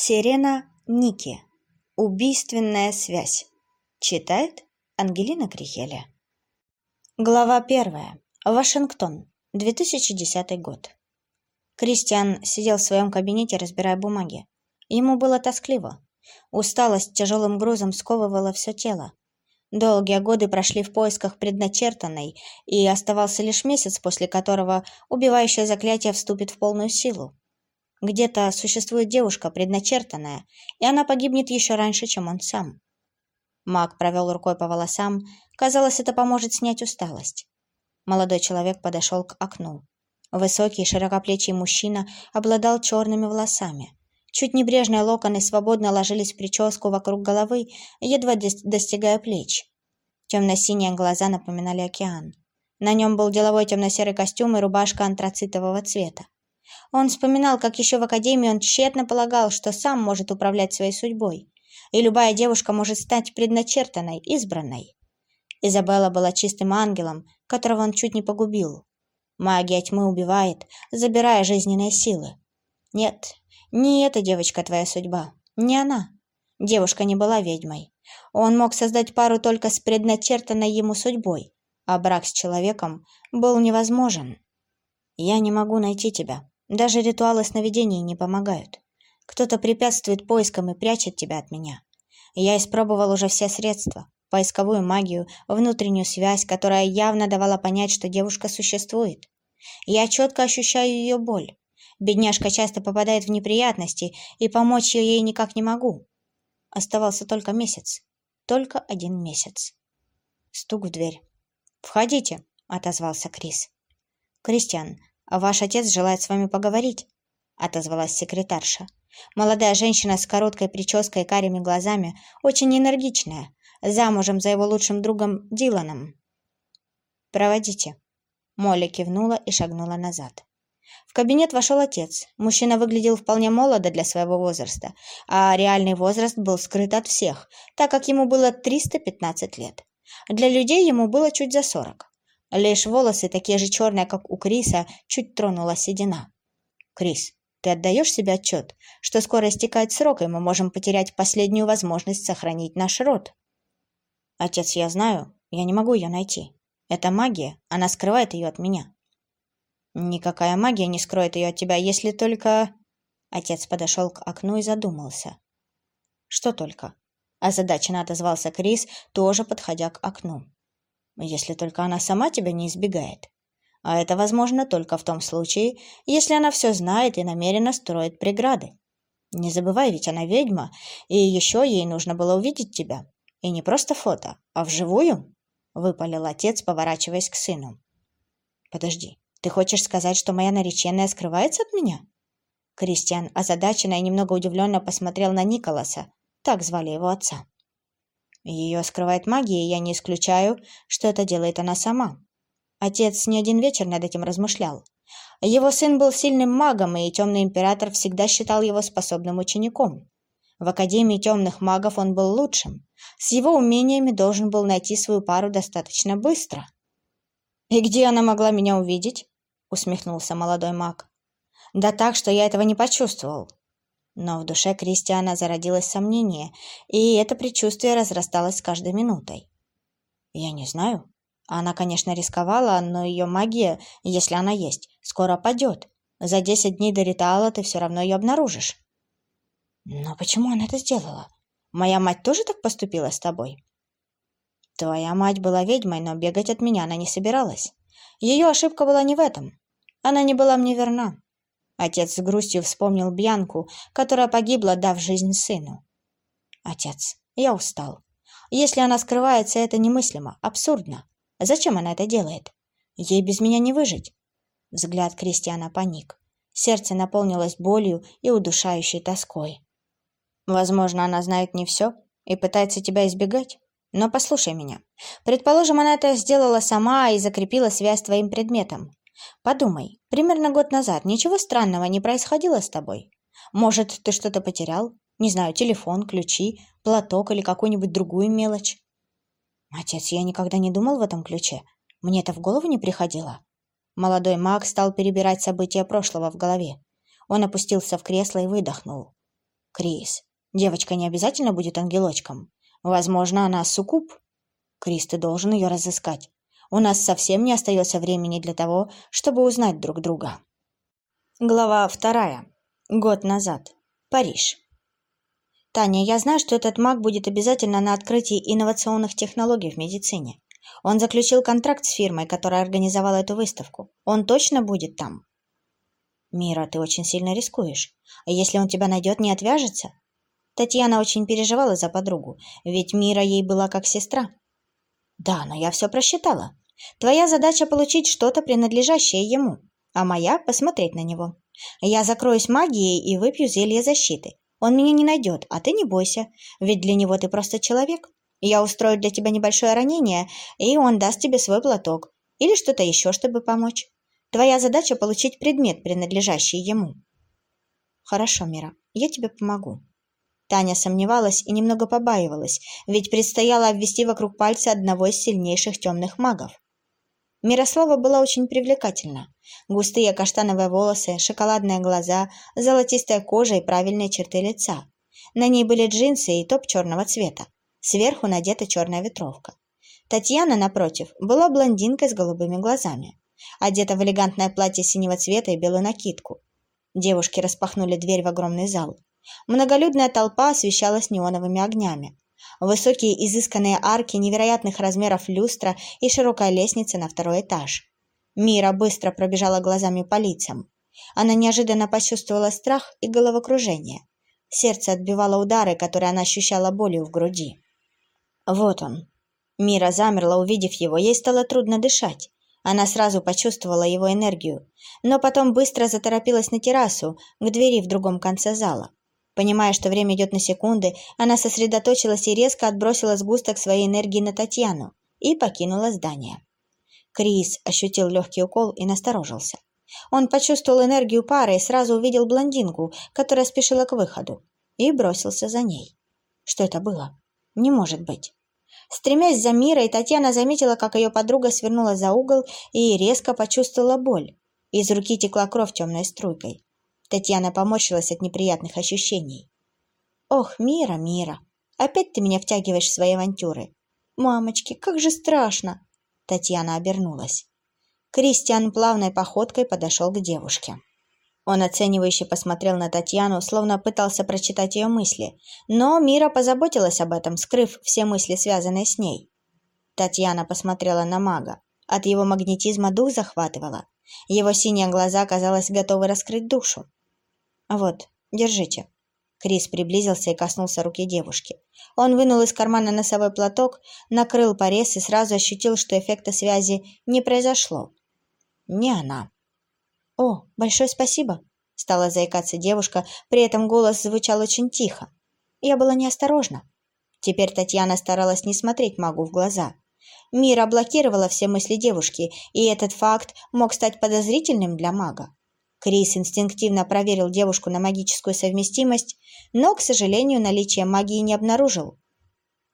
Сирена Ники. Убийственная связь. Читает Ангелина Крихеля. Глава первая. Вашингтон. 2010 год. Кристиан сидел в своем кабинете, разбирая бумаги. Ему было тоскливо. Усталость тяжелым грузом сковывала все тело. Долгие годы прошли в поисках предначертанной, и оставался лишь месяц, после которого убивающее заклятие вступит в полную силу. Где-то существует девушка, предначертанная, и она погибнет еще раньше, чем он сам. Маг провел рукой по волосам. Казалось, это поможет снять усталость. Молодой человек подошел к окну. Высокий, широкоплечий мужчина обладал черными волосами. Чуть небрежные локоны свободно ложились в прическу вокруг головы, едва достигая плеч. Темно-синие глаза напоминали океан. На нем был деловой темно-серый костюм и рубашка антрацитового цвета. Он вспоминал, как еще в академии он тщетно полагал, что сам может управлять своей судьбой, и любая девушка может стать предначертанной, избранной. Изабелла была чистым ангелом, которого он чуть не погубил. Магия тьмы убивает, забирая жизненные силы. Нет, не эта девочка твоя судьба, не она. Девушка не была ведьмой. Он мог создать пару только с предначертанной ему судьбой, а брак с человеком был невозможен. «Я не могу найти тебя», даже ритуалы сновидений не помогают. Кто-то препятствует поискам и прячет тебя от меня. Я испробовал уже все средства. Поисковую магию, внутреннюю связь, которая явно давала понять, что девушка существует. Я четко ощущаю ее боль. Бедняжка часто попадает в неприятности, и помочь я ей никак не могу. Оставался только месяц. Только один месяц. Стук в дверь. «Входите», — отозвался Крис. «Кристиан, «Ваш отец желает с вами поговорить», — отозвалась секретарша. Молодая женщина с короткой прической и карими глазами, очень энергичная, замужем за его лучшим другом Диланом. «Проводите». Молли кивнула и шагнула назад. В кабинет вошел отец. Мужчина выглядел вполне молодо для своего возраста, а реальный возраст был скрыт от всех, так как ему было 315 лет. Для людей ему было чуть за 40. Лишь волосы, такие же черные, как у Криса, чуть тронула седина. «Крис, ты отдаешь себе отчет, что скоро истекает срок, и мы можем потерять последнюю возможность сохранить наш род?» «Отец, я знаю, я не могу ее найти. Это магия, она скрывает ее от меня». «Никакая магия не скроет ее от тебя, если только...» Отец подошел к окну и задумался. «Что только?» Озадаченно отозвался Крис, тоже подходя к окну если только она сама тебя не избегает. А это возможно только в том случае, если она все знает и намеренно строит преграды. Не забывай, ведь она ведьма, и еще ей нужно было увидеть тебя. И не просто фото, а вживую, — выпалил отец, поворачиваясь к сыну. Подожди, ты хочешь сказать, что моя нареченная скрывается от меня? Кристиан озадаченно и немного удивленно посмотрел на Николаса, так звали его отца. Ее скрывает магия, и я не исключаю, что это делает она сама. Отец не один вечер над этим размышлял. Его сын был сильным магом, и темный император всегда считал его способным учеником. В Академии темных магов он был лучшим. С его умениями должен был найти свою пару достаточно быстро. «И где она могла меня увидеть?» — усмехнулся молодой маг. «Да так, что я этого не почувствовал. Но в душе Кристиана зародилось сомнение, и это предчувствие разрасталось с каждой минутой. «Я не знаю. Она, конечно, рисковала, но ее магия, если она есть, скоро падет. За десять дней до ритуала ты все равно ее обнаружишь». «Но почему она это сделала? Моя мать тоже так поступила с тобой?» «Твоя мать была ведьмой, но бегать от меня она не собиралась. Ее ошибка была не в этом. Она не была мне верна. Отец с грустью вспомнил Бьянку, которая погибла, дав жизнь сыну. «Отец, я устал. Если она скрывается, это немыслимо, абсурдно. Зачем она это делает? Ей без меня не выжить». Взгляд Кристиана паник. Сердце наполнилось болью и удушающей тоской. «Возможно, она знает не все и пытается тебя избегать. Но послушай меня. Предположим, она это сделала сама и закрепила связь с твоим предметом. Подумай, примерно год назад ничего странного не происходило с тобой? Может, ты что-то потерял? Не знаю, телефон, ключи, платок или какую-нибудь другую мелочь? Отец, я никогда не думал в этом ключе. Мне это в голову не приходило. Молодой маг стал перебирать события прошлого в голове. Он опустился в кресло и выдохнул. Крис, девочка не обязательно будет ангелочком. Возможно, она суккуб. Крис, ты должен ее разыскать. У нас совсем не остается времени для того, чтобы узнать друг друга. Глава вторая. Год назад. Париж. Таня, я знаю, что этот маг будет обязательно на открытии инновационных технологий в медицине. Он заключил контракт с фирмой, которая организовала эту выставку. Он точно будет там. Мира, ты очень сильно рискуешь. А если он тебя найдет, не отвяжется? Татьяна очень переживала за подругу, ведь Мира ей была как сестра. Да, но я все просчитала. Твоя задача получить что-то, принадлежащее ему, а моя — посмотреть на него. Я закроюсь магией и выпью зелье защиты. Он меня не найдет, а ты не бойся, ведь для него ты просто человек. Я устрою для тебя небольшое ранение, и он даст тебе свой платок. Или что-то еще, чтобы помочь. Твоя задача — получить предмет, принадлежащий ему. Хорошо, Мира, я тебе помогу. Таня сомневалась и немного побаивалась, ведь предстояло обвести вокруг пальца одного из сильнейших темных магов. Мирослава была очень привлекательна. Густые каштановые волосы, шоколадные глаза, золотистая кожа и правильные черты лица. На ней были джинсы и топ черного цвета. Сверху надета черная ветровка. Татьяна, напротив, была блондинкой с голубыми глазами. Одета в элегантное платье синего цвета и белую накидку. Девушки распахнули дверь в огромный зал. Многолюдная толпа освещалась неоновыми огнями. Высокие изысканные арки невероятных размеров люстра и широкая лестница на второй этаж. Мира быстро пробежала глазами по лицам. Она неожиданно почувствовала страх и головокружение. Сердце отбивало удары, которые она ощущала болью в груди. Вот он. Мира замерла, увидев его. Ей стало трудно дышать. Она сразу почувствовала его энергию, но потом быстро заторопилась на террасу, к двери в другом конце зала. Понимая, что время идет на секунды, она сосредоточилась и резко отбросила сгусток своей энергии на Татьяну и покинула здание. Крис ощутил легкий укол и насторожился. Он почувствовал энергию пары и сразу увидел блондинку, которая спешила к выходу, и бросился за ней. Что это было? Не может быть. Стремясь за Мирой, Татьяна заметила, как ее подруга свернула за угол и резко почувствовала боль. Из руки текла кровь темной струйкой. Татьяна поморщилась от неприятных ощущений. «Ох, Мира, Мира, опять ты меня втягиваешь в свои авантюры. Мамочки, как же страшно!» Татьяна обернулась. Кристиан плавной походкой подошел к девушке. Он оценивающе посмотрел на Татьяну, словно пытался прочитать ее мысли, но Мира позаботилась об этом, скрыв все мысли, связанные с ней. Татьяна посмотрела на мага. От его магнетизма дух захватывало. Его синие глаза, казалось, готовы раскрыть душу. «Вот, держите». Крис приблизился и коснулся руки девушки. Он вынул из кармана носовой платок, накрыл порез и сразу ощутил, что эффекта связи не произошло. Не она. «О, большое спасибо!» — стала заикаться девушка, при этом голос звучал очень тихо. Я была неосторожна. Теперь Татьяна старалась не смотреть магу в глаза. Мира блокировала все мысли девушки, и этот факт мог стать подозрительным для мага. Крис инстинктивно проверил девушку на магическую совместимость, но, к сожалению, наличие магии не обнаружил.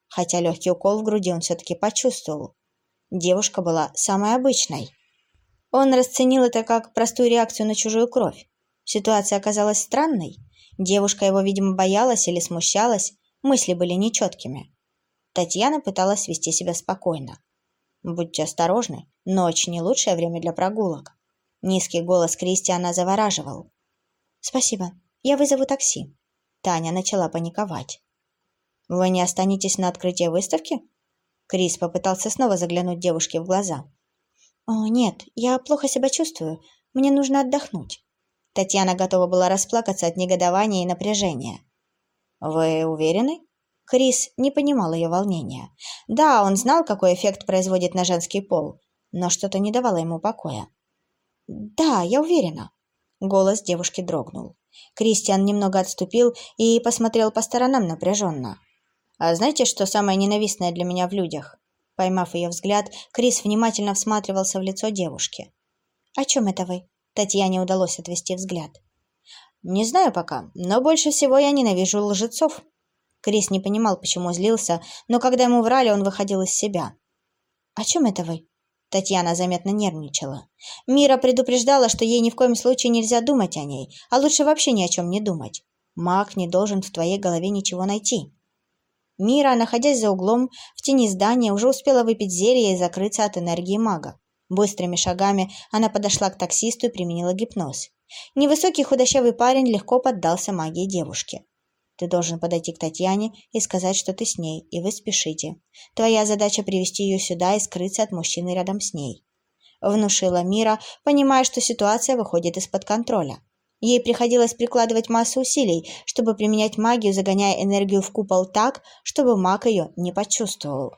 Хотя легкий укол в груди он все-таки почувствовал. Девушка была самой обычной. Он расценил это как простую реакцию на чужую кровь. Ситуация оказалась странной. Девушка его, видимо, боялась или смущалась, мысли были нечеткими. Татьяна пыталась вести себя спокойно. «Будьте осторожны, ночь не лучшее время для прогулок». Низкий голос Кристиана завораживал. «Спасибо. Я вызову такси». Таня начала паниковать. «Вы не останетесь на открытии выставки?» Крис попытался снова заглянуть девушке в глаза. «О, нет, я плохо себя чувствую. Мне нужно отдохнуть». Татьяна готова была расплакаться от негодования и напряжения. «Вы уверены?» Крис не понимал ее волнения. Да, он знал, какой эффект производит на женский пол, но что-то не давало ему покоя. «Да, я уверена». Голос девушки дрогнул. Кристиан немного отступил и посмотрел по сторонам напряженно. «А знаете, что самое ненавистное для меня в людях?» Поймав ее взгляд, Крис внимательно всматривался в лицо девушки. «О чем это вы?» Татьяне удалось отвести взгляд. «Не знаю пока, но больше всего я ненавижу лжецов». Крис не понимал, почему злился, но когда ему врали, он выходил из себя. «О чем это вы?» Татьяна заметно нервничала. Мира предупреждала, что ей ни в коем случае нельзя думать о ней, а лучше вообще ни о чем не думать. Маг не должен в твоей голове ничего найти. Мира, находясь за углом в тени здания, уже успела выпить зелье и закрыться от энергии мага. Быстрыми шагами она подошла к таксисту и применила гипноз. Невысокий худощавый парень легко поддался магии девушки. Ты должен подойти к Татьяне и сказать, что ты с ней, и вы спешите. Твоя задача привести ее сюда и скрыться от мужчины рядом с ней. Внушила Мира, понимая, что ситуация выходит из-под контроля. Ей приходилось прикладывать массу усилий, чтобы применять магию, загоняя энергию в купол так, чтобы маг ее не почувствовал.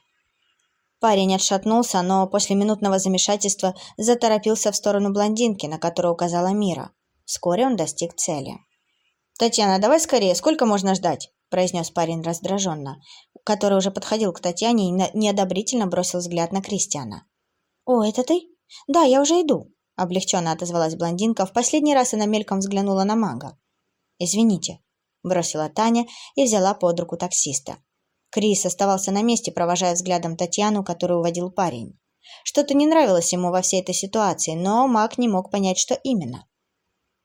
Парень отшатнулся, но после минутного замешательства заторопился в сторону блондинки, на которую указала Мира. Вскоре он достиг цели. «Татьяна, давай скорее, сколько можно ждать?» – произнес парень раздраженно, который уже подходил к Татьяне и неодобрительно бросил взгляд на Кристиана. «О, это ты? Да, я уже иду», облегченно отозвалась блондинка в последний раз она мельком взглянула на мага извините бросила таня и взяла под руку таксиста крис оставался на месте провожая взглядом татьяну которую уводил парень что то не нравилось ему во всей этой ситуации но маг не мог понять что именно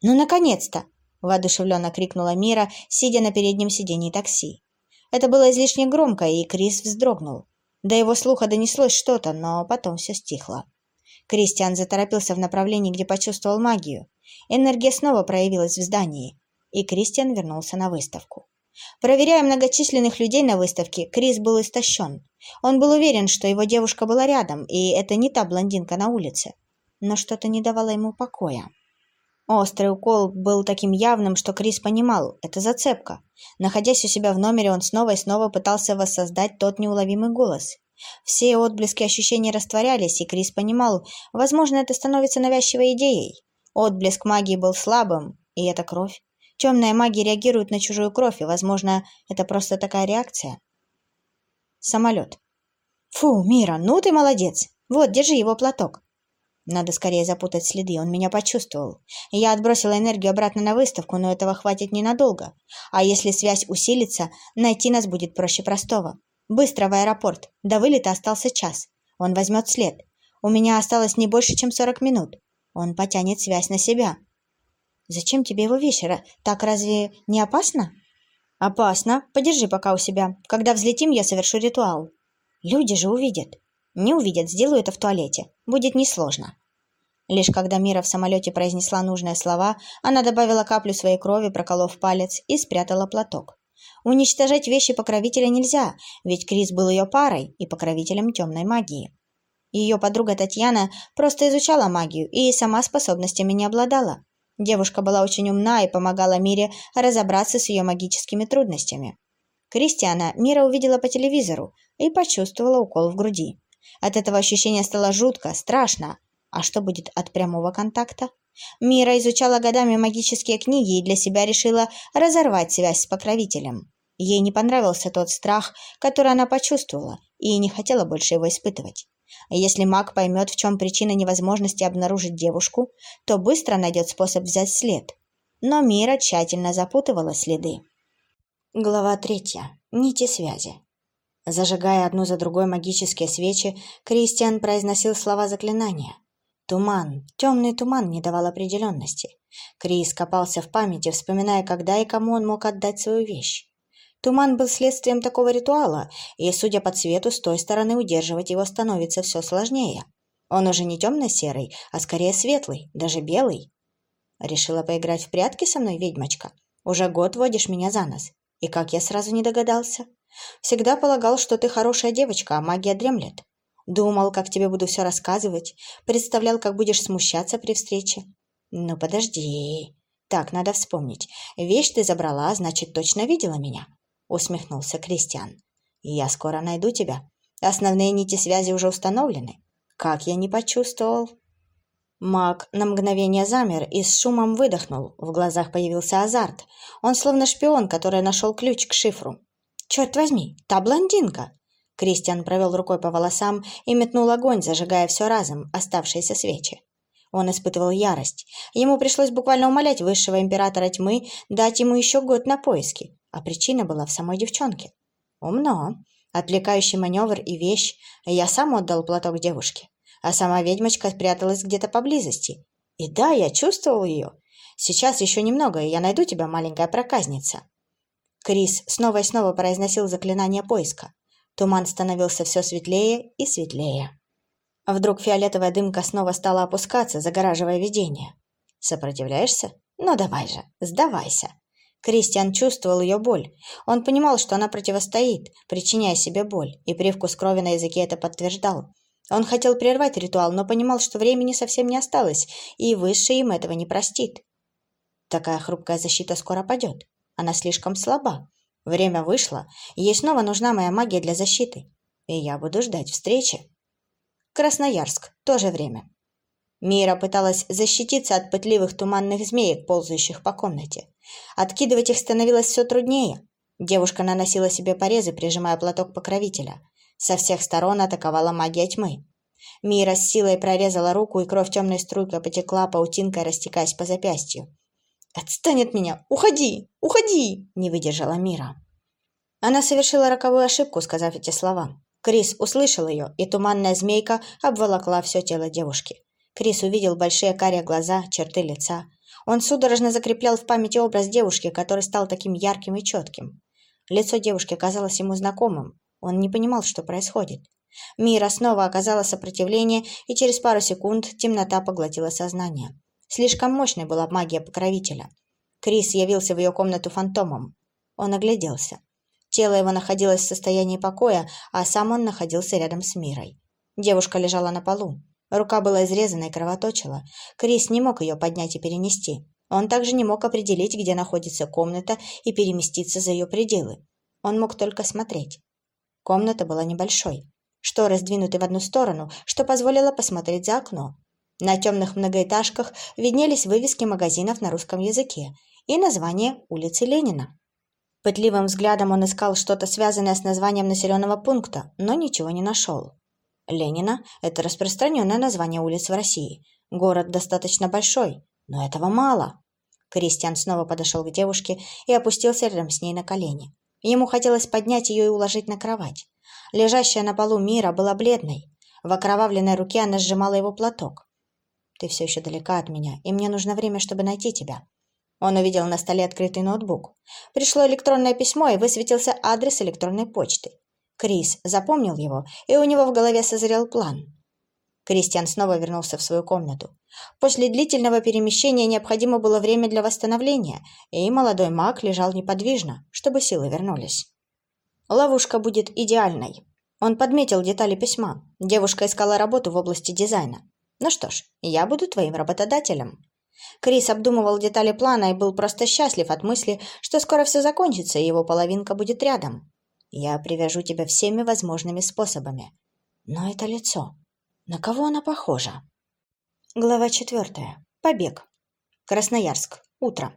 ну наконец то воодушевленно крикнула мира сидя на переднем сиденье такси это было излишне громко и крис вздрогнул до его слуха донеслось что то но потом все стихло Кристиан заторопился в направлении, где почувствовал магию. Энергия снова проявилась в здании, и Кристиан вернулся на выставку. Проверяя многочисленных людей на выставке, Крис был истощен. Он был уверен, что его девушка была рядом, и это не та блондинка на улице. Но что-то не давало ему покоя. Острый укол был таким явным, что Крис понимал – это зацепка. Находясь у себя в номере, он снова и снова пытался воссоздать тот неуловимый голос. Все отблески ощущений растворялись, и Крис понимал, возможно, это становится навязчивой идеей. Отблеск магии был слабым, и это кровь. Темная магия реагирует на чужую кровь, и, возможно, это просто такая реакция. Самолет. Фу, Мира, ну ты молодец. Вот, держи его платок. Надо скорее запутать следы, он меня почувствовал. Я отбросила энергию обратно на выставку, но этого хватит ненадолго. А если связь усилится, найти нас будет проще простого. Быстро в аэропорт. До вылета остался час. Он возьмет след. У меня осталось не больше, чем сорок минут. Он потянет связь на себя. Зачем тебе его вечера? Так разве не опасно? Опасно. Подержи пока у себя. Когда взлетим, я совершу ритуал. Люди же увидят. Не увидят, сделаю это в туалете. Будет несложно. Лишь когда Мира в самолете произнесла нужные слова, она добавила каплю своей крови, проколов палец, и спрятала платок. Уничтожать вещи покровителя нельзя, ведь Крис был ее парой и покровителем темной магии. Ее подруга Татьяна просто изучала магию и сама способностями не обладала. Девушка была очень умна и помогала Мире разобраться с ее магическими трудностями. Кристиана Мира увидела по телевизору и почувствовала укол в груди. От этого ощущения стало жутко, страшно. А что будет от прямого контакта? Мира изучала годами магические книги и для себя решила разорвать связь с покровителем. Ей не понравился тот страх, который она почувствовала, и не хотела больше его испытывать. Если маг поймет, в чем причина невозможности обнаружить девушку, то быстро найдет способ взять след. Но Мира тщательно запутывала следы. Глава третья. Нити связи. Зажигая одну за другой магические свечи, Кристиан произносил слова заклинания. Туман, темный туман не давал определенности. Крис копался в памяти, вспоминая, когда и кому он мог отдать свою вещь. Туман был следствием такого ритуала, и, судя по цвету, с той стороны удерживать его становится все сложнее. Он уже не темно-серый, а скорее светлый, даже белый. Решила поиграть в прятки со мной, ведьмочка? Уже год водишь меня за нос. И как я сразу не догадался? Всегда полагал, что ты хорошая девочка, а магия дремлет. Думал, как тебе буду все рассказывать. Представлял, как будешь смущаться при встрече. Ну, подожди. Так, надо вспомнить. Вещь ты забрала, значит, точно видела меня. Усмехнулся Кристиан. Я скоро найду тебя. Основные нити связи уже установлены. Как я не почувствовал? Маг на мгновение замер и с шумом выдохнул. В глазах появился азарт. Он словно шпион, который нашел ключ к шифру. «Черт возьми, та блондинка!» Кристиан провел рукой по волосам и метнул огонь, зажигая все разом, оставшиеся свечи. Он испытывал ярость. Ему пришлось буквально умолять высшего императора тьмы дать ему еще год на поиски, а причина была в самой девчонке. Умно. Отвлекающий маневр и вещь. Я сам отдал платок девушке, а сама ведьмочка спряталась где-то поблизости. И да, я чувствовал ее. Сейчас еще немного, и я найду тебя, маленькая проказница». Крис снова и снова произносил заклинание поиска. Туман становился все светлее и светлее. А вдруг фиолетовая дымка снова стала опускаться, загораживая видение. «Сопротивляешься? Ну давай же, сдавайся!» Кристиан чувствовал ее боль. Он понимал, что она противостоит, причиняя себе боль, и привкус крови на языке это подтверждал. Он хотел прервать ритуал, но понимал, что времени совсем не осталось, и Высший им этого не простит. Такая хрупкая защита скоро падет. Она слишком слаба. Время вышло, и ей снова нужна моя магия для защиты. И я буду ждать встречи. Красноярск. То же время. Мира пыталась защититься от пытливых туманных змеек, ползающих по комнате. Откидывать их становилось все труднее. Девушка наносила себе порезы, прижимая платок покровителя. Со всех сторон атаковала магия тьмы. Мира с силой прорезала руку, и кровь темной струйкой потекла паутинкой, растекаясь по запястью. «Отстань от меня! Уходи! Уходи!» – не выдержала Мира. Она совершила роковую ошибку, сказав эти слова. Крис услышал ее, и туманная змейка обволокла все тело девушки. Крис увидел большие карие глаза, черты лица. Он судорожно закреплял в памяти образ девушки, который стал таким ярким и четким. Лицо девушки казалось ему знакомым. Он не понимал, что происходит. Мира снова оказала сопротивление, и через пару секунд темнота поглотила сознание. Слишком мощной была магия покровителя. Крис явился в ее комнату фантомом. Он огляделся. Тело его находилось в состоянии покоя, а сам он находился рядом с Мирой. Девушка лежала на полу. Рука была изрезана и кровоточила. Крис не мог ее поднять и перенести. Он также не мог определить, где находится комната, и переместиться за ее пределы. Он мог только смотреть. Комната была небольшой. Шторы сдвинуты в одну сторону, что позволило посмотреть за окно. На темных многоэтажках виднелись вывески магазинов на русском языке и название улицы Ленина. Пытливым взглядом он искал что-то связанное с названием населенного пункта, но ничего не нашел. Ленина – это распространенное название улиц в России. Город достаточно большой, но этого мало. Кристиан снова подошел к девушке и опустился рядом с ней на колени. Ему хотелось поднять ее и уложить на кровать. Лежащая на полу Мира была бледной. В окровавленной руке она сжимала его платок. Ты все еще далека от меня, и мне нужно время, чтобы найти тебя». Он увидел на столе открытый ноутбук. Пришло электронное письмо, и высветился адрес электронной почты. Крис запомнил его, и у него в голове созрел план. Кристиан снова вернулся в свою комнату. После длительного перемещения необходимо было время для восстановления, и молодой маг лежал неподвижно, чтобы силы вернулись. Ловушка будет идеальной. Он подметил детали письма. Девушка искала работу в области дизайна. Ну что ж, я буду твоим работодателем. Крис обдумывал детали плана и был просто счастлив от мысли, что скоро все закончится, и его половинка будет рядом. Я привяжу тебя всеми возможными способами. Но это лицо. На кого она похожа? Глава четвертая. Побег. Красноярск. Утро.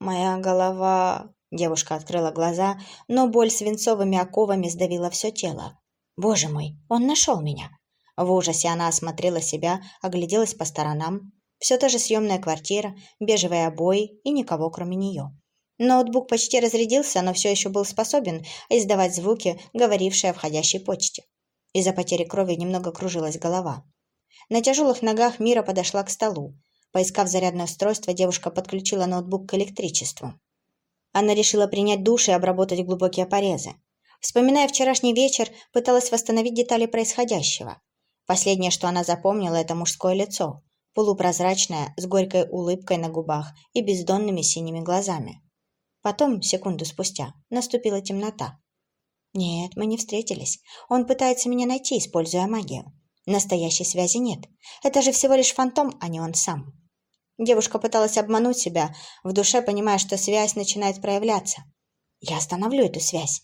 Моя голова... Девушка открыла глаза, но боль свинцовыми оковами сдавила все тело. Боже мой, он нашел меня. В ужасе она осмотрела себя, огляделась по сторонам. Все та же съемная квартира, бежевые обои и никого, кроме нее. Ноутбук почти разрядился, но все еще был способен издавать звуки, говорившие о входящей почте. Из-за потери крови немного кружилась голова. На тяжелых ногах Мира подошла к столу. Поискав зарядное устройство, девушка подключила ноутбук к электричеству. Она решила принять душ и обработать глубокие порезы. Вспоминая вчерашний вечер, пыталась восстановить детали происходящего. Последнее, что она запомнила, это мужское лицо, полупрозрачное, с горькой улыбкой на губах и бездонными синими глазами. Потом, секунду спустя, наступила темнота. «Нет, мы не встретились. Он пытается меня найти, используя магию. Настоящей связи нет. Это же всего лишь фантом, а не он сам». Девушка пыталась обмануть себя, в душе понимая, что связь начинает проявляться. «Я остановлю эту связь.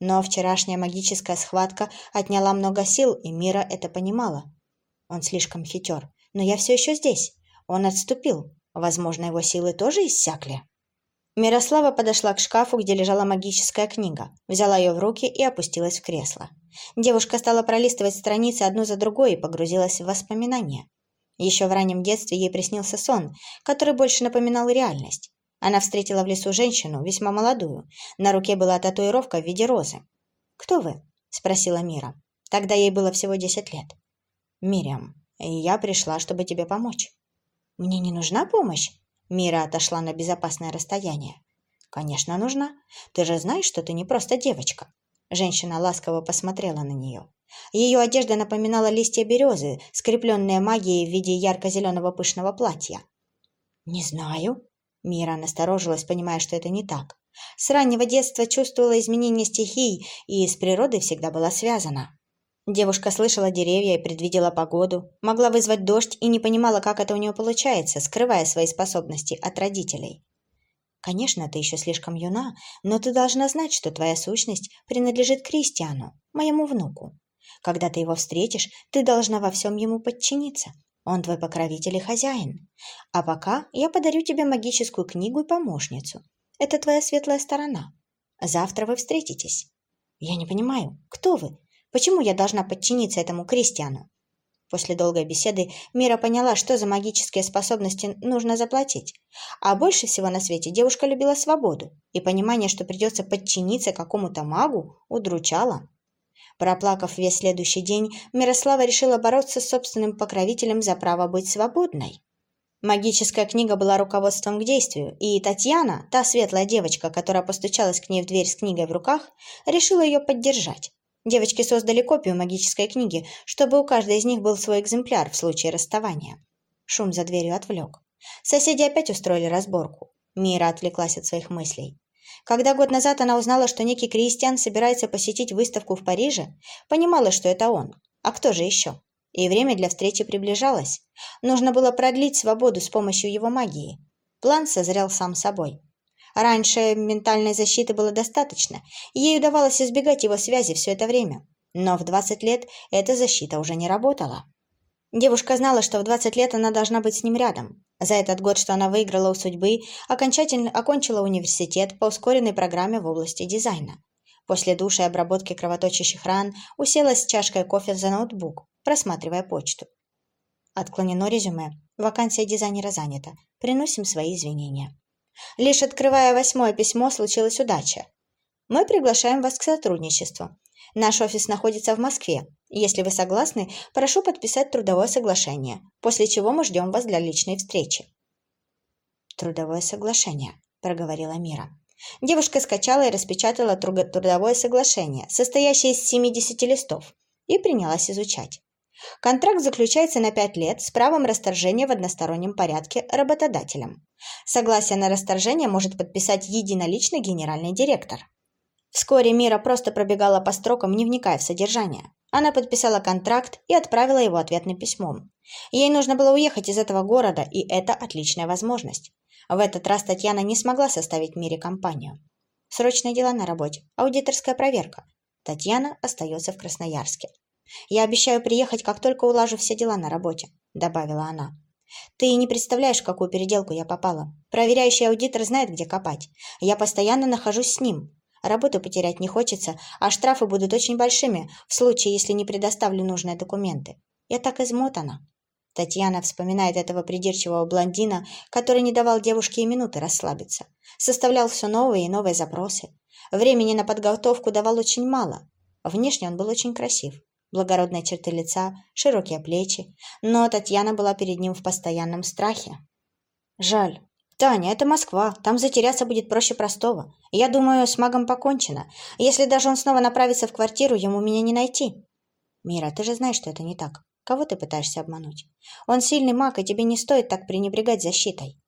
Но вчерашняя магическая схватка отняла много сил, и Мира это понимала. Он слишком хитер. Но я все еще здесь. Он отступил. Возможно, его силы тоже иссякли. Мирослава подошла к шкафу, где лежала магическая книга, взяла ее в руки и опустилась в кресло. Девушка стала пролистывать страницы одну за другой и погрузилась в воспоминания. Еще в раннем детстве ей приснился сон, который больше напоминал реальность. Она встретила в лесу женщину, весьма молодую. На руке была татуировка в виде розы. «Кто вы?» – спросила Мира. Тогда ей было всего десять лет. «Мириам, я пришла, чтобы тебе помочь». «Мне не нужна помощь?» Мира отошла на безопасное расстояние. «Конечно, нужна. Ты же знаешь, что ты не просто девочка». Женщина ласково посмотрела на нее. Ее одежда напоминала листья березы, скрепленные магией в виде ярко-зеленого пышного платья. «Не знаю». Мира насторожилась, понимая, что это не так. С раннего детства чувствовала изменение стихий и с природой всегда была связана. Девушка слышала деревья и предвидела погоду, могла вызвать дождь и не понимала, как это у нее получается, скрывая свои способности от родителей. Конечно, ты еще слишком юна, но ты должна знать, что твоя сущность принадлежит Кристиану, моему внуку. Когда ты его встретишь, ты должна во всем ему подчиниться. Он твой покровитель и хозяин. А пока я подарю тебе магическую книгу и помощницу. Это твоя светлая сторона. Завтра вы встретитесь. Я не понимаю, кто вы? Почему я должна подчиниться этому Кристиану? После долгой беседы Мира поняла, что за магические способности нужно заплатить. А больше всего на свете девушка любила свободу, и понимание, что придется подчиниться какому-то магу, удручало. Проплакав весь следующий день, Мирослава решила бороться с собственным покровителем за право быть свободной. Магическая книга была руководством к действию, и Татьяна, та светлая девочка, которая постучалась к ней в дверь с книгой в руках, решила ее поддержать. Девочки создали копию магической книги, чтобы у каждой из них был свой экземпляр в случае расставания. Шум за дверью отвлек. Соседи опять устроили разборку. Мира отвлеклась от своих мыслей. Когда год назад она узнала, что некий Кристиан собирается посетить выставку в Париже, понимала, что это он. А кто же еще? И время для встречи приближалось. Нужно было продлить свободу с помощью его магии. План созрел сам собой. Раньше ментальной защиты было достаточно, и ей удавалось избегать его связи все это время. Но в 20 лет эта защита уже не работала. Девушка знала, что в 20 лет она должна быть с ним рядом. За этот год, что она выиграла у судьбы, окончательно окончила университет по ускоренной программе в области дизайна. После душа и обработки кровоточащих ран уселась с чашкой кофе за ноутбук, просматривая почту. Отклонено резюме. Вакансия дизайнера занята. Приносим свои извинения. Лишь открывая восьмое письмо, случилась удача. Мы приглашаем вас к сотрудничеству. Наш офис находится в Москве. Если вы согласны, прошу подписать трудовое соглашение, после чего мы ждем вас для личной встречи. «Трудовое соглашение», – проговорила Мира. Девушка скачала и распечатала трудовое соглашение, состоящее из 70 листов, и принялась изучать. Контракт заключается на 5 лет с правом расторжения в одностороннем порядке работодателем. Согласие на расторжение может подписать единоличный генеральный директор. Вскоре Мира просто пробегала по строкам, не вникая в содержание. Она подписала контракт и отправила его ответным письмом. Ей нужно было уехать из этого города, и это отличная возможность. В этот раз Татьяна не смогла составить Мире компанию. Срочные дела на работе, аудиторская проверка. Татьяна остается в Красноярске. «Я обещаю приехать, как только улажу все дела на работе», – добавила она. «Ты не представляешь, в какую переделку я попала. Проверяющий аудитор знает, где копать. Я постоянно нахожусь с ним. Работу потерять не хочется, а штрафы будут очень большими в случае, если не предоставлю нужные документы. Я так измотана». Татьяна вспоминает этого придирчивого блондина, который не давал девушке и минуты расслабиться. Составлял все новые и новые запросы. Времени на подготовку давал очень мало. Внешне он был очень красив благородные черты лица, широкие плечи, но Татьяна была перед ним в постоянном страхе. «Жаль. Таня, это Москва, там затеряться будет проще простого. Я думаю, с магом покончено. Если даже он снова направится в квартиру, ему меня не найти». «Мира, ты же знаешь, что это не так. Кого ты пытаешься обмануть? Он сильный маг, и тебе не стоит так пренебрегать защитой».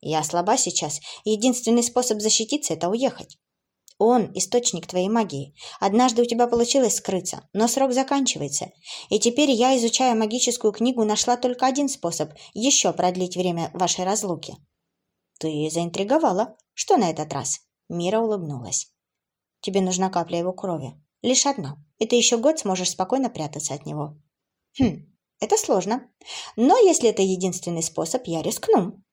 «Я слаба сейчас, единственный способ защититься – это уехать. Он – источник твоей магии. Однажды у тебя получилось скрыться, но срок заканчивается. И теперь я, изучая магическую книгу, нашла только один способ еще продлить время вашей разлуки. Ты заинтриговала. Что на этот раз? Мира улыбнулась. Тебе нужна капля его крови. Лишь одна. И ты еще год сможешь спокойно прятаться от него. Хм, это сложно. Но если это единственный способ, я рискну.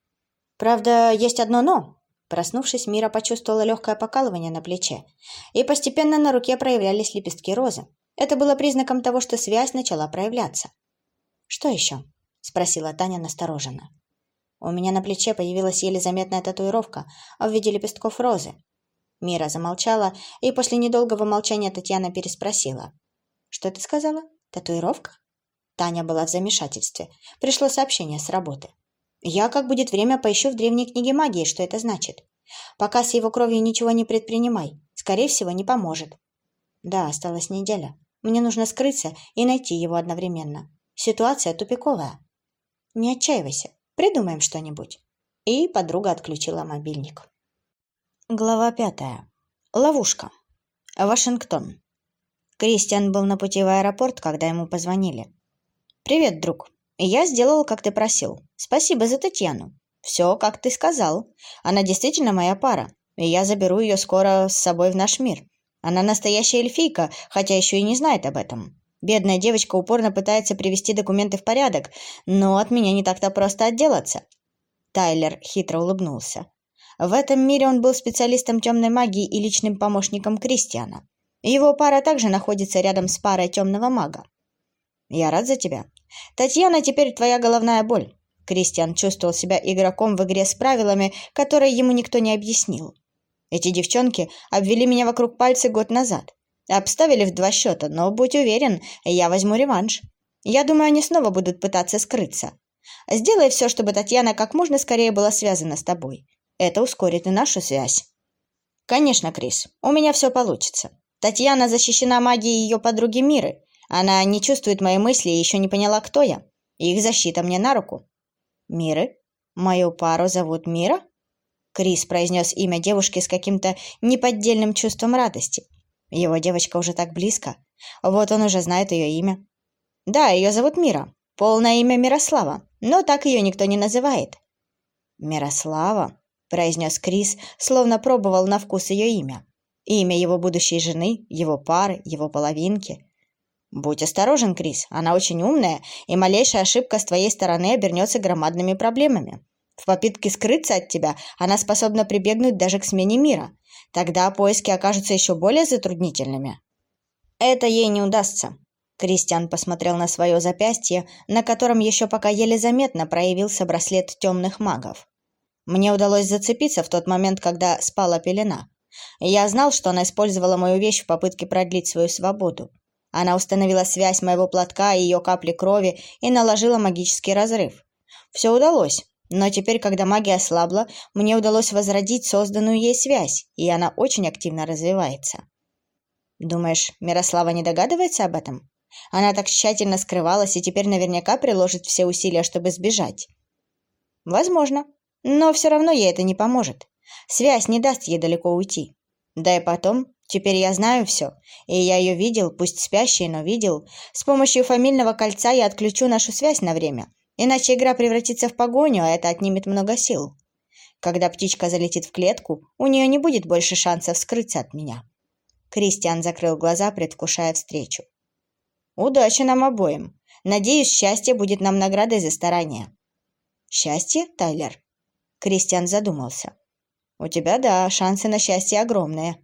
Правда, есть одно «но». Проснувшись, Мира почувствовала легкое покалывание на плече, и постепенно на руке проявлялись лепестки розы. Это было признаком того, что связь начала проявляться. «Что еще?» – спросила Таня настороженно. «У меня на плече появилась еле заметная татуировка в виде лепестков розы». Мира замолчала, и после недолгого молчания Татьяна переспросила. «Что ты сказала? Татуировка?» Таня была в замешательстве. Пришло сообщение с работы. Я, как будет время, поищу в древней книге магии, что это значит. Пока с его кровью ничего не предпринимай. Скорее всего, не поможет. Да, осталась неделя. Мне нужно скрыться и найти его одновременно. Ситуация тупиковая. Не отчаивайся. Придумаем что-нибудь. И подруга отключила мобильник. Глава пятая. Ловушка. Вашингтон. Кристиан был на пути в аэропорт, когда ему позвонили. «Привет, друг. Я сделал, как ты просил. Спасибо за Татьяну. Все, как ты сказал. Она действительно моя пара, и я заберу ее скоро с собой в наш мир. Она настоящая эльфийка, хотя еще и не знает об этом. Бедная девочка упорно пытается привести документы в порядок, но от меня не так-то просто отделаться». Тайлер хитро улыбнулся. В этом мире он был специалистом темной магии и личным помощником Кристиана. Его пара также находится рядом с парой темного мага. «Я рад за тебя. Татьяна теперь твоя головная боль». Кристиан чувствовал себя игроком в игре с правилами, которые ему никто не объяснил. «Эти девчонки обвели меня вокруг пальца год назад. Обставили в два счета, но, будь уверен, я возьму реванш. Я думаю, они снова будут пытаться скрыться. Сделай все, чтобы Татьяна как можно скорее была связана с тобой. Это ускорит и нашу связь». «Конечно, Крис, у меня все получится. Татьяна защищена магией ее подруги Миры. Она не чувствует мои мысли и еще не поняла, кто я. Их защита мне на руку. Миры? Мою пару зовут Мира? Крис произнес имя девушки с каким-то неподдельным чувством радости. Его девочка уже так близко. Вот он уже знает ее имя. Да, ее зовут Мира. Полное имя Мирослава, но так ее никто не называет. Мирослава, произнес Крис, словно пробовал на вкус ее имя. Имя его будущей жены, его пары, его половинки. Будь осторожен, Крис, она очень умная, и малейшая ошибка с твоей стороны обернется громадными проблемами. В попытке скрыться от тебя она способна прибегнуть даже к смене мира. Тогда поиски окажутся еще более затруднительными. Это ей не удастся. Кристиан посмотрел на свое запястье, на котором еще пока еле заметно проявился браслет темных магов. Мне удалось зацепиться в тот момент, когда спала пелена. Я знал, что она использовала мою вещь в попытке продлить свою свободу. Она установила связь моего платка и ее капли крови и наложила магический разрыв. Все удалось, но теперь, когда магия ослабла, мне удалось возродить созданную ей связь, и она очень активно развивается. Думаешь, Мирослава не догадывается об этом? Она так тщательно скрывалась и теперь наверняка приложит все усилия, чтобы сбежать. Возможно, но все равно ей это не поможет. Связь не даст ей далеко уйти. Да и потом, теперь я знаю все, и я ее видел, пусть спящей, но видел. С помощью фамильного кольца я отключу нашу связь на время, иначе игра превратится в погоню, а это отнимет много сил. Когда птичка залетит в клетку, у нее не будет больше шансов скрыться от меня. Кристиан закрыл глаза, предвкушая встречу. «Удачи нам обоим. Надеюсь, счастье будет нам наградой за старание». «Счастье, Тайлер?» Кристиан задумался. «У тебя, да, шансы на счастье огромные.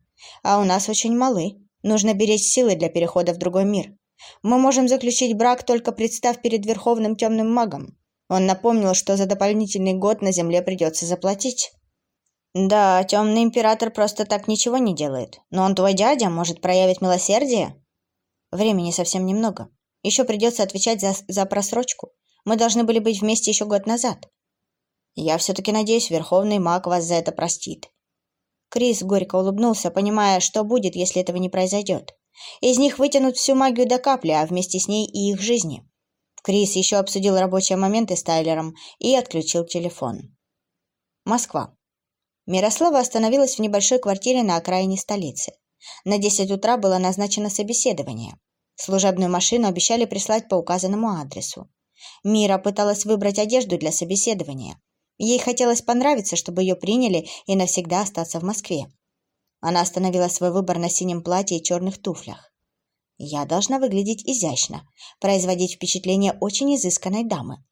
А у нас очень малы. Нужно беречь силы для перехода в другой мир. Мы можем заключить брак, только представ перед Верховным Темным Магом. Он напомнил, что за дополнительный год на Земле придется заплатить». «Да, Темный Император просто так ничего не делает. Но он твой дядя, может проявить милосердие?» «Времени совсем немного. Еще придется отвечать за, за просрочку. Мы должны были быть вместе еще год назад. Я все-таки надеюсь, Верховный Маг вас за это простит». Крис горько улыбнулся, понимая, что будет, если этого не произойдет. Из них вытянут всю магию до капли, а вместе с ней и их жизни. Крис еще обсудил рабочие моменты с Тайлером и отключил телефон. Москва. Мирослава остановилась в небольшой квартире на окраине столицы. На 10 утра было назначено собеседование. Служебную машину обещали прислать по указанному адресу. Мира пыталась выбрать одежду для собеседования. Ей хотелось понравиться, чтобы ее приняли и навсегда остаться в Москве. Она остановила свой выбор на синем платье и черных туфлях. Я должна выглядеть изящно, производить впечатление очень изысканной дамы.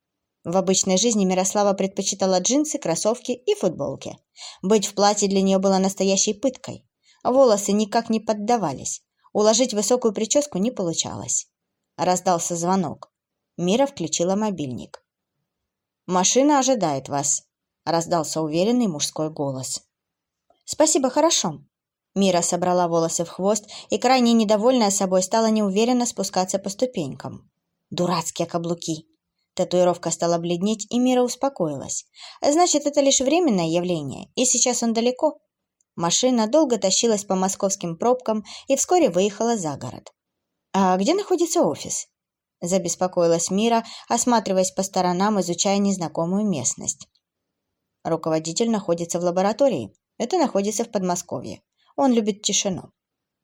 В обычной жизни Мирослава предпочитала джинсы, кроссовки и футболки. Быть в платье для нее было настоящей пыткой. Волосы никак не поддавались. Уложить высокую прическу не получалось. Раздался звонок. Мира включила мобильник. «Машина ожидает вас», — раздался уверенный мужской голос. «Спасибо, хорошо». Мира собрала волосы в хвост и, крайне недовольная собой, стала неуверенно спускаться по ступенькам. «Дурацкие каблуки!» Татуировка стала бледнеть, и Мира успокоилась. Значит, это лишь временное явление, и сейчас он далеко. Машина долго тащилась по московским пробкам и вскоре выехала за город. «А где находится офис?» Забеспокоилась Мира, осматриваясь по сторонам, изучая незнакомую местность. Руководитель находится в лаборатории. Это находится в Подмосковье. Он любит тишину.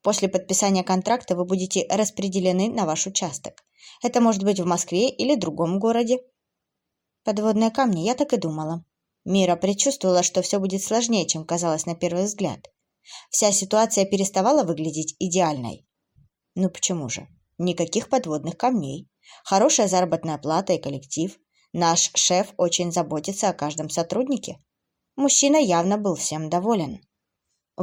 После подписания контракта вы будете распределены на ваш участок. Это может быть в Москве или другом городе. Подводные камни, я так и думала. Мира предчувствовала, что все будет сложнее, чем казалось на первый взгляд. Вся ситуация переставала выглядеть идеальной. Ну почему же? Никаких подводных камней. Хорошая заработная плата и коллектив. Наш шеф очень заботится о каждом сотруднике. Мужчина явно был всем доволен.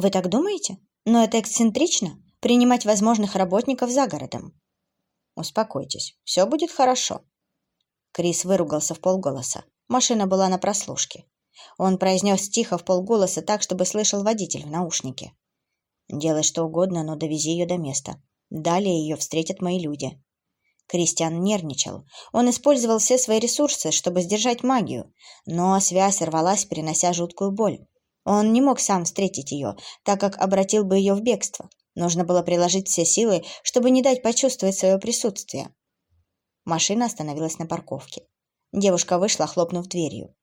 Вы так думаете? Но это эксцентрично – принимать возможных работников за городом. Успокойтесь, все будет хорошо. Крис выругался в полголоса. Машина была на прослушке. Он произнес тихо в полголоса так, чтобы слышал водитель в наушнике. «Делай что угодно, но довези ее до места. Далее ее встретят мои люди». Кристиан нервничал. Он использовал все свои ресурсы, чтобы сдержать магию, но связь рвалась, перенося жуткую боль. Он не мог сам встретить ее, так как обратил бы ее в бегство. Нужно было приложить все силы, чтобы не дать почувствовать свое присутствие. Машина остановилась на парковке. Девушка вышла, хлопнув дверью.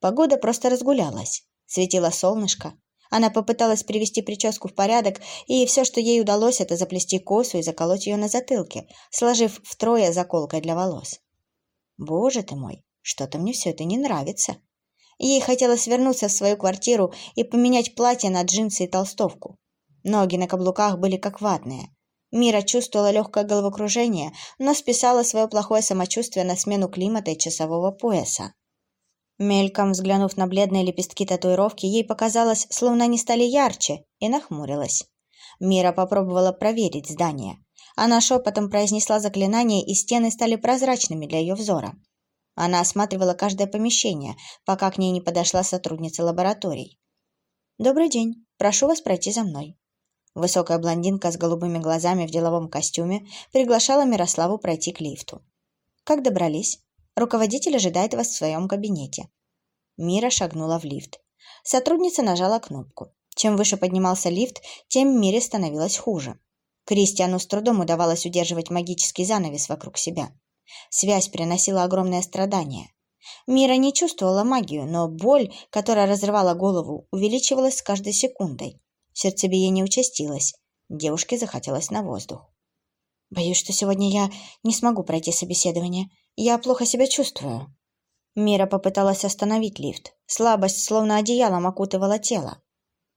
Погода просто разгулялась. Светило солнышко. Она попыталась привести прическу в порядок, и все, что ей удалось, это заплести косу и заколоть ее на затылке, сложив втрое заколкой для волос. «Боже ты мой, что-то мне все это не нравится», Ей хотелось вернуться в свою квартиру и поменять платье на джинсы и толстовку. Ноги на каблуках были как ватные. Мира чувствовала легкое головокружение, но списала свое плохое самочувствие на смену климата и часового пояса. Мельком взглянув на бледные лепестки татуировки, ей показалось, словно они стали ярче, и нахмурилась. Мира попробовала проверить здание. Она шепотом произнесла заклинание, и стены стали прозрачными для ее взора. Она осматривала каждое помещение, пока к ней не подошла сотрудница лабораторий. «Добрый день. Прошу вас пройти за мной». Высокая блондинка с голубыми глазами в деловом костюме приглашала Мирославу пройти к лифту. «Как добрались? Руководитель ожидает вас в своем кабинете». Мира шагнула в лифт. Сотрудница нажала кнопку. Чем выше поднимался лифт, тем Мире становилось хуже. Кристиану с трудом удавалось удерживать магический занавес вокруг себя. Связь приносила огромное страдание. Мира не чувствовала магию, но боль, которая разрывала голову, увеличивалась с каждой секундой. Сердцебиение участилось. Девушке захотелось на воздух. «Боюсь, что сегодня я не смогу пройти собеседование. Я плохо себя чувствую». Мира попыталась остановить лифт. Слабость, словно одеялом, окутывала тело.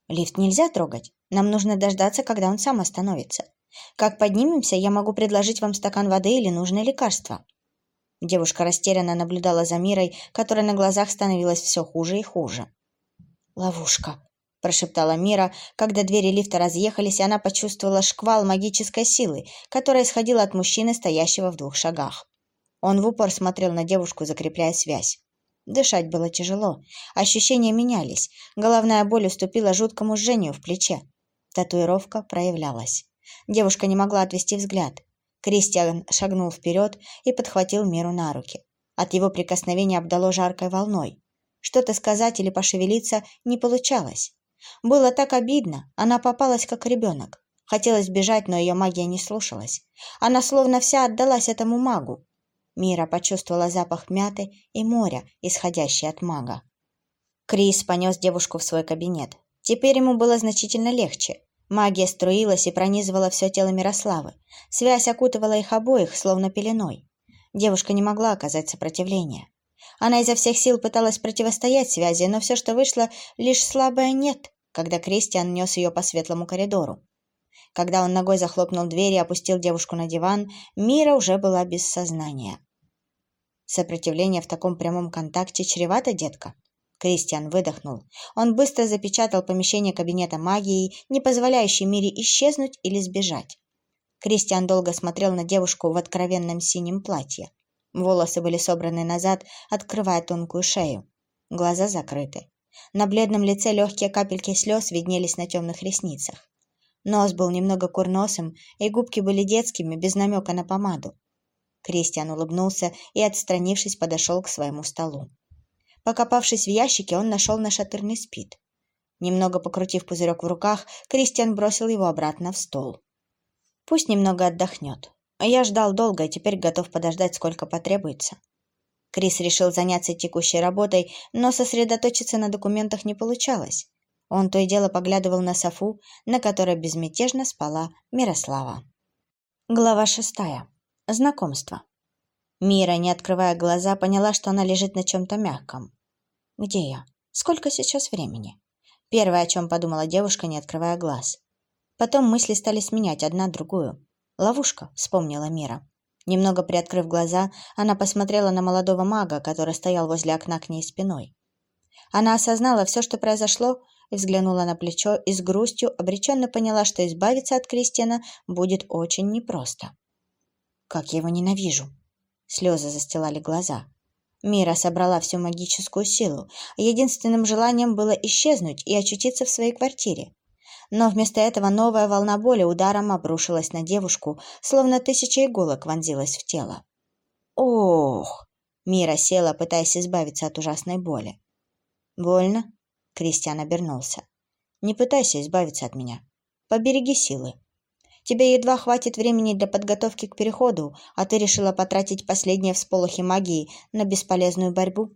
«Лифт нельзя трогать. Нам нужно дождаться, когда он сам остановится. Как поднимемся, я могу предложить вам стакан воды или нужное лекарство». Девушка растерянно наблюдала за Мирой, которая на глазах становилась все хуже и хуже. «Ловушка», – прошептала Мира, когда двери лифта разъехались, и она почувствовала шквал магической силы, которая исходила от мужчины, стоящего в двух шагах. Он в упор смотрел на девушку, закрепляя связь. Дышать было тяжело, ощущения менялись, головная боль уступила жуткому жжению в плече. Татуировка проявлялась. Девушка не могла отвести взгляд. Кристиан шагнул вперед и подхватил Миру на руки. От его прикосновения обдало жаркой волной. Что-то сказать или пошевелиться не получалось. Было так обидно, она попалась как ребенок. Хотелось бежать, но ее магия не слушалась. Она словно вся отдалась этому магу. Мира почувствовала запах мяты и моря, исходящий от мага. Крис понес девушку в свой кабинет. Теперь ему было значительно легче. Магия струилась и пронизывала все тело Мирославы. Связь окутывала их обоих, словно пеленой. Девушка не могла оказать сопротивления. Она изо всех сил пыталась противостоять связи, но все, что вышло, лишь слабое «нет», когда Кристиан нес ее по светлому коридору. Когда он ногой захлопнул дверь и опустил девушку на диван, Мира уже была без сознания. Сопротивление в таком прямом контакте чревато, детка? Кристиан выдохнул. Он быстро запечатал помещение кабинета магией, не позволяющей Мире исчезнуть или сбежать. Кристиан долго смотрел на девушку в откровенном синем платье. Волосы были собраны назад, открывая тонкую шею. Глаза закрыты. На бледном лице легкие капельки слез виднелись на темных ресницах. Нос был немного курносым, и губки были детскими, без намека на помаду. Кристиан улыбнулся и, отстранившись, подошел к своему столу. Покопавшись в ящике, он нашел нашатырный спид. Немного покрутив пузырек в руках, Кристиан бросил его обратно в стол. Пусть немного отдохнет. Я ждал долго и теперь готов подождать, сколько потребуется. Крис решил заняться текущей работой, но сосредоточиться на документах не получалось. Он то и дело поглядывал на Софу, на которой безмятежно спала Мирослава. Глава шестая. Знакомство. Мира, не открывая глаза, поняла, что она лежит на чем-то мягком. «Где я? Сколько сейчас времени?» Первое, о чем подумала девушка, не открывая глаз. Потом мысли стали сменять одна другую. «Ловушка», — вспомнила Мира. Немного приоткрыв глаза, она посмотрела на молодого мага, который стоял возле окна к ней спиной. Она осознала все, что произошло, и взглянула на плечо и с грустью обреченно поняла, что избавиться от Кристиана будет очень непросто. «Как я его ненавижу!» Слезы застилали глаза. Мира собрала всю магическую силу. Единственным желанием было исчезнуть и очутиться в своей квартире. Но вместо этого новая волна боли ударом обрушилась на девушку, словно тысяча иголок вонзилась в тело. «Ох!» Мира села, пытаясь избавиться от ужасной боли. «Больно?» Кристиан обернулся. «Не пытайся избавиться от меня. Побереги силы. Тебе едва хватит времени для подготовки к переходу, а ты решила потратить последние всполохи магии на бесполезную борьбу?»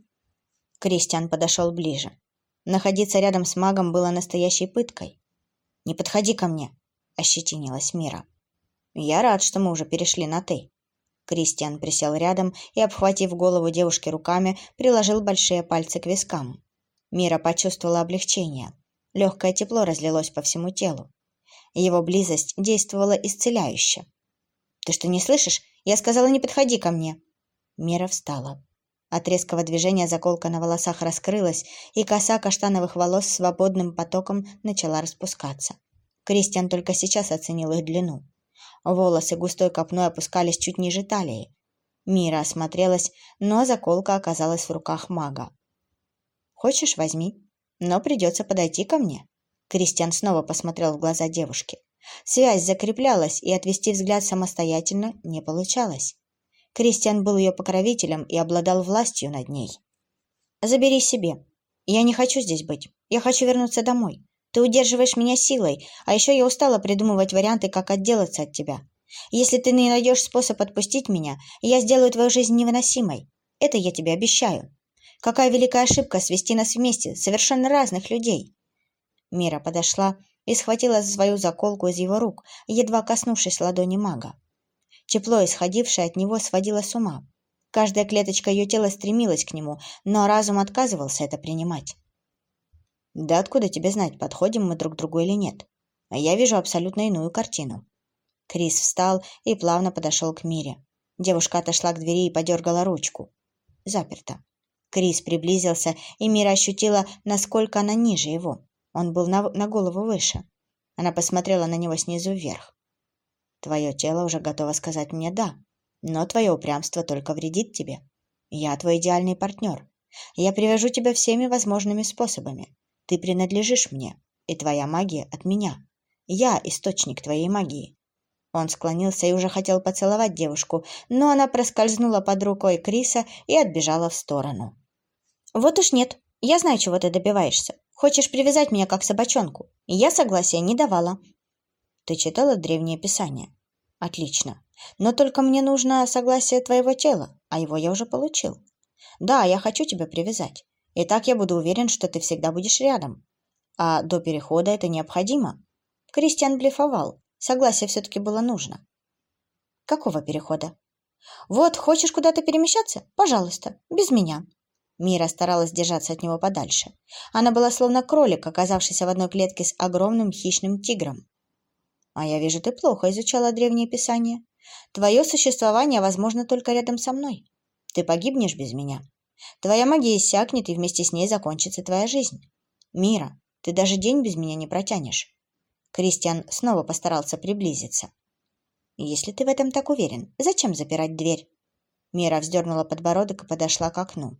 Кристиан подошел ближе. Находиться рядом с магом было настоящей пыткой. «Не подходи ко мне!» — ощетинилась Мира. «Я рад, что мы уже перешли на «ты». Кристиан присел рядом и, обхватив голову девушки руками, приложил большие пальцы к вискам. Мира почувствовала облегчение. Легкое тепло разлилось по всему телу. Его близость действовала исцеляюще. «Ты что, не слышишь? Я сказала, не подходи ко мне!» Мира встала. От резкого движения заколка на волосах раскрылась, и коса каштановых волос свободным потоком начала распускаться. Кристиан только сейчас оценил их длину. Волосы густой копной опускались чуть ниже талии. Мира осмотрелась, но заколка оказалась в руках мага. «Хочешь, возьми, но придется подойти ко мне». Кристиан снова посмотрел в глаза девушки. Связь закреплялась, и отвести взгляд самостоятельно не получалось. Кристиан был ее покровителем и обладал властью над ней. «Забери себе. Я не хочу здесь быть. Я хочу вернуться домой. Ты удерживаешь меня силой, а еще я устала придумывать варианты, как отделаться от тебя. Если ты не найдешь способ отпустить меня, я сделаю твою жизнь невыносимой. Это я тебе обещаю. Какая великая ошибка свести нас вместе, совершенно разных людей!» Мира подошла и схватила свою заколку из его рук, едва коснувшись ладони мага. Тепло, исходившее от него, сводило с ума. Каждая клеточка ее тела стремилась к нему, но разум отказывался это принимать. «Да откуда тебе знать, подходим мы друг к другу или нет? А я вижу абсолютно иную картину». Крис встал и плавно подошел к Мире. Девушка отошла к двери и подергала ручку. Заперто. Крис приблизился, и Мира ощутила, насколько она ниже его. Он был на, на голову выше. Она посмотрела на него снизу вверх. Твое тело уже готово сказать мне «да», но твое упрямство только вредит тебе. Я твой идеальный партнер. Я привяжу тебя всеми возможными способами. Ты принадлежишь мне, и твоя магия от меня. Я источник твоей магии. Он склонился и уже хотел поцеловать девушку, но она проскользнула под рукой Криса и отбежала в сторону. «Вот уж нет. Я знаю, чего ты добиваешься. Хочешь привязать меня как собачонку. Я согласия не давала. Ты читала древнее писание? Отлично. Но только мне нужно согласие твоего тела, а его я уже получил. Да, я хочу тебя привязать. И так я буду уверен, что ты всегда будешь рядом. А до перехода это необходимо. Кристиан блефовал. Согласие все-таки было нужно. Какого перехода? Вот, хочешь куда-то перемещаться? Пожалуйста, без меня. Мира старалась держаться от него подальше. Она была словно кролик, оказавшийся в одной клетке с огромным хищным тигром. А я вижу, ты плохо изучала древние писания. Твое существование возможно только рядом со мной. Ты погибнешь без меня. Твоя магия иссякнет, и вместе с ней закончится твоя жизнь. Мира, ты даже день без меня не протянешь. Кристиан снова постарался приблизиться. Если ты в этом так уверен, зачем запирать дверь? Мира вздернула подбородок и подошла к окну.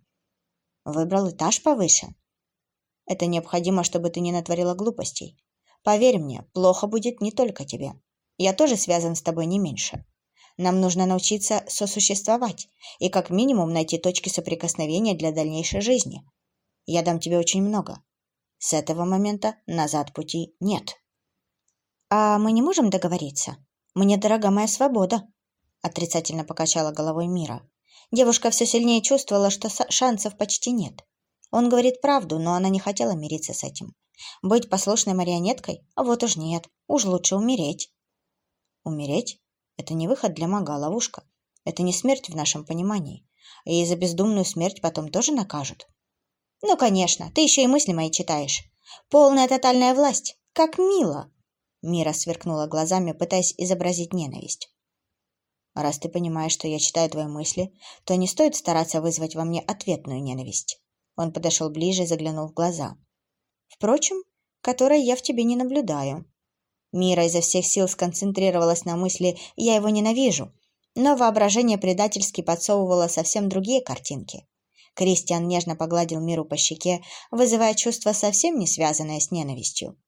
Выбрал этаж повыше. Это необходимо, чтобы ты не натворила глупостей. Поверь мне, плохо будет не только тебе. Я тоже связан с тобой не меньше. Нам нужно научиться сосуществовать и как минимум найти точки соприкосновения для дальнейшей жизни. Я дам тебе очень много. С этого момента назад пути нет. А мы не можем договориться? Мне дорога моя свобода, отрицательно покачала головой Мира. Девушка все сильнее чувствовала, что шансов почти нет. Он говорит правду, но она не хотела мириться с этим. Быть послушной марионеткой? А вот уж нет. Уж лучше умереть. Умереть? Это не выход для мага, а ловушка. Это не смерть в нашем понимании. И за бездумную смерть потом тоже накажут. Ну, конечно, ты еще и мысли мои читаешь. Полная тотальная власть. Как мило. Мира сверкнула глазами, пытаясь изобразить ненависть. Раз ты понимаешь, что я читаю твои мысли, то не стоит стараться вызвать во мне ответную ненависть. Он подошел ближе и заглянул в глаза. Впрочем, которой я в тебе не наблюдаю. Мира изо всех сил сконцентрировалась на мысли «я его ненавижу», но воображение предательски подсовывало совсем другие картинки. Кристиан нежно погладил Миру по щеке, вызывая чувство совсем не связанное с ненавистью.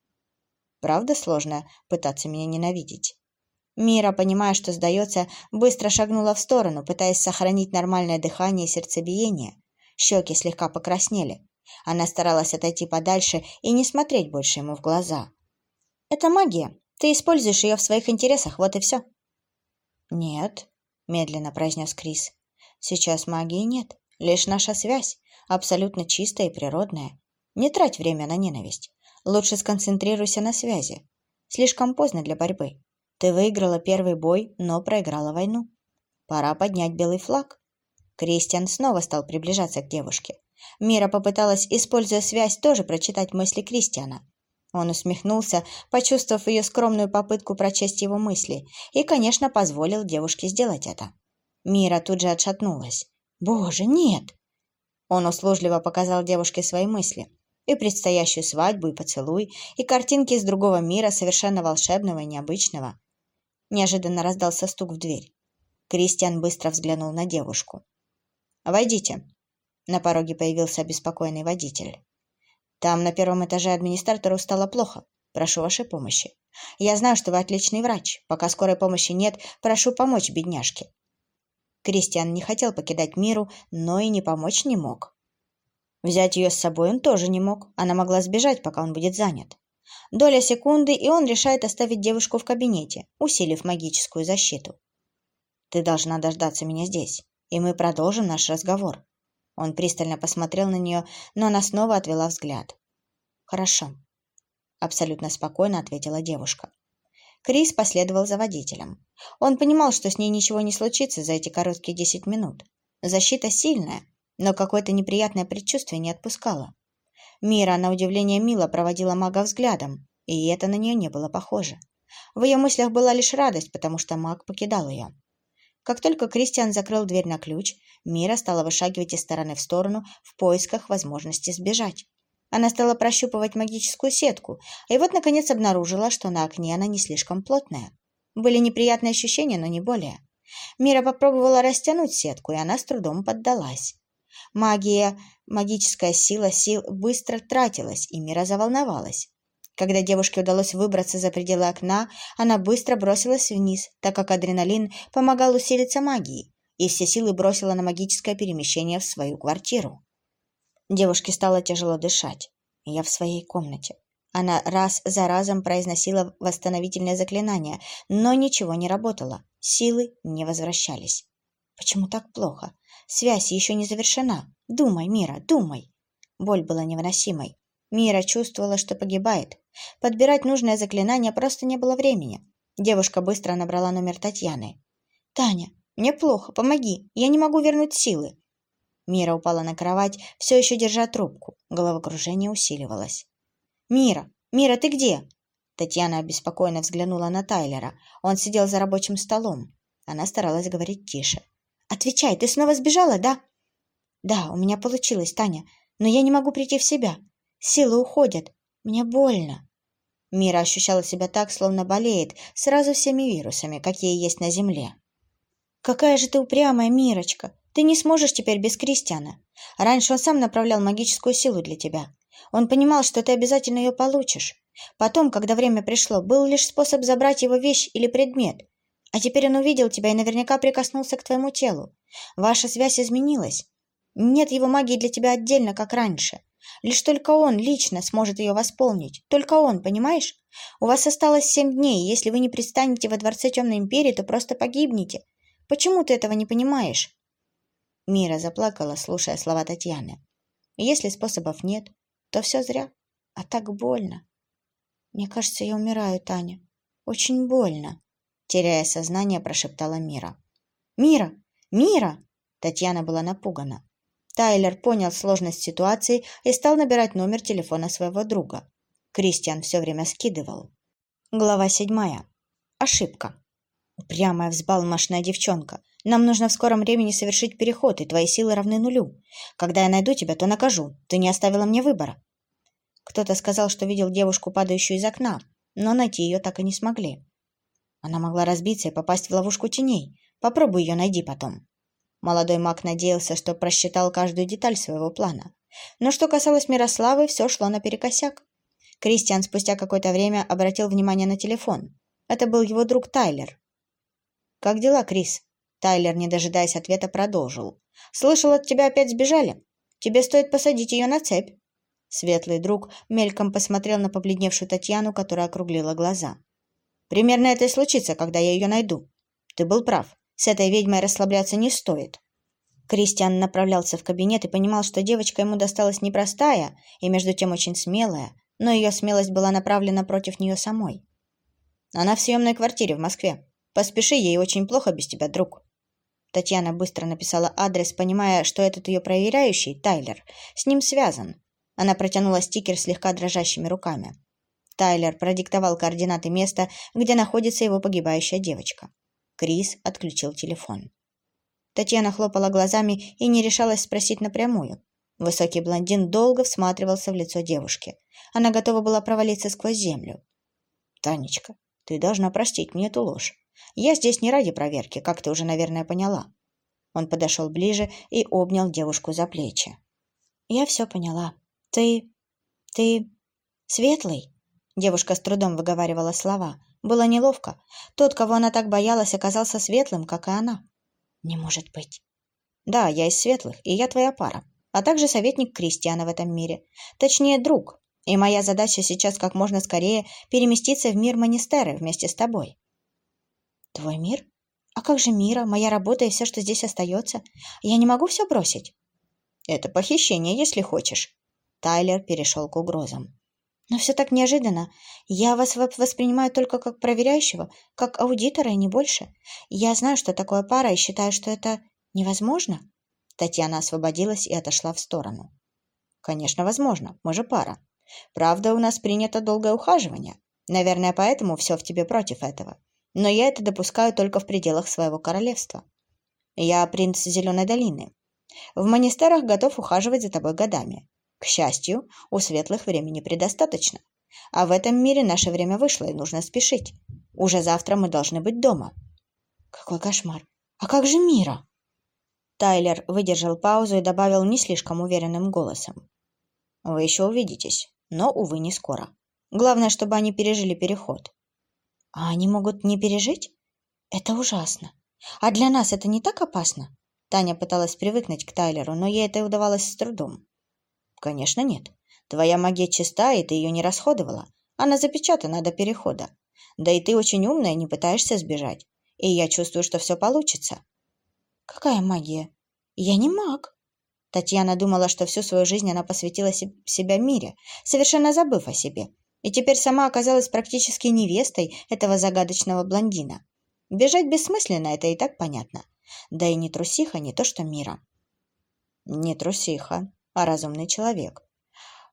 «Правда сложно пытаться меня ненавидеть?» Мира, понимая, что сдается, быстро шагнула в сторону, пытаясь сохранить нормальное дыхание и сердцебиение. Щеки слегка покраснели. Она старалась отойти подальше и не смотреть больше ему в глаза. Это магия. Ты используешь ее в своих интересах, вот и все. Нет, медленно произнес Крис. Сейчас магии нет. Лишь наша связь, абсолютно чистая и природная. Не трать время на ненависть. Лучше сконцентрируйся на связи. Слишком поздно для борьбы. Ты выиграла первый бой, но проиграла войну. Пора поднять белый флаг. Кристиан снова стал приближаться к девушке. Мира попыталась, используя связь, тоже прочитать мысли Кристиана. Он усмехнулся, почувствовав ее скромную попытку прочесть его мысли, и, конечно, позволил девушке сделать это. Мира тут же отшатнулась. «Боже, нет!» Он услужливо показал девушке свои мысли. И предстоящую свадьбу, и поцелуй, и картинки из другого мира, совершенно волшебного и необычного. Неожиданно раздался стук в дверь. Кристиан быстро взглянул на девушку. «Войдите». На пороге появился обеспокоенный водитель. Там на первом этаже администратору стало плохо. Прошу вашей помощи. Я знаю, что вы отличный врач. Пока скорой помощи нет, прошу помочь бедняжке. Кристиан не хотел покидать миру, но и не помочь не мог. Взять ее с собой он тоже не мог. Она могла сбежать, пока он будет занят. Доля секунды, и он решает оставить девушку в кабинете, усилив магическую защиту. «Ты должна дождаться меня здесь, и мы продолжим наш разговор», он пристально посмотрел на нее, но она снова отвела взгляд. «Хорошо», — абсолютно спокойно ответила девушка. Крис последовал за водителем. Он понимал, что с ней ничего не случится за эти короткие десять минут. Защита сильная, но какое-то неприятное предчувствие не отпускало. Мира, на удивление мило, проводила мага взглядом, и это на нее не было похоже. В ее мыслях была лишь радость, потому что маг покидал ее. Как только Кристиан закрыл дверь на ключ, Мира стала вышагивать из стороны в сторону в поисках возможности сбежать. Она стала прощупывать магическую сетку, и вот, наконец, обнаружила, что на окне она не слишком плотная. Были неприятные ощущения, но не более. Мира попробовала растянуть сетку, и она с трудом поддалась. Магия, магическая сила сил быстро тратилась, и Мира заволновалась. Когда девушке удалось выбраться за пределы окна, она быстро бросилась вниз, так как адреналин помогал усилиться магией, и все силы бросила на магическое перемещение в свою квартиру. Девушке стало тяжело дышать. Я в своей комнате. Она раз за разом произносила восстановительное заклинание, но ничего не работало. Силы не возвращались. Почему так плохо? Связь еще не завершена. Думай, Мира, думай. Боль была невыносимой. Мира чувствовала, что погибает. Подбирать нужное заклинание просто не было времени. Девушка быстро набрала номер Татьяны. «Таня, мне плохо, помоги, я не могу вернуть силы». Мира упала на кровать, все еще держа трубку. Головокружение усиливалось. «Мира! Мира, ты где?» Татьяна обеспокоенно взглянула на Тайлера. Он сидел за рабочим столом. Она старалась говорить тише. «Отвечай, ты снова сбежала, да?» «Да, у меня получилось, Таня, но я не могу прийти в себя. Силы уходят. Мне больно. Мира ощущала себя так, словно болеет сразу всеми вирусами, какие есть на Земле. «Какая же ты упрямая, Мирочка! Ты не сможешь теперь без Кристиана. Раньше он сам направлял магическую силу для тебя. Он понимал, что ты обязательно ее получишь. Потом, когда время пришло, был лишь способ забрать его вещь или предмет. А теперь он увидел тебя и наверняка прикоснулся к твоему телу. Ваша связь изменилась. Нет его магии для тебя отдельно, как раньше. Лишь только он лично сможет ее восполнить. Только он, понимаешь? У вас осталось семь дней, и если вы не предстанете во дворце Темной Империи, то просто погибнете. Почему ты этого не понимаешь?» Мира заплакала, слушая слова Татьяны. «Если способов нет, то все зря. А так больно. Мне кажется, я умираю, Таня. Очень больно», — теряя сознание, прошептала Мира. «Мира! Мира!» Татьяна была напугана. Тайлер понял сложность ситуации и стал набирать номер телефона своего друга. Кристиан все время скидывал. Глава седьмая. Ошибка. Упрямая взбалмошная девчонка. Нам нужно в скором времени совершить переход, и твои силы равны нулю. Когда я найду тебя, то накажу. Ты не оставила мне выбора. Кто-то сказал, что видел девушку, падающую из окна, но найти ее так и не смогли. Она могла разбиться и попасть в ловушку теней. Попробуй ее найди потом. Молодой маг надеялся, что просчитал каждую деталь своего плана. Но что касалось Мирославы, все шло наперекосяк. Кристиан спустя какое-то время обратил внимание на телефон. Это был его друг Тайлер. «Как дела, Крис?» Тайлер, не дожидаясь ответа, продолжил. «Слышал, от тебя опять сбежали. Тебе стоит посадить ее на цепь». Светлый друг мельком посмотрел на побледневшую Татьяну, которая округлила глаза. «Примерно это и случится, когда я ее найду. Ты был прав. С этой ведьмой расслабляться не стоит». Кристиан направлялся в кабинет и понимал, что девочка ему досталась непростая и, между тем, очень смелая, но ее смелость была направлена против нее самой. «Она в съемной квартире в Москве. Поспеши, ей очень плохо без тебя, друг». Татьяна быстро написала адрес, понимая, что этот ее проверяющий, Тайлер, с ним связан. Она протянула стикер слегка дрожащими руками. Тайлер продиктовал координаты места, где находится его погибающая девочка. Крис отключил телефон. Татьяна хлопала глазами и не решалась спросить напрямую. Высокий блондин долго всматривался в лицо девушки. Она готова была провалиться сквозь землю. «Танечка, ты должна простить мне эту ложь. Я здесь не ради проверки, как ты уже, наверное, поняла». Он подошел ближе и обнял девушку за плечи. «Я все поняла. Ты... ты... светлый?» Девушка с трудом выговаривала слова. Было неловко. Тот, кого она так боялась, оказался светлым, как и она. «Не может быть». «Да, я из светлых, и я твоя пара а также советник Кристиана в этом мире. Точнее, друг. И моя задача сейчас как можно скорее переместиться в мир Манистеры вместе с тобой. Твой мир? А как же мира, моя работа и все, что здесь остается? Я не могу все бросить? Это похищение, если хочешь. Тайлер перешел к угрозам. Но все так неожиданно. Я вас воспринимаю только как проверяющего, как аудитора и не больше. Я знаю, что такое пара, и считаю, что это невозможно. Татьяна освободилась и отошла в сторону. «Конечно, возможно. Мы же пара. Правда, у нас принято долгое ухаживание. Наверное, поэтому все в тебе против этого. Но я это допускаю только в пределах своего королевства. Я принц Зеленой долины. В монастырах готов ухаживать за тобой годами. К счастью, у светлых времени предостаточно. А в этом мире наше время вышло, и нужно спешить. Уже завтра мы должны быть дома». «Какой кошмар! А как же Мира?» Тайлер выдержал паузу и добавил не слишком уверенным голосом. «Вы еще увидитесь, но, увы, не скоро. Главное, чтобы они пережили переход». «А они могут не пережить? Это ужасно. А для нас это не так опасно?» Таня пыталась привыкнуть к Тайлеру, но ей это удавалось с трудом. «Конечно нет. Твоя магия чиста, и ты ее не расходовала. Она запечатана до перехода. Да и ты очень умная, не пытаешься сбежать. И я чувствую, что все получится. Какая магия? Я не маг. Татьяна думала, что всю свою жизнь она посвятила себя мире, совершенно забыв о себе, и теперь сама оказалась практически невестой этого загадочного блондина. Бежать бессмысленно, это и так понятно. Да и не трусиха, не то что мира. Не трусиха, а разумный человек.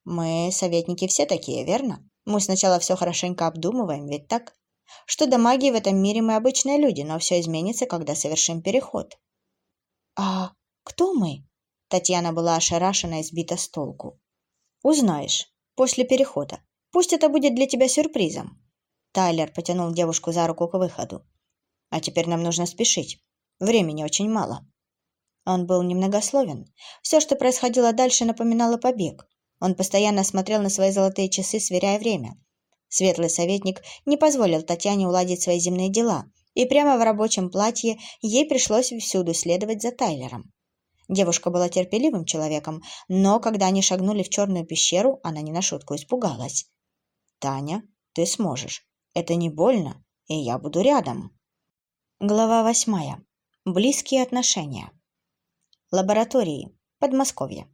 Мы, советники, все такие, верно? Мы сначала все хорошенько обдумываем, ведь так? Что до магии в этом мире мы обычные люди, но все изменится, когда совершим переход. «А кто мы?» Татьяна была ошарашена и сбита с толку. «Узнаешь. После перехода. Пусть это будет для тебя сюрпризом». Тайлер потянул девушку за руку к выходу. «А теперь нам нужно спешить. Времени очень мало». Он был немногословен. Все, что происходило дальше, напоминало побег. Он постоянно смотрел на свои золотые часы, сверяя время. Светлый советник не позволил Татьяне уладить свои земные дела, И прямо в рабочем платье ей пришлось всюду следовать за Тайлером. Девушка была терпеливым человеком, но когда они шагнули в черную пещеру, она не на шутку испугалась. «Таня, ты сможешь. Это не больно, и я буду рядом». Глава восьмая. Близкие отношения. Лаборатории. Подмосковье.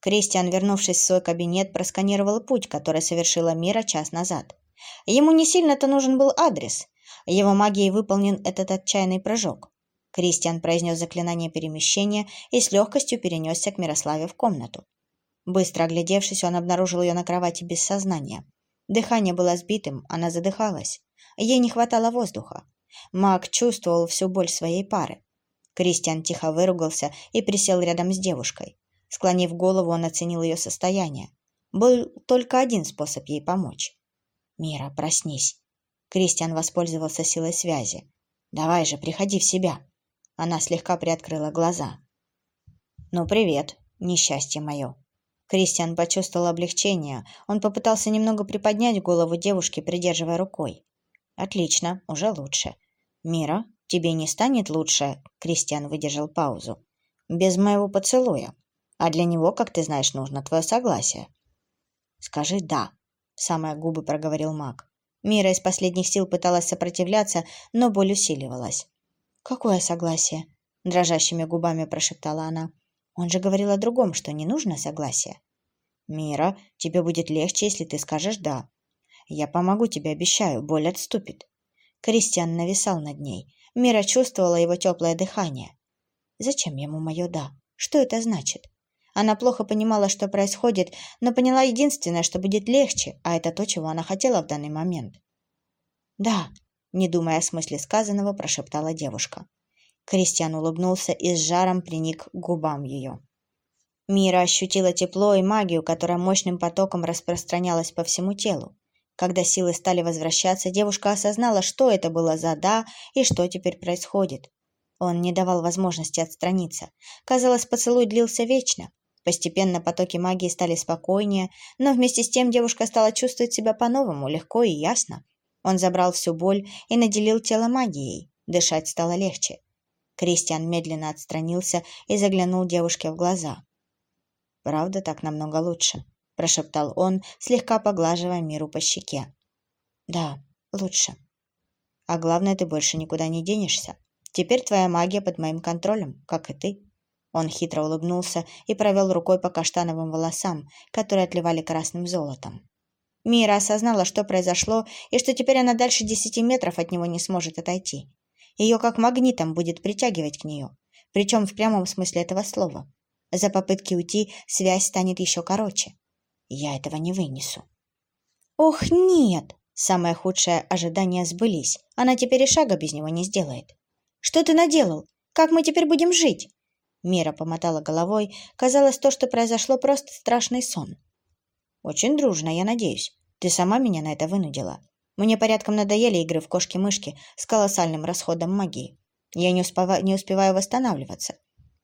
Кристиан, вернувшись в свой кабинет, просканировал путь, который совершила Мира час назад. Ему не сильно-то нужен был адрес. Его магией выполнен этот отчаянный прыжок. Кристиан произнес заклинание перемещения и с легкостью перенесся к Мирославе в комнату. Быстро оглядевшись, он обнаружил ее на кровати без сознания. Дыхание было сбитым, она задыхалась. Ей не хватало воздуха. Маг чувствовал всю боль своей пары. Кристиан тихо выругался и присел рядом с девушкой. Склонив голову, он оценил ее состояние. Был только один способ ей помочь. «Мира, проснись!» Кристиан воспользовался силой связи. «Давай же, приходи в себя!» Она слегка приоткрыла глаза. «Ну, привет, несчастье мое!» Кристиан почувствовал облегчение. Он попытался немного приподнять голову девушки, придерживая рукой. «Отлично, уже лучше. Мира, тебе не станет лучше?» Кристиан выдержал паузу. «Без моего поцелуя. А для него, как ты знаешь, нужно твое согласие». «Скажи «да», — самые губы проговорил маг. Мира из последних сил пыталась сопротивляться, но боль усиливалась. «Какое согласие?» — дрожащими губами прошептала она. Он же говорил о другом, что не нужно согласия. «Мира, тебе будет легче, если ты скажешь «да». Я помогу тебе, обещаю, боль отступит». Кристиан нависал над ней. Мира чувствовала его теплое дыхание. «Зачем ему мое «да»? Что это значит?» Она плохо понимала, что происходит, но поняла единственное, что будет легче, а это то, чего она хотела в данный момент. «Да», — не думая о смысле сказанного, прошептала девушка. Кристиан улыбнулся и с жаром приник к губам ее. Мира ощутила тепло и магию, которая мощным потоком распространялась по всему телу. Когда силы стали возвращаться, девушка осознала, что это было за «да» и что теперь происходит. Он не давал возможности отстраниться. Казалось, поцелуй длился вечно. Постепенно потоки магии стали спокойнее, но вместе с тем девушка стала чувствовать себя по-новому, легко и ясно. Он забрал всю боль и наделил тело магией. Дышать стало легче. Кристиан медленно отстранился и заглянул девушке в глаза. «Правда, так намного лучше», — прошептал он, слегка поглаживая миру по щеке. «Да, лучше. А главное, ты больше никуда не денешься. Теперь твоя магия под моим контролем, как и ты». Он хитро улыбнулся и провел рукой по каштановым волосам, которые отливали красным золотом. Мира осознала, что произошло, и что теперь она дальше десяти метров от него не сможет отойти. Ее как магнитом будет притягивать к нее, причем в прямом смысле этого слова. За попытки уйти связь станет еще короче. Я этого не вынесу. Ох, нет! Самое худшее ожидания сбылись. Она теперь и шага без него не сделает. Что ты наделал? Как мы теперь будем жить? Мира помотала головой. Казалось, то, что произошло, просто страшный сон. Очень дружно, я надеюсь. Ты сама меня на это вынудила. Мне порядком надоели игры в кошки-мышки с колоссальным расходом магии. Я не, успева... не успеваю восстанавливаться.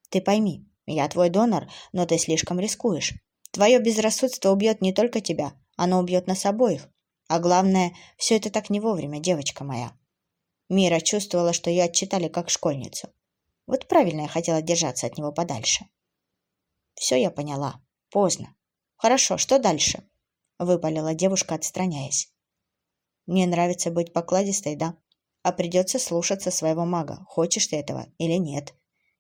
Ты пойми, я твой донор, но ты слишком рискуешь. Твое безрассудство убьет не только тебя, оно убьет нас обоих. А главное, все это так не вовремя, девочка моя. Мира чувствовала, что ее отчитали как школьницу. Вот правильно я хотела держаться от него подальше. Все я поняла. Поздно. Хорошо, что дальше? Выпалила девушка, отстраняясь. Мне нравится быть покладистой, да? А придется слушаться своего мага, хочешь ты этого или нет.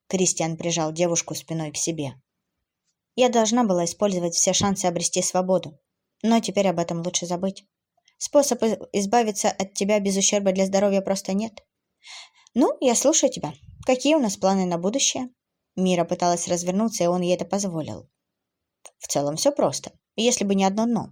Кристиан прижал девушку спиной к себе. Я должна была использовать все шансы обрести свободу, но теперь об этом лучше забыть. Способ избавиться от тебя без ущерба для здоровья просто нет. Ну, я слушаю тебя. Какие у нас планы на будущее? Мира пыталась развернуться, и он ей это позволил. В целом все просто. Если бы не одно «но».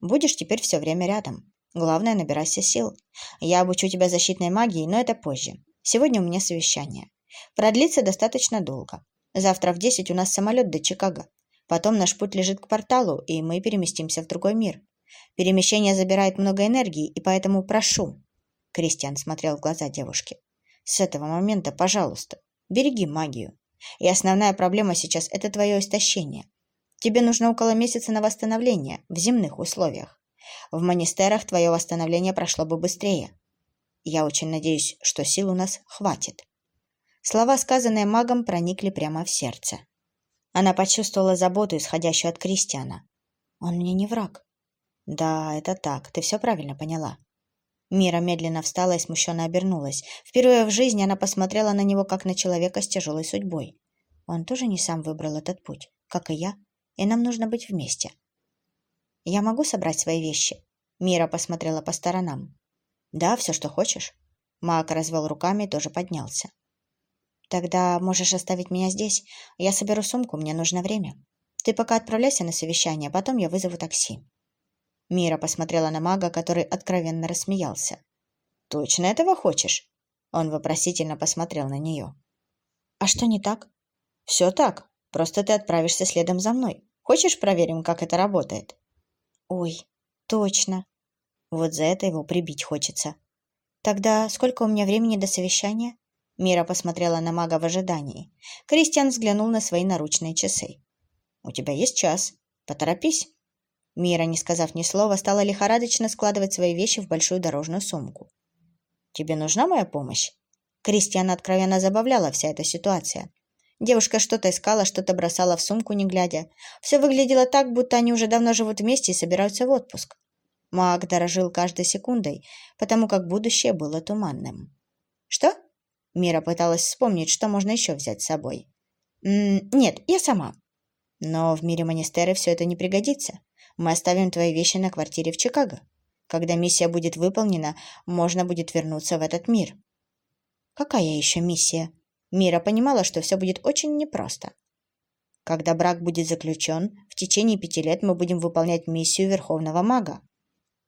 Будешь теперь все время рядом. Главное, набирайся сил. Я обучу тебя защитной магии, но это позже. Сегодня у меня совещание. Продлится достаточно долго. Завтра в десять у нас самолет до Чикаго. Потом наш путь лежит к порталу, и мы переместимся в другой мир. Перемещение забирает много энергии, и поэтому прошу. Кристиан смотрел в глаза девушки. С этого момента, пожалуйста, береги магию. И основная проблема сейчас – это твое истощение. Тебе нужно около месяца на восстановление в земных условиях. В монистерах твое восстановление прошло бы быстрее. Я очень надеюсь, что сил у нас хватит. Слова, сказанные магом, проникли прямо в сердце. Она почувствовала заботу, исходящую от Кристиана. Он мне не враг. Да, это так, ты все правильно поняла. Мира медленно встала и смущенно обернулась. Впервые в жизни она посмотрела на него, как на человека с тяжелой судьбой. Он тоже не сам выбрал этот путь, как и я, и нам нужно быть вместе. Я могу собрать свои вещи? Мира посмотрела по сторонам. Да, все, что хочешь. Мак развел руками и тоже поднялся. Тогда можешь оставить меня здесь. Я соберу сумку, мне нужно время. Ты пока отправляйся на совещание, а потом я вызову такси. Мира посмотрела на мага, который откровенно рассмеялся. «Точно этого хочешь?» Он вопросительно посмотрел на нее. «А что не так?» «Все так. Просто ты отправишься следом за мной. Хочешь, проверим, как это работает?» «Ой, точно. Вот за это его прибить хочется. Тогда сколько у меня времени до совещания?» Мира посмотрела на мага в ожидании. Кристиан взглянул на свои наручные часы. «У тебя есть час. Поторопись». Мира, не сказав ни слова, стала лихорадочно складывать свои вещи в большую дорожную сумку. «Тебе нужна моя помощь?» Кристиана откровенно забавляла вся эта ситуация. Девушка что-то искала, что-то бросала в сумку, не глядя. Все выглядело так, будто они уже давно живут вместе и собираются в отпуск. Маг дорожил каждой секундой, потому как будущее было туманным. «Что?» Мира пыталась вспомнить, что можно еще взять с собой. «М -м, «Нет, я сама», но в мире Монестеры все это не пригодится. Мы оставим твои вещи на квартире в Чикаго. Когда миссия будет выполнена, можно будет вернуться в этот мир. Какая еще миссия? Мира понимала, что все будет очень непросто. Когда брак будет заключен, в течение пяти лет мы будем выполнять миссию Верховного Мага.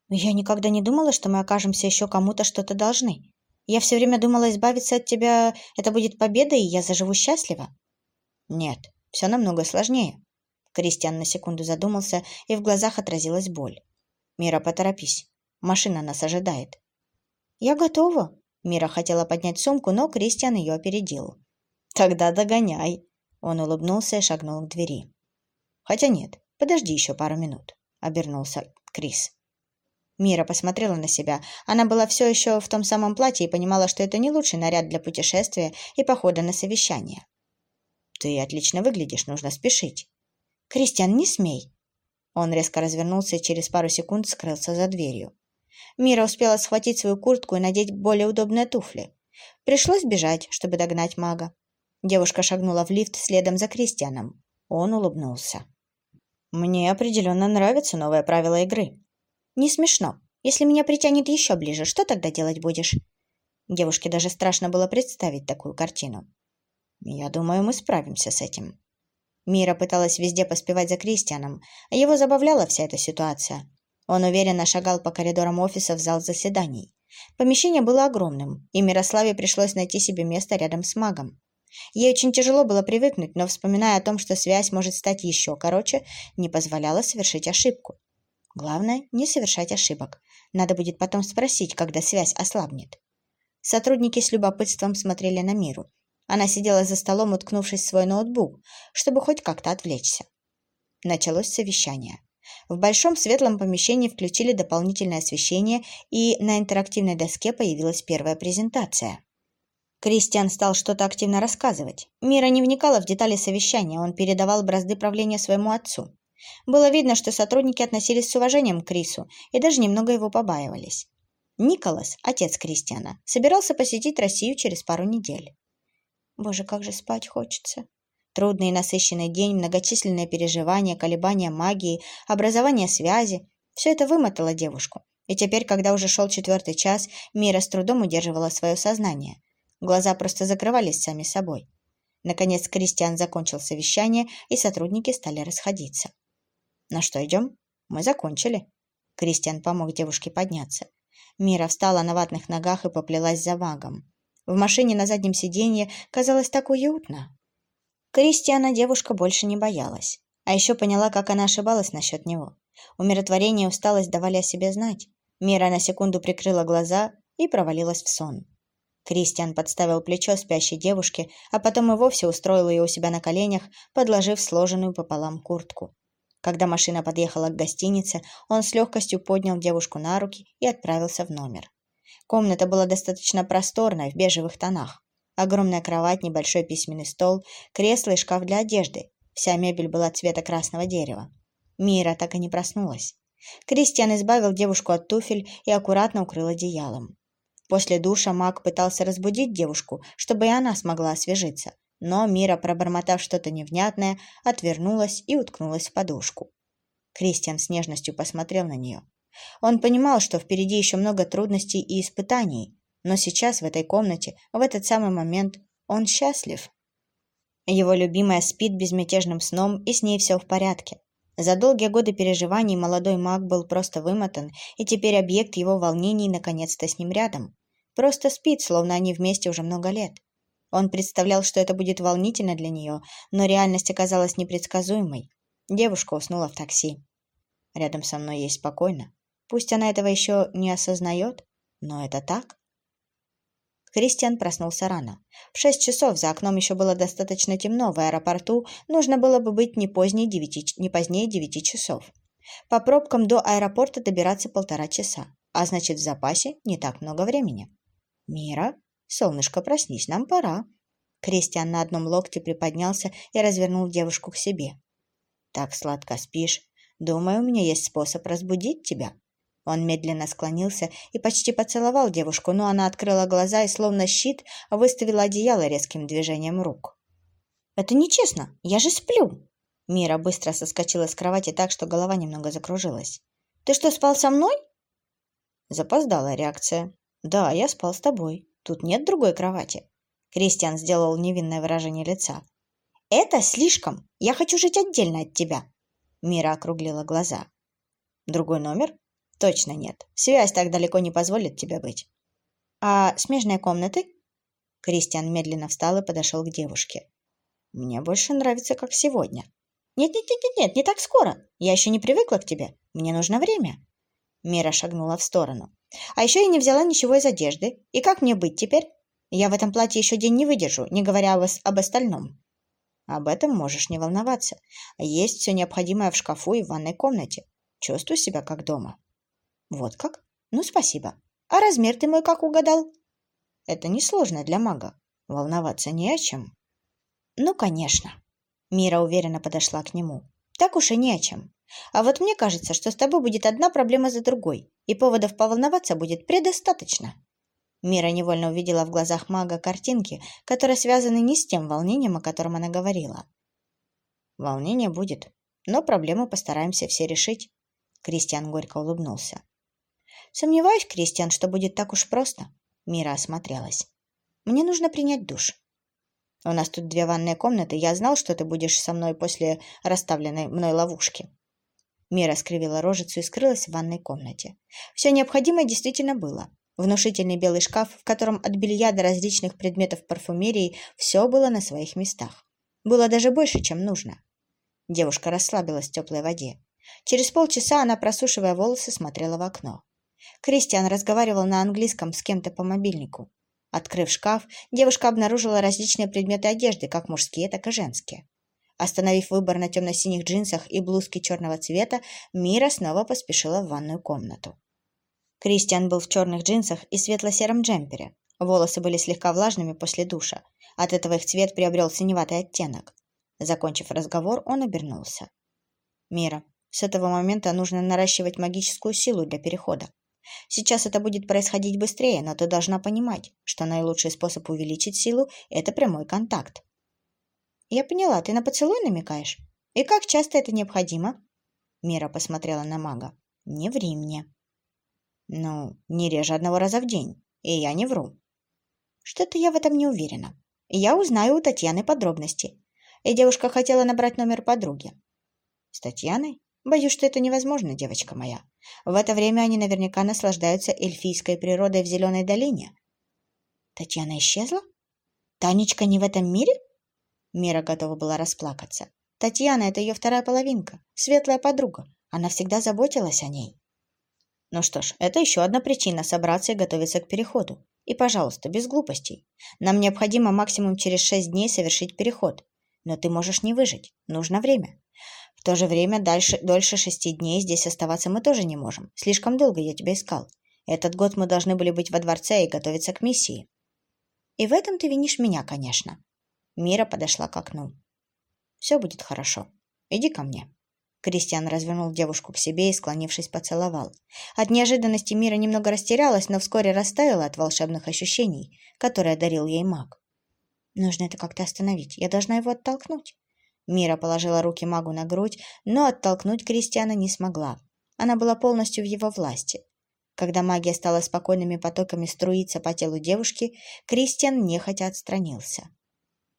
Я никогда не думала, что мы окажемся еще кому-то что-то должны. Я все время думала, избавиться от тебя – это будет победа, и я заживу счастливо. Нет, все намного сложнее. Кристиан на секунду задумался, и в глазах отразилась боль. «Мира, поторопись. Машина нас ожидает». «Я готова». Мира хотела поднять сумку, но Кристиан ее опередил. «Тогда догоняй». Он улыбнулся и шагнул к двери. «Хотя нет, подожди еще пару минут», — обернулся Крис. Мира посмотрела на себя. Она была все еще в том самом платье и понимала, что это не лучший наряд для путешествия и похода на совещание. «Ты отлично выглядишь, нужно спешить». «Кристиан, не смей!» Он резко развернулся и через пару секунд скрылся за дверью. Мира успела схватить свою куртку и надеть более удобные туфли. Пришлось бежать, чтобы догнать мага. Девушка шагнула в лифт следом за Кристианом. Он улыбнулся. «Мне определенно нравятся новые правила игры». «Не смешно. Если меня притянет еще ближе, что тогда делать будешь?» Девушке даже страшно было представить такую картину. Я думаю, мы справимся с этим. Мира пыталась везде поспевать за Кристианом, а его забавляла вся эта ситуация. Он уверенно шагал по коридорам офиса в зал заседаний. Помещение было огромным, и Мирославе пришлось найти себе место рядом с магом. Ей очень тяжело было привыкнуть, но, вспоминая о том, что связь может стать еще короче, не позволяла совершить ошибку. Главное, не совершать ошибок. Надо будет потом спросить, когда связь ослабнет. Сотрудники с любопытством смотрели на Миру, она сидела за столом, уткнувшись в свой ноутбук, чтобы хоть как-то отвлечься. Началось совещание. В большом светлом помещении включили дополнительное освещение, и на интерактивной доске появилась первая презентация. Кристиан стал что-то активно рассказывать. Мира не вникала в детали совещания, он передавал бразды правления своему отцу. Было видно, что сотрудники относились с уважением к Крису и даже немного его побаивались. Николас, отец Кристиана, собирался посетить Россию через пару недель. Боже, как же спать хочется. Трудный и насыщенный день, многочисленные переживания, колебания магии, образование связи – все это вымотало девушку. И теперь, когда уже шел четвертый час, Мира с трудом удерживала свое сознание. Глаза просто закрывались сами собой. Наконец Кристиан закончил совещание, и сотрудники стали расходиться. «На что идем?» «Мы закончили». Кристиан помог девушке подняться. Мира встала на ватных ногах и поплелась за магом. В машине на заднем сиденье казалось так уютно. Кристиана девушка больше не боялась. А еще поняла, как она ошибалась насчет него. Умиротворение и усталость давали о себе знать. Мира на секунду прикрыла глаза и провалилась в сон. Кристиан подставил плечо спящей девушке, а потом и вовсе устроил ее у себя на коленях, подложив сложенную пополам куртку. Когда машина подъехала к гостинице, он с легкостью поднял девушку на руки и отправился в номер. Комната была достаточно просторной, в бежевых тонах. Огромная кровать, небольшой письменный стол, кресло и шкаф для одежды. Вся мебель была цвета красного дерева. Мира так и не проснулась. Кристиан избавил девушку от туфель и аккуратно укрыл одеялом. После душа маг пытался разбудить девушку, чтобы и она смогла освежиться, но Мира, пробормотав что-то невнятное, отвернулась и уткнулась в подушку. Кристиан с нежностью посмотрел на нее. Он понимал, что впереди еще много трудностей и испытаний, но сейчас в этой комнате, в этот самый момент, он счастлив. Его любимая спит безмятежным сном, и с ней все в порядке. За долгие годы переживаний молодой маг был просто вымотан, и теперь объект его волнений наконец-то с ним рядом. Просто спит, словно они вместе уже много лет. Он представлял, что это будет волнительно для нее, но реальность оказалась непредсказуемой. Девушка уснула в такси. Рядом со мной ей спокойно. Пусть она этого еще не осознает, но это так. Кристиан проснулся рано. В шесть часов за окном еще было достаточно темно, в аэропорту нужно было бы быть не, позднее девяти, не позднее девяти часов. По пробкам до аэропорта добираться полтора часа, а значит в запасе не так много времени. «Мира, солнышко, проснись, нам пора». Кристиан на одном локте приподнялся и развернул девушку к себе. «Так сладко спишь. Думаю, у меня есть способ разбудить тебя». Он медленно склонился и почти поцеловал девушку, но она открыла глаза и, словно щит, выставила одеяло резким движением рук. «Это нечестно! Я же сплю!» Мира быстро соскочила с кровати так, что голова немного закружилась. «Ты что, спал со мной?» Запоздала реакция. «Да, я спал с тобой. Тут нет другой кровати». Кристиан сделал невинное выражение лица. «Это слишком! Я хочу жить отдельно от тебя!» Мира округлила глаза. «Другой номер?» Точно нет. Связь так далеко не позволит тебе быть. А смежные комнаты? Кристиан медленно встал и подошел к девушке. Мне больше нравится, как сегодня. Нет, нет, нет, нет, нет, не так скоро. Я еще не привыкла к тебе. Мне нужно время. Мира шагнула в сторону. А еще я не взяла ничего из одежды. И как мне быть теперь? Я в этом платье еще день не выдержу, не говоря об, об остальном. Об этом можешь не волноваться. Есть все необходимое в шкафу и в ванной комнате. Чувствую себя как дома. Вот как? Ну, спасибо. А размер ты мой как угадал? Это несложно для мага. Волноваться не о чем. Ну, конечно. Мира уверенно подошла к нему. Так уж и не о чем. А вот мне кажется, что с тобой будет одна проблема за другой, и поводов поволноваться будет предостаточно. Мира невольно увидела в глазах мага картинки, которые связаны не с тем волнением, о котором она говорила. Волнение будет, но проблему постараемся все решить. Кристиан горько улыбнулся. Сомневаюсь, Кристиан, что будет так уж просто. Мира осмотрелась. Мне нужно принять душ. У нас тут две ванные комнаты. Я знал, что ты будешь со мной после расставленной мной ловушки. Мира скривила рожицу и скрылась в ванной комнате. Все необходимое действительно было. Внушительный белый шкаф, в котором от белья до различных предметов парфюмерии все было на своих местах. Было даже больше, чем нужно. Девушка расслабилась в теплой воде. Через полчаса она, просушивая волосы, смотрела в окно. Кристиан разговаривал на английском с кем-то по мобильнику. Открыв шкаф, девушка обнаружила различные предметы одежды, как мужские, так и женские. Остановив выбор на темно-синих джинсах и блузке черного цвета, Мира снова поспешила в ванную комнату. Кристиан был в черных джинсах и светло-сером джемпере. Волосы были слегка влажными после душа. От этого их цвет приобрел синеватый оттенок. Закончив разговор, он обернулся. «Мира, с этого момента нужно наращивать магическую силу для перехода. Сейчас это будет происходить быстрее, но ты должна понимать, что наилучший способ увеличить силу – это прямой контакт. Я поняла, ты на поцелуй намекаешь? И как часто это необходимо? Мира посмотрела на мага. Не ври мне. Ну, не реже одного раза в день. И я не вру. Что-то я в этом не уверена. Я узнаю у Татьяны подробности. И девушка хотела набрать номер подруги. С Татьяной? Боюсь, что это невозможно, девочка моя. В это время они наверняка наслаждаются эльфийской природой в Зеленой долине. Татьяна исчезла? Танечка не в этом мире? Мира готова была расплакаться. Татьяна — это ее вторая половинка, светлая подруга. Она всегда заботилась о ней. Ну что ж, это еще одна причина собраться и готовиться к переходу. И, пожалуйста, без глупостей. Нам необходимо максимум через шесть дней совершить переход. Но ты можешь не выжить. Нужно время. В то же время дальше, дольше шести дней здесь оставаться мы тоже не можем. Слишком долго я тебя искал. Этот год мы должны были быть во дворце и готовиться к миссии. И в этом ты винишь меня, конечно. Мира подошла к окну. Все будет хорошо. Иди ко мне. Кристиан развернул девушку к себе и, склонившись, поцеловал. От неожиданности Мира немного растерялась, но вскоре растаяла от волшебных ощущений, которые одарил ей маг. «Нужно это как-то остановить. Я должна его оттолкнуть». Мира положила руки магу на грудь, но оттолкнуть Кристиана не смогла. Она была полностью в его власти. Когда магия стала спокойными потоками струиться по телу девушки, Кристиан нехотя отстранился.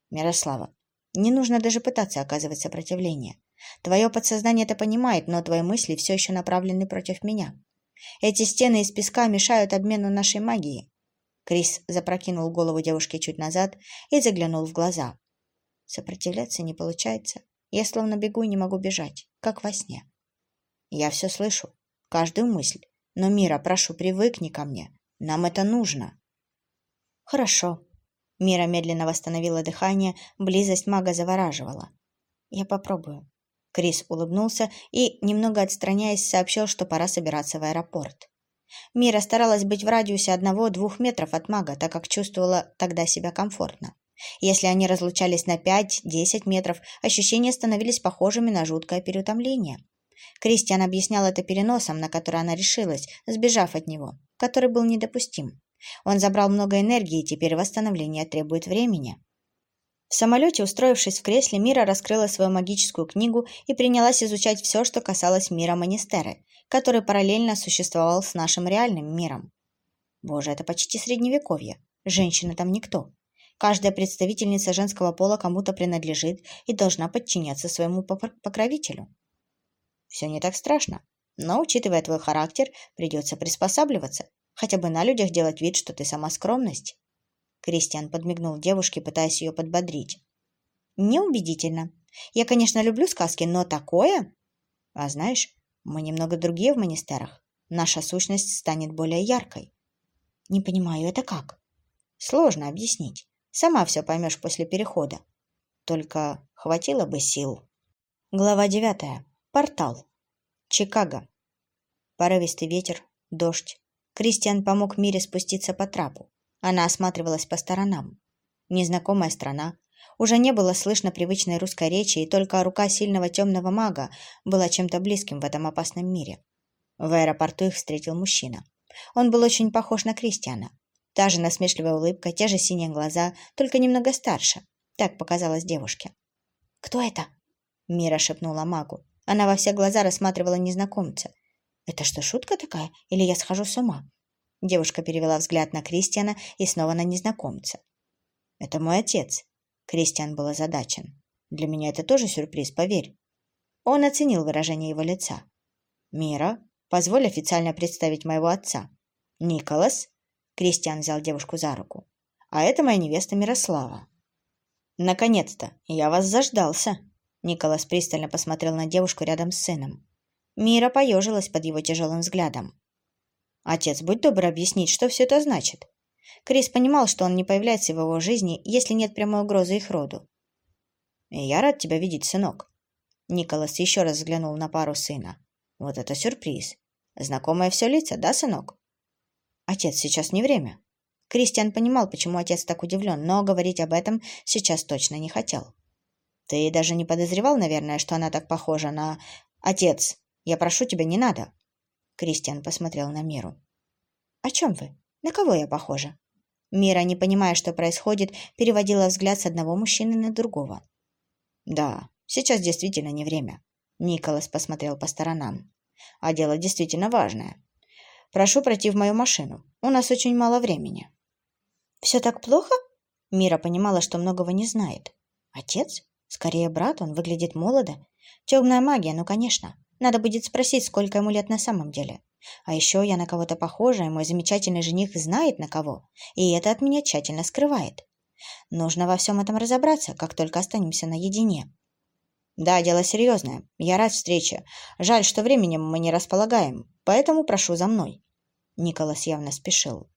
«Мирослава, не нужно даже пытаться оказывать сопротивление. Твое подсознание это понимает, но твои мысли все еще направлены против меня. Эти стены из песка мешают обмену нашей магии». Крис запрокинул голову девушки чуть назад и заглянул в глаза. Сопротивляться не получается. Я словно бегу и не могу бежать, как во сне. Я все слышу, каждую мысль, но, Мира, прошу, привыкни ко мне. Нам это нужно. Хорошо. Мира медленно восстановила дыхание, близость мага завораживала. Я попробую. Крис улыбнулся и, немного отстраняясь, сообщил, что пора собираться в аэропорт. Мира старалась быть в радиусе одного-двух метров от мага, так как чувствовала тогда себя комфортно. Если они разлучались на пять-десять метров, ощущения становились похожими на жуткое переутомление. Кристиан объяснял это переносом, на который она решилась, сбежав от него, который был недопустим. Он забрал много энергии, и теперь восстановление требует времени. В самолете, устроившись в кресле, Мира раскрыла свою магическую книгу и принялась изучать все, что касалось мира Манистеры, который параллельно существовал с нашим реальным миром. Боже, это почти средневековье. Женщина там никто. Каждая представительница женского пола кому-то принадлежит и должна подчиняться своему покровителю. Все не так страшно. Но, учитывая твой характер, придется приспосабливаться. Хотя бы на людях делать вид, что ты сама скромность. Кристиан подмигнул девушке, пытаясь ее подбодрить. Неубедительно. Я, конечно, люблю сказки, но такое... А знаешь, мы немного другие в монистерах. Наша сущность станет более яркой. Не понимаю, это как? Сложно объяснить. Сама все поймешь после перехода. Только хватило бы сил. Глава девятая. Портал. Чикаго. Порывистый ветер, дождь. Кристиан помог Мире спуститься по трапу. Она осматривалась по сторонам. Незнакомая страна. Уже не было слышно привычной русской речи, и только рука сильного темного мага была чем-то близким в этом опасном мире. В аэропорту их встретил мужчина. Он был очень похож на Кристиана. Та же насмешливая улыбка, те же синие глаза, только немного старше. Так показалось девушке. «Кто это?» Мира шепнула магу. Она во все глаза рассматривала незнакомца. «Это что, шутка такая? Или я схожу с ума?» Девушка перевела взгляд на Кристиана и снова на незнакомца. «Это мой отец». Кристиан был озадачен. «Для меня это тоже сюрприз, поверь». Он оценил выражение его лица. «Мира, позволь официально представить моего отца. Николас». Кристиан взял девушку за руку. «А это моя невеста Мирослава». «Наконец-то! Я вас заждался!» Николас пристально посмотрел на девушку рядом с сыном. Мира поежилась под его тяжелым взглядом. «Отец, будь добр объяснить, что все это значит». Крис понимал, что он не появляется в его жизни, если нет прямой угрозы их роду. «Я рад тебя видеть, сынок». Николас еще раз взглянул на пару сына. «Вот это сюрприз. Знакомое все лица, да, сынок?» «Отец, сейчас не время». Кристиан понимал, почему отец так удивлен, но говорить об этом сейчас точно не хотел. Ты даже не подозревал, наверное, что она так похожа на... Отец, я прошу тебя, не надо. Кристиан посмотрел на Миру. О чем вы? На кого я похожа? Мира, не понимая, что происходит, переводила взгляд с одного мужчины на другого. Да, сейчас действительно не время. Николас посмотрел по сторонам. А дело действительно важное. Прошу пройти в мою машину. У нас очень мало времени. Все так плохо? Мира понимала, что многого не знает. Отец? Скорее брат, он выглядит молодо. Темная магия, ну конечно. Надо будет спросить, сколько ему лет на самом деле. А еще я на кого-то похожа, и мой замечательный жених знает на кого, и это от меня тщательно скрывает. Нужно во всем этом разобраться, как только останемся наедине. Да, дело серьезное. Я рад встрече. Жаль, что временем мы не располагаем, поэтому прошу за мной. Николас явно спешил.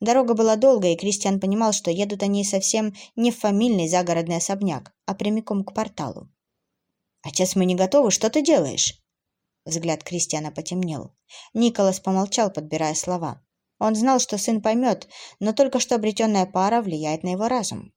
Дорога была долгая, и Кристиан понимал, что едут они совсем не в фамильный загородный особняк, а прямиком к порталу. «Отец, мы не готовы, что ты делаешь?» Взгляд Кристиана потемнел. Николас помолчал, подбирая слова. Он знал, что сын поймет, но только что обретенная пара влияет на его разум.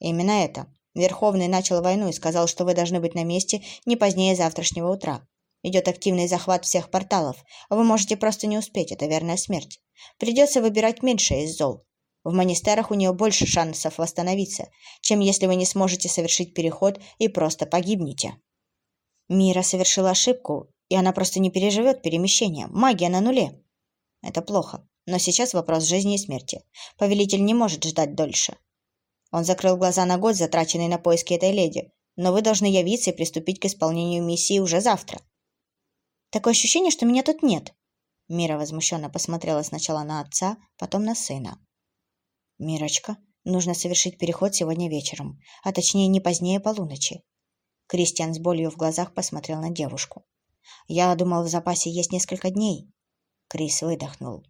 Именно это. Верховный начал войну и сказал, что вы должны быть на месте не позднее завтрашнего утра. Идет активный захват всех порталов. Вы можете просто не успеть, это верная смерть. Придется выбирать меньшее из зол. В монистерах у нее больше шансов восстановиться, чем если вы не сможете совершить переход и просто погибнете. Мира совершила ошибку, и она просто не переживет перемещение. Магия на нуле. Это плохо. Но сейчас вопрос жизни и смерти. Повелитель не может ждать дольше. Он закрыл глаза на год, затраченный на поиски этой леди. Но вы должны явиться и приступить к исполнению миссии уже завтра. Такое ощущение, что меня тут нет. Мира возмущенно посмотрела сначала на отца, потом на сына. «Мирочка, нужно совершить переход сегодня вечером, а точнее не позднее полуночи». Кристиан с болью в глазах посмотрел на девушку. «Я думал, в запасе есть несколько дней». Крис выдохнул.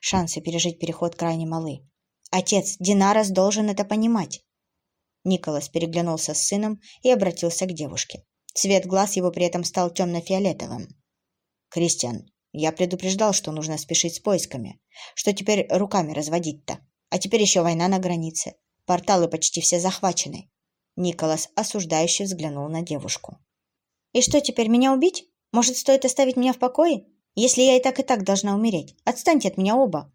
«Шансы пережить переход крайне малы. Отец, Динарас должен это понимать». Николас переглянулся с сыном и обратился к девушке. Цвет глаз его при этом стал темно-фиолетовым. «Кристиан, я предупреждал, что нужно спешить с поисками. Что теперь руками разводить-то?» А теперь еще война на границе. Порталы почти все захвачены. Николас осуждающе взглянул на девушку. «И что, теперь меня убить? Может, стоит оставить меня в покое? Если я и так и так должна умереть. Отстаньте от меня оба!»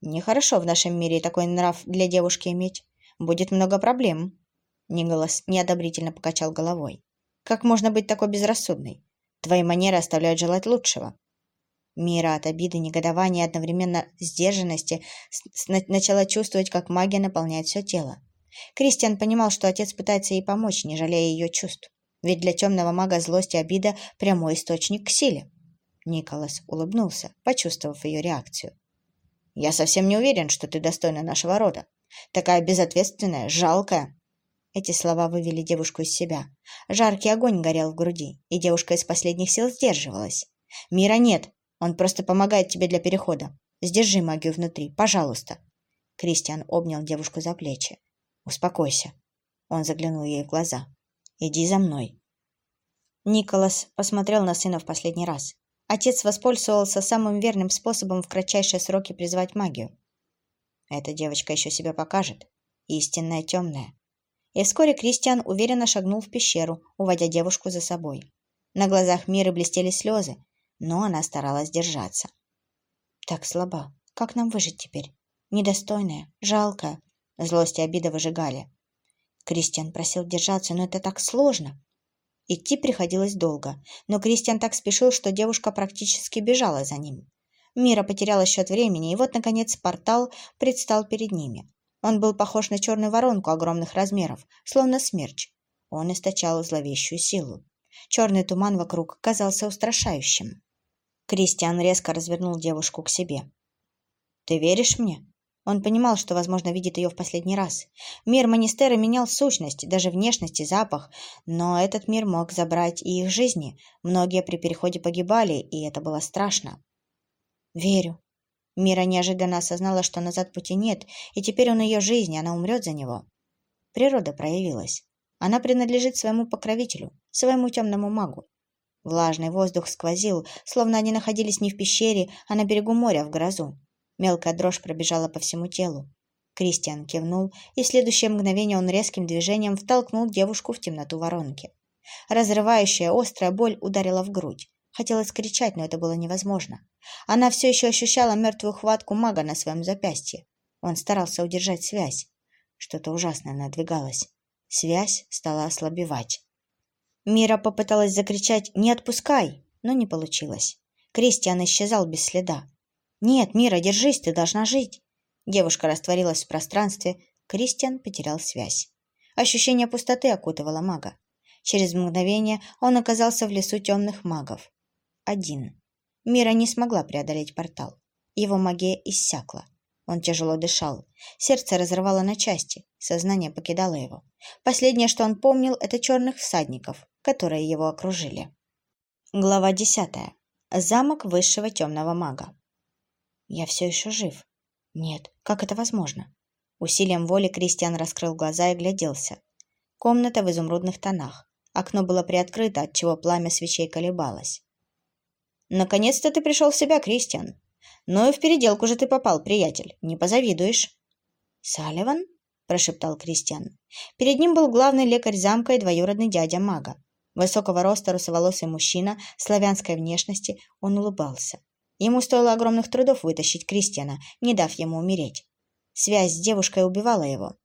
«Нехорошо в нашем мире такой нрав для девушки иметь. Будет много проблем». Николас неодобрительно покачал головой. «Как можно быть такой безрассудной? Твои манеры оставляют желать лучшего. Мира от обиды, негодования и одновременно сдержанности начала чувствовать, как магия наполняет все тело. Кристиан понимал, что отец пытается ей помочь, не жалея ее чувств. Ведь для темного мага злость и обида – прямой источник к силе. Николас улыбнулся, почувствовав ее реакцию. «Я совсем не уверен, что ты достойна нашего рода. Такая безответственная, жалкая». Эти слова вывели девушку из себя. Жаркий огонь горел в груди, и девушка из последних сил сдерживалась. «Мира нет, он просто помогает тебе для перехода. Сдержи магию внутри, пожалуйста. Кристиан обнял девушку за плечи. Успокойся. Он заглянул ей в глаза. Иди за мной. Николас посмотрел на сына в последний раз. Отец воспользовался самым верным способом в кратчайшие сроки призвать магию. Эта девочка еще себя покажет. Истинная темная. И вскоре Кристиан уверенно шагнул в пещеру, уводя девушку за собой. На глазах Миры блестели слезы, но она старалась держаться. «Так слаба. Как нам выжить теперь? Недостойная, жалкая». Злость и обида выжигали. Кристиан просил держаться, но это так сложно. Идти приходилось долго, но Кристиан так спешил, что девушка практически бежала за ним. Мира потеряла счет времени, и вот, наконец, портал предстал перед ними. Он был похож на черную воронку огромных размеров, словно смерч. Он источал зловещую силу. Черный туман вокруг казался устрашающим. Кристиан резко развернул девушку к себе. «Ты веришь мне?» Он понимал, что, возможно, видит ее в последний раз. Мир Манистера менял сущность, даже внешность и запах, но этот мир мог забрать и их жизни. Многие при переходе погибали, и это было страшно. «Верю». Мира неожиданно осознала, что назад пути нет, и теперь он ее жизнь, она умрет за него. Природа проявилась. Она принадлежит своему покровителю, своему темному магу. Влажный воздух сквозил, словно они находились не в пещере, а на берегу моря в грозу. Мелкая дрожь пробежала по всему телу. Кристиан кивнул, и в следующее мгновение он резким движением втолкнул девушку в темноту воронки. Разрывающая острая боль ударила в грудь. Хотелось кричать, но это было невозможно. Она все еще ощущала мертвую хватку мага на своем запястье. Он старался удержать связь. Что-то ужасное надвигалось. Связь стала ослабевать. Мира попыталась закричать «Не отпускай!», но не получилось. Кристиан исчезал без следа. «Нет, Мира, держись, ты должна жить!» Девушка растворилась в пространстве, Кристиан потерял связь. Ощущение пустоты окутывало мага. Через мгновение он оказался в лесу темных магов. Один. Мира не смогла преодолеть портал. Его магия иссякла. Он тяжело дышал. Сердце разрывало на части, сознание покидало его. Последнее, что он помнил, это черных всадников, которые его окружили. Глава десятая. Замок высшего темного мага. Я все еще жив. Нет, как это возможно? Усилием воли Кристиан раскрыл глаза и гляделся. Комната в изумрудных тонах. Окно было приоткрыто, отчего пламя свечей колебалось. «Наконец-то ты пришел в себя, Кристиан!» «Ну и в переделку же ты попал, приятель, не позавидуешь». «Салливан?» – прошептал Кристиан. Перед ним был главный лекарь замка и двоюродный дядя мага. Высокого роста русоволосый мужчина, славянской внешности, он улыбался. Ему стоило огромных трудов вытащить Кристиана, не дав ему умереть. Связь с девушкой убивала его.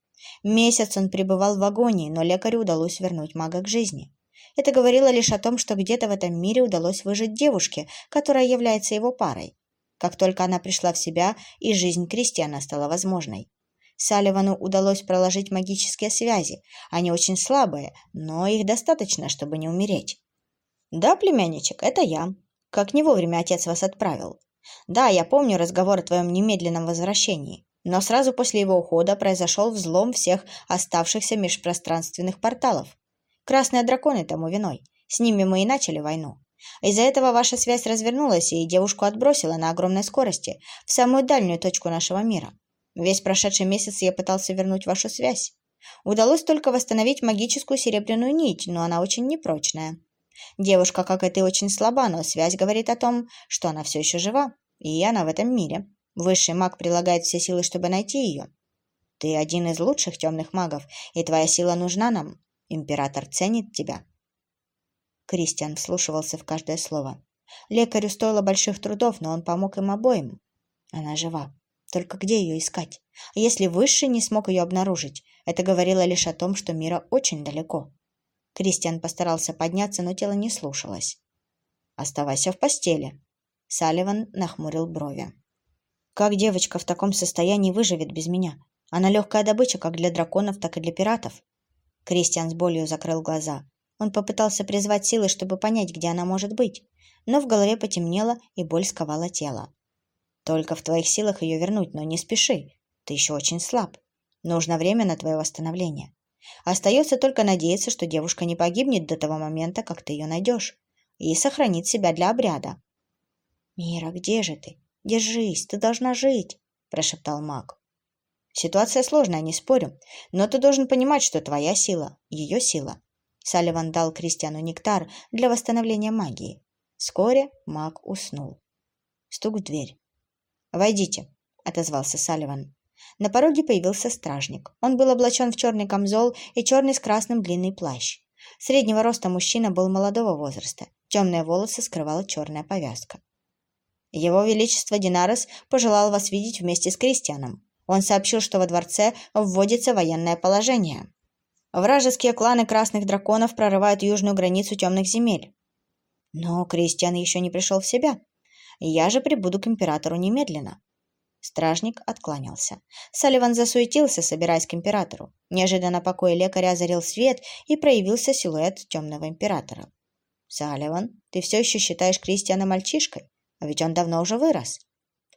Месяц он пребывал в агонии, но лекарю удалось вернуть мага к жизни. Это говорило лишь о том, что где-то в этом мире удалось выжить девушке, которая является его парой. Как только она пришла в себя, и жизнь Кристиана стала возможной. Салливану удалось проложить магические связи. Они очень слабые, но их достаточно, чтобы не умереть. «Да, племянничек, это я. Как не вовремя отец вас отправил. Да, я помню разговор о твоем немедленном возвращении. Но сразу после его ухода произошел взлом всех оставшихся межпространственных порталов. Красные драконы тому виной. С ними мы и начали войну. Из-за этого ваша связь развернулась, и девушку отбросила на огромной скорости в самую дальнюю точку нашего мира. Весь прошедший месяц я пытался вернуть вашу связь. Удалось только восстановить магическую серебряную нить, но она очень непрочная. Девушка, как и ты, очень слаба, но связь говорит о том, что она все еще жива, и она в этом мире. Высший маг прилагает все силы, чтобы найти ее. Ты один из лучших темных магов, и твоя сила нужна нам. Император ценит тебя. Кристиан вслушивался в каждое слово. Лекарю стоило больших трудов, но он помог им обоим. Она жива. Только где ее искать? Если Высший не смог ее обнаружить, это говорило лишь о том, что Мира очень далеко. Кристиан постарался подняться, но тело не слушалось. «Оставайся в постели». Салливан нахмурил брови. «Как девочка в таком состоянии выживет без меня? Она легкая добыча как для драконов, так и для пиратов. Кристиан с болью закрыл глаза. Он попытался призвать силы, чтобы понять, где она может быть, но в голове потемнело, и боль сковала тело. «Только в твоих силах ее вернуть, но не спеши. Ты еще очень слаб. Нужно время на твое восстановление. Остается только надеяться, что девушка не погибнет до того момента, как ты ее найдешь, и сохранит себя для обряда». «Мира, где же ты? Держись, ты должна жить», – прошептал маг. Ситуация сложная, не спорю, но ты должен понимать, что твоя сила – ее сила. Салливан дал Кристиану нектар для восстановления магии. Вскоре маг уснул. Стук в дверь. «Войдите», – отозвался Салливан. На пороге появился стражник. Он был облачен в черный камзол и черный с красным длинный плащ. Среднего роста мужчина был молодого возраста. Темные волосы скрывала черная повязка. «Его Величество Динарес пожелал вас видеть вместе с Кристианом», он сообщил, что во дворце вводится военное положение. Вражеские кланы Красных Драконов прорывают южную границу темных земель. Но Кристиан еще не пришел в себя. Я же прибуду к императору немедленно. Стражник откланялся. Салливан засуетился, собираясь к императору. Неожиданно покой лекаря озарил свет, и проявился силуэт темного императора. «Салливан, ты все еще считаешь Кристиана мальчишкой? А ведь он давно уже вырос.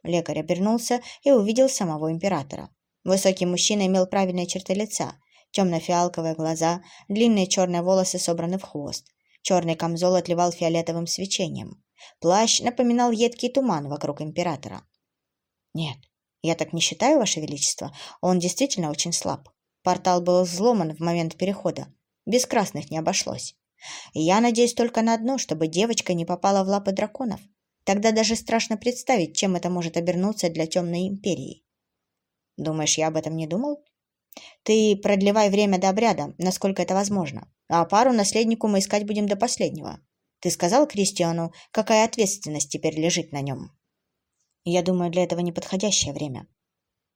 Лекарь обернулся и увидел самого императора. Высокий мужчина имел правильные черты лица, темно-фиалковые глаза, длинные черные волосы собраны в хвост. Черный камзол отливал фиолетовым свечением. Плащ напоминал едкий туман вокруг императора. «Нет, я так не считаю, Ваше Величество. Он действительно очень слаб. Портал был взломан в момент перехода. Без красных не обошлось. Я надеюсь только на одно, чтобы девочка не попала в лапы драконов. Тогда даже страшно представить, чем это может обернуться для темной империи. Думаешь, я об этом не думал? Ты продлевай время до обряда, насколько это возможно. А пару наследнику мы искать будем до последнего. Ты сказал Кристиану, какая ответственность теперь лежит на нем? Я думаю, для этого неподходящее время.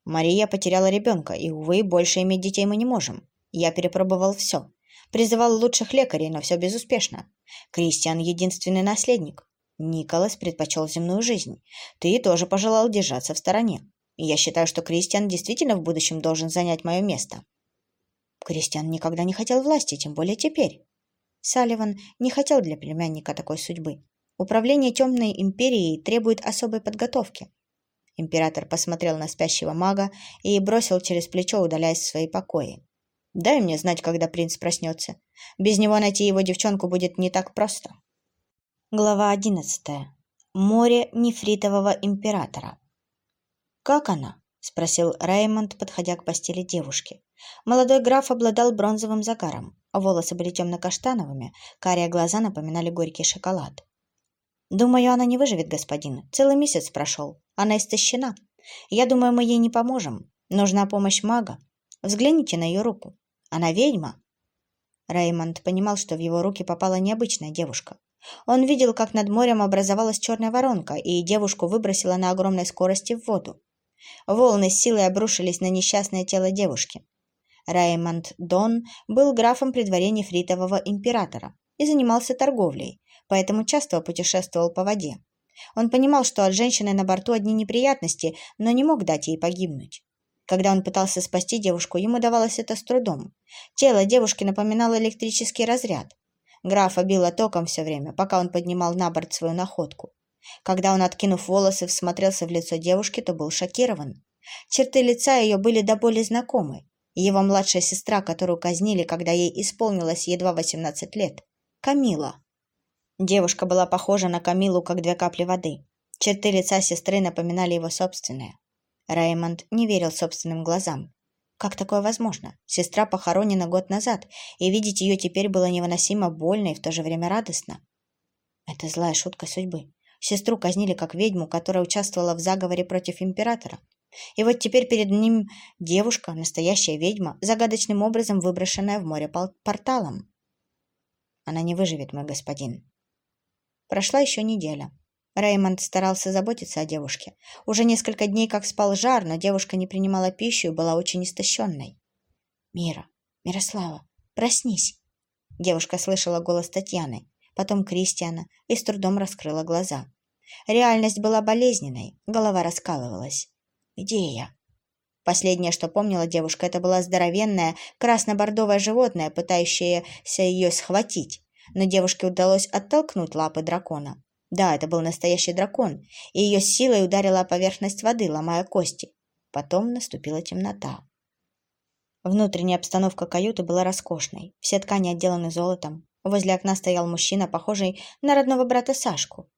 Мария потеряла ребенка, и, увы, больше иметь детей мы не можем. Я перепробовал все. Призывал лучших лекарей, но все безуспешно. Кристиан – единственный наследник. Николас предпочел земную жизнь. Ты тоже пожелал держаться в стороне. Я считаю, что Кристиан действительно в будущем должен занять мое место. Кристиан никогда не хотел власти, тем более теперь. Салливан не хотел для племянника такой судьбы. Управление темной империей требует особой подготовки. Император посмотрел на спящего мага и бросил через плечо, удаляясь в свои покои. «Дай мне знать, когда принц проснется. Без него найти его девчонку будет не так просто». Глава одиннадцатая. Море нефритового императора. «Как она?» – спросил Реймонд, подходя к постели девушки. Молодой граф обладал бронзовым загаром, волосы были темно-каштановыми, карие глаза напоминали горький шоколад. «Думаю, она не выживет, господин. Целый месяц прошел. Она истощена. Я думаю, мы ей не поможем. Нужна помощь мага. Взгляните на ее руку. Она ведьма». Реймонд понимал, что в его руки попала необычная девушка. Он видел, как над морем образовалась черная воронка, и девушку выбросила на огромной скорости в воду. Волны с силой обрушились на несчастное тело девушки. Раймонд Дон был графом при дворе нефритового императора и занимался торговлей, поэтому часто путешествовал по воде. Он понимал, что от женщины на борту одни неприятности, но не мог дать ей погибнуть. Когда он пытался спасти девушку, ему давалось это с трудом. Тело девушки напоминало электрический разряд. Графа било током все время, пока он поднимал на борт свою находку. Когда он, откинув волосы, всмотрелся в лицо девушки, то был шокирован. Черты лица ее были до боли знакомы. Его младшая сестра, которую казнили, когда ей исполнилось едва 18 лет. Камила. Девушка была похожа на Камилу, как две капли воды. Черты лица сестры напоминали его собственные. Реймонд не верил собственным глазам. Как такое возможно? Сестра похоронена год назад, и видеть ее теперь было невыносимо больно и в то же время радостно. Это злая шутка судьбы. Сестру казнили как ведьму, которая участвовала в заговоре против императора. И вот теперь перед ним девушка, настоящая ведьма, загадочным образом выброшенная в море порталом. Она не выживет, мой господин. Прошла еще неделя. Реймонд старался заботиться о девушке. Уже несколько дней как спал жар, но девушка не принимала пищу и была очень истощенной. «Мира, Мирослава, проснись!» Девушка слышала голос Татьяны, потом Кристиана и с трудом раскрыла глаза. Реальность была болезненной, голова раскалывалась. Где я? Последнее, что помнила девушка, это была здоровенное красно-бордовое животное, пытающееся ее схватить. Но девушке удалось оттолкнуть лапы дракона. Да, это был настоящий дракон, и ее силой ударила о поверхность воды, ломая кости. Потом наступила темнота. Внутренняя обстановка каюты была роскошной. Все ткани отделаны золотом. Возле окна стоял мужчина, похожий на родного брата Сашку.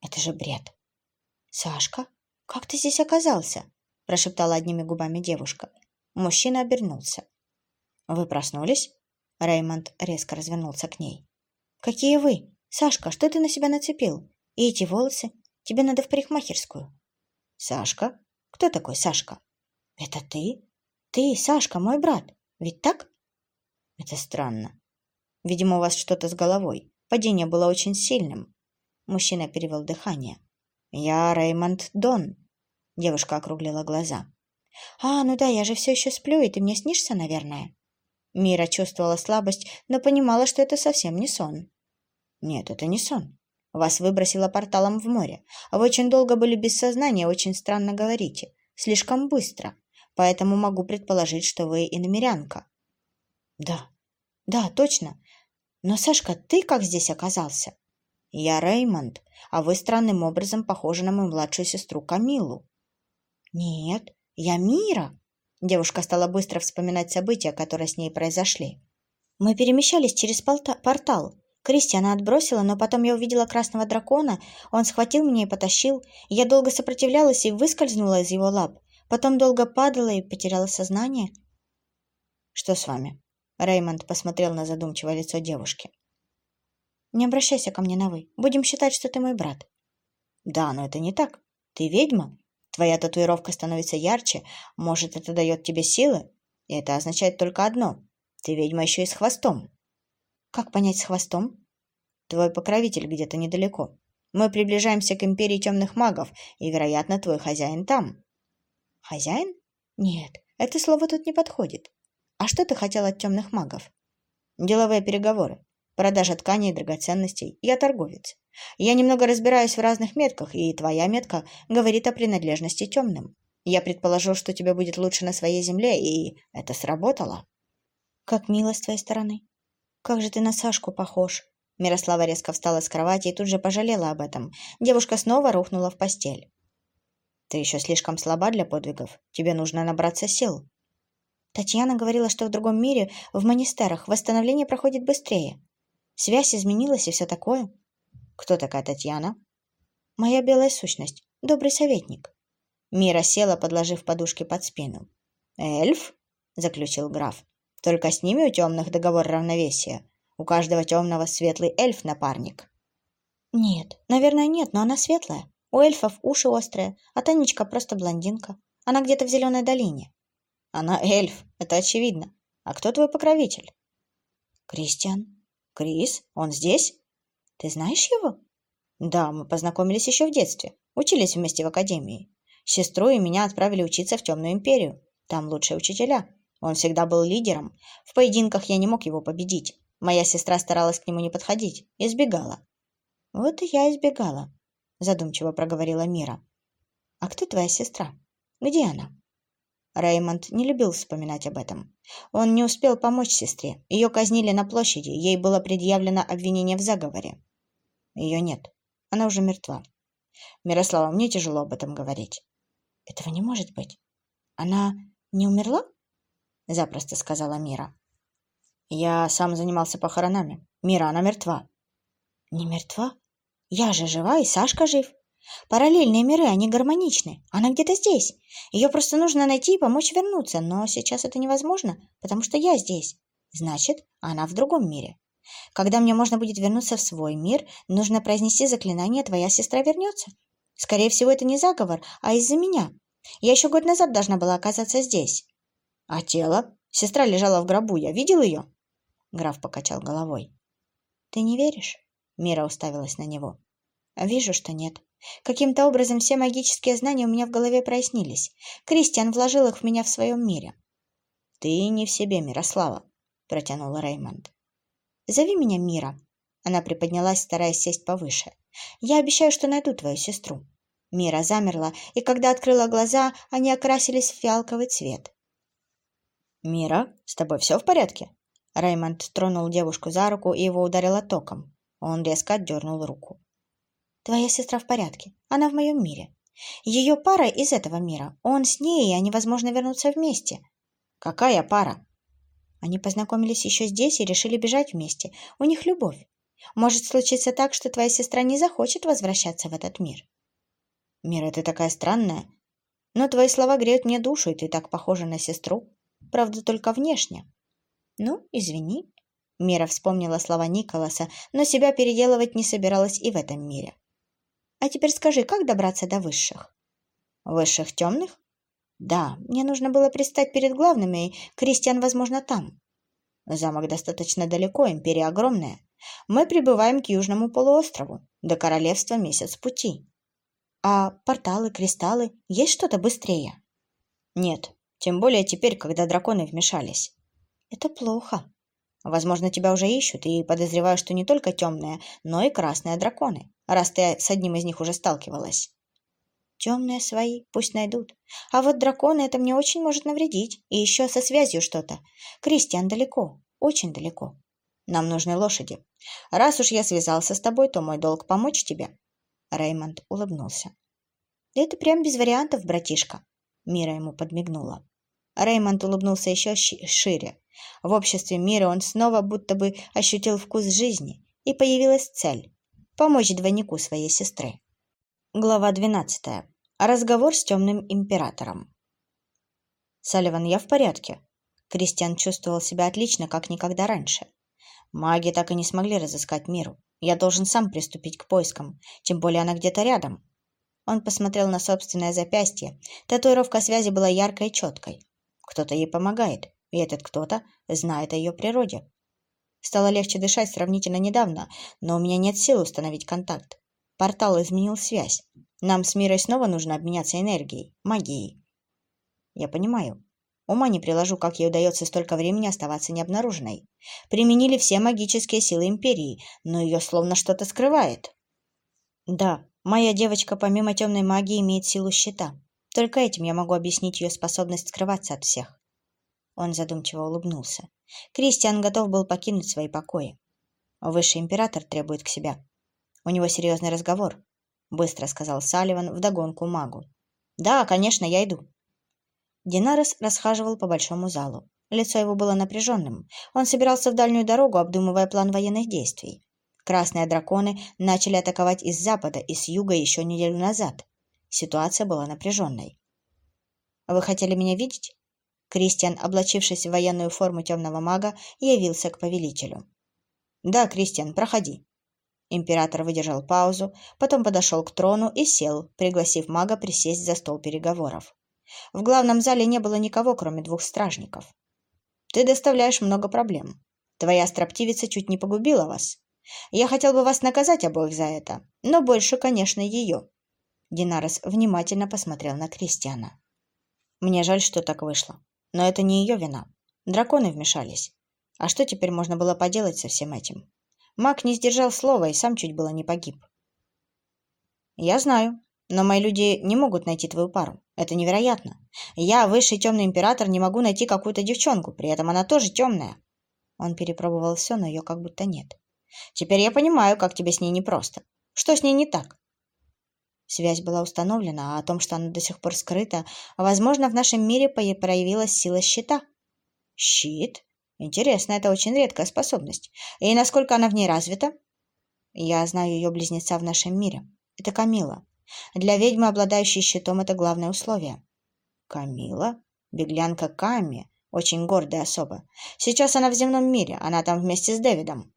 Это же бред. «Сашка?» «Как ты здесь оказался?» – прошептала одними губами девушка. Мужчина обернулся. «Вы проснулись?» Реймонд резко развернулся к ней. «Какие вы? Сашка, что ты на себя нацепил? И эти волосы? Тебе надо в парикмахерскую». «Сашка? Кто такой Сашка?» «Это ты? Ты, Сашка, мой брат. Ведь так?» «Это странно. Видимо, у вас что-то с головой. Падение было очень сильным». Мужчина перевел дыхание. «Я Реймонд Дон», — девушка округлила глаза. «А, ну да, я же все еще сплю, и ты мне снишься, наверное?» Мира чувствовала слабость, но понимала, что это совсем не сон. «Нет, это не сон. Вас выбросило порталом в море. Вы очень долго были без сознания, очень странно говорите. Слишком быстро. Поэтому могу предположить, что вы иномерянка». «Да, да, точно. Но, Сашка, ты как здесь оказался?» «Я Реймонд, а вы странным образом похожи на мою младшую сестру Камилу». «Нет, я Мира». Девушка стала быстро вспоминать события, которые с ней произошли. «Мы перемещались через портал. Кристиана отбросила, но потом я увидела красного дракона. Он схватил меня и потащил. Я долго сопротивлялась и выскользнула из его лап. Потом долго падала и потеряла сознание». «Что с вами?» Реймонд посмотрел на задумчивое лицо девушки. Не обращайся ко мне на «вы». Будем считать, что ты мой брат». «Да, но это не так. Ты ведьма. Твоя татуировка становится ярче. Может, это дает тебе силы? И это означает только одно. Ты ведьма еще и с хвостом». «Как понять с хвостом?» «Твой покровитель где-то недалеко. Мы приближаемся к империи темных магов, и, вероятно, твой хозяин там». «Хозяин? Нет, это слово тут не подходит. А что ты хотел от темных магов?» «Деловые переговоры. Продажа тканей и драгоценностей. Я торговец. Я немного разбираюсь в разных метках, и твоя метка говорит о принадлежности темным. Я предположил, что тебе будет лучше на своей земле, и это сработало. Как мило с твоей стороны. Как же ты на Сашку похож. Мирослава резко встала с кровати и тут же пожалела об этом. Девушка снова рухнула в постель. Ты еще слишком слаба для подвигов. Тебе нужно набраться сил. Татьяна говорила, что в другом мире, в монастырах, восстановление проходит быстрее. Связь изменилась и все такое. Кто такая Татьяна? Моя белая сущность, добрый советник. Мира села, подложив подушки под спину. Эльф? Заключил граф. Только с ними у темных договор равновесия. У каждого темного светлый эльф-напарник. Нет, наверное, нет, но она светлая. У эльфов уши острые, а Танечка просто блондинка. Она где-то в Зеленой долине. Она эльф, это очевидно. А кто твой покровитель? Кристиан. Крис? Он здесь? Ты знаешь его? Да, мы познакомились еще в детстве. Учились вместе в академии. Сестру и меня отправили учиться в Темную Империю. Там лучшие учителя. Он всегда был лидером. В поединках я не мог его победить. Моя сестра старалась к нему не подходить. Избегала. Вот и я избегала, задумчиво проговорила Мира. А кто твоя сестра? Где она? Реймонд не любил вспоминать об этом. Он не успел помочь сестре. Ее казнили на площади, ей было предъявлено обвинение в заговоре. Ее нет. Она уже мертва. Мирослава, мне тяжело об этом говорить. Этого не может быть. Она не умерла? Запросто сказала Мира. Я сам занимался похоронами. Мира, она мертва. Не мертва? Я же жива, и Сашка жив. Параллельные миры, они гармоничны. Она где-то здесь. Ее просто нужно найти и помочь вернуться. Но сейчас это невозможно, потому что я здесь. Значит, она в другом мире. Когда мне можно будет вернуться в свой мир, нужно произнести заклинание «Твоя сестра вернется». Скорее всего, это не заговор, а из-за меня. Я еще год назад должна была оказаться здесь. А тело? Сестра лежала в гробу. Я видел ее? Граф покачал головой. Ты не веришь? Мира уставилась на него. Вижу, что нет. Каким-то образом все магические знания у меня в голове прояснились. Кристиан вложил их в меня в своем мире. Ты не в себе, Мирослава, протянул Реймонд. Зови меня Мира. Она приподнялась, стараясь сесть повыше. Я обещаю, что найду твою сестру. Мира замерла, и когда открыла глаза, они окрасились в фиалковый цвет. «Мира, с тобой все в порядке?» Реймонд тронул девушку за руку и его ударило током. Он резко отдернул руку. Твоя сестра в порядке. Она в моем мире. Ее пара из этого мира. Он с ней, и они, возможно, вернутся вместе. Какая пара? Они познакомились еще здесь и решили бежать вместе. У них любовь. Может случиться так, что твоя сестра не захочет возвращаться в этот мир. Мира, ты такая странная. Но твои слова греют мне душу, и ты так похожа на сестру. Правда, только внешне. Ну, извини. Мира вспомнила слова Николаса, но себя переделывать не собиралась и в этом мире. А теперь скажи, как добраться до высших? Высших темных? Да, мне нужно было пристать перед главными, и Кристиан, возможно, там. Замок достаточно далеко, империя огромная. Мы прибываем к южному полуострову. До королевства месяц пути. А порталы, кристаллы, есть что-то быстрее? Нет, тем более теперь, когда драконы вмешались. Это плохо. Возможно, тебя уже ищут, и подозреваю, что не только темные, но и красные драконы раз ты с одним из них уже сталкивалась. Темные свои, пусть найдут. А вот драконы это мне очень может навредить. И еще со связью что-то. Кристиан далеко, очень далеко. Нам нужны лошади. Раз уж я связался с тобой, то мой долг помочь тебе. Реймонд улыбнулся. Это прям без вариантов, братишка. Мира ему подмигнула. Реймонд улыбнулся еще шире. В обществе мира он снова будто бы ощутил вкус жизни, и появилась цель помочь двойнику своей сестры. Глава 12. Разговор с темным императором. «Салливан, я в порядке». Кристиан чувствовал себя отлично, как никогда раньше. Маги так и не смогли разыскать миру. Я должен сам приступить к поискам, тем более она где-то рядом. Он посмотрел на собственное запястье. Татуировка связи была яркой и четкой. Кто-то ей помогает, и этот кто-то знает о ее природе. Стало легче дышать сравнительно недавно, но у меня нет сил установить контакт. Портал изменил связь. Нам с Мирой снова нужно обменяться энергией, магией. Я понимаю. Ума не приложу, как ей удается столько времени оставаться необнаруженной. Применили все магические силы Империи, но ее словно что-то скрывает. Да, моя девочка помимо темной магии имеет силу щита. Только этим я могу объяснить ее способность скрываться от всех. Он задумчиво улыбнулся. Кристиан готов был покинуть свои покои. Высший император требует к себе. У него серьезный разговор, быстро сказал Салливан вдогонку магу. Да, конечно, я иду. Динарес расхаживал по большому залу. Лицо его было напряженным. Он собирался в дальнюю дорогу, обдумывая план военных действий. Красные драконы начали атаковать из запада и с юга еще неделю назад. Ситуация была напряженной. «Вы хотели меня видеть?» Кристиан, облачившись в военную форму темного мага, явился к повелителю. «Да, Кристиан, проходи». Император выдержал паузу, потом подошел к трону и сел, пригласив мага присесть за стол переговоров. В главном зале не было никого, кроме двух стражников. «Ты доставляешь много проблем. Твоя строптивица чуть не погубила вас. Я хотел бы вас наказать обоих за это, но больше, конечно, ее». Динарес внимательно посмотрел на Кристиана. «Мне жаль, что так вышло, но это не ее вина. Драконы вмешались. А что теперь можно было поделать со всем этим? Маг не сдержал слова и сам чуть было не погиб. «Я знаю, но мои люди не могут найти твою пару. Это невероятно. Я, высший темный император, не могу найти какую-то девчонку, при этом она тоже темная». Он перепробовал все, но ее как будто нет. «Теперь я понимаю, как тебе с ней непросто. Что с ней не так?» Связь была установлена, а о том, что она до сих пор скрыта, возможно, в нашем мире проявилась сила щита. «Щит? Интересно, это очень редкая способность. И насколько она в ней развита? Я знаю ее близнеца в нашем мире. Это Камила. Для ведьмы, обладающей щитом, это главное условие. Камила? Беглянка Ками. Очень гордая особа. Сейчас она в земном мире. Она там вместе с Дэвидом.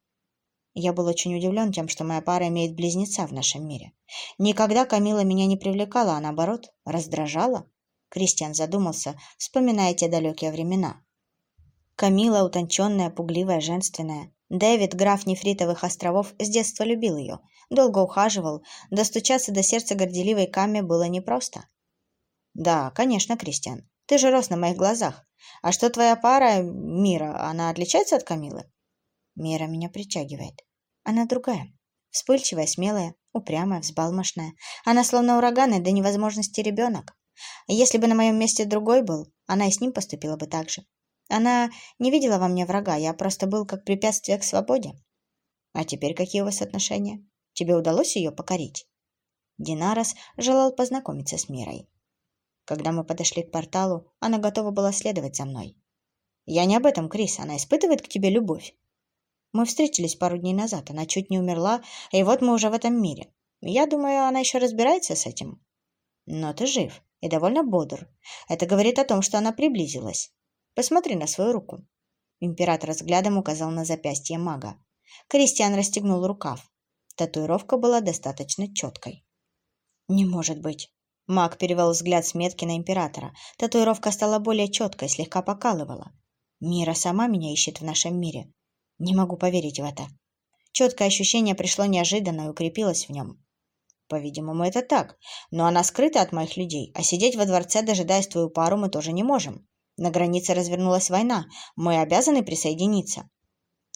Я был очень удивлен тем, что моя пара имеет близнеца в нашем мире. Никогда Камила меня не привлекала, а наоборот, раздражала. Кристиан задумался, вспоминая те далекие времена. Камила утонченная, пугливая, женственная. Дэвид, граф Нефритовых островов, с детства любил ее, долго ухаживал, достучаться до сердца горделивой Каме было непросто. «Да, конечно, Кристиан, ты же рос на моих глазах. А что твоя пара, Мира, она отличается от Камилы?» Мира меня притягивает. Она другая. Вспыльчивая, смелая, упрямая, взбалмошная. Она словно ураган и до невозможности ребенок. Если бы на моем месте другой был, она и с ним поступила бы так же. Она не видела во мне врага, я просто был как препятствие к свободе. А теперь какие у вас отношения? Тебе удалось ее покорить? Динарос желал познакомиться с Мирой. Когда мы подошли к порталу, она готова была следовать за мной. Я не об этом, Крис, она испытывает к тебе любовь. Мы встретились пару дней назад, она чуть не умерла, и вот мы уже в этом мире. Я думаю, она еще разбирается с этим. Но ты жив и довольно бодр. Это говорит о том, что она приблизилась. Посмотри на свою руку. Император взглядом указал на запястье мага. Кристиан расстегнул рукав. Татуировка была достаточно четкой. «Не может быть!» Маг перевел взгляд с метки на императора. Татуировка стала более четкой, слегка покалывала. «Мира сама меня ищет в нашем мире. Не могу поверить в это». Четкое ощущение пришло неожиданно и укрепилось в нем. По-видимому, это так. Но она скрыта от моих людей, а сидеть во дворце, дожидаясь твою пару, мы тоже не можем. На границе развернулась война. Мы обязаны присоединиться.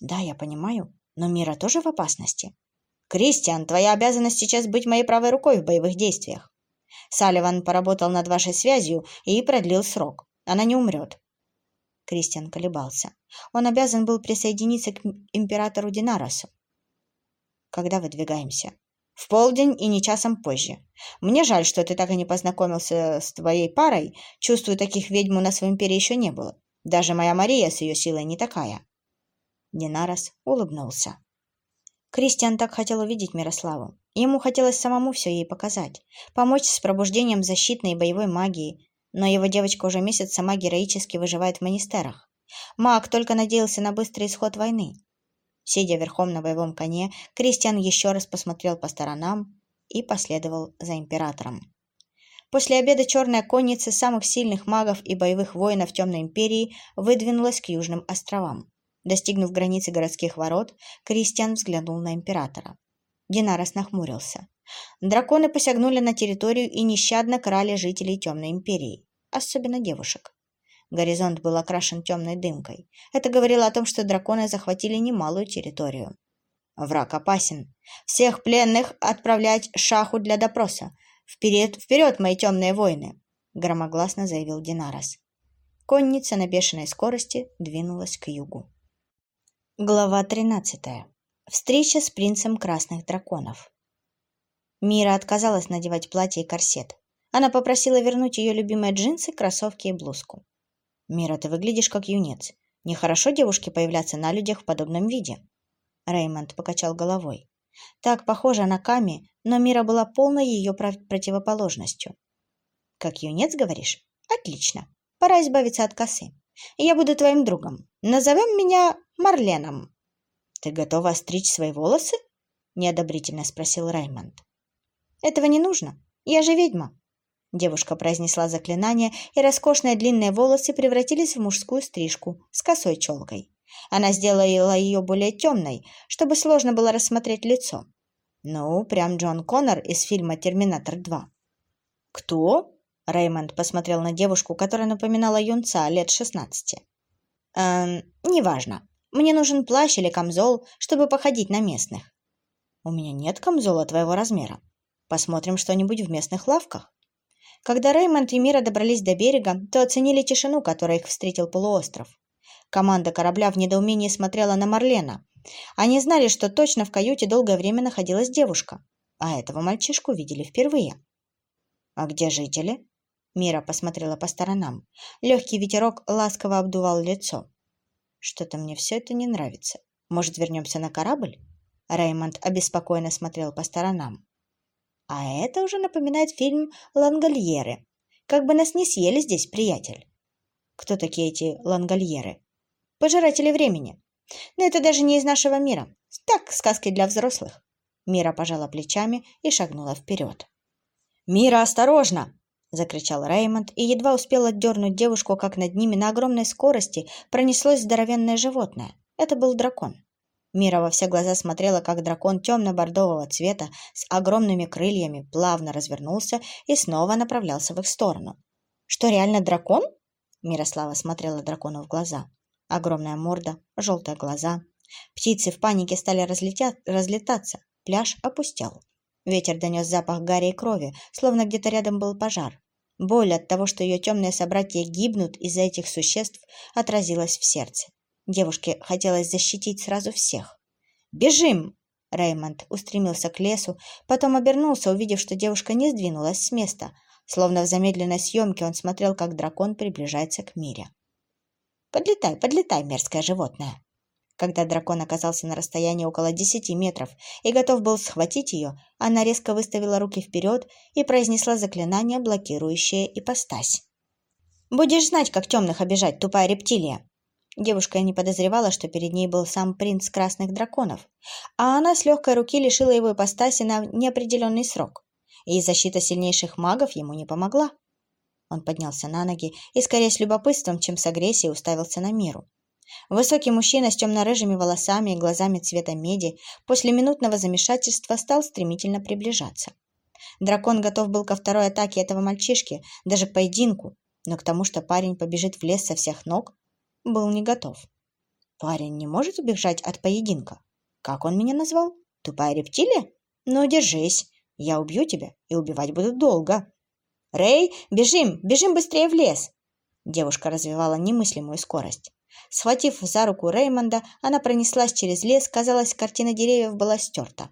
Да, я понимаю, но Мира тоже в опасности. Кристиан, твоя обязанность сейчас быть моей правой рукой в боевых действиях. Салливан поработал над вашей связью и продлил срок. Она не умрет. Кристиан колебался. Он обязан был присоединиться к императору Динаросу. Когда выдвигаемся? В полдень и не часом позже. Мне жаль, что ты так и не познакомился с твоей парой. Чувствую, таких ведьм у нас в империи еще не было. Даже моя Мария с ее силой не такая. Динарос улыбнулся. Кристиан так хотел увидеть Мирославу. Ему хотелось самому все ей показать, помочь с пробуждением защитной и боевой магии, но его девочка уже месяц сама героически выживает в монистерах. Маг только надеялся на быстрый исход войны. Сидя верхом на боевом коне, Кристиан еще раз посмотрел по сторонам и последовал за императором. После обеда черная конница самых сильных магов и боевых воинов Темной Империи выдвинулась к Южным островам. Достигнув границы городских ворот, Кристиан взглянул на императора. Динарос нахмурился. Драконы посягнули на территорию и нещадно крали жителей Темной Империи, особенно девушек. Горизонт был окрашен темной дымкой. Это говорило о том, что драконы захватили немалую территорию. Враг опасен. Всех пленных отправлять шаху для допроса. Вперед, вперед, мои темные воины! Громогласно заявил Динарос. Конница на бешеной скорости двинулась к югу. Глава 13. Встреча с принцем красных драконов. Мира отказалась надевать платье и корсет. Она попросила вернуть ее любимые джинсы, кроссовки и блузку. «Мира, ты выглядишь как юнец. Нехорошо девушке появляться на людях в подобном виде». Реймонд покачал головой. Так похожа на Ками, но Мира была полной ее противоположностью. «Как юнец, говоришь? Отлично. Пора избавиться от косы. Я буду твоим другом. Назовем меня Марленом». «Ты готова стричь свои волосы?» — неодобрительно спросил Раймонд. «Этого не нужно. Я же ведьма». Девушка произнесла заклинание, и роскошные длинные волосы превратились в мужскую стрижку с косой челкой. Она сделала ее более темной, чтобы сложно было рассмотреть лицо. Ну, прям Джон Коннор из фильма «Терминатор 2». «Кто?» — Реймонд посмотрел на девушку, которая напоминала юнца лет шестнадцати. «Эм, неважно. Мне нужен плащ или камзол, чтобы походить на местных». «У меня нет камзола твоего размера. Посмотрим что-нибудь в местных лавках». Когда Реймонд и Мира добрались до берега, то оценили тишину, которой их встретил полуостров. Команда корабля в недоумении смотрела на Марлена. Они знали, что точно в каюте долгое время находилась девушка, а этого мальчишку видели впервые. «А где жители?» Мира посмотрела по сторонам. Легкий ветерок ласково обдувал лицо. «Что-то мне все это не нравится. Может, вернемся на корабль?» Реймонд обеспокоенно смотрел по сторонам. «А это уже напоминает фильм «Лангольеры». Как бы нас не съели здесь, приятель!» «Кто такие эти лангольеры?» «Пожиратели времени. Но это даже не из нашего мира. Так, сказки для взрослых». Мира пожала плечами и шагнула вперед. «Мира, осторожно!» — закричал Реймонд и едва успел отдернуть девушку, как над ними на огромной скорости пронеслось здоровенное животное. Это был дракон. Мира во все глаза смотрела, как дракон темно-бордового цвета с огромными крыльями плавно развернулся и снова направлялся в их сторону. «Что, реально дракон?» Мирослава смотрела дракону в глаза. Огромная морда, желтые глаза. Птицы в панике стали разлетя... разлетаться. Пляж опустел. Ветер донес запах гари и крови, словно где-то рядом был пожар. Боль от того, что ее темные собратья гибнут из-за этих существ, отразилась в сердце. Девушке хотелось защитить сразу всех. «Бежим!» Реймонд устремился к лесу, потом обернулся, увидев, что девушка не сдвинулась с места. Словно в замедленной съемке он смотрел, как дракон приближается к Мире. «Подлетай, подлетай, мерзкое животное!» Когда дракон оказался на расстоянии около десяти метров и готов был схватить ее, она резко выставила руки вперед и произнесла заклинание, блокирующее ипостась. «Будешь знать, как темных обижать, тупая рептилия!» Девушка не подозревала, что перед ней был сам принц красных драконов, а она с легкой руки лишила его ипостаси на неопределенный срок, и защита сильнейших магов ему не помогла. Он поднялся на ноги и, скорее с любопытством, чем с агрессией, уставился на миру. Высокий мужчина с темно-рыжими волосами и глазами цвета меди после минутного замешательства стал стремительно приближаться. Дракон готов был ко второй атаке этого мальчишки, даже к поединку, но к тому, что парень побежит в лес со всех ног, был не готов. Парень не может убежать от поединка. Как он меня назвал? Тупая рептилия? Ну, держись, я убью тебя, и убивать буду долго. Рэй, бежим, бежим быстрее в лес! Девушка развивала немыслимую скорость. Схватив за руку Реймонда, она пронеслась через лес, казалось, картина деревьев была стерта.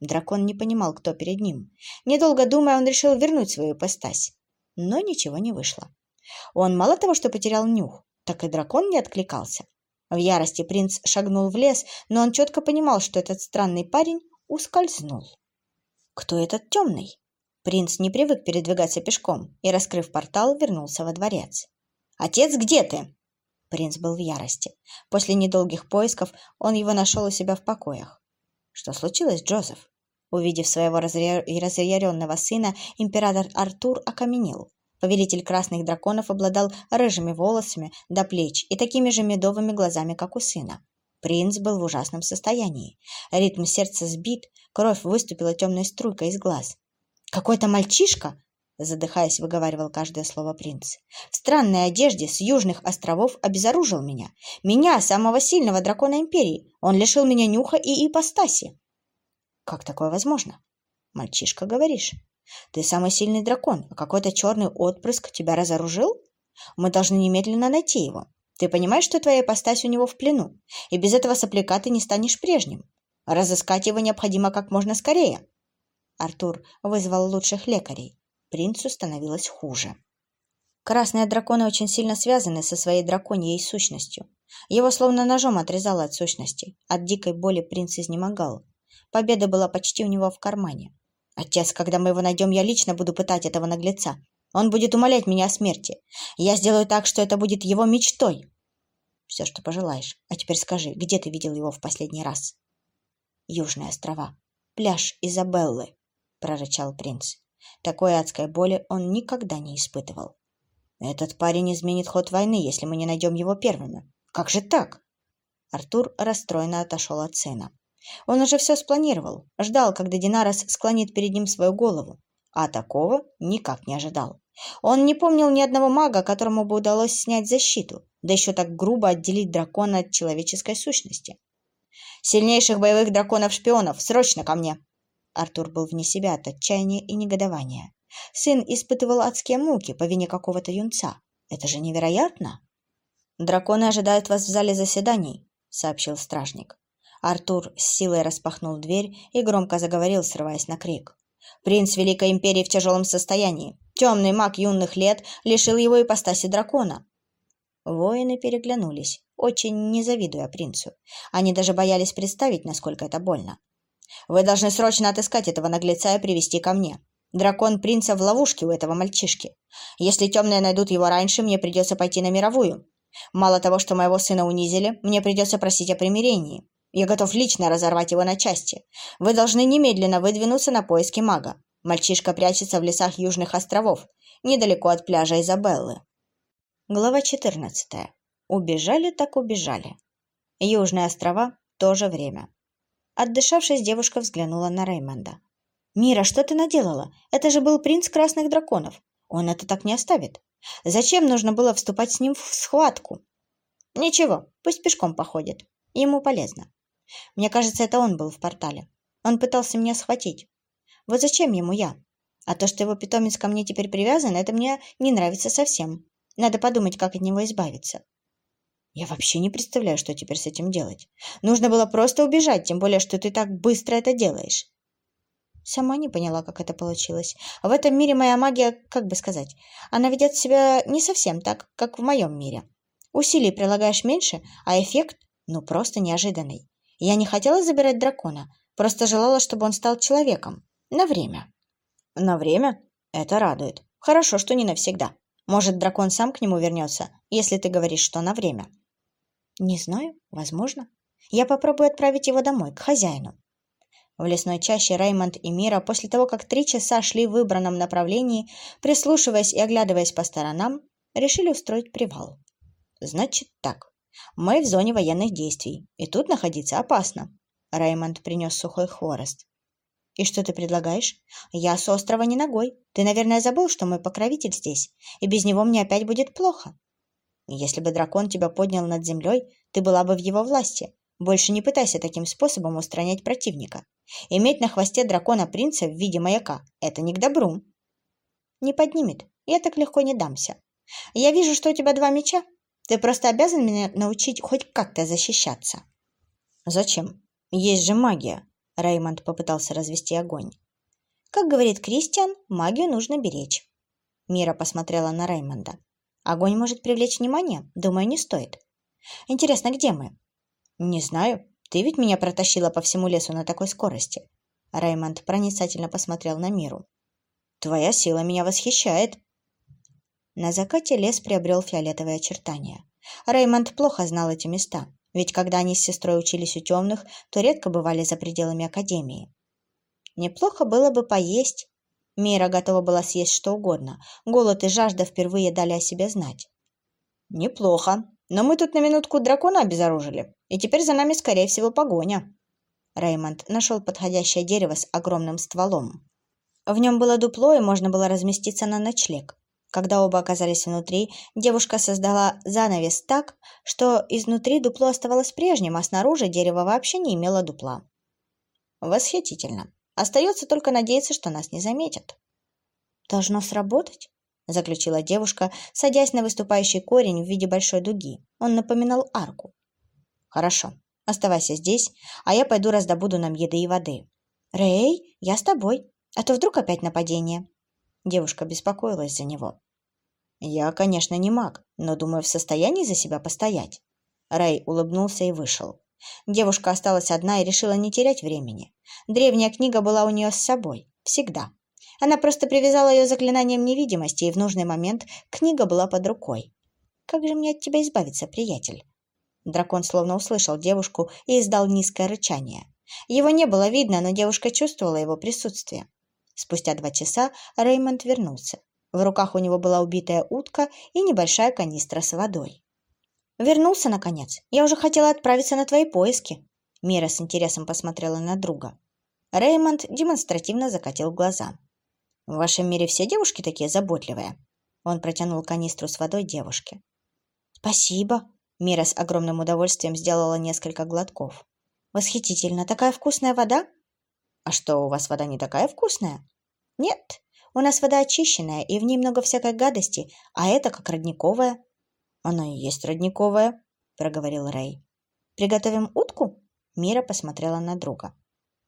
Дракон не понимал, кто перед ним. Недолго думая, он решил вернуть свою постась. Но ничего не вышло. Он мало того, что потерял нюх, так и дракон не откликался. В ярости принц шагнул в лес, но он четко понимал, что этот странный парень ускользнул. Кто этот темный? Принц не привык передвигаться пешком и, раскрыв портал, вернулся во дворец. «Отец, где ты?» Принц был в ярости. После недолгих поисков он его нашел у себя в покоях. Что случилось, Джозеф? Увидев своего разъяренного сына, император Артур окаменел. Повелитель красных драконов обладал рыжими волосами до плеч и такими же медовыми глазами, как у сына. Принц был в ужасном состоянии. Ритм сердца сбит, кровь выступила темной струйкой из глаз. «Какой-то мальчишка задыхаясь, выговаривал каждое слово принц. В странной одежде с южных островов обезоружил меня. Меня, самого сильного дракона Империи. Он лишил меня нюха и ипостаси. Как такое возможно? Мальчишка, говоришь. Ты самый сильный дракон, а какой-то черный отпрыск тебя разоружил? Мы должны немедленно найти его. Ты понимаешь, что твоя ипостась у него в плену, и без этого сопляка ты не станешь прежним. Разыскать его необходимо как можно скорее. Артур вызвал лучших лекарей принцу становилось хуже. Красные драконы очень сильно связаны со своей драконьей сущностью. Его словно ножом отрезало от сущности. От дикой боли принц изнемогал. Победа была почти у него в кармане. «Отец, когда мы его найдем, я лично буду пытать этого наглеца. Он будет умолять меня о смерти. Я сделаю так, что это будет его мечтой». «Все, что пожелаешь. А теперь скажи, где ты видел его в последний раз?» «Южные острова. пляж Изабеллы», — прорычал принц. Такой адской боли он никогда не испытывал. «Этот парень изменит ход войны, если мы не найдем его первыми. Как же так?» Артур расстроенно отошел от сына. Он уже все спланировал, ждал, когда Динарос склонит перед ним свою голову, а такого никак не ожидал. Он не помнил ни одного мага, которому бы удалось снять защиту, да еще так грубо отделить дракона от человеческой сущности. «Сильнейших боевых драконов-шпионов! Срочно ко мне!» Артур был вне себя от отчаяния и негодования. Сын испытывал адские муки по вине какого-то юнца. Это же невероятно! «Драконы ожидают вас в зале заседаний», — сообщил стражник. Артур с силой распахнул дверь и громко заговорил, срываясь на крик. «Принц Великой Империи в тяжелом состоянии. Темный маг юных лет лишил его ипостаси дракона». Воины переглянулись, очень не завидуя принцу. Они даже боялись представить, насколько это больно. «Вы должны срочно отыскать этого наглеца и привести ко мне. Дракон принца в ловушке у этого мальчишки. Если темные найдут его раньше, мне придется пойти на мировую. Мало того, что моего сына унизили, мне придется просить о примирении. Я готов лично разорвать его на части. Вы должны немедленно выдвинуться на поиски мага. Мальчишка прячется в лесах Южных островов, недалеко от пляжа Изабеллы. Глава 14. Убежали так убежали. Южные острова – то же время. Отдышавшись, девушка взглянула на Реймонда. «Мира, что ты наделала? Это же был принц красных драконов. Он это так не оставит. Зачем нужно было вступать с ним в схватку?» «Ничего, пусть пешком походит. Ему полезно. Мне кажется, это он был в портале. Он пытался меня схватить. Вот зачем ему я? А то, что его питомец ко мне теперь привязан, это мне не нравится совсем. Надо подумать, как от него избавиться. Я вообще не представляю, что теперь с этим делать. Нужно было просто убежать, тем более, что ты так быстро это делаешь. Сама не поняла, как это получилось. В этом мире моя магия, как бы сказать, она ведет себя не совсем так, как в моем мире. Усилий прилагаешь меньше, а эффект, ну, просто неожиданный. Я не хотела забирать дракона, просто желала, чтобы он стал человеком. На время. На время? Это радует. Хорошо, что не навсегда. Может, дракон сам к нему вернется, если ты говоришь, что на время. Не знаю, возможно. Я попробую отправить его домой, к хозяину. В лесной чаще Раймонд и Мира после того, как три часа шли в выбранном направлении, прислушиваясь и оглядываясь по сторонам, решили устроить привал. Значит так. Мы в зоне военных действий, и тут находиться опасно. Раймонд принес сухой хворост. «И что ты предлагаешь? Я с острова не ногой. Ты, наверное, забыл, что мой покровитель здесь, и без него мне опять будет плохо. Если бы дракон тебя поднял над землей, ты была бы в его власти. Больше не пытайся таким способом устранять противника. Иметь на хвосте дракона принца в виде маяка – это не к добру. Не поднимет. Я так легко не дамся. Я вижу, что у тебя два меча, ты просто обязан меня научить хоть как-то защищаться. Зачем? Есть же магия. Реймонд попытался развести огонь. Как говорит Кристиан, магию нужно беречь. Мира посмотрела на Реймонда. Огонь может привлечь внимание? Думаю, не стоит. Интересно, где мы? Не знаю. Ты ведь меня протащила по всему лесу на такой скорости. Реймонд проницательно посмотрел на Миру. Твоя сила меня восхищает. На закате лес приобрел фиолетовые очертания. Реймонд плохо знал эти места, ведь когда они с сестрой учились у темных, то редко бывали за пределами академии. Неплохо было бы поесть. Мира готова была съесть что угодно. Голод и жажда впервые дали о себе знать. «Неплохо. Но мы тут на минутку дракона обезоружили, и теперь за нами, скорее всего, погоня». Реймонд нашел подходящее дерево с огромным стволом. В нем было дупло, и можно было разместиться на ночлег. Когда оба оказались внутри, девушка создала занавес так, что изнутри дупло оставалось прежним, а снаружи дерево вообще не имело дупла. Восхитительно. Остается только надеяться, что нас не заметят. Должно сработать, заключила девушка, садясь на выступающий корень в виде большой дуги. Он напоминал арку. Хорошо, оставайся здесь, а я пойду раздобуду нам еды и воды. Рэй, я с тобой, а то вдруг опять нападение. Девушка беспокоилась за него. «Я, конечно, не маг, но, думаю, в состоянии за себя постоять». Рэй улыбнулся и вышел. Девушка осталась одна и решила не терять времени. Древняя книга была у нее с собой. Всегда. Она просто привязала ее заклинанием невидимости, и в нужный момент книга была под рукой. «Как же мне от тебя избавиться, приятель?» Дракон словно услышал девушку и издал низкое рычание. Его не было видно, но девушка чувствовала его присутствие. Спустя два часа Реймонд вернулся. В руках у него была убитая утка и небольшая канистра с водой. «Вернулся, наконец. Я уже хотела отправиться на твои поиски». Мира с интересом посмотрела на друга. Реймонд демонстративно закатил глаза. «В вашем мире все девушки такие заботливые?» Он протянул канистру с водой девушке. «Спасибо». Мира с огромным удовольствием сделала несколько глотков. «Восхитительно. Такая вкусная вода?» «А что, у вас вода не такая вкусная?» «Нет. У нас вода очищенная, и в ней много всякой гадости, а это как родниковая». «Она и есть родниковая», — проговорил Рэй. «Приготовим утку?» Мира посмотрела на друга.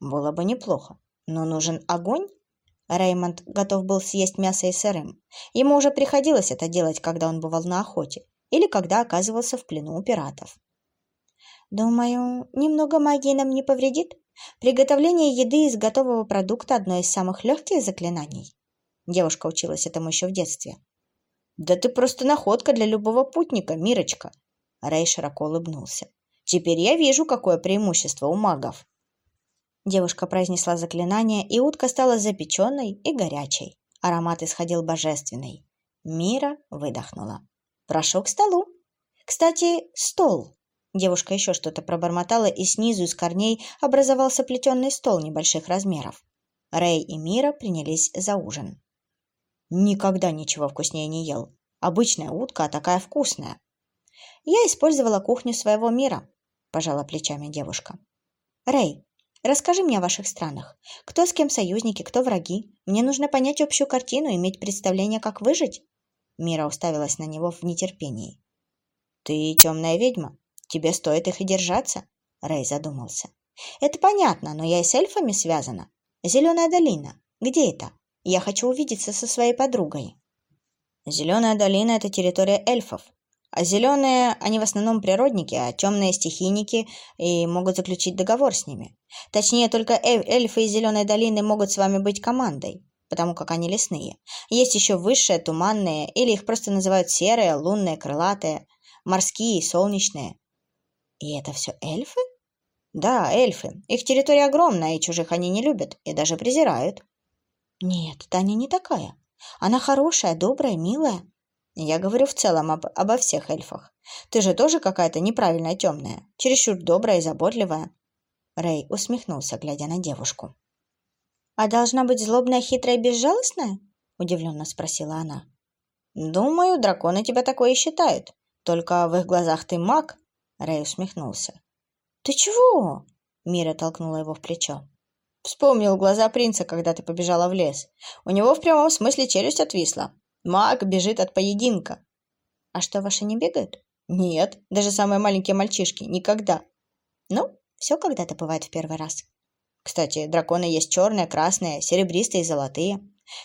«Было бы неплохо. Но нужен огонь?» Реймонд готов был съесть мясо и сырым. Ему уже приходилось это делать, когда он бывал на охоте или когда оказывался в плену у пиратов. «Думаю, немного магии нам не повредит. Приготовление еды из готового продукта – одно из самых легких заклинаний». Девушка училась этому еще в детстве. «Да ты просто находка для любого путника, Мирочка!» Рэй широко улыбнулся. «Теперь я вижу, какое преимущество у магов!» Девушка произнесла заклинание, и утка стала запеченной и горячей. Аромат исходил божественный. Мира выдохнула. «Прошу к столу!» «Кстати, стол!» Девушка еще что-то пробормотала, и снизу из корней образовался плетеный стол небольших размеров. Рэй и Мира принялись за ужин. Никогда ничего вкуснее не ел. Обычная утка, а такая вкусная. Я использовала кухню своего мира, пожала плечами девушка. Рэй, расскажи мне о ваших странах. Кто с кем союзники, кто враги? Мне нужно понять общую картину, иметь представление, как выжить. Мира уставилась на него в нетерпении. Ты темная ведьма. Тебе стоит их и держаться. Рэй задумался. Это понятно, но я и с эльфами связана. Зеленая долина. Где это? Я хочу увидеться со своей подругой. Зеленая долина – это территория эльфов. А зеленые, они в основном природники, а темные – стихийники и могут заключить договор с ними. Точнее, только эльфы из Зеленой долины могут с вами быть командой, потому как они лесные. Есть еще высшие, туманные, или их просто называют серые, лунные, крылатые, морские солнечные. И это все эльфы? Да, эльфы. Их территория огромная, и чужих они не любят, и даже презирают. Нет, Таня не такая. Она хорошая, добрая, милая. Я говорю в целом об, обо всех эльфах. Ты же тоже какая-то неправильная темная, чересчур добрая и заботливая. Рэй усмехнулся, глядя на девушку. «А должна быть злобная, хитрая и безжалостная?» – удивленно спросила она. «Думаю, драконы тебя такое и считают. Только в их глазах ты маг», – Рэй усмехнулся. «Ты чего?» – Мира толкнула его в плечо. Вспомнил глаза принца, когда ты побежала в лес. У него в прямом смысле челюсть отвисла. Маг бежит от поединка. А что, ваши не бегают? Нет, даже самые маленькие мальчишки. Никогда. Ну, все когда-то бывает в первый раз. Кстати, драконы есть черные, красные, серебристые и золотые.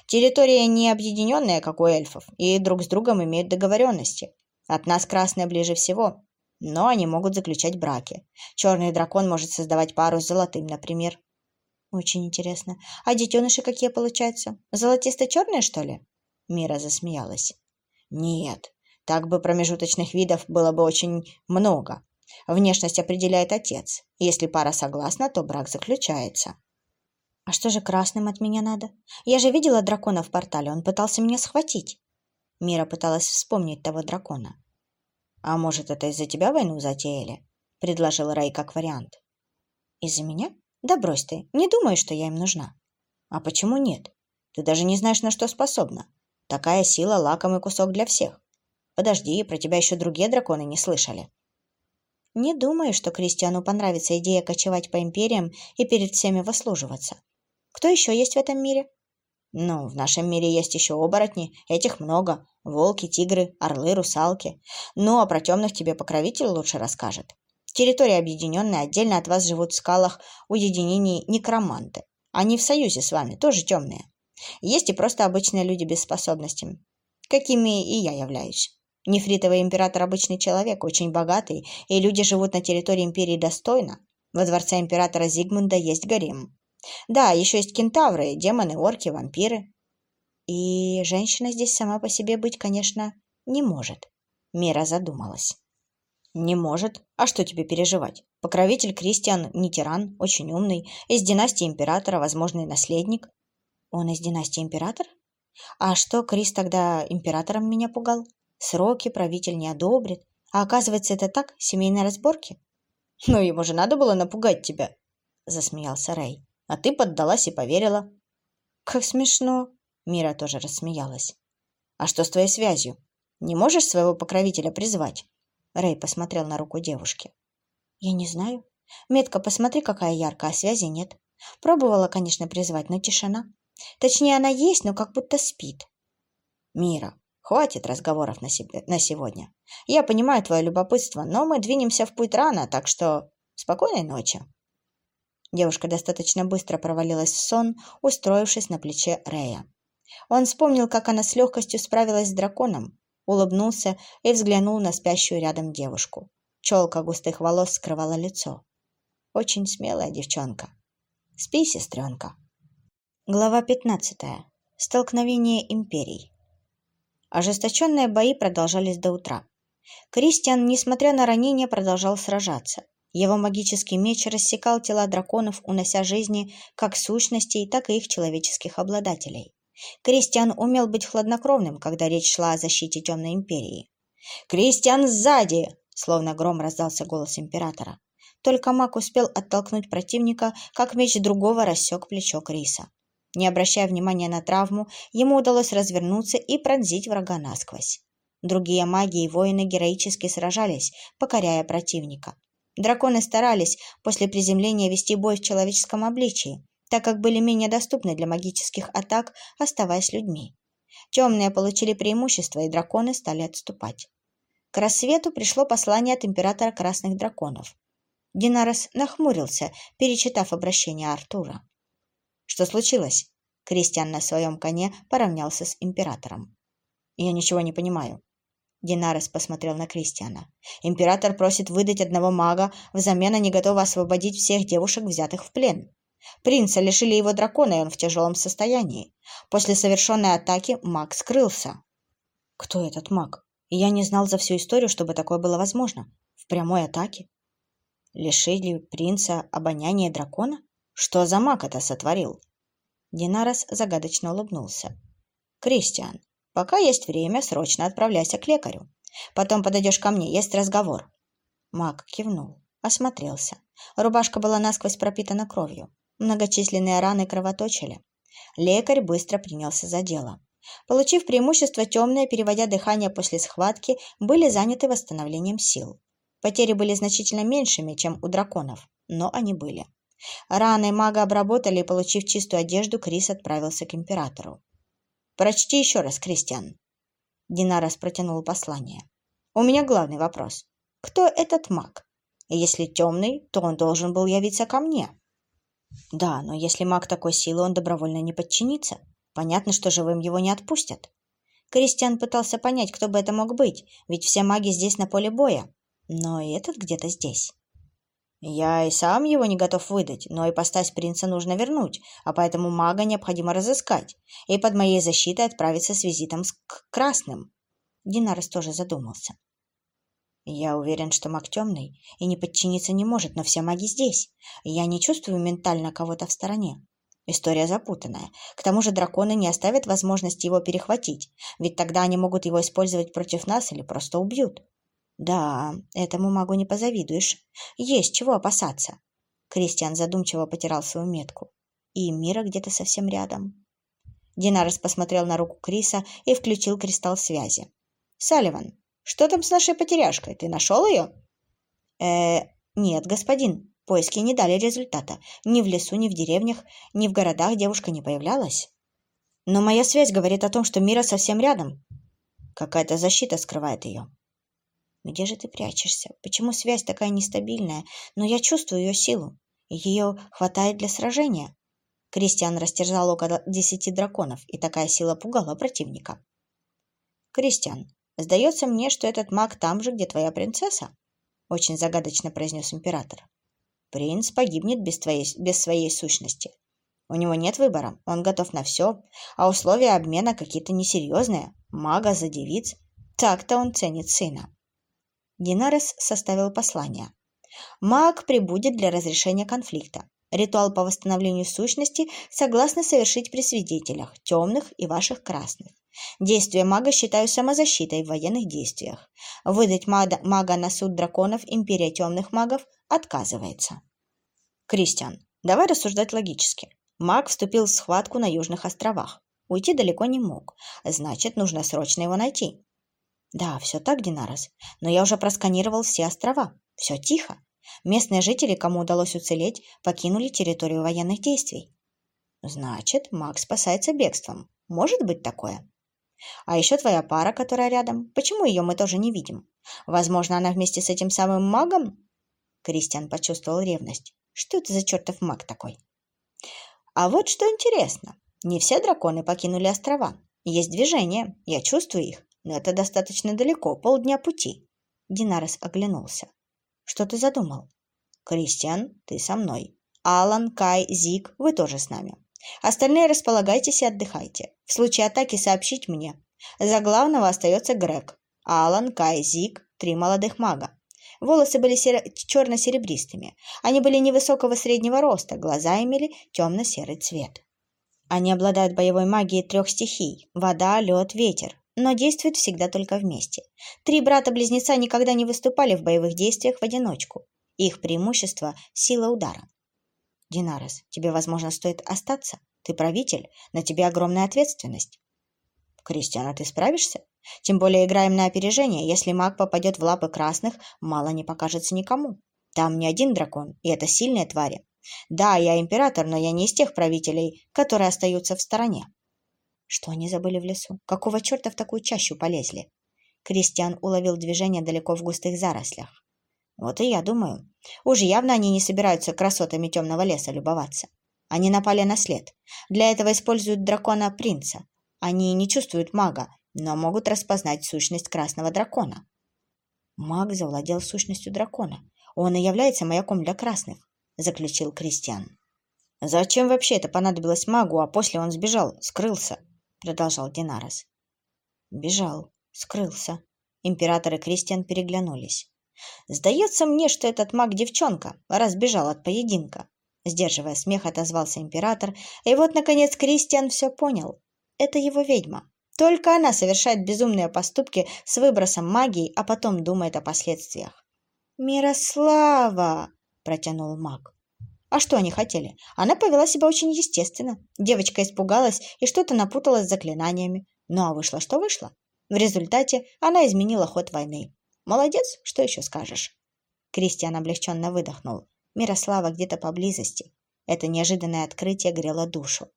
Территория не объединенная, как у эльфов, и друг с другом имеют договоренности. От нас красные ближе всего, но они могут заключать браки. Черный дракон может создавать пару с золотым, например. Очень интересно. А детеныши какие получаются? Золотисто-черные, что ли? Мира засмеялась. Нет, так бы промежуточных видов было бы очень много. Внешность определяет отец. Если пара согласна, то брак заключается. А что же красным от меня надо? Я же видела дракона в портале, он пытался меня схватить. Мира пыталась вспомнить того дракона. А может, это из-за тебя войну затеяли? Предложил Рэй как вариант. Из-за меня? Да брось ты, не думай, что я им нужна. А почему нет? Ты даже не знаешь, на что способна. Такая сила – лакомый кусок для всех. Подожди, про тебя еще другие драконы не слышали. Не думаю, что Кристиану понравится идея кочевать по империям и перед всеми выслуживаться. Кто еще есть в этом мире? Ну, в нашем мире есть еще оборотни, этих много. Волки, тигры, орлы, русалки. Ну, а про темных тебе покровитель лучше расскажет. Территория объединенная, отдельно от вас живут в скалах уединений некроманты. Они в союзе с вами, тоже темные. Есть и просто обычные люди без способностей, какими и я являюсь. Нефритовый император – обычный человек, очень богатый, и люди живут на территории империи достойно. Во дворце императора Зигмунда есть гарем. Да, еще есть кентавры, демоны, орки, вампиры. И женщина здесь сама по себе быть, конечно, не может. Мира задумалась. Не может. А что тебе переживать? Покровитель Кристиан не тиран, очень умный, из династии императора, возможный наследник. Он из династии император? А что Крис тогда императором меня пугал? Сроки правитель не одобрит. А оказывается, это так, семейные разборки? Ну, ему же надо было напугать тебя, засмеялся Рэй. А ты поддалась и поверила. Как смешно. Мира тоже рассмеялась. А что с твоей связью? Не можешь своего покровителя призвать? Рэй посмотрел на руку девушки. Я не знаю. Метка, посмотри, какая яркая, а связи нет. Пробовала, конечно, призвать, но тишина. Точнее, она есть, но как будто спит. Мира, хватит разговоров на, себе, на сегодня. Я понимаю твое любопытство, но мы двинемся в путь рано, так что спокойной ночи. Девушка достаточно быстро провалилась в сон, устроившись на плече Рэя. Он вспомнил, как она с легкостью справилась с драконом, улыбнулся и взглянул на спящую рядом девушку. Челка густых волос скрывала лицо. Очень смелая девчонка. Спи, сестренка. Глава 15. Столкновение империй. Ожесточенные бои продолжались до утра. Кристиан, несмотря на ранения, продолжал сражаться. Его магический меч рассекал тела драконов, унося жизни как сущностей, так и их человеческих обладателей. Кристиан умел быть хладнокровным, когда речь шла о защите Темной Империи. «Кристиан сзади!» — словно гром раздался голос императора. Только маг успел оттолкнуть противника, как меч другого рассек плечо Криса. Не обращая внимания на травму, ему удалось развернуться и пронзить врага насквозь. Другие маги и воины героически сражались, покоряя противника. Драконы старались после приземления вести бой в человеческом обличии, так как были менее доступны для магических атак, оставаясь людьми. Темные получили преимущество, и драконы стали отступать. К рассвету пришло послание от императора Красных Драконов. Динарос нахмурился, перечитав обращение Артура. Что случилось? Кристиан на своем коне поравнялся с императором. Я ничего не понимаю. Динарес посмотрел на Кристиана. Император просит выдать одного мага, взамен они готовы освободить всех девушек, взятых в плен. Принца лишили его дракона, и он в тяжелом состоянии. После совершенной атаки маг скрылся. Кто этот маг? я не знал за всю историю, чтобы такое было возможно. В прямой атаке. Лишили принца обоняния дракона? Что за маг это сотворил? Динарас загадочно улыбнулся. Кристиан, пока есть время, срочно отправляйся к лекарю. Потом подойдешь ко мне, есть разговор. Маг кивнул, осмотрелся. Рубашка была насквозь пропитана кровью. Многочисленные раны кровоточили. Лекарь быстро принялся за дело. Получив преимущество, темные, переводя дыхание после схватки, были заняты восстановлением сил. Потери были значительно меньшими, чем у драконов, но они были. Раны мага обработали, и, получив чистую одежду, Крис отправился к императору. «Прочти еще раз, Кристиан». Динарас протянул послание. «У меня главный вопрос. Кто этот маг? Если темный, то он должен был явиться ко мне». «Да, но если маг такой силы, он добровольно не подчинится. Понятно, что живым его не отпустят». Кристиан пытался понять, кто бы это мог быть, ведь все маги здесь на поле боя. Но и этот где-то здесь. Я и сам его не готов выдать, но и постать принца нужно вернуть, а поэтому мага необходимо разыскать и под моей защитой отправиться с визитом к красным. Динарес тоже задумался. Я уверен, что маг темный и не подчиниться не может, но все маги здесь. Я не чувствую ментально кого-то в стороне. История запутанная. К тому же драконы не оставят возможности его перехватить, ведь тогда они могут его использовать против нас или просто убьют. Да, этому магу не позавидуешь. Есть чего опасаться. Кристиан задумчиво потирал свою метку. И Мира где-то совсем рядом. Динарес посмотрел на руку Криса и включил кристалл связи. «Салливан, что там с нашей потеряшкой? Ты нашел ее?» э нет, господин. Поиски не дали результата. Ни в лесу, ни в деревнях, ни в городах девушка не появлялась. Но моя связь говорит о том, что Мира совсем рядом. Какая-то защита скрывает ее. Где же ты прячешься? Почему связь такая нестабильная? Но я чувствую ее силу. Ее хватает для сражения. Кристиан растерзал около десяти драконов, и такая сила пугала противника. «Кристиан, сдается мне, что этот маг там же, где твоя принцесса», — очень загадочно произнес император. «Принц погибнет без, твоей, без своей сущности. У него нет выбора, он готов на все, а условия обмена какие-то несерьезные. Мага за девиц. Так-то он ценит сына». Динарес составил послание. Маг прибудет для разрешения конфликта. Ритуал по восстановлению сущности согласны совершить при свидетелях, темных и ваших красных. Действие мага считаю самозащитой в военных действиях. Выдать мага на суд драконов Империя темных магов отказывается. Кристиан, давай рассуждать логически. Маг вступил в схватку на Южных островах. Уйти далеко не мог. Значит, нужно срочно его найти. Да, все так, Динарос. Но я уже просканировал все острова. Все тихо. Местные жители, кому удалось уцелеть, покинули территорию военных действий. Значит, маг спасается бегством. Может быть такое? А еще твоя пара, которая рядом. Почему ее мы тоже не видим? Возможно, она вместе с этим самым магом? Кристиан почувствовал ревность. Что это за чертов маг такой? А вот что интересно. Не все драконы покинули острова. Есть движение, я чувствую их, но это достаточно далеко, полдня пути. Динарес оглянулся. Что ты задумал? Кристиан, ты со мной. Алан, Кай, Зик, вы тоже с нами. Остальные располагайтесь и отдыхайте. В случае атаки сообщить мне. За главного остается Грег. Алан, Кай, Зик, три молодых мага. Волосы были серо... черно-серебристыми. Они были невысокого среднего роста, глаза имели темно-серый цвет. Они обладают боевой магией трех стихий – вода, лед, ветер но действуют всегда только вместе. Три брата-близнеца никогда не выступали в боевых действиях в одиночку. Их преимущество – сила удара. Динарес, тебе, возможно, стоит остаться. Ты правитель, на тебе огромная ответственность. Кристиана, ты справишься? Тем более играем на опережение. Если маг попадет в лапы красных, мало не покажется никому. Там не один дракон, и это сильные твари. Да, я император, но я не из тех правителей, которые остаются в стороне. Что они забыли в лесу? Какого черта в такую чащу полезли? Кристиан уловил движение далеко в густых зарослях. Вот и я думаю. Уж явно они не собираются красотами темного леса любоваться. Они напали на след. Для этого используют дракона-принца. Они не чувствуют мага, но могут распознать сущность красного дракона. Маг завладел сущностью дракона. Он и является маяком для красных, заключил Кристиан. Зачем вообще это понадобилось магу, а после он сбежал, скрылся? продолжал Динарес. Бежал, скрылся. Император и Кристиан переглянулись. Сдается мне, что этот маг девчонка, раз бежал от поединка. Сдерживая смех, отозвался император, и вот, наконец, Кристиан все понял. Это его ведьма. Только она совершает безумные поступки с выбросом магии, а потом думает о последствиях. «Мирослава!» – протянул маг. А что они хотели? Она повела себя очень естественно. Девочка испугалась и что-то напуталась с заклинаниями. Ну а вышло, что вышло. В результате она изменила ход войны. Молодец, что еще скажешь? Кристиан облегченно выдохнул. Мирослава где-то поблизости. Это неожиданное открытие грело душу.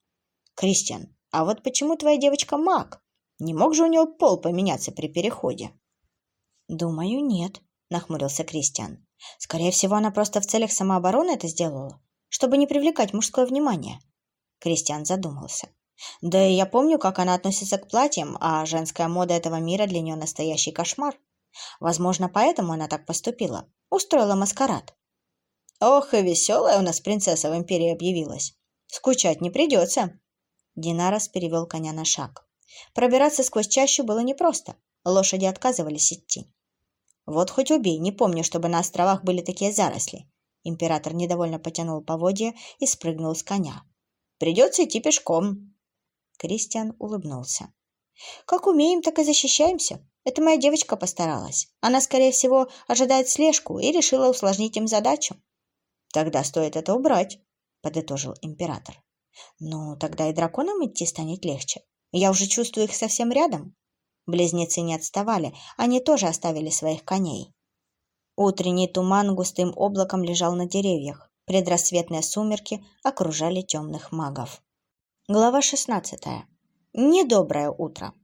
«Кристиан, а вот почему твоя девочка маг? Не мог же у нее пол поменяться при переходе?» «Думаю, нет», — нахмурился Кристиан. Скорее всего, она просто в целях самообороны это сделала, чтобы не привлекать мужское внимание. Кристиан задумался. Да и я помню, как она относится к платьям, а женская мода этого мира для нее настоящий кошмар. Возможно, поэтому она так поступила. Устроила маскарад. Ох, и веселая у нас принцесса в империи объявилась. Скучать не придется. Динарас перевел коня на шаг. Пробираться сквозь чащу было непросто. Лошади отказывались идти. Вот хоть убей, не помню, чтобы на островах были такие заросли. Император недовольно потянул поводья и спрыгнул с коня. Придется идти пешком. Кристиан улыбнулся. Как умеем, так и защищаемся. Это моя девочка постаралась. Она, скорее всего, ожидает слежку и решила усложнить им задачу. Тогда стоит это убрать, подытожил император. Ну, тогда и драконам идти станет легче. Я уже чувствую их совсем рядом. Близнецы не отставали, они тоже оставили своих коней. Утренний туман густым облаком лежал на деревьях. Предрассветные сумерки окружали темных магов. Глава шестнадцатая. Недоброе утро.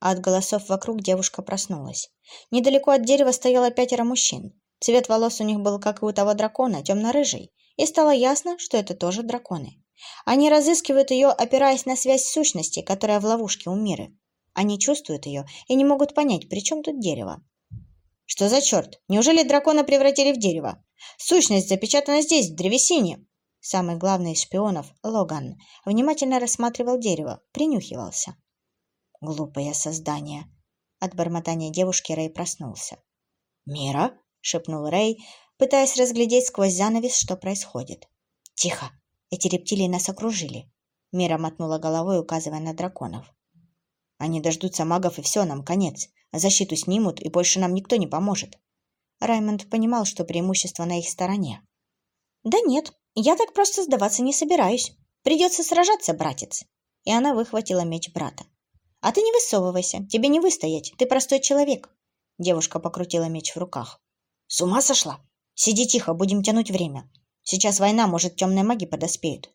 От голосов вокруг девушка проснулась. Недалеко от дерева стояло пятеро мужчин. Цвет волос у них был, как и у того дракона, темно-рыжий, и стало ясно, что это тоже драконы. Они разыскивают ее, опираясь на связь сущности, которая в ловушке у Миры. Они чувствуют ее и не могут понять, при чем тут дерево. Что за черт? Неужели дракона превратили в дерево? Сущность запечатана здесь, в древесине. Самый главный из шпионов, Логан, внимательно рассматривал дерево, принюхивался. Глупое создание. От бормотания девушки Рэй проснулся. «Мира?» — шепнул Рэй, пытаясь разглядеть сквозь занавес, что происходит. «Тихо! Эти рептилии нас окружили!» Мира мотнула головой, указывая на драконов. «Они дождутся магов, и все, нам конец. Защиту снимут, и больше нам никто не поможет». Раймонд понимал, что преимущество на их стороне. «Да нет, я так просто сдаваться не собираюсь. Придется сражаться, братец!» И она выхватила меч брата. «А ты не высовывайся, тебе не выстоять, ты простой человек!» Девушка покрутила меч в руках. «С ума сошла? Сиди тихо, будем тянуть время. Сейчас война, может, темные маги подоспеют».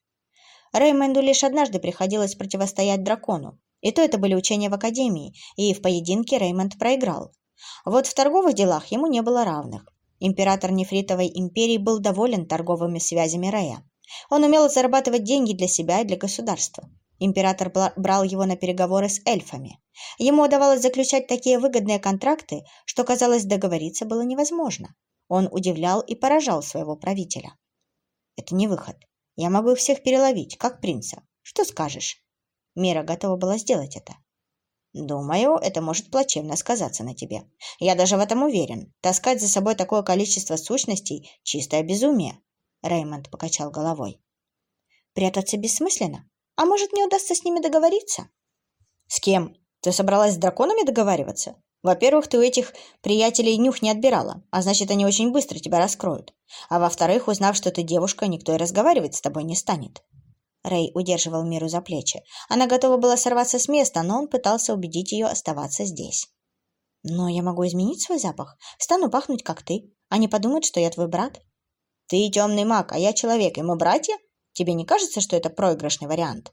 Реймонду лишь однажды приходилось противостоять дракону, и то это были учения в Академии, и в поединке Реймонд проиграл. Вот в торговых делах ему не было равных. Император Нефритовой империи был доволен торговыми связями Рея. Он умел зарабатывать деньги для себя и для государства. Император брал его на переговоры с эльфами. Ему удавалось заключать такие выгодные контракты, что, казалось, договориться было невозможно. Он удивлял и поражал своего правителя. «Это не выход. Я могу всех переловить, как принца. Что скажешь?» Мира готова была сделать это. «Думаю, это может плачевно сказаться на тебе. Я даже в этом уверен. Таскать за собой такое количество сущностей – чистое безумие», – Реймонд покачал головой. «Прятаться бессмысленно? А может, не удастся с ними договориться?» «С кем? Ты собралась с драконами договариваться? Во-первых, ты у этих приятелей нюх не отбирала, а значит, они очень быстро тебя раскроют. А во-вторых, узнав, что ты девушка, никто и разговаривать с тобой не станет». Рэй удерживал Миру за плечи. Она готова была сорваться с места, но он пытался убедить ее оставаться здесь. «Но я могу изменить свой запах. Стану пахнуть, как ты. Они подумают, что я твой брат». «Ты темный маг, а я человек, и мы братья? Тебе не кажется, что это проигрышный вариант?»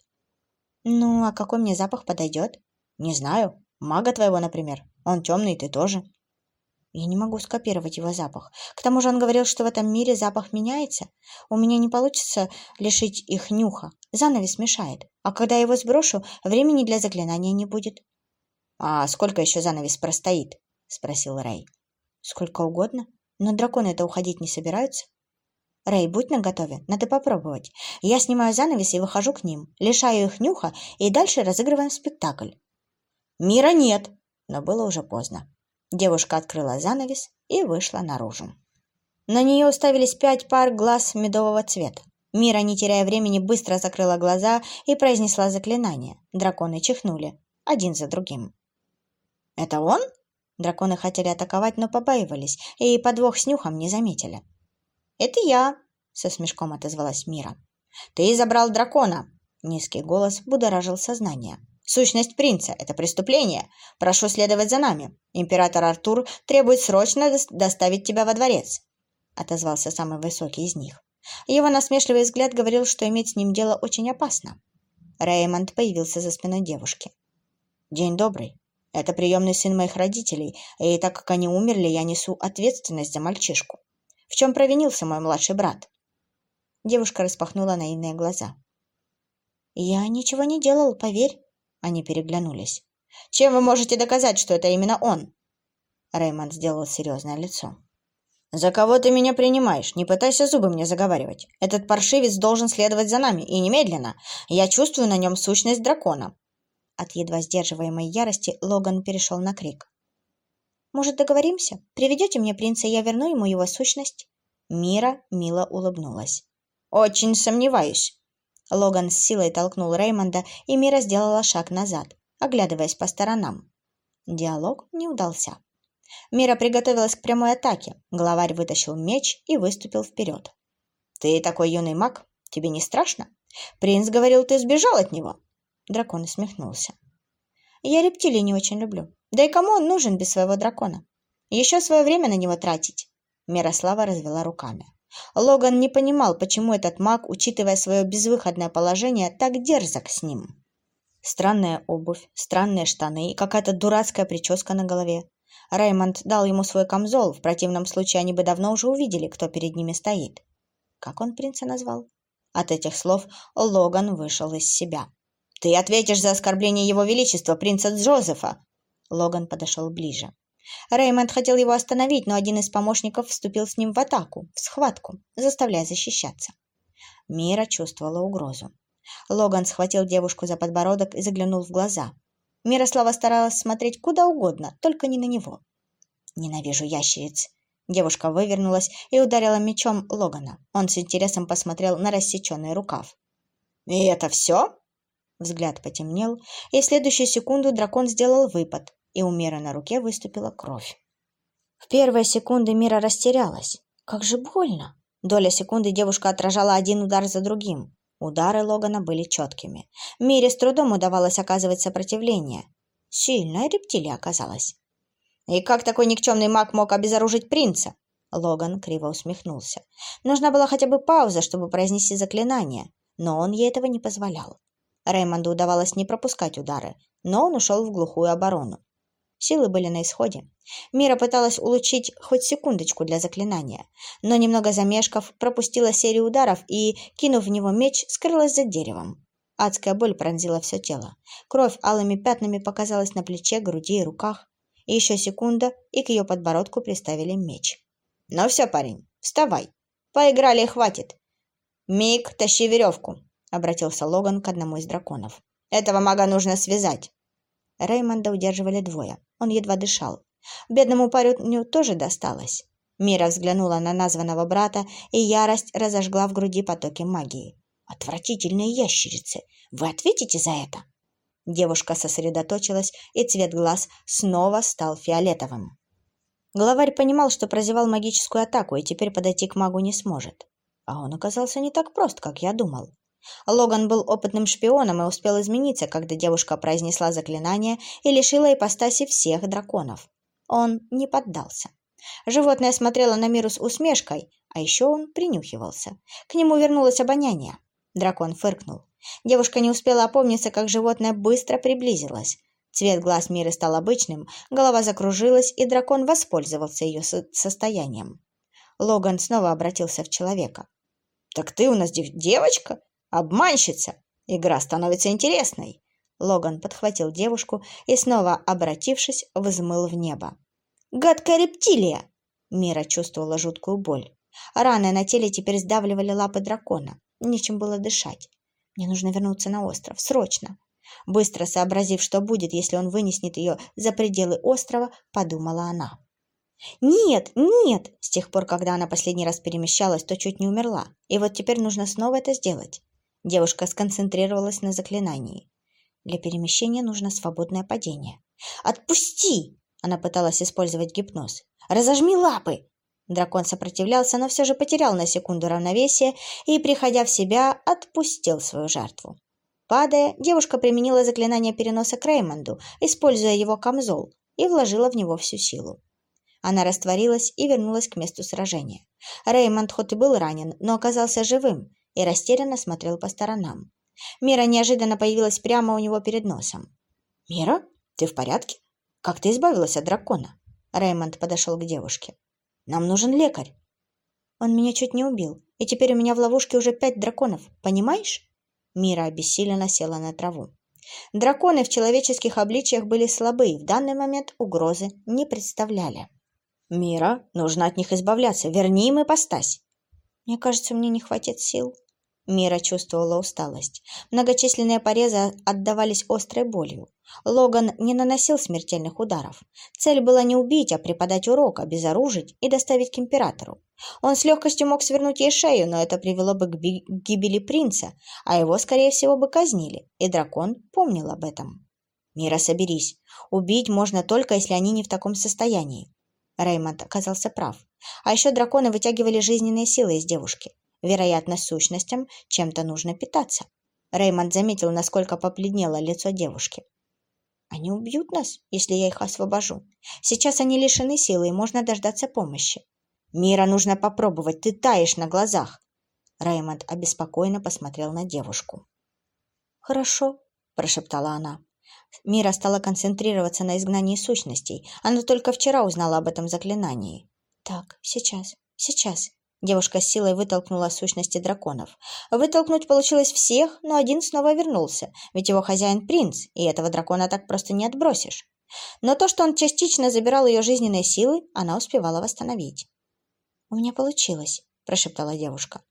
«Ну, а какой мне запах подойдет?» «Не знаю. Мага твоего, например. Он темный, ты тоже». Я не могу скопировать его запах. К тому же он говорил, что в этом мире запах меняется. У меня не получится лишить их нюха. Занавес мешает. А когда я его сброшу, времени для заклинания не будет. — А сколько еще занавес простоит? — спросил Рэй. — Сколько угодно. Но драконы-то уходить не собираются. Рэй, будь наготове, надо попробовать. Я снимаю занавес и выхожу к ним, лишаю их нюха и дальше разыгрываем спектакль. Мира нет, но было уже поздно. Девушка открыла занавес и вышла наружу. На нее уставились пять пар глаз медового цвета. Мира, не теряя времени, быстро закрыла глаза и произнесла заклинание. Драконы чихнули, один за другим. «Это он?» Драконы хотели атаковать, но побаивались, и подвох с нюхом не заметили. «Это я», — со смешком отозвалась Мира. «Ты забрал дракона!» Низкий голос будоражил сознание. Сущность принца – это преступление. Прошу следовать за нами. Император Артур требует срочно доставить тебя во дворец», – отозвался самый высокий из них. Его насмешливый взгляд говорил, что иметь с ним дело очень опасно. Реймонд появился за спиной девушки. «День добрый. Это приемный сын моих родителей, и так как они умерли, я несу ответственность за мальчишку. В чем провинился мой младший брат?» Девушка распахнула наивные глаза. «Я ничего не делал, поверь. Они переглянулись. «Чем вы можете доказать, что это именно он?» Реймонд сделал серьезное лицо. «За кого ты меня принимаешь? Не пытайся зубы мне заговаривать. Этот паршивец должен следовать за нами, и немедленно. Я чувствую на нем сущность дракона». От едва сдерживаемой ярости Логан перешел на крик. «Может, договоримся? Приведете мне принца, и я верну ему его сущность?» Мира мило улыбнулась. «Очень сомневаюсь. Логан с силой толкнул Реймонда, и Мира сделала шаг назад, оглядываясь по сторонам. Диалог не удался. Мира приготовилась к прямой атаке. Главарь вытащил меч и выступил вперед. «Ты такой юный маг? Тебе не страшно? Принц говорил, ты сбежал от него!» Дракон усмехнулся. «Я рептилий не очень люблю. Да и кому он нужен без своего дракона? Еще свое время на него тратить!» Мирослава развела руками. Логан не понимал, почему этот маг, учитывая свое безвыходное положение, так дерзок с ним. Странная обувь, странные штаны и какая-то дурацкая прическа на голове. Реймонд дал ему свой камзол, в противном случае они бы давно уже увидели, кто перед ними стоит. Как он принца назвал? От этих слов Логан вышел из себя. «Ты ответишь за оскорбление его величества, принца Джозефа!» Логан подошел ближе. Реймонд хотел его остановить, но один из помощников вступил с ним в атаку, в схватку, заставляя защищаться. Мира чувствовала угрозу. Логан схватил девушку за подбородок и заглянул в глаза. Мирослава старалась смотреть куда угодно, только не на него. Ненавижу ящериц. Девушка вывернулась и ударила мечом Логана. Он с интересом посмотрел на рассеченный рукав. «И это все?» Взгляд потемнел, и в следующую секунду дракон сделал выпад, и у Мира на руке выступила кровь. В первые секунды Мира растерялась. Как же больно! Доля секунды девушка отражала один удар за другим. Удары Логана были четкими. Мире с трудом удавалось оказывать сопротивление. Сильная рептилия оказалась. «И как такой никчемный маг мог обезоружить принца?» Логан криво усмехнулся. Нужна была хотя бы пауза, чтобы произнести заклинание, но он ей этого не позволял. Реймонду удавалось не пропускать удары, но он ушел в глухую оборону. Силы были на исходе. Мира пыталась улучшить хоть секундочку для заклинания, но немного замешкав, пропустила серию ударов и, кинув в него меч, скрылась за деревом. Адская боль пронзила все тело. Кровь алыми пятнами показалась на плече, груди и руках. И еще секунда, и к ее подбородку приставили меч. «Ну все, парень, вставай. Поиграли и хватит. Мик, тащи веревку», — обратился Логан к одному из драконов. «Этого мага нужно связать». Реймонда удерживали двое. Он едва дышал. Бедному парню тоже досталось. Мира взглянула на названного брата, и ярость разожгла в груди потоки магии. «Отвратительные ящерицы! Вы ответите за это?» Девушка сосредоточилась, и цвет глаз снова стал фиолетовым. Главарь понимал, что прозевал магическую атаку и теперь подойти к магу не сможет. А он оказался не так прост, как я думал. Логан был опытным шпионом и успел измениться, когда девушка произнесла заклинание и лишила ипостаси всех драконов. Он не поддался. Животное смотрело на миру с усмешкой, а еще он принюхивался. К нему вернулось обоняние. Дракон фыркнул. Девушка не успела опомниться, как животное быстро приблизилось. Цвет глаз Миры стал обычным, голова закружилась, и дракон воспользовался ее состоянием. Логан снова обратился в человека. «Так ты у нас дев девочка? Обманщица! Игра становится интересной!» Логан подхватил девушку и, снова обратившись, взмыл в небо. «Гадкая рептилия!» Мира чувствовала жуткую боль. Раны на теле теперь сдавливали лапы дракона. Нечем было дышать. Мне нужно вернуться на остров. Срочно. Быстро сообразив, что будет, если он вынесет ее за пределы острова, подумала она. «Нет, нет!» С тех пор, когда она последний раз перемещалась, то чуть не умерла. И вот теперь нужно снова это сделать. Девушка сконцентрировалась на заклинании. Для перемещения нужно свободное падение. «Отпусти!» Она пыталась использовать гипноз. «Разожми лапы!» Дракон сопротивлялся, но все же потерял на секунду равновесие и, приходя в себя, отпустил свою жертву. Падая, девушка применила заклинание переноса к Реймонду, используя его камзол, и вложила в него всю силу. Она растворилась и вернулась к месту сражения. Реймонд хоть и был ранен, но оказался живым и растерянно смотрел по сторонам. Мира неожиданно появилась прямо у него перед носом. «Мира, ты в порядке? Как ты избавилась от дракона?» Реймонд подошел к девушке. «Нам нужен лекарь». «Он меня чуть не убил, и теперь у меня в ловушке уже пять драконов, понимаешь?» Мира обессиленно села на траву. Драконы в человеческих обличиях были слабы и в данный момент угрозы не представляли. «Мира, нужно от них избавляться. Верни им ипостась». «Мне кажется, мне не хватит сил». Мира чувствовала усталость. Многочисленные порезы отдавались острой болью. Логан не наносил смертельных ударов. Цель была не убить, а преподать урок, обезоружить и доставить к императору. Он с легкостью мог свернуть ей шею, но это привело бы к гибели принца, а его, скорее всего, бы казнили, и дракон помнил об этом. «Мира, соберись. Убить можно только, если они не в таком состоянии. Реймонд оказался прав. А еще драконы вытягивали жизненные силы из девушки. Вероятно, сущностям чем-то нужно питаться. Реймонд заметил, насколько побледнело лицо девушки. «Они убьют нас, если я их освобожу. Сейчас они лишены силы, и можно дождаться помощи. Мира нужно попробовать, ты таешь на глазах!» Реймонд обеспокоенно посмотрел на девушку. «Хорошо», – прошептала она. Мира стала концентрироваться на изгнании сущностей. Она только вчера узнала об этом заклинании. «Так, сейчас, сейчас». Девушка с силой вытолкнула сущности драконов. Вытолкнуть получилось всех, но один снова вернулся, ведь его хозяин принц, и этого дракона так просто не отбросишь. Но то, что он частично забирал ее жизненные силы, она успевала восстановить. «У меня получилось», – прошептала девушка.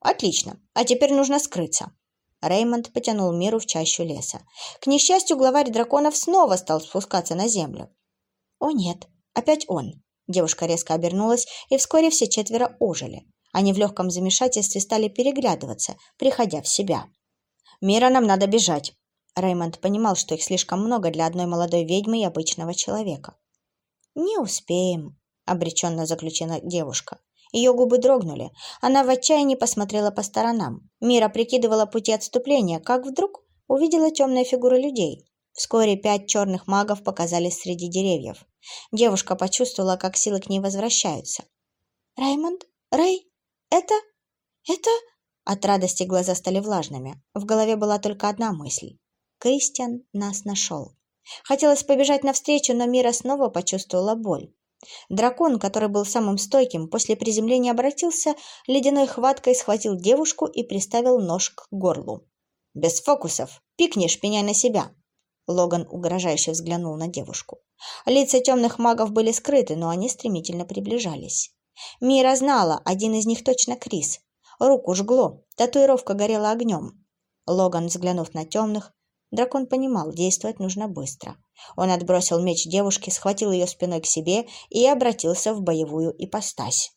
«Отлично. А теперь нужно скрыться. Реймонд потянул Миру в чащу леса. К несчастью, главарь драконов снова стал спускаться на землю. «О нет, опять он!» Девушка резко обернулась, и вскоре все четверо ожили. Они в легком замешательстве стали переглядываться, приходя в себя. «Мира, нам надо бежать!» Реймонд понимал, что их слишком много для одной молодой ведьмы и обычного человека. «Не успеем», — обреченно заключила девушка. Ее губы дрогнули. Она в отчаянии посмотрела по сторонам. Мира прикидывала пути отступления, как вдруг увидела темные фигуры людей. Вскоре пять черных магов показались среди деревьев. Девушка почувствовала, как силы к ней возвращаются. «Раймонд? Рэй? Это? Это?» От радости глаза стали влажными. В голове была только одна мысль. Кристиан нас нашел. Хотелось побежать навстречу, но Мира снова почувствовала боль. Дракон, который был самым стойким, после приземления обратился, ледяной хваткой схватил девушку и приставил нож к горлу. «Без фокусов! Пикнешь, пеняй на себя!» Логан угрожающе взглянул на девушку. Лица темных магов были скрыты, но они стремительно приближались. Мира знала, один из них точно Крис. Руку жгло, татуировка горела огнем. Логан, взглянув на темных, Дракон понимал, действовать нужно быстро. Он отбросил меч девушки, схватил ее спиной к себе и обратился в боевую ипостась.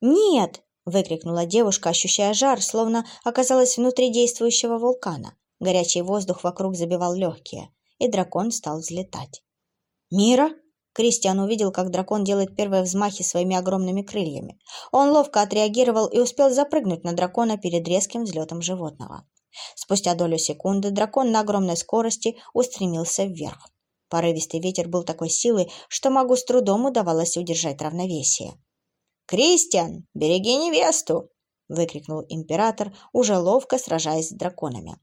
«Нет!» — выкрикнула девушка, ощущая жар, словно оказалась внутри действующего вулкана. Горячий воздух вокруг забивал легкие, и дракон стал взлетать. «Мира?» Кристиан увидел, как дракон делает первые взмахи своими огромными крыльями. Он ловко отреагировал и успел запрыгнуть на дракона перед резким взлетом животного. Спустя долю секунды дракон на огромной скорости устремился вверх. Порывистый ветер был такой силы, что магу с трудом удавалось удержать равновесие. «Кристиан, береги невесту!» — выкрикнул император, уже ловко сражаясь с драконами.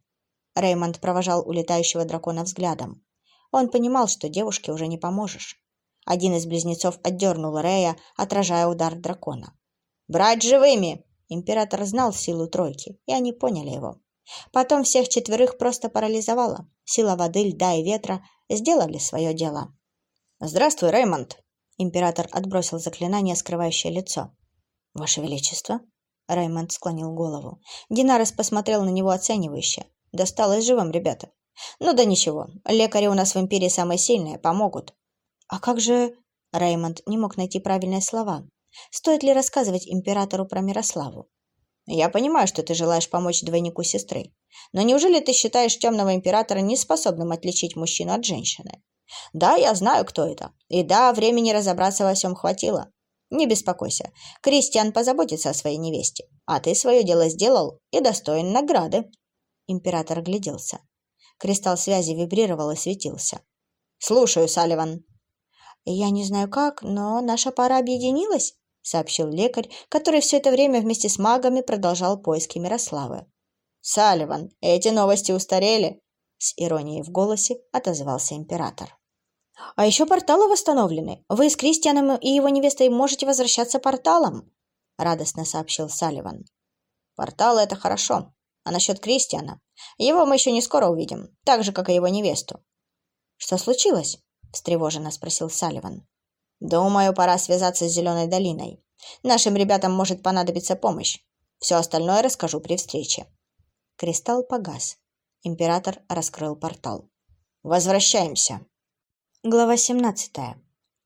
Реймонд провожал улетающего дракона взглядом. Он понимал, что девушке уже не поможешь. Один из близнецов отдернул Рея, отражая удар дракона. «Брать живыми!» Император знал силу тройки, и они поняли его. Потом всех четверых просто парализовало. Сила воды, льда и ветра сделали свое дело. «Здравствуй, Реймонд!» Император отбросил заклинание, скрывающее лицо. «Ваше Величество!» Реймонд склонил голову. Динарес посмотрел на него оценивающе. «Досталось живым, ребята!» «Ну да ничего, лекари у нас в Империи самые сильные, помогут». «А как же...» Реймонд не мог найти правильные слова. «Стоит ли рассказывать императору про Мирославу?» Я понимаю, что ты желаешь помочь двойнику сестры. Но неужели ты считаешь темного императора неспособным отличить мужчину от женщины? Да, я знаю, кто это. И да, времени разобраться во всем хватило. Не беспокойся. Кристиан позаботится о своей невесте. А ты свое дело сделал и достоин награды. Император огляделся. Кристалл связи вибрировал и светился. «Слушаю, Салливан». «Я не знаю как, но наша пара объединилась?» Сообщил лекарь, который все это время вместе с магами продолжал поиски Мирославы. «Салливан, эти новости устарели!» С иронией в голосе отозвался император. «А еще порталы восстановлены. Вы с Кристианом и его невестой можете возвращаться порталом», радостно сообщил Салливан. «Порталы — это хорошо. А насчет Кристиана? Его мы еще не скоро увидим, так же, как и его невесту». «Что случилось?» — встревоженно спросил Салливан. Думаю, пора связаться с Зеленой долиной. Нашим ребятам может понадобиться помощь. Все остальное расскажу при встрече. Кристалл погас. Император раскрыл портал. Возвращаемся. Глава 17.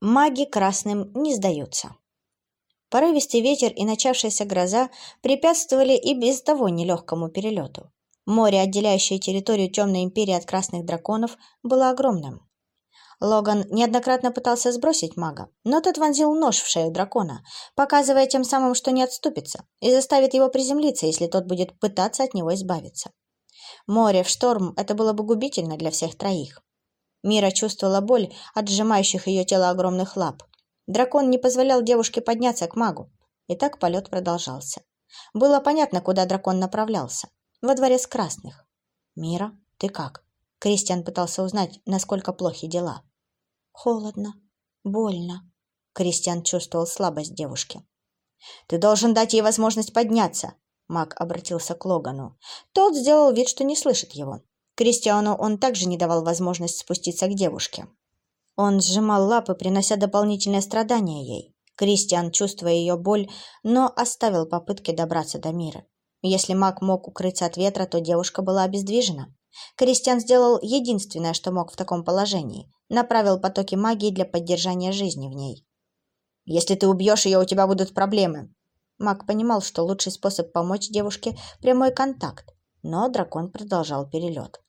Маги красным не сдаются. Порывистый ветер и начавшаяся гроза препятствовали и без того нелегкому перелету. Море, отделяющее территорию Темной Империи от Красных Драконов, было огромным. Логан неоднократно пытался сбросить мага, но тот вонзил нож в шею дракона, показывая тем самым, что не отступится, и заставит его приземлиться, если тот будет пытаться от него избавиться. Море в шторм – это было бы губительно для всех троих. Мира чувствовала боль от сжимающих ее тело огромных лап. Дракон не позволял девушке подняться к магу. И так полет продолжался. Было понятно, куда дракон направлялся. Во дворе с красных. «Мира, ты как?» Кристиан пытался узнать, насколько плохи дела. Холодно, больно. Кристиан чувствовал слабость девушки. «Ты должен дать ей возможность подняться!» Мак обратился к Логану. Тот сделал вид, что не слышит его. Кристиану он также не давал возможность спуститься к девушке. Он сжимал лапы, принося дополнительное страдание ей. Кристиан, чувствуя ее боль, но оставил попытки добраться до мира. Если маг мог укрыться от ветра, то девушка была обездвижена. Кристиан сделал единственное, что мог в таком положении. Направил потоки магии для поддержания жизни в ней. Если ты убьешь ее, у тебя будут проблемы. Маг понимал, что лучший способ помочь девушке – прямой контакт, но дракон продолжал перелет.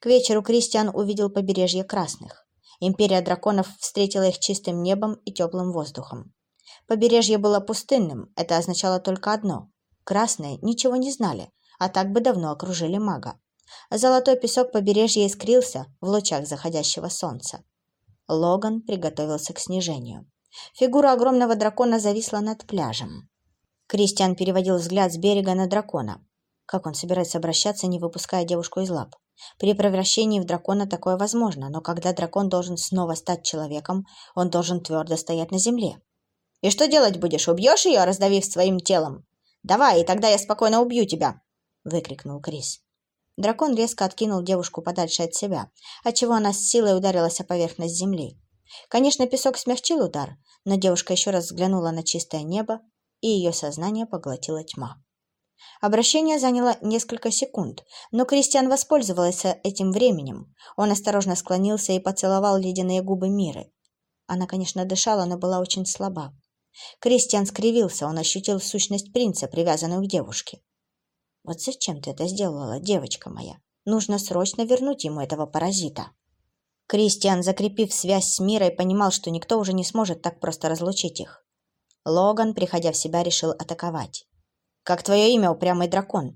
К вечеру Кристиан увидел побережье красных. Империя драконов встретила их чистым небом и теплым воздухом. Побережье было пустынным, это означало только одно – красные ничего не знали, а так бы давно окружили мага. Золотой песок побережья искрился в лучах заходящего солнца. Логан приготовился к снижению. Фигура огромного дракона зависла над пляжем. Кристиан переводил взгляд с берега на дракона. Как он собирается обращаться, не выпуская девушку из лап? При превращении в дракона такое возможно, но когда дракон должен снова стать человеком, он должен твердо стоять на земле. «И что делать будешь? Убьешь ее, раздавив своим телом? Давай, и тогда я спокойно убью тебя!» — выкрикнул Крис. Дракон резко откинул девушку подальше от себя, отчего она с силой ударилась о поверхность земли. Конечно, песок смягчил удар, но девушка еще раз взглянула на чистое небо, и ее сознание поглотила тьма. Обращение заняло несколько секунд, но Кристиан воспользовался этим временем. Он осторожно склонился и поцеловал ледяные губы Миры. Она, конечно, дышала, но была очень слаба. Кристиан скривился, он ощутил сущность принца, привязанную к девушке. «Вот зачем ты это сделала, девочка моя? Нужно срочно вернуть ему этого паразита». Кристиан, закрепив связь с Мирой, понимал, что никто уже не сможет так просто разлучить их. Логан, приходя в себя, решил атаковать. «Как твое имя, упрямый дракон?»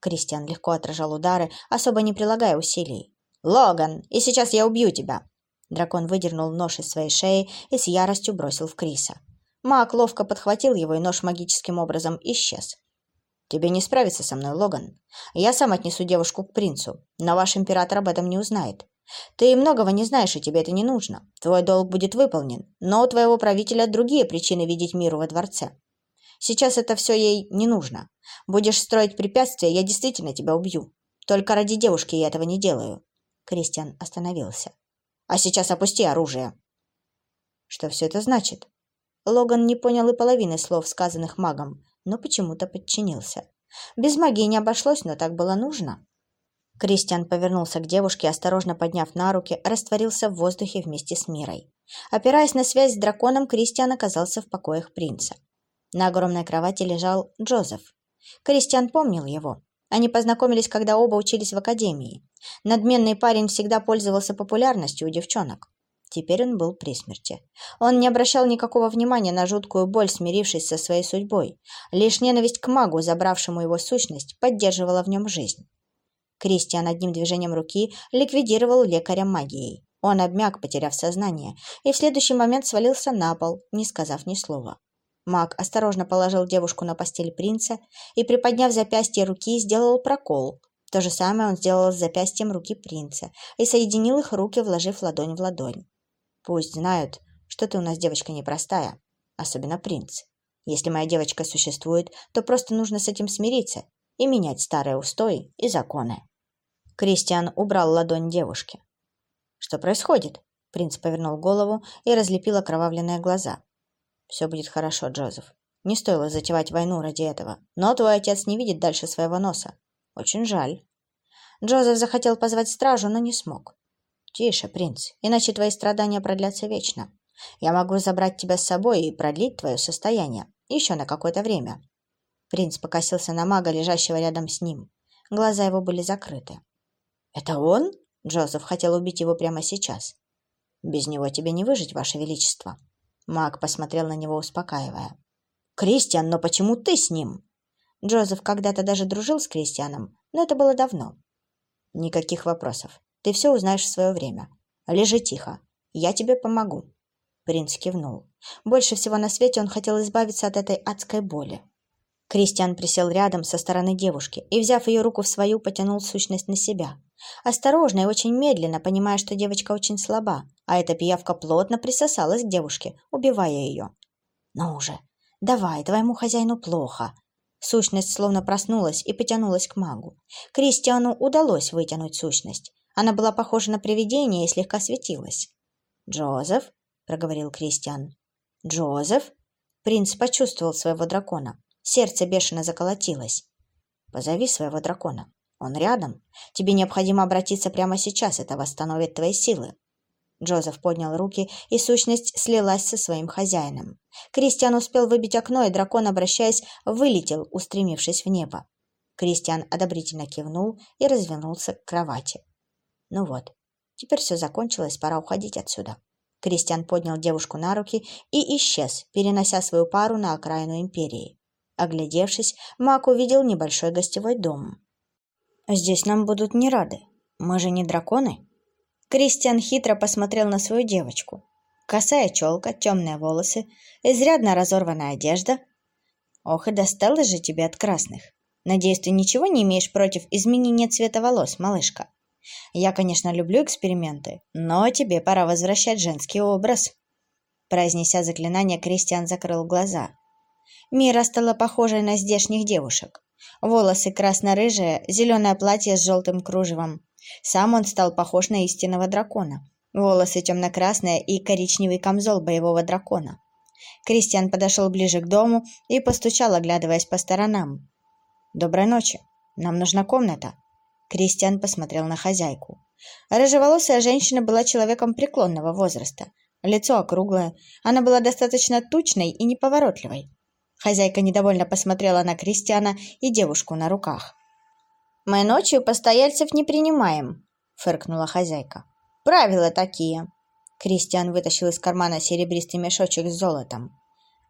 Кристиан легко отражал удары, особо не прилагая усилий. «Логан, и сейчас я убью тебя!» Дракон выдернул нож из своей шеи и с яростью бросил в Криса. Маг ловко подхватил его, и нож магическим образом исчез. «Тебе не справиться со мной, Логан. Я сам отнесу девушку к принцу, но ваш император об этом не узнает. Ты многого не знаешь, и тебе это не нужно. Твой долг будет выполнен, но у твоего правителя другие причины видеть миру во дворце. Сейчас это все ей не нужно. Будешь строить препятствия, я действительно тебя убью. Только ради девушки я этого не делаю. Кристиан остановился. А сейчас опусти оружие. Что все это значит? Логан не понял и половины слов, сказанных магом, но почему-то подчинился. Без магии не обошлось, но так было нужно. Кристиан повернулся к девушке, осторожно подняв на руки, растворился в воздухе вместе с Мирой. Опираясь на связь с драконом, Кристиан оказался в покоях принца. На огромной кровати лежал Джозеф. Кристиан помнил его. Они познакомились, когда оба учились в академии. Надменный парень всегда пользовался популярностью у девчонок. Теперь он был при смерти. Он не обращал никакого внимания на жуткую боль, смирившись со своей судьбой. Лишь ненависть к магу, забравшему его сущность, поддерживала в нем жизнь. Кристиан одним движением руки ликвидировал лекаря магией. Он обмяк, потеряв сознание, и в следующий момент свалился на пол, не сказав ни слова. Маг осторожно положил девушку на постель принца и, приподняв запястье руки, сделал прокол. То же самое он сделал с запястьем руки принца и соединил их руки, вложив ладонь в ладонь. «Пусть знают, что ты у нас девочка непростая, особенно принц. Если моя девочка существует, то просто нужно с этим смириться и менять старые устои и законы». Кристиан убрал ладонь девушки. «Что происходит?» Принц повернул голову и разлепил окровавленные глаза. «Все будет хорошо, Джозеф. Не стоило затевать войну ради этого. Но твой отец не видит дальше своего носа. Очень жаль». Джозеф захотел позвать стражу, но не смог. «Тише, принц, иначе твои страдания продлятся вечно. Я могу забрать тебя с собой и продлить твое состояние. Еще на какое-то время». Принц покосился на мага, лежащего рядом с ним. Глаза его были закрыты. «Это он?» Джозеф хотел убить его прямо сейчас. «Без него тебе не выжить, ваше величество». Маг посмотрел на него, успокаивая. «Кристиан, но почему ты с ним?» Джозеф когда-то даже дружил с Кристианом, но это было давно. «Никаких вопросов. Ты все узнаешь в свое время. Лежи тихо. Я тебе помогу». Принц кивнул. Больше всего на свете он хотел избавиться от этой адской боли. Кристиан присел рядом со стороны девушки и, взяв ее руку в свою, потянул сущность на себя. Осторожно и очень медленно, понимая, что девочка очень слаба, а эта пиявка плотно присосалась к девушке, убивая ее. «Ну уже, давай, твоему хозяину плохо». Сущность словно проснулась и потянулась к магу. Кристиану удалось вытянуть сущность. Она была похожа на привидение и слегка светилась. «Джозеф?» — проговорил Кристиан. «Джозеф?» Принц почувствовал своего дракона. Сердце бешено заколотилось. «Позови своего дракона. Он рядом. Тебе необходимо обратиться прямо сейчас, это восстановит твои силы. Джозеф поднял руки, и сущность слилась со своим хозяином. Кристиан успел выбить окно, и дракон, обращаясь, вылетел, устремившись в небо. Кристиан одобрительно кивнул и развернулся к кровати. Ну вот, теперь все закончилось, пора уходить отсюда. Кристиан поднял девушку на руки и исчез, перенося свою пару на окраину империи. Оглядевшись, Мак увидел небольшой гостевой дом. «Здесь нам будут не рады. Мы же не драконы?» Кристиан хитро посмотрел на свою девочку. Косая челка, темные волосы, изрядно разорванная одежда. Ох, и досталось же тебе от красных. Надеюсь, ты ничего не имеешь против изменения цвета волос, малышка. Я, конечно, люблю эксперименты, но тебе пора возвращать женский образ. Произнеся заклинание, Кристиан закрыл глаза. Мира стала похожей на здешних девушек. Волосы красно-рыжие, зеленое платье с желтым кружевом, сам он стал похож на истинного дракона. Волосы темно-красные и коричневый камзол боевого дракона. Кристиан подошел ближе к дому и постучал, оглядываясь по сторонам. «Доброй ночи. Нам нужна комната». Кристиан посмотрел на хозяйку. Рыжеволосая женщина была человеком преклонного возраста. Лицо округлое. Она была достаточно тучной и неповоротливой. Хозяйка недовольно посмотрела на Кристиана и девушку на руках. «Мы ночью постояльцев не принимаем», — фыркнула хозяйка. «Правила такие». Кристиан вытащил из кармана серебристый мешочек с золотом.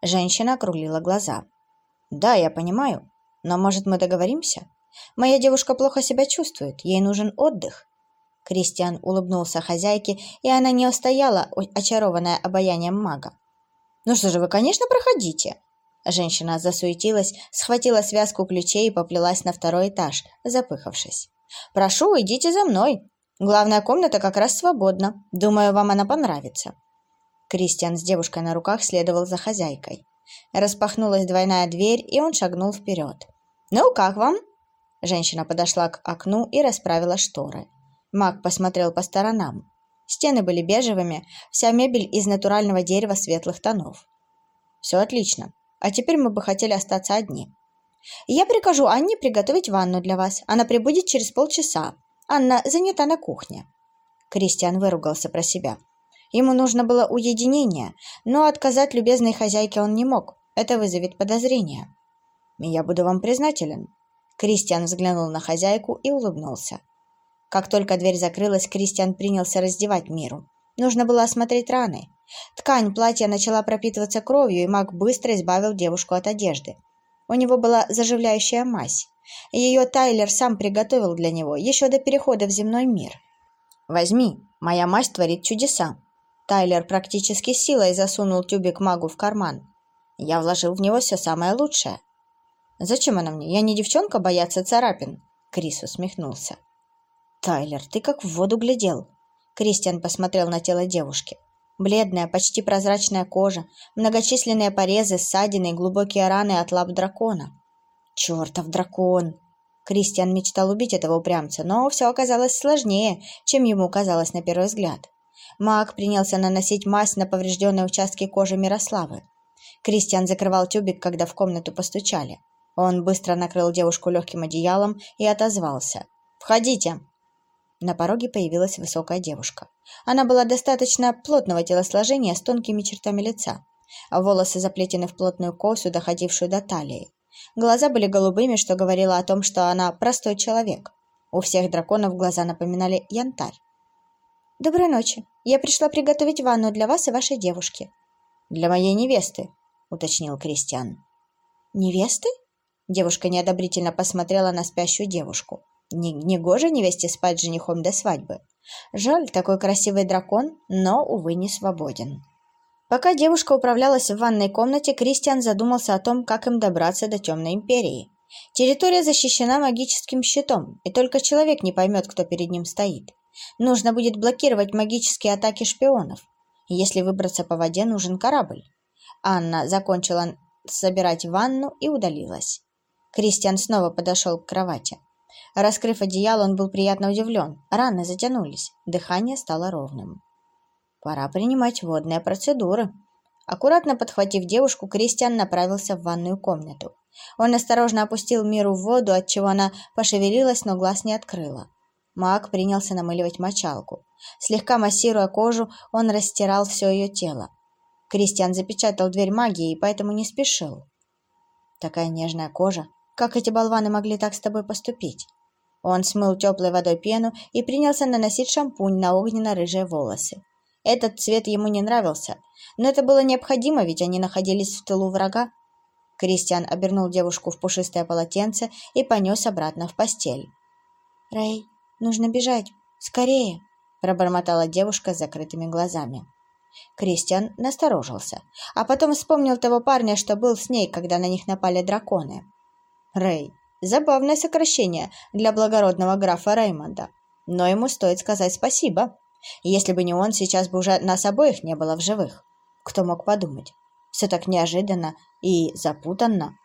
Женщина округлила глаза. «Да, я понимаю. Но, может, мы договоримся? Моя девушка плохо себя чувствует. Ей нужен отдых». Кристиан улыбнулся хозяйке, и она не устояла, очарованная обаянием мага. «Ну что же вы, конечно, проходите!» Женщина засуетилась, схватила связку ключей и поплелась на второй этаж, запыхавшись. «Прошу, идите за мной. Главная комната как раз свободна. Думаю, вам она понравится». Кристиан с девушкой на руках следовал за хозяйкой. Распахнулась двойная дверь, и он шагнул вперед. «Ну, как вам?» Женщина подошла к окну и расправила шторы. Маг посмотрел по сторонам. Стены были бежевыми, вся мебель из натурального дерева светлых тонов. «Все отлично. А теперь мы бы хотели остаться одни. Я прикажу Анне приготовить ванну для вас. Она прибудет через полчаса. Анна занята на кухне. Кристиан выругался про себя. Ему нужно было уединение, но отказать любезной хозяйке он не мог. Это вызовет подозрения. «Я буду вам признателен». Кристиан взглянул на хозяйку и улыбнулся. Как только дверь закрылась, Кристиан принялся раздевать Миру. Нужно было осмотреть раны. Ткань платья начала пропитываться кровью, и маг быстро избавил девушку от одежды. У него была заживляющая мазь. Ее Тайлер сам приготовил для него еще до перехода в земной мир. «Возьми, моя мазь творит чудеса». Тайлер практически силой засунул тюбик магу в карман. Я вложил в него все самое лучшее. «Зачем она мне? Я не девчонка бояться царапин», — Крис усмехнулся. «Тайлер, ты как в воду глядел». Кристиан посмотрел на тело девушки. Бледная, почти прозрачная кожа, многочисленные порезы, ссадины и глубокие раны от лап дракона. Чертов дракон! Кристиан мечтал убить этого упрямца, но все оказалось сложнее, чем ему казалось на первый взгляд. Маг принялся наносить мазь на поврежденные участки кожи Мирославы. Кристиан закрывал тюбик, когда в комнату постучали. Он быстро накрыл девушку легким одеялом и отозвался. «Входите!» На пороге появилась высокая девушка. Она была достаточно плотного телосложения с тонкими чертами лица. Волосы заплетены в плотную косу, доходившую до талии. Глаза были голубыми, что говорило о том, что она простой человек. У всех драконов глаза напоминали янтарь. «Доброй ночи. Я пришла приготовить ванну для вас и вашей девушки». «Для моей невесты», — уточнил Кристиан. «Невесты?» Девушка неодобрительно посмотрела на спящую девушку. Не, негоже невесте спать с женихом до свадьбы. Жаль, такой красивый дракон, но, увы, не свободен. Пока девушка управлялась в ванной комнате, Кристиан задумался о том, как им добраться до Темной Империи. Территория защищена магическим щитом, и только человек не поймет, кто перед ним стоит. Нужно будет блокировать магические атаки шпионов. Если выбраться по воде, нужен корабль. Анна закончила собирать ванну и удалилась. Кристиан снова подошел к кровати. Раскрыв одеяло, он был приятно удивлен. Раны затянулись, дыхание стало ровным. Пора принимать водные процедуры. Аккуратно подхватив девушку, Кристиан направился в ванную комнату. Он осторожно опустил Миру в воду, отчего она пошевелилась, но глаз не открыла. Маг принялся намыливать мочалку. Слегка массируя кожу, он растирал все ее тело. Кристиан запечатал дверь магии и поэтому не спешил. Такая нежная кожа. Как эти болваны могли так с тобой поступить? Он смыл теплой водой пену и принялся наносить шампунь на огненно-рыжие волосы. Этот цвет ему не нравился, но это было необходимо, ведь они находились в тылу врага. Кристиан обернул девушку в пушистое полотенце и понес обратно в постель. «Рэй, нужно бежать! Скорее!» – пробормотала девушка с закрытыми глазами. Кристиан насторожился, а потом вспомнил того парня, что был с ней, когда на них напали драконы. Рэй. Забавное сокращение для благородного графа Реймонда. Но ему стоит сказать спасибо. Если бы не он, сейчас бы уже нас обоих не было в живых. Кто мог подумать? Все так неожиданно и запутанно.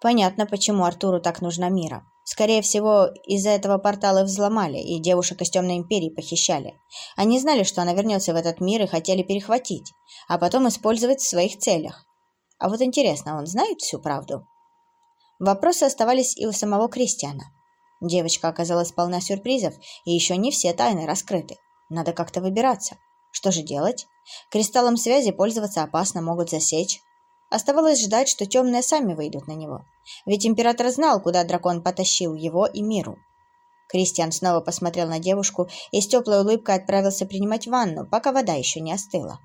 Понятно, почему Артуру так нужна мира. Скорее всего, из-за этого порталы взломали, и девушек из Темной Империи похищали. Они знали, что она вернется в этот мир и хотели перехватить, а потом использовать в своих целях. А вот интересно, он знает всю правду? Вопросы оставались и у самого Кристиана. Девочка оказалась полна сюрпризов, и еще не все тайны раскрыты. Надо как-то выбираться. Что же делать? Кристаллом связи пользоваться опасно, могут засечь. Оставалось ждать, что темные сами выйдут на него. Ведь император знал, куда дракон потащил его и миру. Кристиан снова посмотрел на девушку и с теплой улыбкой отправился принимать ванну, пока вода еще не остыла.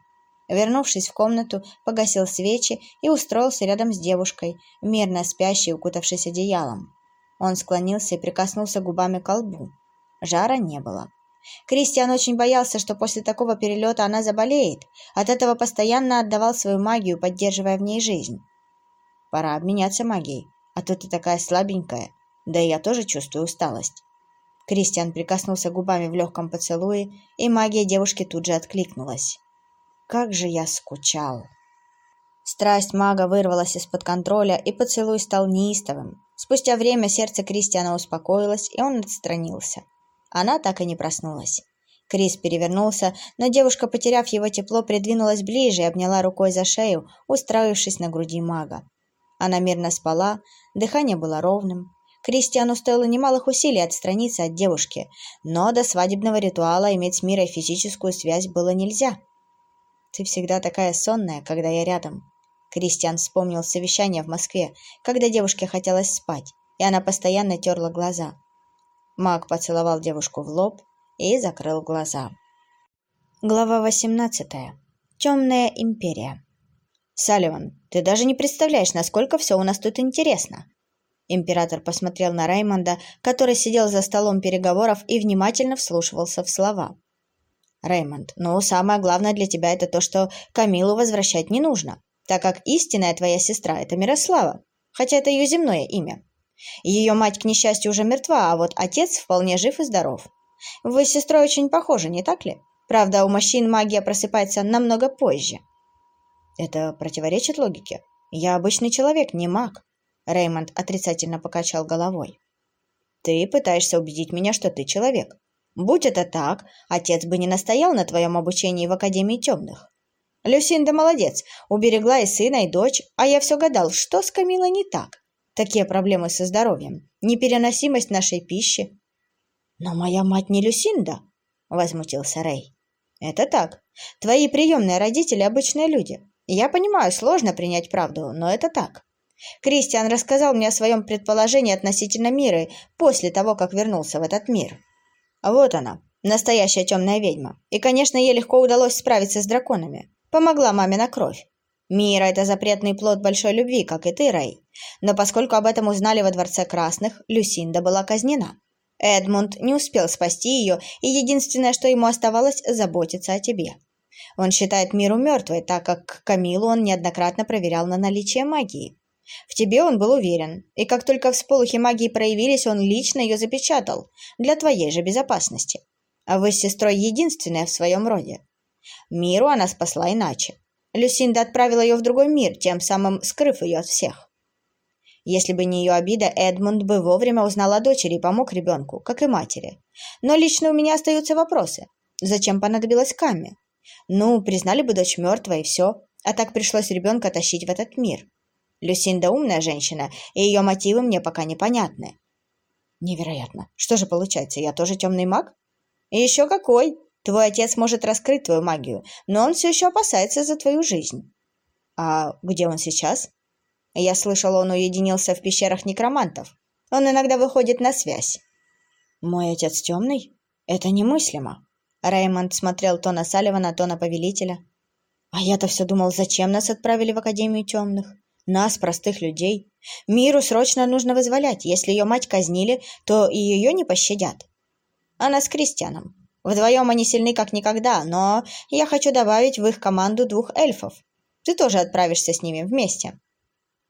Вернувшись в комнату, погасил свечи и устроился рядом с девушкой, мирно спящей, укутавшись одеялом. Он склонился и прикоснулся губами к лбу. Жара не было. Кристиан очень боялся, что после такого перелета она заболеет. От этого постоянно отдавал свою магию, поддерживая в ней жизнь. Пора обменяться магией, а то ты такая слабенькая. Да и я тоже чувствую усталость. Кристиан прикоснулся губами в легком поцелуе, и магия девушки тут же откликнулась. Как же я скучал. Страсть мага вырвалась из-под контроля, и поцелуй стал неистовым. Спустя время сердце Кристиана успокоилось, и он отстранился. Она так и не проснулась. Крис перевернулся, но девушка, потеряв его тепло, придвинулась ближе и обняла рукой за шею, устроившись на груди мага. Она мирно спала, дыхание было ровным. Кристиану стоило немалых усилий отстраниться от девушки, но до свадебного ритуала иметь с Мирой физическую связь было нельзя. «Ты всегда такая сонная, когда я рядом». Кристиан вспомнил совещание в Москве, когда девушке хотелось спать, и она постоянно терла глаза. Маг поцеловал девушку в лоб и закрыл глаза. Глава 18. Темная империя. «Салливан, ты даже не представляешь, насколько все у нас тут интересно!» Император посмотрел на Раймонда, который сидел за столом переговоров и внимательно вслушивался в слова. «Реймонд, ну, самое главное для тебя это то, что Камилу возвращать не нужно, так как истинная твоя сестра — это Мирослава, хотя это ее земное имя. Ее мать, к несчастью, уже мертва, а вот отец вполне жив и здоров. Вы с сестрой очень похожи, не так ли? Правда, у мужчин магия просыпается намного позже. Это противоречит логике. Я обычный человек, не маг. Реймонд отрицательно покачал головой. Ты пытаешься убедить меня, что ты человек. Будь это так, отец бы не настоял на твоем обучении в Академии Темных. Люсинда молодец, уберегла и сына, и дочь, а я все гадал, что с Камилой не так. Такие проблемы со здоровьем, непереносимость нашей пищи. Но моя мать не Люсинда, возмутился Рэй. Это так. Твои приемные родители обычные люди. Я понимаю, сложно принять правду, но это так. Кристиан рассказал мне о своем предположении относительно Миры после того, как вернулся в этот мир. Вот она, настоящая темная ведьма. И, конечно, ей легко удалось справиться с драконами. Помогла мамина кровь. Мира — это запретный плод большой любви, как и ты, Рэй. Но поскольку об этом узнали во Дворце Красных, Люсинда была казнена. Эдмунд не успел спасти ее, и единственное, что ему оставалось, заботиться о тебе. Он считает Миру мертвой, так как Камилу он неоднократно проверял на наличие магии. В тебе он был уверен, и как только всполохи магии проявились, он лично ее запечатал, для твоей же безопасности. А вы с сестрой единственная в своем роде. Миру она спасла иначе. Люсинда отправила ее в другой мир, тем самым скрыв ее от всех. Если бы не ее обида, Эдмунд бы вовремя узнал о дочери и помог ребенку, как и матери. Но лично у меня остаются вопросы. Зачем понадобилась Каме? Ну, признали бы дочь мертвой, и все. А так пришлось ребенка тащить в этот мир. Люсинда умная женщина, и ее мотивы мне пока непонятны. Невероятно. Что же получается, я тоже темный маг? Еще какой? Твой отец может раскрыть твою магию, но он все еще опасается за твою жизнь. А где он сейчас? Я слышал, он уединился в пещерах некромантов. Он иногда выходит на связь. Мой отец темный? Это немыслимо. Раймонд смотрел то на Салливана, то на повелителя. А я-то все думал, зачем нас отправили в Академию темных? Нас, простых людей. Миру срочно нужно вызволять. Если ее мать казнили, то и ее не пощадят. Она с крестьяном. Вдвоем они сильны как никогда, но я хочу добавить в их команду двух эльфов. Ты тоже отправишься с ними вместе.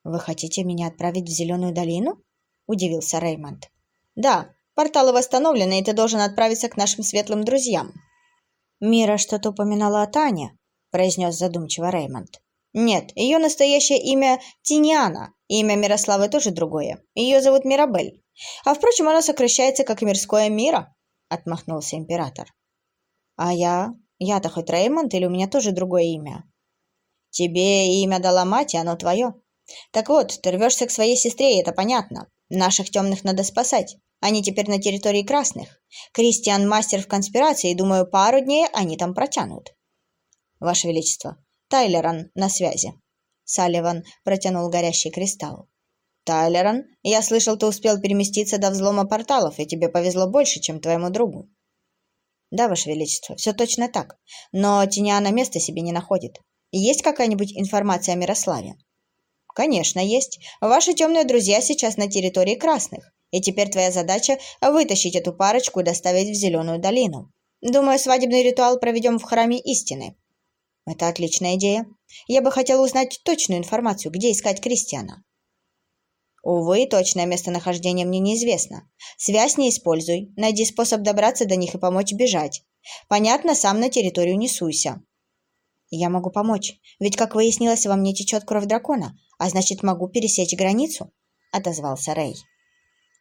Вы хотите меня отправить в Зеленую долину? Удивился Реймонд. Да, порталы восстановлены, и ты должен отправиться к нашим светлым друзьям. Мира что-то упоминала о Тане, произнес задумчиво Реймонд. Нет, ее настоящее имя Тиниана. Имя Мирославы тоже другое. Ее зовут Мирабель. А впрочем, оно сокращается как мирское мира, отмахнулся император. А я? Я-то хоть Реймонд или у меня тоже другое имя? Тебе имя дала мать, и оно твое. Так вот, ты рвешься к своей сестре, и это понятно. Наших темных надо спасать. Они теперь на территории красных. Кристиан мастер в конспирации, и, думаю, пару дней они там протянут. Ваше Величество, Тайлеран на связи. Салливан протянул горящий кристалл. Тайлеран, я слышал, ты успел переместиться до взлома порталов, и тебе повезло больше, чем твоему другу. Да, Ваше Величество, все точно так. Но Тиниана места себе не находит. Есть какая-нибудь информация о Мирославе? Конечно, есть. Ваши темные друзья сейчас на территории красных. И теперь твоя задача вытащить эту парочку и доставить в Зеленую долину. Думаю, свадебный ритуал проведем в храме истины. Это отличная идея. Я бы хотела узнать точную информацию, где искать Кристиана. Увы, точное местонахождение мне неизвестно. Связь не используй. Найди способ добраться до них и помочь бежать. Понятно, сам на территорию не суйся. Я могу помочь, ведь, как выяснилось, во мне течет кровь дракона, а значит, могу пересечь границу, — отозвался Рэй.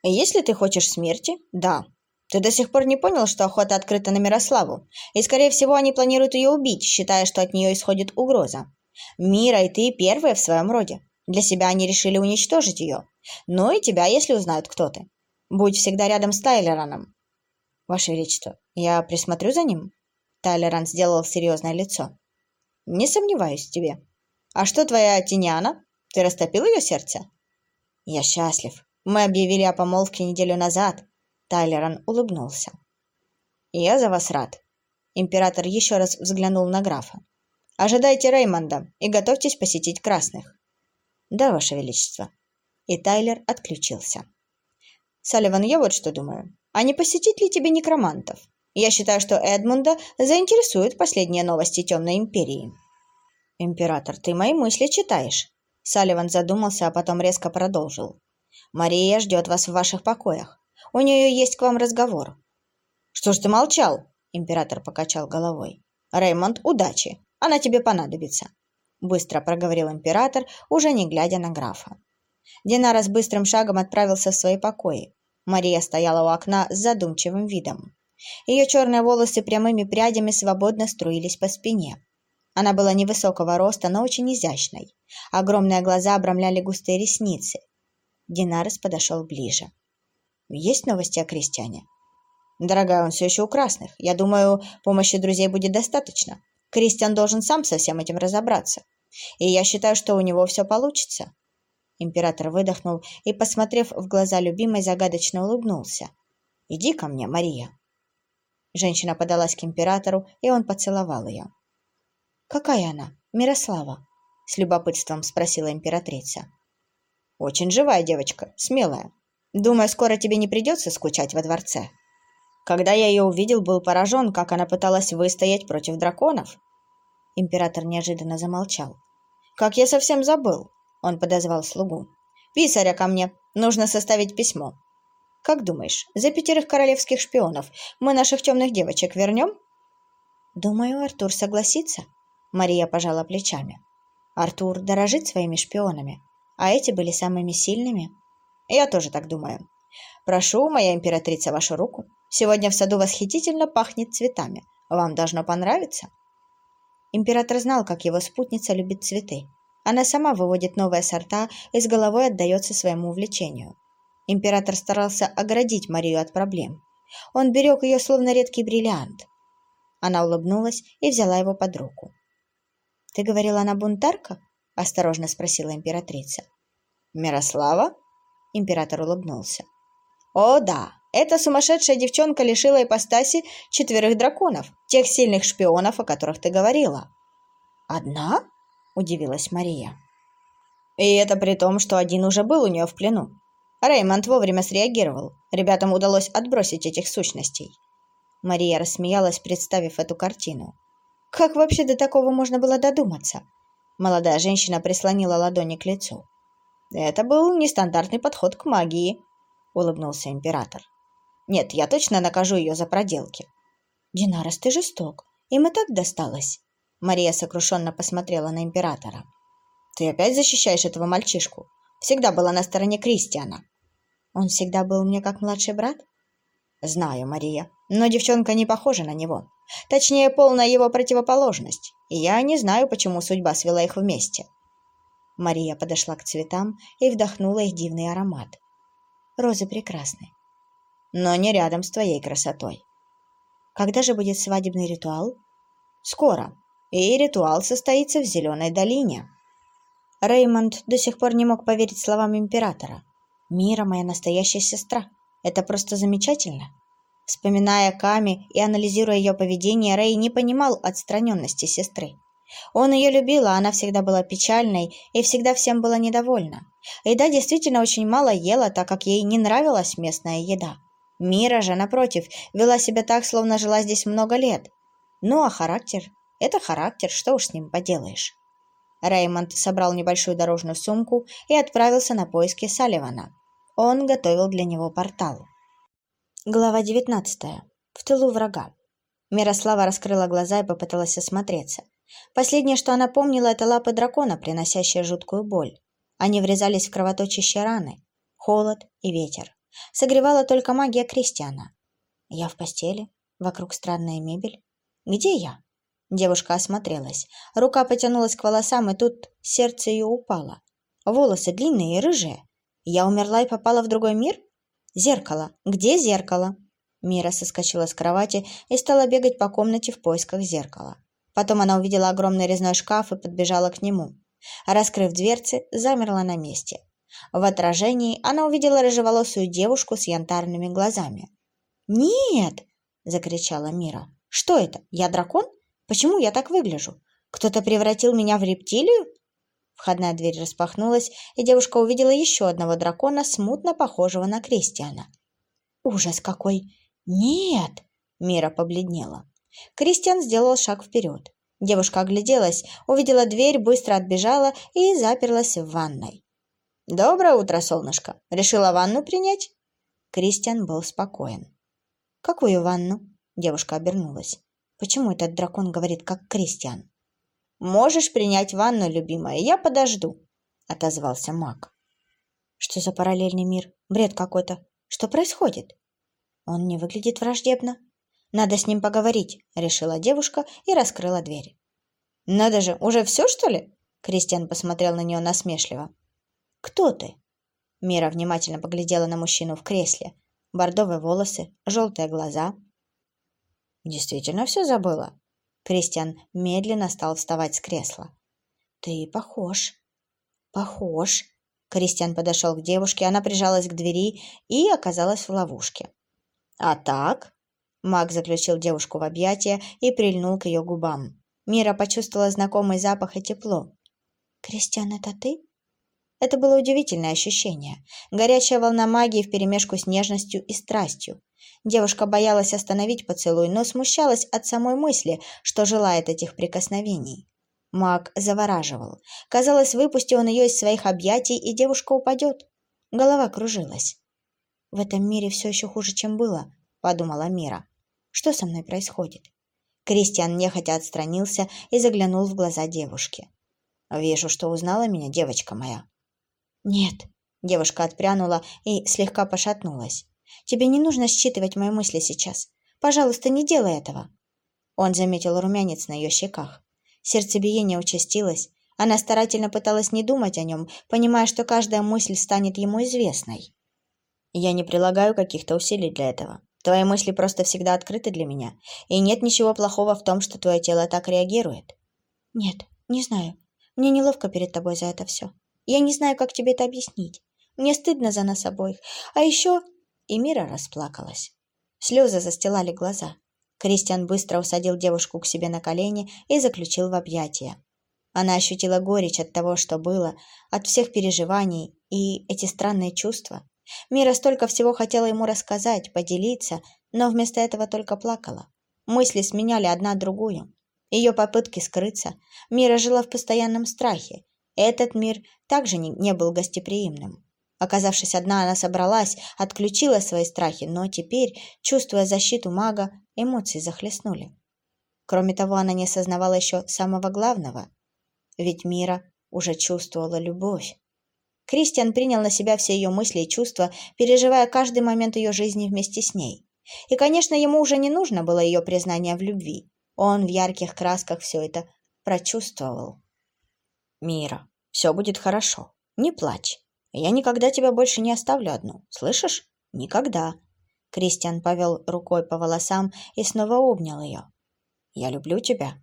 Если ты хочешь смерти, да, ты до сих пор не понял, что охота открыта на Мирославу, и, скорее всего, они планируют ее убить, считая, что от нее исходит угроза. Мира и ты первые в своем роде. Для себя они решили уничтожить ее. Ну и тебя, если узнают, кто ты. Будь всегда рядом с Тайлераном. Ваше Величество, я присмотрю за ним? Тайлеран сделал серьезное лицо. Не сомневаюсь в тебе. А что твоя Тиняна? Ты растопил ее сердце? Я счастлив. Мы объявили о помолвке неделю назад, Тайлерон улыбнулся. «Я за вас рад». Император еще раз взглянул на графа. «Ожидайте Реймонда и готовьтесь посетить красных». «Да, Ваше Величество». И Тайлер отключился. «Салливан, я вот что думаю. А не посетить ли тебе некромантов? Я считаю, что Эдмунда заинтересуют последние новости Темной Империи». «Император, ты мои мысли читаешь». Салливан задумался, а потом резко продолжил. «Мария ждет вас в ваших покоях. У нее есть к вам разговор». «Что ж ты молчал?» – император покачал головой. «Реймонд, удачи! Она тебе понадобится!» – быстро проговорил император, уже не глядя на графа. Динара с быстрым шагом отправился в свои покои. Мария стояла у окна с задумчивым видом. Ее черные волосы прямыми прядями свободно струились по спине. Она была невысокого роста, но очень изящной. Огромные глаза обрамляли густые ресницы. Динарес подошел ближе. Есть новости о крестьяне? Дорогая, он все еще у красных. Я думаю, помощи друзей будет достаточно. Кристиан должен сам со всем этим разобраться. И я считаю, что у него все получится. Император выдохнул и, посмотрев в глаза любимой, загадочно улыбнулся. «Иди ко мне, Мария». Женщина подалась к императору, и он поцеловал ее. «Какая она? Мирослава?» — с любопытством спросила императрица. «Очень живая девочка, смелая. Думаю, скоро тебе не придется скучать во дворце. Когда я ее увидел, был поражен, как она пыталась выстоять против драконов. Император неожиданно замолчал. «Как я совсем забыл!» Он подозвал слугу. «Писаря ко мне! Нужно составить письмо!» «Как думаешь, за пятерых королевских шпионов мы наших темных девочек вернем?» «Думаю, Артур согласится», — Мария пожала плечами. «Артур дорожит своими шпионами, а эти были самыми сильными». Я тоже так думаю. Прошу, моя императрица, вашу руку. Сегодня в саду восхитительно пахнет цветами. Вам должно понравиться. Император знал, как его спутница любит цветы. Она сама выводит новые сорта и с головой отдается своему увлечению. Император старался оградить Марию от проблем. Он берег ее, словно редкий бриллиант. Она улыбнулась и взяла его под руку. «Ты говорила, она бунтарка?» – осторожно спросила императрица. «Мирослава?» – император улыбнулся. «О, да, эта сумасшедшая девчонка лишила ипостаси четверых драконов, тех сильных шпионов, о которых ты говорила». «Одна?» – удивилась Мария. «И это при том, что один уже был у нее в плену. Реймонд вовремя среагировал. Ребятам удалось отбросить этих сущностей». Мария рассмеялась, представив эту картину. Как вообще до такого можно было додуматься? Молодая женщина прислонила ладони к лицу. Это был нестандартный подход к магии, улыбнулся император. Нет, я точно накажу ее за проделки. Динарас, ты жесток. Им и так досталось. Мария сокрушенно посмотрела на императора. Ты опять защищаешь этого мальчишку? Всегда была на стороне Кристиана. Он всегда был мне как младший брат? Знаю, Мария, но девчонка не похожа на него. Точнее, полная его противоположность. И я не знаю, почему судьба свела их вместе. Мария подошла к цветам и вдохнула их дивный аромат. Розы прекрасны. Но не рядом с твоей красотой. Когда же будет свадебный ритуал? Скоро. И ритуал состоится в Зеленой долине. Реймонд до сих пор не мог поверить словам императора. «Мира моя настоящая сестра. Это просто замечательно». Вспоминая Ками и анализируя ее поведение, Рэй не понимал отстраненности сестры. Он ее любил, а она всегда была печальной и всегда всем была недовольна. И да, действительно очень мало ела, так как ей не нравилась местная еда. Мира же, напротив, вела себя так, словно жила здесь много лет. Ну а характер? Это характер, что уж с ним поделаешь. Реймонд собрал небольшую дорожную сумку и отправился на поиски Салливана. Он готовил для него портал. Глава 19. В тылу врага. Мирослава раскрыла глаза и попыталась осмотреться. Последнее, что она помнила, это лапы дракона, приносящие жуткую боль. Они врезались в кровоточащие раны. Холод и ветер. Согревала только магия Кристиана. Я в постели, вокруг странная мебель. Где я? Девушка осмотрелась. Рука потянулась к волосам, и тут сердце ее упало. Волосы длинные и рыжие. Я умерла и попала в другой мир? «Зеркало! Где зеркало?» Мира соскочила с кровати и стала бегать по комнате в поисках зеркала. Потом она увидела огромный резной шкаф и подбежала к нему. Раскрыв дверцы, замерла на месте. В отражении она увидела рыжеволосую девушку с янтарными глазами. «Нет!» – закричала Мира. «Что это? Я дракон? Почему я так выгляжу? Кто-то превратил меня в рептилию?» Входная дверь распахнулась, и девушка увидела еще одного дракона, смутно похожего на Кристиана. «Ужас какой! Нет!» Мира побледнела. Кристиан сделал шаг вперед. Девушка огляделась, увидела дверь, быстро отбежала и заперлась в ванной. «Доброе утро, солнышко! Решила ванну принять?» Кристиан был спокоен. «Какую ванну?» Девушка обернулась. «Почему этот дракон говорит, как Кристиан?» «Можешь принять ванну, любимая, я подожду», — отозвался маг. «Что за параллельный мир? Бред какой-то. Что происходит?» «Он не выглядит враждебно. Надо с ним поговорить», — решила девушка и раскрыла дверь. «Надо же, уже все, что ли?» Кристиан посмотрел на нее насмешливо. «Кто ты?» Мира внимательно поглядела на мужчину в кресле. Бордовые волосы, желтые глаза. «Действительно все забыла?» Кристиан медленно стал вставать с кресла. «Ты похож». «Похож». Кристиан подошел к девушке, она прижалась к двери и оказалась в ловушке. «А так?» Маг заключил девушку в объятия и прильнул к ее губам. Мира почувствовала знакомый запах и тепло. «Кристиан, это ты?» Это было удивительное ощущение. Горячая волна магии вперемешку с нежностью и страстью. Девушка боялась остановить поцелуй, но смущалась от самой мысли, что желает этих прикосновений. Маг завораживал. Казалось, выпусти он ее из своих объятий, и девушка упадет. Голова кружилась. «В этом мире все еще хуже, чем было», — подумала Мира. «Что со мной происходит?» Кристиан нехотя отстранился и заглянул в глаза девушки. «Вижу, что узнала меня, девочка моя». «Нет», — девушка отпрянула и слегка пошатнулась. Тебе не нужно считывать мои мысли сейчас. Пожалуйста, не делай этого». Он заметил румянец на ее щеках. Сердцебиение участилось. Она старательно пыталась не думать о нем, понимая, что каждая мысль станет ему известной. Я не прилагаю каких-то усилий для этого. Твои мысли просто всегда открыты для меня, и нет ничего плохого в том, что твое тело так реагирует. Нет, не знаю. Мне неловко перед тобой за это все. Я не знаю, как тебе это объяснить. Мне стыдно за нас обоих. А еще...» И Мира расплакалась. Слезы застилали глаза. Кристиан быстро усадил девушку к себе на колени и заключил в объятия. Она ощутила горечь от того, что было, от всех переживаний и эти странные чувства. Мира столько всего хотела ему рассказать, поделиться, но вместо этого только плакала. Мысли сменяли одна другую. Ее попытки скрыться. Мира жила в постоянном страхе. Этот мир также не, не был гостеприимным. Оказавшись одна, она собралась, отключила свои страхи, но теперь, чувствуя защиту мага, эмоции захлестнули. Кроме того, она не осознавала еще самого главного. Ведь Мира уже чувствовала любовь. Кристиан принял на себя все ее мысли и чувства, переживая каждый момент ее жизни вместе с ней. И, конечно, ему уже не нужно было ее признания в любви. Он в ярких красках все это прочувствовал. «Мира, все будет хорошо. Не плачь. Я никогда тебя больше не оставлю одну. Слышишь? Никогда». Кристиан повел рукой по волосам и снова обнял ее. «Я люблю тебя».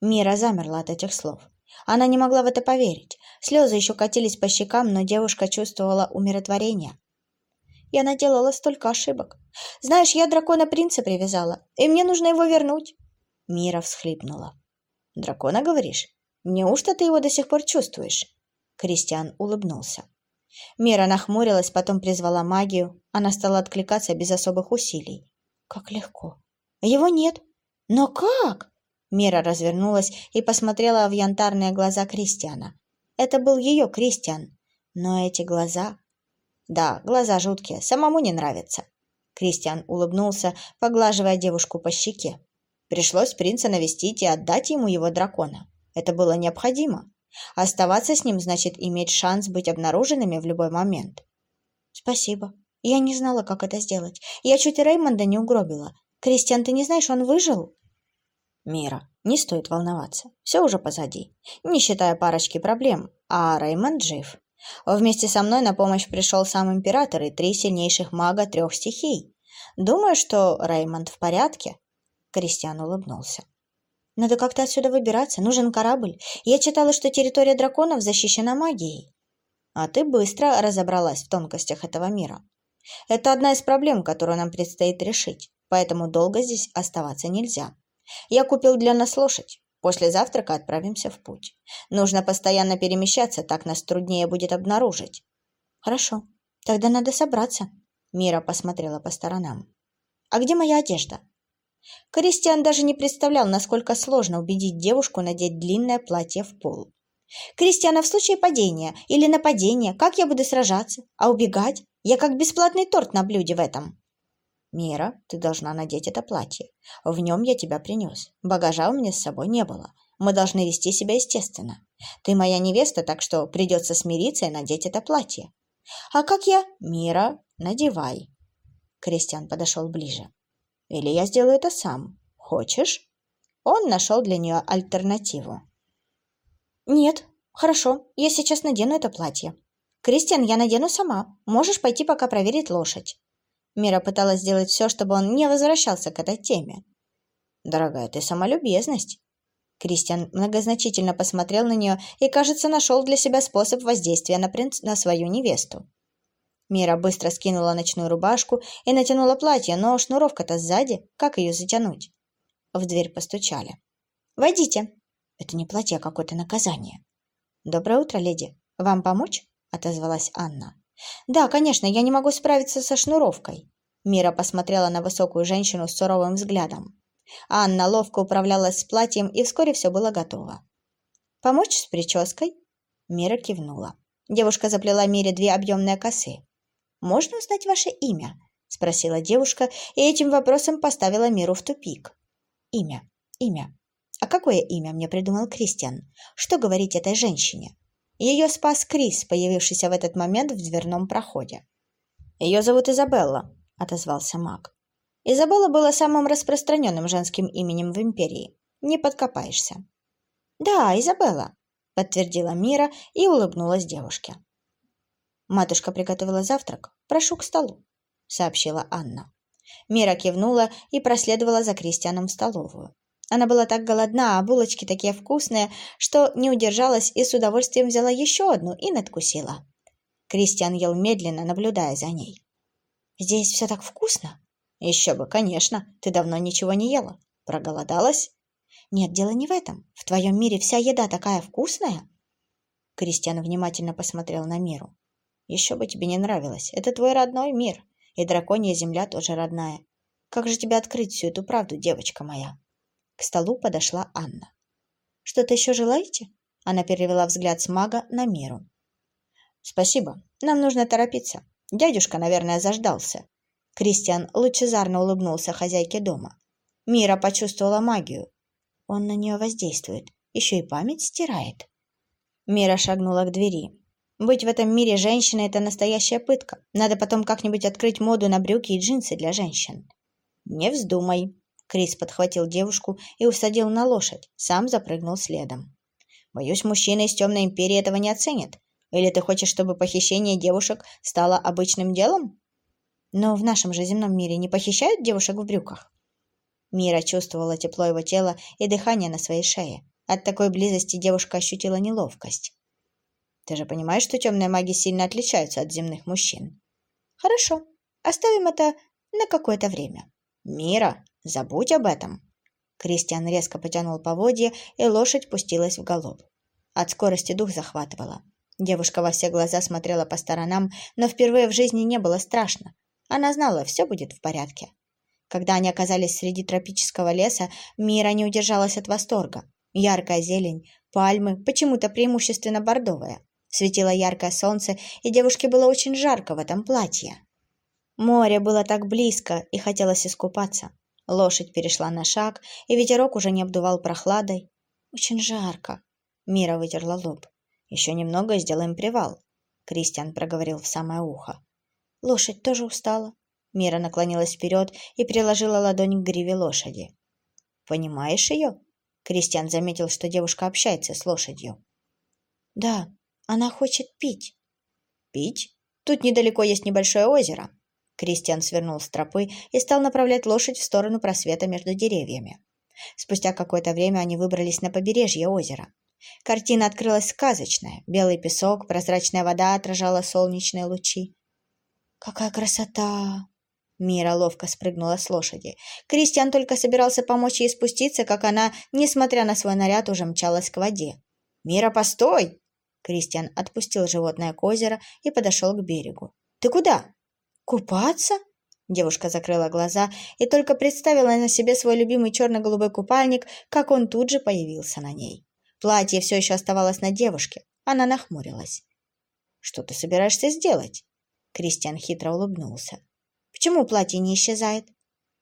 Мира замерла от этих слов. Она не могла в это поверить. Слезы еще катились по щекам, но девушка чувствовала умиротворение. «Я наделала столько ошибок. Знаешь, я дракона-принца привязала, и мне нужно его вернуть». Мира всхлипнула. «Дракона, говоришь? Неужто ты его до сих пор чувствуешь?» Кристиан улыбнулся. Мира нахмурилась, потом призвала магию. Она стала откликаться без особых усилий. «Как легко!» «Его нет!» «Но как?» Мира развернулась и посмотрела в янтарные глаза Кристиана. Это был ее Кристиан. Но эти глаза... Да, глаза жуткие, самому не нравятся. Кристиан улыбнулся, поглаживая девушку по щеке. Пришлось принца навестить и отдать ему его дракона. Это было необходимо. Оставаться с ним значит иметь шанс быть обнаруженными в любой момент. Спасибо. Я не знала, как это сделать. Я чуть Реймонда не угробила. Кристиан, ты не знаешь, он выжил? Мира, не стоит волноваться. Все уже позади. Не считая парочки проблем. А Реймонд жив. Вместе со мной на помощь пришел сам император и три сильнейших мага трех стихий. Думаю, что Реймонд в порядке. Кристиан улыбнулся. «Надо как-то отсюда выбираться. Нужен корабль. Я читала, что территория драконов защищена магией». «А ты быстро разобралась в тонкостях этого мира. Это одна из проблем, которую нам предстоит решить, поэтому долго здесь оставаться нельзя. Я купил для нас лошадь. После завтрака отправимся в путь. Нужно постоянно перемещаться, так нас труднее будет обнаружить». «Хорошо. Тогда надо собраться». Мира посмотрела по сторонам. «А где моя одежда?» Кристиан даже не представлял, насколько сложно убедить девушку надеть длинное платье в пол. «Кристиана, в случае падения или нападения, как я буду сражаться? А убегать? Я как бесплатный торт на блюде в этом». «Мира, ты должна надеть это платье. В нем я тебя принес. Багажа у меня с собой не было. Мы должны вести себя естественно. Ты моя невеста, так что придется смириться и надеть это платье». «А как я?» «Мира, надевай». Кристиан подошел ближе. Или я сделаю это сам. Хочешь?» Он нашел для нее альтернативу. «Нет, хорошо, я сейчас надену это платье. Кристиан, я надену сама. Можешь пойти пока проверить лошадь». Мира пыталась сделать все, чтобы он не возвращался к этой теме. «Дорогая, ты сама любезность». Кристиан многозначительно посмотрел на нее и, кажется, нашел для себя способ воздействия на, принц... на свою невесту. Мира быстро скинула ночную рубашку и натянула платье, но шнуровка-то сзади. Как ее затянуть? В дверь постучали. «Войдите!» «Это не платье, а какое-то наказание». «Доброе утро, леди. Вам помочь?» — отозвалась Анна. «Да, конечно, я не могу справиться со шнуровкой». Мира посмотрела на высокую женщину с суровым взглядом. Анна ловко управлялась с платьем, и вскоре все было готово. «Помочь с прической?» Мира кивнула. Девушка заплела Мире две объемные косы. «Можно узнать ваше имя?» — спросила девушка, и этим вопросом поставила Миру в тупик. «Имя, имя. А какое имя мне придумал Кристиан? Что говорить этой женщине?» Ее спас Крис, появившийся в этот момент в дверном проходе. «Ее зовут Изабелла», — отозвался маг. Изабелла была самым распространенным женским именем в Империи. Не подкопаешься. «Да, Изабелла», — подтвердила Мира и улыбнулась девушке. «Матушка приготовила завтрак. Прошу к столу», — сообщила Анна. Мира кивнула и проследовала за Кристианом в столовую. Она была так голодна, а булочки такие вкусные, что не удержалась и с удовольствием взяла еще одну и надкусила. Кристиан ел медленно, наблюдая за ней. «Здесь все так вкусно?» «Еще бы, конечно. Ты давно ничего не ела. Проголодалась?» «Нет, дело не в этом. В твоем мире вся еда такая вкусная?» Кристиан внимательно посмотрел на Миру. «Еще бы тебе не нравилось. Это твой родной мир. И драконья земля тоже родная. Как же тебе открыть всю эту правду, девочка моя?» К столу подошла Анна. «Что-то еще желаете?» Она перевела взгляд с мага на Миру. «Спасибо. Нам нужно торопиться. Дядюшка, наверное, заждался». Кристиан лучезарно улыбнулся хозяйке дома. Мира почувствовала магию. Он на нее воздействует. Еще и память стирает. Мира шагнула к двери. Быть в этом мире женщиной – это настоящая пытка. Надо потом как-нибудь открыть моду на брюки и джинсы для женщин. «Не вздумай!» Крис подхватил девушку и усадил на лошадь, сам запрыгнул следом. «Боюсь, мужчины из Темной Империи этого не оценят. Или ты хочешь, чтобы похищение девушек стало обычным делом?» «Но в нашем же земном мире не похищают девушек в брюках?» Мира чувствовала тепло его тела и дыхание на своей шее. От такой близости девушка ощутила неловкость. Ты же понимаешь, что темные маги сильно отличаются от земных мужчин. Хорошо, оставим это на какое-то время. Мира, забудь об этом. Кристиан резко потянул поводья, и лошадь пустилась в галоп. От скорости дух захватывала. Девушка во все глаза смотрела по сторонам, но впервые в жизни не было страшно. Она знала, все будет в порядке. Когда они оказались среди тропического леса, Мира не удержалась от восторга. Яркая зелень, пальмы, почему-то преимущественно бордовая. Светило яркое солнце, и девушке было очень жарко в этом платье. Море было так близко, и хотелось искупаться. Лошадь перешла на шаг, и ветерок уже не обдувал прохладой. «Очень жарко», — Мира вытерла лоб. «Еще немного и сделаем привал», — Кристиан проговорил в самое ухо. «Лошадь тоже устала». Мира наклонилась вперед и приложила ладонь к гриве лошади. «Понимаешь ее?» Кристиан заметил, что девушка общается с лошадью. «Да», она хочет пить. Пить? Тут недалеко есть небольшое озеро. Кристиан свернул с тропы и стал направлять лошадь в сторону просвета между деревьями. Спустя какое-то время они выбрались на побережье озера. Картина открылась сказочная. Белый песок, прозрачная вода отражала солнечные лучи. «Какая красота!» Мира ловко спрыгнула с лошади. Кристиан только собирался помочь ей спуститься, как она, несмотря на свой наряд, уже мчалась к воде. «Мира, постой!» Кристиан отпустил животное к озеру и подошел к берегу. «Ты куда?» «Купаться?» Девушка закрыла глаза и только представила на себе свой любимый черно-голубой купальник, как он тут же появился на ней. Платье все еще оставалось на девушке. Она нахмурилась. «Что ты собираешься сделать?» Кристиан хитро улыбнулся. «Почему платье не исчезает?»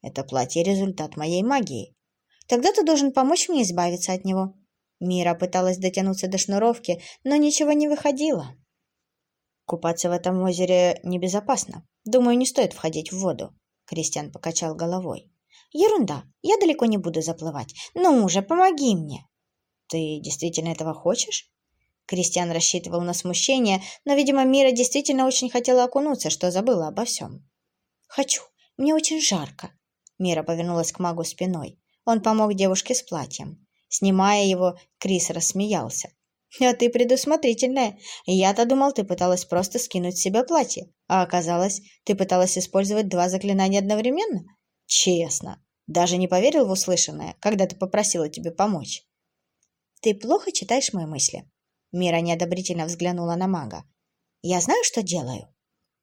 «Это платье – результат моей магии. Тогда ты должен помочь мне избавиться от него. Мира пыталась дотянуться до шнуровки, но ничего не выходило. «Купаться в этом озере небезопасно. Думаю, не стоит входить в воду», — Кристиан покачал головой. «Ерунда. Я далеко не буду заплывать. Ну уже, помоги мне!» «Ты действительно этого хочешь?» Кристиан рассчитывал на смущение, но, видимо, Мира действительно очень хотела окунуться, что забыла обо всем. «Хочу. Мне очень жарко». Мира повернулась к магу спиной. Он помог девушке с платьем. Снимая его, Крис рассмеялся. «А ты предусмотрительная. Я-то думал, ты пыталась просто скинуть с себя платье. А оказалось, ты пыталась использовать два заклинания одновременно? Честно. Даже не поверил в услышанное, когда ты попросила тебе помочь». «Ты плохо читаешь мои мысли?» Мира неодобрительно взглянула на мага. «Я знаю, что делаю».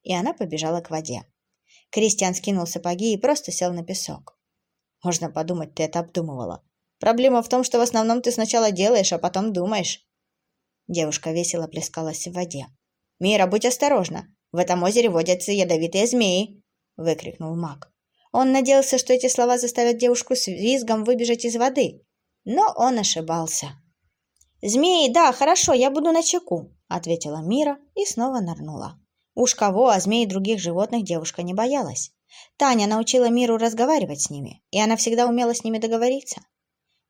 И она побежала к воде. Кристиан скинул сапоги и просто сел на песок. «Можно подумать, ты это обдумывала. Проблема в том, что в основном ты сначала делаешь, а потом думаешь. Девушка весело плескалась в воде. «Мира, будь осторожна! В этом озере водятся ядовитые змеи!» — выкрикнул маг. Он надеялся, что эти слова заставят девушку с визгом выбежать из воды. Но он ошибался. «Змеи, да, хорошо, я буду на чеку», — ответила Мира и снова нырнула. Уж кого, а змей других животных девушка не боялась. Таня научила Миру разговаривать с ними, и она всегда умела с ними договориться.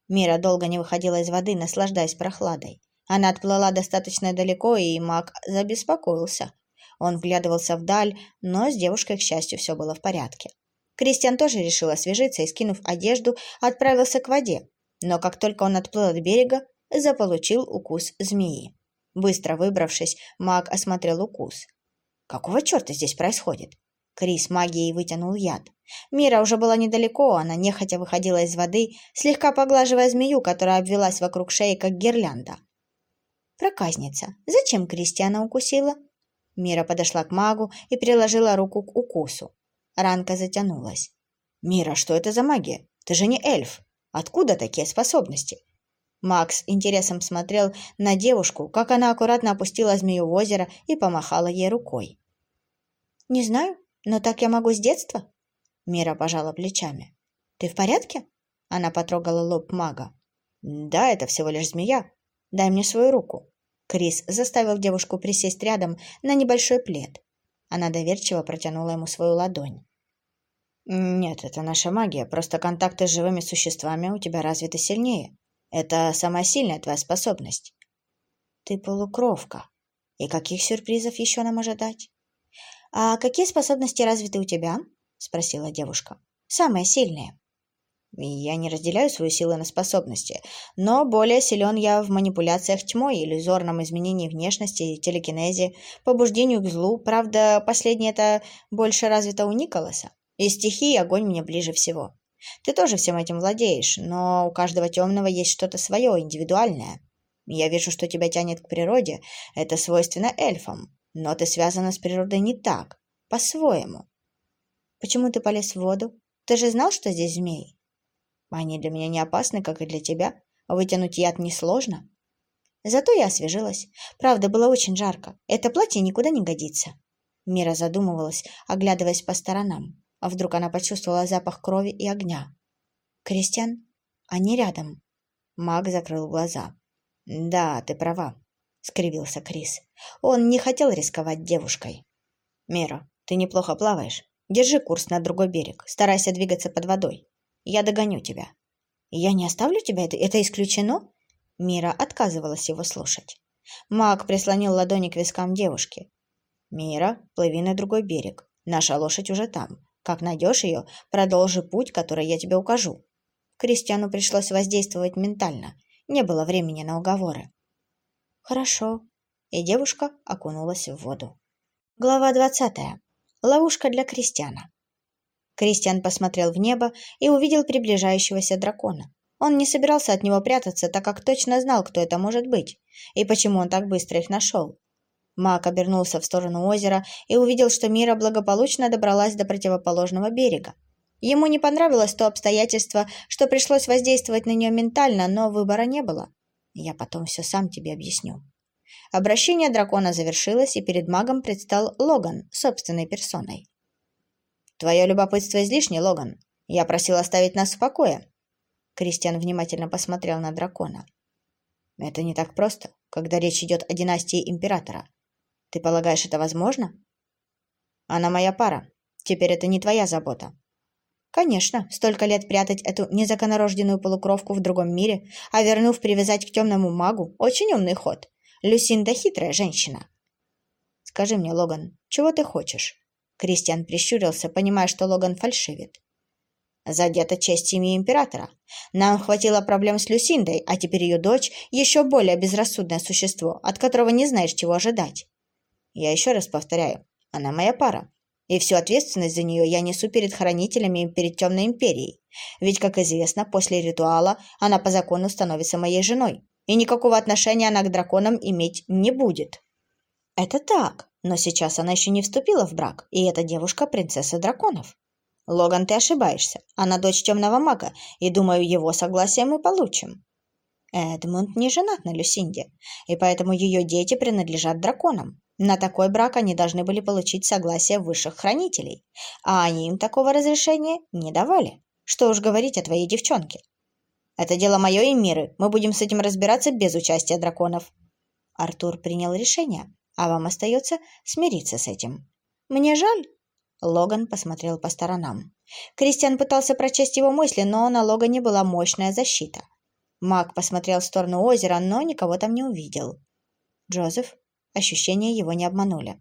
Мира долго не выходила из воды, наслаждаясь прохладой. Она отплыла достаточно далеко, и маг забеспокоился. Он вглядывался вдаль, но с девушкой, к счастью, все было в порядке. Кристиан тоже решил освежиться и, скинув одежду, отправился к воде. Но как только он отплыл от берега, заполучил укус змеи. Быстро выбравшись, маг осмотрел укус. Какого черта здесь происходит? Крис магией вытянул яд. Мира уже была недалеко, она нехотя выходила из воды, слегка поглаживая змею, которая обвелась вокруг шеи, как гирлянда. «Проказница, зачем Кристиана укусила?» Мира подошла к магу и приложила руку к укусу. Ранка затянулась. «Мира, что это за магия? Ты же не эльф. Откуда такие способности?» Макс интересом смотрел на девушку, как она аккуратно опустила змею в озеро и помахала ей рукой. «Не знаю, но так я могу с детства?» Мира пожала плечами. «Ты в порядке?» Она потрогала лоб мага. «Да, это всего лишь змея. Дай мне свою руку». Крис заставил девушку присесть рядом на небольшой плед. Она доверчиво протянула ему свою ладонь. «Нет, это наша магия. Просто контакты с живыми существами у тебя развиты сильнее. Это самая сильная твоя способность». «Ты полукровка. И каких сюрпризов еще нам ожидать?» «А какие способности развиты у тебя?» — спросила девушка. «Самые сильные». Я не разделяю свою силу на способности, но более силен я в манипуляциях тьмой, иллюзорном изменении внешности, телекинезе, побуждению к злу. Правда, последнее это больше развито у Николаса. И стихии огонь мне ближе всего. Ты тоже всем этим владеешь, но у каждого темного есть что-то свое, индивидуальное. Я вижу, что тебя тянет к природе. Это свойственно эльфам. Но ты связана с природой не так, по-своему. Почему ты полез в воду? Ты же знал, что здесь змеи? Они для меня не опасны, как и для тебя. Вытянуть яд несложно. Зато я освежилась. Правда, было очень жарко. Это платье никуда не годится. Мира задумывалась, оглядываясь по сторонам. А вдруг она почувствовала запах крови и огня? «Кристиан, они рядом». Маг закрыл глаза. «Да, ты права скривился Крис. Он не хотел рисковать девушкой. Мира, ты неплохо плаваешь. Держи курс на другой берег. Старайся двигаться под водой. Я догоню тебя. Я не оставлю тебя, это, это исключено? Мира отказывалась его слушать. Маг прислонил ладони к вискам девушки. «Мира, плыви на другой берег. Наша лошадь уже там. Как найдешь ее, продолжи путь, который я тебе укажу». Кристиану пришлось воздействовать ментально. Не было времени на уговоры. «Хорошо». И девушка окунулась в воду. Глава двадцатая. Ловушка для крестьяна. Кристиан посмотрел в небо и увидел приближающегося дракона. Он не собирался от него прятаться, так как точно знал, кто это может быть, и почему он так быстро их нашел. Маг обернулся в сторону озера и увидел, что Мира благополучно добралась до противоположного берега. Ему не понравилось то обстоятельство, что пришлось воздействовать на нее ментально, но выбора не было. Я потом все сам тебе объясню. Обращение дракона завершилось, и перед магом предстал Логан собственной персоной. «Твое любопытство излишне, Логан. Я просил оставить нас в покое». Кристиан внимательно посмотрел на дракона. «Это не так просто, когда речь идет о династии императора. Ты полагаешь, это возможно?» «Она моя пара. Теперь это не твоя забота. Конечно, столько лет прятать эту незаконорожденную полукровку в другом мире, а вернув привязать к темному магу – очень умный ход. Люсинда хитрая женщина. Скажи мне, Логан, чего ты хочешь? Кристиан прищурился, понимая, что Логан фальшивит. Задета честь семьи императора. Нам хватило проблем с Люсиндой, а теперь ее дочь – еще более безрассудное существо, от которого не знаешь, чего ожидать. Я еще раз повторяю, она моя пара. И всю ответственность за нее я несу перед хранителями и перед Темной Империей. Ведь, как известно, после ритуала она по закону становится моей женой. И никакого отношения она к драконам иметь не будет. Это так, но сейчас она еще не вступила в брак, и эта девушка принцесса драконов. Логан, ты ошибаешься. Она дочь темного мага, и, думаю, его согласие мы получим. Эдмунд не женат на Люсинде, и поэтому ее дети принадлежат драконам. На такой брак они должны были получить согласие высших хранителей, а они им такого разрешения не давали. Что уж говорить о твоей девчонке. Это дело мое и Миры, мы будем с этим разбираться без участия драконов. Артур принял решение, а вам остается смириться с этим. Мне жаль. Логан посмотрел по сторонам. Кристиан пытался прочесть его мысли, но на Логане была мощная защита. Маг посмотрел в сторону озера, но никого там не увидел. «Джозеф, Ощущения его не обманули.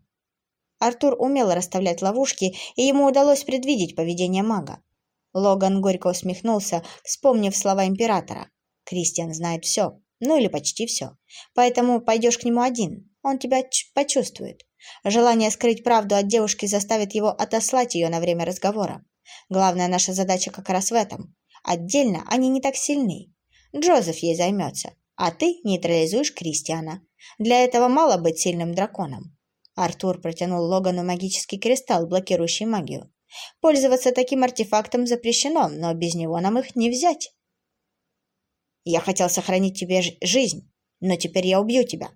Артур умел расставлять ловушки, и ему удалось предвидеть поведение мага. Логан горько усмехнулся, вспомнив слова императора. «Кристиан знает все, ну или почти все. Поэтому пойдешь к нему один, он тебя почувствует. Желание скрыть правду от девушки заставит его отослать ее на время разговора. Главная наша задача как раз в этом. Отдельно они не так сильны. Джозеф ей займется, а ты нейтрализуешь Кристиана. Для этого мало быть сильным драконом. Артур протянул Логану магический кристалл, блокирующий магию. Пользоваться таким артефактом запрещено, но без него нам их не взять. Я хотел сохранить тебе жизнь, но теперь я убью тебя.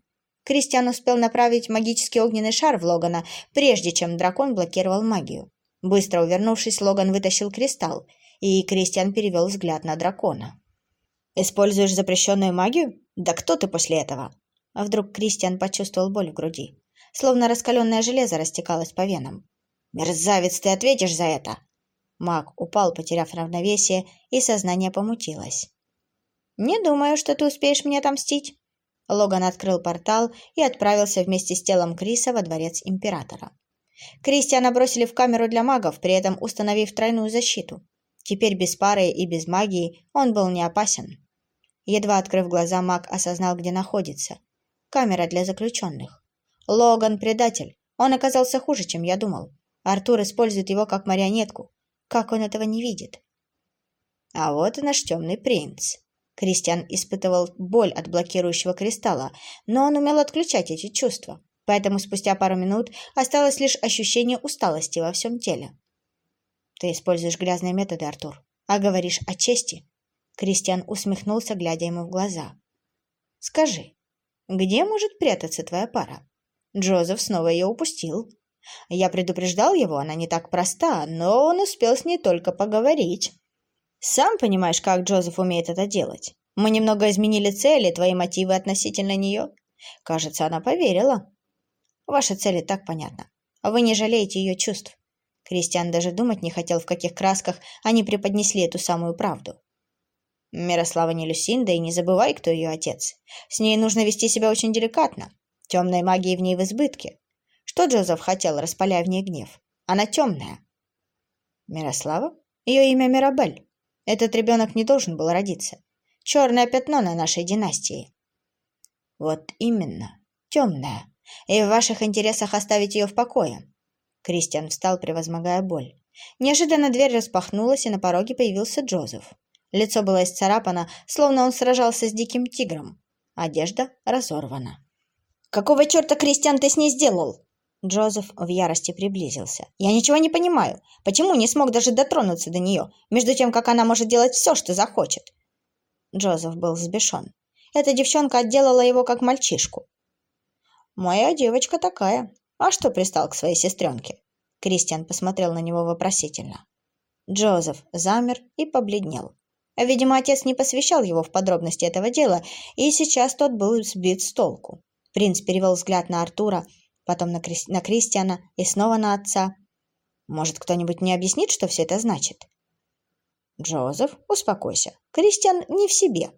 Кристиан успел направить магический огненный шар в Логана, прежде чем дракон блокировал магию. Быстро увернувшись, Логан вытащил кристалл, и Кристиан перевел взгляд на дракона. «Используешь запрещенную магию? Да кто ты после этого?» А вдруг Кристиан почувствовал боль в груди. Словно раскаленное железо растекалось по венам. «Мерзавец, ты ответишь за это!» Маг упал, потеряв равновесие, и сознание помутилось. «Не думаю, что ты успеешь мне отомстить». Логан открыл портал и отправился вместе с телом Криса во дворец императора. Кристиана бросили в камеру для магов, при этом установив тройную защиту. Теперь без пары и без магии он был не опасен. Едва открыв глаза, маг осознал, где находится. Камера для заключенных. Логан – предатель. Он оказался хуже, чем я думал. Артур использует его как марионетку. Как он этого не видит? А вот и наш темный принц. Кристиан испытывал боль от блокирующего кристалла, но он умел отключать эти чувства. Поэтому спустя пару минут осталось лишь ощущение усталости во всем теле. «Ты используешь грязные методы, Артур, а говоришь о чести?» Кристиан усмехнулся, глядя ему в глаза. «Скажи, где может прятаться твоя пара?» Джозеф снова ее упустил. Я предупреждал его, она не так проста, но он успел с ней только поговорить. Сам понимаешь, как Джозеф умеет это делать. Мы немного изменили цели, твои мотивы относительно нее. Кажется, она поверила. Ваши цели так понятно. Вы не жалеете ее чувств. Кристиан даже думать не хотел, в каких красках они преподнесли эту самую правду. Мирослава не Люсинда, и не забывай, кто ее отец. С ней нужно вести себя очень деликатно. Темной магии в ней в избытке. Что Джозеф хотел, распаляя в ней гнев? Она темная. Мирослава? Ее имя Мирабель. Этот ребенок не должен был родиться. Черное пятно на нашей династии. Вот именно. Темная. И в ваших интересах оставить ее в покое. Кристиан встал, превозмогая боль. Неожиданно дверь распахнулась, и на пороге появился Джозеф. Лицо было исцарапано, словно он сражался с диким тигром. Одежда разорвана. «Какого черта, Кристиан, ты с ней сделал?» Джозеф в ярости приблизился. «Я ничего не понимаю. Почему не смог даже дотронуться до нее, между тем, как она может делать все, что захочет?» Джозеф был взбешен. Эта девчонка отделала его как мальчишку. «Моя девочка такая. А что пристал к своей сестренке?» Кристиан посмотрел на него вопросительно. Джозеф замер и побледнел. Видимо, отец не посвящал его в подробности этого дела, и сейчас тот был сбит с толку. Принц перевел взгляд на Артура, потом на, Кри... на Кристиана и снова на отца. Может, кто-нибудь мне объяснит, что все это значит? Джозеф, успокойся. Кристиан не в себе.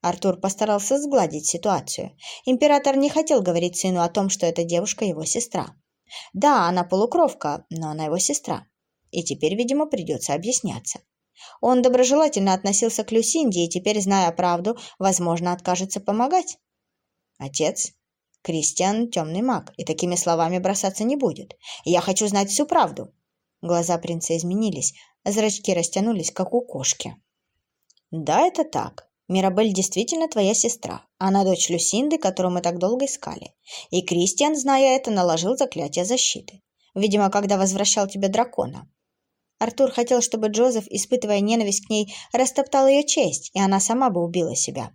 Артур постарался сгладить ситуацию. Император не хотел говорить сыну о том, что эта девушка его сестра. Да, она полукровка, но она его сестра. И теперь, видимо, придется объясняться. Он доброжелательно относился к Люсинде и теперь, зная правду, возможно, откажется помогать. Отец Кристиан – темный маг, и такими словами бросаться не будет. Я хочу знать всю правду. Глаза принца изменились, а зрачки растянулись, как у кошки. Да, это так. Мирабель действительно твоя сестра. Она дочь Люсинды, которую мы так долго искали. И Кристиан, зная это, наложил заклятие защиты. Видимо, когда возвращал тебе дракона. Артур хотел, чтобы Джозеф, испытывая ненависть к ней, растоптал ее честь, и она сама бы убила себя.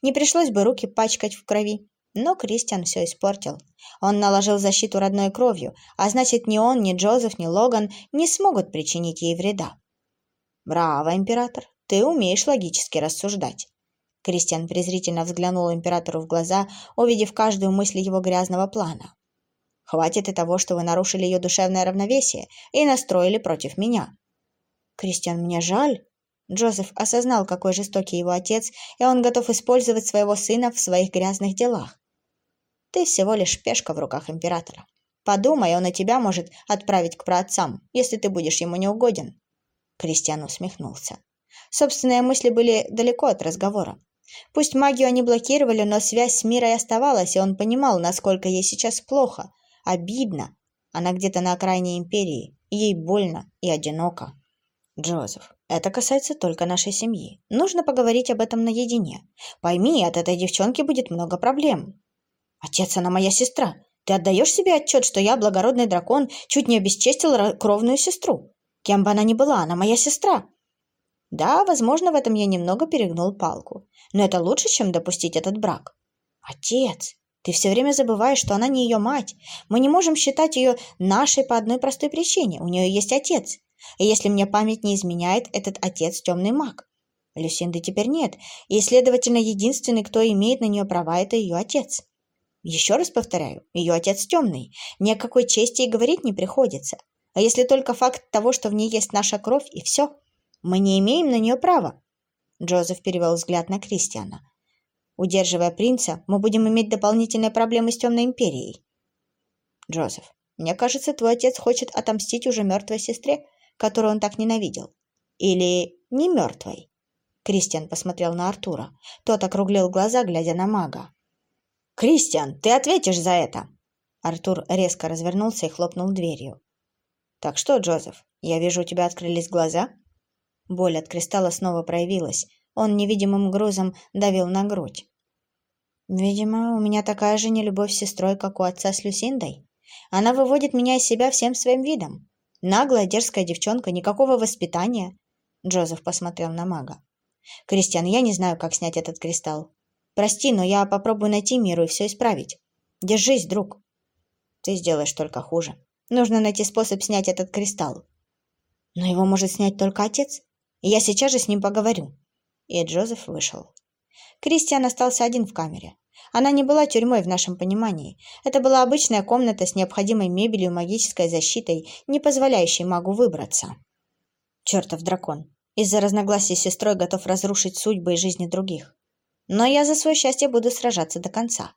Не пришлось бы руки пачкать в крови. Но Кристиан все испортил. Он наложил защиту родной кровью, а значит, ни он, ни Джозеф, ни Логан не смогут причинить ей вреда. «Браво, император! Ты умеешь логически рассуждать!» Кристиан презрительно взглянул императору в глаза, увидев каждую мысль его грязного плана. «Хватит и того, что вы нарушили ее душевное равновесие и настроили против меня». «Кристиан, мне жаль», Джозеф осознал, какой жестокий его отец, и он готов использовать своего сына в своих грязных делах. Ты всего лишь пешка в руках императора. Подумай, он и тебя может отправить к праотцам, если ты будешь ему неугоден». Кристиан усмехнулся. Собственные мысли были далеко от разговора. Пусть магию они блокировали, но связь с мирой оставалась, и он понимал, насколько ей сейчас плохо, обидно. Она где-то на окраине империи, ей больно и одиноко. Джозеф, это касается только нашей семьи. Нужно поговорить об этом наедине. Пойми, от этой девчонки будет много проблем. Отец, она моя сестра. Ты отдаешь себе отчет, что я, благородный дракон, чуть не обесчестил кровную сестру? Кем бы она ни была, она моя сестра. Да, возможно, в этом я немного перегнул палку. Но это лучше, чем допустить этот брак. Отец, ты все время забываешь, что она не ее мать. Мы не можем считать ее нашей по одной простой причине. У нее есть отец. И если мне память не изменяет, этот отец темный маг. Люсинды теперь нет, и, следовательно, единственный, кто имеет на нее права, это ее отец. Еще раз повторяю, ее отец темный. Ни о какой чести и говорить не приходится. А если только факт того, что в ней есть наша кровь, и все. Мы не имеем на нее права. Джозеф перевел взгляд на Кристиана. Удерживая принца, мы будем иметь дополнительные проблемы с Темной Империей. Джозеф, мне кажется, твой отец хочет отомстить уже мертвой сестре, которую он так ненавидел. Или не мертвой? Кристиан посмотрел на Артура. Тот округлил глаза, глядя на мага. «Кристиан, ты ответишь за это!» Артур резко развернулся и хлопнул дверью. «Так что, Джозеф, я вижу, у тебя открылись глаза?» Боль от кристалла снова проявилась. Он невидимым грузом давил на грудь. «Видимо, у меня такая же нелюбовь с сестрой, как у отца с Люсиндой. Она выводит меня из себя всем своим видом. Наглая, дерзкая девчонка, никакого воспитания». Джозеф посмотрел на мага. «Кристиан, я не знаю, как снять этот кристалл. Прости, но я попробую найти миру и все исправить. Держись, друг». «Ты сделаешь только хуже. Нужно найти способ снять этот кристалл». «Но его может снять только отец и я сейчас же с ним поговорю». И Джозеф вышел. Кристиан остался один в камере. Она не была тюрьмой в нашем понимании. Это была обычная комната с необходимой мебелью магической защитой, не позволяющей магу выбраться. Чертов дракон. Из-за разногласий с сестрой готов разрушить судьбы и жизни других. Но я за свое счастье буду сражаться до конца.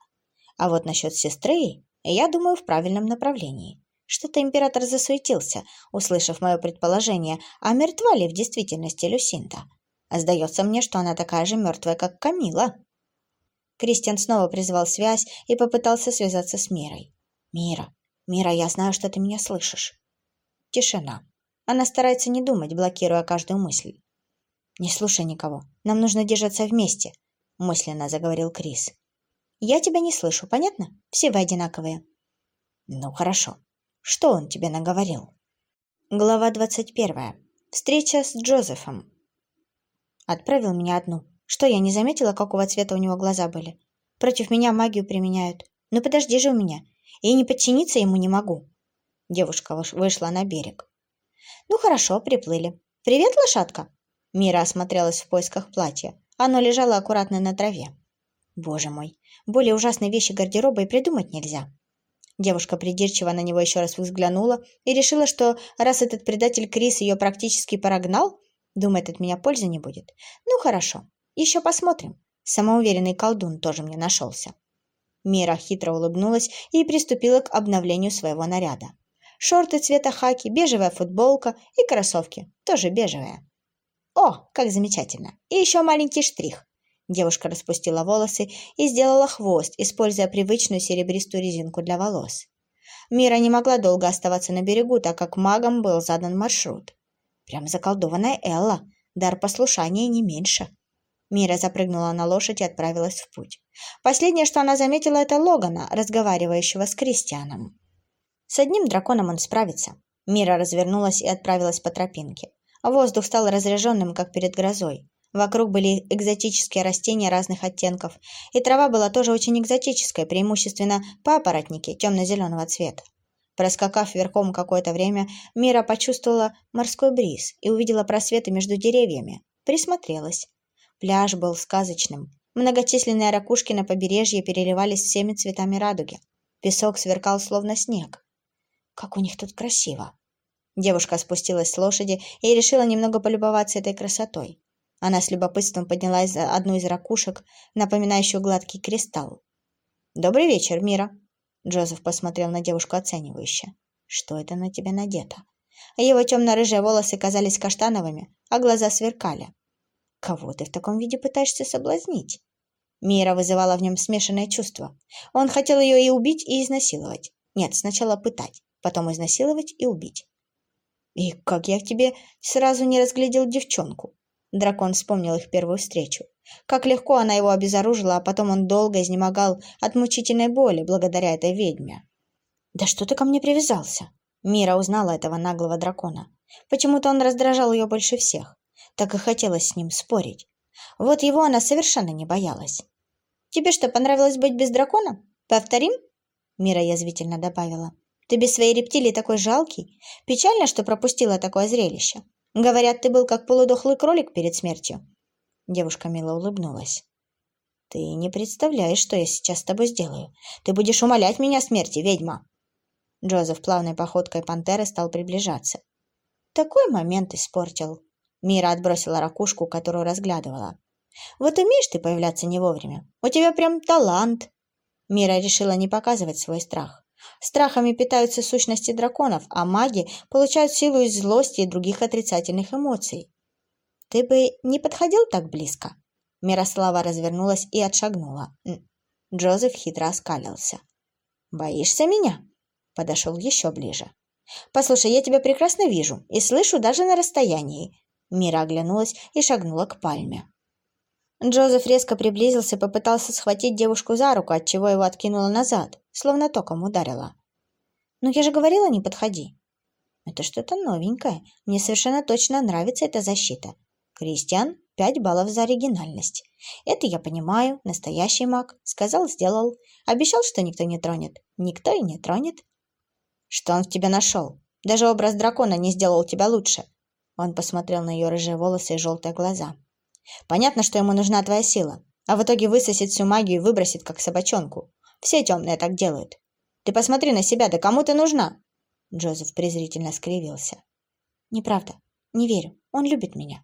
А вот насчет сестры, я думаю, в правильном направлении. Что-то император засуетился, услышав мое предположение, а мертва ли в действительности Люсинда? А сдается мне, что она такая же мертвая, как Камила. Кристиан снова призвал связь и попытался связаться с Мирой. «Мира, Мира, я знаю, что ты меня слышишь». Тишина. Она старается не думать, блокируя каждую мысль. «Не слушай никого. Нам нужно держаться вместе», — мысленно заговорил Крис. «Я тебя не слышу, понятно? Все вы одинаковые». «Ну, хорошо. Что он тебе наговорил? Глава двадцать первая. Встреча с Джозефом. Отправил меня одну. Что, я не заметила, какого цвета у него глаза были? Против меня магию применяют. Ну подожди же у меня. И не подчиниться ему не могу. Девушка вышла на берег. Ну хорошо, приплыли. Привет, лошадка. Мира осмотрелась в поисках платья. Оно лежало аккуратно на траве. Боже мой, более ужасной вещи гардероба и придумать нельзя. Девушка придирчиво на него еще раз взглянула и решила, что раз этот предатель Крис ее практически прогнал, думает, от меня пользы не будет. Ну, хорошо, еще посмотрим. Самоуверенный колдун тоже мне нашелся. Мира хитро улыбнулась и приступила к обновлению своего наряда. Шорты цвета хаки, бежевая футболка и кроссовки, тоже бежевые. О, как замечательно! И еще маленький штрих. Девушка распустила волосы и сделала хвост, используя привычную серебристую резинку для волос. Мира не могла долго оставаться на берегу, так как магом был задан маршрут. Прям заколдованная Элла, дар послушания не меньше. Мира запрыгнула на лошадь и отправилась в путь. Последнее, что она заметила, это Логана, разговаривающего с Кристианом. С одним драконом он справится. Мира развернулась и отправилась по тропинке. Воздух стал разряженным, как перед грозой. Вокруг были экзотические растения разных оттенков, и трава была тоже очень экзотическая, преимущественно папоротники темно-зеленого цвета. Проскакав верхом какое-то время, Мира почувствовала морской бриз и увидела просветы между деревьями. Присмотрелась. Пляж был сказочным. Многочисленные ракушки на побережье переливались всеми цветами радуги. Песок сверкал словно снег. Как у них тут красиво. Девушка спустилась с лошади и решила немного полюбоваться этой красотой. Она с любопытством поднялась за одну из ракушек, напоминающую гладкий кристалл. «Добрый вечер, Мира!» Джозеф посмотрел на девушку оценивающе. «Что это на тебе надето?» Его темно-рыжие волосы казались каштановыми, а глаза сверкали. «Кого ты в таком виде пытаешься соблазнить?» Мира вызывала в нем смешанное чувство. Он хотел ее и убить, и изнасиловать. Нет, сначала пытать, потом изнасиловать и убить. «И как я в тебе сразу не разглядел девчонку?» Дракон вспомнил их первую встречу. Как легко она его обезоружила, а потом он долго изнемогал от мучительной боли благодаря этой ведьме. «Да что ты ко мне привязался?» Мира узнала этого наглого дракона. Почему-то он раздражал ее больше всех. Так и хотелось с ним спорить. Вот его она совершенно не боялась. «Тебе что, понравилось быть без дракона? Повторим?» Мира язвительно добавила. «Ты без своей рептилии такой жалкий. Печально, что пропустила такое зрелище. Говорят, ты был как полудохлый кролик перед смертью». Девушка мило улыбнулась. «Ты не представляешь, что я сейчас с тобой сделаю. Ты будешь умолять меня смерти, ведьма!» Джозеф плавной походкой пантеры стал приближаться. Такой момент испортил. Мира отбросила ракушку, которую разглядывала. «Вот умеешь ты появляться не вовремя. У тебя прям талант!» Мира решила не показывать свой страх. Страхами питаются сущности драконов, а маги получают силу из злости и других отрицательных эмоций. «Ты бы не подходил так близко?» Мирослава развернулась и отшагнула. Джозеф хитро оскалился. «Боишься меня?» Подошел еще ближе. «Послушай, я тебя прекрасно вижу и слышу даже на расстоянии». Мира оглянулась и шагнула к пальме. Джозеф резко приблизился попытался схватить девушку за руку, отчего его откинуло назад, словно током ударило. «Ну, я же говорила, не подходи». «Это что-то новенькое. Мне совершенно точно нравится эта защита. Кристиан, пять баллов за оригинальность. Это я понимаю, настоящий маг. Сказал, сделал. Обещал, что никто не тронет. Никто и не тронет. Что он в тебя нашел? Даже образ дракона не сделал тебя лучше. Он посмотрел на ее рыжие волосы и желтые глаза. Понятно, что ему нужна твоя сила, а в итоге высосет всю магию и выбросит, как собачонку. Все темные так делают. Ты посмотри на себя, да кому ты нужна? Джозеф презрительно скривился. Неправда. Не верю. Он любит меня.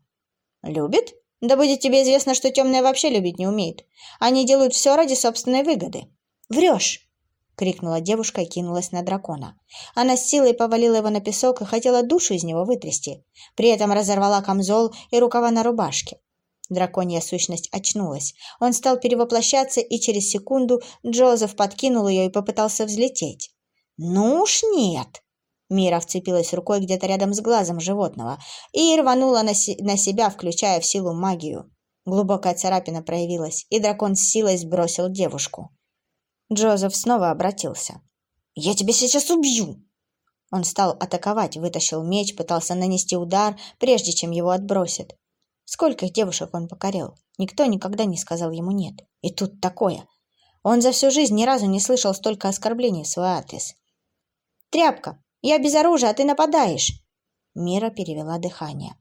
Любит? Да будет тебе известно, что темные вообще любить не умеют. Они делают все ради собственной выгоды. Врешь. — крикнула девушка и кинулась на дракона. Она с силой повалила его на песок и хотела душу из него вытрясти. При этом разорвала камзол и рукава на рубашке. Драконья сущность очнулась. Он стал перевоплощаться, и через секунду Джозеф подкинул ее и попытался взлететь. «Ну уж нет!» Мира вцепилась рукой где-то рядом с глазом животного и рванула на, си на себя, включая в силу магию. Глубокая царапина проявилась, и дракон с силой сбросил девушку. Джозеф снова обратился. «Я тебя сейчас убью!» Он стал атаковать, вытащил меч, пытался нанести удар, прежде чем его отбросят. Сколько девушек он покорил? Никто никогда не сказал ему «нет». И тут такое. Он за всю жизнь ни разу не слышал столько оскорблений в свой адрес. «Тряпка! Я без оружия, а ты нападаешь!» Мира перевела дыхание.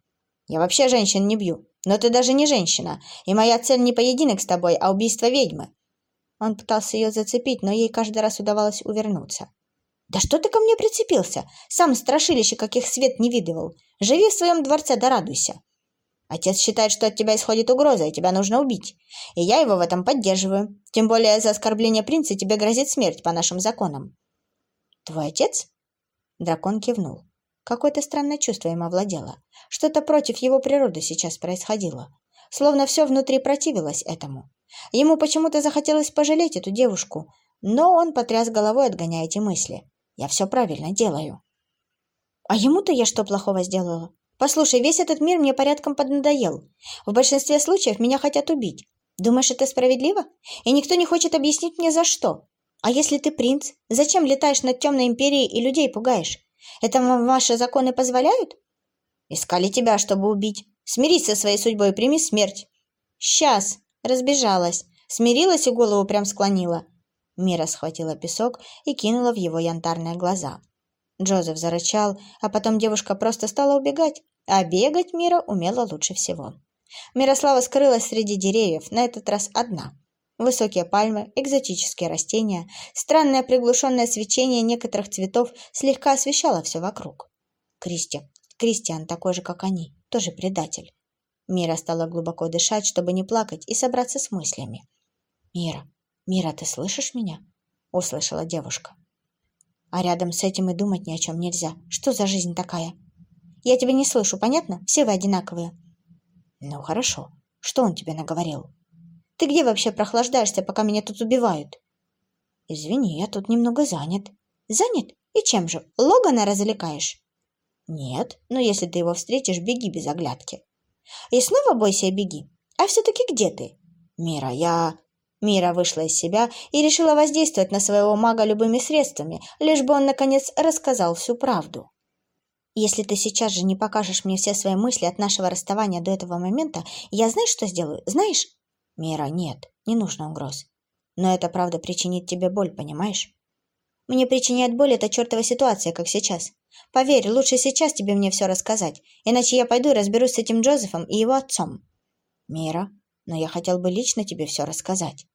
«Я вообще женщин не бью, но ты даже не женщина, и моя цель не поединок с тобой, а убийство ведьмы. Он пытался ее зацепить, но ей каждый раз удавалось увернуться. «Да что ты ко мне прицепился? Сам страшилище, каких свет не видывал. Живи в своем дворце да радуйся. Отец считает, что от тебя исходит угроза, и тебя нужно убить. И я его в этом поддерживаю. Тем более за оскорбление принца тебе грозит смерть по нашим законам». «Твой отец?» Дракон кивнул. Какое-то странное чувство им овладело. Что-то против его природы сейчас происходило. Словно все внутри противилось этому. Ему почему-то захотелось пожалеть эту девушку, но он потряс головой, отгоняя эти мысли. «Я все правильно делаю». «А ему-то я что плохого сделала? Послушай, весь этот мир мне порядком поднадоел. В большинстве случаев меня хотят убить. Думаешь, это справедливо? И никто не хочет объяснить мне, за что. А если ты принц, зачем летаешь над темной империей и людей пугаешь? Это вам ваши законы позволяют? Искали тебя, чтобы убить. Смирись со своей судьбой и прими смерть. Сейчас, Разбежалась. Смирилась и голову прям склонила. Мира схватила песок и кинула в его янтарные глаза. Джозеф зарычал, а потом девушка просто стала убегать, а бегать Мира умела лучше всего. Мирослава скрылась среди деревьев, на этот раз одна. Высокие пальмы, экзотические растения, странное приглушенное свечение некоторых цветов слегка освещало все вокруг. Кристи, Кристиан такой же, как они, тоже предатель. Мира стала глубоко дышать, чтобы не плакать и собраться с мыслями. «Мира, Мира, ты слышишь меня?» — услышала девушка. «А рядом с этим и думать ни о чем нельзя. Что за жизнь такая?» «Я тебя не слышу, понятно? Все вы одинаковые». «Ну, хорошо. Что он тебе наговорил?» «Ты где вообще прохлаждаешься, пока меня тут убивают?» «Извини, я тут немного занят». «Занят? И чем же? Логана развлекаешь?» «Нет, но если ты его встретишь, беги без оглядки». «И снова бойся беги. А все-таки где ты?» «Мира, я...» Мира вышла из себя и решила воздействовать на своего мага любыми средствами, лишь бы он, наконец, рассказал всю правду. «Если ты сейчас же не покажешь мне все свои мысли от нашего расставания до этого момента, я знаешь, что сделаю? Знаешь?» «Мира, нет, не нужно угроз. Но это правда причинит тебе боль, понимаешь?» «Мне причиняет боль эта чертова ситуация, как сейчас. Поверь, лучше сейчас тебе мне все рассказать, иначе я пойду и разберусь с этим Джозефом и его отцом». «Мира, но я хотел бы лично тебе все рассказать».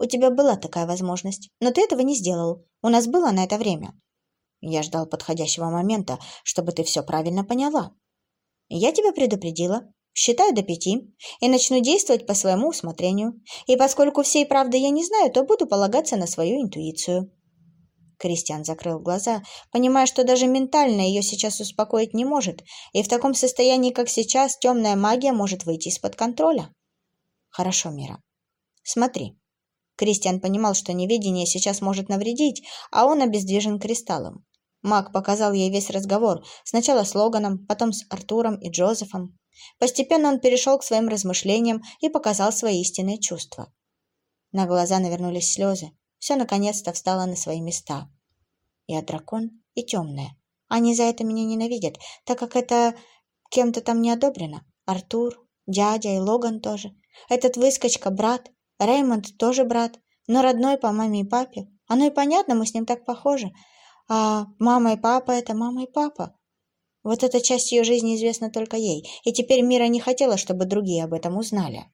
У тебя была такая возможность, но ты этого не сделал. У нас было на это время. Я ждал подходящего момента, чтобы ты все правильно поняла. Я тебя предупредила. Считаю до пяти и начну действовать по своему усмотрению. И поскольку всей правды я не знаю, то буду полагаться на свою интуицию. Кристиан закрыл глаза, понимая, что даже ментально ее сейчас успокоить не может, и в таком состоянии, как сейчас, темная магия может выйти из-под контроля. Хорошо, Мира. Смотри. Кристиан понимал, что неведение сейчас может навредить, а он обездвижен кристаллом. Маг показал ей весь разговор, сначала с Логаном, потом с Артуром и Джозефом. Постепенно он перешел к своим размышлениям и показал свои истинные чувства. На глаза навернулись слезы. Все наконец-то встало на свои места. Я дракон и темная. Они за это меня ненавидят, так как это кем-то там не одобрено. Артур, дядя и Логан тоже. Этот выскочка, брат. Реймонд тоже брат, но родной по маме и папе. Оно и понятно, мы с ним так похожи. А мама и папа — это мама и папа. Вот эта часть ее жизни известна только ей, и теперь Мира не хотела, чтобы другие об этом узнали.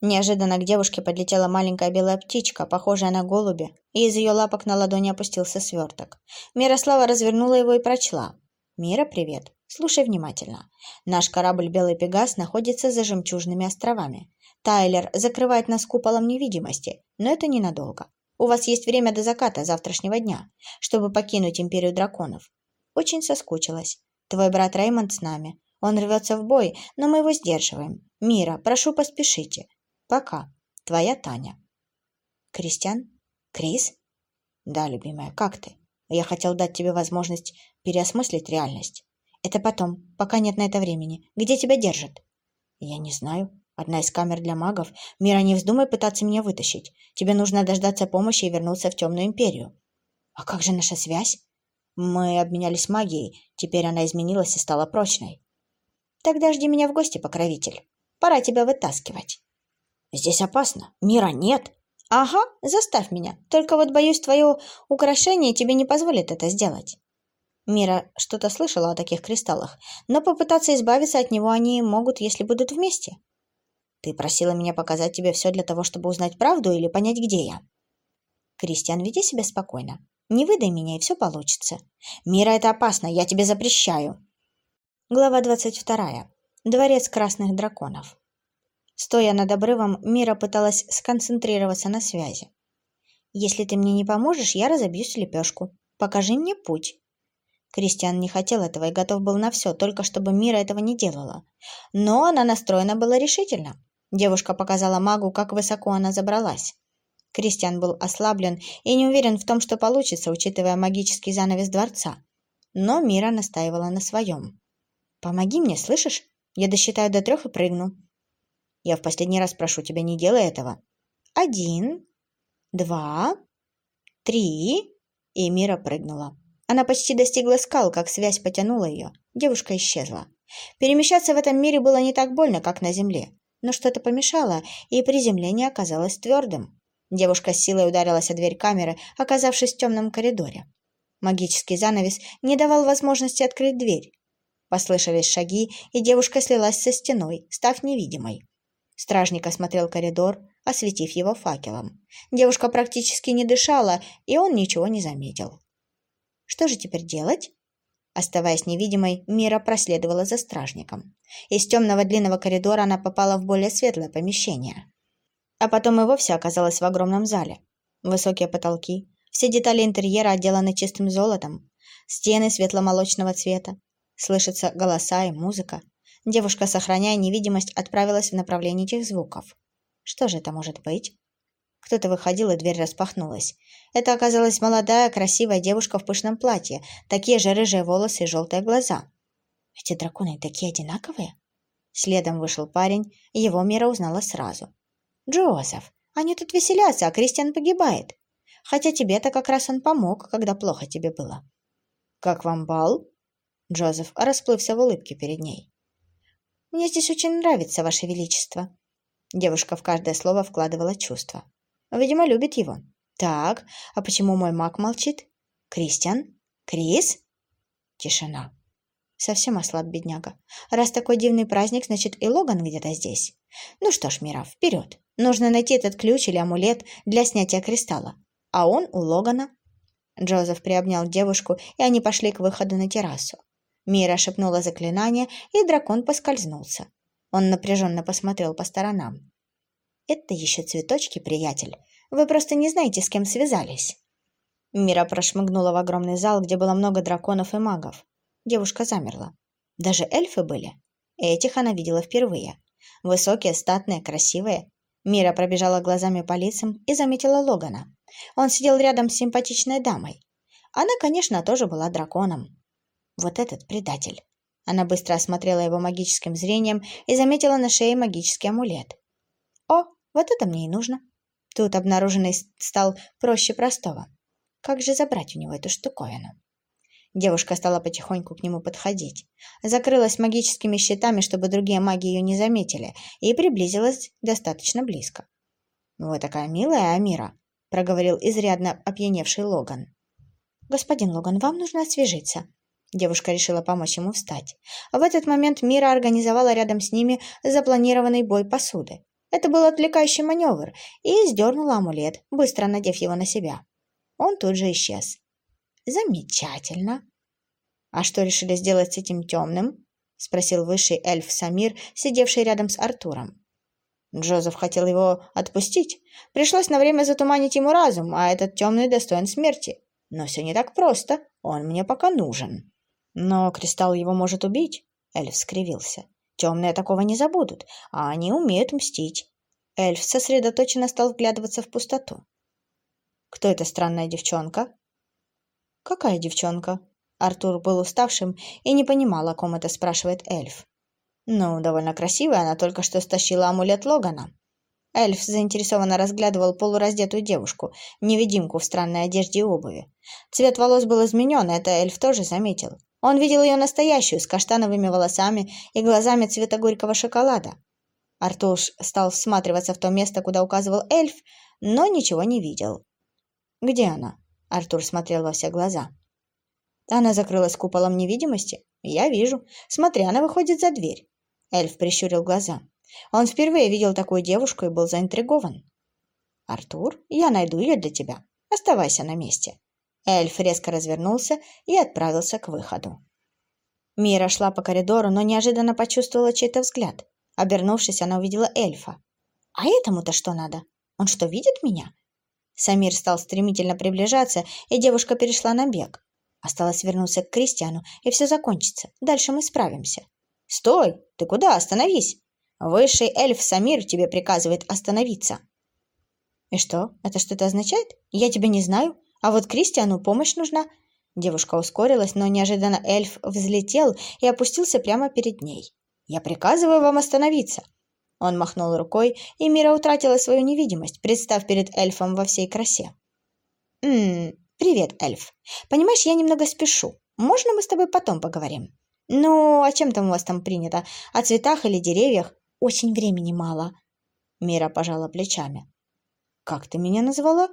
Неожиданно к девушке подлетела маленькая белая птичка, похожая на голубя, и из ее лапок на ладони опустился сверток. Мирослава развернула его и прочла. «Мира, привет. Слушай внимательно. Наш корабль «Белый Пегас» находится за жемчужными островами. Тайлер закрывает нас куполом невидимости, но это ненадолго. У вас есть время до заката завтрашнего дня, чтобы покинуть Империю Драконов. Очень соскучилась. Твой брат Реймонд с нами. Он рвется в бой, но мы его сдерживаем. Мира, прошу, поспешите. Пока. Твоя Таня. Кристиан? Крис? Да, любимая, как ты? Я хотел дать тебе возможность переосмыслить реальность. Это потом, пока нет на это времени. Где тебя держат? Я не знаю. Одна из камер для магов. Мира, не вздумай пытаться меня вытащить. Тебе нужно дождаться помощи и вернуться в Темную Империю. А как же наша связь? Мы обменялись магией. Теперь она изменилась и стала прочной. Тогда жди меня в гости, покровитель. Пора тебя вытаскивать. Здесь опасно. Мира нет. Ага, заставь меня. Только вот, боюсь, твое украшение тебе не позволит это сделать. Мира что-то слышала о таких кристаллах, но попытаться избавиться от него они могут, если будут вместе. Ты просила меня показать тебе все для того, чтобы узнать правду или понять, где я. Кристиан, веди себя спокойно. Не выдай меня, и все получится. Мира, это опасно, я тебе запрещаю. Глава двадцать вторая. Дворец красных драконов. Стоя над обрывом, Мира пыталась сконцентрироваться на связи. «Если ты мне не поможешь, я разобьюсь лепешку. Покажи мне путь». Кристиан не хотел этого и готов был на все, только чтобы Мира этого не делала. Но она настроена была решительно. Девушка показала магу, как высоко она забралась. Кристиан был ослаблен и не уверен в том, что получится, учитывая магический занавес дворца. Но Мира настаивала на своем. «Помоги мне, слышишь? Я досчитаю до трех и прыгну». «Я в последний раз прошу тебя, не делай этого». «Один, два, три...» И Мира прыгнула. Она почти достигла скал, как связь потянула ее. Девушка исчезла. Перемещаться в этом мире было не так больно, как на земле но что-то помешало, и приземление оказалось твердым. Девушка с силой ударилась о дверь камеры, оказавшись в темном коридоре. Магический занавес не давал возможности открыть дверь. Послышались шаги, и девушка слилась со стеной, став невидимой. Стражник осмотрел коридор, осветив его факелом. Девушка практически не дышала, и он ничего не заметил. Что же теперь делать? Оставаясь невидимой, Мира проследовала за стражником. Из темного длинного коридора она попала в более светлое помещение. А потом и вовсе оказалась в огромном зале. Высокие потолки, Все детали интерьера отделаны чистым золотом. Стены светло-молочного цвета. Слышатся голоса и музыка. Девушка, сохраняя невидимость, отправилась в направлении этих звуков. Что же это может быть? Кто-то выходил, и дверь распахнулась. Это оказалась молодая, красивая девушка в пышном платье, такие же рыжие волосы и желтые глаза. Эти драконы такие одинаковые? Следом вышел парень, и его Мира узнала сразу. «Джозеф, они тут веселятся, а Кристиан погибает. Хотя тебе-то как раз он помог, когда плохо тебе было». «Как вам бал?» Джозеф расплылся в улыбке перед ней. «Мне здесь очень нравится, Ваше Величество». Девушка в каждое слово вкладывала чувства. Видимо, любит его. Так, а почему мой маг молчит? Кристиан? Крис? Тишина. Совсем ослаб бедняга. Раз такой дивный праздник, значит и Логан где-то здесь. Ну что ж, Мира, вперед. Нужно найти этот ключ или амулет для снятия кристалла. А он у Логана. Джозеф приобнял девушку, и они пошли к выходу на террасу. Мира шепнула заклинание, и дракон поскользнулся. Он напряженно посмотрел по сторонам. «Это еще цветочки, приятель. Вы просто не знаете, с кем связались». Мира прошмыгнула в огромный зал, где было много драконов и магов. Девушка замерла. Даже эльфы были. Этих она видела впервые. Высокие, статные, красивые. Мира пробежала глазами по лицам и заметила Логана. Он сидел рядом с симпатичной дамой. Она, конечно, тоже была драконом. Вот этот предатель. Она быстро осмотрела его магическим зрением и заметила на шее магический амулет. О, вот это мне и нужно. Тут обнаруженный стал проще простого. Как же забрать у него эту штуковину? Девушка стала потихоньку к нему подходить. Закрылась магическими щитами, чтобы другие маги ее не заметили, и приблизилась достаточно близко. «Вы такая милая, Амира», — проговорил изрядно опьяневший Логан. «Господин Логан, вам нужно освежиться». Девушка решила помочь ему встать. В этот момент Мира организовала рядом с ними запланированный бой посуды. Это был отвлекающий маневр, и сдернула амулет, быстро надев его на себя. Он тут же исчез. «Замечательно!» «А что решили сделать с этим темным?» — спросил высший эльф Самир, сидевший рядом с Артуром. Джозеф хотел его отпустить. Пришлось на время затуманить ему разум, а этот темный достоин смерти. Но все не так просто. Он мне пока нужен. Но кристалл его может убить, — эльф скривился. Темные такого не забудут, а они умеют мстить. Эльф сосредоточенно стал вглядываться в пустоту. «Кто эта странная девчонка?» «Какая девчонка?» Артур был уставшим и не понимал, о ком это спрашивает эльф. «Ну, довольно красивая, она только что стащила амулет Логана». Эльф заинтересованно разглядывал полураздетую девушку, невидимку в странной одежде и обуви. Цвет волос был изменен, это эльф тоже заметил. Он видел ее настоящую, с каштановыми волосами и глазами цвета горького шоколада. Артур стал всматриваться в то место, куда указывал эльф, но ничего не видел. «Где она?» Артур смотрел во все глаза. «Она закрылась куполом невидимости? Я вижу. Смотри, она выходит за дверь». Эльф прищурил глаза. Он впервые видел такую девушку и был заинтригован. «Артур, я найду ее для тебя. Оставайся на месте. Эльф резко развернулся и отправился к выходу. Мира шла по коридору, но неожиданно почувствовала чей-то взгляд. Обернувшись, она увидела эльфа. «А этому-то что надо? Он что, видит меня?» Самир стал стремительно приближаться, и девушка перешла на бег. Осталось вернуться к Кристиану, и все закончится. Дальше мы справимся. «Стой! Ты куда? Остановись!» «Высший эльф Самир тебе приказывает остановиться». «И что? Это что-то означает? Я тебя не знаю. А вот Кристиану помощь нужна. Девушка ускорилась, но неожиданно эльф взлетел и опустился прямо перед ней. «Я приказываю вам остановиться!» Он махнул рукой, и Мира утратила свою невидимость, представ перед эльфом во всей красе. «Ммм, привет, эльф. Понимаешь, я немного спешу. Можно мы с тобой потом поговорим?» «Ну, о чем там у вас там принято? О цветах или деревьях? Очень времени мало». Мира пожала плечами. «Как ты меня назвала?»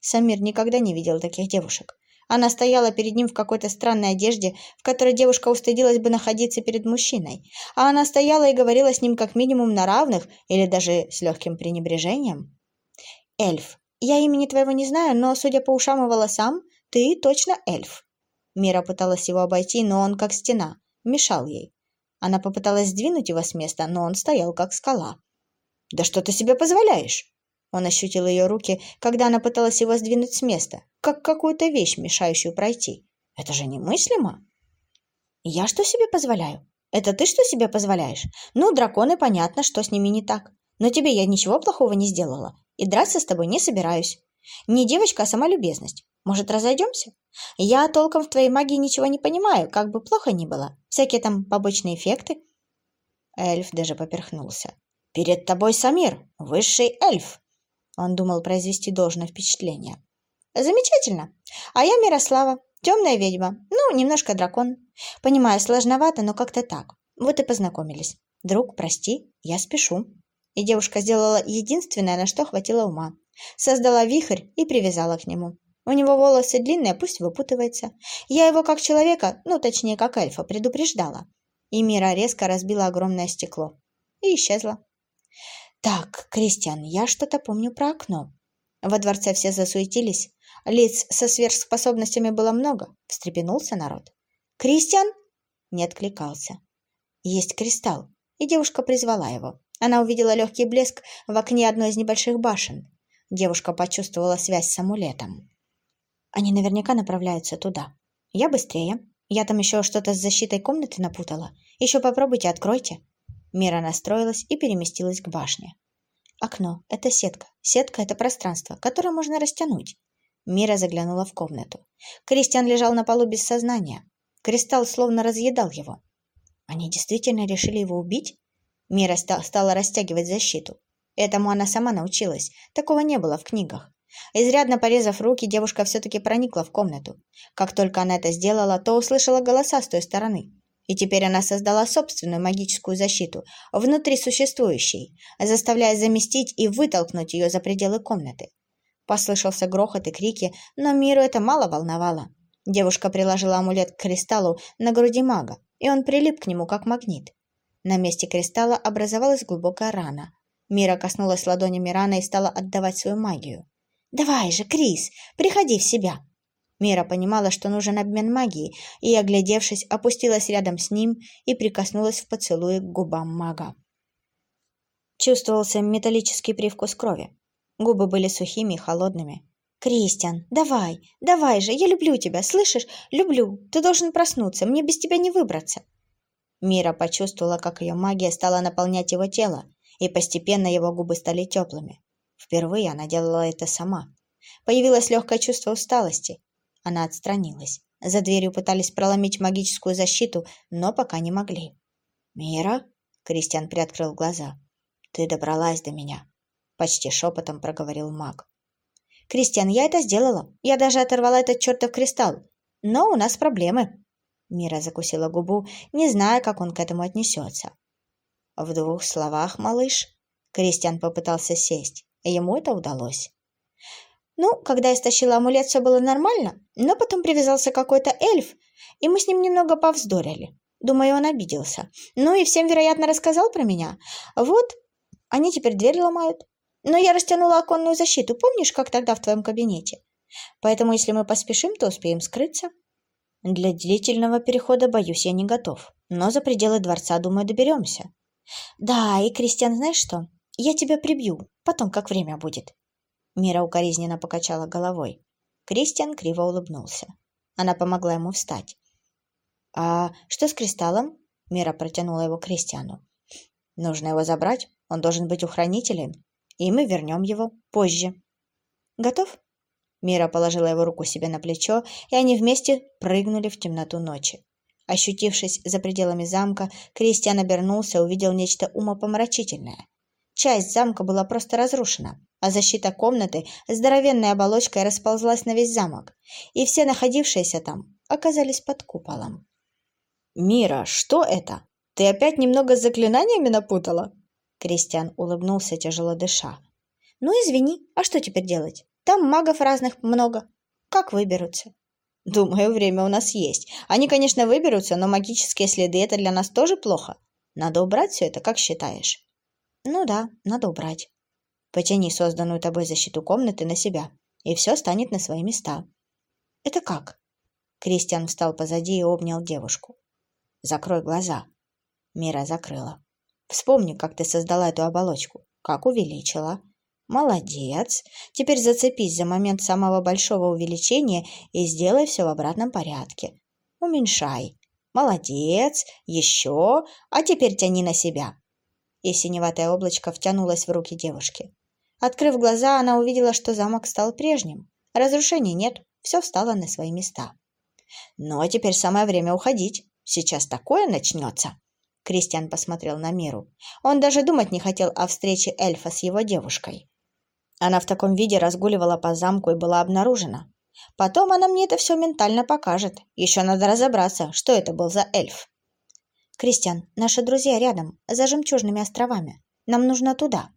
Самир никогда не видел таких девушек. Она стояла перед ним в какой-то странной одежде, в которой девушка устыдилась бы находиться перед мужчиной. А она стояла и говорила с ним как минимум на равных или даже с легким пренебрежением. «Эльф, я имени твоего не знаю, но, судя по ушам и волосам, ты точно эльф». Мира пыталась его обойти, но он как стена, мешал ей. Она попыталась сдвинуть его с места, но он стоял как скала. «Да что ты себе позволяешь?» Он ощутил ее руки, когда она пыталась его сдвинуть с места, как какую-то вещь, мешающую пройти. Это же немыслимо. Я что себе позволяю? Это ты что себе позволяешь? Ну, драконы, понятно, что с ними не так. Но тебе я ничего плохого не сделала. И драться с тобой не собираюсь. Не девочка, а сама любезность. Может, разойдемся? Я толком в твоей магии ничего не понимаю, как бы плохо ни было. Всякие там побочные эффекты. Эльф даже поперхнулся. Перед тобой Самир, высший эльф. Он думал произвести должное впечатление. Замечательно. А я Мирослава, темная ведьма. Ну, немножко дракон. Понимаю, сложновато, но как-то так. Вот и познакомились. Друг, прости, я спешу. И девушка сделала единственное, на что хватило ума. Создала вихрь и привязала к нему. У него волосы длинные, пусть выпутывается. Я его как человека, ну, точнее, как эльфа, предупреждала. И Мира резко разбила огромное стекло. И исчезла. Так, Кристиан, я что-то помню про окно. Во дворце все засуетились. Лиц со сверхспособностями было много. Встрепенулся народ. «Кристиан?» Не откликался. «Есть кристалл». И девушка призвала его. Она увидела легкий блеск в окне одной из небольших башен. Девушка почувствовала связь с амулетом. Они наверняка направляются туда. Я быстрее. Я там еще что-то с защитой комнаты напутала. Еще попробуйте, откройте. Мира настроилась и переместилась к башне. Окно – это сетка. Сетка – это пространство, которое можно растянуть. Мира заглянула в комнату. Кристиан лежал на полу без сознания. Кристалл словно разъедал его. Они действительно решили его убить? Мира стала растягивать защиту. Этому она сама научилась. Такого не было в книгах. Изрядно порезав руки, девушка все-таки проникла в комнату. Как только она это сделала, то услышала голоса с той стороны. И теперь она создала собственную магическую защиту, внутри существующей, заставляя заместить и вытолкнуть ее за пределы комнаты. Послышался грохот и крики, но миру это мало волновало. Девушка приложила амулет к кристаллу на груди мага, и он прилип к нему как магнит. На месте кристалла образовалась глубокая рана. Мира коснулась ладонями раны и стала отдавать свою магию. «Давай же, Крис, приходи в себя!» Мира понимала, что нужен обмен магией, и, оглядевшись, опустилась рядом с ним и прикоснулась в поцелуе к губам мага. Чувствовался металлический привкус крови. Губы были сухими и холодными. «Кристиан, давай, давай же, я люблю тебя, слышишь? Люблю. Ты должен проснуться, мне без тебя не выбраться». Мира почувствовала, как ее магия стала наполнять его тело, и постепенно его губы стали теплыми. Впервые она делала это сама. Появилось легкое чувство усталости, она отстранилась. За дверью пытались проломить магическую защиту, но пока не могли. «Мира?» — Кристиан приоткрыл глаза. «Ты добралась до меня», — почти шепотом проговорил маг. «Кристиан, я это сделала. Я даже оторвала этот чертов кристалл. Но у нас проблемы». Мира закусила губу, не зная, как он к этому отнесется. «В двух словах, малыш?» Кристиан попытался сесть. Ему это удалось. Ну, когда я стащила амулет, все было нормально, но потом привязался какой-то эльф, и мы с ним немного повздорили. Думаю, он обиделся. Ну и всем, вероятно, рассказал про меня. Вот, они теперь дверь ломают. Но я растянула оконную защиту, помнишь, как тогда в твоем кабинете? Поэтому, если мы поспешим, то успеем скрыться. Для длительного перехода, боюсь, я не готов. Но за пределы дворца, думаю, доберемся. Да, и, Кристиан, знаешь что? Я тебя прибью, потом, как время будет. Мира укоризненно покачала головой. Кристиан криво улыбнулся. Она помогла ему встать. «А что с кристаллом?» Мира протянула его Кристиану. «Нужно его забрать. Он должен быть у хранителя. И мы вернем его позже». «Готов?» Мира положила его руку себе на плечо, и они вместе прыгнули в темноту ночи. Ощутившись за пределами замка, Кристиан обернулся и увидел нечто умопомрачительное. Часть замка была просто разрушена, а защита комнаты здоровенной оболочкой расползлась на весь замок, и все находившиеся там оказались под куполом. «Мира, что это? Ты опять немного с заклинаниями напутала?» Кристиан улыбнулся, тяжело дыша. «Ну, извини, а что теперь делать? Там магов разных много. Как выберутся?» «Думаю, время у нас есть. Они, конечно, выберутся, но магические следы – это для нас тоже плохо. Надо убрать все это, как считаешь?» Ну да, надо убрать. Потяни созданную тобой защиту комнаты на себя, и все станет на свои места. Это как? Кристиан встал позади и обнял девушку. Закрой глаза. Мира закрыла. Вспомни, как ты создала эту оболочку, как увеличила. Молодец. Теперь зацепись за момент самого большого увеличения и сделай все в обратном порядке. Уменьшай. Молодец. Еще. А теперь тяни на себя. И синеватое облачко втянулось в руки девушки. Открыв глаза, она увидела, что замок стал прежним. Разрушений нет, все встало на свои места. Ну, а теперь самое время уходить. Сейчас такое начнется. Кристиан посмотрел на Миру. Он даже думать не хотел о встрече эльфа с его девушкой. Она в таком виде разгуливала по замку и была обнаружена. Потом она мне это все ментально покажет. Еще надо разобраться, что это был за эльф. «Кристиан, наши друзья рядом, за жемчужными островами. Нам нужно туда».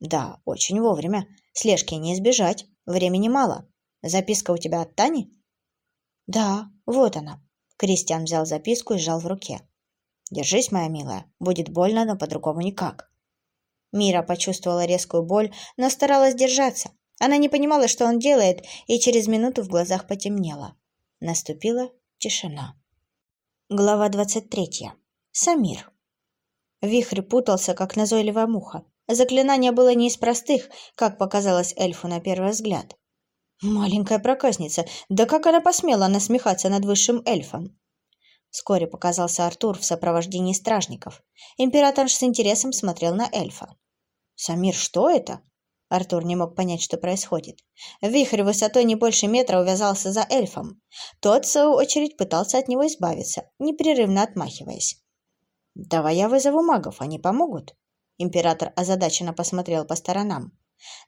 «Да, очень вовремя. Слежки не избежать. Времени мало. Записка у тебя от Тани?» «Да, вот она». Кристиан взял записку и сжал в руке. «Держись, моя милая. Будет больно, но по-другому никак». Мира почувствовала резкую боль, но старалась держаться. Она не понимала, что он делает, и через минуту в глазах потемнело. Наступила тишина. Глава двадцать третья. Самир. Вихрь путался, как назойливая муха. Заклинание было не из простых, как показалось эльфу на первый взгляд. Маленькая проказница, да как она посмела насмехаться над высшим эльфом? Вскоре показался Артур в сопровождении стражников. Император с интересом смотрел на эльфа. «Самир, что это?» Артур не мог понять, что происходит. Вихрь высотой не больше метра увязался за эльфом. Тот, в свою очередь, пытался от него избавиться, непрерывно отмахиваясь. «Давай я вызову магов, они помогут». Император озадаченно посмотрел по сторонам.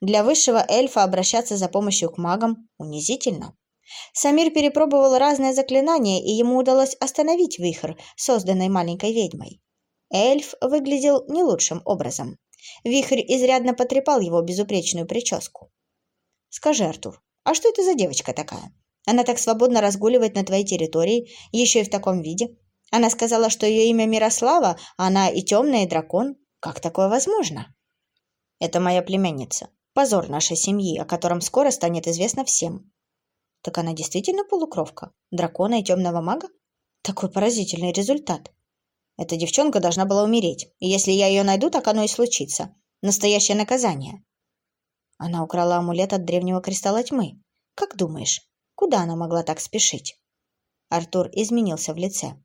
Для высшего эльфа обращаться за помощью к магам унизительно. Самир перепробовал разные заклинания, и ему удалось остановить вихрь, созданный маленькой ведьмой. Эльф выглядел не лучшим образом. Вихрь изрядно потрепал его безупречную прическу. «Скажи, Артур, а что это за девочка такая? Она так свободно разгуливает на твоей территории, еще и в таком виде. Она сказала, что ее имя Мирослава, а она и темная, и дракон. Как такое возможно? Это моя племянница. Позор нашей семьи, о котором скоро станет известно всем. Так она действительно полукровка? Дракона и темного мага? Такой поразительный результат. Эта девчонка должна была умереть, и если я ее найду, так оно и случится. Настоящее наказание. Она украла амулет от древнего кристалла тьмы. Как думаешь, куда она могла так спешить? Артур изменился в лице.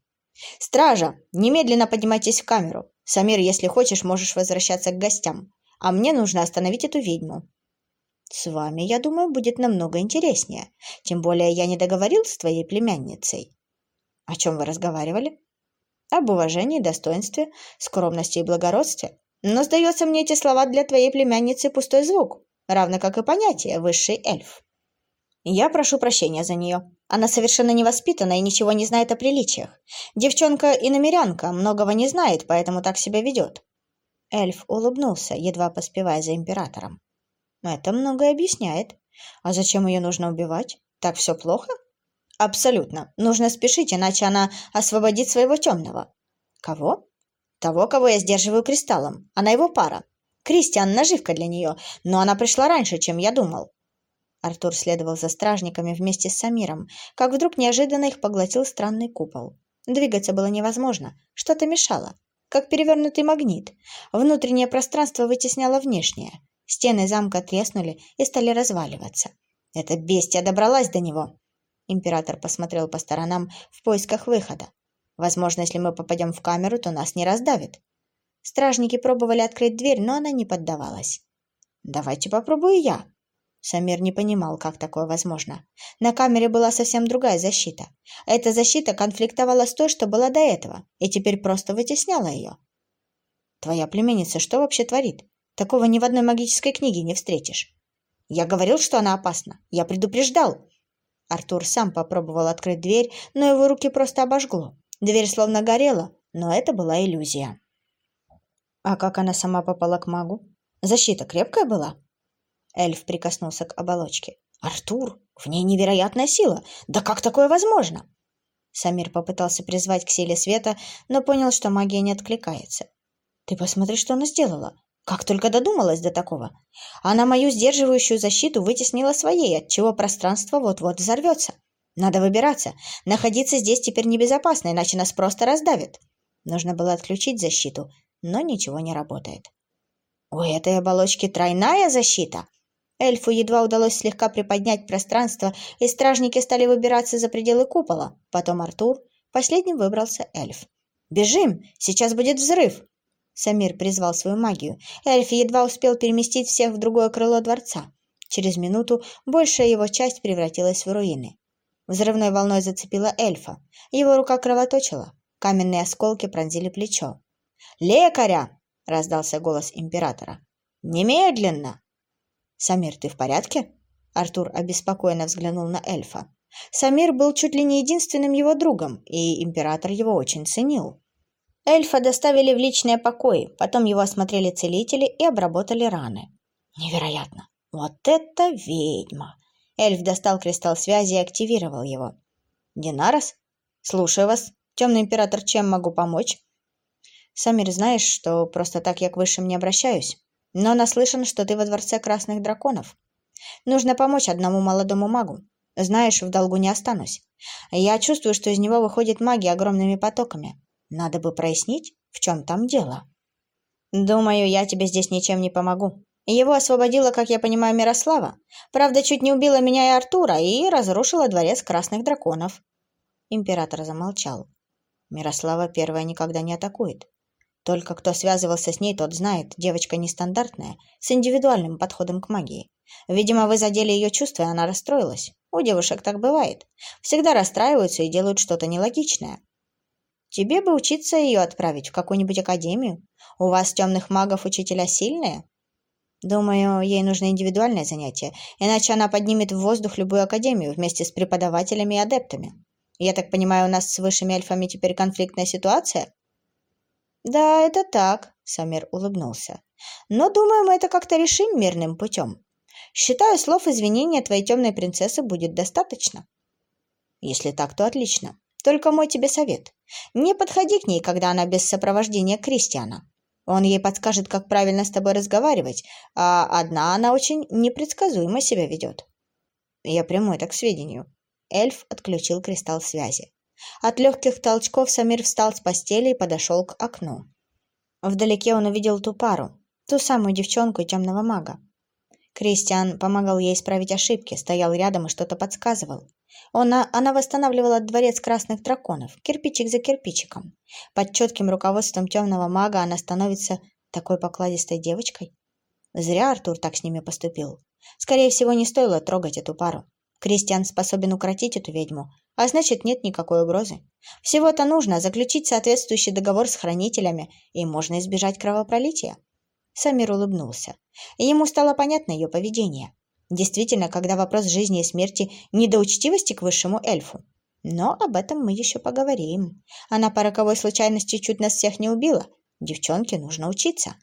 «Стража! Немедленно поднимайтесь в камеру! Самир, если хочешь, можешь возвращаться к гостям. А мне нужно остановить эту ведьму». «С вами, я думаю, будет намного интереснее. Тем более я не договорил с твоей племянницей». «О чем вы разговаривали?» «Об уважении, достоинстве, скромности и благородстве. Но, сдается мне, эти слова для твоей племянницы пустой звук, равно как и понятие «высший эльф». Я прошу прощения за нее. Она совершенно невоспитана и ничего не знает о приличиях. Девчонка и намерянка, многого не знает, поэтому так себя ведет. Эльф улыбнулся, едва поспевая за императором. Это многое объясняет. А зачем ее нужно убивать? Так все плохо? Абсолютно. Нужно спешить, иначе она освободит своего темного. Кого? Того, кого я сдерживаю кристаллом. Она его пара. Кристиан – наживка для нее, но она пришла раньше, чем я думал. Артур следовал за стражниками вместе с Самиром, как вдруг неожиданно их поглотил странный купол. Двигаться было невозможно, что-то мешало, как перевернутый магнит. Внутреннее пространство вытесняло внешнее. Стены замка треснули и стали разваливаться. «Эта бестия добралась до него!» Император посмотрел по сторонам в поисках выхода. «Возможно, если мы попадем в камеру, то нас не раздавит». Стражники пробовали открыть дверь, но она не поддавалась. «Давайте попробую я», Самир не понимал, как такое возможно. На камере была совсем другая защита. Эта защита конфликтовала с той, что была до этого, и теперь просто вытесняла ее. «Твоя племенница что вообще творит? Такого ни в одной магической книге не встретишь». «Я говорил, что она опасна. Я предупреждал». Артур сам попробовал открыть дверь, но его руки просто обожгло. Дверь словно горела, но это была иллюзия. А как она сама попала к магу? Защита крепкая была? Эльф прикоснулся к оболочке. «Артур, в ней невероятная сила! Да как такое возможно?» Самир попытался призвать к силе света, но понял, что магия не откликается. «Ты посмотри, что она сделала! Как только додумалась до такого! Она мою сдерживающую защиту вытеснила своей, отчего пространство вот-вот взорвется. Надо выбираться. Находиться здесь теперь небезопасно, иначе нас просто раздавят. Нужно было отключить защиту, но ничего не работает. У этой оболочки тройная защита. Эльфу едва удалось слегка приподнять пространство, и стражники стали выбираться за пределы купола. Потом Артур, последним выбрался эльф. «Бежим! Сейчас будет взрыв!» Самир призвал свою магию. Эльф едва успел переместить всех в другое крыло дворца. Через минуту большая его часть превратилась в руины. Взрывной волной зацепила эльфа. Его рука кровоточила. Каменные осколки пронзили плечо. «Лекаря!» — раздался голос императора. «Немедленно!» «Самир, ты в порядке?» Артур обеспокоенно взглянул на эльфа. Самир был чуть ли не единственным его другом, и император его очень ценил. Эльфа доставили в личные покои, потом его осмотрели целители и обработали раны. Невероятно! Вот это ведьма! Эльф достал кристалл связи и активировал его. «Динарос? Слушаю вас. Темный император, чем могу помочь?» «Самир, знаешь, что просто так я к высшим не обращаюсь, но наслышан, что ты во дворце красных драконов. Нужно помочь одному молодому магу. Знаешь, в долгу не останусь. Я чувствую, что из него выходит магия огромными потоками. Надо бы прояснить, в чем там дело». «Думаю, я тебе здесь ничем не помогу. Его освободила, как я понимаю, Мирослава. Правда, чуть не убила меня и Артура и разрушила дворец красных драконов. Император замолчал. Мирослава первая никогда не атакует. Только кто связывался с ней, тот знает, девочка нестандартная, с индивидуальным подходом к магии. Видимо, вы задели ее чувства, и она расстроилась. У девушек так бывает. Всегда расстраиваются и делают что-то нелогичное. Тебе бы учиться ее отправить в какую-нибудь академию. У вас темных магов учителя сильные? Думаю, ей нужно индивидуальное занятие, иначе она поднимет в воздух любую академию вместе с преподавателями и адептами. Я так понимаю, у нас с высшими эльфами теперь конфликтная ситуация? Да, это так, Самир улыбнулся. Но, думаю, мы это как-то решим мирным путем. Считаю, слов извинения твоей темной принцессы будет достаточно. Если так, то отлично. Только мой тебе совет. Не подходи к ней, когда она без сопровождения Кристиана. Он ей подскажет, как правильно с тобой разговаривать, а одна она очень непредсказуемо себя ведет. Я приму это к сведению. Эльф отключил кристалл связи. От легких толчков Самир встал с постели и подошел к окну. Вдалеке он увидел ту пару, ту самую девчонку и темного мага. Кристиан помогал ей исправить ошибки, стоял рядом и что-то подсказывал. Она, она восстанавливала дворец красных драконов, кирпичик за кирпичиком. Под четким руководством темного мага она становится такой покладистой девочкой. Зря Артур так с ними поступил. Скорее всего, не стоило трогать эту пару. Кристиан способен укротить эту ведьму, а значит, нет никакой угрозы. Всего-то нужно заключить соответствующий договор с хранителями, и можно избежать кровопролития. Самир улыбнулся. Ему стало понятно ее поведение. Действительно, когда вопрос жизни и смерти не до учтивости к высшему эльфу. Но об этом мы еще поговорим. Она по роковой случайности чуть нас всех не убила. Девчонке нужно учиться.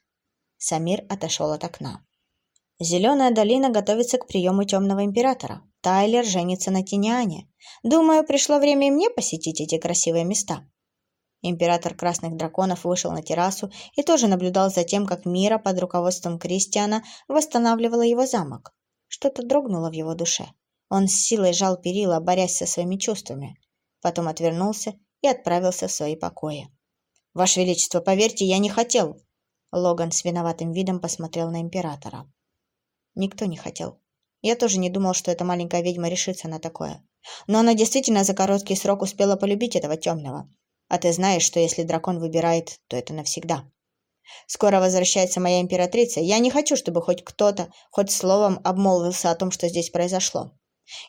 Самир отошел от окна. Зеленая долина готовится к приему темного императора. Тайлер женится на Тиниане. Думаю, пришло время и мне посетить эти красивые места. Император Красных Драконов вышел на террасу и тоже наблюдал за тем, как Мира под руководством Кристиана восстанавливала его замок. Что-то дрогнуло в его душе. Он с силой жал перила, борясь со своими чувствами. Потом отвернулся и отправился в свои покои. «Ваше Величество, поверьте, я не хотел!» Логан с виноватым видом посмотрел на императора. Никто не хотел. Я тоже не думал, что эта маленькая ведьма решится на такое. Но она действительно за короткий срок успела полюбить этого темного. А ты знаешь, что если дракон выбирает, то это навсегда. Скоро возвращается моя императрица. Я не хочу, чтобы хоть кто-то, хоть словом обмолвился о том, что здесь произошло.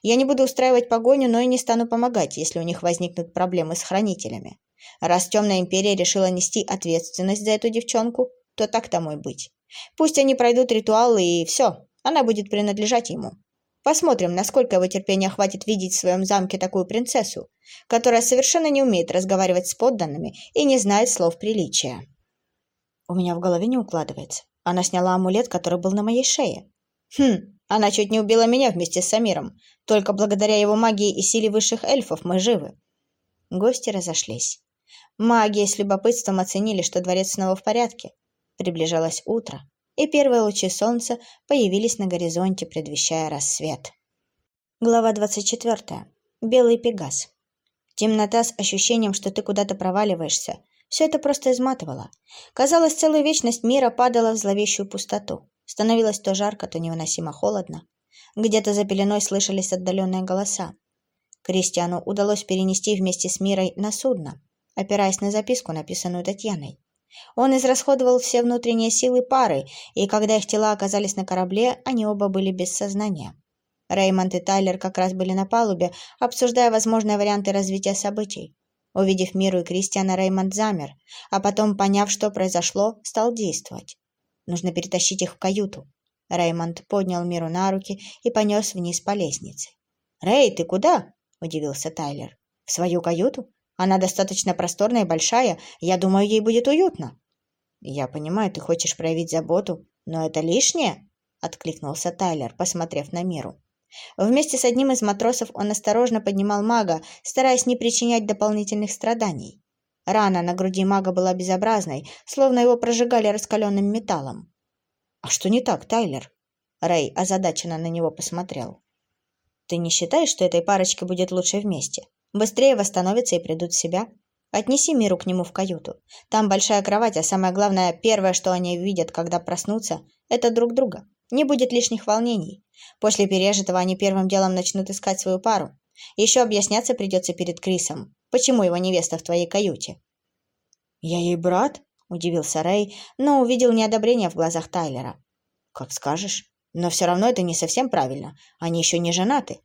Я не буду устраивать погоню, но и не стану помогать, если у них возникнут проблемы с хранителями. Раз Темная Империя решила нести ответственность за эту девчонку, то так тому и быть. Пусть они пройдут ритуалы, и все, она будет принадлежать ему. Посмотрим, насколько его терпения хватит видеть в своем замке такую принцессу, которая совершенно не умеет разговаривать с подданными и не знает слов приличия. У меня в голове не укладывается. Она сняла амулет, который был на моей шее. Хм, она чуть не убила меня вместе с Самиром. Только благодаря его магии и силе высших эльфов мы живы. Гости разошлись. Маги с любопытством оценили, что дворец снова в порядке. Приближалось утро, и первые лучи солнца появились на горизонте, предвещая рассвет. Глава 24. Белый пегас. Темнота с ощущением, что ты куда-то проваливаешься, Все это просто изматывало. Казалось, целая вечность мира падала в зловещую пустоту. Становилось то жарко, то невыносимо холодно. Где-то за пеленой слышались отдаленные голоса. Кристиану удалось перенести вместе с Мирой на судно, опираясь на записку, написанную Татьяной. Он израсходовал все внутренние силы пары, и когда их тела оказались на корабле, они оба были без сознания. Реймонд и Тайлер как раз были на палубе, обсуждая возможные варианты развития событий. Увидев Миру и Кристиана, Реймонд замер, а потом, поняв, что произошло, стал действовать. Нужно перетащить их в каюту. Реймонд поднял Миру на руки и понес вниз по лестнице. «Рэй, ты куда?» – удивился Тайлер. «В свою каюту? Она достаточно просторная и большая. Я думаю, ей будет уютно». «Я понимаю, ты хочешь проявить заботу, но это лишнее?» – откликнулся Тайлер, посмотрев на Миру. Вместе с одним из матросов он осторожно поднимал мага, стараясь не причинять дополнительных страданий. Рана на груди мага была безобразной, словно его прожигали раскаленным металлом. «А что не так, Тайлер?» Рэй озадаченно на него посмотрел. «Ты не считаешь, что этой парочке будет лучше вместе? Быстрее восстановятся и придут в себя? Отнеси миру к нему в каюту. Там большая кровать, а самое главное, первое, что они увидят, когда проснутся, это друг друга. Не будет лишних волнений. После пережитого они первым делом начнут искать свою пару. Еще объясняться придется перед Крисом. Почему его невеста в твоей каюте? «Я ей брат?» – удивился Рэй, но увидел неодобрение в глазах Тайлера. «Как скажешь. Но все равно это не совсем правильно. Они еще не женаты».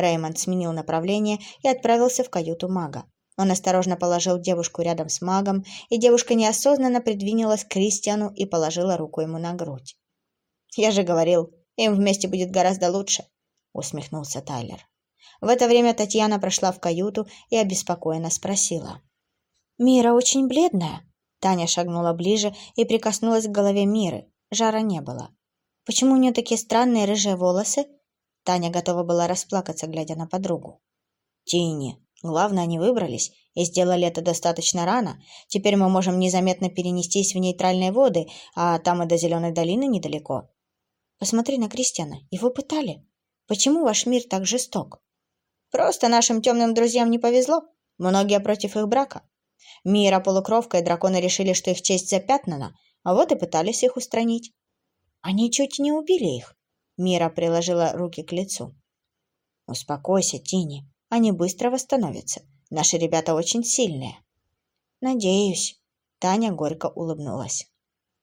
Реймонд сменил направление и отправился в каюту мага. Он осторожно положил девушку рядом с магом, и девушка неосознанно придвинулась к Кристиану и положила руку ему на грудь. «Я же говорил, им вместе будет гораздо лучше», — усмехнулся Тайлер. В это время Татьяна прошла в каюту и обеспокоенно спросила. «Мира очень бледная». Таня шагнула ближе и прикоснулась к голове Миры. Жара не было. «Почему у нее такие странные рыжие волосы?» Таня готова была расплакаться, глядя на подругу. «Тини, главное, они выбрались и сделали это достаточно рано. Теперь мы можем незаметно перенестись в нейтральные воды, а там и до Зеленой долины недалеко. Посмотри на Кристиана. Его пытали. Почему ваш мир так жесток? Просто нашим темным друзьям не повезло. Многие против их брака. Мира, полукровка и драконы решили, что их честь запятнана, а вот и пытались их устранить. Они чуть не убили их. Мира приложила руки к лицу. Успокойся, Тини. Они быстро восстановятся. Наши ребята очень сильные. Надеюсь. Таня горько улыбнулась.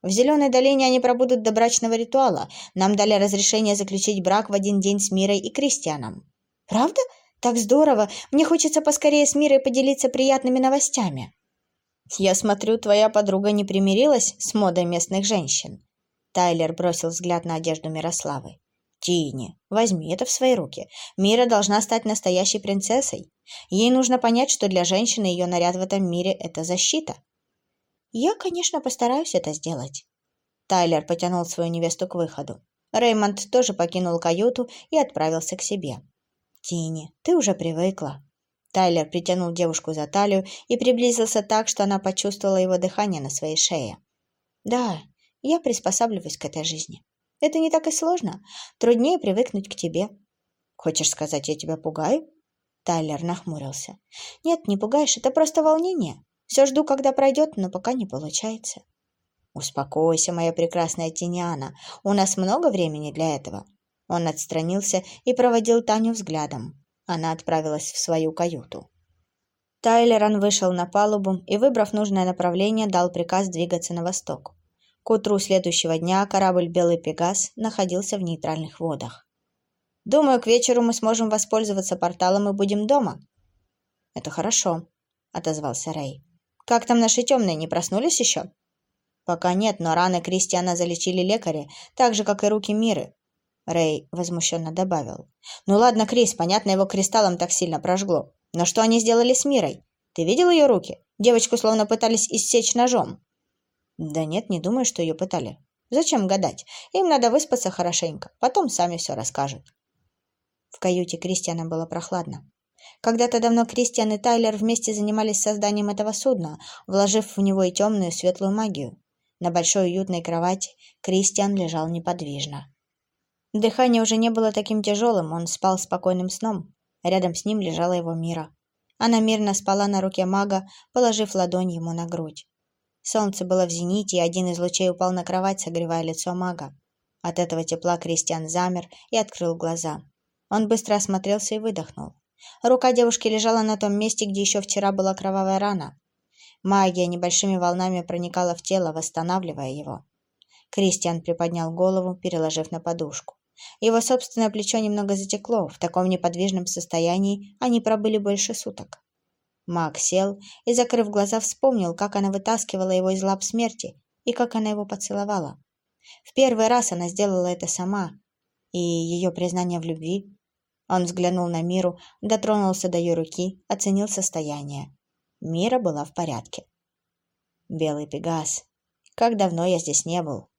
В Зеленой долине они пробудут до брачного ритуала. Нам дали разрешение заключить брак в один день с Мирой и Кристианом. Правда? Так здорово. Мне хочется поскорее с Мирой поделиться приятными новостями. Я смотрю, твоя подруга не примирилась с модой местных женщин. Тайлер бросил взгляд на одежду Мирославы. Тини, возьми это в свои руки. Мира должна стать настоящей принцессой. Ей нужно понять, что для женщины ее наряд в этом мире – это защита. «Я, конечно, постараюсь это сделать». Тайлер потянул свою невесту к выходу. Реймонд тоже покинул каюту и отправился к себе. «Тини, ты уже привыкла». Тайлер притянул девушку за талию и приблизился так, что она почувствовала его дыхание на своей шее. «Да, я приспосабливаюсь к этой жизни. Это не так и сложно. Труднее привыкнуть к тебе». «Хочешь сказать, я тебя пугаю?» Тайлер нахмурился. «Нет, не пугаешь, это просто волнение. Все жду, когда пройдет, но пока не получается. Успокойся, моя прекрасная Тиниана. У нас много времени для этого. Он отстранился и проводил Таню взглядом. Она отправилась в свою каюту. Тайлеран вышел на палубу и, выбрав нужное направление, дал приказ двигаться на восток. К утру следующего дня корабль «Белый Пегас» находился в нейтральных водах. «Думаю, к вечеру мы сможем воспользоваться порталом и будем дома». «Это хорошо», — отозвался Рэй. Как там наши темные, не проснулись еще? Пока нет, но раны Кристиана залечили лекари, так же, как и руки Миры. Рэй возмущенно добавил. Ну ладно, Крис, понятно, его кристаллом так сильно прожгло. Но что они сделали с Мирой? Ты видел ее руки? Девочку словно пытались иссечь ножом. Да нет, не думаю, что ее пытали. Зачем гадать? Им надо выспаться хорошенько. Потом сами все расскажут. В каюте Кристиана было прохладно. Когда-то давно Кристиан и Тайлер вместе занимались созданием этого судна, вложив в него и темную светлую магию. На большой уютной кровати Кристиан лежал неподвижно. Дыхание уже не было таким тяжелым, он спал спокойным сном. Рядом с ним лежала его Мира. Она мирно спала на руке мага, положив ладонь ему на грудь. Солнце было в зените, и один из лучей упал на кровать, согревая лицо мага. От этого тепла Кристиан замер и открыл глаза. Он быстро осмотрелся и выдохнул. Рука девушки лежала на том месте, где еще вчера была кровавая рана. Магия небольшими волнами проникала в тело, восстанавливая его. Кристиан приподнял голову, переложив на подушку. Его собственное плечо немного затекло. В таком неподвижном состоянии они пробыли больше суток. Маг сел и, закрыв глаза, вспомнил, как она вытаскивала его из лап смерти и как она его поцеловала. В первый раз она сделала это сама, и ее признание в любви. Он взглянул на Миру, дотронулся до ее руки, оценил состояние. Мира была в порядке. Белый Пегас. Как давно я здесь не был.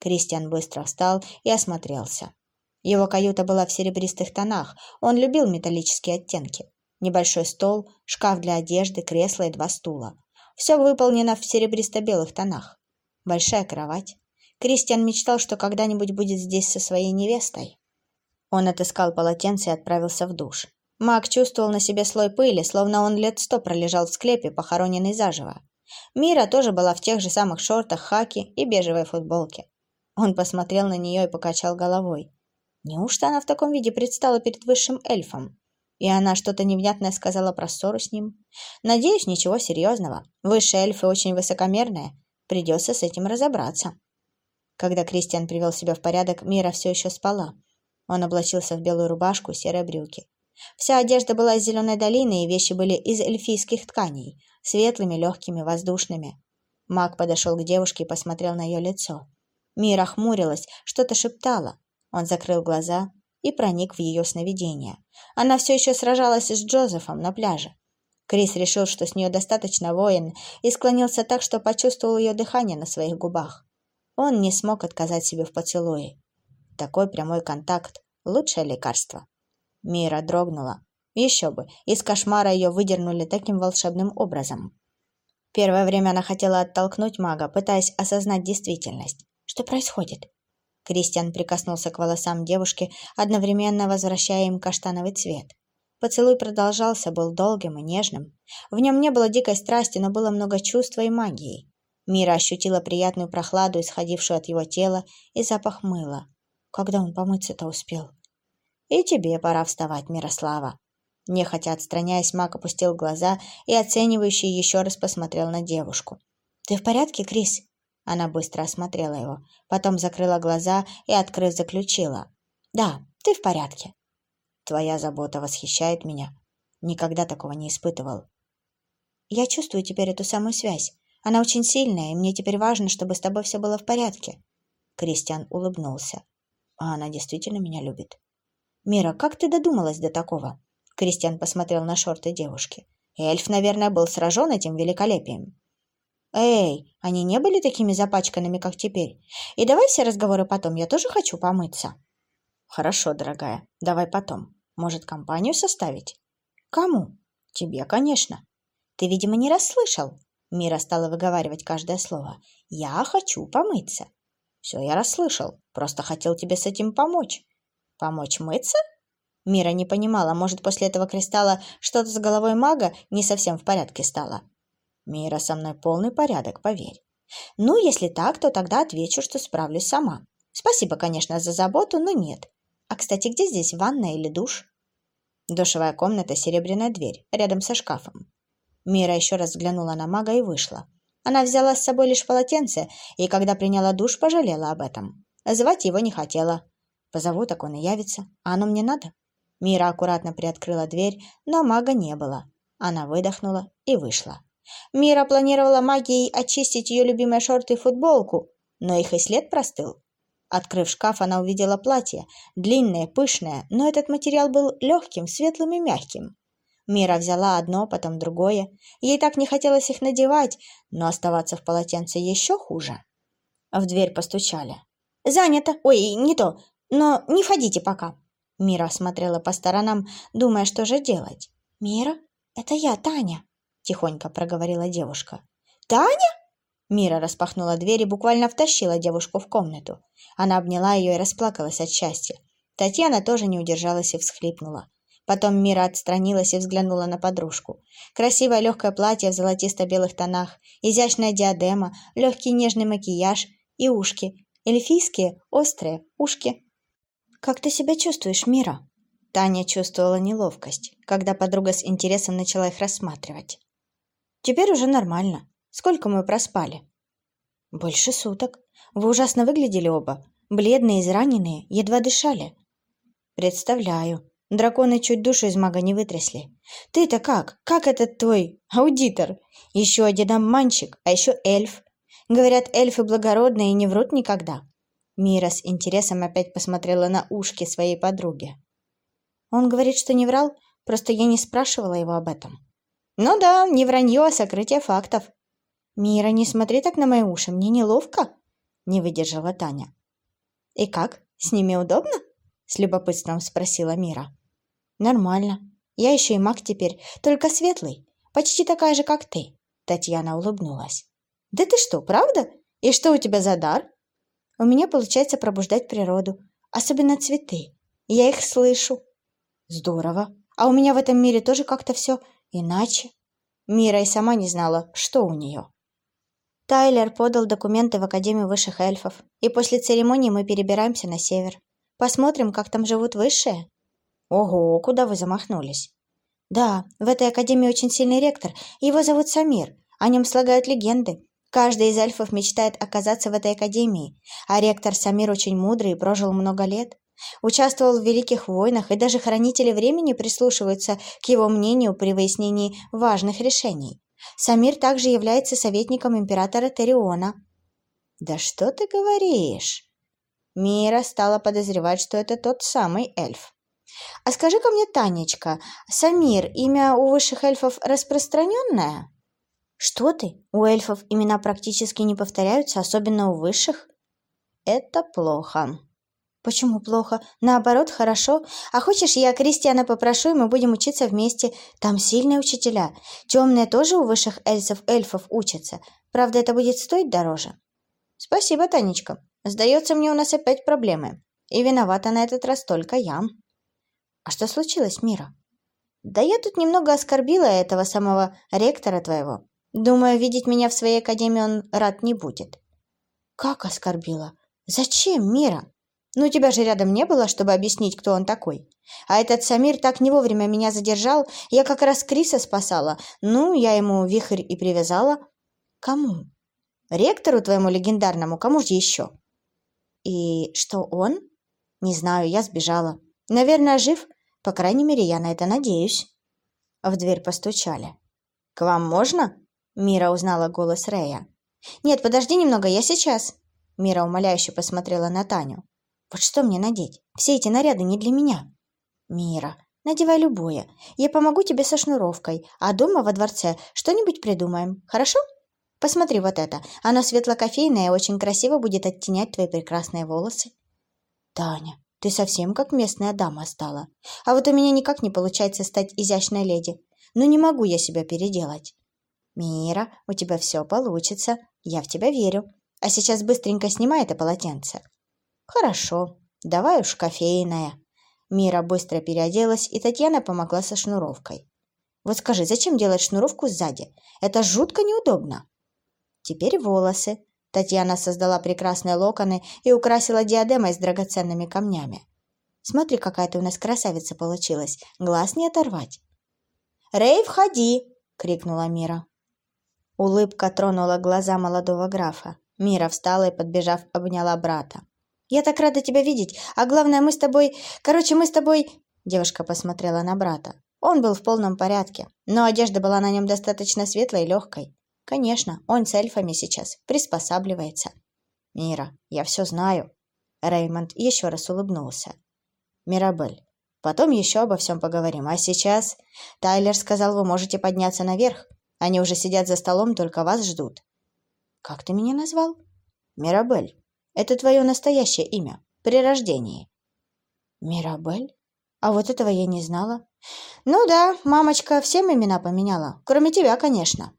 Кристиан быстро встал и осмотрелся. Его каюта была в серебристых тонах. Он любил металлические оттенки. Небольшой стол, шкаф для одежды, кресло и два стула. Все выполнено в серебристо-белых тонах. Большая кровать. Кристиан мечтал, что когда-нибудь будет здесь со своей невестой. Он отыскал полотенце и отправился в душ. Маг чувствовал на себе слой пыли, словно он лет сто пролежал в склепе, похороненный заживо. Мира тоже была в тех же самых шортах, хаки и бежевой футболке. Он посмотрел на нее и покачал головой. Неужто она в таком виде предстала перед высшим эльфом? И она что-то невнятное сказала про ссору с ним? Надеюсь, ничего серьезного. Высшие эльфы очень высокомерные. Придется с этим разобраться. Когда Кристиан привел себя в порядок, Мира все еще спала. Он облачился в белую рубашку и серые брюки. Вся одежда была из зеленой долины, и вещи были из эльфийских тканей, светлыми, легкими, воздушными. Маг подошел к девушке и посмотрел на ее лицо. Мира хмурилась, что-то шептала. Он закрыл глаза и проник в ее сновидение. Она все еще сражалась с Джозефом на пляже. Крис решил, что с нее достаточно воин, и склонился так, что почувствовал ее дыхание на своих губах. Он не смог отказать себе в поцелуе. Такой прямой контакт – лучшее лекарство. Мира дрогнула. Еще бы, из кошмара ее выдернули таким волшебным образом. Первое время она хотела оттолкнуть мага, пытаясь осознать действительность. Что происходит? Кристиан прикоснулся к волосам девушки, одновременно возвращая им каштановый цвет. Поцелуй продолжался, был долгим и нежным. В нем не было дикой страсти, но было много чувства и магии. Мира ощутила приятную прохладу, исходившую от его тела, и запах мыла. Когда он помыться-то успел? «И тебе пора вставать, Мирослава». Нехотя отстраняясь, Мак опустил глаза и, оценивающий, еще раз посмотрел на девушку. «Ты в порядке, Крис?» Она быстро осмотрела его, потом закрыла глаза и, открыв, заключила. «Да, ты в порядке». «Твоя забота восхищает меня. Никогда такого не испытывал». «Я чувствую теперь эту самую связь. Она очень сильная, и мне теперь важно, чтобы с тобой все было в порядке». Кристиан улыбнулся. «А она действительно меня любит?» «Мира, как ты додумалась до такого?» Кристиан посмотрел на шорты девушки. «Эльф, наверное, был сражен этим великолепием». «Эй, они не были такими запачканными, как теперь? И давай все разговоры потом, я тоже хочу помыться». «Хорошо, дорогая, давай потом. Может, компанию составить?» «Кому?» «Тебе, конечно». «Ты, видимо, не расслышал». Мира стала выговаривать каждое слово. «Я хочу помыться». «Все я расслышал. Просто хотел тебе с этим помочь». Помочь мыться? Мира не понимала, может, после этого кристалла что-то с головой мага не совсем в порядке стало. Мира, со мной полный порядок, поверь. Ну, если так, то тогда отвечу, что справлюсь сама. Спасибо, конечно, за заботу, но нет. А, кстати, где здесь ванная или душ? Душевая комната, серебряная дверь, рядом со шкафом. Мира еще раз взглянула на мага и вышла. Она взяла с собой лишь полотенце, и когда приняла душ, пожалела об этом. Звать его не хотела. Позову, так он и явится. А оно мне надо?» Мира аккуратно приоткрыла дверь, но мага не было. Она выдохнула и вышла. Мира планировала магией очистить ее любимые шорты и футболку, но их и след простыл. Открыв шкаф, она увидела платье, длинное, пышное, но этот материал был легким, светлым и мягким. Мира взяла одно, потом другое. Ей так не хотелось их надевать, но оставаться в полотенце еще хуже. В дверь постучали. «Занято! Ой, не то! Но не входите пока. Мира смотрела по сторонам, думая, что же делать. «Мира, это я, Таня», — тихонько проговорила девушка. «Таня?» Мира распахнула дверь и буквально втащила девушку в комнату. Она обняла ее и расплакалась от счастья. Татьяна тоже не удержалась и всхлипнула. Потом Мира отстранилась и взглянула на подружку. Красивое легкое платье в золотисто-белых тонах, изящная диадема, легкий нежный макияж и ушки. Эльфийские, острые ушки. «Как ты себя чувствуешь, Мира?» Таня чувствовала неловкость, когда подруга с интересом начала их рассматривать. «Теперь уже нормально. Сколько мы проспали?» «Больше суток. Вы ужасно выглядели оба. Бледные, израненные, едва дышали». «Представляю. Драконы чуть душу из мага не вытрясли. Ты-то как? Как этот твой аудитор? Еще один обманщик, а еще эльф. Говорят, эльфы благородные и не врут никогда». Мира с интересом опять посмотрела на ушки своей подруги. Он говорит, что не врал, просто я не спрашивала его об этом. Ну да, не вранье, а сокрытие фактов. Мира, не смотри так на мои уши, мне неловко, не выдержала Таня. И как, с ними удобно? С любопытством спросила Мира. Нормально. Я еще и маг теперь, только светлый, почти такая же, как ты. Татьяна улыбнулась. Да ты что, правда? И что у тебя за дар? У меня получается пробуждать природу, особенно цветы. Я их слышу. Здорово. А у меня в этом мире тоже как-то все иначе. Мира и сама не знала, что у нее. Тайлер подал документы в Академию высших эльфов, и после церемонии мы перебираемся на север. Посмотрим, как там живут высшие. Ого, куда вы замахнулись? Да, в этой академии очень сильный ректор, его зовут Самир, о нем слагают легенды. Каждый из эльфов мечтает оказаться в этой академии, а ректор Самир очень мудрый и прожил много лет. Участвовал в великих войнах, и даже хранители времени прислушиваются к его мнению при выяснении важных решений. Самир также является советником императора Териона. «Да что ты говоришь?» Мира стала подозревать, что это тот самый эльф. «А скажи-ка мне, Танечка, Самир, имя у высших эльфов распространенное?» «Что ты? У эльфов имена практически не повторяются, особенно у высших». «Это плохо», Почему плохо? Наоборот, хорошо. А хочешь, я Кристиана попрошу, и мы будем учиться вместе. Там сильные учителя. Темные тоже у высших эльфов, эльфов учатся. Правда, это будет стоить дороже. Спасибо, Танечка. Сдается мне, у нас опять проблемы. И виновата на этот раз только я. А что случилось, Мира? Да я тут немного оскорбила этого самого ректора твоего. Думаю, видеть меня в своей академии он рад не будет. Как оскорбила? Зачем, Мира? Ну, тебя же рядом не было, чтобы объяснить, кто он такой. А этот Самир так не вовремя меня задержал. Я как раз Криса спасала. Ну, я ему вихрь и привязала. Кому? Ректору твоему легендарному. Кому же еще? И что он? Не знаю, я сбежала. Наверное, жив. По крайней мере, я на это надеюсь. В дверь постучали. «К вам можно?» Мира узнала голос Рея. «Нет, подожди немного, я сейчас». Мира умоляюще посмотрела на Таню. Вот что мне надеть? Все эти наряды не для меня. Мира, надевай любое. Я помогу тебе со шнуровкой, а дома во дворце что-нибудь придумаем. Хорошо? Посмотри вот это. Оно светло-кофейное и очень красиво будет оттенять твои прекрасные волосы. Таня, ты совсем как местная дама стала. А вот у меня никак не получается стать изящной леди. Ну не могу я себя переделать. Мира, у тебя все получится. Я в тебя верю. А сейчас быстренько снимай это полотенце. «Хорошо, давай уж кофейная». Мира быстро переоделась, и Татьяна помогла со шнуровкой. «Вот скажи, зачем делать шнуровку сзади? Это жутко неудобно». «Теперь волосы». Татьяна создала прекрасные локоны и украсила диадемой с драгоценными камнями. «Смотри, какая ты у нас красавица получилась. Глаз не оторвать». «Рэй, входи!» — крикнула Мира. Улыбка тронула глаза молодого графа. Мира встала и, подбежав, обняла брата. Я так рада тебя видеть. А главное, мы с тобой... Короче, мы с тобой...» Девушка посмотрела на брата. Он был в полном порядке, но одежда была на нем достаточно светлой и легкой. Конечно, он с эльфами сейчас приспосабливается. «Мира, я все знаю». Реймонд еще раз улыбнулся. «Мирабель, потом еще обо всем поговорим. А сейчас...» Тайлер сказал, вы можете подняться наверх. Они уже сидят за столом, только вас ждут. «Как ты меня назвал?» «Мирабель». Это твое настоящее имя, при рождении. Мирабель? А вот этого я не знала. Ну да, мамочка всем имена поменяла, кроме тебя, конечно.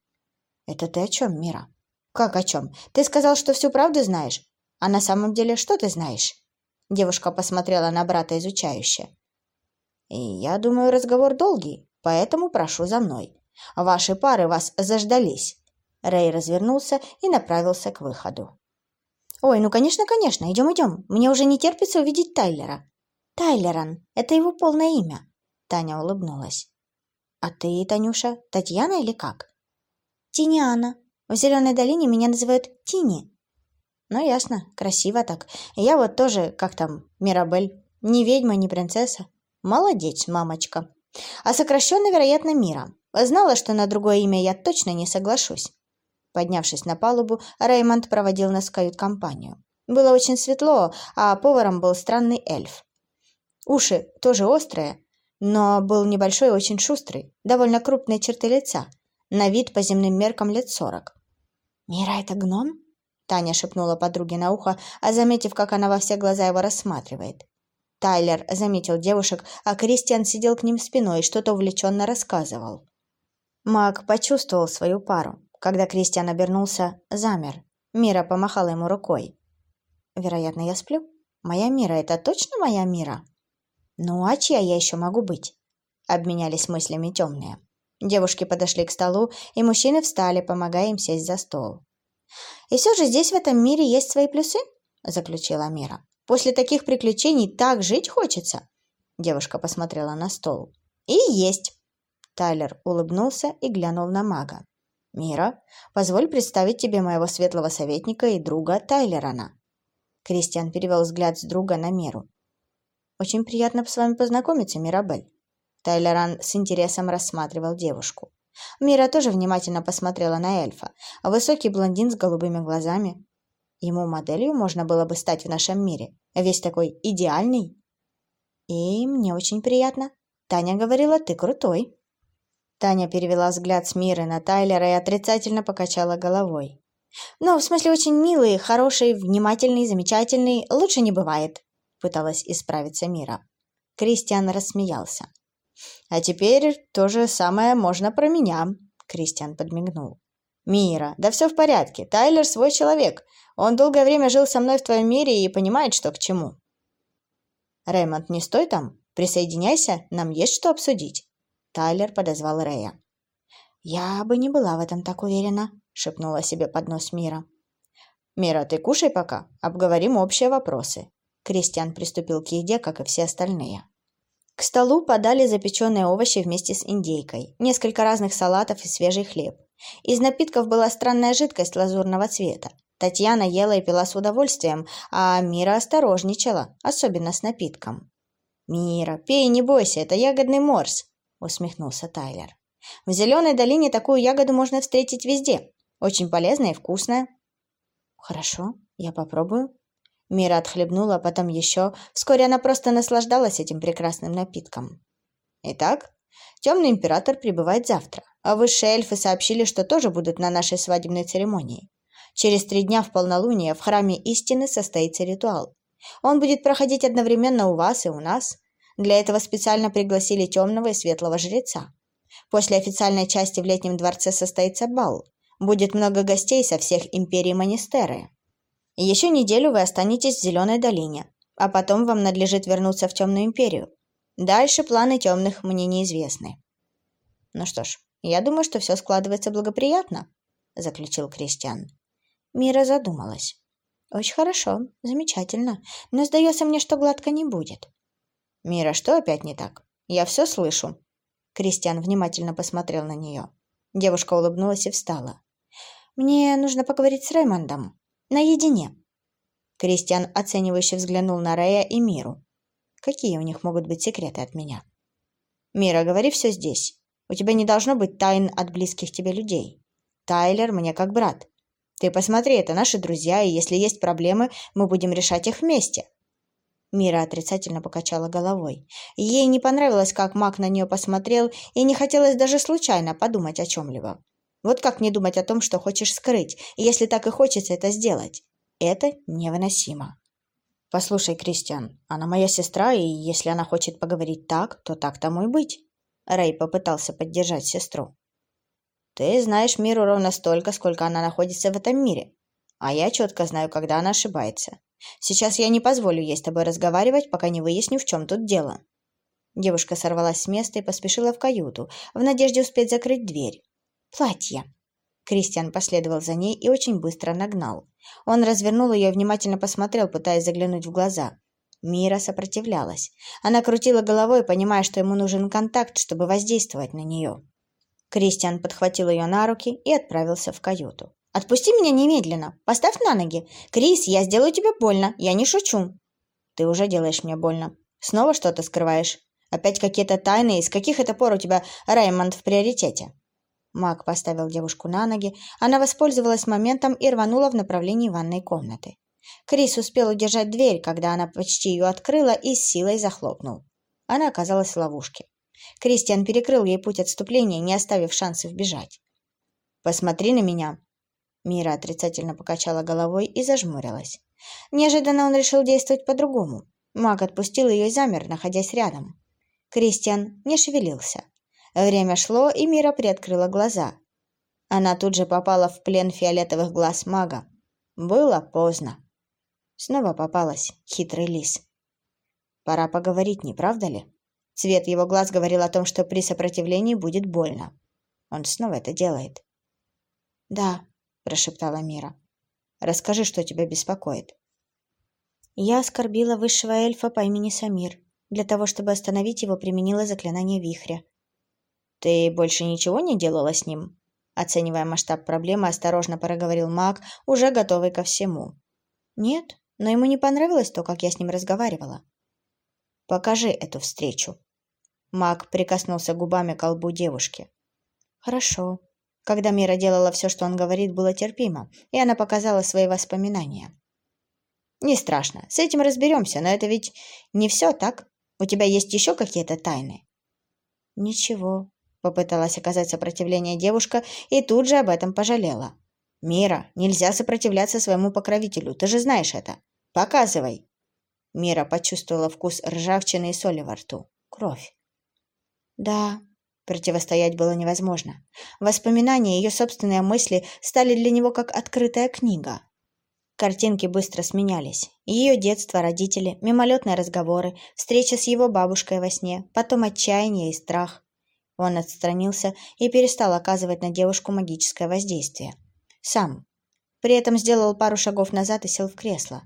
Это ты о чем, Мира? Как о чем? Ты сказал, что всю правду знаешь? А на самом деле что ты знаешь? Девушка посмотрела на брата изучающе. И я думаю, разговор долгий, поэтому прошу за мной. Ваши пары вас заждались». Рэй развернулся и направился к выходу. «Ой, ну конечно, конечно, идем, идем. Мне уже не терпится увидеть Тайлера». «Тайлеран, это его полное имя», — Таня улыбнулась. «А ты, Танюша, Татьяна или как?» «Тиниана. В Зеленой долине меня называют Тини». «Ну, ясно, красиво так. Я вот тоже, как там, Мирабель. Ни ведьма, ни принцесса. Молодец, мамочка. А сокращенно, вероятно, Мира. Знала, что на другое имя я точно не соглашусь. Поднявшись на палубу, Реймонд проводил нас в кают-компанию. Было очень светло, а поваром был странный эльф. Уши тоже острые, но был небольшой и очень шустрый, довольно крупные черты лица, на вид по земным меркам лет сорок. «Мира, это гном?» Таня шепнула подруге на ухо, а заметив, как она во все глаза его рассматривает. Тайлер заметил девушек, а Кристиан сидел к ним спиной и что-то увлеченно рассказывал. Маг почувствовал свою пару. Когда Кристиан обернулся, замер. Мира помахала ему рукой. «Вероятно, я сплю. Моя Мира — это точно моя Мира?» «Ну, а чья я еще могу быть?» Обменялись мыслями темные. Девушки подошли к столу, и мужчины встали, помогая им сесть за стол. «И все же здесь в этом мире есть свои плюсы?» — заключила Мира. «После таких приключений так жить хочется!» Девушка посмотрела на стол. «И есть!» Тайлер улыбнулся и глянул на мага. «Мира, позволь представить тебе моего светлого советника и друга Тайлерана». Кристиан перевел взгляд с друга на Миру. «Очень приятно с вами познакомиться, Мирабель». Тайлеран с интересом рассматривал девушку. Мира тоже внимательно посмотрела на эльфа. Высокий блондин с голубыми глазами. Ему моделью можно было бы стать в нашем мире. Весь такой идеальный. И мне очень приятно. Таня говорила, ты крутой. Таня перевела взгляд с Миры на Тайлера и отрицательно покачала головой. «Ну, в смысле, очень милый, хороший, внимательный, замечательный. Лучше не бывает», — пыталась исправиться Мира. Кристиан рассмеялся. «А теперь то же самое можно про меня», — Кристиан подмигнул. «Мира, да все в порядке. Тайлер свой человек. Он долгое время жил со мной в твоем мире и понимает, что к чему». «Рэймонд, не стой там. Присоединяйся, нам есть что обсудить». Тайлер подозвал Рэя. «Я бы не была в этом так уверена», — шепнула себе под нос Мира. «Мира, ты кушай пока. Обговорим общие вопросы». Кристиан приступил к еде, как и все остальные. К столу подали запеченные овощи вместе с индейкой, несколько разных салатов и свежий хлеб. Из напитков была странная жидкость лазурного цвета. Татьяна ела и пила с удовольствием, а Мира осторожничала, особенно с напитком. «Мира, пей, не бойся, это ягодный морс», — усмехнулся Тайлер. «В Зеленой долине такую ягоду можно встретить везде. Очень полезная и вкусная». «Хорошо, я попробую», Мира отхлебнула, а потом еще. Вскоре она просто наслаждалась этим прекрасным напитком. Итак, темный император прибывает завтра, а высшие эльфы сообщили, что тоже будут на нашей свадебной церемонии. Через три дня в полнолуние в храме истины состоится ритуал. Он будет проходить одновременно у вас и у нас. Для этого специально пригласили темного и светлого жреца. После официальной части в летнем дворце состоится бал. Будет много гостей со всех империй Манистеры. Еще неделю вы останетесь в Зеленой долине, а потом вам надлежит вернуться в Темную империю. Дальше планы темных мне неизвестны. Ну что ж, я думаю, что все складывается благоприятно, заключил Кристиан. Мира задумалась. Очень хорошо, замечательно, но сдается мне, что гладко не будет. Мира, что опять не так? Я все слышу. Кристиан внимательно посмотрел на нее. Девушка улыбнулась и встала. «Мне нужно поговорить с Рэймондом. Наедине. Кристиан оценивающе взглянул на Рэя и Миру. Какие у них могут быть секреты от меня? Мира, говори все здесь. У тебя не должно быть тайн от близких тебе людей. Тайлер мне как брат. Ты посмотри, это наши друзья, и если есть проблемы, мы будем решать их вместе. Мира отрицательно покачала головой. Ей не понравилось, как Мак на нее посмотрел, и не хотелось даже случайно подумать о чем-либо. Вот как не думать о том, что хочешь скрыть, если так и хочется это сделать? Это невыносимо. Послушай, Кристиан, она моя сестра, и если она хочет поговорить так, то так тому и быть. Рэй попытался поддержать сестру. Ты знаешь миру ровно столько, сколько она находится в этом мире. А я четко знаю, когда она ошибается. Сейчас я не позволю ей с тобой разговаривать, пока не выясню, в чем тут дело. Девушка сорвалась с места и поспешила в каюту, в надежде успеть закрыть дверь. «Платье!» Кристиан последовал за ней и очень быстро нагнал. Он развернул ее и внимательно посмотрел, пытаясь заглянуть в глаза. Мира сопротивлялась. Она крутила головой, понимая, что ему нужен контакт, чтобы воздействовать на нее. Кристиан подхватил ее на руки и отправился в каюту. «Отпусти меня немедленно! Поставь на ноги! Крис, я сделаю тебе больно! Я не шучу!» «Ты уже делаешь мне больно. Снова что-то скрываешь? Опять какие-то тайны? Из каких это пор у тебя Раймонд в приоритете?» Мак поставил девушку на ноги. Она воспользовалась моментом и рванула в направлении ванной комнаты. Крис успел удержать дверь, когда она почти ее открыла и с силой захлопнул. Она оказалась в ловушке. Кристиан перекрыл ей путь отступления, не оставив шансов бежать. «Посмотри на меня!» Мира отрицательно покачала головой и зажмурилась. Неожиданно он решил действовать по-другому. Маг отпустил ее и замер, находясь рядом. Кристиан не шевелился. Время шло, и Мира приоткрыла глаза. Она тут же попала в плен фиолетовых глаз мага. Было поздно. Снова попалась хитрый лис. Пора поговорить, не правда ли? Цвет его глаз говорил о том, что при сопротивлении будет больно. Он снова это делает. «Да», — прошептала Мира. «Расскажи, что тебя беспокоит». Я оскорбила высшего эльфа по имени Самир. Для того, чтобы остановить его, применила заклинание вихря. «Ты больше ничего не делала с ним?» Оценивая масштаб проблемы, осторожно проговорил маг, уже готовый ко всему. «Нет, но ему не понравилось то, как я с ним разговаривала. «Покажи эту встречу». Маг прикоснулся губами к колбу девушки. «Хорошо». Когда Мира делала все, что он говорит, было терпимо, и она показала свои воспоминания. «Не страшно, с этим разберемся, но это ведь не все, так? У тебя есть еще какие-то тайны?» «Ничего», — попыталась оказать сопротивление девушка и тут же об этом пожалела. «Мира, нельзя сопротивляться своему покровителю, ты же знаешь это. Показывай!» Мира почувствовала вкус ржавчины и соли во рту. Кровь. «Да», Противостоять было невозможно. Воспоминания, ее собственные мысли стали для него как открытая книга. Картинки быстро сменялись. Ее детство, родители, мимолетные разговоры, встреча с его бабушкой во сне, потом отчаяние и страх. Он отстранился и перестал оказывать на девушку магическое воздействие. Сам. При этом сделал пару шагов назад и сел в кресло.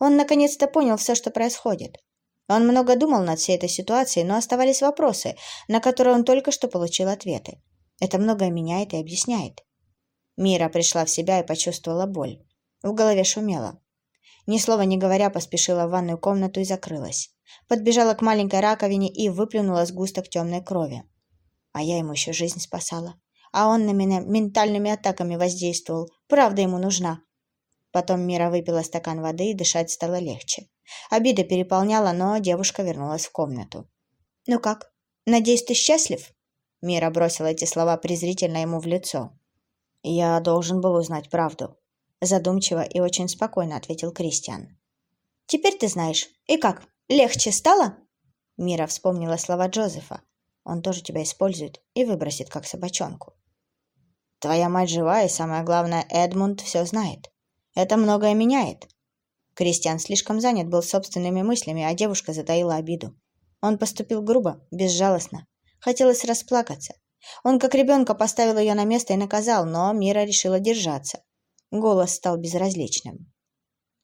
Он наконец-то понял все, что происходит. Он много думал над всей этой ситуацией, но оставались вопросы, на которые он только что получил ответы. Это многое меняет и объясняет. Мира пришла в себя и почувствовала боль. В голове шумело. Ни слова не говоря, поспешила в ванную комнату и закрылась. Подбежала к маленькой раковине и выплюнула сгусток темной крови. А я ему еще жизнь спасала а он на меня ментальными атаками воздействовал. Правда ему нужна. Потом Мира выпила стакан воды, и дышать стало легче. Обида переполняла, но девушка вернулась в комнату. «Ну как? Надеюсь, ты счастлив?» Мира бросила эти слова презрительно ему в лицо. «Я должен был узнать правду», — задумчиво и очень спокойно ответил Кристиан. «Теперь ты знаешь. И как? Легче стало?» Мира вспомнила слова Джозефа. «Он тоже тебя использует и выбросит, как собачонку». Твоя мать жива, и самое главное, Эдмунд все знает. Это многое меняет. Кристиан слишком занят был собственными мыслями, а девушка затаила обиду. Он поступил грубо, безжалостно. Хотелось расплакаться. Он как ребенка поставил ее на место и наказал, но Мира решила держаться. Голос стал безразличным.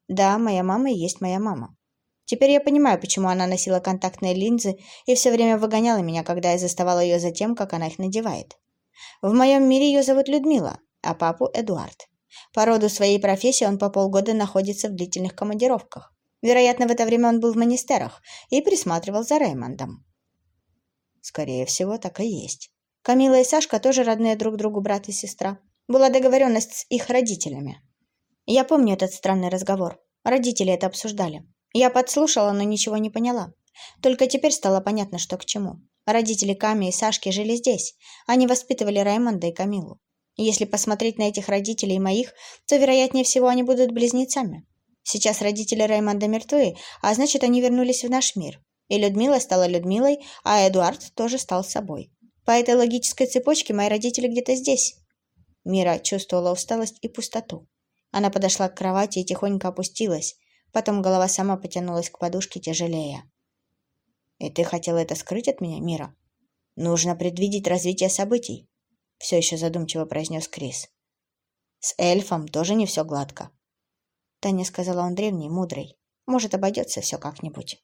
«Да, моя мама и есть моя мама. Теперь я понимаю, почему она носила контактные линзы и все время выгоняла меня, когда я заставала ее за тем, как она их надевает. В моем мире ее зовут Людмила, а папу Эдуард. По роду своей профессии он по полгода находится в длительных командировках. Вероятно, в это время он был в Манистерах и присматривал за Реймондом. Скорее всего, так и есть. Камила и Сашка тоже родные друг другу брат и сестра. Была договоренность с их родителями. Я помню этот странный разговор. Родители это обсуждали. Я подслушала, но ничего не поняла. Только теперь стало понятно, что к чему. Родители Ками и Сашки жили здесь. Они воспитывали Раймонда и Камилу. Если посмотреть на этих родителей моих, то, вероятнее всего, они будут близнецами. Сейчас родители Раймонда мертвы, а значит, они вернулись в наш мир. И Людмила стала Людмилой, а Эдуард тоже стал собой. По этой логической цепочке мои родители где-то здесь. Мира чувствовала усталость и пустоту. Она подошла к кровати и тихонько опустилась. Потом голова сама потянулась к подушке тяжелее. И ты хотела это скрыть от меня, Мира? Нужно предвидеть развитие событий, все еще задумчиво произнес Крис. С эльфом тоже не все гладко. Таня сказала он древний, мудрый. Может, обойдется все как-нибудь.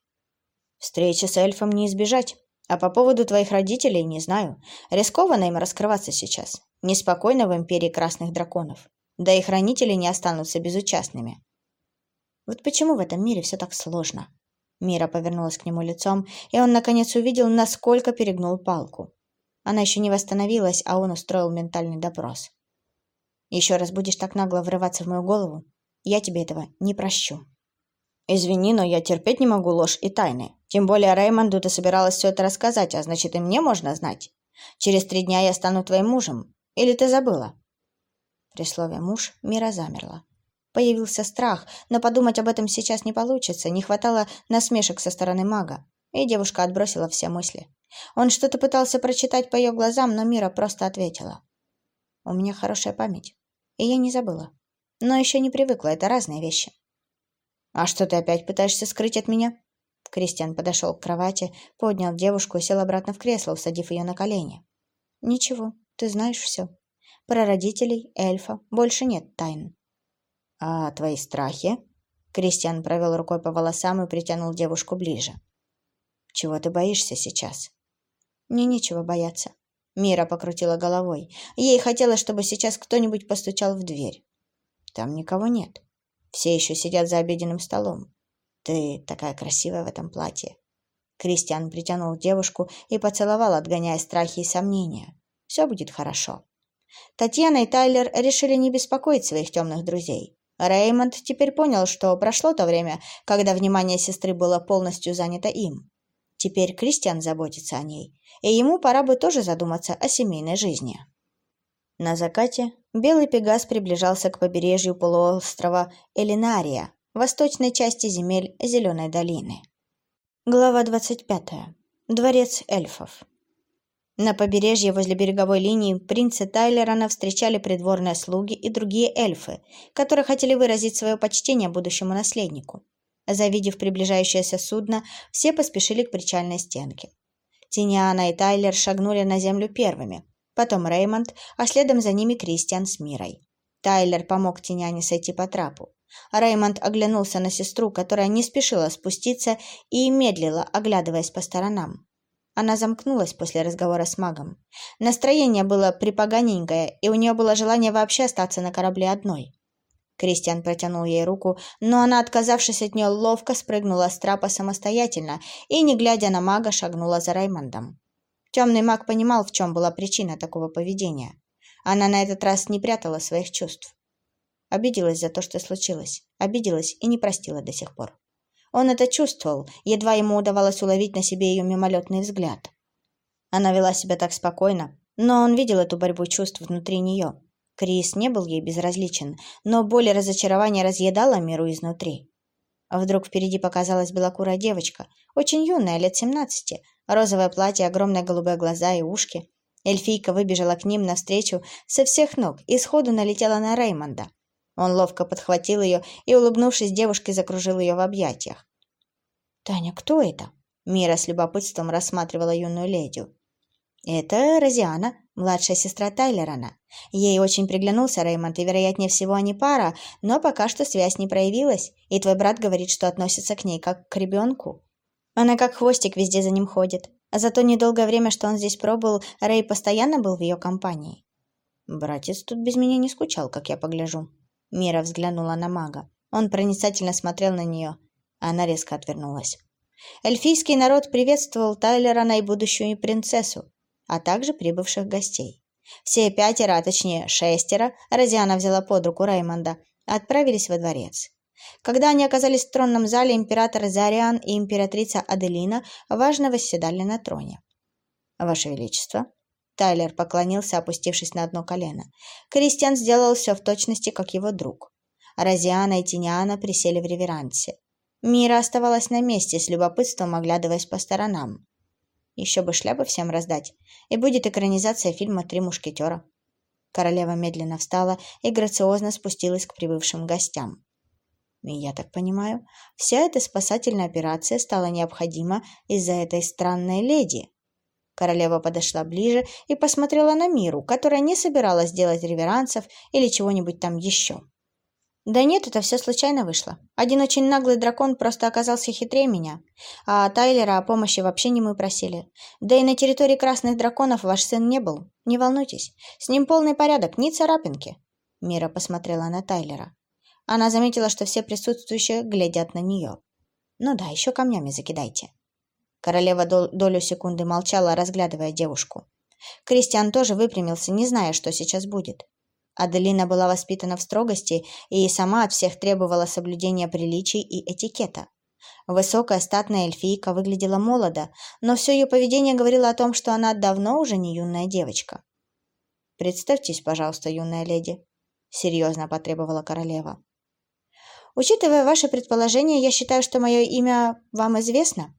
Встречи с эльфом не избежать. А по поводу твоих родителей не знаю. Рискованно им раскрываться сейчас. Неспокойно в империи красных драконов. Да и хранители не останутся безучастными. Вот почему в этом мире все так сложно? Мира повернулась к нему лицом, и он наконец увидел, насколько перегнул палку. Она еще не восстановилась, а он устроил ментальный допрос. «Еще раз будешь так нагло врываться в мою голову, я тебе этого не прощу». «Извини, но я терпеть не могу ложь и тайны. Тем более Реймонду ты собиралась все это рассказать, а значит, и мне можно знать. Через три дня я стану твоим мужем. Или ты забыла?» При слове «муж» Мира замерла. Появился страх, но подумать об этом сейчас не получится, не хватало насмешек со стороны мага, и девушка отбросила все мысли. Он что-то пытался прочитать по ее глазам, но Мира просто ответила. «У меня хорошая память, и я не забыла. Но еще не привыкла, это разные вещи». «А что ты опять пытаешься скрыть от меня?» Кристиан подошел к кровати, поднял девушку и сел обратно в кресло, усадив ее на колени. «Ничего, ты знаешь все. Про родителей, эльфа, больше нет тайн». «А твои страхи?» Кристиан провел рукой по волосам и притянул девушку ближе. «Чего ты боишься сейчас?» «Мне нечего бояться». Мира покрутила головой. Ей хотелось, чтобы сейчас кто-нибудь постучал в дверь. «Там никого нет. Все еще сидят за обеденным столом. Ты такая красивая в этом платье. Кристиан притянул девушку и поцеловал, отгоняя страхи и сомнения. Все будет хорошо. Татьяна и Тайлер решили не беспокоить своих темных друзей. Реймонд теперь понял, что прошло то время, когда внимание сестры было полностью занято им. Теперь Кристиан заботится о ней, и ему пора бы тоже задуматься о семейной жизни. На закате белый пегас приближался к побережью полуострова Элинария, восточной части земель Зеленой долины. Глава 25. Дворец эльфов. На побережье возле береговой линии принца Тайлерана встречали придворные слуги и другие эльфы, которые хотели выразить свое почтение будущему наследнику. Завидев приближающееся судно, все поспешили к причальной стенке. Тиниана и Тайлер шагнули на землю первыми, потом Реймонд, а следом за ними Кристиан с Мирой. Тайлер помог Тиняне сойти по трапу. Реймонд оглянулся на сестру, которая не спешила спуститься и медлила, оглядываясь по сторонам. Она замкнулась после разговора с магом. Настроение было припоганенькое, и у нее было желание вообще остаться на корабле одной. Кристиан протянул ей руку, но она, отказавшись от нее, ловко спрыгнула с трапа самостоятельно и, не глядя на мага, шагнула за Реймондом. Темный маг понимал, в чем была причина такого поведения. Она на этот раз не прятала своих чувств. Обиделась за то, что случилось. Обиделась и не простила до сих пор. Он это чувствовал, едва ему удавалось уловить на себе ее мимолетный взгляд. Она вела себя так спокойно, но он видел эту борьбу чувств внутри нее. Крис не был ей безразличен, но боль и разочарование разъедала миру изнутри. А вдруг впереди показалась белокурая девочка, очень юная, лет семнадцати, розовое платье, огромные голубые глаза и ушки. Эльфийка выбежала к ним навстречу со всех ног и сходу налетела на Реймонда. Он ловко подхватил ее и, улыбнувшись девушке, закружил ее в объятиях. «Таня, кто это?» Мира с любопытством рассматривала юную леди. «Это Розиана, младшая сестра Тайлерана. Ей очень приглянулся Реймонд, и, вероятнее всего, они пара, но пока что связь не проявилась, и твой брат говорит, что относится к ней как к ребенку. Она как хвостик везде за ним ходит. А за то недолгое время, что он здесь пробыл, Рэй постоянно был в ее компании. Братец тут без меня не скучал, как я погляжу. Мира взглянула на мага. Он проницательно смотрел на нее. Она резко отвернулась. Эльфийский народ приветствовал Тайлера и будущую принцессу, а также прибывших гостей. Все пятеро, а точнее шестеро, Розиана взяла под руку Раймонда, отправились во дворец. Когда они оказались в тронном зале, император Зариан и императрица Аделина важно восседали на троне. «Ваше Величество», Тайлер поклонился, опустившись на одно колено. Кристиан сделал все в точности, как его друг. Розиана и Тиниана присели в реверансе. Мира оставалась на месте, с любопытством оглядываясь по сторонам. Еще бы шляпы всем раздать, и будет экранизация фильма «Три мушкетера». Королева медленно встала и грациозно спустилась к прибывшим гостям. Я так понимаю, вся эта спасательная операция стала необходима из-за этой странной леди. Королева подошла ближе и посмотрела на Миру, которая не собиралась делать реверансов или чего-нибудь там еще. Да нет, это все случайно вышло. Один очень наглый дракон просто оказался хитрее меня, а Тайлера о помощи вообще не мы просили. Да и на территории красных драконов ваш сын не был. Не волнуйтесь, с ним полный порядок, ни царапинки. Мира посмотрела на Тайлера. Она заметила, что все присутствующие глядят на нее. Ну да, еще камнями закидайте. Королева дол долю секунды молчала, разглядывая девушку. Кристиан тоже выпрямился, не зная, что сейчас будет. Аделина была воспитана в строгости и сама от всех требовала соблюдения приличий и этикета. Высокая статная эльфийка выглядела молодо, но все ее поведение говорило о том, что она давно уже не юная девочка. «Представьтесь, пожалуйста, юная леди», — серьезно потребовала королева. «Учитывая ваше предположение, я считаю, что мое имя вам известно?»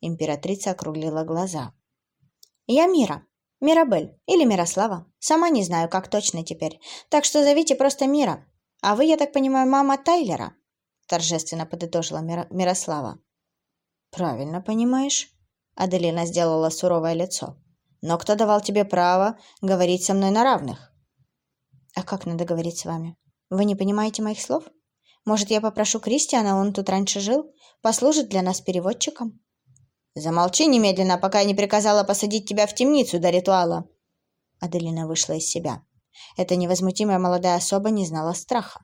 Императрица округлила глаза. «Я Мира, Мирабель или Мирослава. Сама не знаю, как точно теперь. Так что зовите просто Мира. А вы, я так понимаю, мама Тайлера?» Торжественно подытожила Мир... Мирослава. «Правильно понимаешь?» Аделина сделала суровое лицо. «Но кто давал тебе право говорить со мной на равных?» «А как надо говорить с вами? Вы не понимаете моих слов? Может, я попрошу Кристиана, он тут раньше жил, послужит для нас переводчиком?» «Замолчи немедленно, пока я не приказала посадить тебя в темницу до ритуала!» Аделина вышла из себя. Эта невозмутимая молодая особа не знала страха.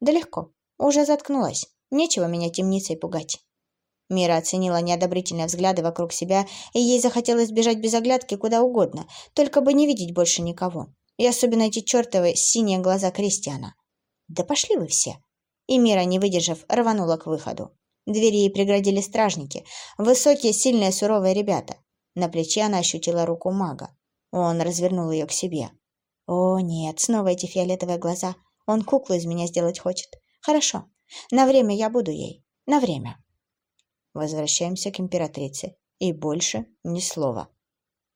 «Да легко. Уже заткнулась. Нечего меня темницей пугать». Мира оценила неодобрительные взгляды вокруг себя, и ей захотелось бежать без оглядки куда угодно, только бы не видеть больше никого. И особенно эти чертовы синие глаза Кристиана. «Да пошли вы все!» И Мира, не выдержав, рванула к выходу. Двери ей преградили стражники, высокие, сильные, суровые ребята. На плече она ощутила руку мага. Он развернул ее к себе. «О, нет, снова эти фиолетовые глаза. Он куклу из меня сделать хочет. Хорошо. На время я буду ей. На время». Возвращаемся к императрице. И больше ни слова.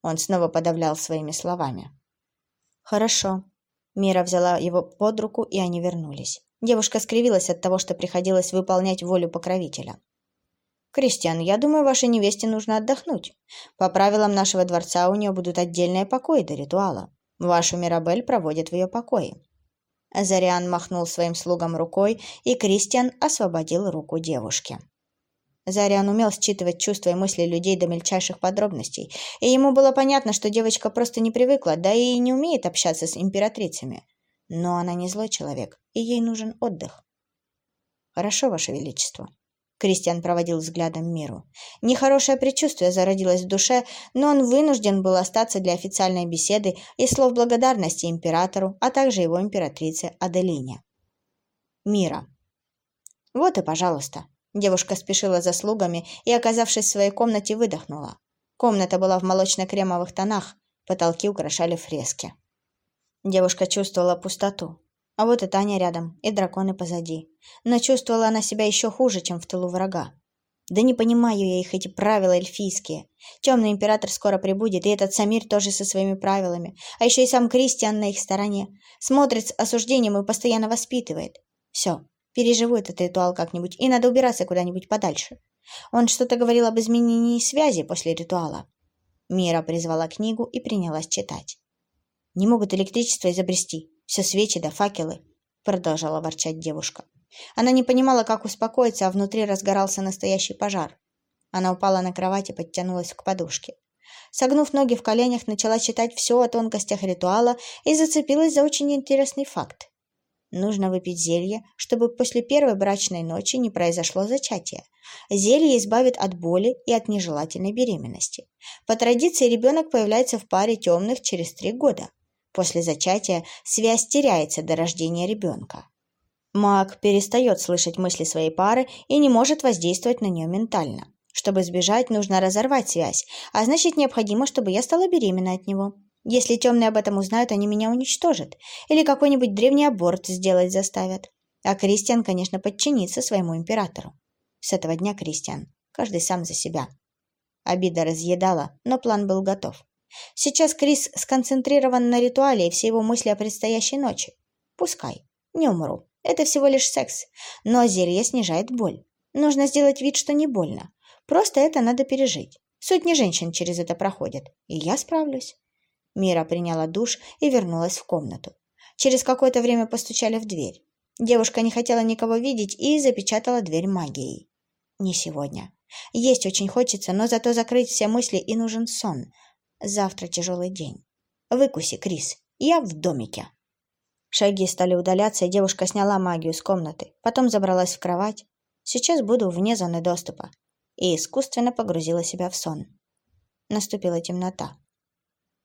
Он снова подавлял своими словами. «Хорошо». Мира взяла его под руку, и они вернулись. Девушка скривилась от того, что приходилось выполнять волю покровителя. «Кристиан, я думаю, вашей невесте нужно отдохнуть. По правилам нашего дворца у нее будут отдельные покои до ритуала. Вашу Мирабель проводят в ее покое». Азариан махнул своим слугам рукой, и Кристиан освободил руку девушки. Зариан умел считывать чувства и мысли людей до мельчайших подробностей, и ему было понятно, что девочка просто не привыкла, да и не умеет общаться с императрицами. Но она не злой человек, и ей нужен отдых. Хорошо, Ваше Величество. Кристиан проводил взглядом миру. Нехорошее предчувствие зародилось в душе, но он вынужден был остаться для официальной беседы и слов благодарности императору, а также его императрице Аделине. Мира. Вот и пожалуйста. Девушка спешила за слугами и, оказавшись в своей комнате, выдохнула. Комната была в молочно-кремовых тонах, потолки украшали фрески. Девушка чувствовала пустоту. А вот и Таня рядом, и драконы позади. Но чувствовала она себя еще хуже, чем в тылу врага. Да не понимаю я их эти правила эльфийские. Темный император скоро прибудет, и этот Самир тоже со своими правилами. А еще и сам Кристиан на их стороне. Смотрит с осуждением и постоянно воспитывает. Все, переживу этот ритуал как-нибудь, и надо убираться куда-нибудь подальше. Он что-то говорил об изменении связи после ритуала. Мира призвала книгу и принялась читать. Не могут электричество изобрести. Все свечи да факелы, продолжала ворчать девушка. Она не понимала, как успокоиться, а внутри разгорался настоящий пожар. Она упала на кровать и подтянулась к подушке. Согнув ноги в коленях, начала читать все о тонкостях ритуала и зацепилась за очень интересный факт. Нужно выпить зелье, чтобы после первой брачной ночи не произошло зачатие. Зелье избавит от боли и от нежелательной беременности. По традиции ребенок появляется в паре темных через три года. После зачатия связь теряется до рождения ребенка. Маг перестает слышать мысли своей пары и не может воздействовать на нее ментально. Чтобы сбежать, нужно разорвать связь, а значит необходимо, чтобы я стала беременна от него. Если темные об этом узнают, они меня уничтожат. Или какой-нибудь древний аборт сделать заставят. А Кристиан, конечно, подчинится своему императору. С этого дня Кристиан. Каждый сам за себя. Обида разъедала, но план был готов. Сейчас Крис сконцентрирован на ритуале и все его мысли о предстоящей ночи. Пускай. Не умру. Это всего лишь секс, но зелье снижает боль. Нужно сделать вид, что не больно. Просто это надо пережить. Сотни женщин через это проходят, и я справлюсь. Мира приняла душ и вернулась в комнату. Через какое-то время постучали в дверь. Девушка не хотела никого видеть и запечатала дверь магией. Не сегодня. Есть очень хочется, но зато закрыть все мысли и нужен сон. Завтра тяжелый день. Выкуси, Крис. Я в домике. Шаги стали удаляться, и девушка сняла магию с комнаты. Потом забралась в кровать. Сейчас буду вне зоны доступа. И искусственно погрузила себя в сон. Наступила темнота.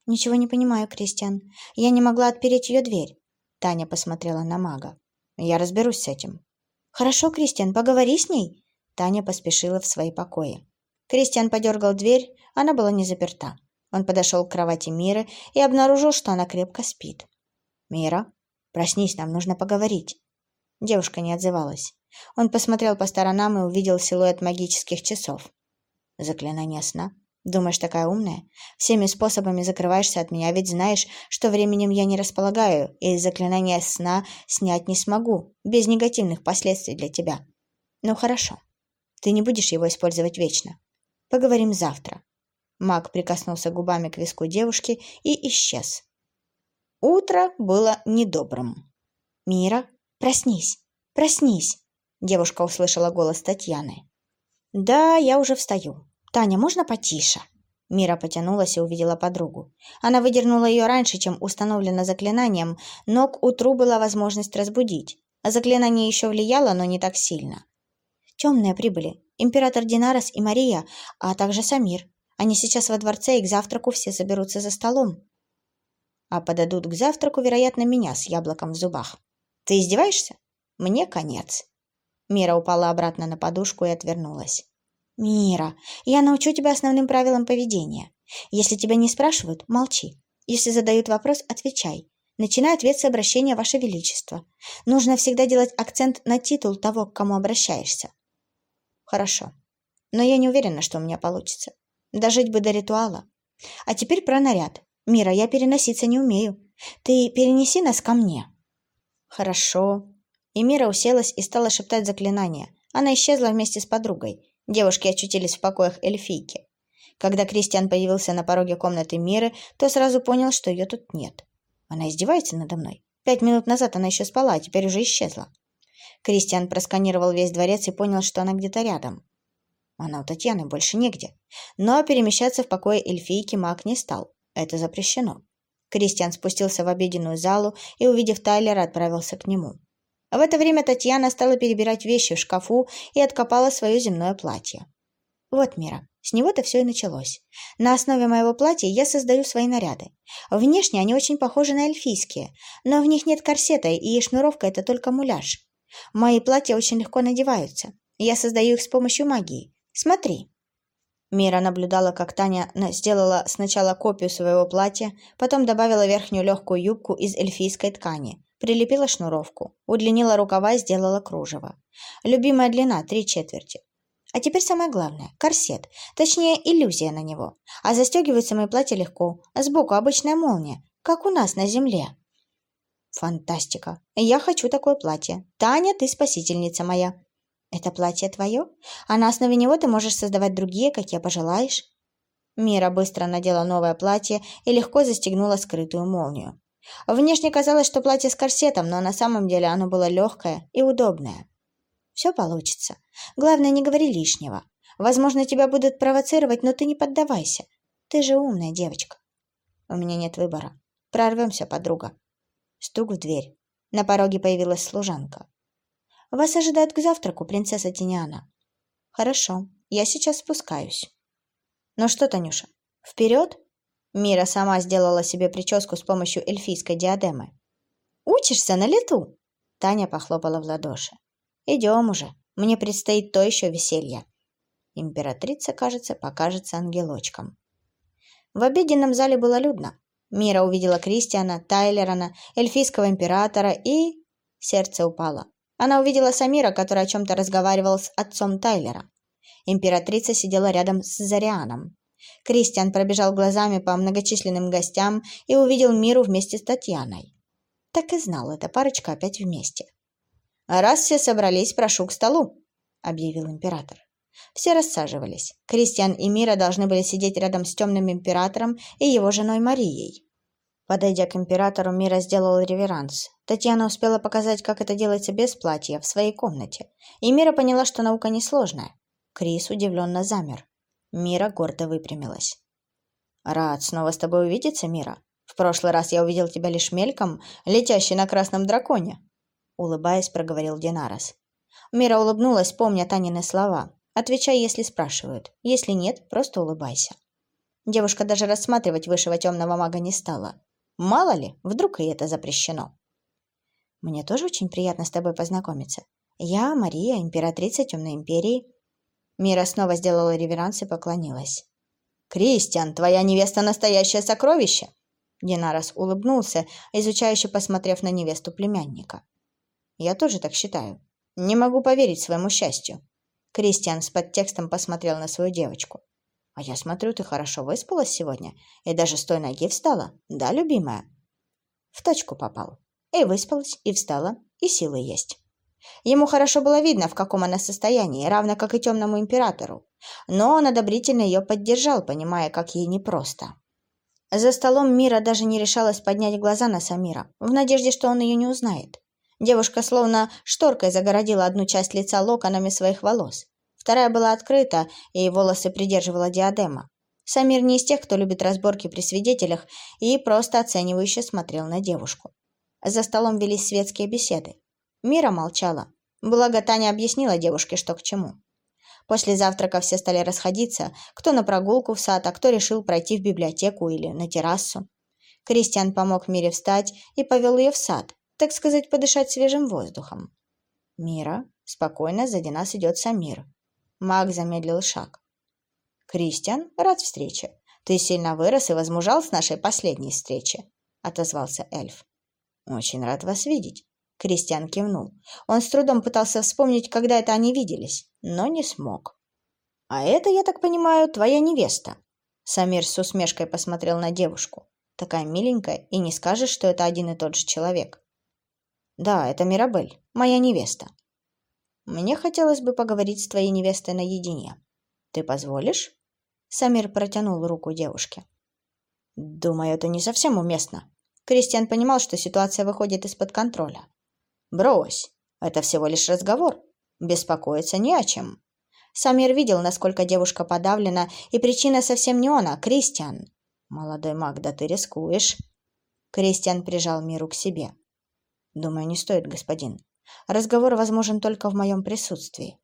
«Ничего не понимаю, Кристиан. Я не могла отпереть ее дверь». Таня посмотрела на мага. «Я разберусь с этим». «Хорошо, Кристиан, поговори с ней». Таня поспешила в свои покои. Кристиан подергал дверь, она была не заперта. Он подошел к кровати Миры и обнаружил, что она крепко спит. «Мира, проснись, нам нужно поговорить». Девушка не отзывалась. Он посмотрел по сторонам и увидел силуэт магических часов. «Заклинание сна? Думаешь, такая умная? Всеми способами закрываешься от меня, ведь знаешь, что временем я не располагаю, и заклинание сна снять не смогу, без негативных последствий для тебя. Ну хорошо, ты не будешь его использовать вечно. Поговорим завтра. Маг прикоснулся губами к виску девушки и исчез. Утро было недобрым. «Мира, проснись, проснись!» Девушка услышала голос Татьяны. «Да, я уже встаю. Таня, можно потише?» Мира потянулась и увидела подругу. Она выдернула ее раньше, чем установлено заклинанием, но к утру была возможность разбудить. Заклинание еще влияло, но не так сильно. Темные прибыли. Император Динарас и Мария, а также Самир. Они сейчас во дворце, и к завтраку все соберутся за столом. А подадут к завтраку, вероятно, меня с яблоком в зубах. Ты издеваешься? Мне конец. Мира упала обратно на подушку и отвернулась. «Мира, я научу тебя основным правилам поведения. Если тебя не спрашивают, молчи. Если задают вопрос, отвечай. Начинай ответ с обращения «Ваше Величество». Нужно всегда делать акцент на титул того, к кому обращаешься. Хорошо. Но я не уверена, что у меня получится. Дожить бы до ритуала. А теперь про наряд. Мира, я переноситься не умею. Ты перенеси нас ко мне. Хорошо. И Мира уселась и стала шептать заклинание. Она исчезла вместе с подругой. Девушки очутились в покоях эльфийки. Когда Кристиан появился на пороге комнаты Миры, то сразу понял, что ее тут нет. Она издевается надо мной. Пять минут назад она еще спала, а теперь уже исчезла. Кристиан просканировал весь дворец и понял, что она где-то рядом. Она у Татьяны больше негде. Но перемещаться в покое эльфийки маг не стал. Это запрещено. Кристиан спустился в обеденную залу и, увидев Тайлера, отправился к нему. В это время Татьяна стала перебирать вещи в шкафу и откопала свое земное платье. Вот, Мира, с него-то все и началось. На основе моего платья я создаю свои наряды. Внешне они очень похожи на эльфийские, но в них нет корсета, и шнуровка – это только муляж. Мои платья очень легко надеваются. Я создаю их с помощью магии. Смотри». Мира наблюдала, как Таня сделала сначала копию своего платья, потом добавила верхнюю легкую юбку из эльфийской ткани, прилепила шнуровку, удлинила рукава и сделала кружево. Любимая длина – три четверти. А теперь самое главное – корсет, точнее иллюзия на него. А застегивается мои платья легко, сбоку обычная молния, как у нас на земле. Фантастика. Я хочу такое платье. Таня, ты спасительница моя. «Это платье твое? А на основе него ты можешь создавать другие, какие пожелаешь?» Мира быстро надела новое платье и легко застегнула скрытую молнию. Внешне казалось, что платье с корсетом, но на самом деле оно было легкое и удобное. «Все получится. Главное, не говори лишнего. Возможно, тебя будут провоцировать, но ты не поддавайся. Ты же умная девочка». «У меня нет выбора. Прорвемся, подруга». Стук в дверь. На пороге появилась служанка. Вас ожидают к завтраку, принцесса Тиниана. Хорошо, я сейчас спускаюсь. Ну что, Танюша, вперед? Мира сама сделала себе прическу с помощью эльфийской диадемы. Учишься на лету? Таня похлопала в ладоши. Идем уже, мне предстоит то еще веселье. Императрица, кажется, покажется ангелочком. В обеденном зале было людно. Мира увидела Кристиана, Тайлерана, эльфийского императора и... Сердце упало. Она увидела Самира, который о чем-то разговаривал с отцом Тайлера. Императрица сидела рядом с Зарианом. Кристиан пробежал глазами по многочисленным гостям и увидел Миру вместе с Татьяной. Так и знал, эта парочка опять вместе. «Раз все собрались, прошу к столу», — объявил император. Все рассаживались. Кристиан и Мира должны были сидеть рядом с темным императором и его женой Марией. Подойдя к императору, Мира сделала реверанс. Татьяна успела показать, как это делается без платья, в своей комнате. И Мира поняла, что наука несложная. Крис удивленно замер. Мира гордо выпрямилась. «Рад снова с тобой увидеться, Мира. В прошлый раз я увидел тебя лишь мельком, летящий на красном драконе», — улыбаясь, проговорил Динарас. Мира улыбнулась, помня Танины слова. «Отвечай, если спрашивают. Если нет, просто улыбайся». Девушка даже рассматривать высшего темного мага не стала. Мало ли, вдруг и это запрещено. «Мне тоже очень приятно с тобой познакомиться. Я Мария, императрица Темной Империи». Мира снова сделала реверанс и поклонилась. «Кристиан, твоя невеста настоящее сокровище!» Динарас улыбнулся, изучающе посмотрев на невесту племянника. «Я тоже так считаю. Не могу поверить своему счастью». Кристиан с подтекстом посмотрел на свою девочку. «А я смотрю, ты хорошо выспалась сегодня и даже с той ноги встала, да, любимая?» В точку попал. И выспалась, и встала, и силы есть. Ему хорошо было видно, в каком она состоянии, равно как и темному императору. Но он одобрительно ее поддержал, понимая, как ей непросто. За столом Мира даже не решалась поднять глаза на Самира, в надежде, что он ее не узнает. Девушка словно шторкой загородила одну часть лица локонами своих волос. Вторая была открыта, и волосы придерживала диадема. Самир не из тех, кто любит разборки при свидетелях, и просто оценивающе смотрел на девушку. За столом велись светские беседы. Мира молчала. Благо Таня объяснила девушке, что к чему. После завтрака все стали расходиться, кто на прогулку в сад, а кто решил пройти в библиотеку или на террасу. Кристиан помог Мире встать и повел ее в сад, так сказать, подышать свежим воздухом. «Мира, спокойно, сзади нас идет Самир». Маг замедлил шаг. «Кристиан, рад встрече. Ты сильно вырос и возмужал с нашей последней встречи», — отозвался эльф. «Очень рад вас видеть. Кристиан кивнул. Он с трудом пытался вспомнить, когда это они виделись, но не смог. «А это, я так понимаю, твоя невеста?» Самир с усмешкой посмотрел на девушку. Такая миленькая, и не скажешь, что это один и тот же человек. «Да, это Мирабель, моя невеста. Мне хотелось бы поговорить с твоей невестой наедине. Ты позволишь?» Самир протянул руку девушке. «Думаю, это не совсем уместно». Кристиан понимал, что ситуация выходит из-под контроля. Брось, это всего лишь разговор. Беспокоиться не о чем. Самир видел, насколько девушка подавлена, и причина совсем не он, а Кристиан. Молодой маг, да ты рискуешь. Кристиан прижал Миру к себе. Думаю, не стоит, господин. Разговор возможен только в моем присутствии.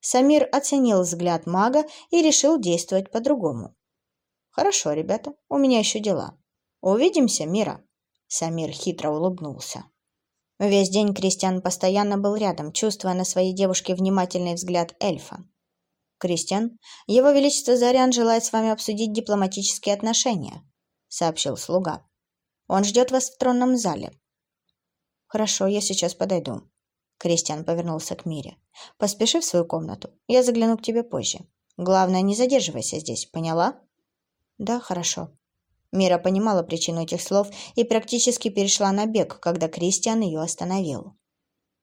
Самир оценил взгляд мага и решил действовать по-другому. «Хорошо, ребята, у меня еще дела. Увидимся, Мира?» Самир хитро улыбнулся. Весь день Кристиан постоянно был рядом, чувствуя на своей девушке внимательный взгляд эльфа. «Кристиан, его величество Зарян желает с вами обсудить дипломатические отношения», — сообщил слуга. «Он ждет вас в тронном зале». «Хорошо, я сейчас подойду». Кристиан повернулся к Мире. «Поспеши в свою комнату. Я загляну к тебе позже. Главное, не задерживайся здесь, поняла?» «Да, хорошо», Мира понимала причину этих слов и практически перешла на бег, когда Кристиан ее остановил.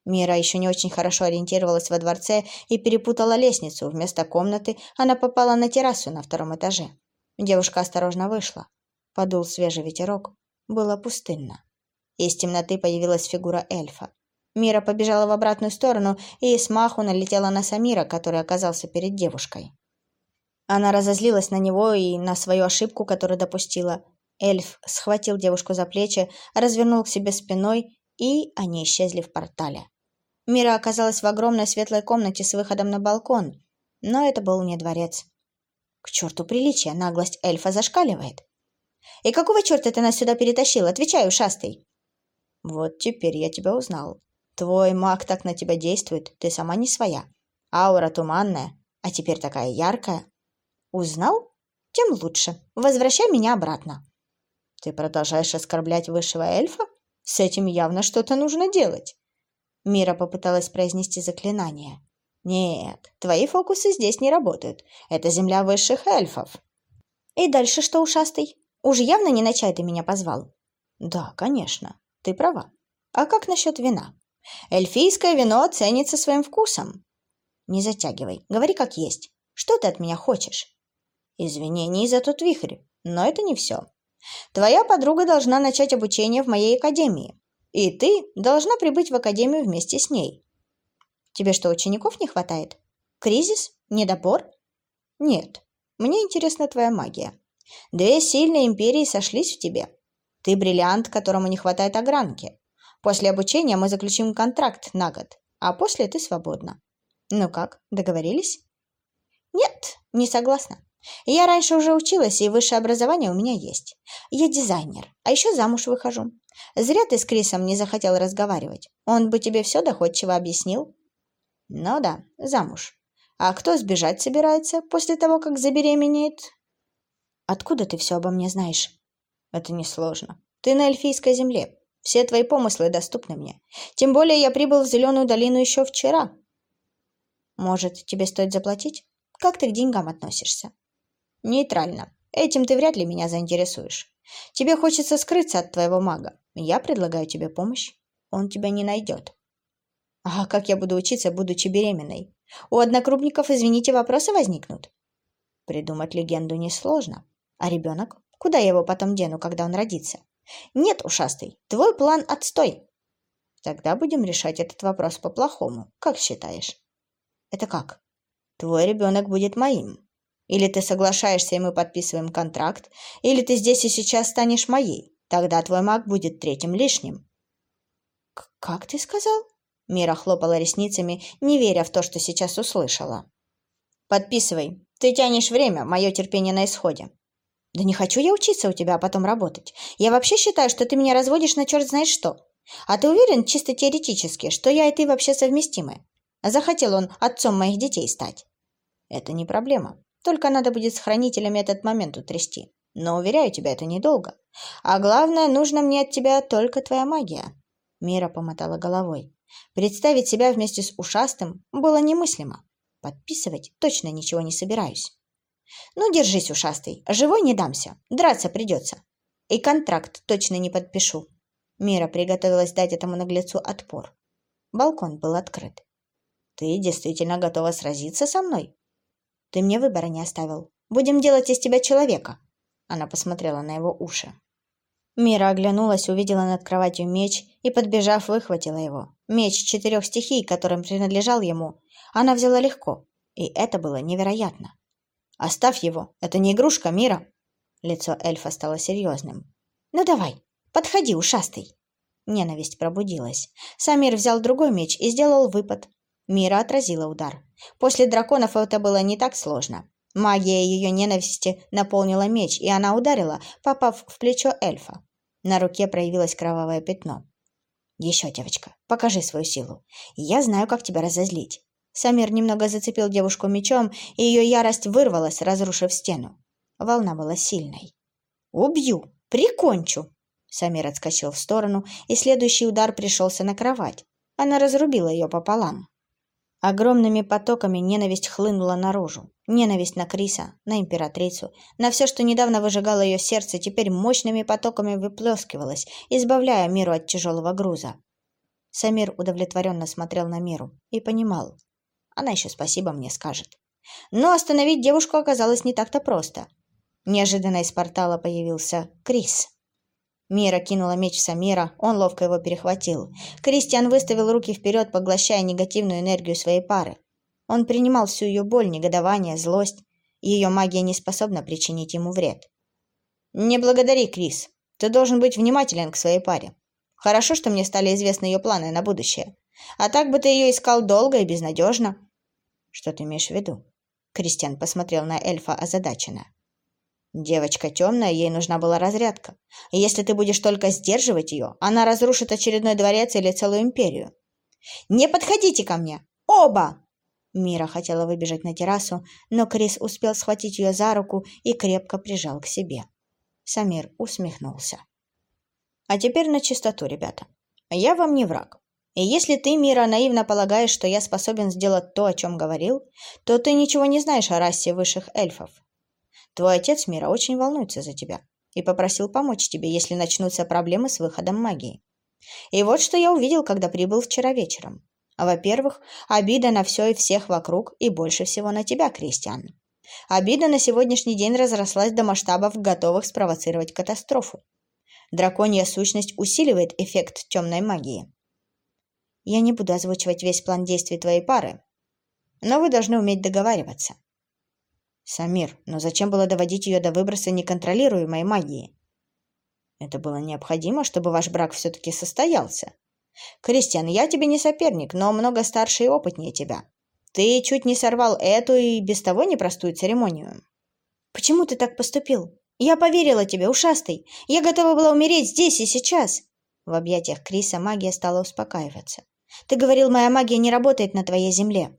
Мира еще не очень хорошо ориентировалась во дворце и перепутала лестницу. Вместо комнаты она попала на террасу на втором этаже. Девушка осторожно вышла. Подул свежий ветерок. Было пустынно. Из темноты появилась фигура эльфа. Мира побежала в обратную сторону и с маху налетела на Самира, который оказался перед девушкой. Она разозлилась на него и на свою ошибку, которую допустила. Эльф схватил девушку за плечи, развернул к себе спиной, и они исчезли в портале. Мира оказалась в огромной светлой комнате с выходом на балкон, но это был не дворец. К черту приличия, наглость эльфа зашкаливает. «И какого черта ты нас сюда перетащил? Отвечай, ушастый!» «Вот теперь я тебя узнал. Твой маг так на тебя действует, ты сама не своя. Аура туманная, а теперь такая яркая. Узнал? Тем лучше. Возвращай меня обратно. Ты продолжаешь оскорблять высшего эльфа? С этим явно что-то нужно делать. Мира попыталась произнести заклинание. Нет, твои фокусы здесь не работают. Это земля высших эльфов. И дальше что, ушастый? Уж явно не на чай ты меня позвал. Да, конечно. Ты права. А как насчет вина? Эльфийское вино ценится своим вкусом. Не затягивай, говори как есть. Что ты от меня хочешь? Извинений за тот вихрь, но это не все. Твоя подруга должна начать обучение в моей академии, и ты должна прибыть в академию вместе с ней. Тебе что, учеников не хватает? Кризис? Недобор? Нет, мне интересна твоя магия. Две сильные империи сошлись в тебе. Ты бриллиант, которому не хватает огранки. После обучения мы заключим контракт на год, а после ты свободна. Ну как, договорились? Нет, не согласна. Я раньше уже училась, и высшее образование у меня есть. Я дизайнер, а еще замуж выхожу. Зря ты с Крисом не захотел разговаривать. Он бы тебе все доходчиво объяснил. Ну да, замуж. А кто сбежать собирается после того, как забеременеет? Откуда ты все обо мне знаешь? Это несложно. Ты на эльфийской земле. Все твои помыслы доступны мне. Тем более я прибыл в Зеленую долину еще вчера. Может, тебе стоит заплатить? Как ты к деньгам относишься? Нейтрально. Этим ты вряд ли меня заинтересуешь. Тебе хочется скрыться от твоего мага. Я предлагаю тебе помощь. Он тебя не найдет. А как я буду учиться, будучи беременной? У однокрупников, извините, вопросы возникнут. Придумать легенду несложно. А ребенок? Куда я его потом дену, когда он родится? Нет, ушастый, твой план отстой. Тогда будем решать этот вопрос по-плохому. Как считаешь? Это как? Твой ребенок будет моим. Или ты соглашаешься, и мы подписываем контракт, или ты здесь и сейчас станешь моей. Тогда твой маг будет третьим лишним. «Как ты сказал?» Мира хлопала ресницами, не веря в то, что сейчас услышала. «Подписывай. Ты тянешь время, мое терпение на исходе». «Да не хочу я учиться у тебя, а потом работать. Я вообще считаю, что ты меня разводишь на черт знает что. А ты уверен, чисто теоретически, что я и ты вообще совместимы? Захотел он отцом моих детей стать». «Это не проблема. Только надо будет с хранителями этот момент утрясти. Но, уверяю тебя, это недолго. А главное, нужно мне от тебя только твоя магия». Мира помотала головой. Представить себя вместе с ушастым было немыслимо. Подписывать точно ничего не собираюсь. Ну, держись, ушастый, живой не дамся, драться придется. И контракт точно не подпишу. Мира приготовилась дать этому наглецу отпор. Балкон был открыт. Ты действительно готова сразиться со мной? Ты мне выбора не оставил. Будем делать из тебя человека. Она посмотрела на его уши. Мира оглянулась, увидела над кроватью меч и, подбежав, выхватила его. Меч четырех стихий, которым принадлежал ему, она взяла легко, и это было невероятно. «Оставь его, это не игрушка Мира!» Лицо эльфа стало серьезным. «Ну давай, подходи, ушастый!» Ненависть пробудилась. Самир взял другой меч и сделал выпад. Мира отразила удар. После драконов это было не так сложно. Магия ее ненависти наполнила меч, и она ударила, попав в плечо эльфа. На руке проявилось кровавое пятно. «Еще, девочка, покажи свою силу. Я знаю, как тебя разозлить». Самир немного зацепил девушку мечом, и ее ярость вырвалась, разрушив стену. Волна была сильной. «Убью! Прикончу!» Самир отскочил в сторону, и следующий удар пришелся на кровать. Она разрубила ее пополам. Огромными потоками ненависть хлынула наружу. Ненависть на Криса, на императрицу, на все, что недавно выжигало ее сердце, теперь мощными потоками выплескивалось, избавляя миру от тяжелого груза. Самир удовлетворенно смотрел на миру и понимал. Она еще спасибо мне скажет. Но остановить девушку оказалось не так-то просто. Неожиданно из портала появился Крис. Мира кинула меч в Самира, он ловко его перехватил. Кристиан выставил руки вперед, поглощая негативную энергию своей пары. Он принимал всю ее боль, негодование, злость. Ее магия не способна причинить ему вред. «Не благодари, Крис. Ты должен быть внимателен к своей паре. Хорошо, что мне стали известны ее планы на будущее. А так бы ты ее искал долго и безнадежно». «Что ты имеешь в виду?» Кристиан посмотрел на эльфа озадаченно. Девочка темная, ей нужна была разрядка. И если ты будешь только сдерживать ее, она разрушит очередной дворец или целую империю. «Не подходите ко мне! Оба!» Мира хотела выбежать на террасу, но Крис успел схватить ее за руку и крепко прижал к себе. Самир усмехнулся. «А теперь на чистоту, ребята. Я вам не враг. И если ты, Мира, наивно полагаешь, что я способен сделать то, о чем говорил, то ты ничего не знаешь о расе высших эльфов. Твой отец Мира очень волнуется за тебя и попросил помочь тебе, если начнутся проблемы с выходом магии. И вот что я увидел, когда прибыл вчера вечером. Во-первых, обида на все и всех вокруг, и больше всего на тебя, Кристиан. Обида на сегодняшний день разрослась до масштабов, готовых спровоцировать катастрофу. Драконья сущность усиливает эффект темной магии. Я не буду озвучивать весь план действий твоей пары, но вы должны уметь договариваться. Самир, но зачем было доводить ее до выброса неконтролируемой магии? Это было необходимо, чтобы ваш брак все-таки состоялся. Кристиан, я тебе не соперник, но много старше и опытнее тебя. Ты чуть не сорвал эту и без того непростую церемонию. Почему ты так поступил? Я поверила тебе, ушастый. Я готова была умереть здесь и сейчас. В объятиях Криса магия стала успокаиваться. Ты говорил, моя магия не работает на твоей земле.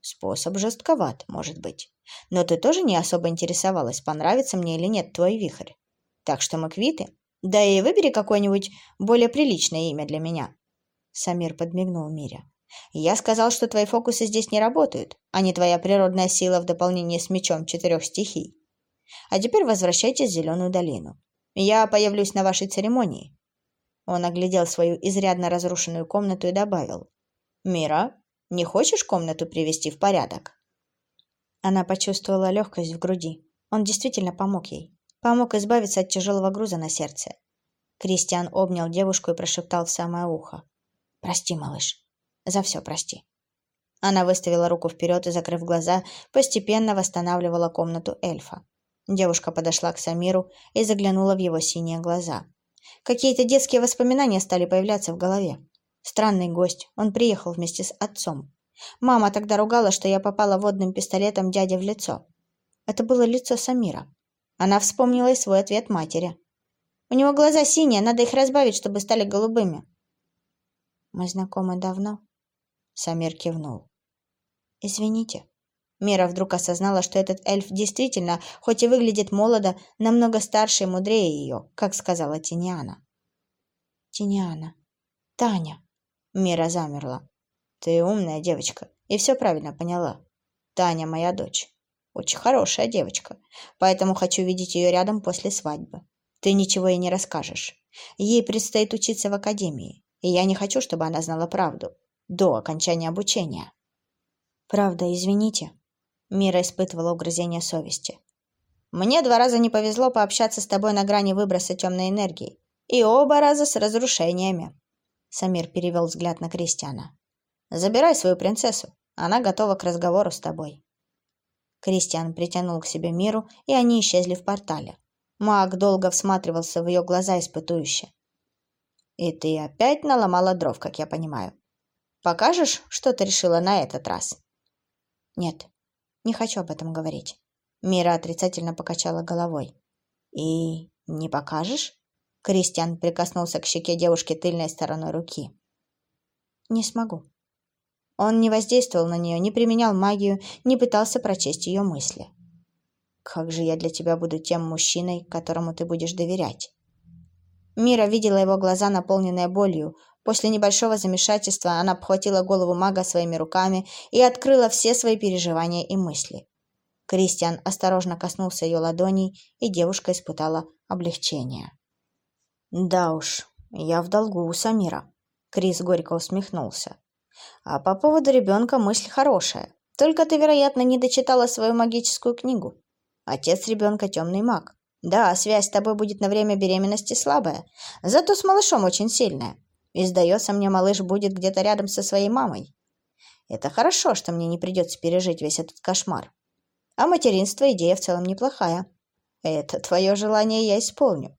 Способ жестковат, может быть. Но ты тоже не особо интересовалась, понравится мне или нет твой вихрь. Так что мы квиты. Да и выбери какое-нибудь более приличное имя для меня. Самир подмигнул Мире. Я сказал, что твои фокусы здесь не работают, а не твоя природная сила в дополнение с мечом четырех стихий. А теперь возвращайтесь в Зеленую долину. Я появлюсь на вашей церемонии. Он оглядел свою изрядно разрушенную комнату и добавил. «Мира, не хочешь комнату привести в порядок?» Она почувствовала легкость в груди. Он действительно помог ей. Помог избавиться от тяжелого груза на сердце. Кристиан обнял девушку и прошептал в самое ухо. «Прости, малыш. За все прости». Она выставила руку вперед и, закрыв глаза, постепенно восстанавливала комнату эльфа. Девушка подошла к Самиру и заглянула в его синие глаза. Какие-то детские воспоминания стали появляться в голове. Странный гость. Он приехал вместе с отцом. Мама тогда ругала, что я попала водным пистолетом дяде в лицо. Это было лицо Самира. Она вспомнила и свой ответ матери. «У него глаза синие, надо их разбавить, чтобы стали голубыми». «Мы знакомы давно?» Самир кивнул. «Извините». Мира вдруг осознала, что этот эльф действительно, хоть и выглядит молодо, намного старше и мудрее ее, как сказала Тиниана. «Тиниана. Таня». Мира замерла. «Ты умная девочка и все правильно поняла. Таня моя дочь. Очень хорошая девочка, поэтому хочу видеть ее рядом после свадьбы. Ты ничего ей не расскажешь. Ей предстоит учиться в академии, и я не хочу, чтобы она знала правду до окончания обучения». «Правда, извините», Мира испытывала угрызение совести. «Мне два раза не повезло пообщаться с тобой на грани выброса темной энергии. И оба раза с разрушениями». Самир перевел взгляд на Кристиана. «Забирай свою принцессу. Она готова к разговору с тобой». Кристиан притянул к себе Миру, и они исчезли в портале. Маг долго всматривался в ее глаза испытующе. «И ты опять наломала дров, как я понимаю. Покажешь, что ты решила на этот раз?» «Нет, не хочу об этом говорить. Мира отрицательно покачала головой. И не покажешь? Кристиан прикоснулся к щеке девушки тыльной стороной руки. Не смогу. Он не воздействовал на нее, не применял магию, не пытался прочесть ее мысли. Как же я для тебя буду тем мужчиной, которому ты будешь доверять? Мира видела его глаза, наполненные болью, После небольшого замешательства она обхватила голову мага своими руками и открыла все свои переживания и мысли. Кристиан осторожно коснулся ее ладоней, и девушка испытала облегчение. «Да уж, я в долгу у Самира», — Крис горько усмехнулся. «А по поводу ребенка мысль хорошая. Только ты, вероятно, не дочитала свою магическую книгу. Отец ребенка темный маг. Да, связь с тобой будет на время беременности слабая, зато с малышом очень сильная. И, сдается мне, малыш будет где-то рядом со своей мамой. Это хорошо, что мне не придется пережить весь этот кошмар. А материнство идея в целом неплохая. Это твое желание я исполню.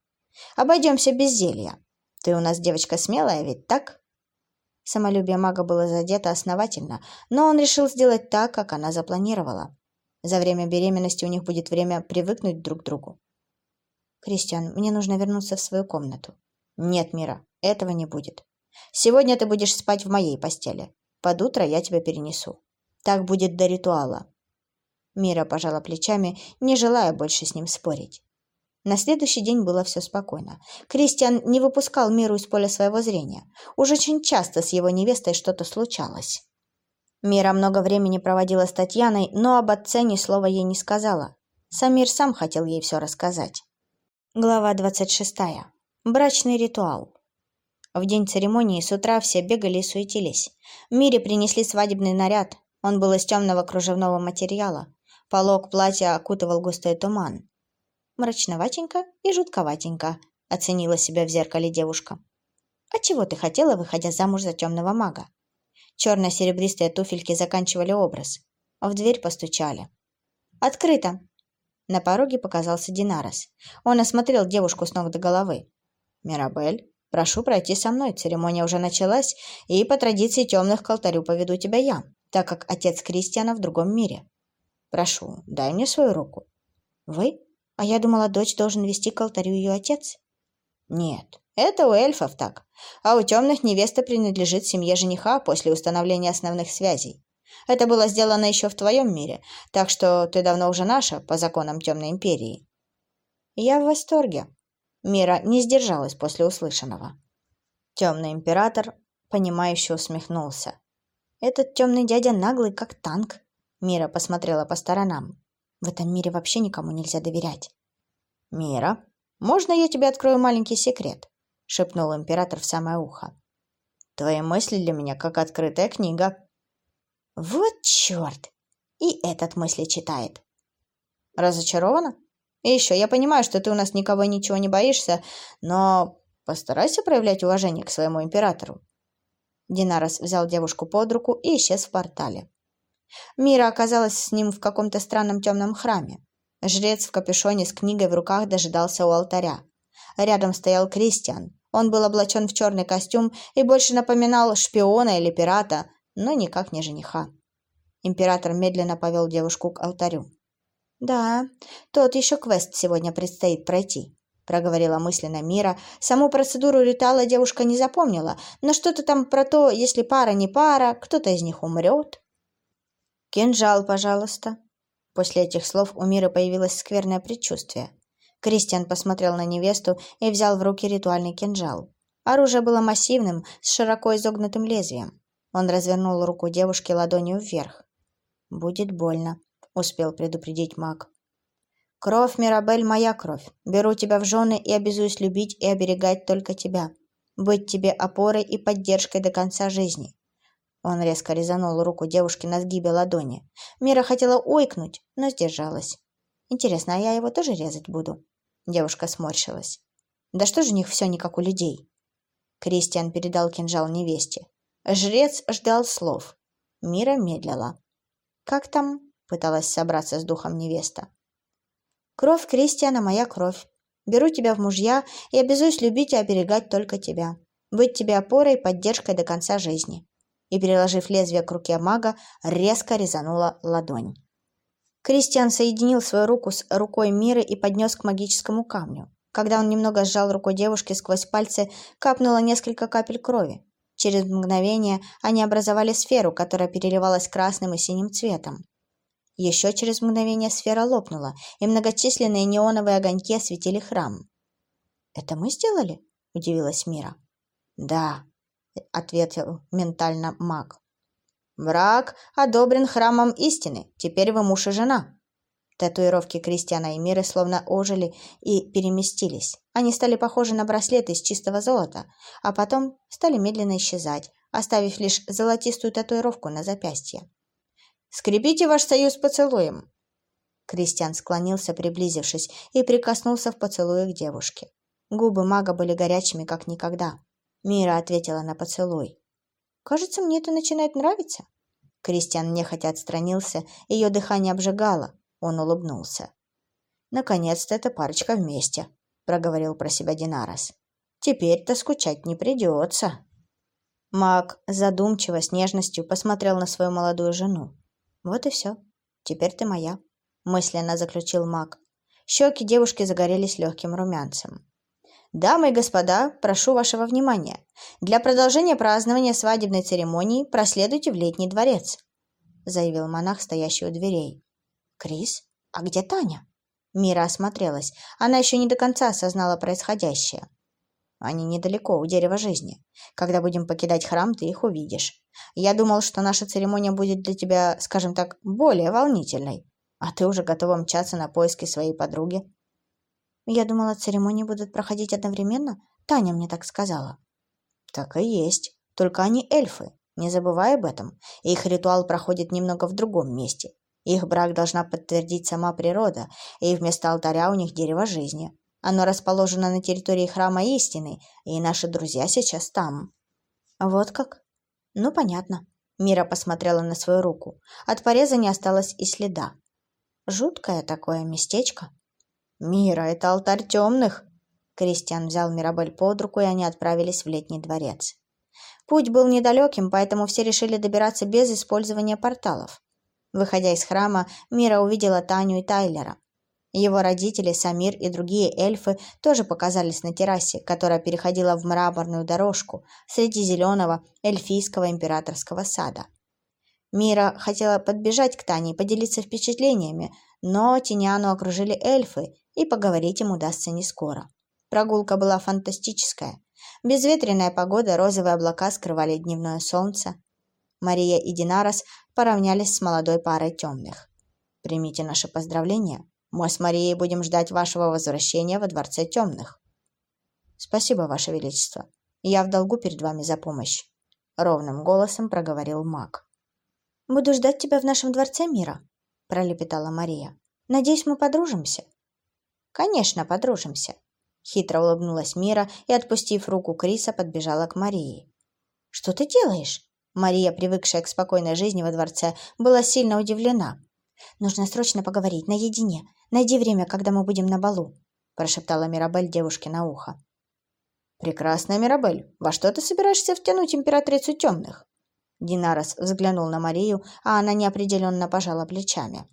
Обойдемся без зелья. Ты у нас девочка смелая, ведь так? Самолюбие мага было задето основательно, но он решил сделать так, как она запланировала. За время беременности у них будет время привыкнуть друг к другу. «Кристиан, мне нужно вернуться в свою комнату». «Нет, Мира, этого не будет. Сегодня ты будешь спать в моей постели. Под утро я тебя перенесу. Так будет до ритуала. Мира пожала плечами, не желая больше с ним спорить. На следующий день было все спокойно. Кристиан не выпускал Миру из поля своего зрения. Уж очень часто с его невестой что-то случалось. Мира много времени проводила с Татьяной, но об отце ни слова ей не сказала. Самир сам хотел ей все рассказать. Глава двадцать шестая. Брачный ритуал. В день церемонии с утра все бегали и суетились. Мире принесли свадебный наряд. Он был из темного кружевного материала. Полог платья окутывал густой туман. «Мрачноватенько и жутковатенько», — оценила себя в зеркале девушка. «А чего ты хотела, выходя замуж за темного мага?» Черно-серебристые туфельки заканчивали образ. В дверь постучали. «Открыто!» На пороге показался Динарос. Он осмотрел девушку с ног до головы. «Мирабель, прошу пройти со мной. Церемония уже началась, и по традиции темных к алтарю поведу тебя я, так как отец Кристиана в другом мире. Прошу, дай мне свою руку». «Вы? А я думала, дочь должен вести к алтарю ее отец». «Нет, это у эльфов так, а у темных невеста принадлежит семье жениха после установления основных связей. Это было сделано еще в твоем мире, так что ты давно уже наша по законам Темной Империи. Я в восторге. Мира не сдержалась после услышанного. Темный Император, понимающе усмехнулся. Этот темный дядя наглый, как танк. Мира посмотрела по сторонам. В этом мире вообще никому нельзя доверять. Мира, можно я тебе открою маленький секрет? шепнул император в самое ухо. Твои мысли для меня как открытая книга. Вот черт! И этот мысли читает. Разочарована? И еще, я понимаю, что ты у нас никого ничего не боишься, но постарайся проявлять уважение к своему императору. Динарос взял девушку под руку и исчез в портале. Мира оказалась с ним в каком-то странном темном храме. Жрец в капюшоне с книгой в руках дожидался у алтаря. Рядом стоял Кристиан. Он был облачен в черный костюм и больше напоминал шпиона или пирата, но никак не жениха. Император медленно повел девушку к алтарю. «Да, тот еще квест сегодня предстоит пройти», — проговорила мысленно Мира. Саму процедуру ритуала девушка не запомнила, но что-то там про то, если пара не пара, кто-то из них умрет. «Кинжал, пожалуйста». После этих слов у Миры появилось скверное предчувствие. Кристиан посмотрел на невесту и взял в руки ритуальный кинжал. Оружие было массивным, с широко изогнутым лезвием. Он развернул руку девушки ладонью вверх. «Будет больно», — успел предупредить маг. «Кровь, Мирабель, моя кровь. Беру тебя в жены и обязуюсь любить и оберегать только тебя. Быть тебе опорой и поддержкой до конца жизни». Он резко резанул руку девушки на сгибе ладони. Мира хотела ойкнуть, но сдержалась. «Интересно, а я его тоже резать буду?» Девушка сморщилась. «Да что же у них все не как у людей?» Кристиан передал кинжал невесте. Жрец ждал слов. Мира медлила. «Как там?» — пыталась собраться с духом невеста. «Кровь Кристиана — моя кровь. Беру тебя в мужья и обязуюсь любить и оберегать только тебя. Быть тебе опорой и поддержкой до конца жизни». И, переложив лезвие к руке мага, резко резанула ладонь. Кристиан соединил свою руку с рукой Миры и поднес к магическому камню. Когда он немного сжал руку девушки, сквозь пальцы капнуло несколько капель крови. Через мгновение они образовали сферу, которая переливалась красным и синим цветом. Еще через мгновение сфера лопнула, и многочисленные неоновые огоньки осветили храм. «Это мы сделали?» – удивилась Мира. «Да», – ответил ментально маг. «Брак одобрен храмом истины. Теперь вы муж и жена». Татуировки Кристиана и Миры словно ожили и переместились. Они стали похожи на браслеты из чистого золота, а потом стали медленно исчезать, оставив лишь золотистую татуировку на запястье. «Скрепите ваш союз поцелуем!» Кристиан склонился, приблизившись, и прикоснулся в поцелуе к девушке. Губы мага были горячими, как никогда. Мира ответила на поцелуй. «Кажется, мне это начинает нравиться». Кристиан нехотя отстранился, ее дыхание обжигало, он улыбнулся. «Наконец-то эта парочка вместе», — проговорил про себя Динарос. «Теперь-то скучать не придется». Маг задумчиво, с нежностью посмотрел на свою молодую жену. «Вот и все. Теперь ты моя», — мысленно заключил маг. Щеки девушки загорелись легким румянцем. «Дамы и господа, прошу вашего внимания. Для продолжения празднования свадебной церемонии проследуйте в летний дворец», — заявил монах, стоящий у дверей. «Крис? А где Таня?» Мира осмотрелась. Она еще не до конца осознала происходящее. Они недалеко, у дерева жизни. Когда будем покидать храм, ты их увидишь. Я думал, что наша церемония будет для тебя, скажем так, более волнительной. А ты уже готова мчаться на поиски своей подруги. Я думала, церемонии будут проходить одновременно. Таня мне так сказала. Так и есть. Только они эльфы. Не забывай об этом. Их ритуал проходит немного в другом месте. Их брак должна подтвердить сама природа, и вместо алтаря у них дерево жизни. Оно расположено на территории храма истины, и наши друзья сейчас там. Вот как? Ну, понятно. Мира посмотрела на свою руку. От пореза не осталось и следа. Жуткое такое местечко. Мира, это алтарь темных. Кристиан взял Мирабель под руку, и они отправились в летний дворец. Путь был недалеким, поэтому все решили добираться без использования порталов. Выходя из храма, Мира увидела Таню и Тайлера. Его родители, Самир и другие эльфы тоже показались на террасе, которая переходила в мраморную дорожку среди зеленого эльфийского императорского сада. Мира хотела подбежать к Тане и поделиться впечатлениями, но Тиняну окружили эльфы, и поговорить им удастся не скоро. Прогулка была фантастическая. Безветренная погода, розовые облака скрывали дневное солнце. Мария и Динарос поравнялись с молодой парой темных. «Примите наше поздравление. Мы с Марией будем ждать вашего возвращения во Дворце Темных». «Спасибо, Ваше Величество. Я в долгу перед вами за помощь», — ровным голосом проговорил маг. «Буду ждать тебя в нашем Дворце Мира», — пролепетала Мария. «Надеюсь, мы подружимся». «Конечно, подружимся», — хитро улыбнулась Мира и, отпустив руку Криса, подбежала к Марии. «Что ты делаешь?» Мария, привыкшая к спокойной жизни во дворце, была сильно удивлена. «Нужно срочно поговорить, наедине. Найди время, когда мы будем на балу», – прошептала Мирабель девушке на ухо. «Прекрасная Мирабель, во что ты собираешься втянуть императрицу темных?» Динарос взглянул на Марию, а она неопределенно пожала плечами.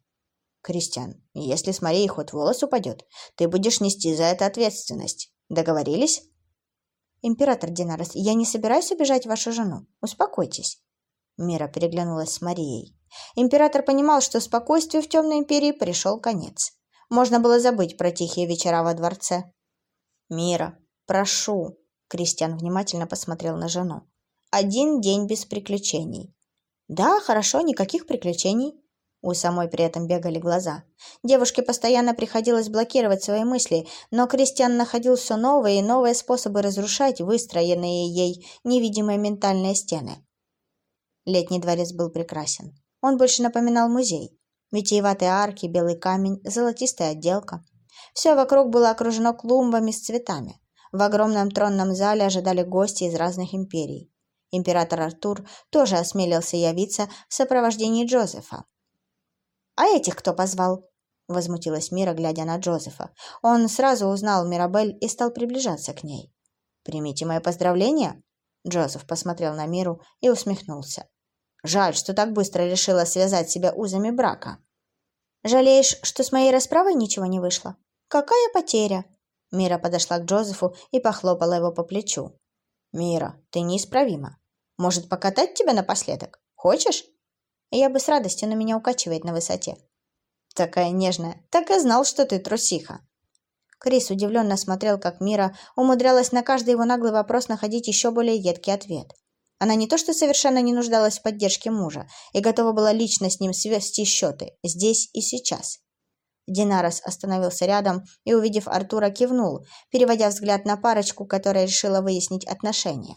«Кристиан, если с Марией хоть волос упадет, ты будешь нести за это ответственность. Договорились?» «Император Динарос, я не собираюсь обижать вашу жену. Успокойтесь». Мира переглянулась с Марией. Император понимал, что спокойствию в Темной Империи пришел конец. Можно было забыть про тихие вечера во дворце. «Мира, прошу!» Кристиан внимательно посмотрел на жену. «Один день без приключений». «Да, хорошо, никаких приключений», у самой при этом бегали глаза. Девушке постоянно приходилось блокировать свои мысли, но Кристиан находил все новые и новые способы разрушать выстроенные ей невидимые ментальные стены. Летний дворец был прекрасен. Он больше напоминал музей. Витиеватые арки, белый камень, золотистая отделка. Все вокруг было окружено клумбами с цветами. В огромном тронном зале ожидали гости из разных империй. Император Артур тоже осмелился явиться в сопровождении Джозефа. «А этих кто позвал?» — возмутилась Мира, глядя на Джозефа. Он сразу узнал Мирабель и стал приближаться к ней. «Примите мои поздравления!» Джозеф посмотрел на Миру и усмехнулся. «Жаль, что так быстро решила связать себя узами брака». «Жалеешь, что с моей расправой ничего не вышло? Какая потеря?» Мира подошла к Джозефу и похлопала его по плечу. «Мира, ты неисправима. Может, покатать тебя напоследок? Хочешь?» Я бы с радостью, но меня укачивает на высоте. Такая нежная. Так и знал, что ты трусиха. Крис удивленно смотрел, как Мира умудрялась на каждый его наглый вопрос находить еще более едкий ответ. Она не то что совершенно не нуждалась в поддержке мужа и готова была лично с ним свести счеты, здесь и сейчас. Динарос остановился рядом и, увидев Артура, кивнул, переводя взгляд на парочку, которая решила выяснить отношения.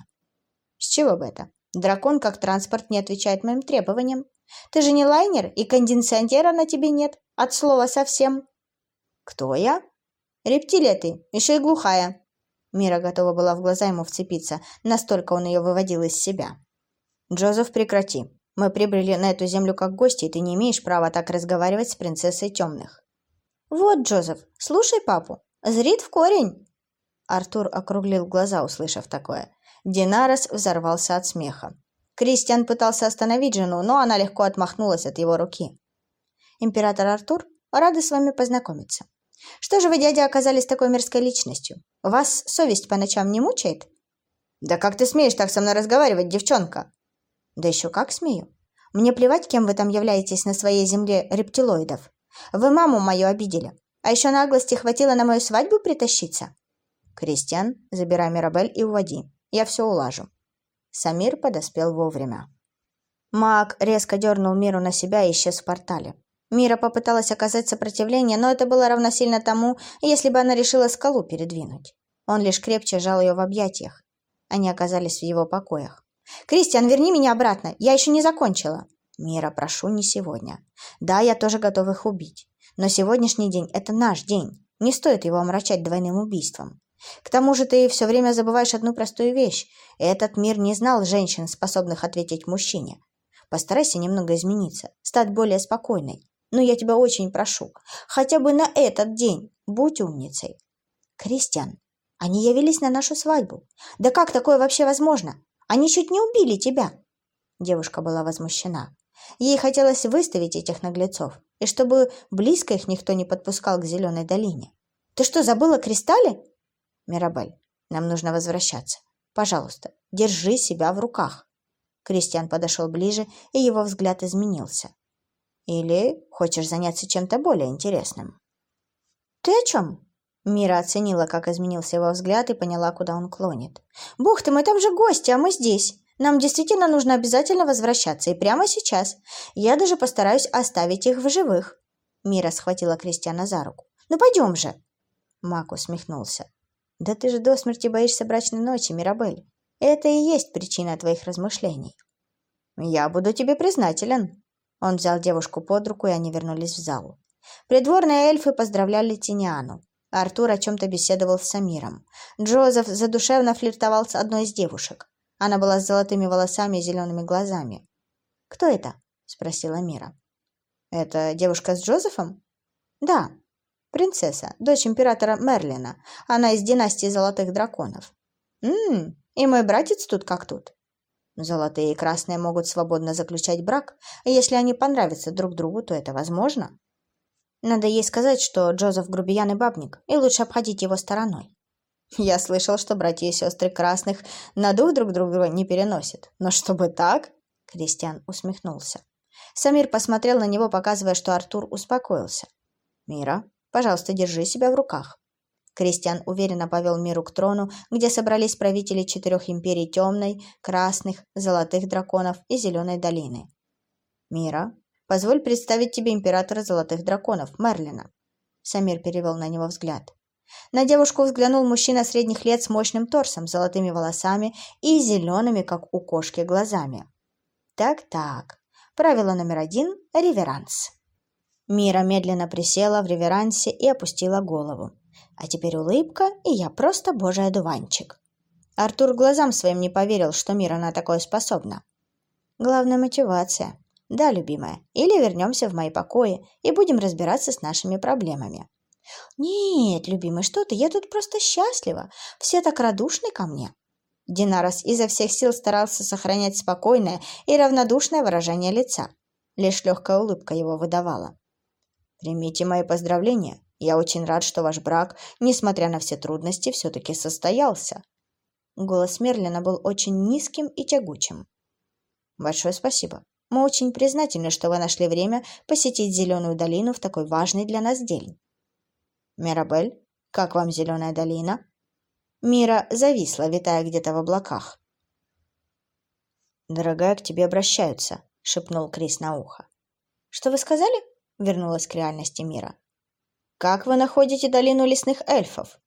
«С чего бы это? Дракон как транспорт не отвечает моим требованиям. Ты же не лайнер, и кондиционера на тебе нет. От слова совсем. Кто я? Рептилия ты, еще и глухая. Мира готова была в глаза ему вцепиться, настолько он ее выводил из себя. Джозеф, прекрати. Мы прибыли на эту землю как гости, и ты не имеешь права так разговаривать с принцессой темных. Вот, Джозеф, слушай папу. Зрит в корень. Артур округлил глаза, услышав такое. Динарес взорвался от смеха. Кристиан пытался остановить жену, но она легко отмахнулась от его руки. «Император Артур, рады с вами познакомиться. Что же вы, дядя, оказались такой мерзкой личностью? Вас совесть по ночам не мучает?» «Да как ты смеешь так со мной разговаривать, девчонка?» «Да еще как смею. Мне плевать, кем вы там являетесь на своей земле рептилоидов. Вы маму мою обидели. А еще наглости хватило на мою свадьбу притащиться?» «Кристиан, забирай Мирабель и уводи. Я все улажу». Самир подоспел вовремя. Маг резко дернул Миру на себя и исчез в портале. Мира попыталась оказать сопротивление, но это было равносильно тому, если бы она решила скалу передвинуть. Он лишь крепче сжал ее в объятиях. они оказались в его покоях. «Кристиан, верни меня обратно! Я еще не закончила!» «Мира, прошу, не сегодня. Да, я тоже готов их убить. Но сегодняшний день – это наш день. Не стоит его омрачать двойным убийством. К тому же ты все время забываешь одну простую вещь. Этот мир не знал женщин, способных ответить мужчине. Постарайся немного измениться, стать более спокойной. Но я тебя очень прошу, хотя бы на этот день будь умницей. Кристиан, они явились на нашу свадьбу. Да как такое вообще возможно? Они чуть не убили тебя. Девушка была возмущена. Ей хотелось выставить этих наглецов, и чтобы близко их никто не подпускал к Зеленой долине. Ты что, забыла кристалле? Мирабель, нам нужно возвращаться. Пожалуйста, держи себя в руках. Кристиан подошел ближе, и его взгляд изменился. Или хочешь заняться чем-то более интересным? Ты о чем? Мира оценила, как изменился его взгляд, и поняла, куда он клонит. «Бог ты, мы там же гости, а мы здесь. Нам действительно нужно обязательно возвращаться, и прямо сейчас. Я даже постараюсь оставить их в живых». Мира схватила Кристиана за руку. «Ну пойдем же!» Мак усмехнулся. «Да ты же до смерти боишься брачной ночи, Мирабель. Это и есть причина твоих размышлений». «Я буду тебе признателен». Он взял девушку под руку, и они вернулись в зал. Придворные эльфы поздравляли Тиниану. Артур о чем-то беседовал с Самиром. Джозеф задушевно флиртовал с одной из девушек. Она была с золотыми волосами и зелеными глазами. «Кто это?» – спросила Мира. «Это девушка с Джозефом?» «Да, принцесса, дочь императора Мерлина. Она из династии Золотых Драконов». «Ммм, и мой братец тут как тут?» Золотые и красные могут свободно заключать брак, и если они понравятся друг другу, то это возможно. Надо ей сказать, что Джозеф грубиян и бабник, и лучше обходить его стороной. Я слышал, что братья и сестры красных на дух друг друга не переносят. Но чтобы так? Кристиан усмехнулся. Самир посмотрел на него, показывая, что Артур успокоился. «Мира, пожалуйста, держи себя в руках». Кристиан уверенно повел миру к трону, где собрались правители четырех империй темной, красных, золотых драконов и зеленой долины. «Мира, Позволь представить тебе императора золотых драконов, Мерлина». Самир перевел на него взгляд. На девушку взглянул мужчина средних лет с мощным торсом, золотыми волосами и зелеными, как у кошки, глазами. Так-так. Правило номер один – реверанс. Мира медленно присела в реверансе и опустила голову. А теперь улыбка, и я просто божий одуванчик. Артур глазам своим не поверил, что Мира на такое способна. Главная мотивация. Да, любимая, или вернемся в мои покои и будем разбираться с нашими проблемами. Нет, любимый, что ты, я тут просто счастлива. Все так радушны ко мне. Динарос изо всех сил старался сохранять спокойное и равнодушное выражение лица. Лишь легкая улыбка его выдавала. «Примите мои поздравления. Я очень рад, что ваш брак, несмотря на все трудности, все-таки состоялся». Голос Мерлина был очень низким и тягучим. «Большое спасибо. Мы очень признательны, что вы нашли время посетить Зеленую долину в такой важный для нас день. Мирабель, как вам Зеленая долина? Мира зависла, витая где-то в облаках. «Дорогая, к тебе обращаются», — шепнул Крис на ухо. «Что вы сказали?» — вернулась к реальности Мира. «Как вы находите долину лесных эльфов?»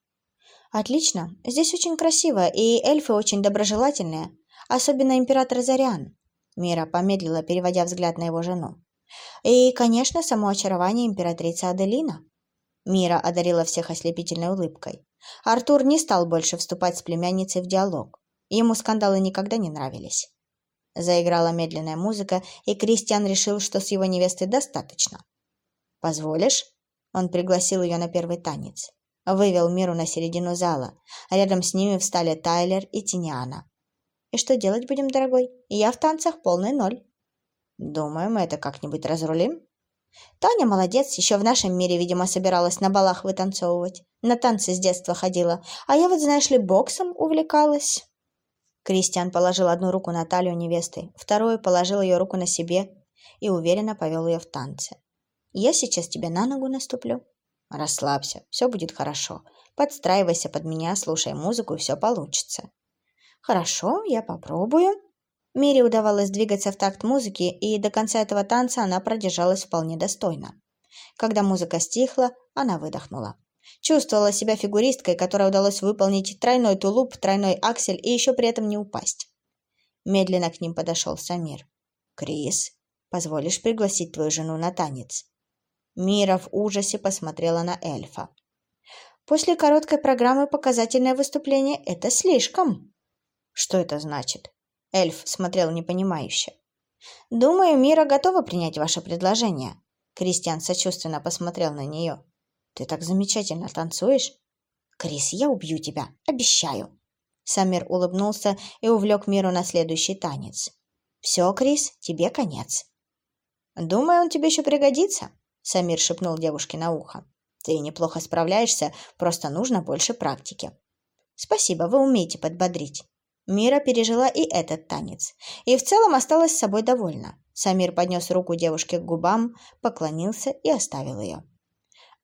«Отлично. Здесь очень красиво, и эльфы очень доброжелательные, особенно император Зариан. Мира помедлила, переводя взгляд на его жену. «И, конечно, само очарование императрицы Аделина». Мира одарила всех ослепительной улыбкой. Артур не стал больше вступать с племянницей в диалог. Ему скандалы никогда не нравились. Заиграла медленная музыка, и Кристиан решил, что с его невестой достаточно. «Позволишь?» Он пригласил ее на первый танец. Вывел Миру на середину зала. Рядом с ними встали Тайлер и Тиниана. И что делать будем, дорогой? Я в танцах полный ноль. Думаю, мы это как-нибудь разрулим. Таня молодец, еще в нашем мире, видимо, собиралась на балах вытанцовывать. На танцы с детства ходила. А я вот, знаешь ли, боксом увлекалась. Кристиан положил одну руку на талию невесты, вторую положил ее руку на себе и уверенно повел ее в танце. «Я сейчас тебе на ногу наступлю». «Расслабься, все будет хорошо. Подстраивайся под меня, слушай музыку, и все получится». «Хорошо, я попробую». Мире удавалось двигаться в такт музыки, и до конца этого танца она продержалась вполне достойно. Когда музыка стихла, она выдохнула. Чувствовала себя фигуристкой, которой удалось выполнить тройной тулуп, тройной аксель и еще при этом не упасть. Медленно к ним подошел Самир. «Крис, позволишь пригласить твою жену на танец?» Мира в ужасе посмотрела на эльфа. «После короткой программы показательное выступление — это слишком». «Что это значит?» Эльф смотрел непонимающе. «Думаю, Мира готова принять ваше предложение». Кристиан сочувственно посмотрел на нее. «Ты так замечательно танцуешь?» «Крис, я убью тебя, обещаю!» Самир улыбнулся и увлек Миру на следующий танец. «Все, Крис, тебе конец». «Думаю, он тебе еще пригодится», — Самир шепнул девушке на ухо. «Ты неплохо справляешься, просто нужно больше практики». «Спасибо, вы умеете подбодрить». Мира пережила и этот танец, и в целом осталась с собой довольна. Самир поднес руку девушке к губам, поклонился и оставил ее.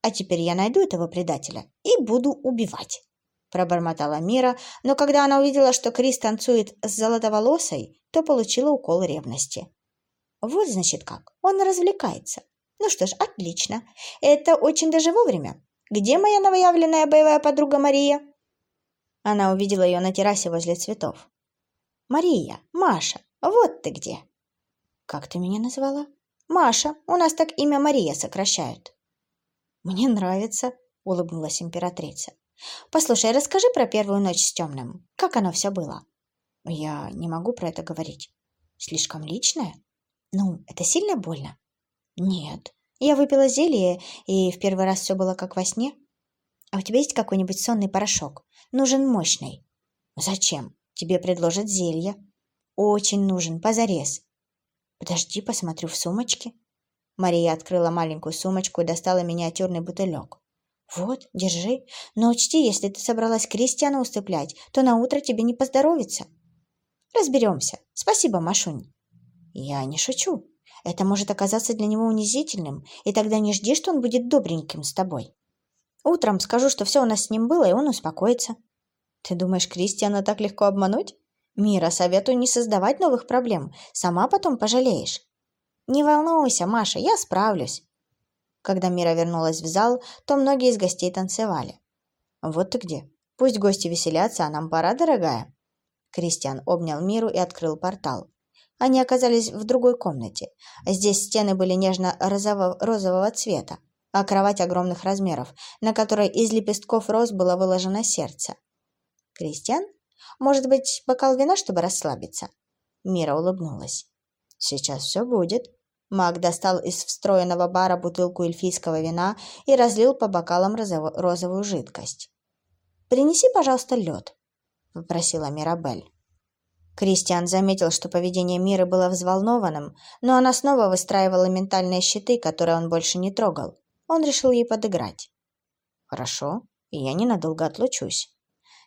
«А теперь я найду этого предателя и буду убивать», – пробормотала Мира, но когда она увидела, что Крис танцует с золотоволосой, то получила укол ревности. «Вот, значит, как, он развлекается. Ну что ж, отлично. Это очень даже вовремя. Где моя новоявленная боевая подруга Мария?» Она увидела ее на террасе возле цветов. «Мария, Маша, вот ты где!» «Как ты меня назвала?» «Маша, у нас так имя Мария сокращают». «Мне нравится», — улыбнулась императрица. «Послушай, расскажи про первую ночь с темным. Как оно все было?» «Я не могу про это говорить. Слишком личное?» «Ну, это сильно больно?» «Нет. Я выпила зелье, и в первый раз все было как во сне». «А у тебя есть какой-нибудь сонный порошок? Нужен мощный». «Зачем? Тебе предложат зелье». «Очень нужен, позарез». «Подожди, посмотрю в сумочке». Мария открыла маленькую сумочку и достала миниатюрный бутылек. «Вот, держи. Но учти, если ты собралась Кристиана уступлять, то на утро тебе не поздоровится». «Разберемся. Спасибо, Машунь». «Я не шучу. Это может оказаться для него унизительным, и тогда не жди, что он будет добреньким с тобой». Утром скажу, что все у нас с ним было, и он успокоится. Ты думаешь, Кристиана так легко обмануть? Мира, советую не создавать новых проблем. Сама потом пожалеешь. Не волнуйся, Маша, я справлюсь. Когда Мира вернулась в зал, то многие из гостей танцевали. Вот ты где. Пусть гости веселятся, а нам пора, дорогая. Кристиан обнял Миру и открыл портал. Они оказались в другой комнате. Здесь стены были нежно-розового цвета, а кровать огромных размеров, на которой из лепестков роз было выложено сердце. «Кристиан, может быть, бокал вина, чтобы расслабиться?» Мира улыбнулась. «Сейчас все будет». Маг достал из встроенного бара бутылку эльфийского вина и разлил по бокалам розовую жидкость. «Принеси, пожалуйста, лед», — попросила Мирабель. Кристиан заметил, что поведение Миры было взволнованным, но она снова выстраивала ментальные щиты, которые он больше не трогал. Он решил ей подыграть. «Хорошо, я ненадолго отлучусь».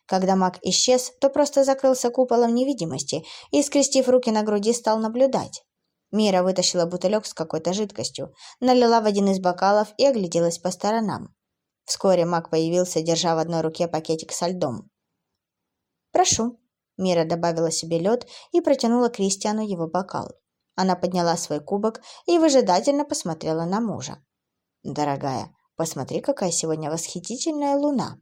Когда маг исчез, то просто закрылся куполом невидимости и, скрестив руки на груди, стал наблюдать. Мира вытащила бутылек с какой-то жидкостью, налила в один из бокалов и огляделась по сторонам. Вскоре маг появился, держа в одной руке пакетик со льдом. «Прошу». Мира добавила себе лед и протянула Кристиану его бокал. Она подняла свой кубок и выжидательно посмотрела на мужа. «Дорогая, посмотри, какая сегодня восхитительная луна!»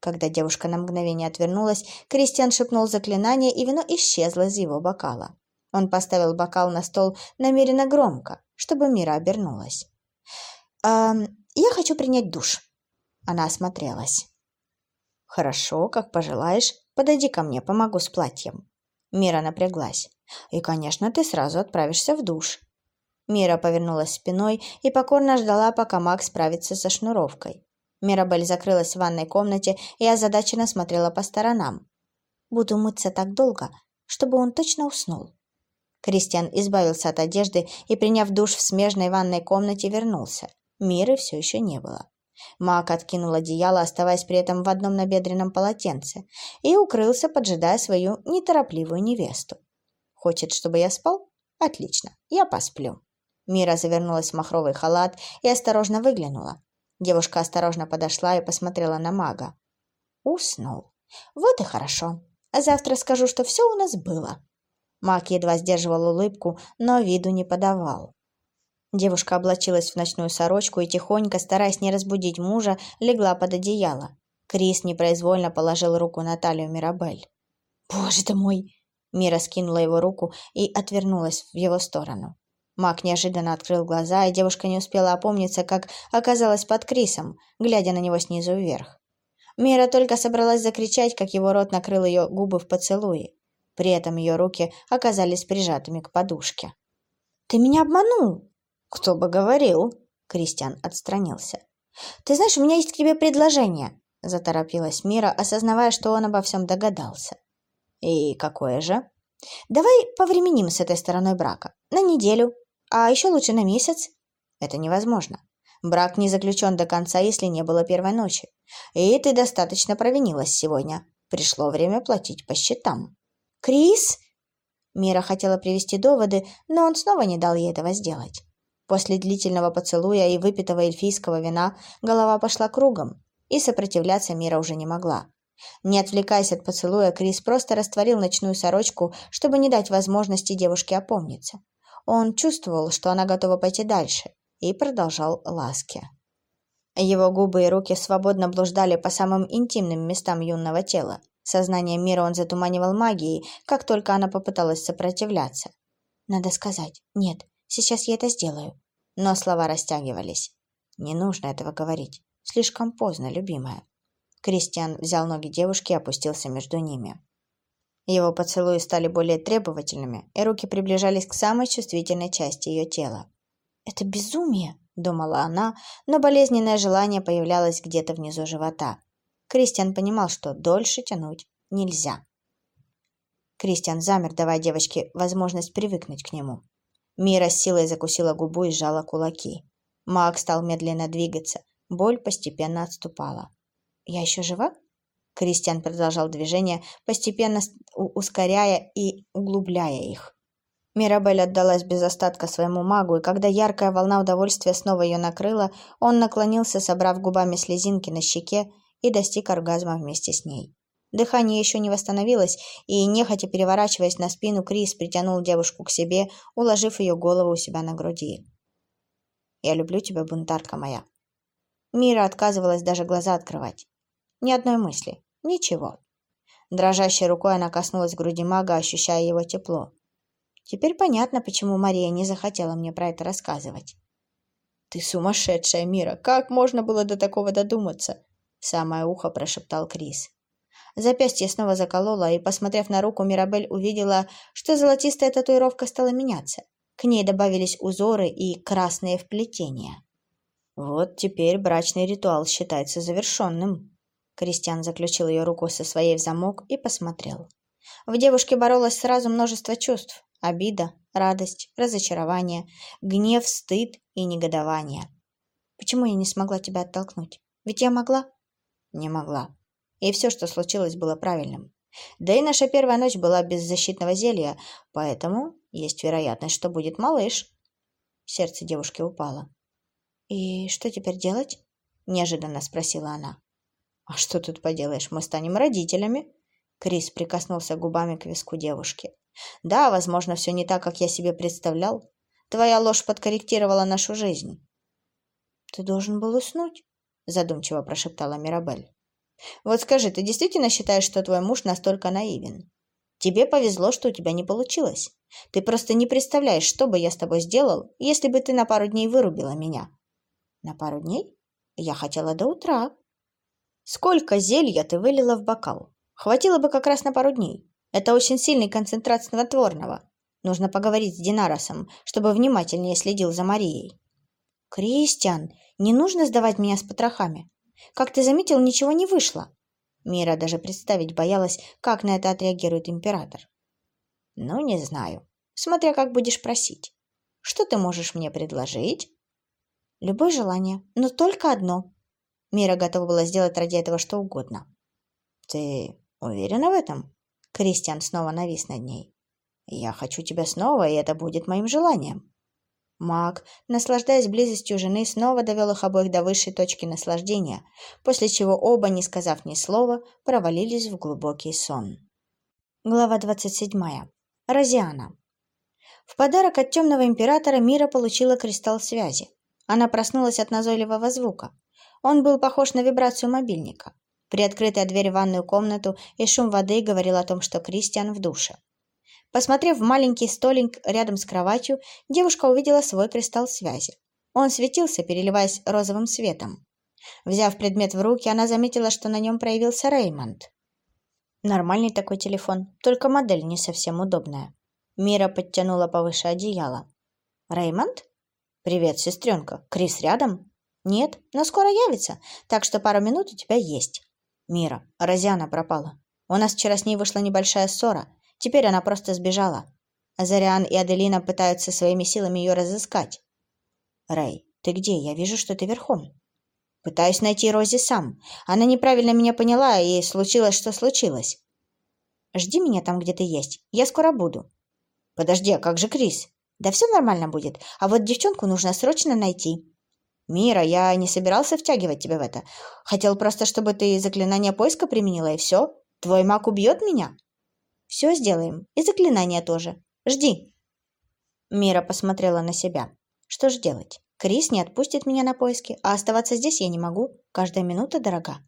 Когда девушка на мгновение отвернулась, Кристиан шепнул заклинание, и вино исчезло из его бокала. Он поставил бокал на стол намеренно громко, чтобы Мира обернулась. «Эм, «Я хочу принять душ». Она осмотрелась. «Хорошо, как пожелаешь. Подойди ко мне, помогу с платьем». Мира напряглась. «И, конечно, ты сразу отправишься в душ. Мира повернулась спиной и покорно ждала, пока Макс справится со шнуровкой. Мирабель закрылась в ванной комнате и озадаченно смотрела по сторонам. «Буду мыться так долго, чтобы он точно уснул». Кристиан избавился от одежды и, приняв душ в смежной ванной комнате, вернулся. Миры все еще не было. Мак откинул одеяло, оставаясь при этом в одном набедренном полотенце, и укрылся, поджидая свою неторопливую невесту. «Хочет, чтобы я спал? Отлично, я посплю». Мира завернулась в махровый халат и осторожно выглянула. Девушка осторожно подошла и посмотрела на мага. Уснул. Вот и хорошо. А завтра скажу, что все у нас было. Маг едва сдерживал улыбку, но виду не подавал. Девушка облачилась в ночную сорочку и тихонько, стараясь не разбудить мужа, легла под одеяло. Крис непроизвольно положил руку на талию Мирабель. «Боже ты мой!» Мира скинула его руку и отвернулась в его сторону. Мак неожиданно открыл глаза, и девушка не успела опомниться, как оказалась под Крисом, глядя на него снизу вверх. Мира только собралась закричать, как его рот накрыл ее губы в поцелуе. При этом ее руки оказались прижатыми к подушке. «Ты меня обманул!» «Кто бы говорил?» Кристиан отстранился. «Ты знаешь, у меня есть к тебе предложение», — заторопилась Мира, осознавая, что он обо всем догадался. «И какое же?» «Давай повременим с этой стороной брака. На неделю. А еще лучше на месяц». «Это невозможно. Брак не заключен до конца, если не было первой ночи. И ты достаточно провинилась сегодня. Пришло время платить по счетам». «Крис?» Мира хотела привести доводы, но он снова не дал ей этого сделать. После длительного поцелуя и выпитого эльфийского вина голова пошла кругом, и сопротивляться Мира уже не могла. Не отвлекаясь от поцелуя, Крис просто растворил ночную сорочку, чтобы не дать возможности девушке опомниться. Он чувствовал, что она готова пойти дальше, и продолжал ласки. Его губы и руки свободно блуждали по самым интимным местам юного тела. Сознание мира он затуманивал магией, как только она попыталась сопротивляться. Надо сказать «нет», Сейчас я это сделаю. Но слова растягивались. Не нужно этого говорить. Слишком поздно, любимая. Кристиан взял ноги девушки и опустился между ними. Его поцелуи стали более требовательными, и руки приближались к самой чувствительной части ее тела. «Это безумие!» – думала она, но болезненное желание появлялось где-то внизу живота. Кристиан понимал, что дольше тянуть нельзя. Кристиан замер, давая девочке возможность привыкнуть к нему. Мира силой закусила губу и сжала кулаки. Маг стал медленно двигаться. Боль постепенно отступала. «Я еще жива?» Кристиан продолжал движение, постепенно ускоряя и углубляя их. Мирабель отдалась без остатка своему магу, и когда яркая волна удовольствия снова ее накрыла, он наклонился, собрав губами слезинки на щеке, и достиг оргазма вместе с ней. Дыхание еще не восстановилось, и, нехотя переворачиваясь на спину, Крис притянул девушку к себе, уложив ее голову у себя на груди. «Я люблю тебя, бунтарка моя». Мира отказывалась даже глаза открывать. Ни одной мысли. Ничего. Дрожащей рукой она коснулась груди мага, ощущая его тепло. Теперь понятно, почему Мария не захотела мне про это рассказывать. «Ты сумасшедшая, Мира! Как можно было до такого додуматься?» Самое ухо прошептал Крис. Запястье снова закололо, и, посмотрев на руку, Мирабель увидела, что золотистая татуировка стала меняться. К ней добавились узоры и красные вплетения. «Вот теперь брачный ритуал считается завершенным». Кристиан заключил ее руку со своей в замок и посмотрел. В девушке боролось сразу множество чувств. Обида, радость, разочарование, гнев, стыд и негодование. «Почему я не смогла тебя оттолкнуть? Ведь я могла?» «Не могла и все, что случилось, было правильным. Да и наша первая ночь была без защитного зелья, поэтому есть вероятность, что будет малыш. Сердце девушки упало. «И что теперь делать?» – неожиданно спросила она. «А что тут поделаешь? Мы станем родителями». Крис прикоснулся губами к виску девушки. «Да, возможно, все не так, как я себе представлял. Твоя ложь подкорректировала нашу жизнь». «Ты должен был уснуть», – задумчиво прошептала Мирабель. Вот скажи, ты действительно считаешь, что твой муж настолько наивен? Тебе повезло, что у тебя не получилось. Ты просто не представляешь, что бы я с тобой сделал, если бы ты на пару дней вырубила меня. На пару дней? Я хотела до утра. Сколько зелья ты вылила в бокал? Хватило бы как раз на пару дней. Это очень сильный концентрат снотворного. Нужно поговорить с Динаросом, чтобы внимательнее следил за Марией. Кристиан, не нужно сдавать меня с потрохами. Как ты заметил, ничего не вышло. Мира даже представить боялась, как на это отреагирует император. Ну, не знаю. Смотря как будешь просить. Что ты можешь мне предложить? Любое желание, но только одно. Мира готова была сделать ради этого что угодно. Ты уверена в этом? Кристиан снова навис над ней. Я хочу тебя снова, и это будет моим желанием. Маг, наслаждаясь близостью жены, снова довел их обоих до высшей точки наслаждения, после чего оба, не сказав ни слова, провалились в глубокий сон. Глава 27. Розиана. В подарок от темного императора Мира получила кристалл связи. Она проснулась от назойливого звука. Он был похож на вибрацию мобильника. Приоткрытая дверь в ванную комнату и шум воды говорил о том, что Кристиан в душе. Посмотрев в маленький столик рядом с кроватью, девушка увидела свой кристалл связи. Он светился, переливаясь розовым светом. Взяв предмет в руки, она заметила, что на нем проявился Реймонд. Нормальный такой телефон, только модель не совсем удобная. Мира подтянула повыше одеяло. «Реймонд?» «Привет, сестренка. Крис рядом?» «Нет, но скоро явится, так что пару минут у тебя есть». «Мира, Розиана пропала. У нас вчера с ней вышла небольшая ссора. Теперь она просто сбежала. Азариан и Аделина пытаются своими силами ее разыскать». «Рэй, ты где? Я вижу, что ты верхом». Пытаюсь найти Рози сам. Она неправильно меня поняла, и случилось, что случилось. Жди меня там, где ты есть. Я скоро буду. Подожди, а как же Крис? Да все нормально будет. А вот девчонку нужно срочно найти. Мира, я не собирался втягивать тебя в это. Хотел просто, чтобы ты заклинание поиска применила, и все. Твой маг убьет меня? Все сделаем. И заклинание тоже. Жди. Мира посмотрела на себя. Что ж делать? Крис не отпустит меня на поиски, а оставаться здесь я не могу. Каждая минута дорога.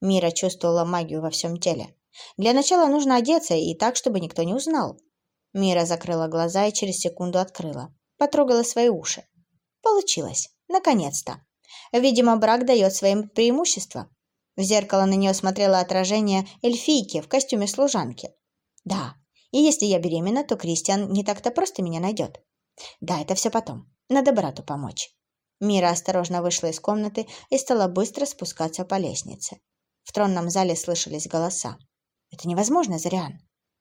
Мира чувствовала магию во всем теле. Для начала нужно одеться и так, чтобы никто не узнал. Мира закрыла глаза и через секунду открыла. Потрогала свои уши. Получилось. Наконец-то. Видимо, брак дает своим преимущества. В зеркало на нее смотрело отражение эльфийки в костюме служанки. Да, и если я беременна, то Кристиан не так-то просто меня найдет. Да, это все потом. Надо брату помочь. Мира осторожно вышла из комнаты и стала быстро спускаться по лестнице. В тронном зале слышались голоса. «Это невозможно, Зариан».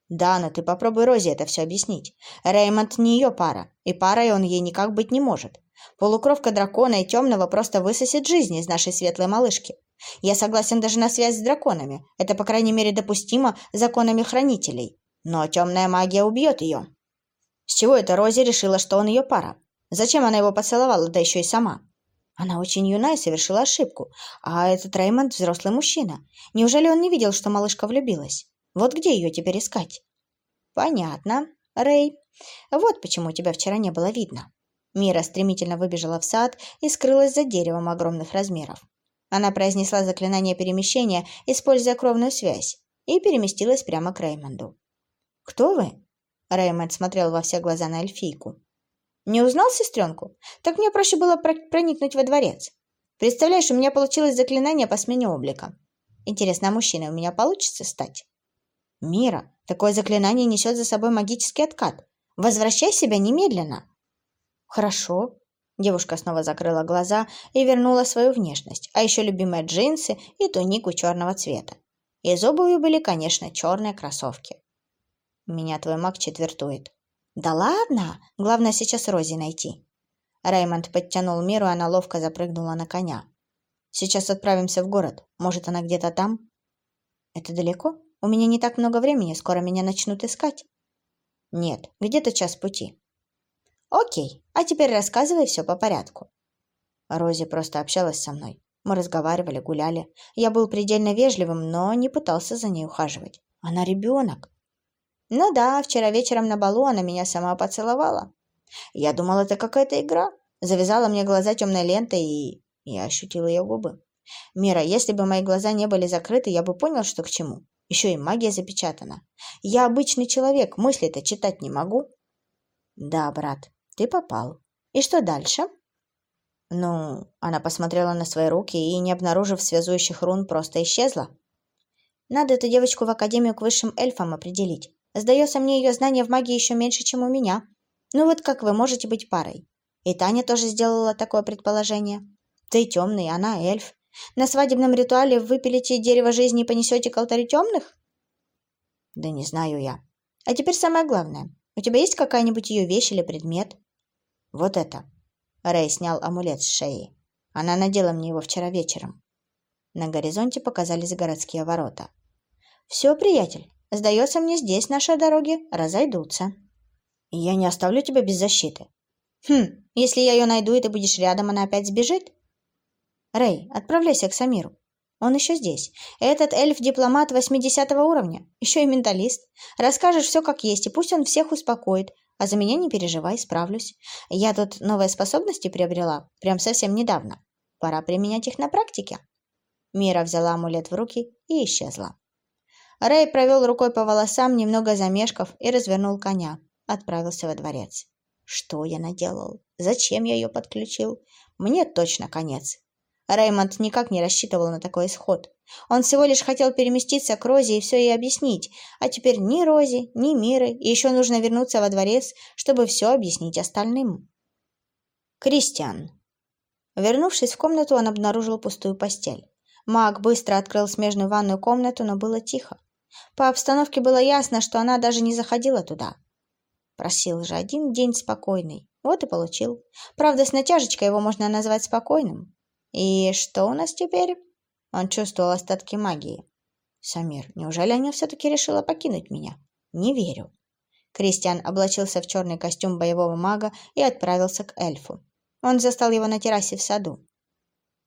«Да, но ты попробуй Розе это все объяснить. Реймонд не ее пара, и парой он ей никак быть не может. Полукровка дракона и темного просто высосет жизнь из нашей светлой малышки. Я согласен даже на связь с драконами. Это, по крайней мере, допустимо законами хранителей. Но темная магия убьет ее». С чего это Рози решила, что он ее пара? Зачем она его поцеловала, да еще и сама? Она очень юна и совершила ошибку. А этот Реймонд взрослый мужчина. Неужели он не видел, что малышка влюбилась? Вот где ее теперь искать? Понятно, Рэй. Вот почему тебя вчера не было видно. Мира стремительно выбежала в сад и скрылась за деревом огромных размеров. Она произнесла заклинание перемещения, используя кровную связь, и переместилась прямо к Реймонду. «Кто вы?» Реймонд смотрел во все глаза на эльфийку. Не узнал сестренку? Так мне проще было проникнуть во дворец. Представляешь, у меня получилось заклинание по смене облика. Интересно, а мужчиной у меня получится стать? Мира, такое заклинание несет за собой магический откат. Возвращай себя немедленно. Хорошо. Девушка снова закрыла глаза и вернула свою внешность, а еще любимые джинсы и тунику черного цвета. Из обуви были, конечно, черные кроссовки. Меня твой маг четвертует. «Да ладно! Главное сейчас Рози найти». Реймонд подтянул Миру, и она ловко запрыгнула на коня. «Сейчас отправимся в город. Может, она где-то там?» «Это далеко? У меня не так много времени. Скоро меня начнут искать». «Нет, где-то час пути». «Окей, а теперь рассказывай все по порядку». Рози просто общалась со мной. Мы разговаривали, гуляли. Я был предельно вежливым, но не пытался за ней ухаживать. Она ребенок. Ну да, вчера вечером на балу она меня сама поцеловала. Я думал, это какая-то игра. Завязала мне глаза темной лентой, и я ощутил ее губы. Мира, если бы мои глаза не были закрыты, я бы понял, что к чему. Еще и магия запечатана. Я обычный человек, мысли-то читать не могу. Да, брат, ты попал. И что дальше? Ну, она посмотрела на свои руки и, не обнаружив связующих рун, просто исчезла. Надо эту девочку в академию к высшим эльфам определить. Сдается мне, ее знания в магии еще меньше, чем у меня. Ну вот как вы можете быть парой? И Таня тоже сделала такое предположение. Ты темный, она эльф. На свадебном ритуале выпилите дерево жизни и понесете к алтарю темных? Да не знаю я. А теперь самое главное. У тебя есть какая-нибудь ее вещь или предмет? Вот это. Рэй снял амулет с шеи. Она надела мне его вчера вечером. На горизонте показались городские ворота. «Все, приятель, Сдается мне, здесь наши дороги разойдутся. Я не оставлю тебя без защиты. Хм, если я ее найду, и ты будешь рядом, она опять сбежит? Рэй, отправляйся к Самиру. Он еще здесь. Этот эльф-дипломат 80 уровня. Еще и менталист. Расскажешь все как есть, и пусть он всех успокоит. А за меня не переживай, справлюсь. Я тут новые способности приобрела, прям совсем недавно. Пора применять их на практике. Мира взяла амулет в руки и исчезла. Рэй провел рукой по волосам, немного замешкав, и развернул коня. Отправился во дворец. Что я наделал? Зачем я ее подключил? Мне точно конец. Реймонд никак не рассчитывал на такой исход. Он всего лишь хотел переместиться к Розе и все ей объяснить, а теперь ни Розе, ни Миры, и еще нужно вернуться во дворец, чтобы все объяснить остальным. Кристиан. Вернувшись в комнату, он обнаружил пустую постель. Маг быстро открыл смежную ванную комнату, но было тихо. По обстановке было ясно, что она даже не заходила туда. Просил же один день спокойный. Вот и получил. Правда, с натяжечкой его можно назвать спокойным. И что у нас теперь? Он чувствовал остатки магии. Самир, неужели она все-таки решила покинуть меня? Не верю. Кристиан облачился в черный костюм боевого мага и отправился к эльфу. Он застал его на террасе в саду.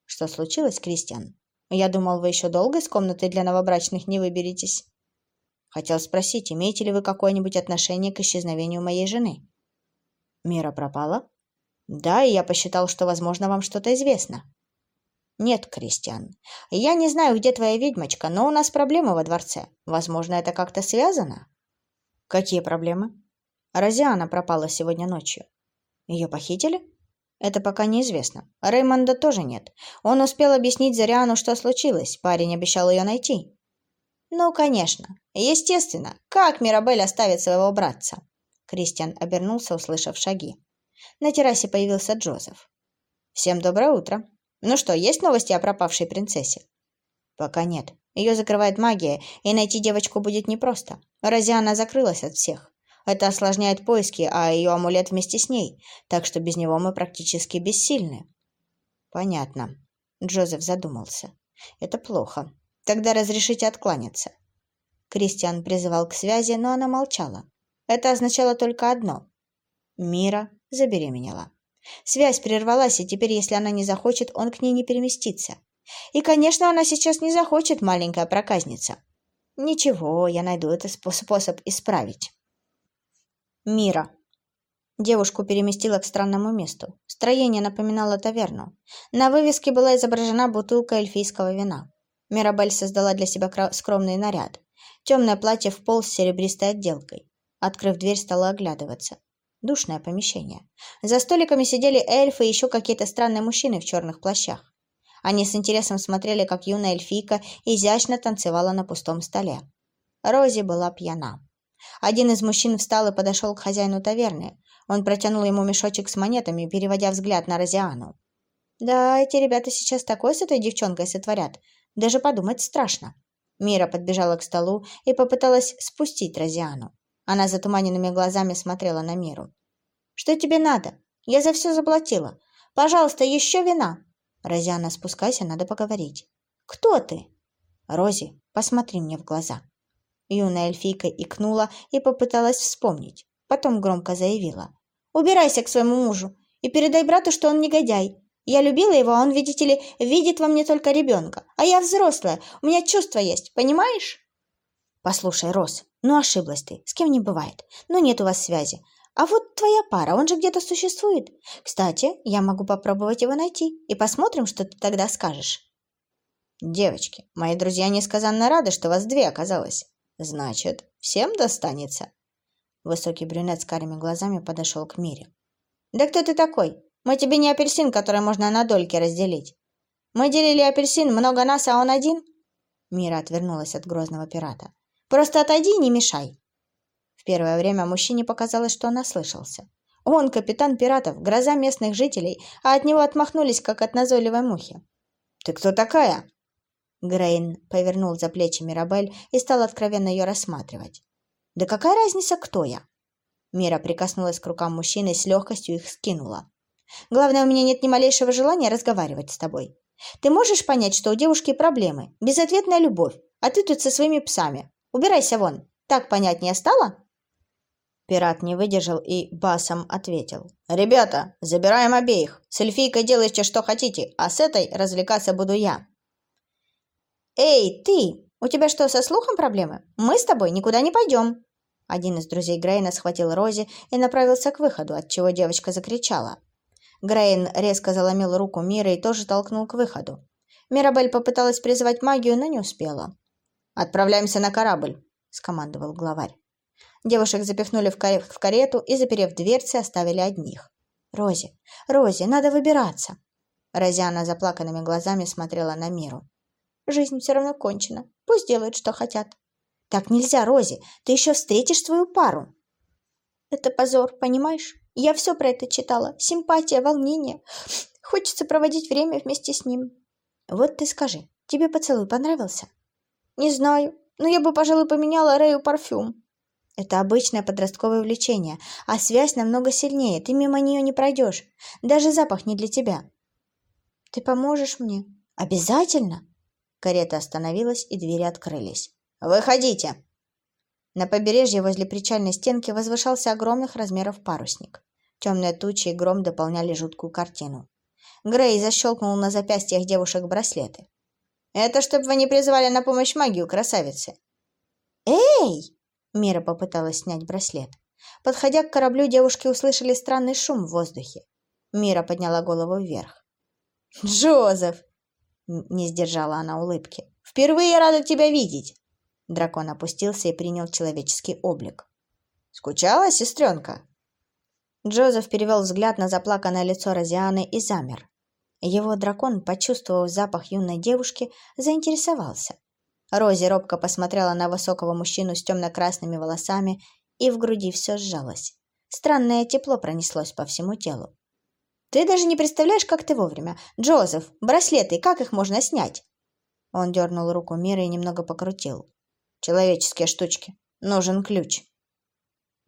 Что случилось, Кристиан? Я думал, вы еще долго из комнаты для новобрачных не выберетесь. Хотел спросить, имеете ли вы какое-нибудь отношение к исчезновению моей жены? Мира пропала? Да, и я посчитал, что, возможно, вам что-то известно. «Нет, Кристиан, я не знаю, где твоя ведьмочка, но у нас проблемы во дворце. Возможно, это как-то связано?» «Какие проблемы?» «Розиана пропала сегодня ночью. Ее похитили?» «Это пока неизвестно. Реймонда тоже нет. Он успел объяснить Зариану, что случилось. Парень обещал ее найти». «Ну, конечно. Естественно. Как Мирабель оставит своего братца?» Кристиан обернулся, услышав шаги. На террасе появился Джозеф. «Всем доброе утро», ну что, есть новости о пропавшей принцессе? Пока нет. Ее закрывает магия, и найти девочку будет непросто. Розиана закрылась от всех. Это осложняет поиски, а ее амулет вместе с ней, так что без него мы практически бессильны. Понятно. Джозеф задумался. Это плохо. Тогда разрешите откланяться. Кристиан призывал к связи, но она молчала. Это означало только одно. Мира забеременела. Связь прервалась, и теперь, если она не захочет, он к ней не переместится. И, конечно, она сейчас не захочет, маленькая проказница. Ничего, я найду этот способ исправить. Мира. Девушку переместила к странному месту. Строение напоминало таверну. На вывеске была изображена бутылка эльфийского вина. Мирабель создала для себя скромный наряд. Темное платье в пол с серебристой отделкой. Открыв дверь, стала оглядываться. Душное помещение. За столиками сидели эльфы и еще какие-то странные мужчины в черных плащах. Они с интересом смотрели, как юная эльфийка изящно танцевала на пустом столе. Рози была пьяна. Один из мужчин встал и подошел к хозяину таверны. Он протянул ему мешочек с монетами, переводя взгляд на Розиану. «Да, эти ребята сейчас такое с этой девчонкой сотворят. Даже подумать страшно». Мира подбежала к столу и попыталась спустить Розиану. Она затуманенными глазами смотрела на Миру. «Что тебе надо? Я за все заплатила. Пожалуйста, еще вина!» «Розиана, спускайся, надо поговорить». «Кто ты?» «Рози, посмотри мне в глаза». Юная эльфийка икнула и попыталась вспомнить. Потом громко заявила. «Убирайся к своему мужу и передай брату, что он негодяй. Я любила его, а он, видите ли, видит во мне только ребенка. А я взрослая, у меня чувства есть, понимаешь?» «Послушай, Рос, ну ошиблась ты, с кем не бывает. Ну нет у вас связи. А вот твоя пара, он же где-то существует. Кстати, я могу попробовать его найти, и посмотрим, что ты тогда скажешь». «Девочки, мои друзья несказанно рады, что вас две оказалось. Значит, всем достанется». Высокий брюнет с карими глазами подошел к Мире. «Да кто ты такой? Мы тебе не апельсин, который можно на дольки разделить. Мы делили апельсин, много нас, а он один?» Мира отвернулась от грозного пирата. Просто отойди и не мешай. В первое время мужчине показалось, что он ослышался. Он капитан пиратов, гроза местных жителей, а от него отмахнулись, как от назойливой мухи. «Ты кто такая?» Грейн повернул за плечи Мирабель и стал откровенно ее рассматривать. «Да какая разница, кто я?» Мира прикоснулась к рукам мужчины и с легкостью их скинула. «Главное, у меня нет ни малейшего желания разговаривать с тобой. Ты можешь понять, что у девушки проблемы, безответная любовь, а ты тут со своими псами. Убирайся вон. Так понятнее стало?» Пират не выдержал и басом ответил. «Ребята, забираем обеих. С эльфийкой делайте, что хотите, а с этой развлекаться буду я». «Эй, ты! У тебя что, со слухом проблемы? Мы с тобой никуда не пойдем!» Один из друзей Грейна схватил Рози и направился к выходу, от чего девочка закричала. Грейн резко заломил руку Миры и тоже толкнул к выходу. Мирабель попыталась призвать магию, но не успела. «Отправляемся на корабль», — скомандовал главарь. Девушек запихнули в, каре в карету и, заперев дверцы, оставили одних. «Рози, Рози, надо выбираться!» Розиана заплаканными глазами смотрела на Миру. «Жизнь все равно кончена. Пусть делают, что хотят». «Так нельзя, Рози. Ты еще встретишь свою пару». «Это позор, понимаешь? Я все про это читала. Симпатия, волнение. Хочется проводить время вместе с ним». «Вот ты скажи, тебе поцелуй понравился?» «Не знаю, но я бы, пожалуй, поменяла Рэю парфюм». Это обычное подростковое увлечение, а связь намного сильнее, ты мимо нее не пройдешь. Даже запах не для тебя. Ты поможешь мне? Обязательно? Карета остановилась, и двери открылись. «Выходите!» На побережье возле причальной стенки возвышался огромных размеров парусник. Темные тучи и гром дополняли жуткую картину. Грей защелкнул на запястьях девушек браслеты. «Это чтобы вы не призвали на помощь магию, красавицы!» «Эй!» Мира попыталась снять браслет. Подходя к кораблю, девушки услышали странный шум в воздухе. Мира подняла голову вверх. «Джозеф!» — не сдержала она улыбки. «Впервые рада тебя видеть!» Дракон опустился и принял человеческий облик. «Скучала, сестренка?» Джозеф перевел взгляд на заплаканное лицо Розианы и замер. Его дракон, почувствовав запах юной девушки, заинтересовался. Рози робко посмотрела на высокого мужчину с темно-красными волосами, и в груди все сжалось. Странное тепло пронеслось по всему телу. «Ты даже не представляешь, как ты вовремя! Джозеф, браслеты, как их можно снять?» Он дернул руку Мира и немного покрутил. «Человеческие штучки. Нужен ключ».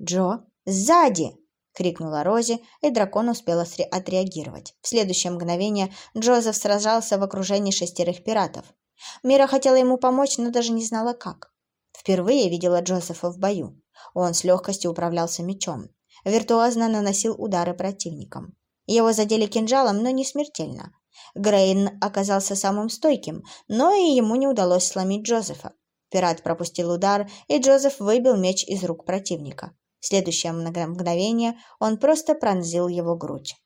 «Джо, сзади!» — крикнула Рози, и дракон успел отреагировать. В следующее мгновение Джозеф сражался в окружении шестерых пиратов. Мира хотела ему помочь, но даже не знала как. Впервые видела Джозефа в бою. Он с легкостью управлялся мечом. Виртуозно наносил удары противникам. Его задели кинжалом, но не смертельно. Грейн оказался самым стойким, но и ему не удалось сломить Джозефа. Пират пропустил удар, и Джозеф выбил меч из рук противника. В следующее мгновение он просто пронзил его грудь.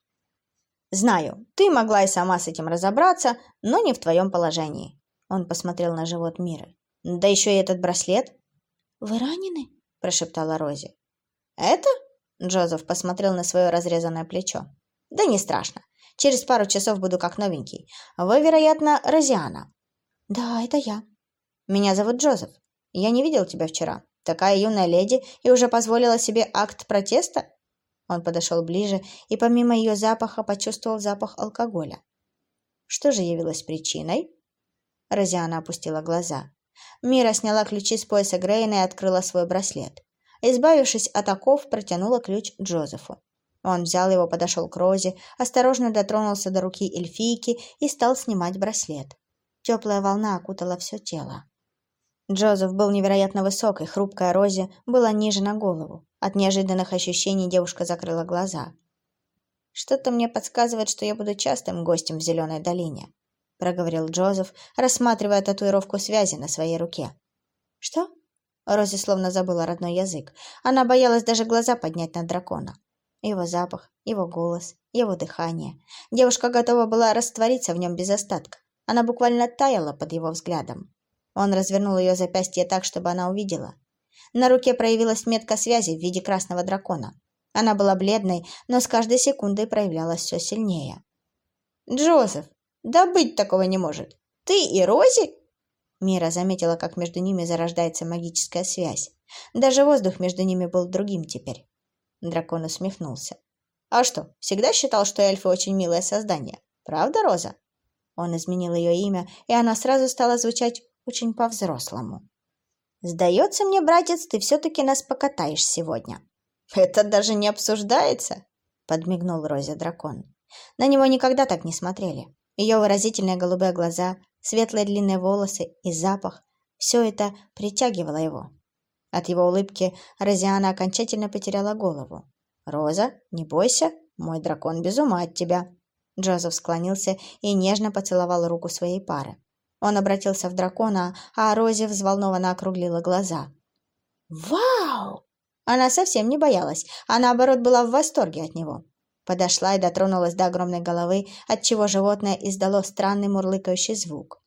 «Знаю, ты могла и сама с этим разобраться, но не в твоем положении. Он посмотрел на живот Миры. «Да еще и этот браслет». «Вы ранены?» – прошептала Рози. «Это?» – Джозеф посмотрел на свое разрезанное плечо. «Да не страшно. Через пару часов буду как новенький. Вы, вероятно, Розиана». «Да, это я». «Меня зовут Джозеф. Я не видел тебя вчера. Такая юная леди и уже позволила себе акт протеста?» Он подошел ближе и помимо ее запаха почувствовал запах алкоголя. Что же явилось причиной? Розиана опустила глаза. Мира сняла ключи с пояса Грейна и открыла свой браслет. Избавившись от оков, протянула ключ Джозефу. Он взял его, подошел к Розе, осторожно дотронулся до руки эльфийки и стал снимать браслет. Теплая волна окутала все тело. Джозеф был невероятно высокой, хрупкая Розе была ниже на голову. От неожиданных ощущений девушка закрыла глаза. «Что-то мне подсказывает, что я буду частым гостем в Зеленой долине», — проговорил Джозеф, рассматривая татуировку связи на своей руке. «Что?» Рози словно забыла родной язык. Она боялась даже глаза поднять на дракона. Его запах, его голос, его дыхание. Девушка готова была раствориться в нем без остатка. Она буквально таяла под его взглядом. Он развернул ее запястье так, чтобы она увидела. На руке проявилась метка связи в виде красного дракона. Она была бледной, но с каждой секундой проявлялась все сильнее. «Джозеф, да быть такого не может. Ты и Рози? Мира заметила, как между ними зарождается магическая связь. Даже воздух между ними был другим теперь. Дракон усмехнулся. А что, всегда считал, что эльфы очень милое создание. Правда, Роза? Он изменил ее имя, и она сразу стала звучать очень по-взрослому. «Сдается мне, братец, ты все-таки нас покатаешь сегодня». «Это даже не обсуждается», — подмигнул Розе дракон. На него никогда так не смотрели. Ее выразительные голубые глаза, светлые длинные волосы и запах – все это притягивало его. От его улыбки Розиана окончательно потеряла голову. «Роза, не бойся, мой дракон без ума от тебя». Джозеф склонился и нежно поцеловал руку своей пары. Он обратился в дракона, а Рози взволнованно округлила глаза. «Вау!» Она совсем не боялась, а наоборот была в восторге от него. Подошла и дотронулась до огромной головы, отчего животное издало странный мурлыкающий звук.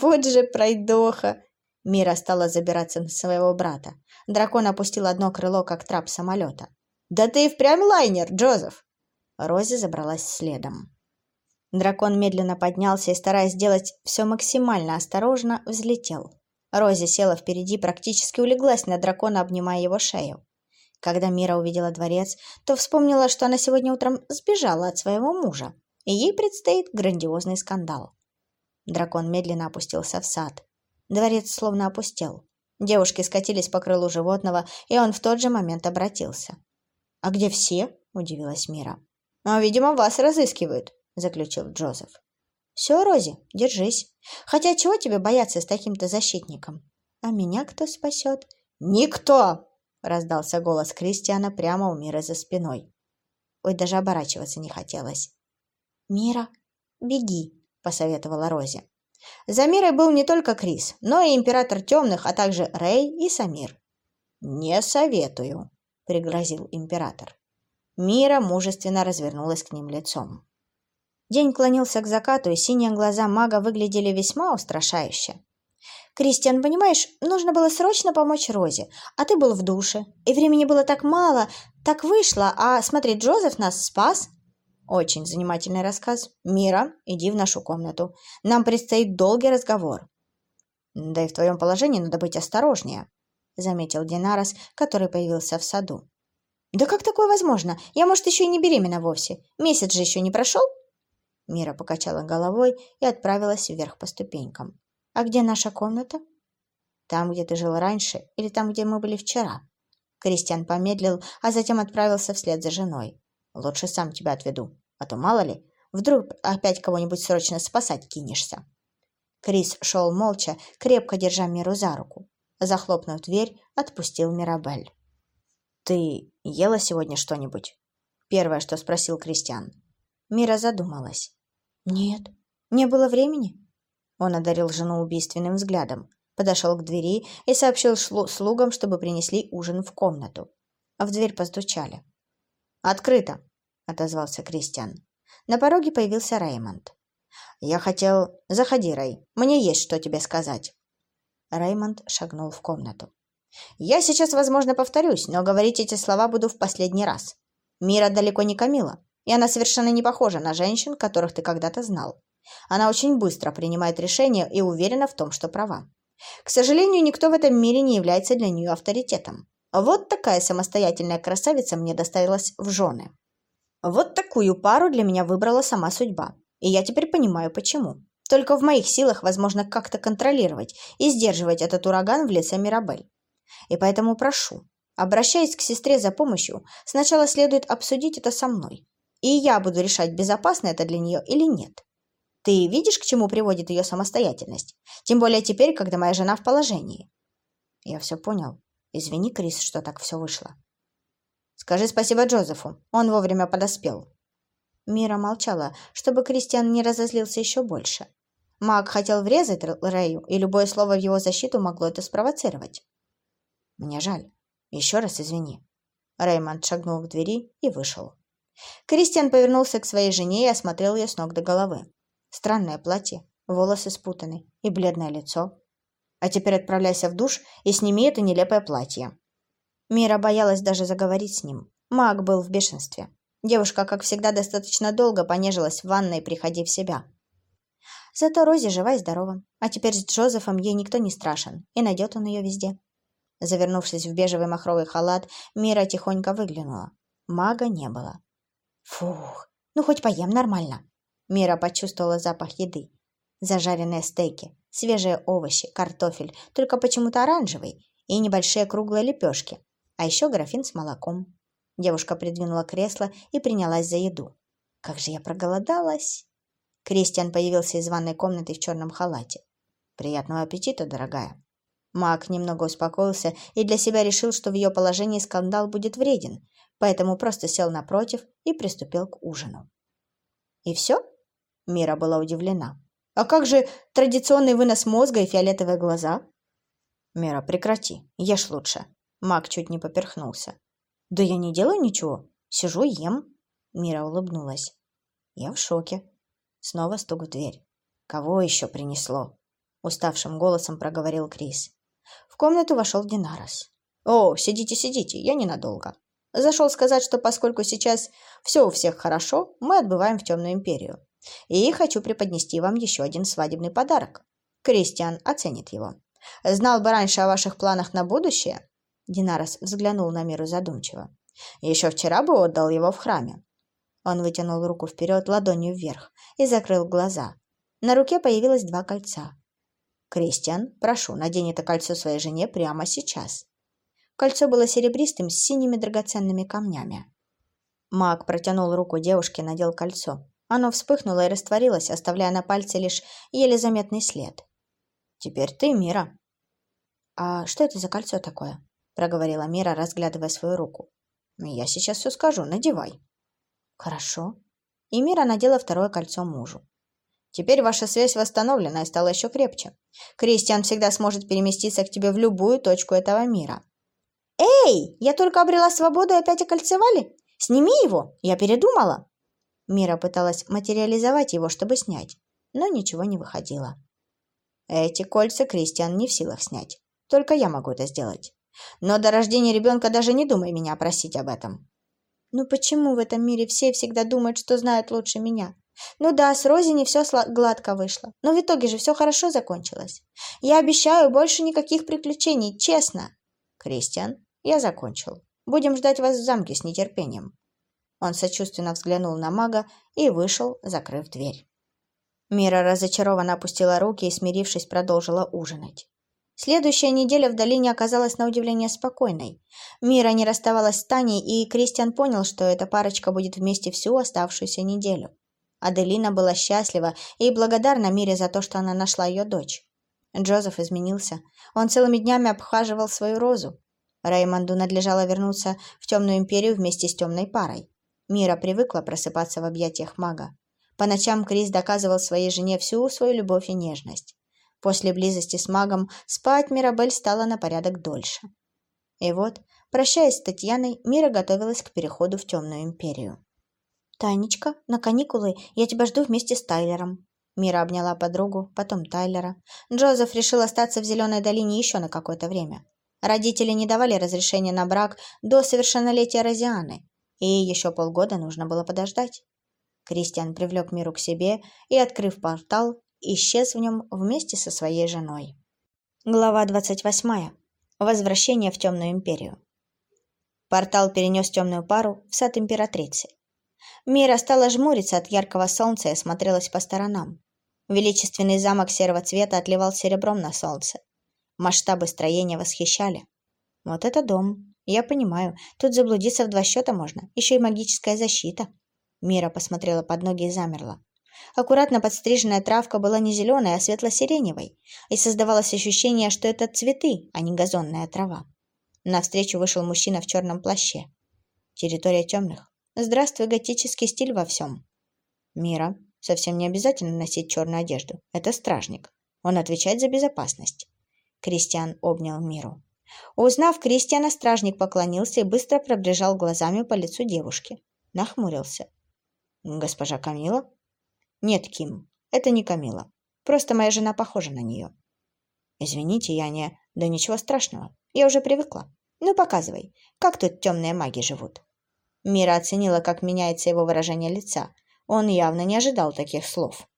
«Вот же пройдоха!» Мира стала забираться на своего брата. Дракон опустил одно крыло, как трап самолета. «Да ты и впрямь лайнер, Джозеф!» Рози забралась следом. Дракон медленно поднялся и, стараясь сделать все максимально осторожно, взлетел. Рози села впереди, практически улеглась на дракона, обнимая его шею. Когда Мира увидела дворец, то вспомнила, что она сегодня утром сбежала от своего мужа, и ей предстоит грандиозный скандал. Дракон медленно опустился в сад. Дворец словно опустел. Девушки скатились по крылу животного, и он в тот же момент обратился. «А где все?» – удивилась Мира. «А, видимо, вас разыскивают», – заключил Джозеф. «Все, Рози, держись. Хотя чего тебе бояться с таким-то защитником? А меня кто спасет?» «Никто!» – раздался голос Кристиана прямо у Миры за спиной. Ой, даже оборачиваться не хотелось. «Мира, беги!» – посоветовала Рози. За Мирой был не только Крис, но и Император Темных, а также Рэй и Самир. «Не советую», – пригрозил Император. Мира мужественно развернулась к ним лицом. День клонился к закату, и синие глаза мага выглядели весьма устрашающе. «Кристиан, понимаешь, нужно было срочно помочь Розе, а ты был в душе, и времени было так мало, так вышло, а смотри, Джозеф нас спас». Очень занимательный рассказ. «Мира, иди в нашу комнату. Нам предстоит долгий разговор». «Да и в твоем положении надо быть осторожнее», — заметил Динарос, который появился в саду. «Да как такое возможно? Я, может, еще и не беременна вовсе. Месяц же еще не прошел?» Мира покачала головой и отправилась вверх по ступенькам. «А где наша комната?» «Там, где ты жил раньше, или там, где мы были вчера?» Кристиан помедлил, а затем отправился вслед за женой. «Лучше сам тебя отведу, а то, мало ли, вдруг опять кого-нибудь срочно спасать кинешься». Крис шел молча, крепко держа Миру за руку. Захлопнув дверь, отпустил Мирабель. «Ты ела сегодня что-нибудь?» Первое, что спросил Кристиан. Мира задумалась. «Нет, не было времени». Он одарил жену убийственным взглядом, подошел к двери и сообщил слугам, чтобы принесли ужин в комнату. А в дверь постучали. «Открыто», — отозвался Кристиан. На пороге появился Реймонд. «Я хотел... Заходи, Рэй. Мне есть что тебе сказать». Реймонд шагнул в комнату. «Я сейчас, возможно, повторюсь, но говорить эти слова буду в последний раз. Мира далеко не Камила и она совершенно не похожа на женщин, которых ты когда-то знал. Она очень быстро принимает решения и уверена в том, что права. К сожалению, никто в этом мире не является для нее авторитетом. Вот такая самостоятельная красавица мне досталась в жены. Вот такую пару для меня выбрала сама судьба. И я теперь понимаю, почему. Только в моих силах возможно как-то контролировать и сдерживать этот ураган в лице Мирабель. И поэтому прошу, обращаясь к сестре за помощью, сначала следует обсудить это со мной, и я буду решать, безопасно это для нее или нет. Ты видишь, к чему приводит ее самостоятельность? Тем более теперь, когда моя жена в положении. Я все понял. Извини, Крис, что так все вышло. Скажи спасибо Джозефу. Он вовремя подоспел. Мира молчала, чтобы Кристиан не разозлился еще больше. Маг хотел врезать Рэю, и любое слово в его защиту могло это спровоцировать. Мне жаль. Еще раз извини. Реймонд шагнул к двери и вышел. Кристиан повернулся к своей жене и осмотрел ее с ног до головы. Странное платье, волосы спутаны и бледное лицо. А теперь отправляйся в душ и сними это нелепое платье. Мира боялась даже заговорить с ним. Маг был в бешенстве. Девушка, как всегда, достаточно долго понежилась в ванной, приходя в себя. Зато Рози жива и здорова. А теперь с Джозефом ей никто не страшен, и найдет он ее везде. Завернувшись в бежевый махровый халат, Мира тихонько выглянула. Мага не было. Фух, ну хоть поем нормально. Мира почувствовала запах еды. Зажаренные стейки, свежие овощи, картофель, только почему-то оранжевый, и небольшие круглые лепешки, а еще графин с молоком. Девушка придвинула кресло и принялась за еду. Как же я проголодалась! Кристиан появился из ванной комнаты в черном халате. «Приятного аппетита, дорогая!» Мак немного успокоился и для себя решил, что в ее положении скандал будет вреден, поэтому просто сел напротив и приступил к ужину. «И все?» – Мира была удивлена. «А как же традиционный вынос мозга и фиолетовые глаза?» «Мира, прекрати, ешь лучше». Мак чуть не поперхнулся. «Да я не делаю ничего. Сижу, ем». Мира улыбнулась. «Я в шоке». Снова стук в дверь. «Кого еще принесло?» Уставшим голосом проговорил Крис. В комнату вошел Динарос. «О, сидите, сидите, я ненадолго. Зашел сказать, что поскольку сейчас все у всех хорошо, мы отбываем в Темную Империю. И хочу преподнести вам еще один свадебный подарок. Кристиан оценит его. Знал бы раньше о ваших планах на будущее?» Динарос взглянул на Миру задумчиво. «Еще вчера бы отдал его в храме». Он вытянул руку вперед, ладонью вверх, и закрыл глаза. На руке появилось два кольца. «Кристиан, прошу, надень это кольцо своей жене прямо сейчас». Кольцо было серебристым с синими драгоценными камнями. Маг протянул руку девушке, надел кольцо. Оно вспыхнуло и растворилось, оставляя на пальце лишь еле заметный след. «Теперь ты, Мира». «А что это за кольцо такое?» – проговорила Мира, разглядывая свою руку. «Я сейчас все скажу, надевай». «Хорошо». И Мира надела второе кольцо мужу. Теперь ваша связь восстановлена и стала еще крепче. Кристиан всегда сможет переместиться к тебе в любую точку этого мира. «Эй, я только обрела свободу и опять окольцевали? Сними его, я передумала!» Мира пыталась материализовать его, чтобы снять, но ничего не выходило. Эти кольца Кристиан не в силах снять. Только я могу это сделать. Но до рождения ребенка даже не думай меня просить об этом. Ну почему в этом мире все всегда думают, что знают лучше меня? Ну да, с Рози не все гладко вышло, но в итоге же все хорошо закончилось. Я обещаю, больше никаких приключений, честно. Кристиан, я закончил. Будем ждать вас в замке с нетерпением. Он сочувственно взглянул на мага и вышел, закрыв дверь. Мира разочарованно опустила руки и, смирившись, продолжила ужинать. Следующая неделя в долине оказалась на удивление спокойной. Мира не расставалась с Таней, и Кристиан понял, что эта парочка будет вместе всю оставшуюся неделю. Аделина была счастлива и благодарна Мире за то, что она нашла ее дочь. Джозеф изменился. Он целыми днями обхаживал свою розу. Реймонду надлежало вернуться в Темную Империю вместе с темной парой. Мира привыкла просыпаться в объятиях мага. По ночам Крис доказывал своей жене всю свою любовь и нежность. После близости с магом спать Мирабель стала на порядок дольше. И вот, прощаясь с Татьяной, Мира готовилась к переходу в Темную Империю. «Танечка, на каникулы я тебя жду вместе с Тайлером». Мира обняла подругу, потом Тайлера. Джозеф решил остаться в Зеленой долине еще на какое-то время. Родители не давали разрешения на брак до совершеннолетия Розианы, и еще полгода нужно было подождать. Кристиан привлек Миру к себе и, открыв портал, исчез в нем вместе со своей женой. Глава 28. Возвращение в Темную Империю. Портал перенес темную пару в сад императрицы. Мира стала жмуриться от яркого солнца и осмотрелась по сторонам. Величественный замок серого цвета отливал серебром на солнце. Масштабы строения восхищали. Вот это дом. Я понимаю, тут заблудиться в два счета можно. Еще и магическая защита. Мира посмотрела под ноги и замерла. Аккуратно подстриженная травка была не зеленой, а светло-сиреневой, и создавалось ощущение, что это цветы, а не газонная трава. Навстречу вышел мужчина в черном плаще. Территория темных. Здравствуй, готический стиль во всем. Мира. Совсем не обязательно носить черную одежду. Это стражник. Он отвечает за безопасность. Кристиан обнял Миру. Узнав Кристиана, стражник поклонился и быстро пробежал глазами по лицу девушки. Нахмурился. «Госпожа Камила?» «Нет, Ким, это не Камила. Просто моя жена похожа на нее». «Извините, я не...» «Да ничего страшного. Я уже привыкла. Ну, показывай, как тут темные маги живут?» Мира оценила, как меняется его выражение лица. Он явно не ожидал таких слов.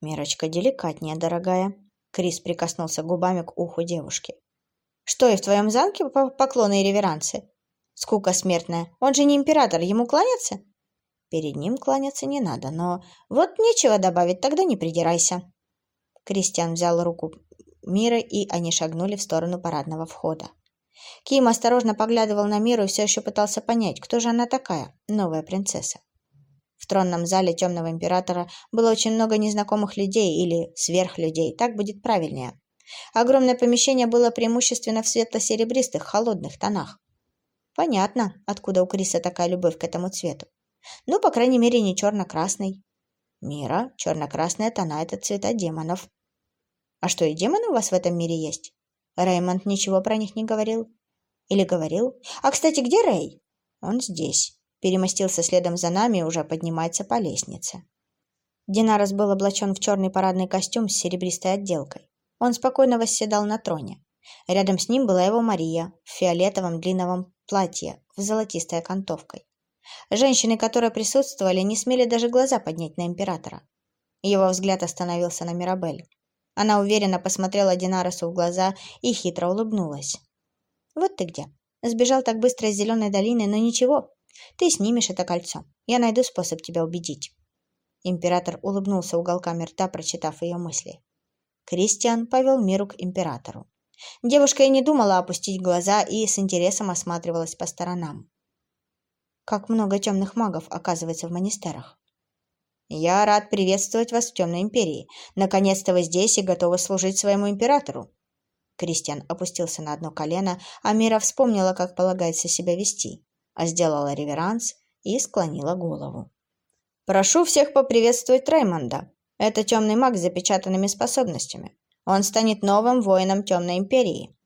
«Мирочка, деликатнее, дорогая». Крис прикоснулся губами к уху девушки. «Что, и в твоем замке поклоны и реверансы? Скука смертная. Он же не император, ему кланяться?» «Перед ним кланяться не надо, но вот нечего добавить, тогда не придирайся». Кристиан взял руку Мира, и они шагнули в сторону парадного входа. Ким осторожно поглядывал на Миру и все еще пытался понять, кто же она такая, новая принцесса. В тронном зале темного императора было очень много незнакомых людей или сверхлюдей, так будет правильнее. Огромное помещение было преимущественно в светло-серебристых, холодных тонах. Понятно, откуда у Криса такая любовь к этому цвету. Ну, по крайней мере, не черно-красный. Мира, черно-красная тона – это цвета демонов. А что, и демоны у вас в этом мире есть? Реймонд ничего про них не говорил. Или говорил? А, кстати, где Рэй? Он здесь. Перемостился следом за нами и уже поднимается по лестнице. Динарос был облачен в черный парадный костюм с серебристой отделкой. Он спокойно восседал на троне. Рядом с ним была его Мария в фиолетовом длинном платье с золотистой окантовкой. Женщины, которые присутствовали, не смели даже глаза поднять на императора. Его взгляд остановился на Мирабель. Она уверенно посмотрела Динаросу в глаза и хитро улыбнулась. «Вот ты где. Сбежал так быстро из Зеленой долины, но ничего. Ты снимешь это кольцо. Я найду способ тебя убедить». Император улыбнулся уголками рта, прочитав ее мысли. Кристиан повел миру к императору. Девушка и не думала опустить глаза и с интересом осматривалась по сторонам. Как много темных магов оказывается в монистерах. Я рад приветствовать вас в Темной Империи. Наконец-то вы здесь и готовы служить своему императору. Кристиан опустился на одно колено, а Мира вспомнила, как полагается себя вести, сделала реверанс и склонила голову. «Прошу всех поприветствовать Реймонда. Это темный маг с запечатанными способностями. Он станет новым воином Темной Империи».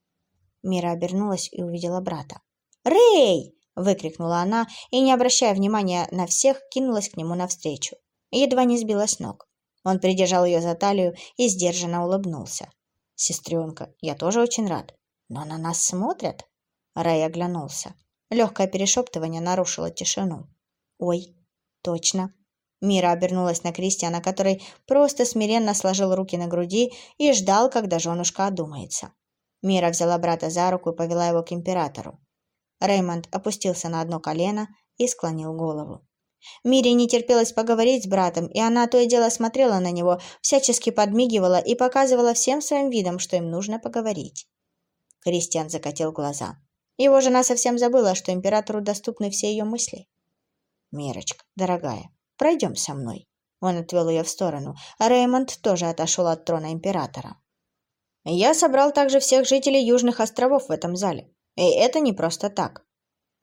Мира обернулась и увидела брата. «Рэй!» — выкрикнула она и, не обращая внимания на всех, кинулась к нему навстречу едва не сбила с ног. Он придержал ее за талию и сдержанно улыбнулся. «Сестренка, я тоже очень рад. Но на нас смотрят?» Рэй оглянулся. Легкое перешептывание нарушило тишину. «Ой, точно». Мира обернулась на Кристиана, который просто смиренно сложил руки на груди и ждал, когда женушка одумается. Мира взяла брата за руку и повела его к императору. Реймонд опустился на одно колено и склонил голову. Мире не терпелось поговорить с братом, и она то и дело смотрела на него, всячески подмигивала и показывала всем своим видом, что им нужно поговорить. Кристиан закатил глаза. Его жена совсем забыла, что императору доступны все ее мысли. «Мирочка, дорогая, пройдем со мной». Он отвел ее в сторону, а Реймонд тоже отошел от трона императора. «Я собрал также всех жителей Южных островов в этом зале. И это не просто так.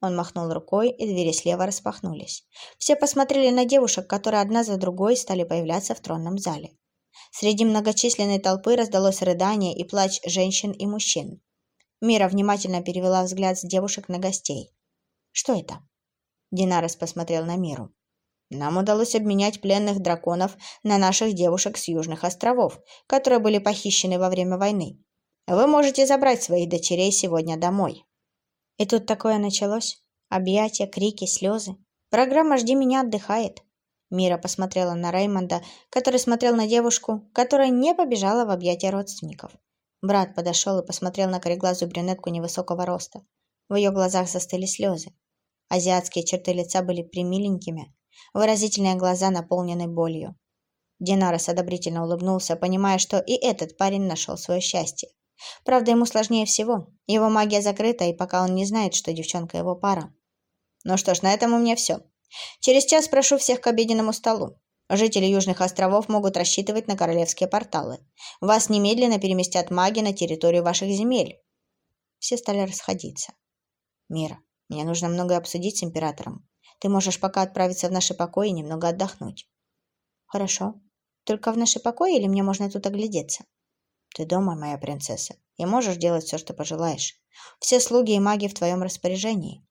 Он махнул рукой, и двери слева распахнулись. Все посмотрели на девушек, которые одна за другой стали появляться в тронном зале. Среди многочисленной толпы раздалось рыдание и плач женщин и мужчин. Мира внимательно перевела взгляд с девушек на гостей. «Что это?» Динарес посмотрел на Миру. «Нам удалось обменять пленных драконов на наших девушек с Южных островов, которые были похищены во время войны. Вы можете забрать своих дочерей сегодня домой». И тут такое началось. Объятия, крики, слезы. Программа «Жди меня» отдыхает. Мира посмотрела на Реймонда, который смотрел на девушку, которая не побежала в объятия родственников. Брат подошел и посмотрел на кореглазую брюнетку невысокого роста. В ее глазах застыли слезы. Азиатские черты лица были примиленькими, выразительные глаза наполнены болью. Динарес одобрительно улыбнулся, понимая, что и этот парень нашел свое счастье. Правда, ему сложнее всего. Его магия закрыта, и пока он не знает, что девчонка его пара. Ну что ж, на этом у меня все. Через час прошу всех к обеденному столу. Жители Южных островов могут рассчитывать на королевские порталы. Вас немедленно переместят маги на территорию ваших земель. Все стали расходиться. Мира, мне нужно многое обсудить с императором. Ты можешь пока отправиться в наши покои и немного отдохнуть. Хорошо. Только в наши покои или мне можно тут оглядеться? Ты дома, моя принцесса, и можешь делать все, что пожелаешь. Все слуги и маги в твоем распоряжении.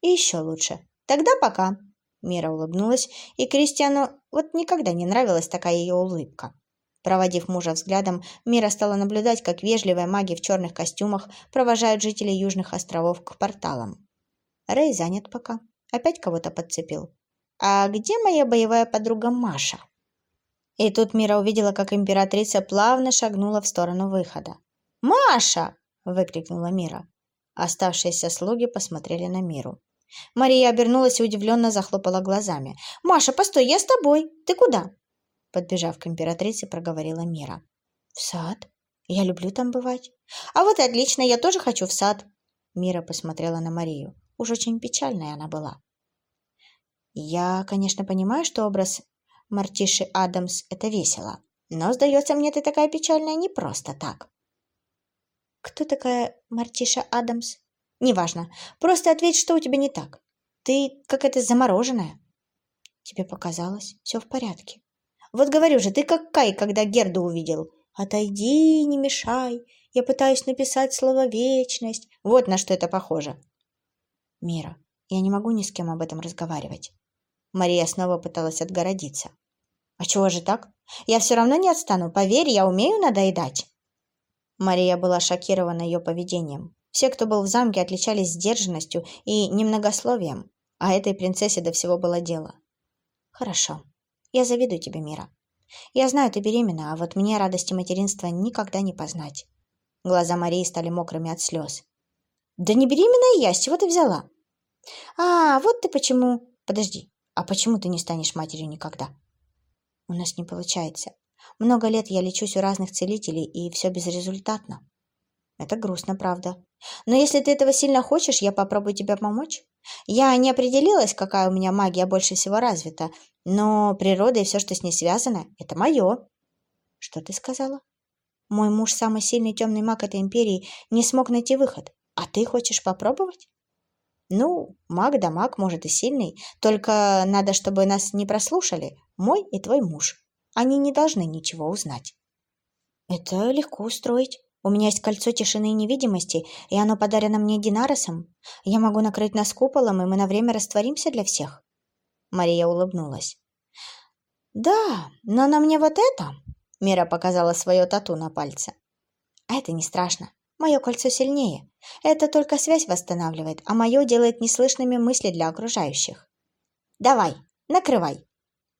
И еще лучше. Тогда пока. Мира улыбнулась, и Кристиану вот никогда не нравилась такая ее улыбка. Проводив мужа взглядом, Мира стала наблюдать, как вежливые маги в черных костюмах провожают жителей Южных островов к порталам. Рэй занят пока. Опять кого-то подцепил. А где моя боевая подруга Маша? И тут Мира увидела, как императрица плавно шагнула в сторону выхода. «Маша!» – выкрикнула Мира. Оставшиеся слуги посмотрели на Миру. Мария обернулась и удивленно захлопала глазами. «Маша, постой, я с тобой! Ты куда?» Подбежав к императрице, проговорила Мира. «В сад? Я люблю там бывать». «А вот и отлично, я тоже хочу в сад!» Мира посмотрела на Марию. Уж очень печальная она была. «Я, конечно, понимаю, что образ Мартиши Адамс это весело. Но, сдается мне, ты такая печальная не просто так. Кто такая Мартиша Адамс? Неважно. Просто ответь, что у тебя не так. Ты какая-то замороженная. Тебе показалось, все в порядке. Вот говорю же, ты как Кай, когда Герду увидел. «Отойди, не мешай, я пытаюсь написать слово «вечность». Вот на что это похоже». «Мира, я не могу ни с кем об этом разговаривать». Мария снова пыталась отгородиться. «А чего же так? Я все равно не отстану. Поверь, я умею надоедать». Мария была шокирована ее поведением. Все, кто был в замке, отличались сдержанностью и немногословием, а этой принцессе до всего было дело. «Хорошо. Я завидую тебе, Мира. Я знаю, ты беременна, а вот мне радости материнства никогда не познать». Глаза Марии стали мокрыми от слез. «Да не беременная я, с чего ты взяла?» «А, вот ты почему...» «Подожди, а почему ты не станешь матерью никогда?» «У нас не получается. Много лет я лечусь у разных целителей, и все безрезультатно. Это грустно, правда. Но если ты этого сильно хочешь, я попробую тебе помочь. Я не определилась, какая у меня магия больше всего развита, но природа и все, что с ней связано, это мое. Что ты сказала? Мой муж, самый сильный темный маг этой империи, не смог найти выход. А ты хочешь попробовать? Ну, маг да маг, может, и сильный, только надо, чтобы нас не прослушали, мой и твой муж. Они не должны ничего узнать. Это легко устроить. У меня есть кольцо тишины и невидимости, и оно подарено мне Динаросом. Я могу накрыть нас куполом, и мы на время растворимся для всех. Мария улыбнулась. Да, но на мне вот это... Мира показала свое тату на пальце. А это не страшно. Мое кольцо сильнее. Это только связь восстанавливает, а мое делает неслышными мысли для окружающих. Давай, накрывай.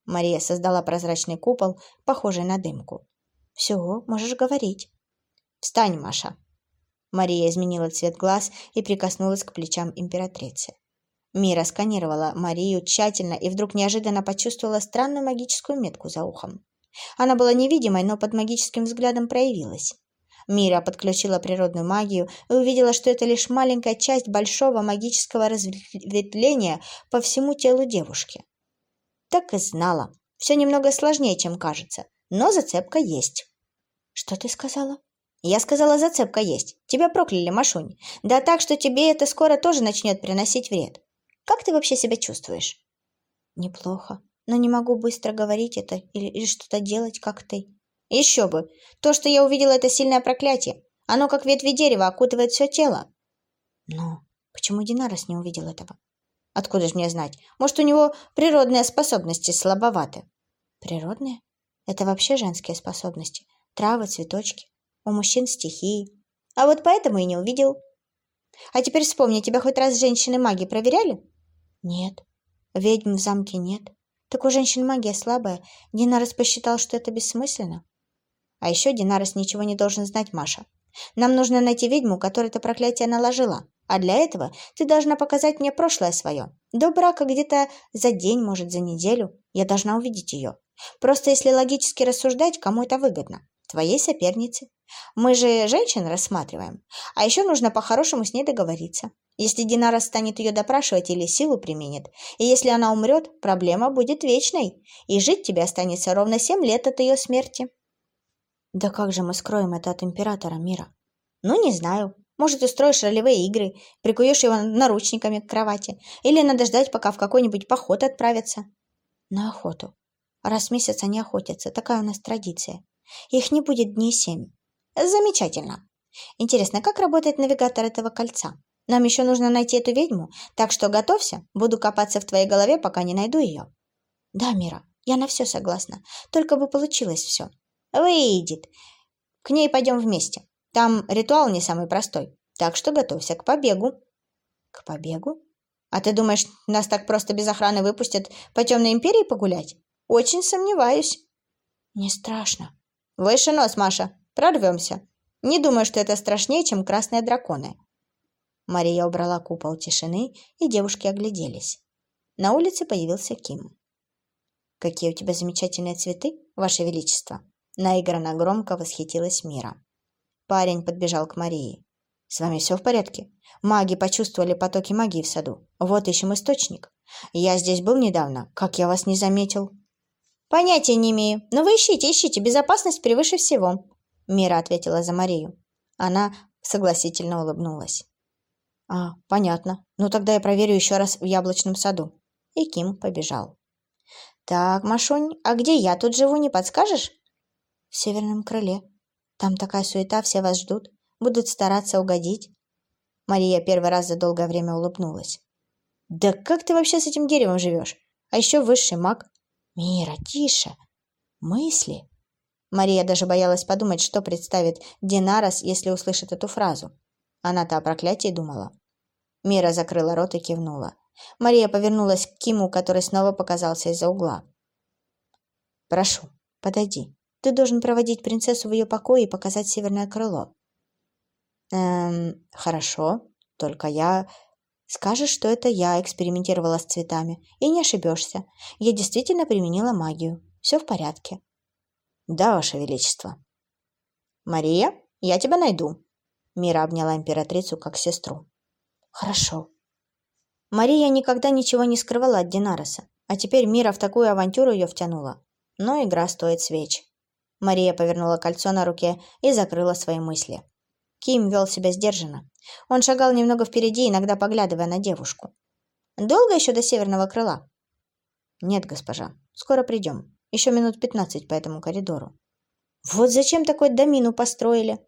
Мария создала прозрачный купол, похожий на дымку. «Все, можешь говорить». «Встань, Маша». Мария изменила цвет глаз и прикоснулась к плечам императрицы. Мира сканировала Марию тщательно и вдруг неожиданно почувствовала странную магическую метку за ухом. Она была невидимой, но под магическим взглядом проявилась. Мира подключила природную магию и увидела, что это лишь маленькая часть большого магического разветвления по всему телу девушки. Так и знала. Все немного сложнее, чем кажется, но зацепка есть. Что ты сказала? Я сказала, зацепка есть. Тебя прокляли, Машунь. Да так, что тебе это скоро тоже начнет приносить вред. Как ты вообще себя чувствуешь? Неплохо, но не могу быстро говорить это или, или что-то делать, как ты. Еще бы. То, что я увидела, это сильное проклятие. Оно, как ветви дерева, окутывает все тело. Но почему Динарос не увидел этого? Откуда же мне знать? Может, у него природные способности слабоваты? Природные? Это вообще женские способности. Травы, цветочки. У мужчин стихии. А вот поэтому и не увидел. А теперь вспомни, тебя хоть раз женщины-маги проверяли? Нет. Ведьм в замке нет. Так у женщин магия слабая. Динарос посчитал, что это бессмысленно. А еще Динарос ничего не должен знать, Маша. Нам нужно найти ведьму, которая это проклятие наложила. А для этого ты должна показать мне прошлое свое. До брака где-то за день, может, за неделю. Я должна увидеть ее. Просто если логически рассуждать, кому это выгодно? Твоей сопернице. Мы же женщин рассматриваем. А еще нужно по-хорошему с ней договориться. Если Динара станет ее допрашивать или силу применит, и если она умрет, проблема будет вечной, и жить тебе останется ровно семь лет от ее смерти. Да как же мы скроем это от императора мира? Ну, не знаю. Может, устроишь ролевые игры, прикуешь его наручниками к кровати. Или надо ждать, пока в какой-нибудь поход отправятся. На охоту. Раз в месяц они охотятся. Такая у нас традиция. Их не будет дней семь. Замечательно. Интересно, как работает навигатор этого кольца? Нам еще нужно найти эту ведьму, так что готовься, буду копаться в твоей голове, пока не найду ее. Да, Мира, я на все согласна, только бы получилось все. Выйдет. К ней пойдем вместе. Там ритуал не самый простой, так что готовься к побегу». «К побегу? А ты думаешь, нас так просто без охраны выпустят по темной империи погулять? Очень сомневаюсь». «Не страшно». «Выше нос, Маша, прорвемся. Не думаю, что это страшнее, чем красные драконы». Мария убрала купол тишины, и девушки огляделись. На улице появился Ким. «Какие у тебя замечательные цветы, Ваше Величество!» Наигранно громко восхитилась Мира. Парень подбежал к Марии. «С вами все в порядке? Маги почувствовали потоки магии в саду. Вот ищем источник. Я здесь был недавно. Как я вас не заметил?» «Понятия не имею. Но вы ищите, ищите. Безопасность превыше всего», — Мира ответила за Марию. Она согласительно улыбнулась. «А, понятно. Ну тогда я проверю еще раз в яблочном саду». И Ким побежал. «Так, Машунь, а где я тут живу, не подскажешь?» «В северном крыле», Там такая суета, все вас ждут, будут стараться угодить». Мария первый раз за долгое время улыбнулась. «Да как ты вообще с этим деревом живешь? А еще высший маг». «Мира, тише! Мысли!» Мария даже боялась подумать, что представит Динарас, если услышит эту фразу. Она-то о проклятии думала. Мира закрыла рот и кивнула. Мария повернулась к Киму, который снова показался из-за угла. «Прошу, подойди. Ты должен проводить принцессу в ее покое и показать северное крыло». «Эм, хорошо. Только я...» «Скажешь, что это я экспериментировала с цветами. И не ошибешься. Я действительно применила магию. Все в порядке». «Да, Ваше Величество». «Мария, я тебя найду». Мира обняла императрицу как сестру. «Хорошо», Мария никогда ничего не скрывала от Динароса, а теперь Мира в такую авантюру ее втянула. Но игра стоит свеч. Мария повернула кольцо на руке и закрыла свои мысли. Ким вел себя сдержанно. Он шагал немного впереди, иногда поглядывая на девушку. «Долго еще до северного крыла?» «Нет, госпожа. Скоро придем. Еще минут пятнадцать по этому коридору». «Вот зачем такой домину построили?»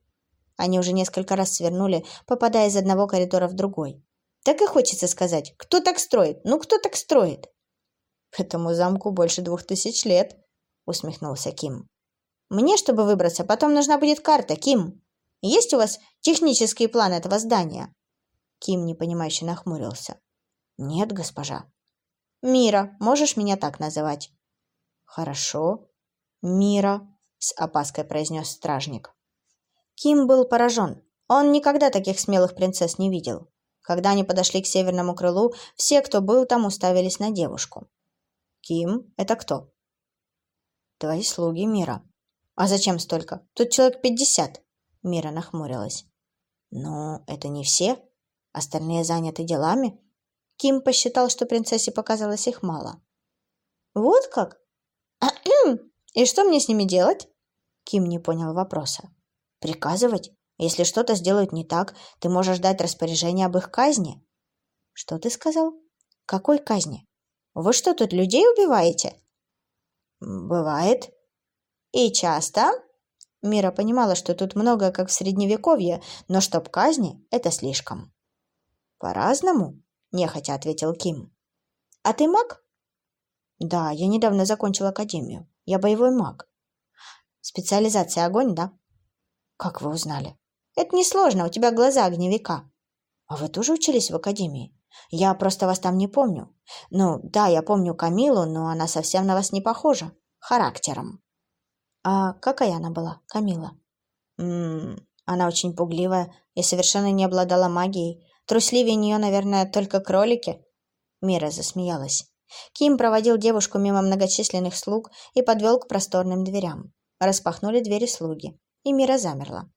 Они уже несколько раз свернули, попадая из одного коридора в другой. Так и хочется сказать, кто так строит? Ну, кто так строит? Этому замку больше двух тысяч лет, усмехнулся Ким. Мне, чтобы выбраться, потом нужна будет карта, Ким. Есть у вас технический план этого здания? Ким непонимающе нахмурился. Нет, госпожа. Мира, можешь меня так называть? Хорошо. Мира, с опаской произнес стражник. Ким был поражен. Он никогда таких смелых принцесс не видел. Когда они подошли к северному крылу, все, кто был там, уставились на девушку. «Ким, это кто?» «Твои слуги, Мира». «А зачем столько? Тут человек пятьдесят». Мира нахмурилась. «Но это не все. Остальные заняты делами». Ким посчитал, что принцессе показалось их мало. «Вот как? И что мне с ними делать?» Ким не понял вопроса. «Приказывать? Если что-то сделают не так, ты можешь дать распоряжение об их казни. Что ты сказал? Какой казни? Вы что, тут людей убиваете? Бывает. И часто? Мира понимала, что тут много, как в Средневековье, но чтоб казни – это слишком. По-разному, нехотя ответил Ким. А ты маг? Да, я недавно закончил академию. Я боевой маг. Специализация огонь, да? Как вы узнали? Это несложно, у тебя глаза огневика. А вы тоже учились в академии? Я просто вас там не помню. Ну, да, я помню Камилу, но она совсем на вас не похожа. Характером. А какая она была, Камила? Ммм, она очень пугливая и совершенно не обладала магией. Трусливее нее, наверное, только кролики. Мира засмеялась. Ким проводил девушку мимо многочисленных слуг и подвел к просторным дверям. Распахнули двери слуги, и Мира замерла.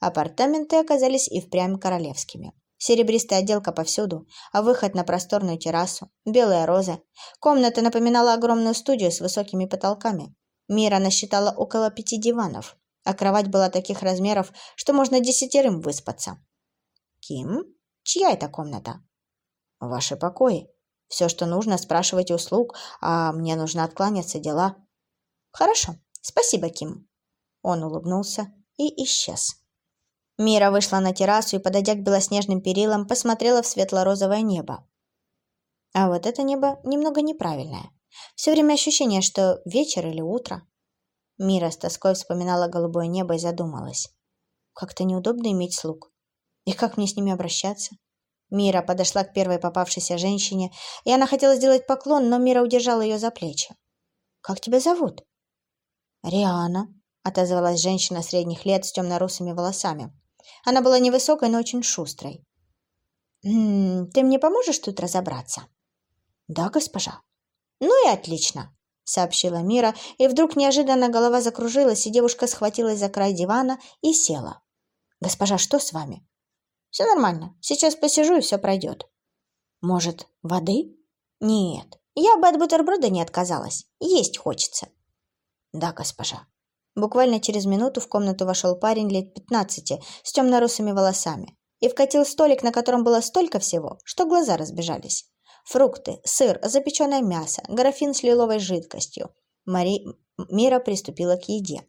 Апартаменты оказались и впрямь королевскими. Серебристая отделка повсюду, а выход на просторную террасу, белые розы. Комната напоминала огромную студию с высокими потолками. Мира насчитала около пяти диванов, а кровать была таких размеров, что можно десятерым выспаться. «Ким? Чья это комната?» «Ваши покои. Все, что нужно, спрашивайте услуг, а мне нужно откланяться дела». «Хорошо. Спасибо, Ким». Он улыбнулся и исчез. Мира вышла на террасу и, подойдя к белоснежным перилам, посмотрела в светло-розовое небо. А вот это небо немного неправильное. Все время ощущение, что вечер или утро. Мира с тоской вспоминала голубое небо и задумалась. Как-то неудобно иметь слуг. И как мне с ними обращаться? Мира подошла к первой попавшейся женщине, и она хотела сделать поклон, но Мира удержала ее за плечи. «Как тебя зовут?» «Риана», — отозвалась женщина средних лет с темно-русыми волосами. Она была невысокой, но очень шустрой. «М -м, «Ты мне поможешь тут разобраться?» «Да, госпожа». «Ну и отлично», — сообщила Мира, и вдруг неожиданно голова закружилась, и девушка схватилась за край дивана и села. «Госпожа, что с вами?» «Все нормально. Сейчас посижу, и все пройдет». «Может, воды?» «Нет, я бы от бутерброда не отказалась. Есть хочется». «Да, госпожа». Буквально через минуту в комнату вошел парень лет пятнадцати с темно-русыми волосами и вкатил столик, на котором было столько всего, что глаза разбежались. Фрукты, сыр, запеченное мясо, графин с лиловой жидкостью. Мари... Мира приступила к еде.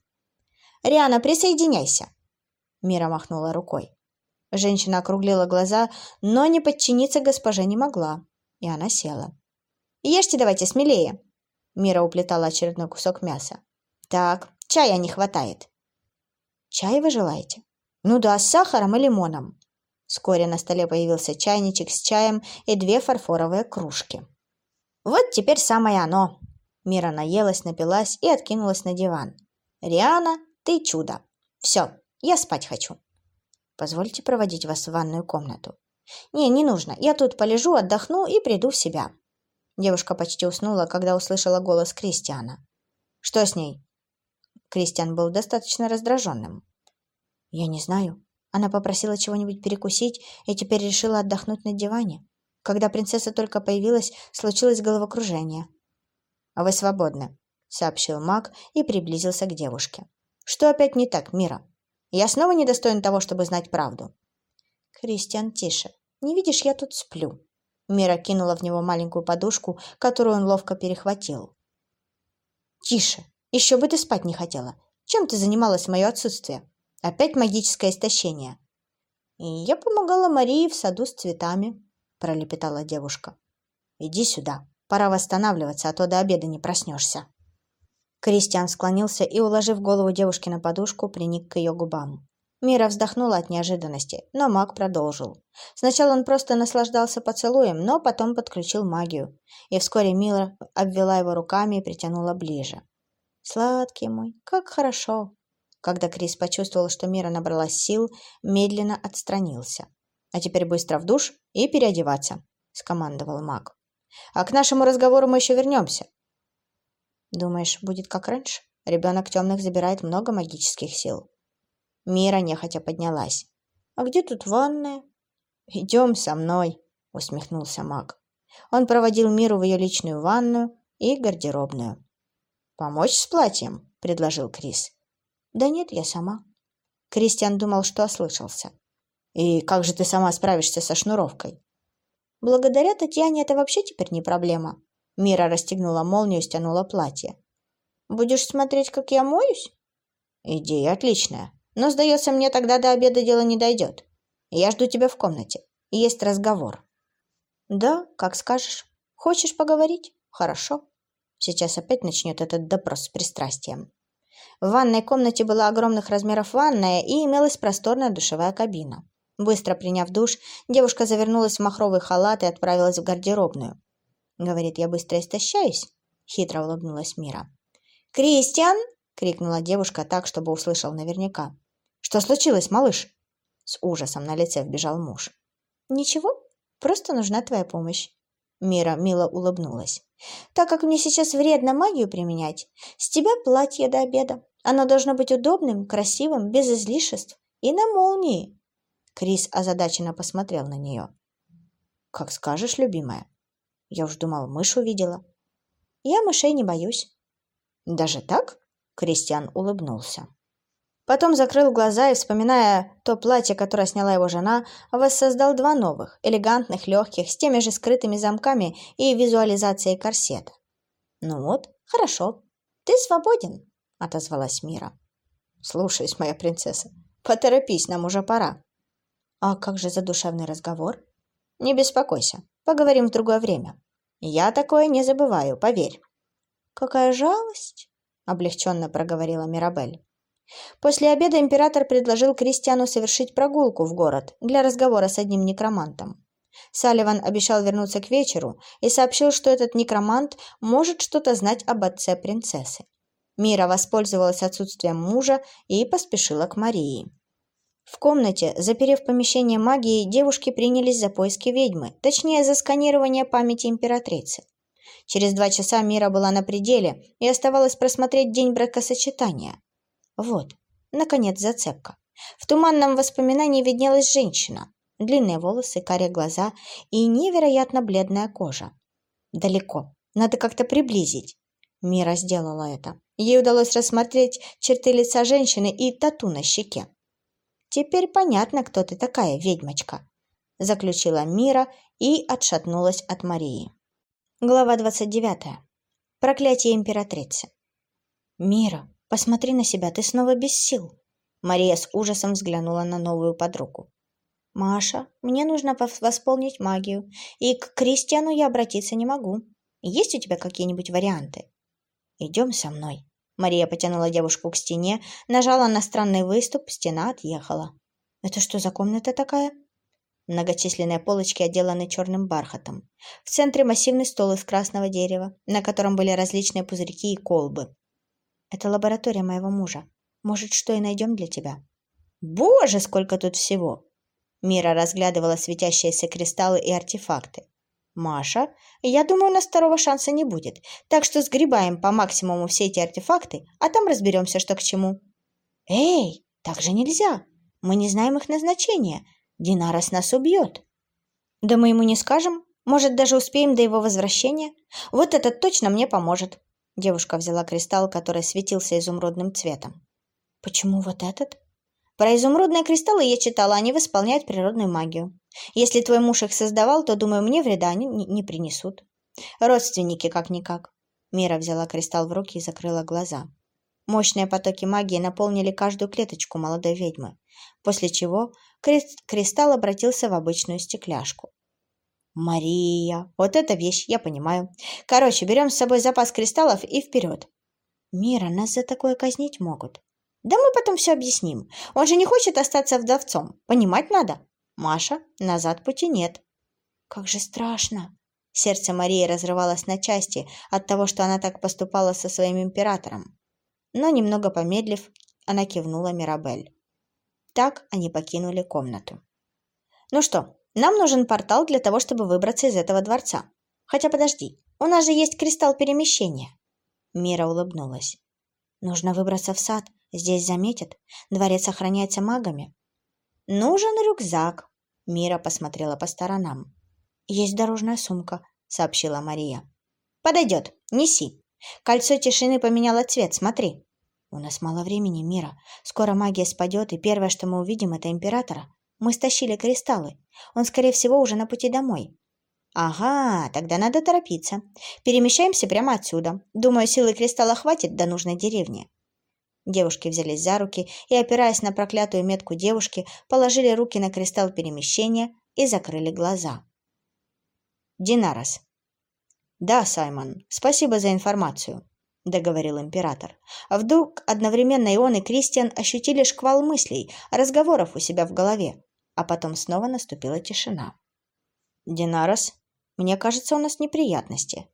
Риана, присоединяйся!» Мира махнула рукой. Женщина округлила глаза, но не подчиниться госпоже не могла, и она села. «Ешьте давайте смелее!» Мира уплетала очередной кусок мяса. «Так, чая не хватает». «Чай вы желаете?» «Ну да, с сахаром и лимоном». Вскоре на столе появился чайничек с чаем и две фарфоровые кружки. «Вот теперь самое оно!» Мира наелась, напилась и откинулась на диван. «Риана, ты чудо! Все, я спать хочу!» «Позвольте проводить вас в ванную комнату». «Не, не нужно. Я тут полежу, отдохну и приду в себя». Девушка почти уснула, когда услышала голос Кристиана. «Что с ней?» Кристиан был достаточно раздраженным. «Я не знаю. Она попросила чего-нибудь перекусить и теперь решила отдохнуть на диване. Когда принцесса только появилась, случилось головокружение. «А вы свободны», — сообщил маг и приблизился к девушке. «Что опять не так, Мира? Я снова недостоин того, чтобы знать правду». «Кристиан, тише. Не видишь, я тут сплю». Мира кинула в него маленькую подушку, которую он ловко перехватил. «Тише. Еще бы ты спать не хотела. Чем ты занималась в мое отсутствие?» Опять магическое истощение. И я помогала Марии в саду с цветами, пролепетала девушка. Иди сюда. Пора восстанавливаться, а то до обеда не проснешься. Кристиан склонился и, уложив голову девушки на подушку, приник к ее губам. Мира вздохнула от неожиданности, но маг продолжил. Сначала он просто наслаждался поцелуем, но потом подключил магию, и вскоре Мира обвела его руками и притянула ближе. «Сладкий мой, как хорошо! Когда Крис почувствовал, что Мира набралась сил, медленно отстранился. «А теперь быстро в душ и переодеваться», — скомандовал маг. «А к нашему разговору мы еще вернемся». «Думаешь, будет как раньше? Ребенок темных забирает много магических сил». Мира нехотя поднялась. «А где тут ванная?» «Идем со мной», — усмехнулся маг. Он проводил Миру в ее личную ванную и гардеробную. «Помочь с платьем?» — предложил Крис. Да нет, я сама. Кристиан думал, что ослышался. И как же ты сама справишься со шнуровкой? Благодаря Татьяне это вообще теперь не проблема. Мира расстегнула молнию и стянула платье. Будешь смотреть, как я моюсь? Идея отличная. Но, сдается мне, тогда до обеда дело не дойдет. Я жду тебя в комнате. Есть разговор. Да, как скажешь. Хочешь поговорить? Хорошо. Сейчас опять начнет этот допрос с пристрастием. В ванной комнате была огромных размеров ванная и имелась просторная душевая кабина. Быстро приняв душ, девушка завернулась в махровый халат и отправилась в гардеробную. «Говорит, я быстро истощаюсь», — хитро улыбнулась Мира. «Кристиан!» — крикнула девушка так, чтобы услышал наверняка. «Что случилось, малыш?» С ужасом на лице вбежал муж. «Ничего, просто нужна твоя помощь». Мира мило улыбнулась. «Так как мне сейчас вредно магию применять, с тебя платье до обеда. Оно должно быть удобным, красивым, без излишеств и на молнии». Крис озадаченно посмотрел на нее. «Как скажешь, любимая. Я уж думал, мышь увидела». «Я мышей не боюсь». «Даже так?» Кристиан улыбнулся. Потом закрыл глаза и, вспоминая то платье, которое сняла его жена, воссоздал два новых, элегантных, легких, с теми же скрытыми замками и визуализацией корсета. «Ну вот, хорошо. Ты свободен», — отозвалась Мира. «Слушаюсь, моя принцесса. Поторопись, нам уже пора». «А как же задушевный разговор?» «Не беспокойся. Поговорим в другое время. Я такое не забываю, поверь». «Какая жалость!» — облегченно проговорила Мирабель. После обеда император предложил Кристиану совершить прогулку в город для разговора с одним некромантом. Салливан обещал вернуться к вечеру и сообщил, что этот некромант может что-то знать об отце принцессы. Мира воспользовалась отсутствием мужа и поспешила к Марии. В комнате, заперев помещение магии, девушки принялись за поиски ведьмы, точнее, за сканирование памяти императрицы. Через два часа Мира была на пределе и оставалось просмотреть день бракосочетания. Вот, наконец, зацепка. В туманном воспоминании виднелась женщина. Длинные волосы, карие глаза и невероятно бледная кожа. Далеко. Надо как-то приблизить. Мира сделала это. Ей удалось рассмотреть черты лица женщины и тату на щеке. «Теперь понятно, кто ты такая, ведьмочка», – заключила Мира и отшатнулась от Марии. Глава 29. Проклятие императрицы. «Мира, Посмотри на себя, ты снова без сил. Мария с ужасом взглянула на новую подругу. «Маша, мне нужно восполнить магию, и к Кристиану я обратиться не могу. Есть у тебя какие-нибудь варианты?» «Идем со мной». Мария потянула девушку к стене, нажала на странный выступ, стена отъехала. «Это что за комната такая?» Многочисленные полочки отделаны черным бархатом. В центре массивный стол из красного дерева, на котором были различные пузырьки и колбы. «Это лаборатория моего мужа. Может, что и найдем для тебя?» «Боже, сколько тут всего!» Мира разглядывала светящиеся кристаллы и артефакты. «Маша, я думаю, у нас второго шанса не будет, так что сгребаем по максимуму все эти артефакты, а там разберемся, что к чему». «Эй, так же нельзя. Мы не знаем их назначения. Динарас нас убьет». «Да мы ему не скажем. Может, даже успеем до его возвращения. Вот этот точно мне поможет». Девушка взяла кристалл, который светился изумрудным цветом. «Почему вот этот?» Про изумрудные кристаллы я читала, они восполняют природную магию. Если твой муж их создавал, то, думаю, мне вреда они не принесут. Родственники как-никак. Мира взяла кристалл в руки и закрыла глаза. Мощные потоки магии наполнили каждую клеточку молодой ведьмы, после чего кристалл обратился в обычную стекляшку. «Мария, вот эта вещь, я понимаю. Короче, берем с собой запас кристаллов и вперед». «Мира, нас за такое казнить могут. Да мы потом все объясним. Он же не хочет остаться вдовцом. Понимать надо. Маша, назад пути нет. Как же страшно. Сердце Марии разрывалось на части от того, что она так поступала со своим императором. Но немного помедлив, она кивнула Мирабель. Так они покинули комнату. «Ну что, нам нужен портал для того, чтобы выбраться из этого дворца. Хотя подожди, у нас же есть кристалл перемещения». Мира улыбнулась. «Нужно выбраться в сад, Здесь заметят. Дворец охраняется магами. Нужен рюкзак. Мира посмотрела по сторонам. Есть дорожная сумка, сообщила Мария. Подойдет. Неси. Кольцо тишины поменяло цвет. Смотри. У нас мало времени, Мира. Скоро магия спадет, и первое, что мы увидим, это императора. Мы стащили кристаллы. Он, скорее всего, уже на пути домой. Ага, тогда надо торопиться. Перемещаемся прямо отсюда. Думаю, силы кристалла хватит до нужной деревни. Девушки взялись за руки и, опираясь на проклятую метку девушки, положили руки на кристалл перемещения и закрыли глаза. Динарас. «Да, Саймон, спасибо за информацию», — договорил император. Вдруг одновременно и он, и Кристиан ощутили шквал мыслей, разговоров у себя в голове, а потом снова наступила тишина. «Динарас, мне кажется, у нас неприятности».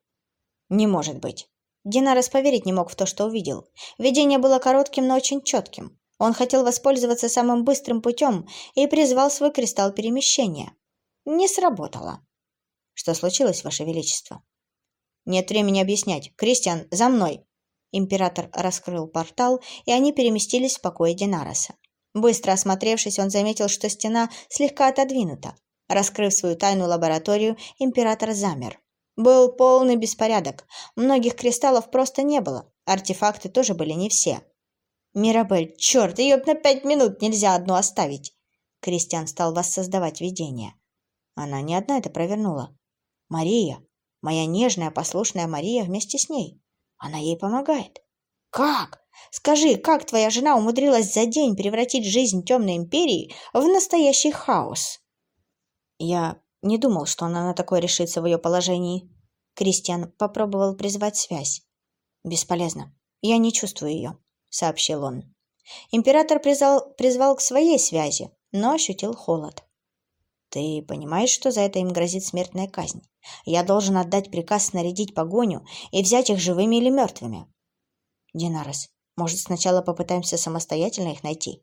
«Не может быть. Динарес поверить не мог в то, что увидел. Видение было коротким, но очень четким. Он хотел воспользоваться самым быстрым путем и призвал свой кристалл перемещения. Не сработало. Что случилось, Ваше Величество? Нет времени объяснять. Кристиан, за мной! Император раскрыл портал, и они переместились в покое Динароса. Быстро осмотревшись, он заметил, что стена слегка отодвинута. Раскрыв свою тайную лабораторию, император замер. Был полный беспорядок. Многих кристаллов просто не было. Артефакты тоже были не все. «Мирабель, черт, ее на пять минут нельзя одну оставить!» Кристиан стал воссоздавать видение. Она не одна это провернула. Мария, моя нежная, послушная Мария вместе с ней. Она ей помогает. «Как? Скажи, как твоя жена умудрилась за день превратить жизнь темной империи в настоящий хаос?» Я не думал, что она на такое решится в ее положении. Кристиан попробовал призвать связь. «Бесполезно. Я не чувствую ее», — сообщил он. Император призвал, призвал к своей связи, но ощутил холод. «Ты понимаешь, что за это им грозит смертная казнь? Я должен отдать приказ снарядить погоню и взять их живыми или мертвыми». «Динарес, может, сначала попытаемся самостоятельно их найти?»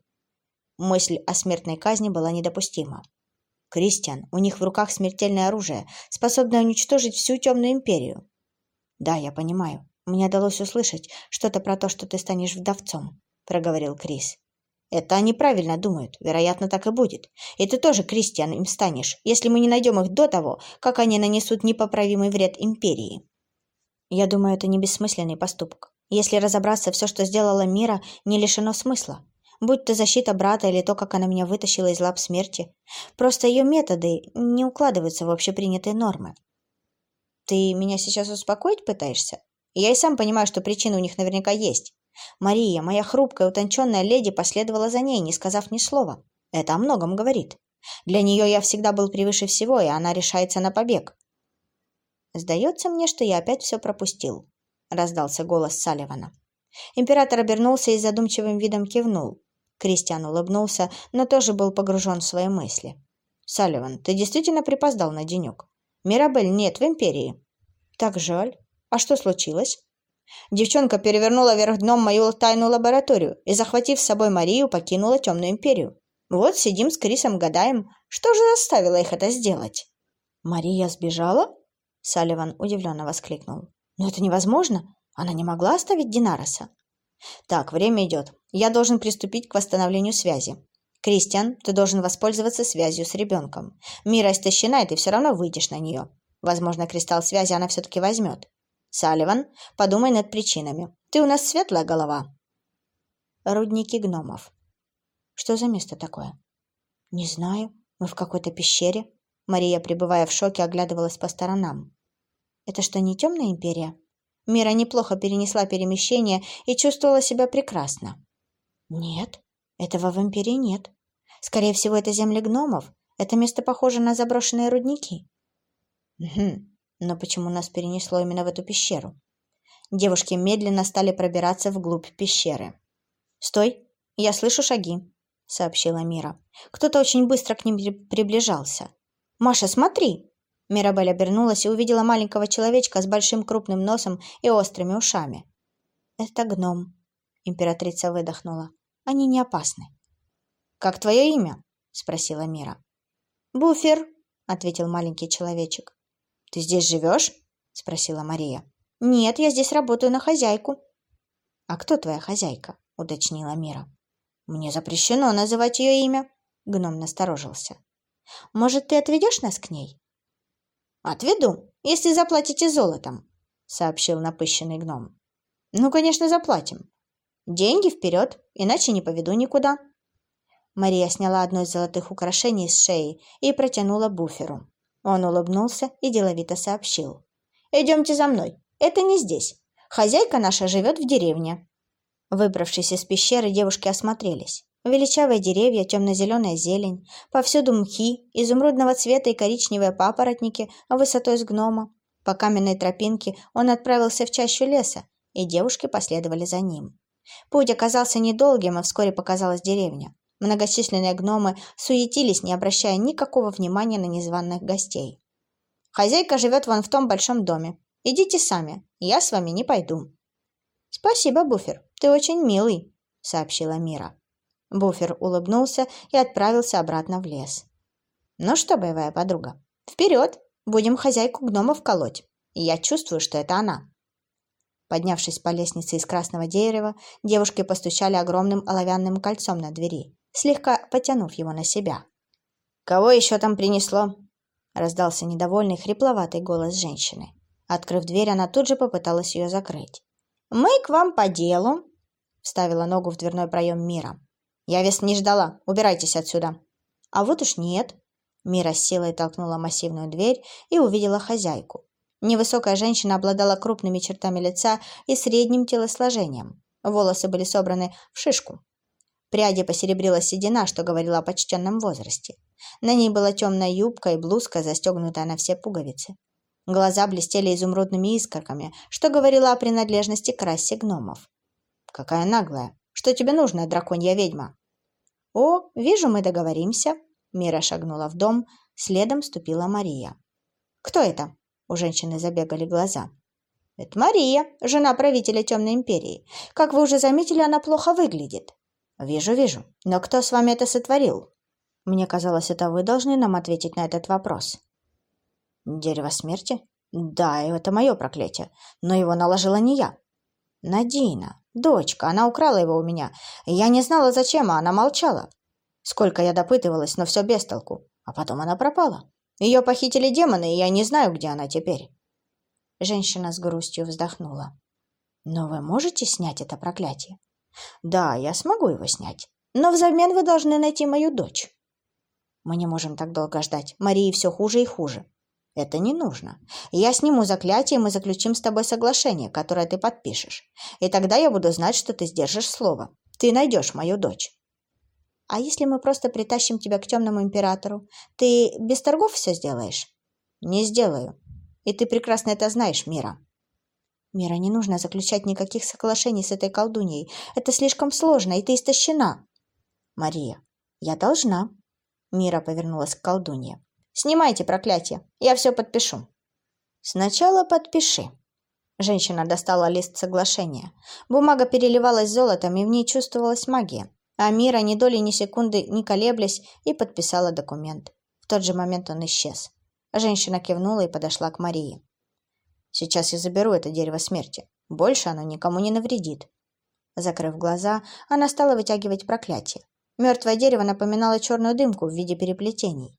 Мысль о смертной казни была недопустима. Кристиан, у них в руках смертельное оружие, способное уничтожить всю темную империю. Да, я понимаю. Мне удалось услышать что-то про то, что ты станешь вдовцом, проговорил Крис. Это они правильно думают. Вероятно, так и будет. И ты тоже, Кристиан, им станешь, если мы не найдем их до того, как они нанесут непоправимый вред империи. Я думаю, это не бессмысленный поступок. Если разобраться, все, что сделала Мира, не лишено смысла будь то защита брата или то, как она меня вытащила из лап смерти. Просто ее методы не укладываются в общепринятые нормы. Ты меня сейчас успокоить пытаешься? Я и сам понимаю, что причины у них наверняка есть. Мария, моя хрупкая, утонченная леди, последовала за ней, не сказав ни слова. Это о многом говорит. Для нее я всегда был превыше всего, и она решается на побег. «Сдается мне, что я опять все пропустил», — раздался голос Салливана. Император обернулся и задумчивым видом кивнул. Кристиан улыбнулся, но тоже был погружен в свои мысли. «Салливан, ты действительно припоздал на денек. Мирабель нет в Империи». «Так жаль. А что случилось?» Девчонка перевернула вверх дном мою тайную лабораторию и, захватив с собой Марию, покинула Темную Империю. Вот сидим с Крисом, гадаем, что же заставило их это сделать. «Мария сбежала?» Салливан удивленно воскликнул. «Но это невозможно. Она не могла оставить Динароса». «Так, время идет. Я должен приступить к восстановлению связи. Кристиан, ты должен воспользоваться связью с ребенком. Мира истощена, и ты все равно выйдешь на нее. Возможно, кристалл связи она все-таки возьмет. Салливан, подумай над причинами. Ты у нас светлая голова». Рудники гномов. Что за место такое? Не знаю. Мы в какой-то пещере. Мария, пребывая в шоке, оглядывалась по сторонам. Это что, не темная империя? Мира неплохо перенесла перемещение и чувствовала себя прекрасно. Нет, этого в империи нет. Скорее всего, это земли гномов. Это место похоже на заброшенные рудники. Угу. Но почему нас перенесло именно в эту пещеру? Девушки медленно стали пробираться вглубь пещеры. «Стой! Я слышу шаги!» — сообщила Мира. Кто-то очень быстро к ним приближался. «Маша, смотри!» Мирабель обернулась и увидела маленького человечка с большим крупным носом и острыми ушами. «Это гном», — императрица выдохнула. «Они не опасны». «Как твое имя?» — спросила Мира. «Буфер», — ответил маленький человечек. «Ты здесь живешь?» — спросила Мария. «Нет, я здесь работаю на хозяйку». «А кто твоя хозяйка?» — уточнила Мира. «Мне запрещено называть ее имя», — гном насторожился. «Может, ты отведешь нас к ней?» «Отведу, если заплатите золотом», — сообщил напыщенный гном. «Ну, конечно, заплатим. Деньги вперед, иначе не поведу никуда». Мария сняла одно из золотых украшений с шеи и протянула буферу. Он улыбнулся и деловито сообщил. «Идемте за мной. Это не здесь. Хозяйка наша живет в деревне». Выбравшись из пещеры, девушки осмотрелись. Величавые деревья, темно-зеленая зелень, повсюду мхи, изумрудного цвета и коричневые папоротники высотой с гнома. По каменной тропинке он отправился в чащу леса, и девушки последовали за ним. Путь оказался недолгим, и вскоре показалась деревня. Многочисленные гномы суетились, не обращая никакого внимания на незваных гостей. «Хозяйка живет вон в том большом доме. Идите сами, я с вами не пойду». «Спасибо, Буфер, ты очень милый», — сообщила Мира. Буфер улыбнулся и отправился обратно в лес. «Ну что, боевая подруга, вперед! Будем хозяйку гномов колоть. Я чувствую, что это она». Поднявшись по лестнице из красного дерева, девушки постучали огромным оловянным кольцом на двери, слегка потянув его на себя. «Кого еще там принесло?» — раздался недовольный хрипловатый голос женщины. Открыв дверь, она тут же попыталась ее закрыть. «Мы к вам по делу», — вставила ногу в дверной проем Мира. «Я вас не ждала. Убирайтесь отсюда». «А вот уж нет». Мира силой толкнула массивную дверь и увидела хозяйку. Невысокая женщина обладала крупными чертами лица и средним телосложением. Волосы были собраны в шишку. Пряди посеребрила седина, что говорила о почтенном возрасте. На ней была темная юбка и блузка, застегнутая на все пуговицы. Глаза блестели изумрудными искорками, что говорило о принадлежности к расе гномов. «Какая наглая! Что тебе нужно, драконья ведьма?» «О, вижу, мы договоримся!» Мира шагнула в дом, следом ступила Мария. «Кто это?» У женщины забегали глаза. «Это Мария, жена правителя Темной Империи. Как вы уже заметили, она плохо выглядит». «Вижу, вижу. Но кто с вами это сотворил?» «Мне казалось, это вы должны нам ответить на этот вопрос». Дерево смерти? Да, это мое проклятие, но его наложила не я. Надина, дочка, она украла его у меня. Я не знала, зачем, а она молчала. Сколько я допытывалась, но все без толку. А потом она пропала. Ее похитили демоны, и я не знаю, где она теперь. Женщина с грустью вздохнула. Но вы можете снять это проклятие? Да, я смогу его снять. Но взамен вы должны найти мою дочь. Мы не можем так долго ждать. Марии все хуже и хуже. Это не нужно. Я сниму заклятие, и мы заключим с тобой соглашение, которое ты подпишешь. И тогда я буду знать, что ты сдержишь слово. Ты найдешь мою дочь. А если мы просто притащим тебя к темному императору, ты без торгов все сделаешь? Не сделаю. И ты прекрасно это знаешь, Мира. Мира, не нужно заключать никаких соглашений с этой колдуньей. Это слишком сложно, и ты истощена. Мария, я должна. Мира повернулась к колдунье. Снимайте проклятие, я все подпишу. Сначала подпиши. Женщина достала лист соглашения. Бумага переливалась золотом, и в ней чувствовалась магия. А Мира ни доли ни секунды не колеблясь и подписала документ. В тот же момент он исчез. Женщина кивнула и подошла к Марии. «Сейчас я заберу это дерево смерти. Больше оно никому не навредит». Закрыв глаза, она стала вытягивать проклятие. Мертвое дерево напоминало черную дымку в виде переплетений.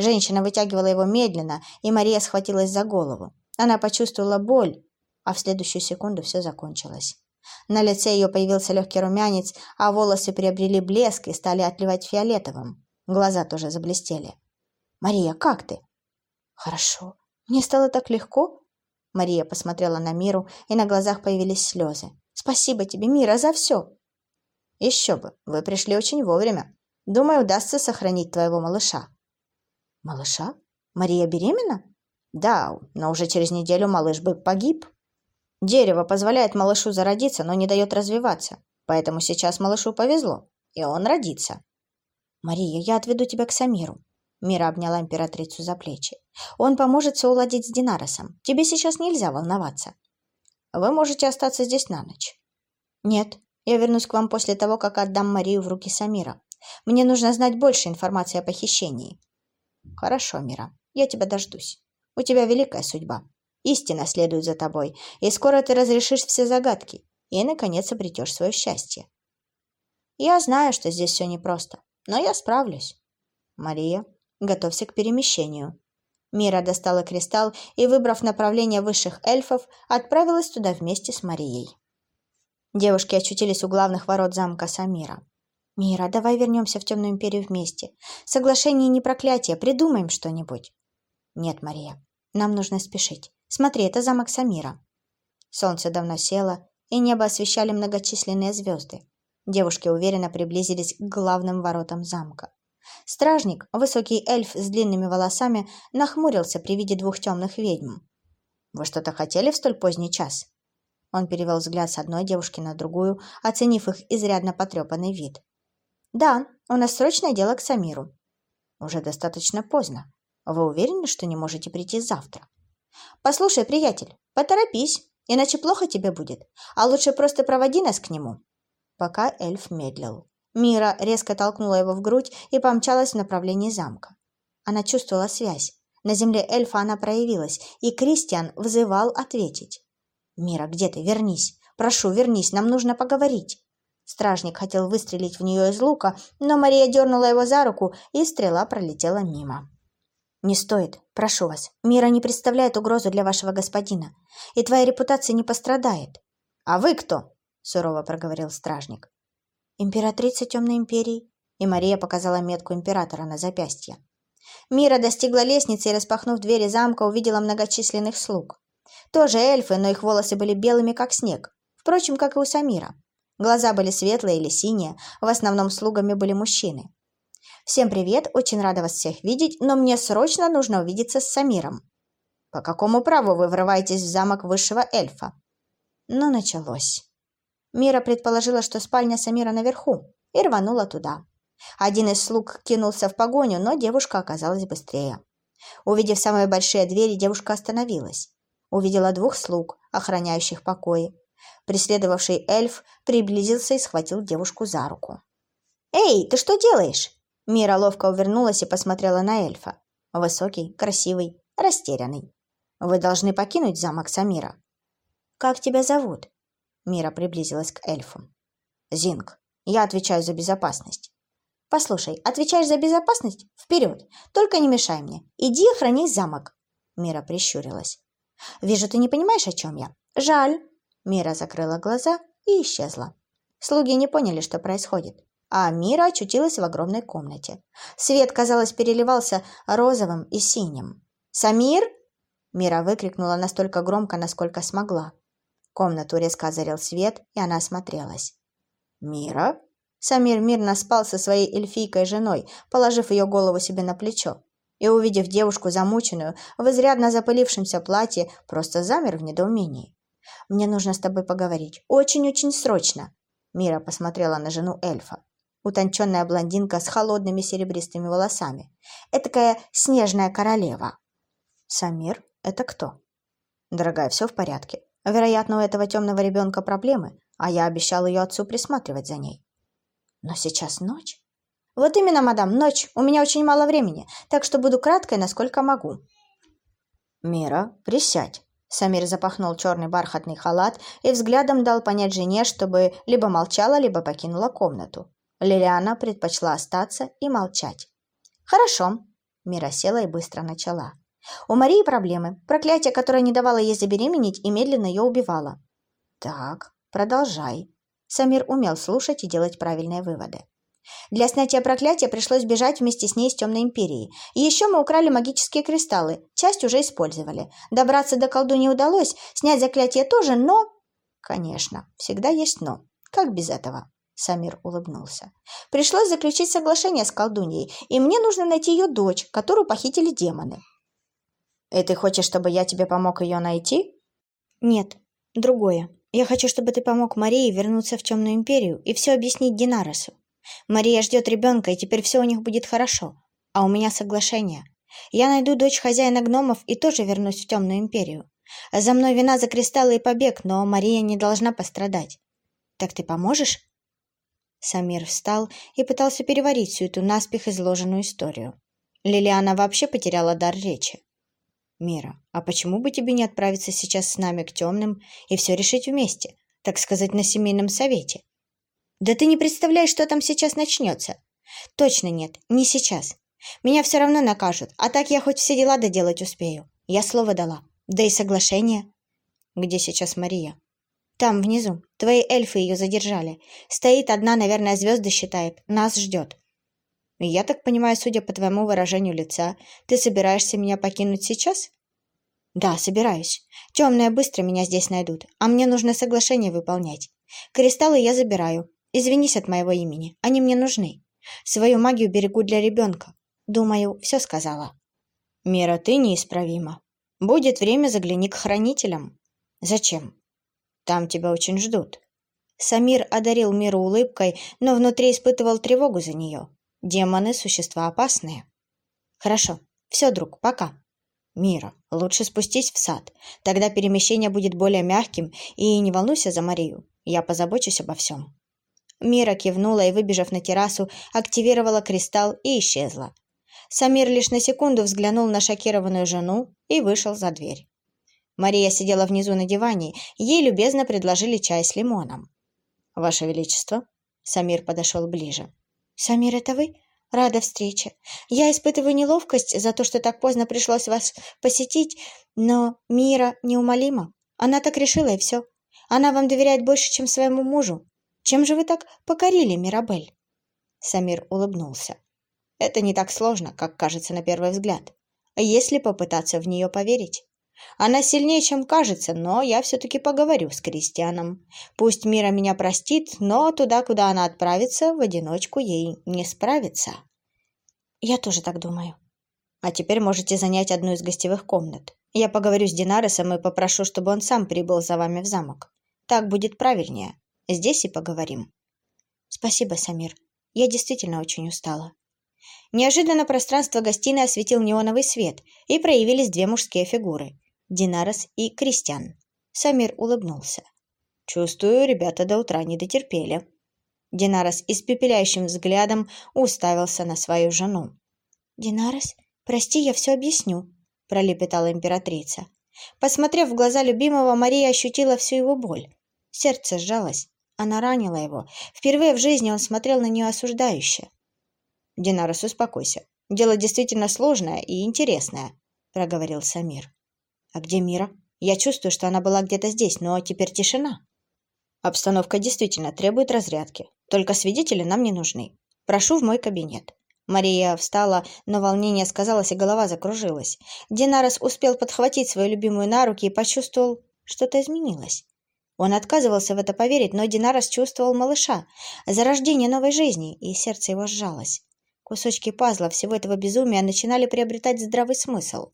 Женщина вытягивала его медленно, и Мария схватилась за голову. Она почувствовала боль, а в следующую секунду все закончилось. На лице ее появился легкий румянец, а волосы приобрели блеск и стали отливать фиолетовым. Глаза тоже заблестели. «Мария, как ты?» «Хорошо. Мне стало так легко». Мария посмотрела на Миру, и на глазах появились слезы. «Спасибо тебе, Мира, за все!» «Еще бы, вы пришли очень вовремя. Думаю, удастся сохранить твоего малыша». Малыша? Мария беременна? Да, но уже через неделю малыш бы погиб. Дерево позволяет малышу зародиться, но не дает развиваться. Поэтому сейчас малышу повезло, и он родится. Мария, я отведу тебя к Самиру. Мира обняла императрицу за плечи. Он поможет все уладить с Динаросом. Тебе сейчас нельзя волноваться. Вы можете остаться здесь на ночь. Нет, я вернусь к вам после того, как отдам Марию в руки Самира. Мне нужно знать больше информации о похищении. Хорошо, Мира, я тебя дождусь. У тебя великая судьба. Истина следует за тобой, и скоро ты разрешишь все загадки и, наконец, обретешь свое счастье. Я знаю, что здесь все непросто, но я справлюсь. Мария, готовься к перемещению. Мира достала кристалл и, выбрав направление высших эльфов, отправилась туда вместе с Марией. Девушки очутились у главных ворот замка Самира. «Мира, давай вернемся в Темную Империю вместе. Соглашение не проклятие, придумаем что-нибудь». «Нет, Мария, нам нужно спешить. Смотри, это замок Самира». Солнце давно село, и небо освещали многочисленные звезды. Девушки уверенно приблизились к главным воротам замка. Стражник, высокий эльф с длинными волосами, нахмурился при виде двух темных ведьм. «Вы что-то хотели в столь поздний час?» Он перевел взгляд с одной девушки на другую, оценив их изрядно потрепанный вид. «Да, у нас срочное дело к Самиру». «Уже достаточно поздно. Вы уверены, что не можете прийти завтра?» «Послушай, приятель, поторопись, иначе плохо тебе будет. А лучше просто проводи нас к нему». Пока эльф медлил. Мира резко толкнула его в грудь и помчалась в направлении замка. Она чувствовала связь. На земле эльфа она проявилась, и Кристиан вызывал ответить. «Мира, где ты? Вернись! Прошу, вернись, нам нужно поговорить!» Стражник хотел выстрелить в нее из лука, но Мария дернула его за руку, и стрела пролетела мимо. «Не стоит, прошу вас. Мира не представляет угрозу для вашего господина, и твоя репутация не пострадает». «А вы кто?» — сурово проговорил стражник. «Императрица Темной Империи», и Мария показала метку императора на запястье. Мира достигла лестницы и, распахнув двери замка, увидела многочисленных слуг. Тоже эльфы, но их волосы были белыми, как снег. Впрочем, как и у Самира. Глаза были светлые или синие, в основном слугами были мужчины. «Всем привет, очень рада вас всех видеть, но мне срочно нужно увидеться с Самиром». «По какому праву вы врываетесь в замок высшего эльфа?» Ну, началось. Мира предположила, что спальня Самира наверху, и рванула туда. Один из слуг кинулся в погоню, но девушка оказалась быстрее. Увидев самые большие двери, девушка остановилась. Увидела двух слуг, охраняющих покои, Преследовавший эльф приблизился и схватил девушку за руку. «Эй, ты что делаешь?» Мира ловко увернулась и посмотрела на эльфа. Высокий, красивый, растерянный. «Вы должны покинуть замок Самира». «Как тебя зовут?» Мира приблизилась к эльфу. «Зинг, я отвечаю за безопасность». «Послушай, отвечаешь за безопасность? Вперед! Только не мешай мне. Иди охрани замок!» Мира прищурилась. «Вижу, ты не понимаешь, о чем я. Жаль. Мира закрыла глаза и исчезла. Слуги не поняли, что происходит. А Мира очутилась в огромной комнате. Свет, казалось, переливался розовым и синим. «Самир!» Мира выкрикнула настолько громко, насколько смогла. Комнату резко озарил свет, и она осмотрелась. «Мира?» Самир мирно спал со своей эльфийкой женой, положив ее голову себе на плечо. И, увидев девушку замученную, в изрядно запылившемся платье, просто замер в недоумении. «Мне нужно с тобой поговорить. Очень-очень срочно!» Мира посмотрела на жену эльфа. Утонченная блондинка с холодными серебристыми волосами. Этакая снежная королева. «Самир, это кто?» «Дорогая, все в порядке. Вероятно, у этого темного ребенка проблемы, а я обещал ее отцу присматривать за ней». «Но сейчас ночь?» «Вот именно, мадам, ночь. У меня очень мало времени, так что буду краткой, насколько могу». «Мира, присядь». Самир запахнул черный бархатный халат и взглядом дал понять жене, чтобы либо молчала, либо покинула комнату. Лилиана предпочла остаться и молчать. «Хорошо», — Мира села и быстро начала. «У Марии проблемы. Проклятие, которое не давало ей забеременеть и медленно ее убивало». «Так, продолжай». Самир умел слушать и делать правильные выводы. Для снятия проклятия пришлось бежать вместе с ней из Темной Империи. И еще мы украли магические кристаллы, часть уже использовали. Добраться до колду не удалось, снять заклятие тоже, но... Конечно, всегда есть «но». Как без этого? Самир улыбнулся. Пришлось заключить соглашение с колдуньей, и мне нужно найти ее дочь, которую похитили демоны. И ты хочешь, чтобы я тебе помог ее найти? Нет, другое. Я хочу, чтобы ты помог Марии вернуться в Темную Империю и все объяснить Динаросу. Мария ждет ребенка, и теперь все у них будет хорошо. А у меня соглашение. Я найду дочь хозяина гномов и тоже вернусь в Темную Империю. За мной вина за кристаллы и побег, но Мария не должна пострадать. Так ты поможешь? Самир встал и пытался переварить всю эту наспех изложенную историю. Лилиана вообще потеряла дар речи. «Мира, а почему бы тебе не отправиться сейчас с нами к темным и все решить вместе, так сказать, на семейном совете?» «Да ты не представляешь, что там сейчас начнется!» «Точно нет, не сейчас. Меня все равно накажут, а так я хоть все дела доделать успею. Я слово дала. Да и соглашение». «Где сейчас Мария?» Там, внизу. Твои эльфы ее задержали. Стоит одна, наверное, звезды считает. Нас ждет. Я так понимаю, судя по твоему выражению лица, ты собираешься меня покинуть сейчас? Да, собираюсь. Темные быстро меня здесь найдут, а мне нужно соглашение выполнять. Кристаллы я забираю. Извинись от моего имени. Они мне нужны. Свою магию берегу для ребенка. Думаю, все сказала. Мира, ты неисправима. Будет время, загляни к хранителям. Зачем? Там тебя очень ждут». Самир одарил Миру улыбкой, но внутри испытывал тревогу за нее. Демоны – существа опасные. «Хорошо. Все, друг, пока». «Мира, лучше спустись в сад. Тогда перемещение будет более мягким, и не волнуйся за Марию. Я позабочусь обо всем». Мира кивнула и, выбежав на террасу, активировала кристалл и исчезла. Самир лишь на секунду взглянул на шокированную жену и вышел за дверь. Мария сидела внизу на диване, ей любезно предложили чай с лимоном. «Ваше Величество!» Самир подошел ближе. «Самир, это вы? Рада встрече. Я испытываю неловкость за то, что так поздно пришлось вас посетить, но Мира неумолима. Она так решила, и все. Она вам доверяет больше, чем своему мужу. Чем же вы так покорили Мирабель?» Самир улыбнулся. «Это не так сложно, как кажется на первый взгляд, если попытаться в нее поверить. Она сильнее, чем кажется, но я все-таки поговорю с Кристианом. Пусть Мира меня простит, но туда, куда она отправится, в одиночку ей не справиться. Я тоже так думаю. А теперь можете занять одну из гостевых комнат. Я поговорю с Динаресом и попрошу, чтобы он сам прибыл за вами в замок. Так будет правильнее. Здесь и поговорим. Спасибо, Самир. Я действительно очень устала. Неожиданно пространство гостиной осветил неоновый свет, и проявились две мужские фигуры. Динарос и Кристиан. Самир улыбнулся. «Чувствую, ребята до утра не дотерпели». Динарос испепеляющим взглядом уставился на свою жену. «Динарос, прости, я все объясню», — пролепетала императрица. Посмотрев в глаза любимого, Мария ощутила всю его боль. Сердце сжалось. Она ранила его. Впервые в жизни он смотрел на нее осуждающе. «Динарос, успокойся. Дело действительно сложное и интересное», — проговорил Самир. А где Мира? Я чувствую, что она была где-то здесь, но теперь тишина. Обстановка действительно требует разрядки. Только свидетели нам не нужны. Прошу в мой кабинет. Мария встала, но волнение сказалось, и голова закружилась. Динарес успел подхватить свою любимую на руки и почувствовал, что-то изменилось. Он отказывался в это поверить, но Динарес чувствовал малыша, зарождение новой жизни, и сердце его сжалось. Кусочки пазла всего этого безумия начинали приобретать здравый смысл.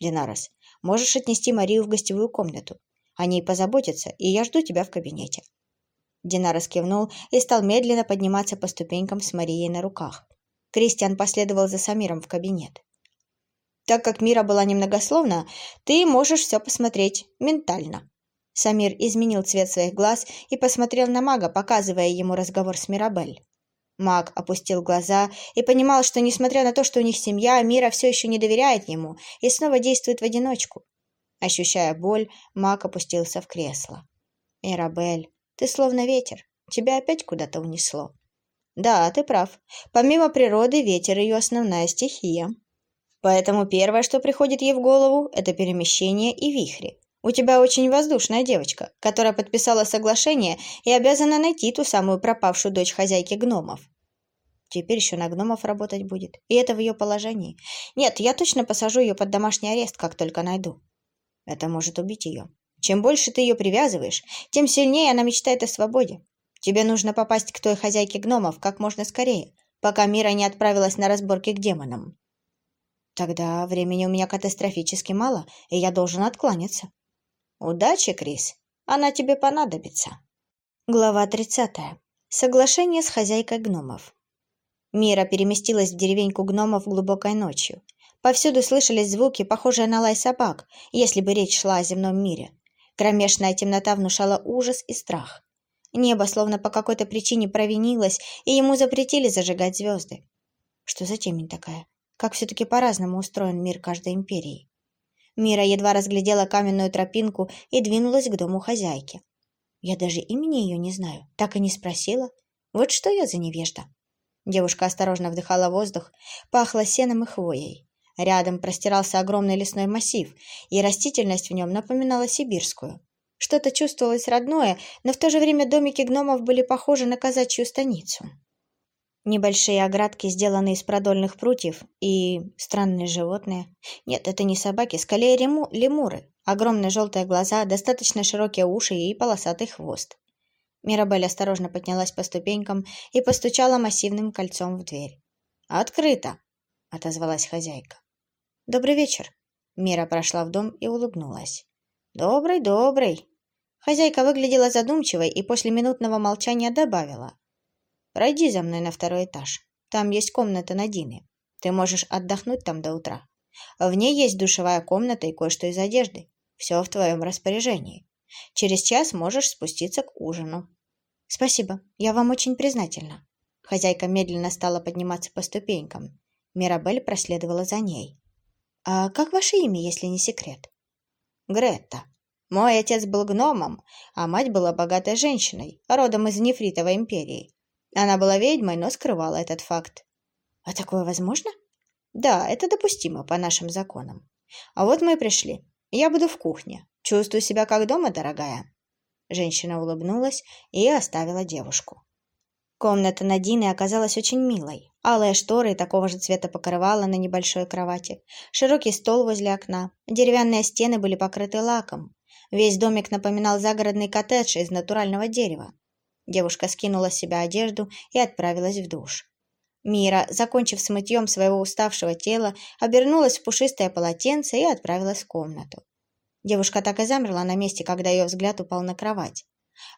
«Динарес, можешь отнести Марию в гостевую комнату. О ней позаботятся, и я жду тебя в кабинете». Динарес кивнул и стал медленно подниматься по ступенькам с Марией на руках. Кристиан последовал за Самиром в кабинет. «Так как Мира была немногословна, ты можешь все посмотреть ментально». Самир изменил цвет своих глаз и посмотрел на мага, показывая ему разговор с Мирабель. Маг опустил глаза и понимал, что, несмотря на то, что у них семья, Мира все еще не доверяет ему и снова действует в одиночку. Ощущая боль, маг опустился в кресло. «Мирабель, ты словно ветер. Тебя опять куда-то унесло». «Да, ты прав. Помимо природы, ветер — ее основная стихия. Поэтому первое, что приходит ей в голову, это перемещение и вихри. У тебя очень воздушная девочка, которая подписала соглашение и обязана найти ту самую пропавшую дочь хозяйки гномов. Теперь еще на гномов работать будет. И это в ее положении. Нет, я точно посажу ее под домашний арест, как только найду. Это может убить ее. Чем больше ты ее привязываешь, тем сильнее она мечтает о свободе. Тебе нужно попасть к той хозяйке гномов как можно скорее, пока Мира не отправилась на разборки к демонам. Тогда времени у меня катастрофически мало, и я должен откланяться. Удачи, Крис. Она тебе понадобится. Глава 30. Соглашение с хозяйкой гномов. Мира переместилась в деревеньку гномов глубокой ночью. Повсюду слышались звуки, похожие на лай собак, если бы речь шла о земном мире. Кромешная темнота внушала ужас и страх. Небо словно по какой-то причине провинилось, и ему запретили зажигать звезды. Что за темень такая? Как все-таки по-разному устроен мир каждой империи. Мира едва разглядела каменную тропинку и двинулась к дому хозяйки. Я даже имени ее не знаю, так и не спросила. Вот что я за невежда. Девушка осторожно вдыхала воздух, пахло сеном и хвоей. Рядом простирался огромный лесной массив, и растительность в нем напоминала сибирскую. Что-то чувствовалось родное, но в то же время домики гномов были похожи на казачью станицу. Небольшие оградки, сделанные из продольных прутьев, и странные животные. Нет, это не собаки, скорее лему, лемуры. Огромные желтые глаза, достаточно широкие уши и полосатый хвост. Мирабель осторожно поднялась по ступенькам и постучала массивным кольцом в дверь. «Открыто!» — отозвалась хозяйка. «Добрый вечер!» Мира прошла в дом и улыбнулась. «Добрый, добрый!» Хозяйка выглядела задумчивой и после минутного молчания добавила. Пройди за мной на второй этаж. Там есть комната Надины. Ты можешь отдохнуть там до утра. В ней есть душевая комната и кое-что из одежды. Все в твоем распоряжении. Через час можешь спуститься к ужину. Спасибо, я вам очень признательна. Хозяйка медленно стала подниматься по ступенькам. Мирабель проследовала за ней. «А как ваше имя, если не секрет?» «Гретта. Мой отец был гномом, а мать была богатой женщиной, родом из Нефритовой империи. Она была ведьмой, но скрывала этот факт. А такое возможно? Да, это допустимо по нашим законам. А вот мы и пришли. Я буду в кухне. Чувствую себя как дома, дорогая. Женщина улыбнулась и оставила девушку. Комната Надины оказалась очень милой. Алые шторы такого же цвета покрывала на небольшой кровати, широкий стол возле окна, деревянные стены были покрыты лаком. Весь домик напоминал загородный коттедж из натурального дерева. Девушка скинула с себя одежду и отправилась в душ. Мира, закончив с мытьем своего уставшего тела, обернулась в пушистое полотенце и отправилась в комнату. Девушка так и замерла на месте, когда ее взгляд упал на кровать.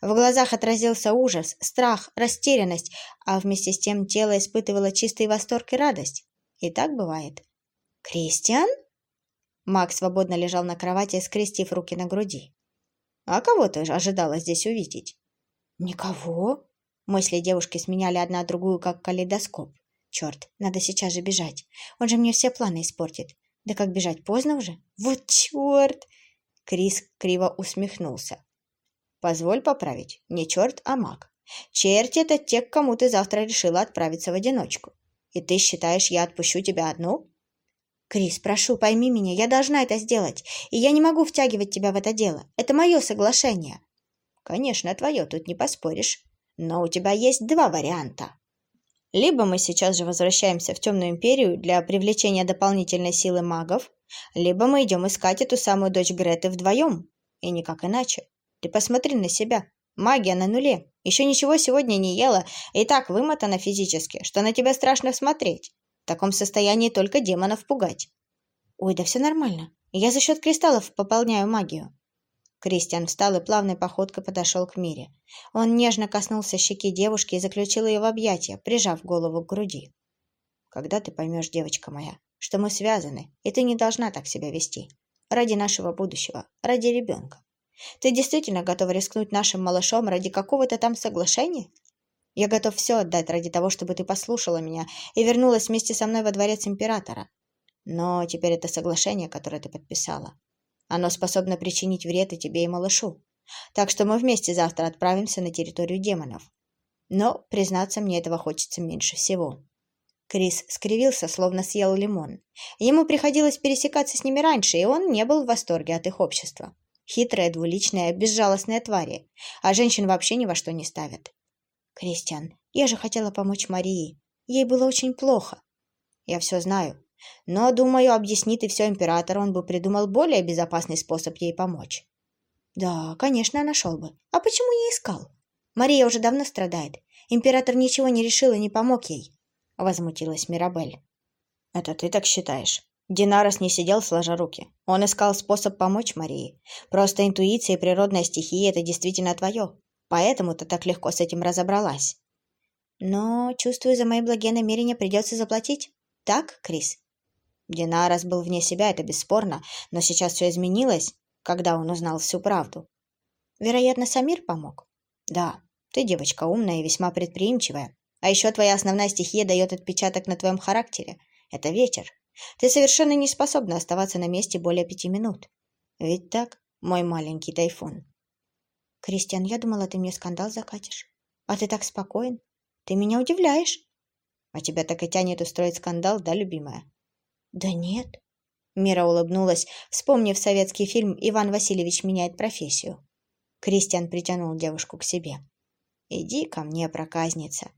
В глазах отразился ужас, страх, растерянность, а вместе с тем тело испытывало чистый восторг и радость. И так бывает. «Кристиан?» Макс свободно лежал на кровати, скрестив руки на груди. «А кого ты ожидала здесь увидеть?» «Никого?» Мысли девушки сменяли одна другую, как калейдоскоп. «Черт, надо сейчас же бежать. Он же мне все планы испортит. Да как бежать, поздно уже? Вот черт!» Крис криво усмехнулся. «Позволь поправить. Не черт, а маг. Черти — это те, к кому ты завтра решила отправиться в одиночку. И ты считаешь, я отпущу тебя одну?» «Крис, прошу, пойми меня, я должна это сделать, и я не могу втягивать тебя в это дело. Это мое соглашение». Конечно, твое, тут не поспоришь. Но у тебя есть два варианта. Либо мы сейчас же возвращаемся в Темную Империю для привлечения дополнительной силы магов, либо мы идем искать эту самую дочь Греты вдвоем. И никак иначе. Ты посмотри на себя. Магия на нуле. Еще ничего сегодня не ела и так вымотана физически, что на тебя страшно смотреть. В таком состоянии только демонов пугать. Ой, да все нормально. Я за счет кристаллов пополняю магию. Кристиан встал и плавной походкой подошел к Мире. Он нежно коснулся щеки девушки и заключил ее в объятия, прижав голову к груди. «Когда ты поймешь, девочка моя, что мы связаны, и ты не должна так себя вести. Ради нашего будущего, ради ребенка. Ты действительно готова рискнуть нашим малышом ради какого-то там соглашения? Я готов все отдать ради того, чтобы ты послушала меня и вернулась вместе со мной во дворец императора. Но теперь это соглашение, которое ты подписала. Оно способно причинить вред и тебе, и малышу. Так что мы вместе завтра отправимся на территорию демонов. Но, признаться, мне этого хочется меньше всего. Крис скривился, словно съел лимон. Ему приходилось пересекаться с ними раньше, и он не был в восторге от их общества. Хитрые, двуличные, безжалостные твари. А женщин вообще ни во что не ставят. «Кристиан, я же хотела помочь Марии. Ей было очень плохо». «Я все знаю. Но, думаю, объясни ты все императору, он бы придумал более безопасный способ ей помочь». «Да, конечно, нашел бы. А почему не искал? Мария уже давно страдает. Император ничего не решил и не помог ей», — возмутилась Мирабель. «Это ты так считаешь?» Динарос не сидел сложа руки. Он искал способ помочь Марии. Просто интуиция и природная стихия – это действительно твое. Поэтому ты так легко с этим разобралась. Но, чувствую, за мои благие намерения придется заплатить. Так, Крис? Динарос был вне себя, это бесспорно, но сейчас все изменилось, когда он узнал всю правду. Вероятно, Самир помог? Да, ты девочка умная и весьма предприимчивая. А еще твоя основная стихия дает отпечаток на твоем характере. Это ветер. Ты совершенно не способна оставаться на месте более пяти минут. Ведь так, мой маленький тайфун? Кристиан, я думала, ты мне скандал закатишь. А ты так спокоен. Ты меня удивляешь. А тебя так и тянет устроить скандал, да, любимая? Да нет. Мира улыбнулась, вспомнив советский фильм «Иван Васильевич меняет профессию». Кристиан притянул девушку к себе. «Иди ко мне, проказница.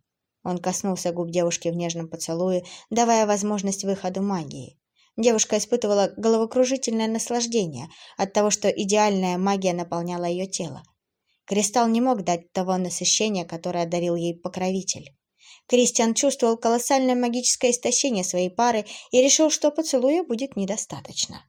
Он коснулся губ девушки в нежном поцелуе, давая возможность выходу магии. Девушка испытывала головокружительное наслаждение от того, что идеальная магия наполняла ее тело. Кристалл не мог дать того насыщения, которое одарил ей покровитель. Кристиан чувствовал колоссальное магическое истощение своей пары и решил, что поцелуя будет недостаточно.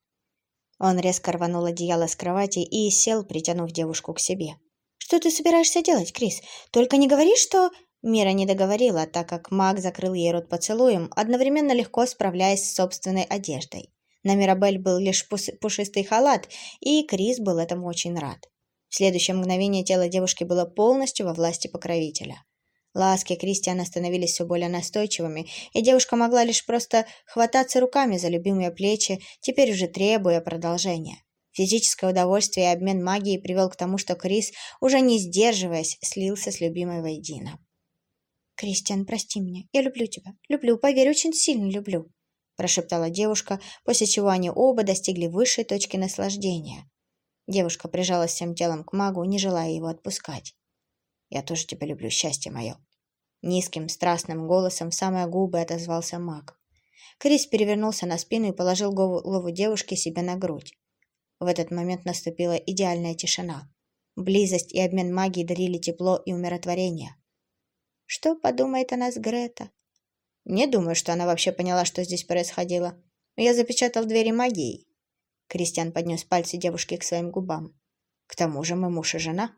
Он резко рванул одеяло с кровати и сел, притянув девушку к себе. «Что ты собираешься делать, Крис? Только не говори, что...» Мира не договорила, так как маг закрыл ей рот поцелуем, одновременно легко справляясь с собственной одеждой. На Мирабель был лишь пушистый халат, и Крис был этому очень рад. В следующее мгновение тело девушки было полностью во власти покровителя. Ласки Кристиана становились все более настойчивыми, и девушка могла лишь просто хвататься руками за любимые плечи, теперь уже требуя продолжения. Физическое удовольствие и обмен магией привел к тому, что Крис, уже не сдерживаясь, слился с любимой воедино. «Кристиан, прости меня. Я люблю тебя. Люблю, поверь, очень сильно люблю», – прошептала девушка, после чего они оба достигли высшей точки наслаждения. Девушка прижалась всем телом к магу, не желая его отпускать. «Я тоже тебя люблю, счастье мое». Низким, страстным голосом в самые губы отозвался маг. Крис перевернулся на спину и положил голову девушки себе на грудь. В этот момент наступила идеальная тишина. Близость и обмен магией дарили тепло и умиротворение. Что подумает о нас Грета? Не думаю, что она вообще поняла, что здесь происходило. Я запечатал двери магией. Кристиан поднес пальцы девушки к своим губам. К тому же мы муж и жена.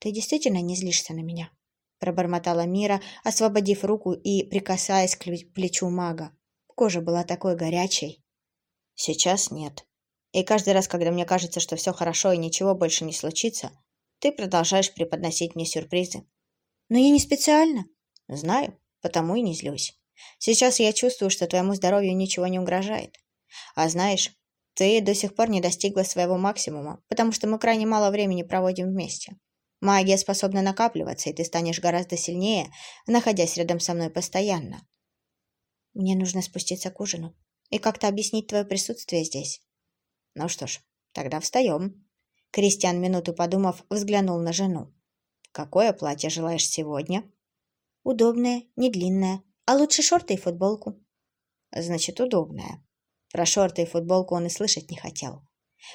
Ты действительно не злишься на меня? Пробормотала Мира, освободив руку и прикасаясь к плечу мага. Кожа была такой горячей. Сейчас нет. И каждый раз, когда мне кажется, что все хорошо и ничего больше не случится, ты продолжаешь преподносить мне сюрпризы. Но я не специально. Знаю, потому и не злюсь. Сейчас я чувствую, что твоему здоровью ничего не угрожает. А знаешь, ты до сих пор не достигла своего максимума, потому что мы крайне мало времени проводим вместе. Магия способна накапливаться, и ты станешь гораздо сильнее, находясь рядом со мной постоянно. Мне нужно спуститься к ужину и как-то объяснить твое присутствие здесь. Ну что ж, тогда встаем. Кристиан, минуту подумав, взглянул на жену. «Какое платье желаешь сегодня?» Удобная, не длинная, а лучше шорты и футболку. Значит, удобная. Про шорты и футболку он и слышать не хотел.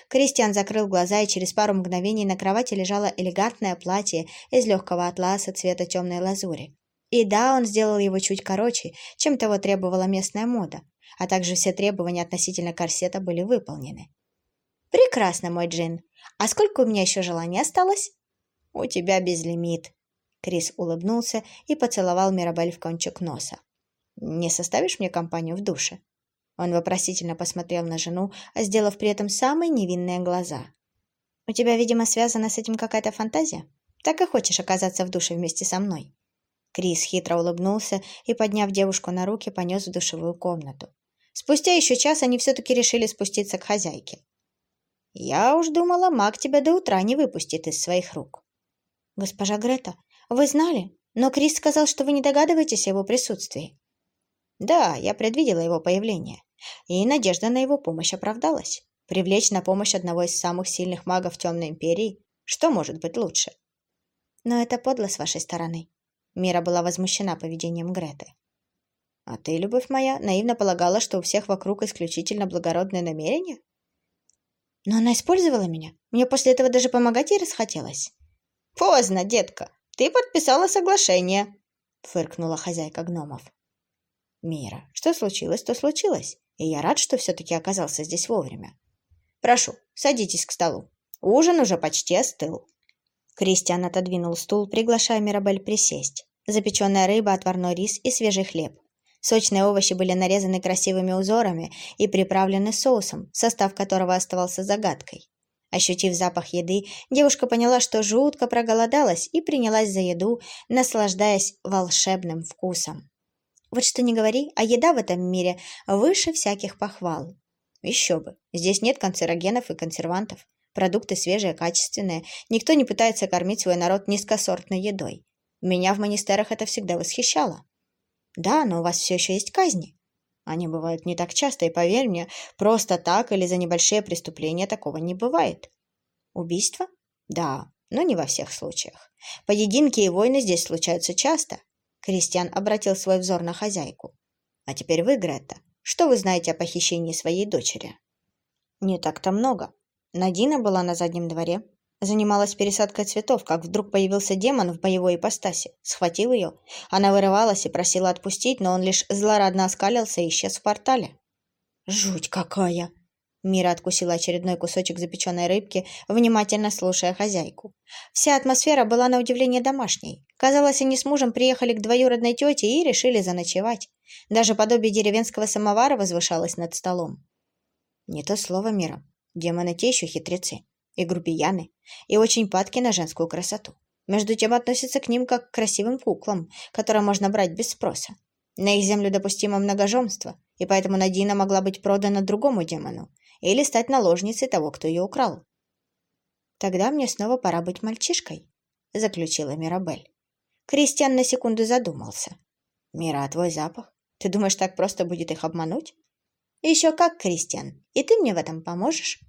Кристиан закрыл глаза, и через пару мгновений на кровати лежало элегантное платье из легкого атласа цвета темной лазури. И да, он сделал его чуть короче, чем того требовала местная мода, а также все требования относительно корсета были выполнены. «Прекрасно, мой Джин. А сколько у меня еще желаний осталось?» «У тебя безлимит». Крис улыбнулся и поцеловал Мирабель в кончик носа. «Не составишь мне компанию в душе?» Он вопросительно посмотрел на жену, сделав при этом самые невинные глаза. «У тебя, видимо, связана с этим какая-то фантазия? Так и хочешь оказаться в душе вместе со мной?» Крис хитро улыбнулся и, подняв девушку на руки, понес в душевую комнату. Спустя еще час они все-таки решили спуститься к хозяйке. «Я уж думала, маг тебя до утра не выпустит из своих рук». «Госпожа Грета, вы знали, но Крис сказал, что вы не догадываетесь о его присутствии». «Да, я предвидела его появление и надежда на его помощь оправдалась. Привлечь на помощь одного из самых сильных магов Темной Империи? Что может быть лучше? Но это подло с вашей стороны. Мира была возмущена поведением Греты. А ты, любовь моя, наивно полагала, что у всех вокруг исключительно благородные намерения? Но она использовала меня. Мне после этого даже помогать ей расхотелось. Поздно, детка. Ты подписала соглашение, фыркнула хозяйка гномов. Мира, что случилось, то случилось и я рад, что все-таки оказался здесь вовремя. Прошу, садитесь к столу. Ужин уже почти остыл. Кристиан отодвинул стул, приглашая Мирабель присесть. Запеченная рыба, отварной рис и свежий хлеб. Сочные овощи были нарезаны красивыми узорами и приправлены соусом, состав которого оставался загадкой. Ощутив запах еды, девушка поняла, что жутко проголодалась и принялась за еду, наслаждаясь волшебным вкусом. Вот что не говори, а еда в этом мире выше всяких похвал. Еще бы, здесь нет канцерогенов и консервантов. Продукты свежие, качественные. Никто не пытается кормить свой народ низкосортной едой. Меня в монастырях это всегда восхищало. Да, но у вас все еще есть казни. Они бывают не так часто, и поверь мне, просто так или за небольшие преступления такого не бывает. Убийство? Да, но не во всех случаях. Поединки и войны здесь случаются часто, Кристиан обратил свой взор на хозяйку. «А теперь вы, Грета, что вы знаете о похищении своей дочери?» «Не так-то много. Надина была на заднем дворе, занималась пересадкой цветов, как вдруг появился демон в боевой ипостаси, схватил ее. Она вырывалась и просила отпустить, но он лишь злорадно оскалился и исчез в портале». «Жуть какая!» Мира откусила очередной кусочек запеченной рыбки, внимательно слушая хозяйку. Вся атмосфера была на удивление домашней. Казалось, они с мужем приехали к двоюродной тете и решили заночевать. Даже подобие деревенского самовара возвышалось над столом. Не то слово Мира. Демоны те еще хитрецы. И грубияны. И очень падки на женскую красоту. Между тем относятся к ним как к красивым куклам, которые можно брать без спроса. На их землю допустимо многоженство, и поэтому Надина могла быть продана другому демону, или стать наложницей того, кто ее украл. «Тогда мне снова пора быть мальчишкой», — заключила Мирабель. Кристиан на секунду задумался. «Мира, твой запах? Ты думаешь, так просто будет их обмануть?» «Еще как, Кристиан. И ты мне в этом поможешь?»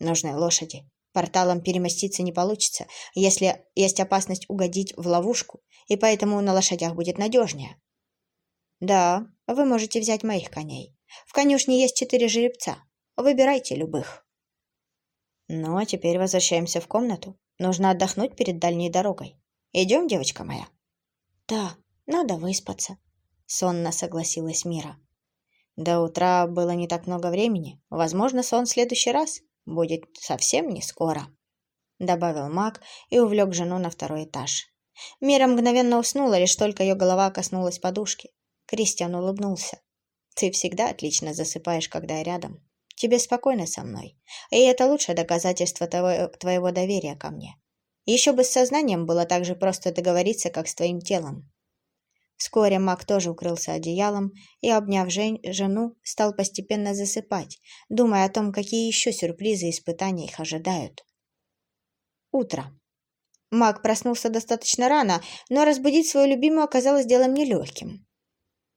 «Нужны лошади. Порталом переместиться не получится, если есть опасность угодить в ловушку, и поэтому на лошадях будет надежнее». «Да, вы можете взять моих коней. В конюшне есть четыре жеребца. Выбирайте любых. Ну, а теперь возвращаемся в комнату. Нужно отдохнуть перед дальней дорогой. Идем, девочка моя? Да, надо выспаться. Сонно согласилась Мира. До утра было не так много времени. Возможно, сон в следующий раз будет совсем не скоро. Добавил маг и увлек жену на второй этаж. Мира мгновенно уснула, лишь только ее голова коснулась подушки. Кристиан улыбнулся. «Ты всегда отлично засыпаешь, когда я рядом. Тебе спокойно со мной. И это лучшее доказательство того, твоего доверия ко мне. Еще бы с сознанием было так же просто договориться, как с твоим телом. Вскоре маг тоже укрылся одеялом и, обняв Жень, жену, стал постепенно засыпать, думая о том, какие еще сюрпризы и испытания их ожидают. Утро. Маг проснулся достаточно рано, но разбудить свою любимую оказалось делом нелегким.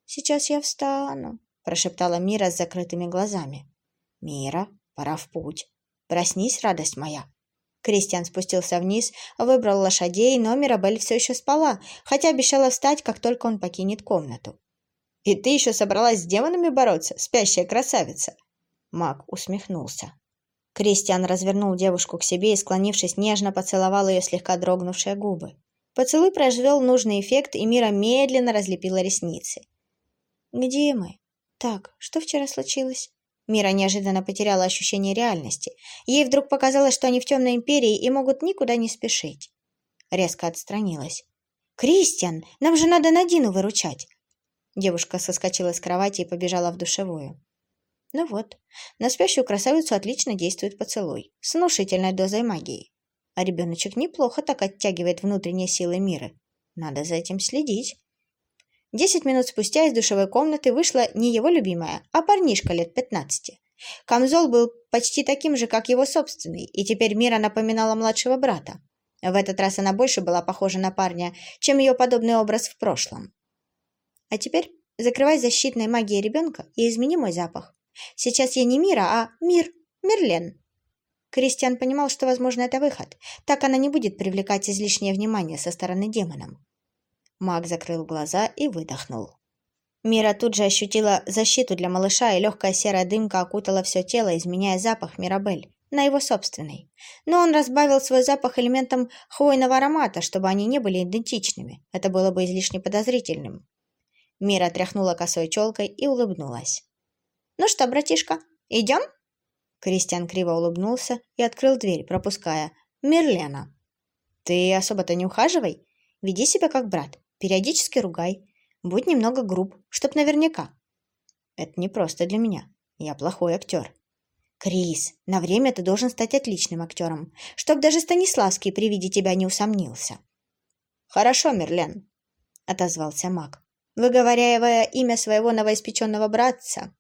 «Сейчас я встану», – прошептала Мира с закрытыми глазами. «Мира, пора в путь. Проснись, радость моя». Кристиан спустился вниз, выбрал лошадей, но Мирабель все еще спала, хотя обещала встать, как только он покинет комнату. «И ты еще собралась с демонами бороться, спящая красавица?» Маг усмехнулся. Кристиан развернул девушку к себе и, склонившись, нежно поцеловал ее слегка дрогнувшие губы. Поцелуй произвел нужный эффект, и Мира медленно разлепила ресницы. «Где мы? Так, что вчера случилось?» Мира неожиданно потеряла ощущение реальности. Ей вдруг показалось, что они в темной империи и могут никуда не спешить. Резко отстранилась. «Кристиан, нам же надо Надину выручать!» Девушка соскочила с кровати и побежала в душевую. Ну вот, на спящую красавицу отлично действует поцелуй, с внушительной дозой магии. А ребеночек неплохо так оттягивает внутренние силы мира. Надо за этим следить. Десять минут спустя из душевой комнаты вышла не его любимая, а парнишка лет пятнадцати. Камзол был почти таким же, как его собственный, и теперь Мира напоминала младшего брата. В этот раз она больше была похожа на парня, чем ее подобный образ в прошлом. А теперь закрывай защитной магией ребенка и измени мой запах. Сейчас я не Мира, а Мир, Мерлен. Кристиан понимал, что, возможно, это выход. Так она не будет привлекать излишнее внимание со стороны демонов. Маг закрыл глаза и выдохнул. Мира тут же ощутила защиту для малыша, и легкая серая дымка окутала все тело, изменяя запах Мирабель на его собственный. Но он разбавил свой запах элементом хвойного аромата, чтобы они не были идентичными. Это было бы излишне подозрительным. Мира тряхнула косой челкой и улыбнулась. «Ну что, братишка, идем?» Кристиан криво улыбнулся и открыл дверь, пропуская Мерлена. «Ты особо-то не ухаживай. Веди себя как брат. Периодически ругай. Будь немного груб, чтоб наверняка». «Это не просто для меня. Я плохой актер». «Крис, на время ты должен стать отличным актером, чтоб даже Станиславский при виде тебя не усомнился». «Хорошо, Мерлен», — отозвался маг, выговаривая имя своего новоиспеченного братца.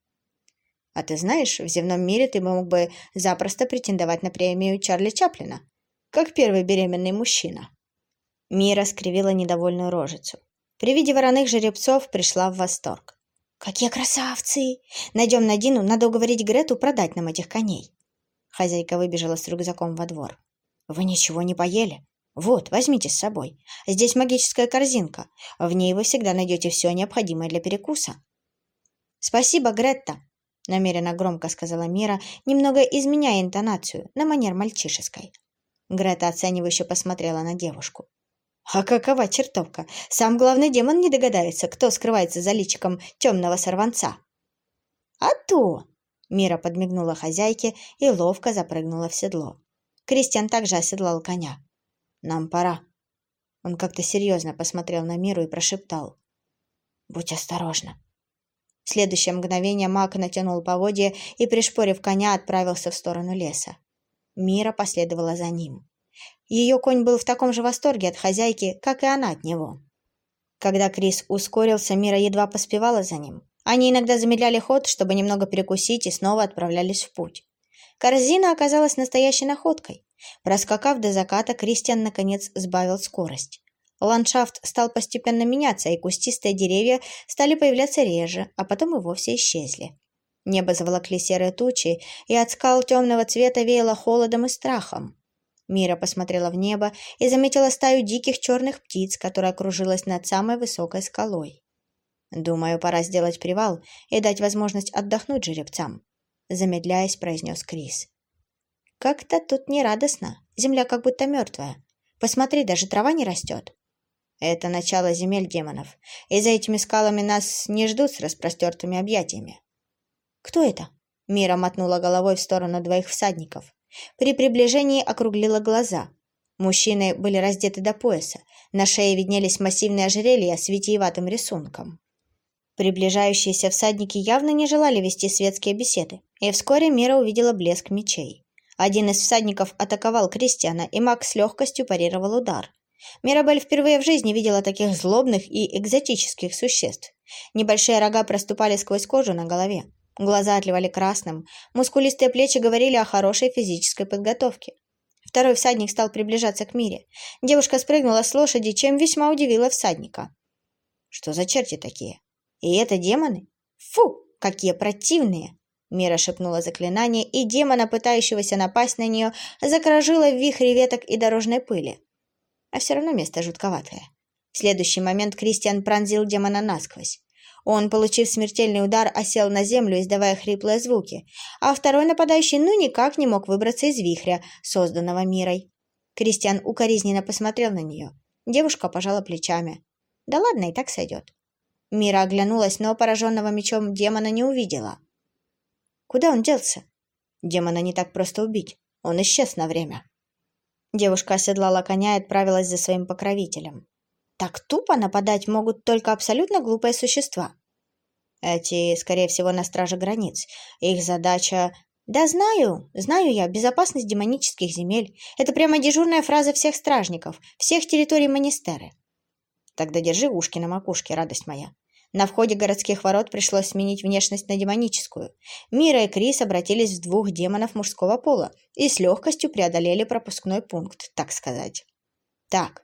А ты знаешь, в земном мире ты мог бы запросто претендовать на премию Чарли Чаплина, как первый беременный мужчина. Мира скривила недовольную рожицу. При виде вороных жеребцов пришла в восторг. «Какие красавцы! Найдем Надину, надо уговорить Грету продать нам этих коней». Хозяйка выбежала с рюкзаком во двор. «Вы ничего не поели? Вот, возьмите с собой. Здесь магическая корзинка. В ней вы всегда найдете все необходимое для перекуса». «Спасибо, Гретта!» — намеренно громко сказала Мира, немного изменяя интонацию на манер мальчишеской. Грета оценивающе посмотрела на девушку. «А какова чертовка? Сам главный демон не догадается, кто скрывается за личиком темного сорванца». «А то!» — Мира подмигнула хозяйке и ловко запрыгнула в седло. Кристиан также оседлал коня. «Нам пора». Он как-то серьезно посмотрел на Миру и прошептал. «Будь осторожна». В следующее мгновение маг натянул поводья и, пришпорив коня, отправился в сторону леса. Мира последовала за ним. Ее конь был в таком же восторге от хозяйки, как и она от него. Когда Крис ускорился, Мира едва поспевала за ним. Они иногда замедляли ход, чтобы немного перекусить, и снова отправлялись в путь. Корзина оказалась настоящей находкой. Проскакав до заката, Кристиан наконец сбавил скорость. Ландшафт стал постепенно меняться, и кустистые деревья стали появляться реже, а потом и вовсе исчезли. Небо заволокли серые тучи, и от скал темного цвета веяло холодом и страхом. Мира посмотрела в небо и заметила стаю диких черных птиц, которая кружилась над самой высокой скалой. «Думаю, пора сделать привал и дать возможность отдохнуть жеребцам», замедляясь, произнес Крис. «Как-то тут нерадостно. Земля как будто мертвая. Посмотри, даже трава не растет». Это начало земель демонов, и за этими скалами нас не ждут с распростертыми объятиями. «Кто это?» Мира мотнула головой в сторону двоих всадников. При приближении округлила глаза. Мужчины были раздеты до пояса. На шее виднелись массивные ожерелья с витиеватым рисунком. Приближающиеся всадники явно не желали вести светские беседы, и вскоре Мира увидела блеск мечей. Один из всадников атаковал Кристиана, и маг с легкостью парировал удар. Мирабель впервые в жизни видела таких злобных и экзотических существ. Небольшие рога проступали сквозь кожу на голове. Глаза отливали красным, мускулистые плечи говорили о хорошей физической подготовке. Второй всадник стал приближаться к Мире. Девушка спрыгнула с лошади, чем весьма удивила всадника. «Что за черти такие? И это демоны? Фу, какие противные!» Мира шепнула заклинание, и демона, пытающегося напасть на нее, закружила в вихре веток и дорожной пыли. А все равно место жутковатое. В следующий момент Кристиан пронзил демона насквозь. Он, получив смертельный удар, осел на землю, издавая хриплые звуки, а второй нападающий ну никак не мог выбраться из вихря, созданного мирой. Кристиан укоризненно посмотрел на нее. Девушка пожала плечами. «Да ладно, и так сойдет». Мира оглянулась, но пораженного мечом демона не увидела. Куда он делся? Демона не так просто убить. Он исчез на время. Девушка оседлала коня и отправилась за своим покровителем. Так тупо нападать могут только абсолютно глупые существа. Эти, скорее всего, на страже границ. Их задача... Да знаю, знаю я, безопасность демонических земель. Это прямо дежурная фраза всех стражников, всех территорий Манистеры. Тогда держи ушки на макушке, радость моя. На входе городских ворот пришлось сменить внешность на демоническую. Мира и Крис обратились в двух демонов мужского пола и с легкостью преодолели пропускной пункт, так сказать. Так,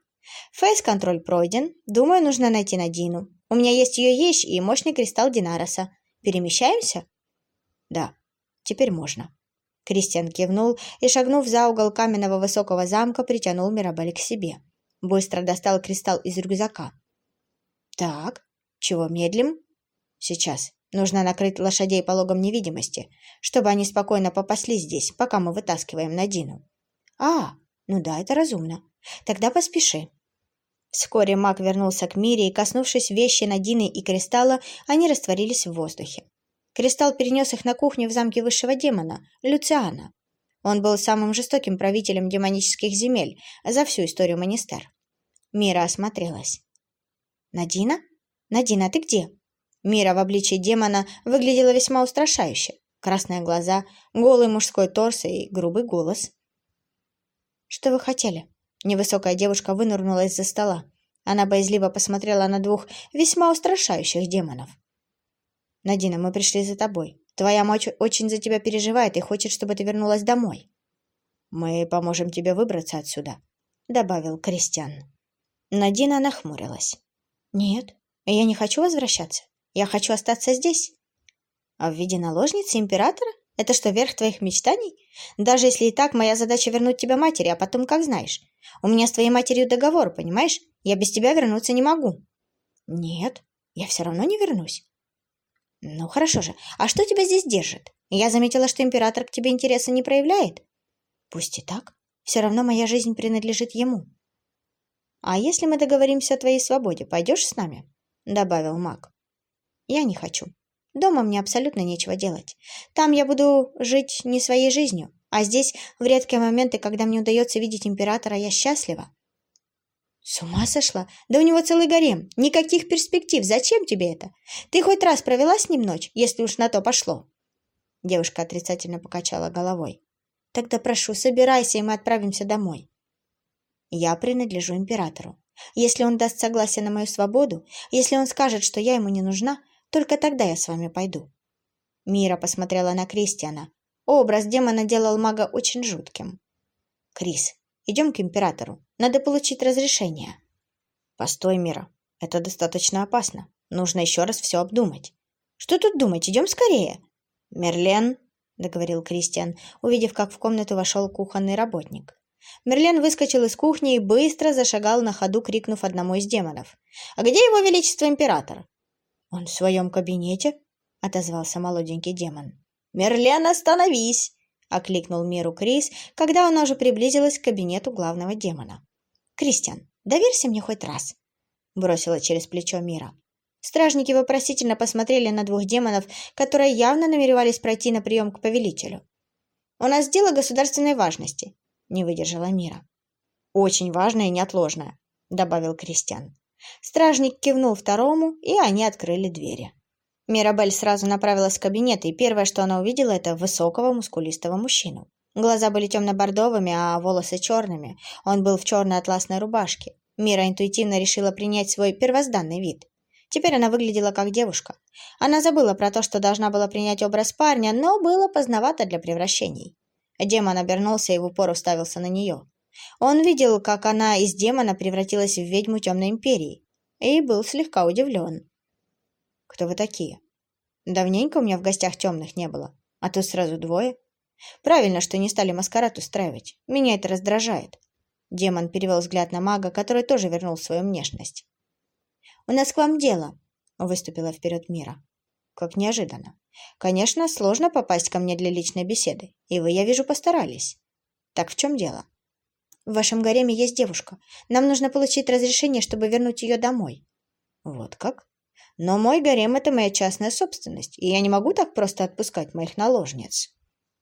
фейс-контроль пройден. Думаю, нужно найти Надину. У меня есть ее вещь и мощный кристалл Динароса. Перемещаемся? Да, теперь можно. Кристиан кивнул и, шагнув за угол каменного высокого замка, притянул Мирабель к себе. Быстро достал кристалл из рюкзака. Так, чего медлим? Сейчас. Нужно накрыть лошадей пологом невидимости, чтобы они спокойно попасли здесь, пока мы вытаскиваем Надину. А, ну да, это разумно. Тогда поспеши. Вскоре маг вернулся к Мире, и, коснувшись вещи Надины и кристалла, они растворились в воздухе. Кристалл перенес их на кухню в замке высшего демона, Люциана. Он был самым жестоким правителем демонических земель за всю историю Манистер. Мира осмотрелась. «Надина?» «Надина, ты где?» Мира в обличии демона выглядела весьма устрашающе. Красные глаза, голый мужской торс и грубый голос. «Что вы хотели?» Невысокая девушка вынырнула из-за стола. Она боязливо посмотрела на двух весьма устрашающих демонов. «Надина, мы пришли за тобой. Твоя мать очень за тебя переживает и хочет, чтобы ты вернулась домой». «Мы поможем тебе выбраться отсюда», — добавил Кристиан. Надина нахмурилась. «Нет, я не хочу возвращаться. Я хочу остаться здесь. А в виде наложницы императора? Это что, верх твоих мечтаний? Даже если и так, моя задача вернуть тебя матери, а потом как знаешь. У меня с твоей матерью договор, понимаешь? Я без тебя вернуться не могу. Нет, я все равно не вернусь. Ну, хорошо же. А что тебя здесь держит? Я заметила, что император к тебе интереса не проявляет. Пусть и так. Все равно моя жизнь принадлежит ему. А если мы договоримся о твоей свободе, пойдешь с нами? добавил маг. Я не хочу. Дома мне абсолютно нечего делать. Там я буду жить не своей жизнью, а здесь, в редкие моменты, когда мне удается видеть императора, я счастлива. С ума сошла? Да у него целый гарем. Никаких перспектив. Зачем тебе это? Ты хоть раз провела с ним ночь, если уж на то пошло? Девушка отрицательно покачала головой. Тогда прошу, собирайся, и мы отправимся домой. Я принадлежу императору. Если он даст согласие на мою свободу, если он скажет, что я ему не нужна, только тогда я с вами пойду». Мира посмотрела на Кристиана. Образ демона делал мага очень жутким. «Крис, идем к императору. Надо получить разрешение». «Постой, Мира. Это достаточно опасно. Нужно еще раз все обдумать». «Что тут думать? Идем скорее». «Мерлен», — договорил Кристиан, увидев, как в комнату вошел кухонный работник. Мерлен выскочил из кухни и быстро зашагал на ходу, крикнув одному из демонов. «А где его величество император?» «Он в своем кабинете», — отозвался молоденький демон. «Мерлен, остановись!» — окликнул Миру Крис, когда она уже приблизилась к кабинету главного демона. «Кристиан, доверься мне хоть раз», — бросила через плечо Мира. Стражники вопросительно посмотрели на двух демонов, которые явно намеревались пройти на прием к повелителю. «У нас дело государственной важности не выдержала Мира. «Очень важное и неотложное», — добавил Кристиан. Стражник кивнул второму, и они открыли двери. Мирабель сразу направилась в кабинет, и первое, что она увидела, это высокого мускулистого мужчину. Глаза были темно-бордовыми, а волосы черными. Он был в черной атласной рубашке. Мира интуитивно решила принять свой первозданный вид. Теперь она выглядела как девушка. Она забыла про то, что должна была принять образ парня, но было поздновато для превращений. Демон обернулся и в упор уставился на нее. Он видел, как она из демона превратилась в ведьму Темной Империи, и был слегка удивлен. «Кто вы такие? Давненько у меня в гостях темных не было. А то сразу двое. Правильно, что не стали маскарад устраивать. Меня это раздражает. Демон перевел взгляд на мага, который тоже вернул свою внешность. «У нас к вам дело», — выступила вперед Мира. Как неожиданно. Конечно, сложно попасть ко мне для личной беседы, и вы, я вижу, постарались. Так в чем дело? В вашем гареме есть девушка. Нам нужно получить разрешение, чтобы вернуть ее домой. Вот как? Но мой гарем — это моя частная собственность, и я не могу так просто отпускать моих наложниц.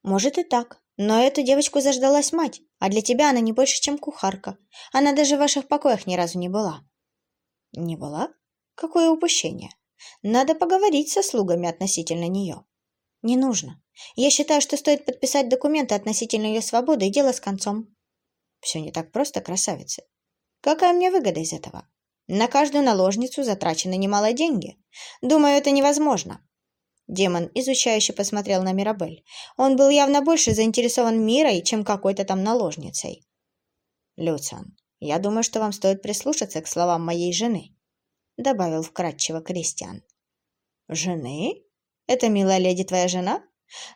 Может и так, но эту девочку заждалась мать, а для тебя она не больше, чем кухарка. Она даже в ваших покоях ни разу не была. Не была? Какое упущение. Надо поговорить со слугами относительно нее. Не нужно. Я считаю, что стоит подписать документы относительно ее свободы, и дело с концом. Все не так просто, красавица. Какая мне выгода из этого? На каждую наложницу затрачены немало деньги. Думаю, это невозможно. Демон изучающе посмотрел на Мирабель. Он был явно больше заинтересован мирой, чем какой-то там наложницей. «Люциан, я думаю, что вам стоит прислушаться к словам моей жены», — добавил вкратчиво Кристиан. «Жены? Это, милая леди, твоя жена?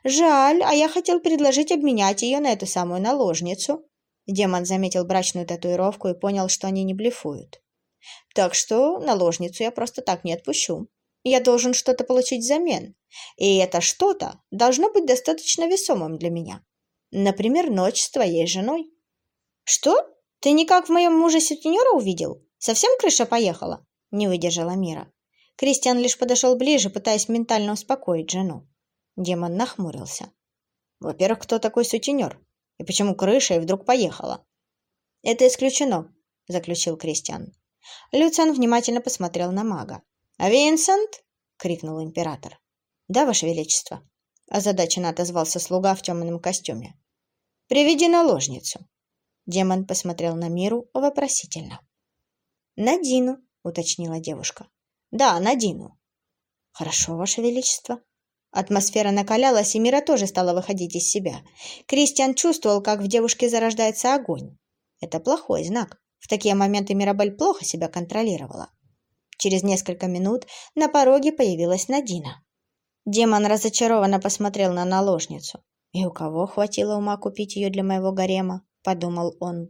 Жаль, а я хотел предложить обменять ее на эту самую наложницу». Демон заметил брачную татуировку и понял, что они не блефуют. «Так что наложницу я просто так не отпущу. Я должен что-то получить взамен, и это что-то должно быть достаточно весомым для меня. Например, ночь с твоей женой. Что? Ты никак в моем муже сутенера увидел? Совсем крыша поехала? Не выдержала Мира. Кристиан лишь подошел ближе, пытаясь ментально успокоить жену. Демон нахмурился. Во-первых, кто такой сутенер? И почему крыша и вдруг поехала? Это исключено, заключил Кристиан. Люциан внимательно посмотрел на мага. «А Винсент?» — крикнул император. «Да, Ваше Величество», — озадаченно отозвался слуга в темном костюме. «Приведи наложницу». Демон посмотрел на Миру вопросительно. «На Дину», — уточнила девушка. «Да, на Дину». «Хорошо, Ваше Величество». Атмосфера накалялась, и Мира тоже стала выходить из себя. Кристиан чувствовал, как в девушке зарождается огонь. Это плохой знак. В такие моменты Мирабель плохо себя контролировала. Через несколько минут на пороге появилась Надина. Демон разочарованно посмотрел на наложницу. «И у кого хватило ума купить ее для моего гарема?» – подумал он.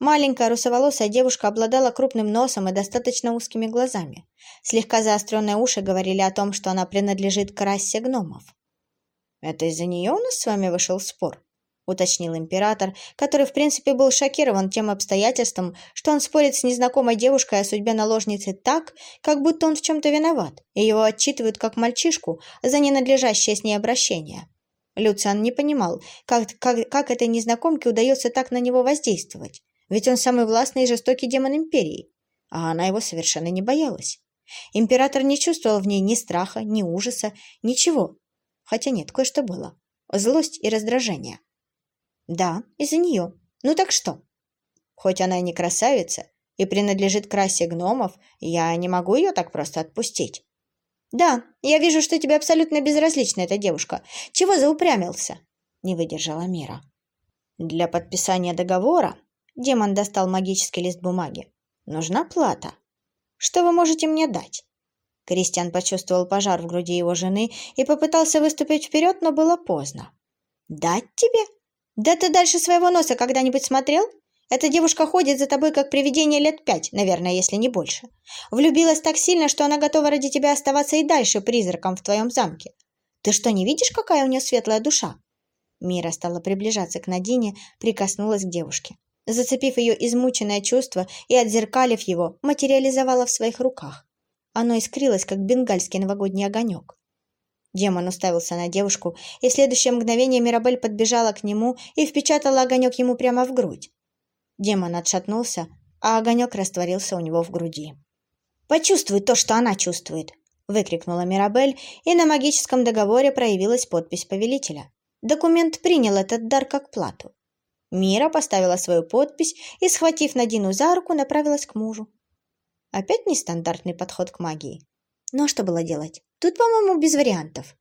Маленькая русоволосая девушка обладала крупным носом и достаточно узкими глазами. Слегка заостренные уши говорили о том, что она принадлежит к расе гномов. «Это из-за нее у нас с вами вышел спор?» уточнил император, который в принципе был шокирован тем обстоятельством, что он спорит с незнакомой девушкой о судьбе наложницы так, как будто он в чем-то виноват, и его отчитывают как мальчишку за ненадлежащее с ней обращение. Люциан не понимал, как, как, как этой незнакомке удается так на него воздействовать, ведь он самый властный и жестокий демон Империи, а она его совершенно не боялась. Император не чувствовал в ней ни страха, ни ужаса, ничего. Хотя нет, кое-что было. Злость и раздражение. Да, из-за нее. Ну так что? Хоть она и не красавица и принадлежит к расе гномов, я не могу ее так просто отпустить. Да, я вижу, что тебе абсолютно безразлична эта девушка. Чего заупрямился? Не выдержала Мира. Для подписания договора демон достал магический лист бумаги. Нужна плата. Что вы можете мне дать? Кристиан почувствовал пожар в груди его жены и попытался выступить вперед, но было поздно. «Дать тебе?» «Да ты дальше своего носа когда-нибудь смотрел? Эта девушка ходит за тобой как привидение лет пять, наверное, если не больше. Влюбилась так сильно, что она готова ради тебя оставаться и дальше призраком в твоем замке. Ты что, не видишь, какая у нее светлая душа?» Мира стала приближаться к Надине, прикоснулась к девушке. Зацепив ее измученное чувство и отзеркалив его, материализовала в своих руках. Оно искрилось, как бенгальский новогодний огонек. Демон уставился на девушку, и в следующее мгновение Мирабель подбежала к нему и впечатала огонек ему прямо в грудь. Демон отшатнулся, а огонек растворился у него в груди. «Почувствуй то, что она чувствует!» — выкрикнула Мирабель, и на магическом договоре проявилась подпись повелителя. Документ принял этот дар как плату. Мира поставила свою подпись и, схватив Надину за руку, направилась к мужу. Опять нестандартный подход к магии. Но что было делать? Тут, по-моему, без вариантов.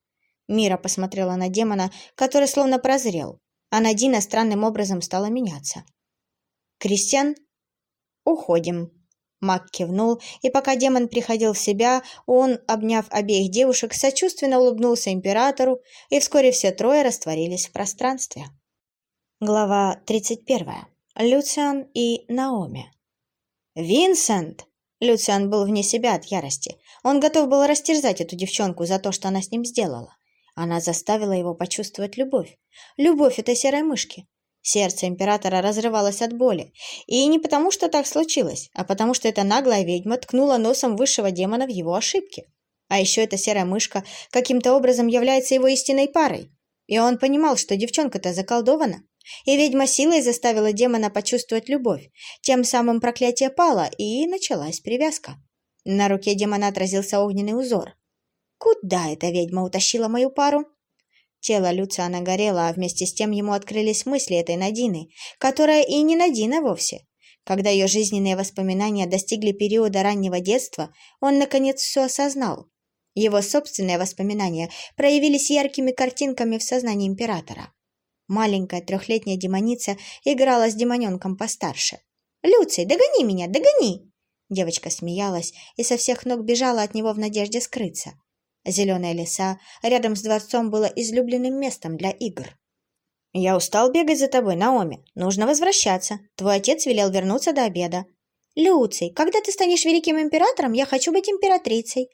Мира посмотрела на демона, который словно прозрел, а Надина странным образом стала меняться. «Кристиан, уходим», Мак кивнул, и пока демон приходил в себя, он, обняв обеих девушек, сочувственно улыбнулся императору, и вскоре все трое растворились в пространстве. Глава 31. Люциан и Наоми. «Винсент!» Люциан был вне себя от ярости. Он готов был растерзать эту девчонку за то, что она с ним сделала. Она заставила его почувствовать любовь. Любовь этой серой мышки. Сердце императора разрывалось от боли. И не потому, что так случилось, а потому, что эта наглая ведьма ткнула носом высшего демона в его ошибки. А еще эта серая мышка каким-то образом является его истинной парой. И он понимал, что девчонка-то заколдована. И ведьма силой заставила демона почувствовать любовь. Тем самым проклятие пало, и началась привязка. На руке демона отразился огненный узор. Куда эта ведьма утащила мою пару? Тело Люциана горело, а вместе с тем ему открылись мысли этой Надины, которая и не Надина вовсе. Когда ее жизненные воспоминания достигли периода раннего детства, он, наконец, все осознал. Его собственные воспоминания проявились яркими картинками в сознании императора. Маленькая трехлетняя демоница играла с демоненком постарше. «Люций, догони меня, догони!» Девочка смеялась и со всех ног бежала от него в надежде скрыться. Зеленые леса рядом с дворцом было излюбленным местом для игр. «Я устал бегать за тобой, Наоми. Нужно возвращаться. Твой отец велел вернуться до обеда». «Люций, когда ты станешь великим императором, я хочу быть императрицей».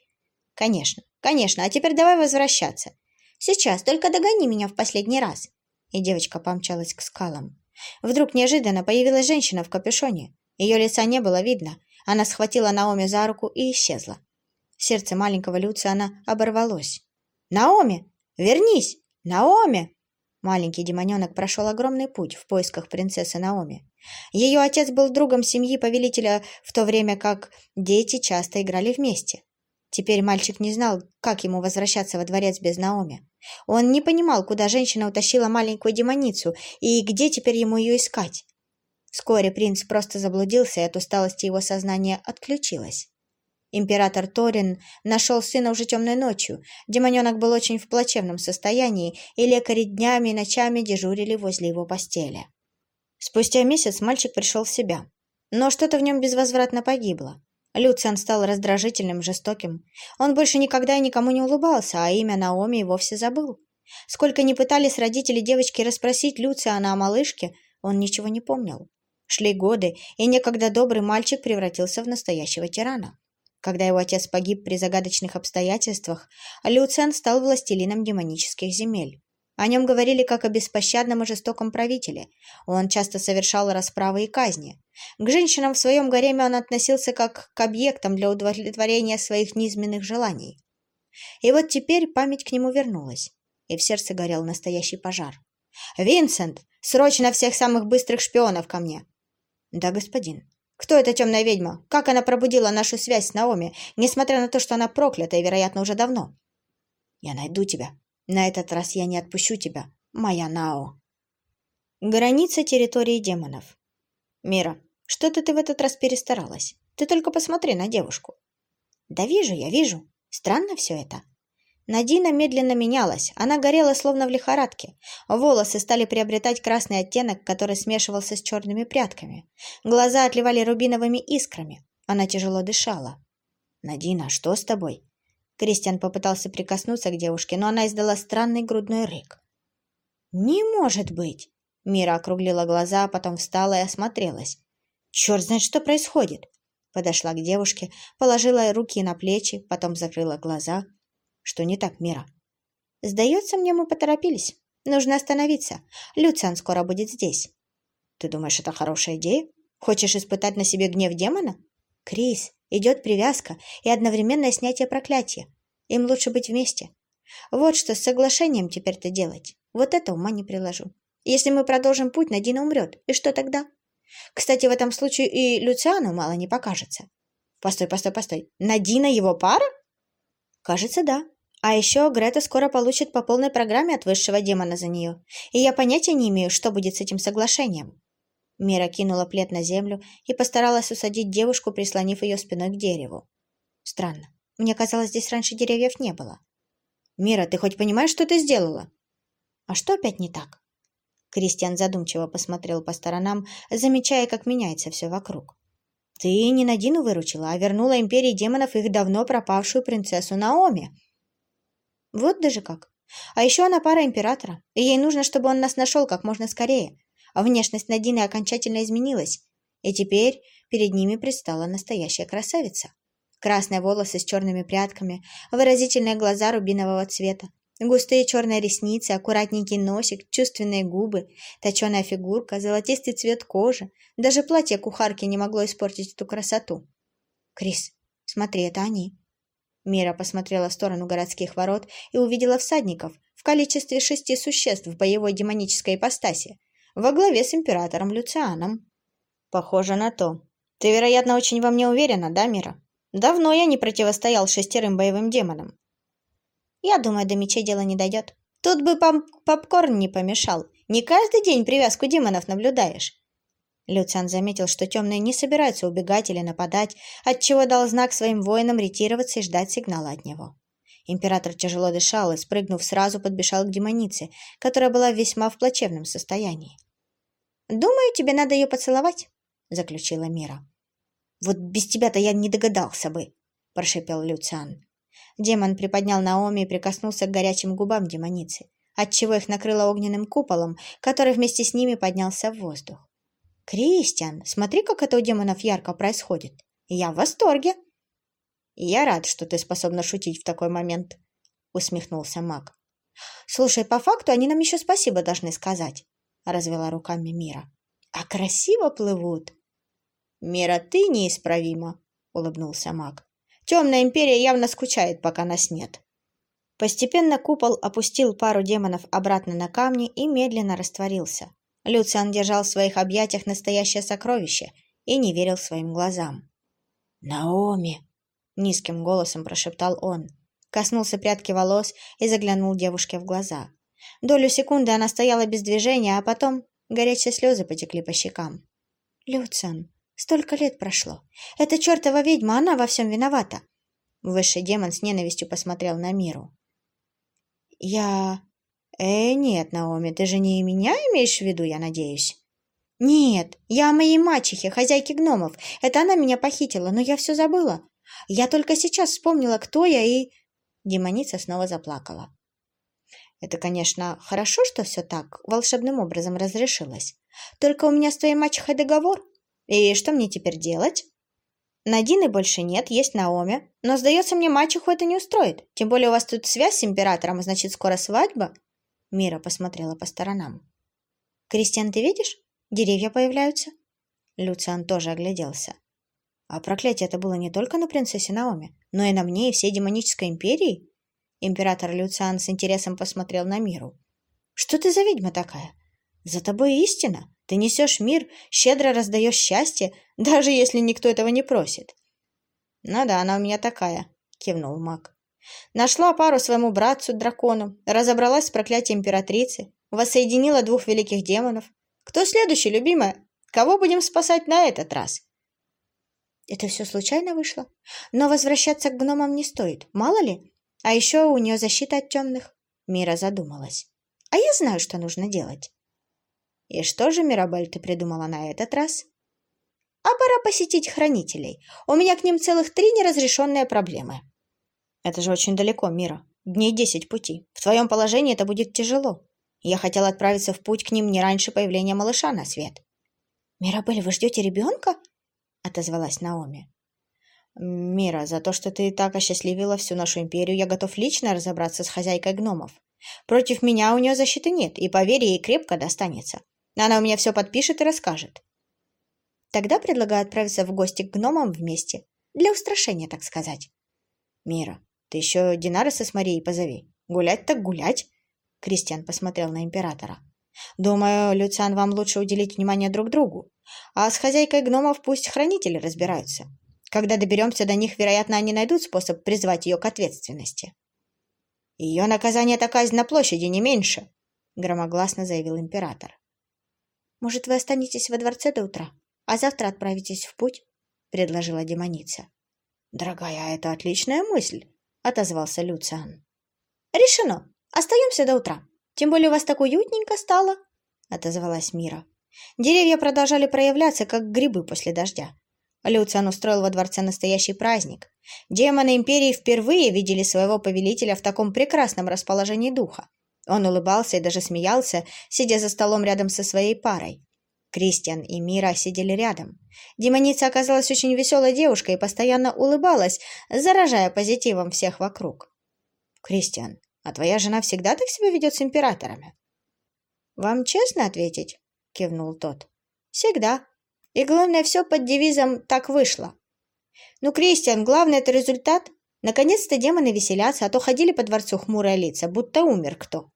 «Конечно, конечно. А теперь давай возвращаться. Сейчас, только догони меня в последний раз». И девочка помчалась к скалам. Вдруг неожиданно появилась женщина в капюшоне. Ее лица не было видно. Она схватила Наоми за руку и исчезла. Сердце маленького Люциана оборвалось. «Наоми! Вернись! Наоми!» Маленький демоненок прошел огромный путь в поисках принцессы Наоми. Ее отец был другом семьи повелителя, в то время как дети часто играли вместе. Теперь мальчик не знал, как ему возвращаться во дворец без Наоми. Он не понимал, куда женщина утащила маленькую демоницу и где теперь ему ее искать. Вскоре принц просто заблудился, и от усталости его сознание отключилось. Император Торин нашел сына уже темной ночью. Демоненок был очень в плачевном состоянии, и лекари днями и ночами дежурили возле его постели. Спустя месяц мальчик пришел в себя. Но что-то в нем безвозвратно погибло. Люциан стал раздражительным, жестоким. Он больше никогда и никому не улыбался, а имя Наоми и вовсе забыл. Сколько ни пытались родители девочки расспросить Люциана о малышке, он ничего не помнил. Шли годы, и некогда добрый мальчик превратился в настоящего тирана. Когда его отец погиб при загадочных обстоятельствах, Люциан стал властелином демонических земель. О нем говорили как о беспощадном и жестоком правителе. Он часто совершал расправы и казни. К женщинам в своем гареме он относился как к объектам для удовлетворения своих низменных желаний. И вот теперь память к нему вернулась, и в сердце горел настоящий пожар. «Винсент, срочно всех самых быстрых шпионов ко мне!» «Да, господин». Кто эта темная ведьма? Как она пробудила нашу связь с Наоми, несмотря на то, что она проклята и, вероятно, уже давно? Я найду тебя. На этот раз я не отпущу тебя, моя Нао. Граница территории демонов. Мира, что-то ты в этот раз перестаралась. Ты только посмотри на девушку. Да вижу я, вижу. Странно все это. Надина медленно менялась, она горела словно в лихорадке. Волосы стали приобретать красный оттенок, который смешивался с черными прядками. Глаза отливали рубиновыми искрами. Она тяжело дышала. «Надина, что с тобой?» Кристиан попытался прикоснуться к девушке, но она издала странный грудной рык. «Не может быть!» Мира округлила глаза, а потом встала и осмотрелась. «Черт знает, что происходит!» Подошла к девушке, положила руки на плечи, потом закрыла глаза. Что не так, Мира? Сдается мне, мы поторопились. Нужно остановиться. Люциан скоро будет здесь. Ты думаешь, это хорошая идея? Хочешь испытать на себе гнев демона? Крис, идет привязка и одновременное снятие проклятия. Им лучше быть вместе. Вот что с соглашением теперь-то делать. Вот это ума не приложу. Если мы продолжим путь, Надина умрет. И что тогда? Кстати, в этом случае и Люциану мало не покажется. Постой, постой, постой. Надина его пара? Кажется, да. А еще Грета скоро получит по полной программе от высшего демона за нее, и я понятия не имею, что будет с этим соглашением. Мира кинула плед на землю и постаралась усадить девушку, прислонив ее спиной к дереву. Странно. Мне казалось, здесь раньше деревьев не было. «Мира, ты хоть понимаешь, что ты сделала?» «А что опять не так?» Кристиан задумчиво посмотрел по сторонам, замечая, как меняется все вокруг. Ты не Надину выручила, а вернула империи демонов их давно пропавшую принцессу Наоми. Вот даже как. А еще она пара императора, и ей нужно, чтобы он нас нашел как можно скорее. А внешность Надины окончательно изменилась, и теперь перед ними предстала настоящая красавица. Красные волосы с черными прядками, выразительные глаза рубинового цвета, густые черные ресницы, аккуратненький носик, чувственные губы, точеная фигурка, золотистый цвет кожи. Даже платье кухарки не могло испортить эту красоту. «Крис, смотри, это они!» Мира посмотрела в сторону городских ворот и увидела всадников в количестве шести существ в боевой демонической ипостаси, во главе с императором Люцианом. «Похоже на то. Ты, вероятно, очень во мне уверена, да, Мира? Давно я не противостоял шестерым боевым демонам». «Я думаю, до мечей дело не дойдет. Тут бы поп попкорн не помешал. Не каждый день привязку демонов наблюдаешь». Люциан заметил, что темные не собираются убегать или нападать, отчего дал знак своим воинам ретироваться и ждать сигнала от него. Император тяжело дышал и, спрыгнув, сразу подбежал к демонице, которая была весьма в плачевном состоянии. «Думаю, тебе надо ее поцеловать», — заключила Мира. «Вот без тебя-то я не догадался бы», — прошепел Люциан. Демон приподнял Наоми и прикоснулся к горячим губам демоницы, отчего их накрыло огненным куполом, который вместе с ними поднялся в воздух. «Кристиан, смотри, как это у демонов ярко происходит. Я в восторге!» «Я рад, что ты способна шутить в такой момент», — усмехнулся маг. «Слушай, по факту они нам еще спасибо должны сказать», — развела руками Мира. «А красиво плывут!» «Мира, ты неисправима», — улыбнулся маг. «Темная империя явно скучает, пока нас нет». Постепенно купол опустил пару демонов обратно на камни и медленно растворился, Люциан держал в своих объятиях настоящее сокровище и не верил своим глазам. «Наоми!» — низким голосом прошептал он. Коснулся прядки волос и заглянул девушке в глаза. Долю секунды она стояла без движения, а потом горячие слезы потекли по щекам. «Люциан, столько лет прошло. Эта чертова ведьма, она во всем виновата!» Высший демон с ненавистью посмотрел на миру. «Я... «Э, нет, Наоми, ты же не меня имеешь в виду, я надеюсь?» «Нет, я о моей мачехе, хозяйке гномов. Это она меня похитила, но я все забыла. Я только сейчас вспомнила, кто я, и...» Демоница снова заплакала. «Это, конечно, хорошо, что все так волшебным образом разрешилось. Только у меня с твоей мачехой договор. И что мне теперь делать?» Надины больше нет, есть Наоми. Но, сдается мне, мачеху это не устроит. Тем более у вас тут связь с императором, значит, скоро свадьба. Мира посмотрела по сторонам. «Кристиан, ты видишь? Деревья появляются». Люциан тоже огляделся. А проклятие это было не только на принцессе Наоми, но и на мне и всей демонической империи. Император Люциан с интересом посмотрел на Миру. «Что ты за ведьма такая? За тобой истина. Ты несешь мир, щедро раздаешь счастье, даже если никто этого не просит». «Ну да, она у меня такая», — кивнул маг. Нашла пару своему братцу-дракону, разобралась с проклятием императрицы, воссоединила двух великих демонов. Кто следующий, любимая? Кого будем спасать на этот раз? Это все случайно вышло. Но возвращаться к гномам не стоит, мало ли. А еще у нее защита от темных. Мира задумалась. А я знаю, что нужно делать. И что же, Мирабель, ты придумала на этот раз? А пора посетить хранителей. У меня к ним целых три неразрешенные проблемы. Это же очень далеко, Мира. Дней десять пути. В твоем положении это будет тяжело. Я хотела отправиться в путь к ним не раньше появления малыша на свет. «Мирабель, вы ждете ребенка?» — отозвалась Наоми. «Мира, за то, что ты так осчастливила всю нашу империю, я готов лично разобраться с хозяйкой гномов. Против меня у нее защиты нет, и, поверь, ей крепко достанется. Она у меня все подпишет и расскажет». Тогда предлагаю отправиться в гости к гномам вместе. Для устрашения, так сказать. «Мира, ты еще Динареса с Марией позови. Гулять так гулять. Кристиан посмотрел на императора. Думаю, Люциан, вам лучше уделить внимание друг другу. А с хозяйкой гномов пусть хранители разбираются. Когда доберемся до них, вероятно, они найдут способ призвать ее к ответственности. Ее наказание – это казнь на площади, не меньше, громогласно заявил император. Может, вы останетесь во дворце до утра, а завтра отправитесь в путь? предложила демоница. Дорогая, это отличная мысль, отозвался Люциан. «Решено. Остаемся до утра. Тем более у вас так уютненько стало», — отозвалась Мира. Деревья продолжали проявляться, как грибы после дождя. Люциан устроил во дворце настоящий праздник. Демоны Империи впервые видели своего повелителя в таком прекрасном расположении духа. Он улыбался и даже смеялся, сидя за столом рядом со своей парой. Кристиан и Мира сидели рядом. Демоница оказалась очень веселой девушкой и постоянно улыбалась, заражая позитивом всех вокруг. «Кристиан, а твоя жена всегда так себя ведет с императорами?» «Вам честно ответить?» — кивнул тот. «Всегда. И главное, все под девизом «так вышло». Ну, Кристиан, главное — это результат. Наконец-то демоны веселятся, а то ходили по дворцу хмурые лица, будто умер кто.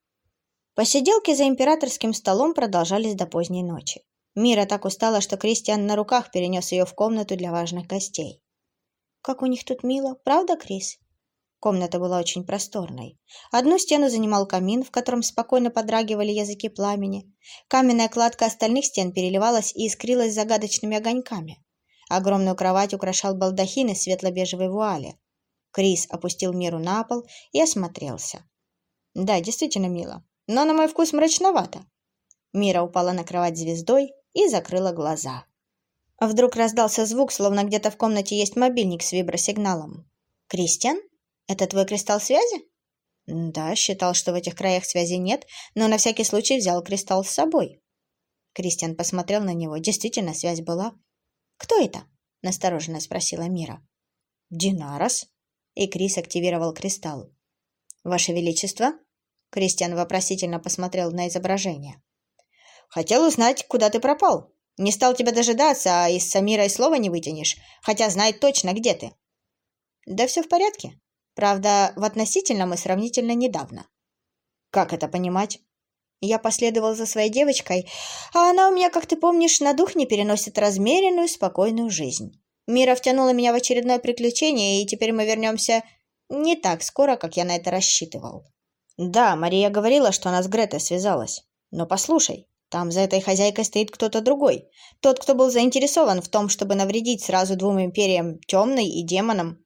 Посиделки за императорским столом продолжались до поздней ночи. Мира так устала, что Кристиан на руках перенес ее в комнату для важных гостей. «Как у них тут мило, правда, Крис?» Комната была очень просторной. Одну стену занимал камин, в котором спокойно подрагивали языки пламени. Каменная кладка остальных стен переливалась и искрилась загадочными огоньками. Огромную кровать украшал балдахин из светло-бежевой вуали. Крис опустил Миру на пол и осмотрелся. «Да, действительно мило, но на мой вкус мрачновато». Мира упала на кровать звездой и закрыла глаза. А вдруг раздался звук, словно где-то в комнате есть мобильник с вибросигналом. «Кристиан?» Это твой кристалл связи? Да, считал, что в этих краях связи нет, но на всякий случай взял кристалл с собой. Кристиан посмотрел на него. Действительно, связь была. Кто это? Настороженно спросила Мира. Динарос. И Крис активировал кристалл. Ваше Величество? Кристиан вопросительно посмотрел на изображение. Хотел узнать, куда ты пропал. Не стал тебя дожидаться, а из Самира и слова не вытянешь, хотя знает точно, где ты. Да все в порядке. Правда, в относительном и сравнительно недавно. Как это понимать? Я последовал за своей девочкой, а она у меня, как ты помнишь, на дух не переносит размеренную, спокойную жизнь. Мира втянула меня в очередное приключение, и теперь мы вернемся не так скоро, как я на это рассчитывал. Да, Мария говорила, что она с Гретой связалась. Но послушай, там за этой хозяйкой стоит кто-то другой. Тот, кто был заинтересован в том, чтобы навредить сразу двум империям, темной и демонам.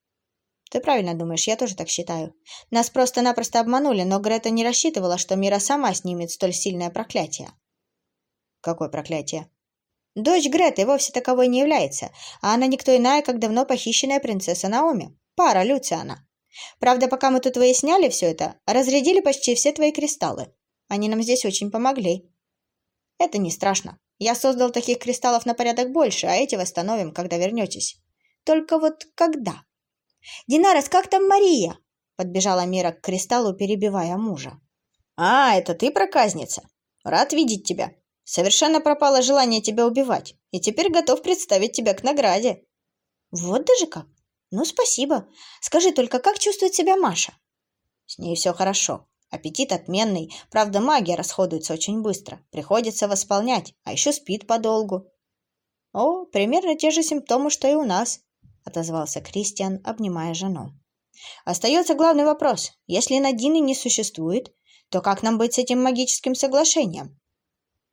Ты правильно думаешь, я тоже так считаю. Нас просто-напросто обманули, но Грета не рассчитывала, что Мира сама снимет столь сильное проклятие. Какое проклятие? Дочь Греты вовсе таковой не является, а она никто иная, как давно похищенная принцесса Наоми. Пара Люциана. Правда, пока мы тут выясняли все это, разрядили почти все твои кристаллы. Они нам здесь очень помогли. Это не страшно. Я создал таких кристаллов на порядок больше, а эти восстановим, когда вернетесь. Только вот когда? «Динарес, как там Мария?» — подбежала Мира к кристаллу, перебивая мужа. «А, это ты, проказница? Рад видеть тебя. Совершенно пропало желание тебя убивать, и теперь готов представить тебя к награде». «Вот даже как? Ну, спасибо. Скажи только, как чувствует себя Маша?» «С ней все хорошо. Аппетит отменный. Правда, магия расходуется очень быстро. Приходится восполнять, а еще спит подолгу». «О, примерно те же симптомы, что и у нас», — отозвался Кристиан, обнимая жену. «Остается главный вопрос. Если Надины не существует, то как нам быть с этим магическим соглашением?»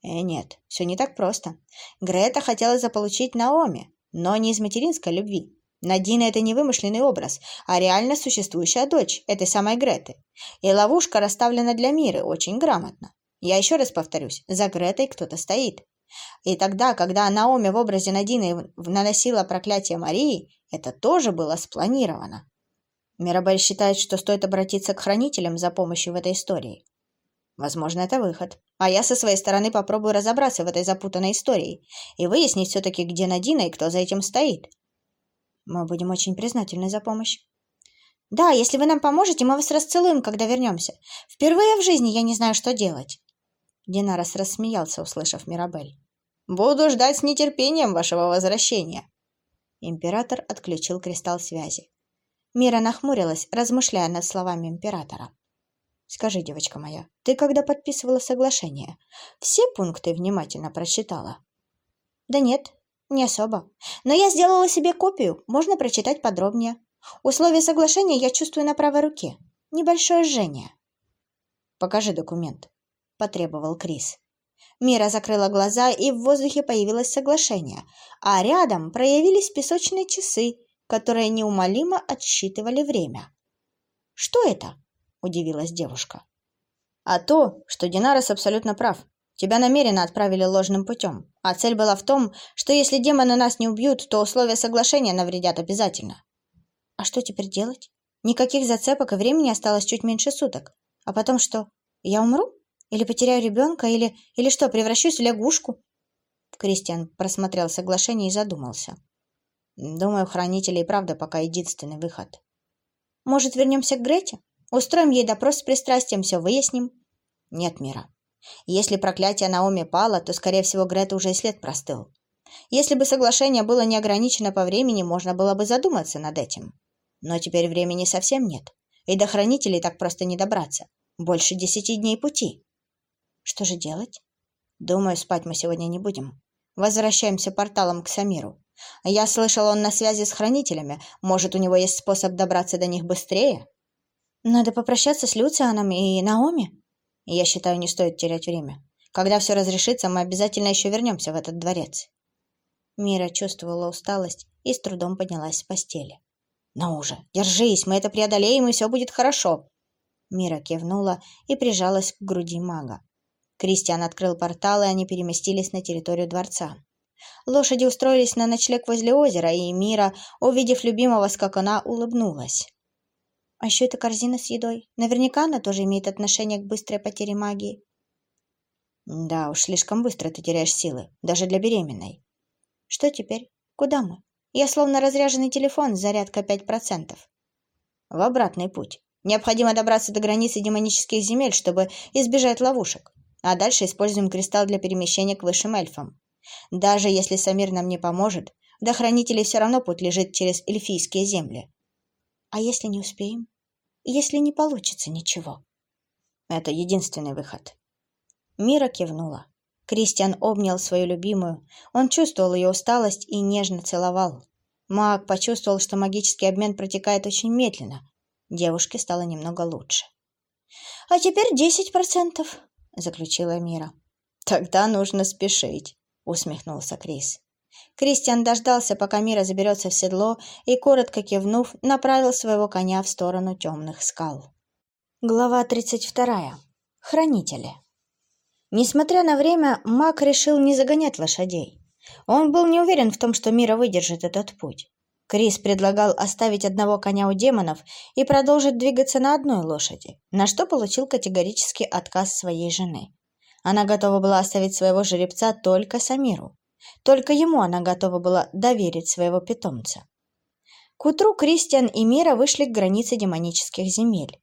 «Э, нет, все не так просто. Грета хотела заполучить Наоми, но не из материнской любви. Надина – это не вымышленный образ, а реально существующая дочь этой самой Греты. И ловушка расставлена для мира очень грамотно. Я еще раз повторюсь, за Гретой кто-то стоит. И тогда, когда Наоми в образе Надины наносила проклятие Марии, это тоже было спланировано. Мирабель считает, что стоит обратиться к хранителям за помощью в этой истории. Возможно, это выход. А я со своей стороны попробую разобраться в этой запутанной истории и выяснить все-таки, где Надина и кто за этим стоит. Мы будем очень признательны за помощь. Да, если вы нам поможете, мы вас расцелуем, когда вернемся. Впервые в жизни я не знаю, что делать. Динарос рассмеялся, услышав Мирабель. «Буду ждать с нетерпением вашего возвращения». Император отключил кристалл связи. Мира нахмурилась, размышляя над словами императора. «Скажи, девочка моя, ты когда подписывала соглашение, все пункты внимательно прочитала?» «Да нет, не особо. Но я сделала себе копию, можно прочитать подробнее. Условия соглашения я чувствую на правой руке. Небольшое жжение». «Покажи документ», потребовал Крис. Мира закрыла глаза, и в воздухе появилось соглашение, а рядом проявились песочные часы, которые неумолимо отсчитывали время. «Что это?» – удивилась девушка. «А то, что Динарес абсолютно прав. Тебя намеренно отправили ложным путем, а цель была в том, что если демоны нас не убьют, то условия соглашения навредят обязательно. А что теперь делать? Никаких зацепок и времени осталось чуть меньше суток. А потом что? Я умру? Или потеряю ребенка? Или, или что, превращусь в лягушку? Кристиан просмотрел соглашение и задумался. Думаю, хранители и правда пока единственный выход. Может, вернемся к Грете? Устроим ей допрос с пристрастием, все выясним? Нет, Мира. Если проклятие Наоми пало, то, скорее всего, Грета уже и след простыл. Если бы соглашение было не ограничено по времени, можно было бы задуматься над этим. Но теперь времени совсем нет, и до хранителей так просто не добраться. Больше десяти дней пути. Что же делать? Думаю, спать мы сегодня не будем. Возвращаемся порталом к Самиру. Я слышал, он на связи с хранителями. Может, у него есть способ добраться до них быстрее? Надо попрощаться с Люцианом и Наоми. Я считаю, не стоит терять время. Когда все разрешится, мы обязательно еще вернемся в этот дворец. Мира чувствовала усталость и с трудом поднялась с постели. «Ну уже, держись, мы это преодолеем, и все будет хорошо!» Мира кивнула и прижалась к груди мага. Кристиан открыл портал, и они переместились на территорию дворца. Лошади устроились на ночлег возле озера, и Мира, увидев любимого скакуна, улыбнулась. А еще эта корзина с едой. Наверняка она тоже имеет отношение к быстрой потере магии. Да уж, слишком быстро ты теряешь силы, даже для беременной. Что теперь? Куда мы? Я словно разряженный телефон, зарядка пять процентов. В обратный путь. Необходимо добраться до границы демонических земель, чтобы избежать ловушек а дальше используем кристалл для перемещения к высшим эльфам. Даже если Самир нам не поможет, до хранителей все равно путь лежит через эльфийские земли. А если не успеем? Если не получится ничего? Это единственный выход. Мира кивнула. Кристиан обнял свою любимую. Он чувствовал ее усталость и нежно целовал. Маг почувствовал, что магический обмен протекает очень медленно. Девушке стало немного лучше. «А теперь десять процентов», — заключила Мира. «Тогда нужно спешить», — усмехнулся Крис. Кристиан дождался, пока Мира заберется в седло, и, коротко кивнув, направил своего коня в сторону темных скал. Глава 32. Хранители. Несмотря на время, маг решил не загонять лошадей. Он был не уверен в том, что Мира выдержит этот путь. Крис предлагал оставить одного коня у демонов и продолжить двигаться на одной лошади, на что получил категорический отказ своей жены. Она готова была оставить своего жеребца только Самиру. Только ему она готова была доверить своего питомца. К утру Кристиан и Мира вышли к границе демонических земель.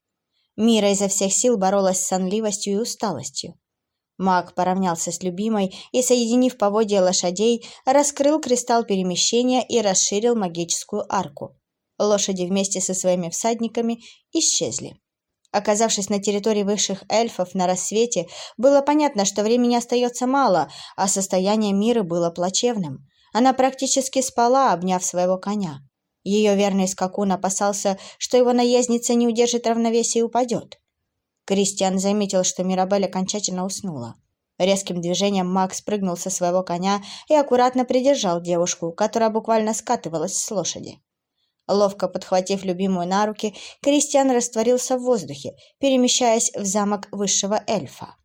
Мира изо всех сил боролась с сонливостью и усталостью. Маг поравнялся с любимой и, соединив поводья лошадей, раскрыл кристалл перемещения и расширил магическую арку. Лошади вместе со своими всадниками исчезли. Оказавшись на территории высших эльфов на рассвете, было понятно, что времени остается мало, а состояние мира было плачевным. Она практически спала, обняв своего коня. Ее верный скакун опасался, что его наездница не удержит равновесия и упадет. Кристиан заметил, что Мирабель окончательно уснула. Резким движением Макс прыгнул со своего коня и аккуратно придержал девушку, которая буквально скатывалась с лошади. Ловко подхватив любимую на руки, Кристиан растворился в воздухе, перемещаясь в замок высшего эльфа.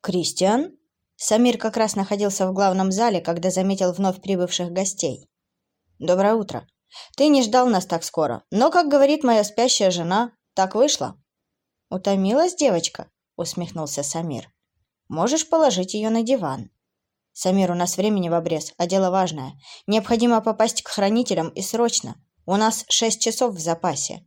«Кристиан?» Самир как раз находился в главном зале, когда заметил вновь прибывших гостей. «Доброе утро. Ты не ждал нас так скоро, но, как говорит моя спящая жена, так вышло». «Утомилась девочка?» — усмехнулся Самир. «Можешь положить ее на диван». «Самир, у нас времени в обрез, а дело важное. Необходимо попасть к хранителям и срочно. У нас шесть часов в запасе».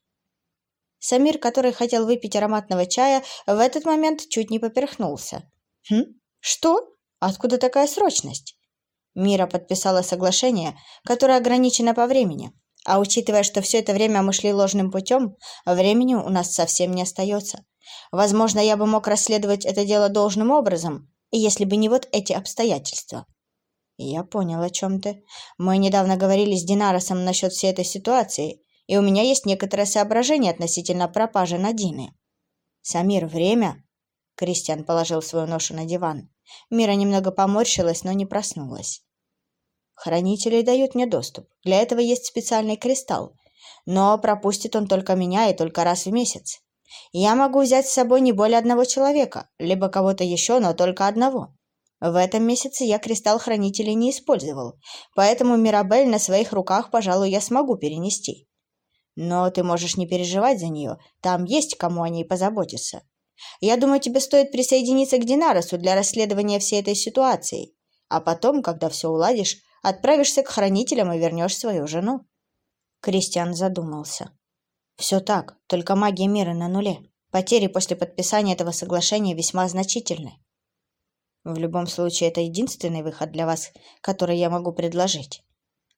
Самир, который хотел выпить ароматного чая, в этот момент чуть не поперхнулся. «Хм? Что? Откуда такая срочность?» Мира подписала соглашение, которое ограничено по времени. А учитывая, что все это время мы шли ложным путем, времени у нас совсем не остается. Возможно, я бы мог расследовать это дело должным образом, если бы не вот эти обстоятельства. Я понял, о чем ты. Мы недавно говорили с Динаросом насчет всей этой ситуации, и у меня есть некоторое соображение относительно пропажи Надины. Самир, время? Кристиан положил свою ношу на диван. Мира немного поморщилась, но не проснулась. Хранители дают мне доступ. Для этого есть специальный кристалл. Но пропустит он только меня и только раз в месяц. Я могу взять с собой не более одного человека, либо кого-то еще, но только одного. В этом месяце я кристалл хранителей не использовал, поэтому Мирабель на своих руках, пожалуй, я смогу перенести. Но ты можешь не переживать за нее, там есть кому о ней позаботиться. Я думаю, тебе стоит присоединиться к Динаросу для расследования всей этой ситуации, а потом, когда все уладишь, отправишься к хранителям и вернешь свою жену. Кристиан задумался. Все так, только магия мира на нуле. Потери после подписания этого соглашения весьма значительны. В любом случае, это единственный выход для вас, который я могу предложить.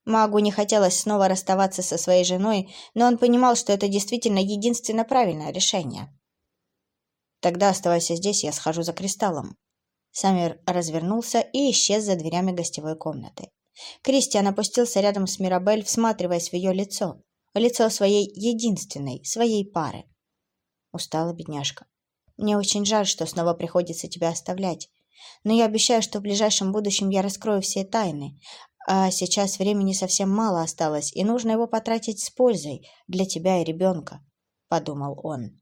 Магу не хотелось снова расставаться со своей женой, но он понимал, что это действительно единственно правильное решение. Тогда оставайся здесь, я схожу за кристаллом. Самир развернулся и исчез за дверями гостевой комнаты. Кристиан опустился рядом с Мирабель, всматриваясь в ее лицо. Лицо своей единственной, своей пары. Устала бедняжка. Мне очень жаль, что снова приходится тебя оставлять. Но я обещаю, что в ближайшем будущем я раскрою все тайны. А сейчас времени совсем мало осталось, и нужно его потратить с пользой для тебя и ребенка», — подумал он.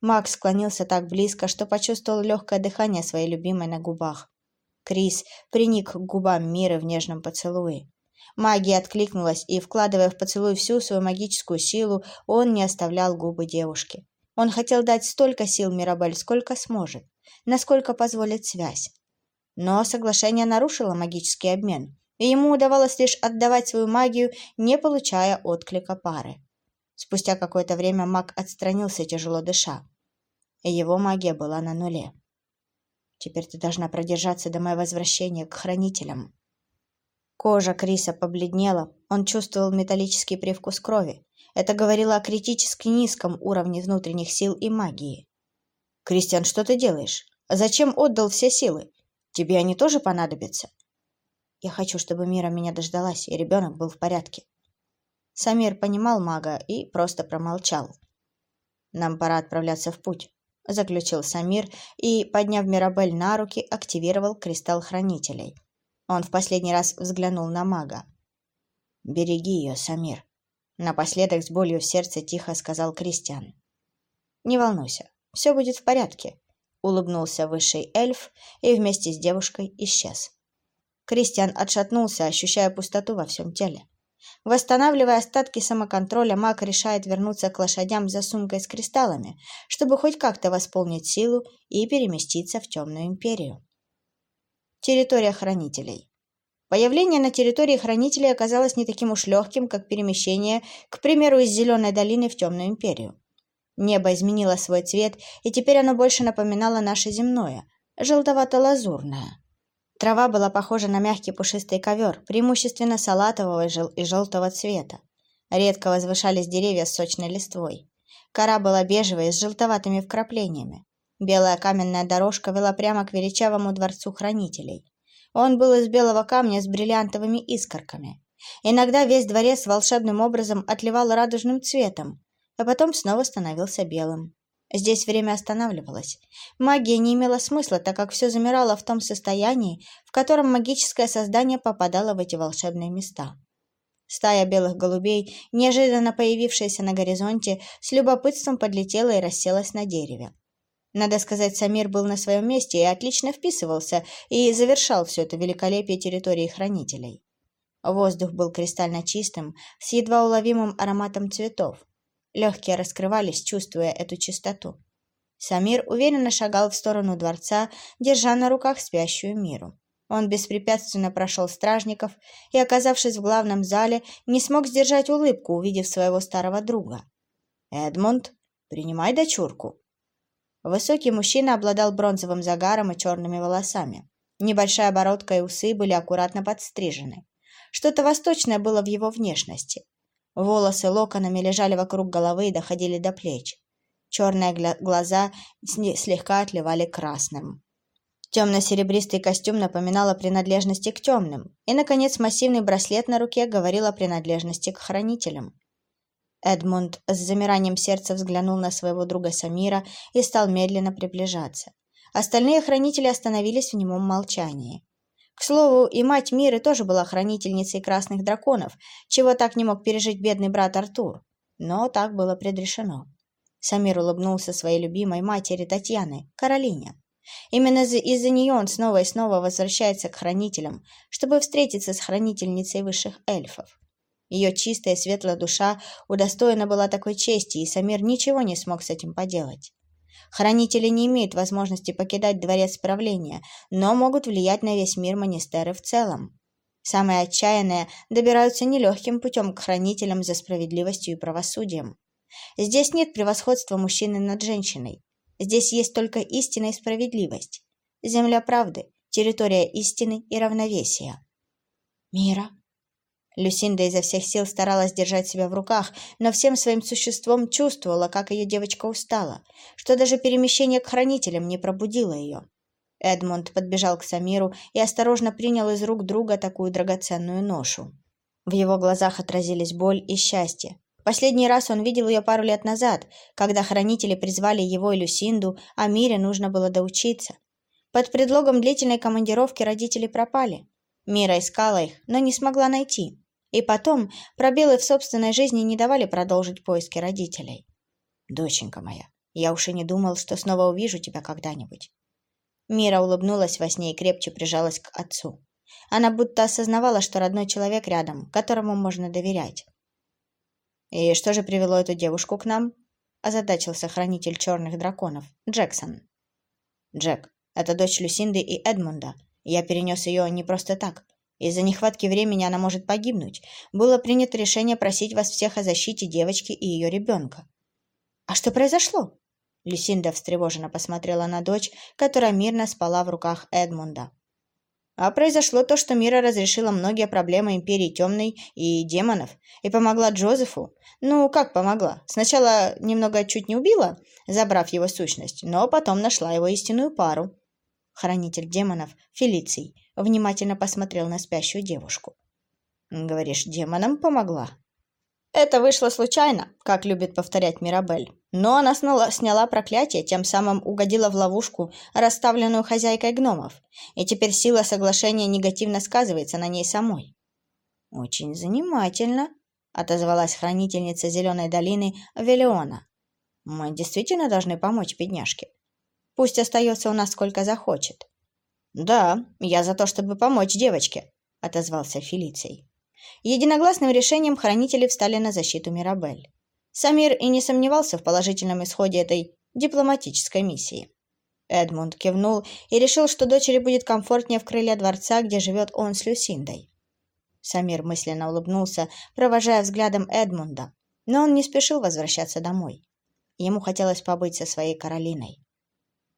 Макс склонился так близко, что почувствовал легкое дыхание своей любимой на губах. Крис приник к губам Миры в нежном поцелуе. Магия откликнулась, и, вкладывая в поцелуй всю свою магическую силу, он не оставлял губы девушки. Он хотел дать столько сил Мирабель, сколько сможет, насколько позволит связь. Но соглашение нарушило магический обмен, и ему удавалось лишь отдавать свою магию, не получая отклика пары. Спустя какое-то время маг отстранился, тяжело дыша. И его магия была на нуле. «Теперь ты должна продержаться до моего возвращения к хранителям», Кожа Криса побледнела, он чувствовал металлический привкус крови. Это говорило о критически низком уровне внутренних сил и магии. «Кристиан, что ты делаешь? Зачем отдал все силы? Тебе они тоже понадобятся?» «Я хочу, чтобы Мира меня дождалась, и ребенок был в порядке». Самир понимал мага и просто промолчал. «Нам пора отправляться в путь», — заключил Самир и, подняв Мирабель на руки, активировал кристалл хранителей. Он в последний раз взглянул на мага. «Береги ее, Самир», — напоследок с болью в сердце тихо сказал Кристиан. «Не волнуйся, все будет в порядке», — улыбнулся высший эльф и вместе с девушкой исчез. Кристиан отшатнулся, ощущая пустоту во всем теле. Восстанавливая остатки самоконтроля, маг решает вернуться к лошадям за сумкой с кристаллами, чтобы хоть как-то восполнить силу и переместиться в Темную Империю. Территория хранителей. Появление на территории хранителей оказалось не таким уж легким, как перемещение, к примеру, из Зеленой долины в Темную империю. Небо изменило свой цвет, и теперь оно больше напоминало наше земное, желтовато-лазурное. Трава была похожа на мягкий пушистый ковер, преимущественно салатового и желтого цвета. Редко возвышались деревья с сочной листвой. Кора была бежевой, с желтоватыми вкраплениями. Белая каменная дорожка вела прямо к величавому дворцу хранителей. Он был из белого камня с бриллиантовыми искорками. Иногда весь дворец волшебным образом отливал радужным цветом, а потом снова становился белым. Здесь время останавливалось. Магия не имела смысла, так как все замирало в том состоянии, в котором магическое создание попадало в эти волшебные места. Стая белых голубей, неожиданно появившаяся на горизонте, с любопытством подлетела и расселась на дереве. Надо сказать, Самир был на своем месте и отлично вписывался и завершал все это великолепие территории хранителей. Воздух был кристально чистым, с едва уловимым ароматом цветов. Легкие раскрывались, чувствуя эту чистоту. Самир уверенно шагал в сторону дворца, держа на руках спящую миру. Он беспрепятственно прошел стражников и, оказавшись в главном зале, не смог сдержать улыбку, увидев своего старого друга. «Эдмунд, принимай дочурку», Высокий мужчина обладал бронзовым загаром и черными волосами. Небольшая бородка и усы были аккуратно подстрижены. Что-то восточное было в его внешности. Волосы локонами лежали вокруг головы и доходили до плеч. Черные глаза слегка отливали красным. Темно-серебристый костюм напоминал о принадлежности к темным. И, наконец, массивный браслет на руке говорил о принадлежности к хранителям. Эдмунд с замиранием сердца взглянул на своего друга Самира и стал медленно приближаться. Остальные хранители остановились в немом молчании. К слову, и мать Миры тоже была хранительницей красных драконов, чего так не мог пережить бедный брат Артур. Но так было предрешено. Самир улыбнулся своей любимой матери Татьяны, Каролине. Именно из-за нее он снова и снова возвращается к хранителям, чтобы встретиться с хранительницей высших эльфов. Ее чистая светлая душа удостоена была такой чести, и Самир ничего не смог с этим поделать. Хранители не имеют возможности покидать дворец правления, но могут влиять на весь мир Манистеры в целом. Самые отчаянные добираются нелегким путем к хранителям за справедливостью и правосудием. Здесь нет превосходства мужчины над женщиной. Здесь есть только истина и справедливость. Земля правды, территория истины и равновесия. Мира. Люсинда изо всех сил старалась держать себя в руках, но всем своим существом чувствовала, как ее девочка устала, что даже перемещение к хранителям не пробудило ее. Эдмунд подбежал к Самиру и осторожно принял из рук друга такую драгоценную ношу. В его глазах отразились боль и счастье. Последний раз он видел ее пару лет назад, когда хранители призвали его и Люсинду, а Мире нужно было доучиться. Под предлогом длительной командировки родители пропали. Мира искала их, но не смогла найти. И потом пробелы в собственной жизни не давали продолжить поиски родителей. «Доченька моя, я уж и не думал, что снова увижу тебя когда-нибудь. Мира улыбнулась во сне и крепче прижалась к отцу. Она будто осознавала, что родной человек рядом, которому можно доверять. «И что же привело эту девушку к нам?» – озадачился хранитель черных драконов, Джексон. «Джек, это дочь Люсинды и Эдмунда. Я перенес ее не просто так. Из-за нехватки времени она может погибнуть. Было принято решение просить вас всех о защите девочки и ее ребенка». «А что произошло?» Люсинда встревоженно посмотрела на дочь, которая мирно спала в руках Эдмунда. А произошло то, что Мира разрешила многие проблемы Империи Темной и демонов и помогла Джозефу. Ну, как помогла? Сначала немного чуть не убила, забрав его сущность, но потом нашла его истинную пару. Хранитель демонов, Фелиций, внимательно посмотрел на спящую девушку. «Говоришь, демонам помогла?» Это вышло случайно, как любит повторять Мирабель. Но она сняла, проклятие, тем самым угодила в ловушку, расставленную хозяйкой гномов. И теперь сила соглашения негативно сказывается на ней самой. «Очень занимательно», — отозвалась хранительница Зеленой долины Велиона. «Мы действительно должны помочь бедняжке. Пусть остается у нас сколько захочет». «Да, я за то, чтобы помочь девочке», — отозвался Фелиций. Единогласным решением хранители встали на защиту Мирабель. Самир и не сомневался в положительном исходе этой дипломатической миссии. Эдмунд кивнул и решил, что дочери будет комфортнее в крыле дворца, где живет он с Люсиндой. Самир мысленно улыбнулся, провожая взглядом Эдмунда, но он не спешил возвращаться домой. Ему хотелось побыть со своей Каролиной.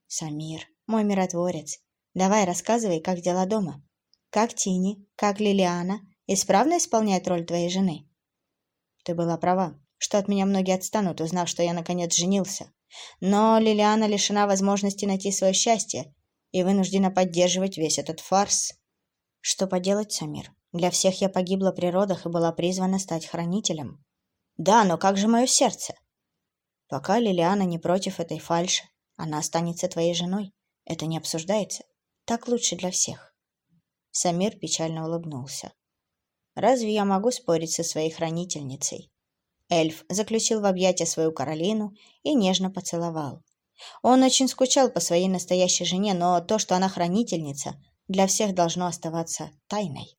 «Самир, мой миротворец, давай рассказывай, как дела дома. Как Тини, как Лилиана, исправно исполняет роль твоей жены. Ты была права, что от меня многие отстанут, узнав, что я наконец женился. Но Лилиана лишена возможности найти свое счастье и вынуждена поддерживать весь этот фарс. Что поделать, Самир? Для всех я погибла при родах и была призвана стать хранителем. Да, но как же мое сердце? Пока Лилиана не против этой фальши, она останется твоей женой. Это не обсуждается. Так лучше для всех. Самир печально улыбнулся. Разве я могу спорить со своей хранительницей? Эльф заключил в объятия свою Каролину и нежно поцеловал. Он очень скучал по своей настоящей жене, но то, что она хранительница, для всех должно оставаться тайной.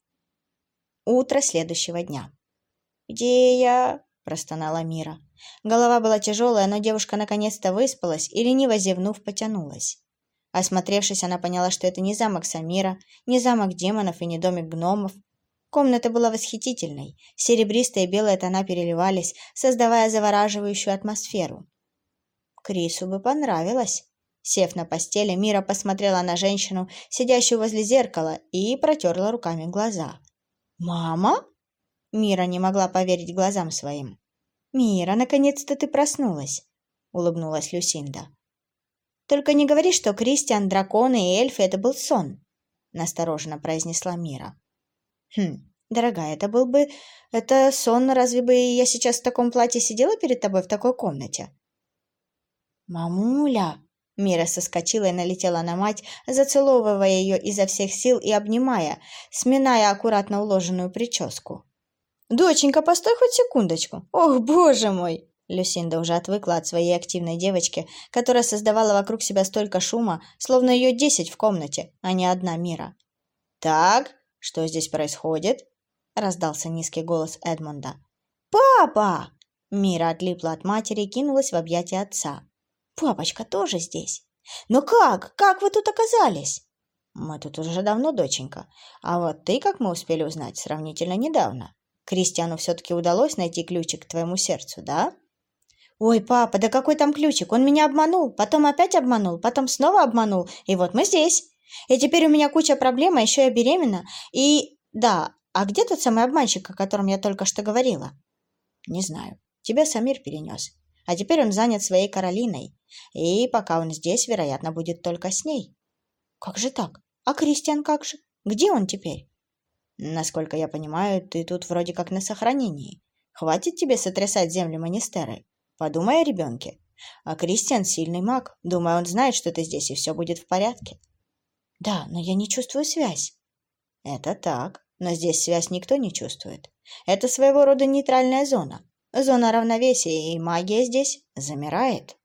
Утро следующего дня. «Где я?» – простонала Мира. Голова была тяжелая, но девушка наконец-то выспалась и, лениво зевнув, потянулась. Осмотревшись, она поняла, что это не замок Самира, не замок демонов и не домик гномов, Комната была восхитительной. Серебристые и белые тона переливались, создавая завораживающую атмосферу. Крису бы понравилось. Сев на постели, Мира посмотрела на женщину, сидящую возле зеркала, и протерла руками глаза. «Мама?» Мира не могла поверить глазам своим. «Мира, наконец-то ты проснулась!» — улыбнулась Люсинда. «Только не говори, что Кристиан, драконы и эльфы — это был сон!» — настороженно произнесла Мира. Хм, дорогая, это был бы... Это сон, разве бы я сейчас в таком платье сидела перед тобой в такой комнате? Мамуля! Мира соскочила и налетела на мать, зацеловывая ее изо всех сил и обнимая, сминая аккуратно уложенную прическу. «Доченька, постой хоть секундочку! Ох, боже мой!» Люсинда уже отвыкла от своей активной девочки, которая создавала вокруг себя столько шума, словно ее десять в комнате, а не одна мира. «Так, что здесь происходит?» — раздался низкий голос Эдмунда. «Папа!» Мира отлипла от матери и кинулась в объятия отца. «Папочка тоже здесь? Но как? Как вы тут оказались?» «Мы тут уже давно, доченька. А вот ты, как мы успели узнать, сравнительно недавно. Кристиану все-таки удалось найти ключик к твоему сердцу, да?» «Ой, папа, да какой там ключик? Он меня обманул, потом опять обманул, потом снова обманул, и вот мы здесь. И теперь у меня куча проблем, а еще я беременна. И... Да, а где тот самый обманщик, о котором я только что говорила?» «Не знаю. Тебя Самир перенес. А теперь он занят своей Каролиной. И пока он здесь, вероятно, будет только с ней». «Как же так? А Кристиан как же? Где он теперь?» «Насколько я понимаю, ты тут вроде как на сохранении. Хватит тебе сотрясать земли Манистеры. Подумай о ребенке. А Кристиан сильный маг. Думаю, он знает, что ты здесь, и все будет в порядке. Да, но я не чувствую связь. Это так. Но здесь связь никто не чувствует. Это своего рода нейтральная зона. Зона равновесия, и магия здесь замирает.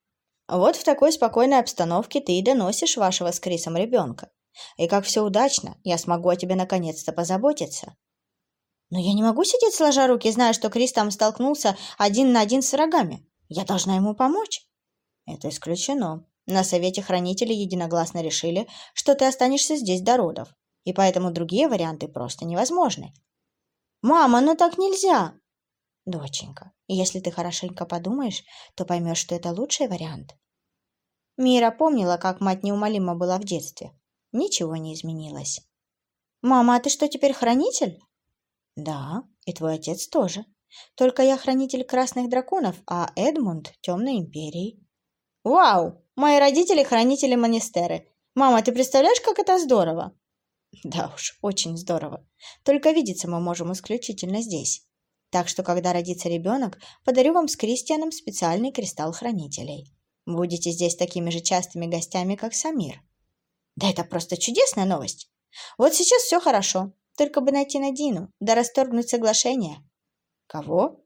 Вот в такой спокойной обстановке ты и доносишь вашего с Крисом ребенка. И как все удачно, я смогу о тебе наконец-то позаботиться. Но я не могу сидеть сложа руки, зная, что Крис там столкнулся один на один с врагами. Я должна ему помочь. Это исключено. На совете хранителей единогласно решили, что ты останешься здесь до родов, и поэтому другие варианты просто невозможны. Мама, ну так нельзя. Доченька, если ты хорошенько подумаешь, то поймешь, что это лучший вариант. Мира помнила, как мать неумолима была в детстве. Ничего не изменилось. «Мама, а ты что, теперь хранитель?» «Да, и твой отец тоже. Только я хранитель красных драконов, а Эдмунд — темной империи. Вау! Мои родители — хранители Манистеры. Мама, ты представляешь, как это здорово? Да уж, очень здорово. Только видеться мы можем исключительно здесь. Так что, когда родится ребенок, подарю вам с Кристианом специальный кристалл хранителей. Будете здесь такими же частыми гостями, как Самир. Да это просто чудесная новость. Вот сейчас все хорошо. Только бы найти Надину, да расторгнуть соглашение. Кого?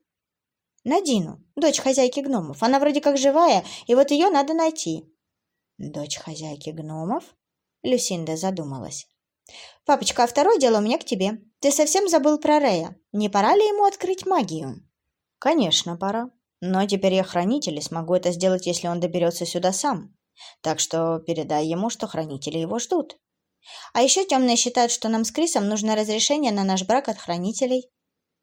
Надину, дочь хозяйки гномов. Она вроде как живая, и вот ее надо найти. Дочь хозяйки гномов? Люсинда задумалась. Папочка, а второе дело у меня к тебе. Ты совсем забыл про Рея. Не пора ли ему открыть магию? Конечно, пора. Но теперь я хранитель и смогу это сделать, если он доберется сюда сам. Так что передай ему, что хранители его ждут. А еще темные считают, что нам с Крисом нужно разрешение на наш брак от хранителей.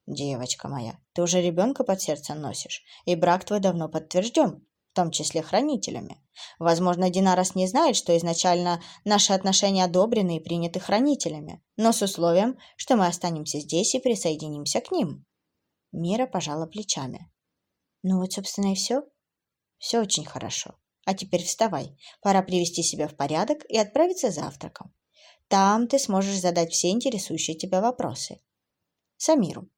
Девочка моя, ты уже ребенка под сердцем носишь, и брак твой давно подтвержден, в том числе хранителями. Возможно, Динарас не знает, что изначально наши отношения одобрены и приняты хранителями, но с условием, что мы останемся здесь и присоединимся к ним. Мира пожала плечами. Ну вот, собственно, и все. Все очень хорошо. А теперь вставай. Пора привести себя в порядок и отправиться завтраком. Там ты сможешь задать все интересующие тебя вопросы. Самиру,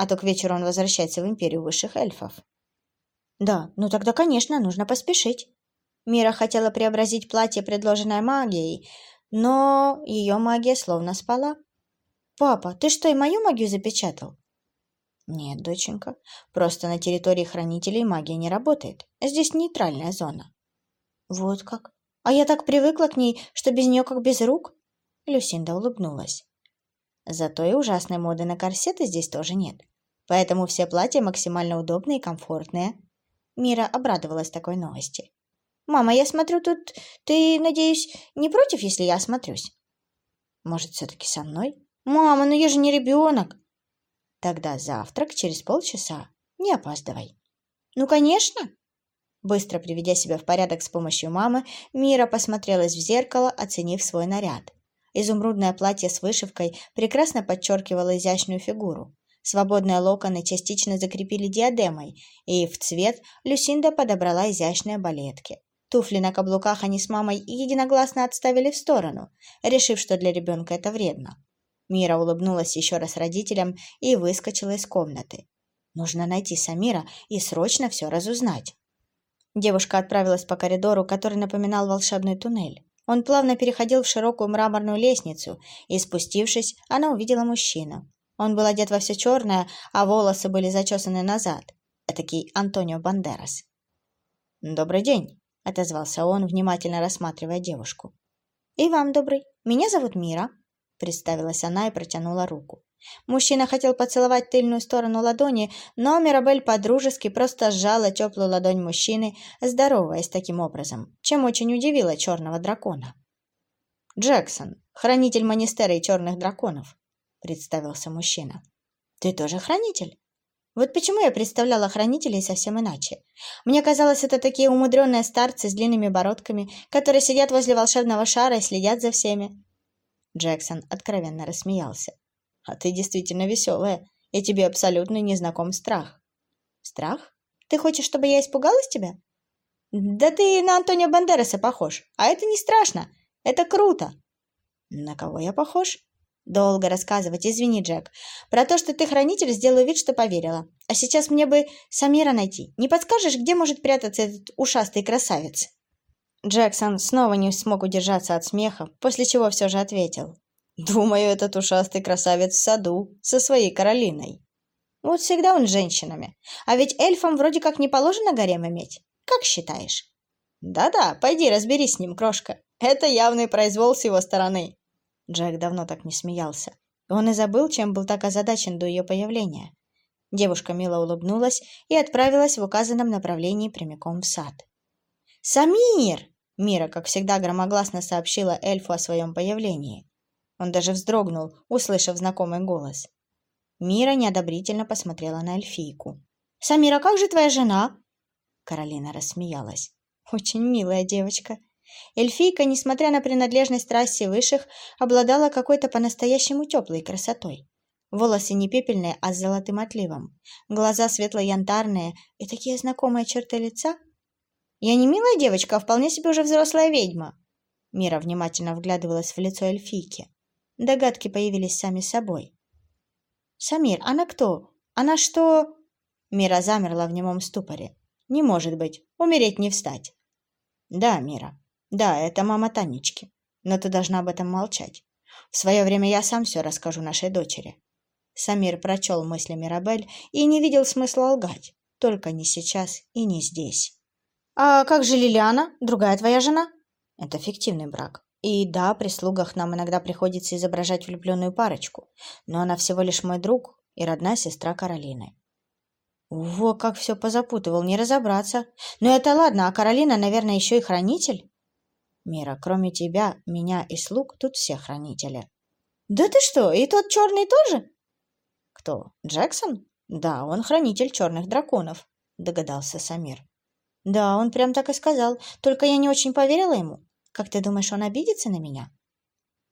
а то к вечеру он возвращается в империю высших эльфов. Да, ну тогда, конечно, нужно поспешить. Мира хотела преобразить платье, предложенное магией, но ее магия словно спала. «Папа, ты что, и мою магию запечатал?» «Нет, доченька, просто на территории хранителей магия не работает. Здесь нейтральная зона». «Вот как? А я так привыкла к ней, что без нее как без рук?» Люсинда улыбнулась. «Зато и ужасной моды на корсеты здесь тоже нет. Поэтому все платья максимально удобные и комфортные. Мира обрадовалась такой новости. «Мама, я смотрю тут... Ты, надеюсь, не против, если я осмотрюсь?» «Может, все-таки со мной?» «Мама, ну я же не ребенок!» «Тогда завтрак через полчаса. Не опаздывай». «Ну, конечно!» Быстро приведя себя в порядок с помощью мамы, Мира посмотрелась в зеркало, оценив свой наряд. Изумрудное платье с вышивкой прекрасно подчеркивало изящную фигуру. Свободные локоны частично закрепили диадемой, и в цвет Люсинда подобрала изящные балетки. Туфли на каблуках они с мамой единогласно отставили в сторону, решив, что для ребенка это вредно. Мира улыбнулась еще раз родителям и выскочила из комнаты. Нужно найти Самира и срочно все разузнать. Девушка отправилась по коридору, который напоминал волшебный туннель. Он плавно переходил в широкую мраморную лестницу, и, спустившись, она увидела мужчину. Он был одет во все черное, а волосы были зачесаны назад. этакий Антонио Бандерас. «Добрый день», — отозвался он, внимательно рассматривая девушку. «И вам добрый. Меня зовут Мира», — представилась она и протянула руку. Мужчина хотел поцеловать тыльную сторону ладони, но Мирабель подружески просто сжала теплую ладонь мужчины, здороваясь таким образом, чем очень удивила черного дракона. «Джексон, хранитель монастырей черных драконов», — представился мужчина. «Ты тоже хранитель?» Вот почему я представляла хранителей совсем иначе. Мне казалось, это такие умудренные старцы с длинными бородками, которые сидят возле волшебного шара и следят за всеми. Джексон откровенно рассмеялся. А ты действительно веселая, и тебе абсолютно не знаком страх. Страх? Ты хочешь, чтобы я испугалась тебя? Да ты на Антонио Бандераса похож, а это не страшно, это круто. На кого я похож? Долго рассказывать, извини, Джек. Про то, что ты хранитель, сделаю вид, что поверила. А сейчас мне бы Самира найти. Не подскажешь, где может прятаться этот ушастый красавец? Джексон снова не смог удержаться от смеха, после чего все же ответил. Думаю, этот ушастый красавец в саду со своей Каролиной. Вот всегда он с женщинами. А ведь эльфам вроде как не положено гарем иметь. Как считаешь? Да-да, пойди разберись с ним, крошка. Это явный произвол с его стороны. Джек давно так не смеялся. Он и забыл, чем был так озадачен до ее появления. Девушка мило улыбнулась и отправилась в указанном направлении прямиком в сад. «Самир!» Мира, как всегда, громогласно сообщила эльфу о своем появлении. Он даже вздрогнул, услышав знакомый голос. Мира неодобрительно посмотрела на эльфийку. «Самира, как же твоя жена?» Каролина рассмеялась. «Очень милая девочка». Эльфийка, несмотря на принадлежность расе высших, обладала какой-то по-настоящему теплой красотой. Волосы не пепельные, а с золотым отливом. Глаза светло-янтарные и такие знакомые черты лица. «Я не милая девочка, а вполне себе уже взрослая ведьма». Мира внимательно вглядывалась в лицо эльфийки. Догадки появились сами собой. «Самир, она кто? Она что...» Мира замерла в немом ступоре. «Не может быть. Умереть не встать». «Да, Мира. Да, это мама Танечки. Но ты должна об этом молчать. В свое время я сам все расскажу нашей дочери». Самир прочел мысли Мирабель и не видел смысла лгать. Только не сейчас и не здесь. «А как же Лилиана, другая твоя жена?» «Это фиктивный брак. И да, при слугах нам иногда приходится изображать влюбленную парочку, но она всего лишь мой друг и родная сестра Каролины. Во, как все позапутывал, не разобраться. Но это ладно, а Каролина, наверное, еще и хранитель? Мира, кроме тебя, меня и слуг, тут все хранители. Да ты что, и тот черный тоже? Кто, Джексон? Да, он хранитель черных драконов, догадался Самир. Да, он прям так и сказал, только я не очень поверила ему. Как ты думаешь, он обидится на меня?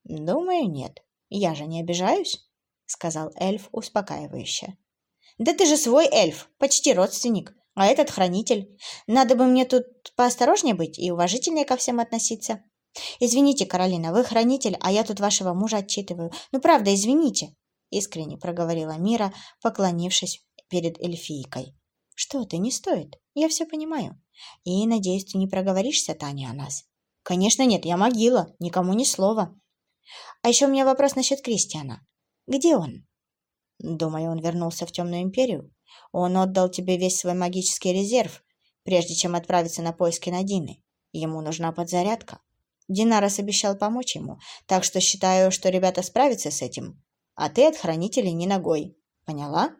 Думаю, нет. Я же не обижаюсь, сказал эльф успокаивающе. Да ты же свой эльф, почти родственник, а этот хранитель. Надо бы мне тут поосторожнее быть и уважительнее ко всем относиться. Извините, Каролина, вы хранитель, а я тут вашего мужа отчитываю. Ну, правда, извините, искренне проговорила Мира, поклонившись перед эльфийкой. Что ты, не стоит. Я все понимаю. И, надеюсь, ты не проговоришься, Таня, о нас. Конечно нет, я могила, никому ни слова. А еще у меня вопрос насчет Кристиана. Где он? Думаю, он вернулся в Темную Империю. Он отдал тебе весь свой магический резерв, прежде чем отправиться на поиски Надины. Ему нужна подзарядка. Динарас обещал помочь ему, так что считаю, что ребята справятся с этим. А ты от хранителей не ногой. Поняла?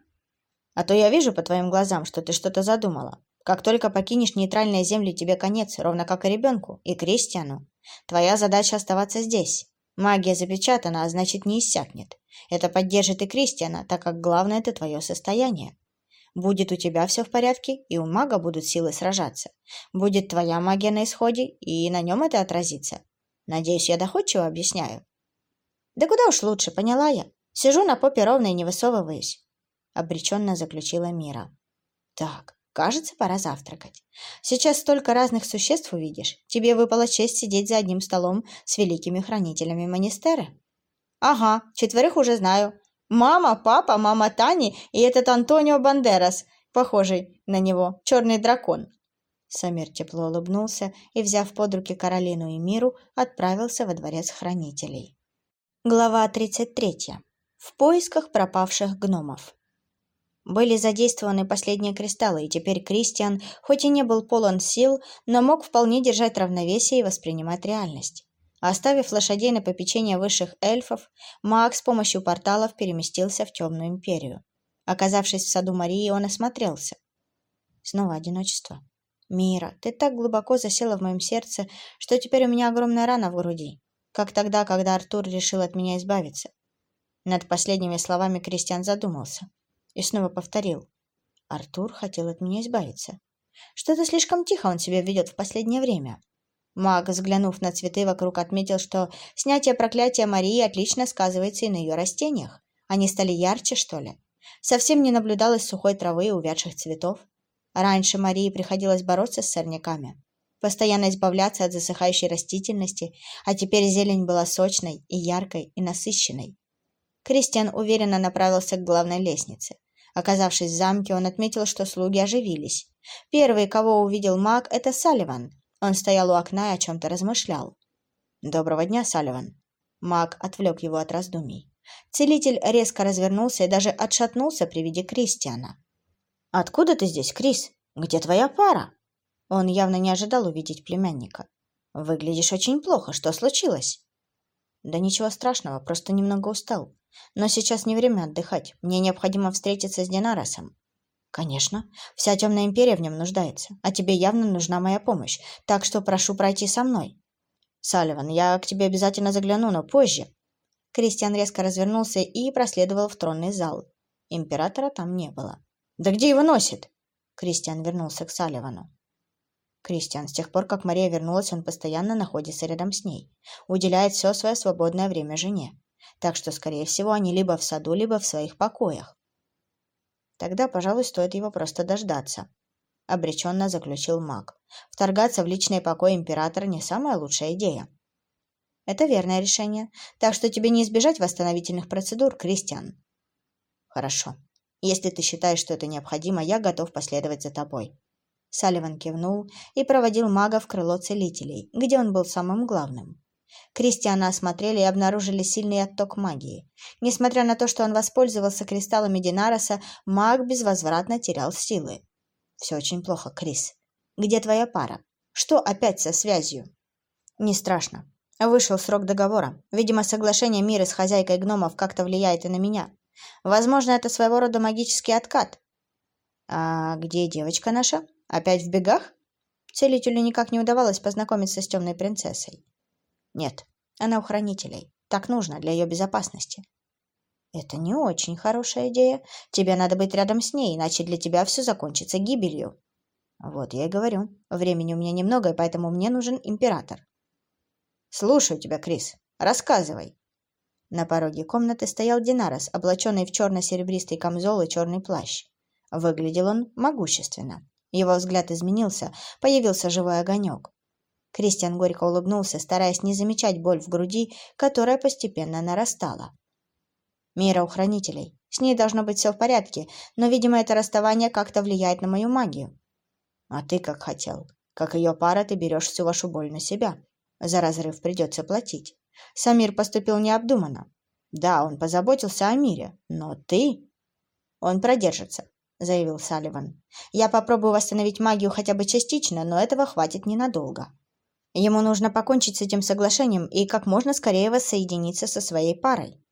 А то я вижу по твоим глазам, что ты что-то задумала. Как только покинешь нейтральные земли, тебе конец, ровно как и ребенку, и Кристиану. Твоя задача оставаться здесь. Магия запечатана, а значит не иссякнет. Это поддержит и Кристиана, так как главное – это твое состояние. Будет у тебя все в порядке, и у мага будут силы сражаться. Будет твоя магия на исходе, и на нем это отразится. Надеюсь, я доходчиво объясняю. Да куда уж лучше, поняла я. Сижу на попе ровно и не высовываюсь. Обреченно заключила Мира. Так, Кажется, пора завтракать. Сейчас столько разных существ увидишь. Тебе выпала честь сидеть за одним столом с великими хранителями Манистера. Ага, четверых уже знаю. Мама, папа, мама Тани и этот Антонио Бандерас, похожий на него, черный дракон. Самир тепло улыбнулся и, взяв под руки Каролину и Миру, отправился во дворец хранителей. Глава 33. В поисках пропавших гномов. Были задействованы последние кристаллы, и теперь Кристиан, хоть и не был полон сил, но мог вполне держать равновесие и воспринимать реальность. Оставив лошадей на попечение высших эльфов, маг с помощью порталов переместился в Темную Империю. Оказавшись в саду Марии, он осмотрелся. Снова одиночество. «Мира, ты так глубоко засела в моем сердце, что теперь у меня огромная рана в груди, как тогда, когда Артур решил от меня избавиться». Над последними словами Кристиан задумался и снова повторил. «Артур хотел от меня избавиться. Что-то слишком тихо он себя ведет в последнее время». Маг, взглянув на цветы вокруг, отметил, что снятие проклятия Марии отлично сказывается и на ее растениях. Они стали ярче, что ли? Совсем не наблюдалось сухой травы и увядших цветов. Раньше Марии приходилось бороться с сорняками, постоянно избавляться от засыхающей растительности, а теперь зелень была сочной и яркой и насыщенной. Кристиан уверенно направился к главной лестнице. Оказавшись в замке, он отметил, что слуги оживились. Первый, кого увидел маг, это Салливан. Он стоял у окна и о чем-то размышлял. «Доброго дня, Салливан». Маг отвлек его от раздумий. Целитель резко развернулся и даже отшатнулся при виде Кристиана. «Откуда ты здесь, Крис? Где твоя пара?» Он явно не ожидал увидеть племянника. «Выглядишь очень плохо. Что случилось?» «Да ничего страшного, просто немного устал. Но сейчас не время отдыхать. Мне необходимо встретиться с Динаросом». «Конечно. Вся темная империя в нем нуждается. А тебе явно нужна моя помощь. Так что прошу пройти со мной». «Салливан, я к тебе обязательно загляну, но позже». Кристиан резко развернулся и проследовал в тронный зал. Императора там не было. «Да где его носит?» Кристиан вернулся к Салливану. Кристиан, с тех пор, как Мария вернулась, он постоянно находится рядом с ней, уделяет все свое свободное время жене. Так что, скорее всего, они либо в саду, либо в своих покоях. Тогда, пожалуй, стоит его просто дождаться. Обреченно заключил маг. Вторгаться в личные покои императора не самая лучшая идея. Это верное решение, так что тебе не избежать восстановительных процедур, Кристиан. Хорошо. Если ты считаешь, что это необходимо, я готов последовать за тобой». Салливан кивнул и проводил мага в крыло целителей, где он был самым главным. Кристиана осмотрели и обнаружили сильный отток магии. Несмотря на то, что он воспользовался кристаллами Динароса, маг безвозвратно терял силы. «Все очень плохо, Крис. Где твоя пара? Что опять со связью?» «Не страшно. Вышел срок договора. Видимо, соглашение мира с хозяйкой гномов как-то влияет и на меня. Возможно, это своего рода магический откат. А где девочка наша? Опять в бегах? Целителю никак не удавалось познакомиться с темной принцессой. Нет, она у хранителей. Так нужно для ее безопасности. Это не очень хорошая идея. Тебе надо быть рядом с ней, иначе для тебя все закончится гибелью. Вот я и говорю. Времени у меня немного, и поэтому мне нужен император. Слушаю тебя, Крис. Рассказывай. На пороге комнаты стоял Динарос, облаченный в черно-серебристый камзол и черный плащ. Выглядел он могущественно. Его взгляд изменился, появился живой огонек. Кристиан горько улыбнулся, стараясь не замечать боль в груди, которая постепенно нарастала. «Мира у хранителей. С ней должно быть все в порядке, но, видимо, это расставание как-то влияет на мою магию». «А ты как хотел. Как ее пара, ты берешь всю вашу боль на себя. За разрыв придется платить. Самир поступил необдуманно. Да, он позаботился о мире, но ты... Он продержится, заявил Салливан. Я попробую восстановить магию хотя бы частично, но этого хватит ненадолго. Ему нужно покончить с этим соглашением и как можно скорее воссоединиться со своей парой.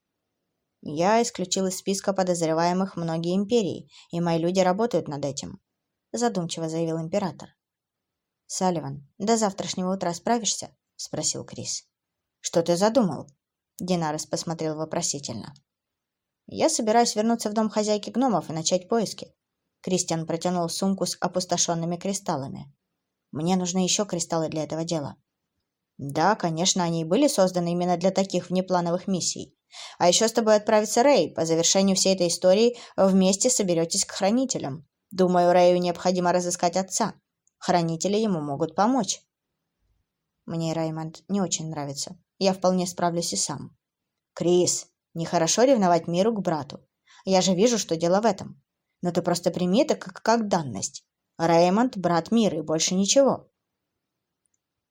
Я исключил из списка подозреваемых многие империи, и мои люди работают над этим, задумчиво заявил император. Салливан, до завтрашнего утра справишься? спросил Крис. «Что ты задумал?» Динарес посмотрел вопросительно. «Я собираюсь вернуться в дом хозяйки гномов и начать поиски». Кристиан протянул сумку с опустошенными кристаллами. «Мне нужны еще кристаллы для этого дела». «Да, конечно, они и были созданы именно для таких внеплановых миссий. А еще с тобой отправится Рэй. По завершению всей этой истории вместе соберетесь к хранителям. Думаю, Рэю необходимо разыскать отца. Хранители ему могут помочь». Мне Раймонд не очень нравится. Я вполне справлюсь и сам. Крис, нехорошо ревновать миру к брату. Я же вижу, что дело в этом. Но ты просто прими это как, как данность. Реймонд – брат мира и больше ничего.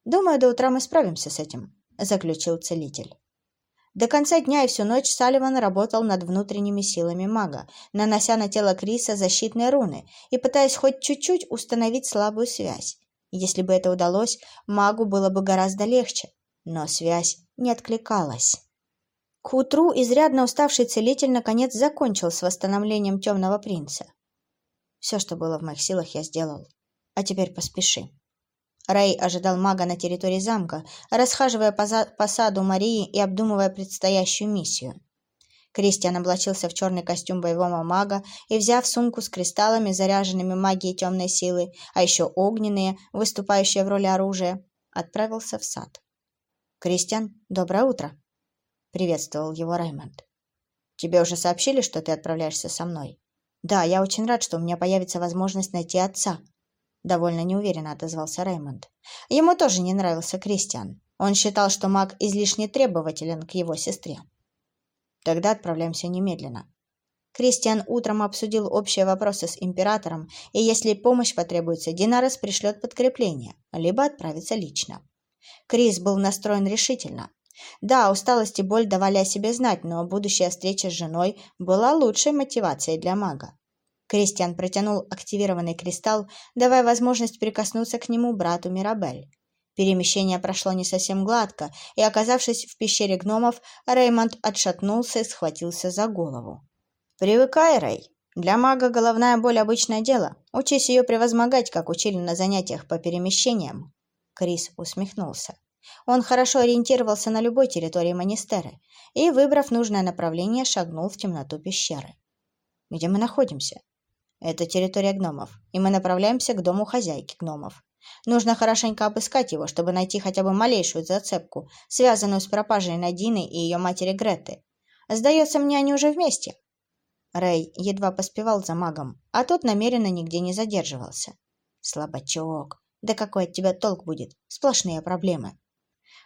Думаю, до утра мы справимся с этим, заключил целитель. До конца дня и всю ночь Салливан работал над внутренними силами мага, нанося на тело Криса защитные руны и пытаясь хоть чуть-чуть установить слабую связь. Если бы это удалось, магу было бы гораздо легче, но связь не откликалась. К утру изрядно уставший целитель наконец закончил с восстановлением темного принца. Все, что было в моих силах, я сделал. А теперь поспеши. Рэй ожидал мага на территории замка, расхаживая по, по саду Марии и обдумывая предстоящую миссию. Кристиан облачился в черный костюм боевого мага и, взяв сумку с кристаллами, заряженными магией темной силы, а еще огненные, выступающие в роли оружия, отправился в сад. «Кристиан, доброе утро!» — приветствовал его Раймонд. «Тебе уже сообщили, что ты отправляешься со мной?» «Да, я очень рад, что у меня появится возможность найти отца», довольно неуверенно отозвался Реймонд. Ему тоже не нравился Кристиан. Он считал, что маг излишне требователен к его сестре. Тогда отправляемся немедленно. Кристиан утром обсудил общие вопросы с императором, и если помощь потребуется, Динарес пришлет подкрепление, либо отправится лично. Крис был настроен решительно. Да, усталость и боль давали о себе знать, но будущая встреча с женой была лучшей мотивацией для мага. Кристиан протянул активированный кристалл, давая возможность прикоснуться к нему брату Мирабель. Перемещение прошло не совсем гладко, и, оказавшись в пещере гномов, Реймонд отшатнулся и схватился за голову. «Привыкай, Рей. Для мага головная боль – обычное дело. Учись ее превозмогать, как учили на занятиях по перемещениям». Крис усмехнулся. Он хорошо ориентировался на любой территории Манистеры и, выбрав нужное направление, шагнул в темноту пещеры. «Где мы находимся?» Это территория гномов, и мы направляемся к дому хозяйки гномов. Нужно хорошенько обыскать его, чтобы найти хотя бы малейшую зацепку, связанную с пропажей Надины и ее матери Греты. Сдается мне, они уже вместе. Рэй едва поспевал за магом, а тот намеренно нигде не задерживался. Слабачок. Да какой от тебя толк будет? Сплошные проблемы.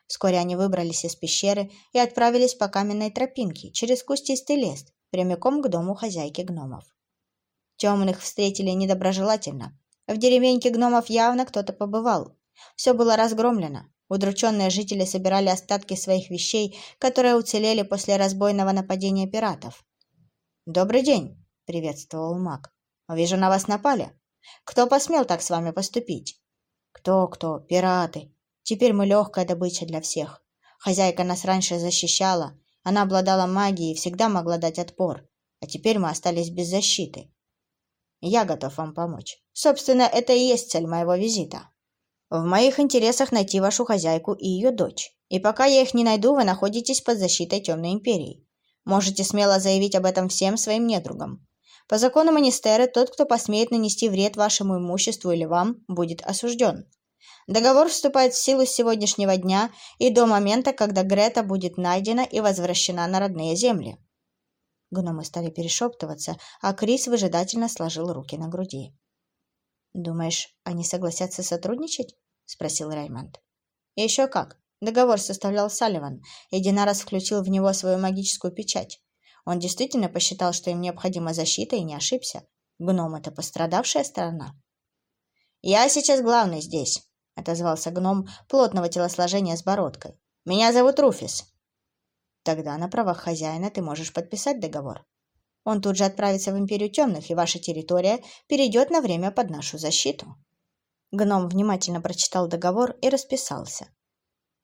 Вскоре они выбрались из пещеры и отправились по каменной тропинке через кустистый лес, прямиком к дому хозяйки гномов. Темных встретили недоброжелательно. В деревеньке гномов явно кто-то побывал. Все было разгромлено. Удрученные жители собирали остатки своих вещей, которые уцелели после разбойного нападения пиратов. «Добрый день!» — приветствовал маг. «Вижу, на вас напали. Кто посмел так с вами поступить?» «Кто-кто? Пираты. Теперь мы легкая добыча для всех. Хозяйка нас раньше защищала. Она обладала магией и всегда могла дать отпор. А теперь мы остались без защиты. Я готов вам помочь. Собственно, это и есть цель моего визита. В моих интересах найти вашу хозяйку и ее дочь. И пока я их не найду, вы находитесь под защитой Темной Империи. Можете смело заявить об этом всем своим недругам. По закону Министеры, тот, кто посмеет нанести вред вашему имуществу или вам, будет осужден. Договор вступает в силу с сегодняшнего дня и до момента, когда Грета будет найдена и возвращена на родные земли. Гномы стали перешептываться, а Крис выжидательно сложил руки на груди. «Думаешь, они согласятся сотрудничать?» — спросил Раймонд. «Еще как. Договор составлял Салливан, и Динарас включил в него свою магическую печать. Он действительно посчитал, что им необходима защита, и не ошибся. Гном — это пострадавшая сторона». «Я сейчас главный здесь», — отозвался гном плотного телосложения с бородкой. «Меня зовут Руфис. Тогда на правах хозяина ты можешь подписать договор. Он тут же отправится в Империю Темных, и ваша территория перейдет на время под нашу защиту». Гном внимательно прочитал договор и расписался.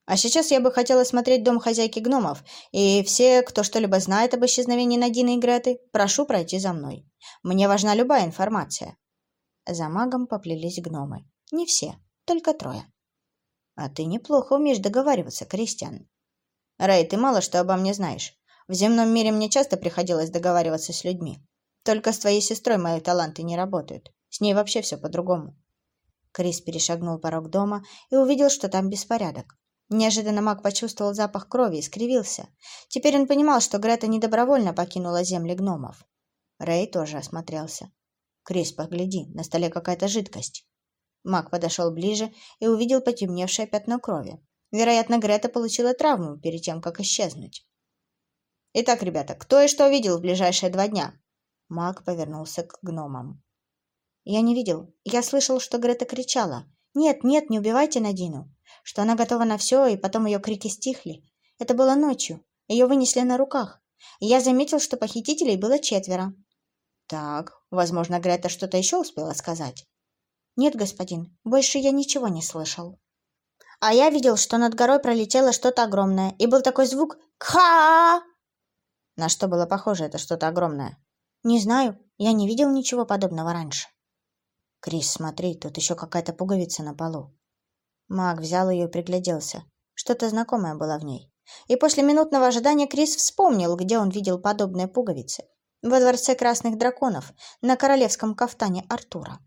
«А сейчас я бы хотела смотреть дом хозяйки гномов, и все, кто что-либо знает об исчезновении Надины и Греты, прошу пройти за мной. Мне важна любая информация». За магом поплелись гномы. Не все, только трое. «А ты неплохо умеешь договариваться, Кристиан», Рэй, ты мало что обо мне знаешь. В земном мире мне часто приходилось договариваться с людьми. Только с твоей сестрой мои таланты не работают. С ней вообще все по-другому. Крис перешагнул порог дома и увидел, что там беспорядок. Неожиданно маг почувствовал запах крови и скривился. Теперь он понимал, что Грета недобровольно покинула земли гномов. Рэй тоже осмотрелся. «Крис, погляди, на столе какая-то жидкость». Маг подошел ближе и увидел потемневшее пятно крови. Вероятно, Грета получила травму перед тем, как исчезнуть. Итак, ребята, кто и что видел в ближайшие два дня? Маг повернулся к гномам. Я не видел. Я слышал, что Грета кричала. «Нет, нет, не убивайте Надину!» Что она готова на все, и потом ее крики стихли. Это было ночью. Ее вынесли на руках. Я заметил, что похитителей было четверо. Так, возможно, Грета что-то еще успела сказать. Нет, господин, больше я ничего не слышал. А я видел, что над горой пролетело что-то огромное, и был такой звук «Кха!» На что было похоже это что-то огромное? Не знаю, я не видел ничего подобного раньше. Крис, смотри, тут еще какая-то пуговица на полу. Маг взял ее и пригляделся. Что-то знакомое было в ней. И после минутного ожидания Крис вспомнил, где он видел подобные пуговицы. Во дворце красных драконов, на королевском кафтане Артура.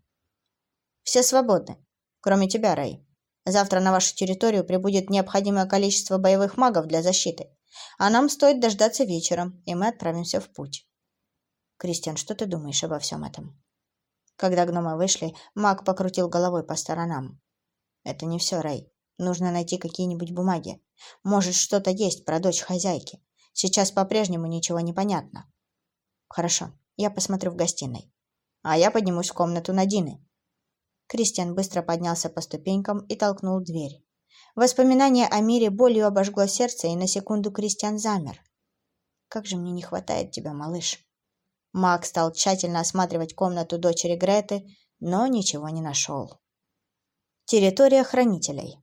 «Все свободны, кроме тебя, Рэй. Завтра на вашу территорию прибудет необходимое количество боевых магов для защиты, а нам стоит дождаться вечера, и мы отправимся в путь». «Кристиан, что ты думаешь обо всем этом?» Когда гномы вышли, маг покрутил головой по сторонам. «Это не все, Рэй. Нужно найти какие-нибудь бумаги. Может, что-то есть про дочь хозяйки. Сейчас по-прежнему ничего не понятно. Хорошо, я посмотрю в гостиной. А я поднимусь в комнату Надины. Кристиан быстро поднялся по ступенькам и толкнул дверь. Воспоминание о мире болью обожгло сердце, и на секунду Кристиан замер. «Как же мне не хватает тебя, малыш!» Мак стал тщательно осматривать комнату дочери Греты, но ничего не нашел. Территория хранителей.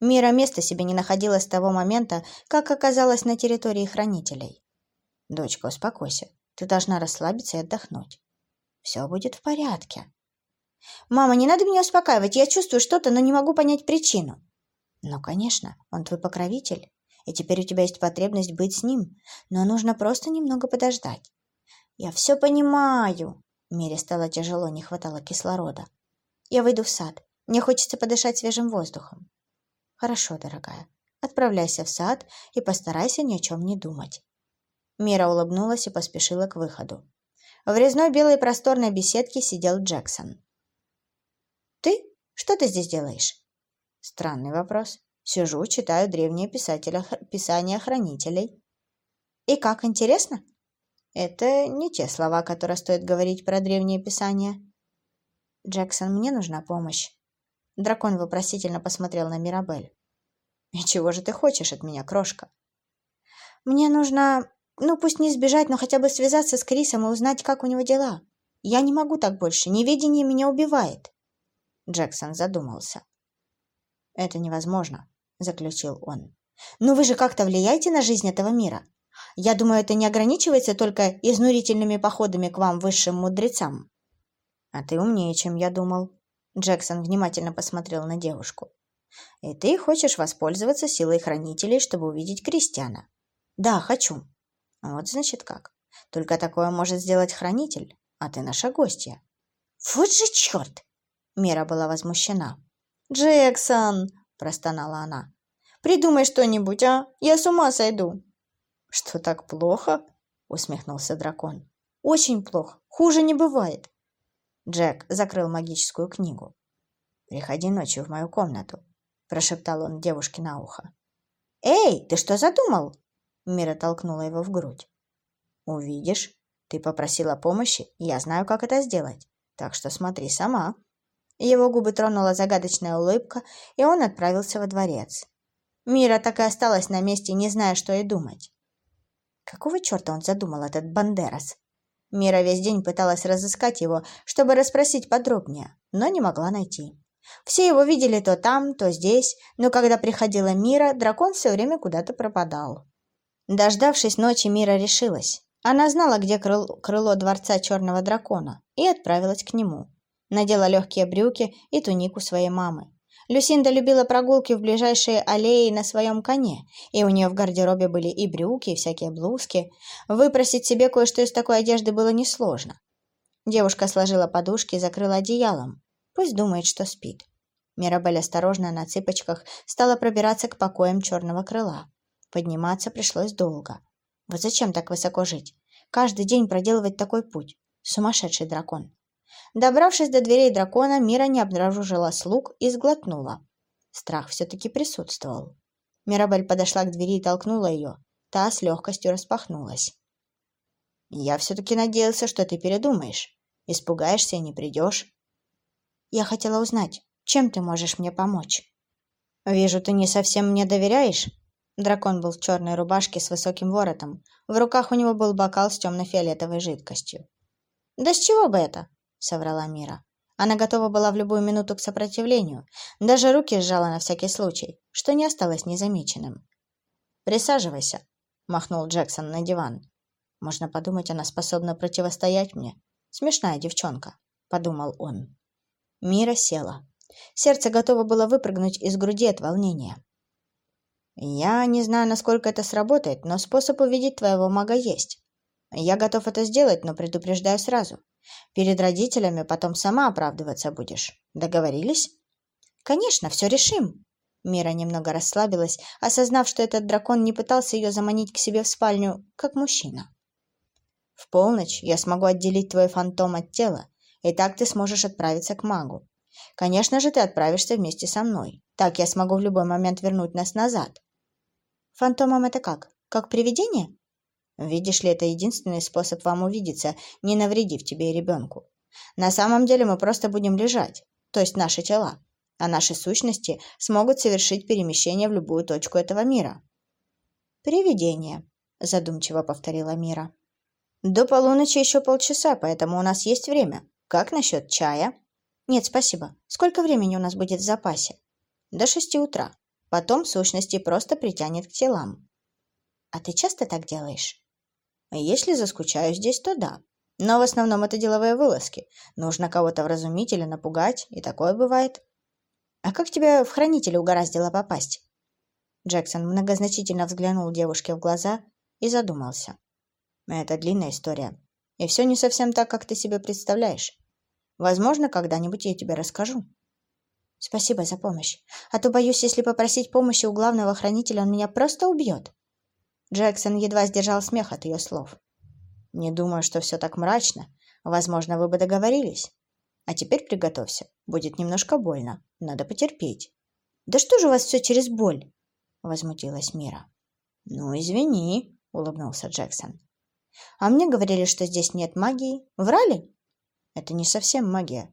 Мира места себе не находила с того момента, как оказалась на территории хранителей. «Дочка, успокойся. Ты должна расслабиться и отдохнуть. Все будет в порядке». «Мама, не надо меня успокаивать. Я чувствую что-то, но не могу понять причину». «Ну, конечно, он твой покровитель, и теперь у тебя есть потребность быть с ним, но нужно просто немного подождать». «Я все понимаю». Мире стало тяжело, не хватало кислорода. «Я выйду в сад. Мне хочется подышать свежим воздухом». «Хорошо, дорогая. Отправляйся в сад и постарайся ни о чем не думать». Мира улыбнулась и поспешила к выходу. В резной белой просторной беседке сидел Джексон. «Ты? Что ты здесь делаешь?» Странный вопрос. Сижу, читаю древние писателя, писания хранителей. «И как, интересно?» Это не те слова, которые стоит говорить про древние писания. «Джексон, мне нужна помощь. Дракон вопросительно посмотрел на Мирабель. «И чего же ты хочешь от меня, крошка?» «Мне нужно... Ну, пусть не сбежать, но хотя бы связаться с Крисом и узнать, как у него дела. Я не могу так больше. Неведение меня убивает». Джексон задумался. «Это невозможно», — заключил он. «Но вы же как-то влияете на жизнь этого мира. Я думаю, это не ограничивается только изнурительными походами к вам, высшим мудрецам». «А ты умнее, чем я думал», Джексон внимательно посмотрел на девушку. «И ты хочешь воспользоваться силой хранителей, чтобы увидеть Кристиана?» «Да, хочу». «Вот значит как. Только такое может сделать хранитель, а ты наша гостья». «Вот же черт!» Мира была возмущена. «Джексон!» – простонала она. «Придумай что-нибудь, а? Я с ума сойду!» «Что так плохо?» – усмехнулся дракон. «Очень плохо. Хуже не бывает. Джек закрыл магическую книгу. «Приходи ночью в мою комнату», – прошептал он девушке на ухо. «Эй, ты что задумал?» Мира толкнула его в грудь. «Увидишь. Ты попросила помощи, я знаю, как это сделать. Так что смотри сама». Его губы тронула загадочная улыбка, и он отправился во дворец. Мира так и осталась на месте, не зная, что и думать. Какого черта он задумал, этот Бандерас? Мира весь день пыталась разыскать его, чтобы расспросить подробнее, но не могла найти. Все его видели то там, то здесь, но когда приходила Мира, дракон все время куда-то пропадал. Дождавшись ночи, Мира решилась. Она знала, где крыл, крыло дворца черного дракона, и отправилась к нему. Надела легкие брюки и тунику своей мамы. Люсинда любила прогулки в ближайшие аллеи на своем коне, и у нее в гардеробе были и брюки, и всякие блузки. Выпросить себе кое-что из такой одежды было несложно. Девушка сложила подушки и закрыла одеялом. Пусть думает, что спит. Мирабель осторожно на цыпочках стала пробираться к покоям черного крыла. Подниматься пришлось долго. Вот зачем так высоко жить? Каждый день проделывать такой путь. Сумасшедший дракон. Добравшись до дверей дракона, Мира не обнаружила слуг и сглотнула. Страх все-таки присутствовал. Мирабель подошла к двери и толкнула ее. Та с легкостью распахнулась. «Я все-таки надеялся, что ты передумаешь. Испугаешься и не придешь». «Я хотела узнать, чем ты можешь мне помочь?» «Вижу, ты не совсем мне доверяешь». Дракон был в черной рубашке с высоким воротом. В руках у него был бокал с темно-фиолетовой жидкостью. «Да с чего бы это?» — соврала Мира. Она готова была в любую минуту к сопротивлению, даже руки сжала на всякий случай, что не осталось незамеченным. «Присаживайся», — махнул Джексон на диван. «Можно подумать, она способна противостоять мне. Смешная девчонка», — подумал он. Мира села. Сердце готово было выпрыгнуть из груди от волнения. «Я не знаю, насколько это сработает, но способ увидеть твоего мага есть. Я готов это сделать, но предупреждаю сразу. Перед родителями потом сама оправдываться будешь. Договорились? Конечно, все решим. Мира немного расслабилась, осознав, что этот дракон не пытался ее заманить к себе в спальню, как мужчина. В полночь я смогу отделить твой фантом от тела, и так ты сможешь отправиться к магу. Конечно же, ты отправишься вместе со мной. Так я смогу в любой момент вернуть нас назад. Фантомом это как? Как привидение? Видишь ли, это единственный способ вам увидеться, не навредив тебе и ребенку. На самом деле мы просто будем лежать, то есть наши тела, а наши сущности смогут совершить перемещение в любую точку этого мира. «Привидение», – задумчиво повторила Мира. «До полуночи еще полчаса, поэтому у нас есть время. Как насчет чая?» «Нет, спасибо. Сколько времени у нас будет в запасе?» «До шести утра. Потом сущности просто притянет к телам». «А ты часто так делаешь?» Если заскучаю здесь, то да. Но в основном это деловые вылазки. Нужно кого-то вразумить или напугать, и такое бывает. А как тебя в хранителя угораздило попасть? Джексон многозначительно взглянул девушке в глаза и задумался. Это длинная история. И все не совсем так, как ты себе представляешь. Возможно, когда-нибудь я тебе расскажу. Спасибо за помощь. А то боюсь, если попросить помощи у главного хранителя, он меня просто убьет. Джексон едва сдержал смех от ее слов. «Не думаю, что все так мрачно. Возможно, вы бы договорились. А теперь приготовься. Будет немножко больно. Надо потерпеть». «Да что же у вас все через боль?» — возмутилась Мира. «Ну, извини», — улыбнулся Джексон. «А мне говорили, что здесь нет магии. Врали?» «Это не совсем магия.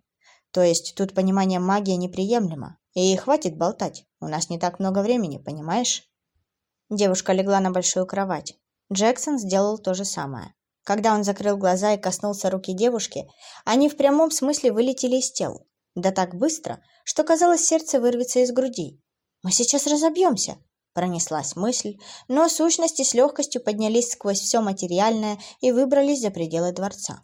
То есть тут понимание магии неприемлемо. И хватит болтать. У нас не так много времени, понимаешь?» Девушка легла на большую кровать. Джексон сделал то же самое. Когда он закрыл глаза и коснулся руки девушки, они в прямом смысле вылетели из тел. Да так быстро, что казалось, сердце вырвется из груди. «Мы сейчас разобьемся», — пронеслась мысль, но сущности с легкостью поднялись сквозь все материальное и выбрались за пределы дворца.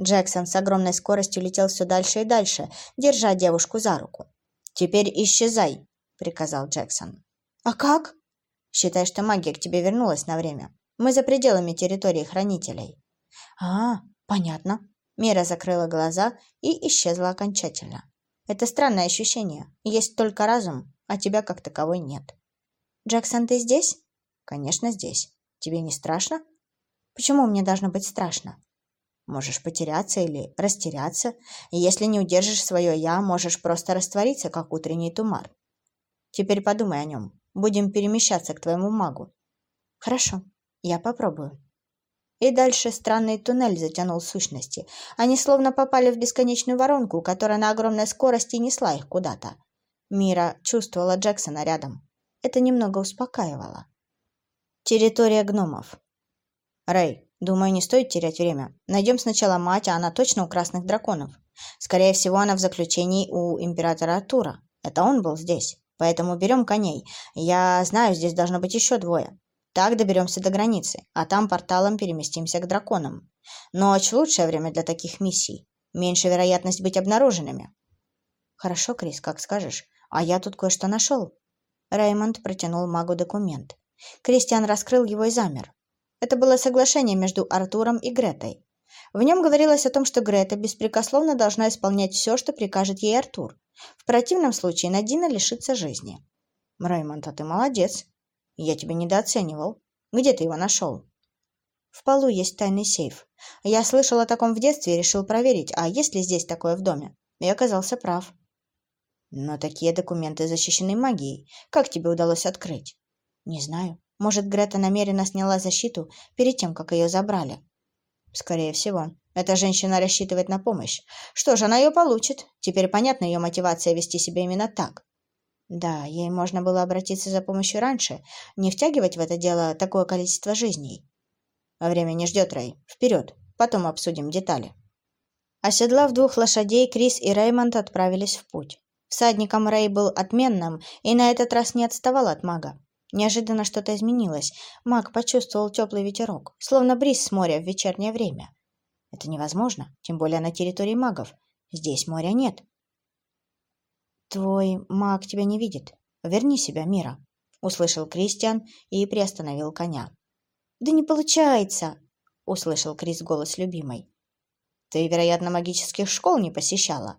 Джексон с огромной скоростью летел все дальше и дальше, держа девушку за руку. «Теперь исчезай», — приказал Джексон. «А как?» Считай, что магия к тебе вернулась на время. Мы за пределами территории хранителей. А, понятно. Мира закрыла глаза и исчезла окончательно. Это странное ощущение. Есть только разум, а тебя как таковой нет. Джексон, ты здесь? Конечно, здесь. Тебе не страшно? Почему мне должно быть страшно? Можешь потеряться или растеряться. Если не удержишь свое «я», можешь просто раствориться, как утренний туман. Теперь подумай о нем. Будем перемещаться к твоему магу. Хорошо, я попробую. И дальше странный туннель затянул сущности. Они словно попали в бесконечную воронку, которая на огромной скорости несла их куда-то. Мира чувствовала Джексона рядом. Это немного успокаивало. Территория гномов. Рэй, думаю, не стоит терять время. Найдем сначала мать, а она точно у красных драконов. Скорее всего, она в заключении у императора Артура. Это он был здесь. Поэтому берем коней. Я знаю, здесь должно быть еще двое. Так доберемся до границы, а там порталом переместимся к драконам. Ночь – лучшее время для таких миссий. Меньше вероятность быть обнаруженными. Хорошо, Крис, как скажешь. А я тут кое-что нашел. Реймонд протянул магу документ. Кристиан раскрыл его и замер. Это было соглашение между Артуром и Гретой. В нем говорилось о том, что Грета беспрекословно должна исполнять все, что прикажет ей Артур. В противном случае Надина лишится жизни. Раймонд, а ты молодец. Я тебя недооценивал. Где ты его нашел? В полу есть тайный сейф. Я слышал о таком в детстве и решил проверить, а есть ли здесь такое в доме. И оказался прав. Но такие документы защищены магией. Как тебе удалось открыть? Не знаю. Может, Грета намеренно сняла защиту перед тем, как ее забрали. Скорее всего. Эта женщина рассчитывает на помощь. Что ж, она ее получит. Теперь понятна ее мотивация вести себя именно так. Да, ей можно было обратиться за помощью раньше, не втягивать в это дело такое количество жизней. А время не ждет, Рэй. Вперед, потом обсудим детали. Оседлав двух лошадей, Крис и Реймонд отправились в путь. Всадником Рэй был отменным и на этот раз не отставал от мага. Неожиданно что-то изменилось. Маг почувствовал теплый ветерок, словно бриз с моря в вечернее время. Это невозможно, тем более на территории магов. Здесь моря нет. «Твой маг тебя не видит. Верни себя, Мира», — услышал Кристиан и приостановил коня. «Да не получается», — услышал Крис голос любимой. «Ты, вероятно, магических школ не посещала?»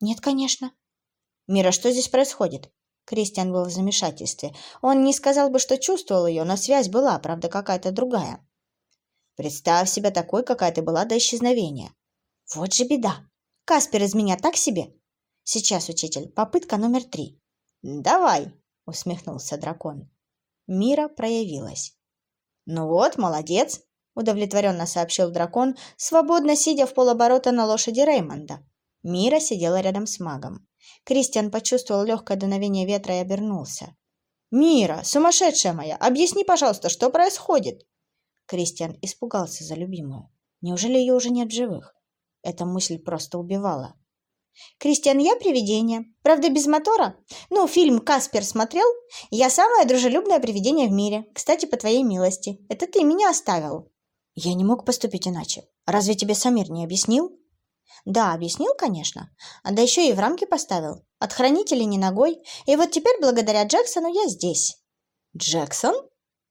«Нет, конечно». «Мира, что здесь происходит?» Кристиан был в замешательстве. Он не сказал бы, что чувствовал ее, но связь была, правда, какая-то другая. «Представь себя такой, какая ты была до исчезновения». «Вот же беда! Каспер из меня так себе!» Сейчас, учитель, попытка номер три. Давай, усмехнулся дракон. Мира проявилась. Ну вот, молодец, удовлетворенно сообщил дракон, свободно сидя в полоборота на лошади Реймонда. Мира сидела рядом с магом. Кристиан почувствовал легкое дуновение ветра и обернулся. «Мира, сумасшедшая моя, объясни, пожалуйста, что происходит?» Кристиан испугался за любимую. Неужели ее уже нет в живых? Эта мысль просто убивала. Кристиан, я привидение. Правда, без мотора? Ну, фильм «Каспер» смотрел? Я самое дружелюбное привидение в мире. Кстати, по твоей милости. Это ты меня оставил. Я не мог поступить иначе. Разве тебе Самир не объяснил? Да, объяснил, конечно. А да еще и в рамки поставил. От хранителей не ногой. И вот теперь, благодаря Джексону, я здесь. Джексон?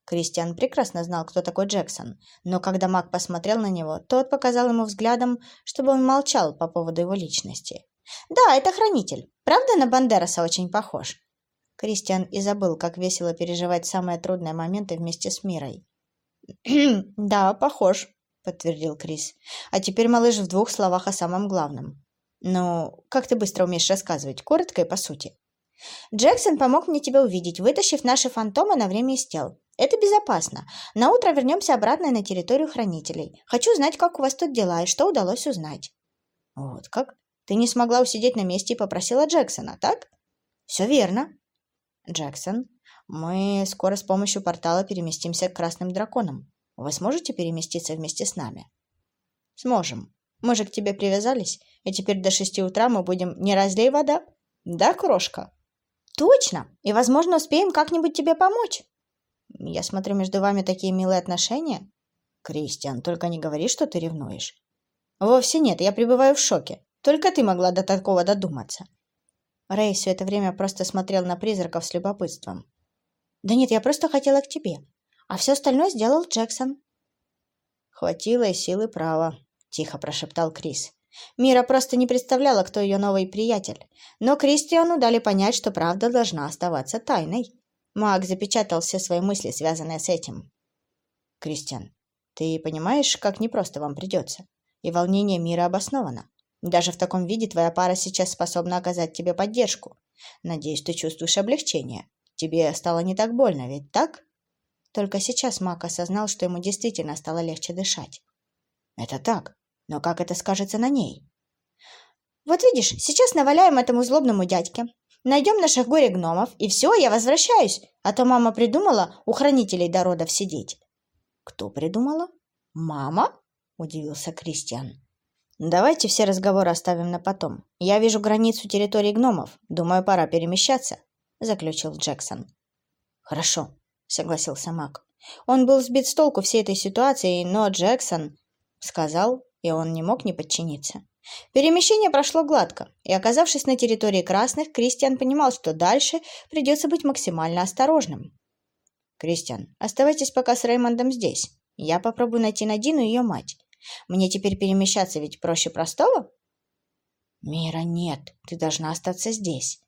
Кристиан прекрасно знал, кто такой Джексон, но когда маг посмотрел на него, тот показал ему взглядом, чтобы он молчал по поводу его личности. Да, это хранитель. Правда, на Бандераса очень похож? Кристиан и забыл, как весело переживать самые трудные моменты вместе с Мирой. «Да, похож», — подтвердил Крис. «А теперь, малыш, в двух словах о самом главном. Ну, как ты быстро умеешь рассказывать, коротко и по сути». «Джексон помог мне тебя увидеть, вытащив наши фантомы на время из тел. Это безопасно. На утро вернемся обратно на территорию хранителей. Хочу знать, как у вас тут дела и что удалось узнать». «Вот как?» Ты не смогла усидеть на месте и попросила Джексона, так? Все верно. Джексон, мы скоро с помощью портала переместимся к красным драконам. Вы сможете переместиться вместе с нами? Сможем. Мы же к тебе привязались, и теперь до шести утра мы будем не разлей вода. Да, крошка? Точно. И, возможно, успеем как-нибудь тебе помочь. Я смотрю, между вами такие милые отношения. Кристиан, только не говори, что ты ревнуешь. Вовсе нет, я пребываю в шоке. Только ты могла до такого додуматься. Рэй все это время просто смотрел на призраков с любопытством. Да нет, я просто хотела к тебе. А все остальное сделал Джексон. Хватило и силы права, тихо прошептал Крис. Мира просто не представляла, кто ее новый приятель. Но Кристиану дали понять, что правда должна оставаться тайной. Маг запечатал все свои мысли, связанные с этим. «Кристиан, ты понимаешь, как непросто вам придется? И волнение мира обосновано. Даже в таком виде твоя пара сейчас способна оказать тебе поддержку. Надеюсь, ты чувствуешь облегчение. Тебе стало не так больно, ведь так? Только сейчас Мак осознал, что ему действительно стало легче дышать. Это так. Но как это скажется на ней? Вот видишь, сейчас наваляем этому злобному дядьке. Найдем наших горе-гномов, и все, я возвращаюсь. А то мама придумала у хранителей до родов сидеть. Кто придумала? Мама? Удивился Кристиан. Давайте все разговоры оставим на потом. Я вижу границу территории гномов. Думаю, пора перемещаться, заключил Джексон. Хорошо, согласился Мак. Он был сбит с толку всей этой ситуации, но Джексон сказал, и он не мог не подчиниться. Перемещение прошло гладко, и оказавшись на территории красных, Кристиан понимал, что дальше придется быть максимально осторожным. «Кристиан, оставайтесь пока с Реймондом здесь. Я попробую найти Надину и ее мать. Мне теперь перемещаться ведь проще простого? Мира нет, ты должна остаться здесь.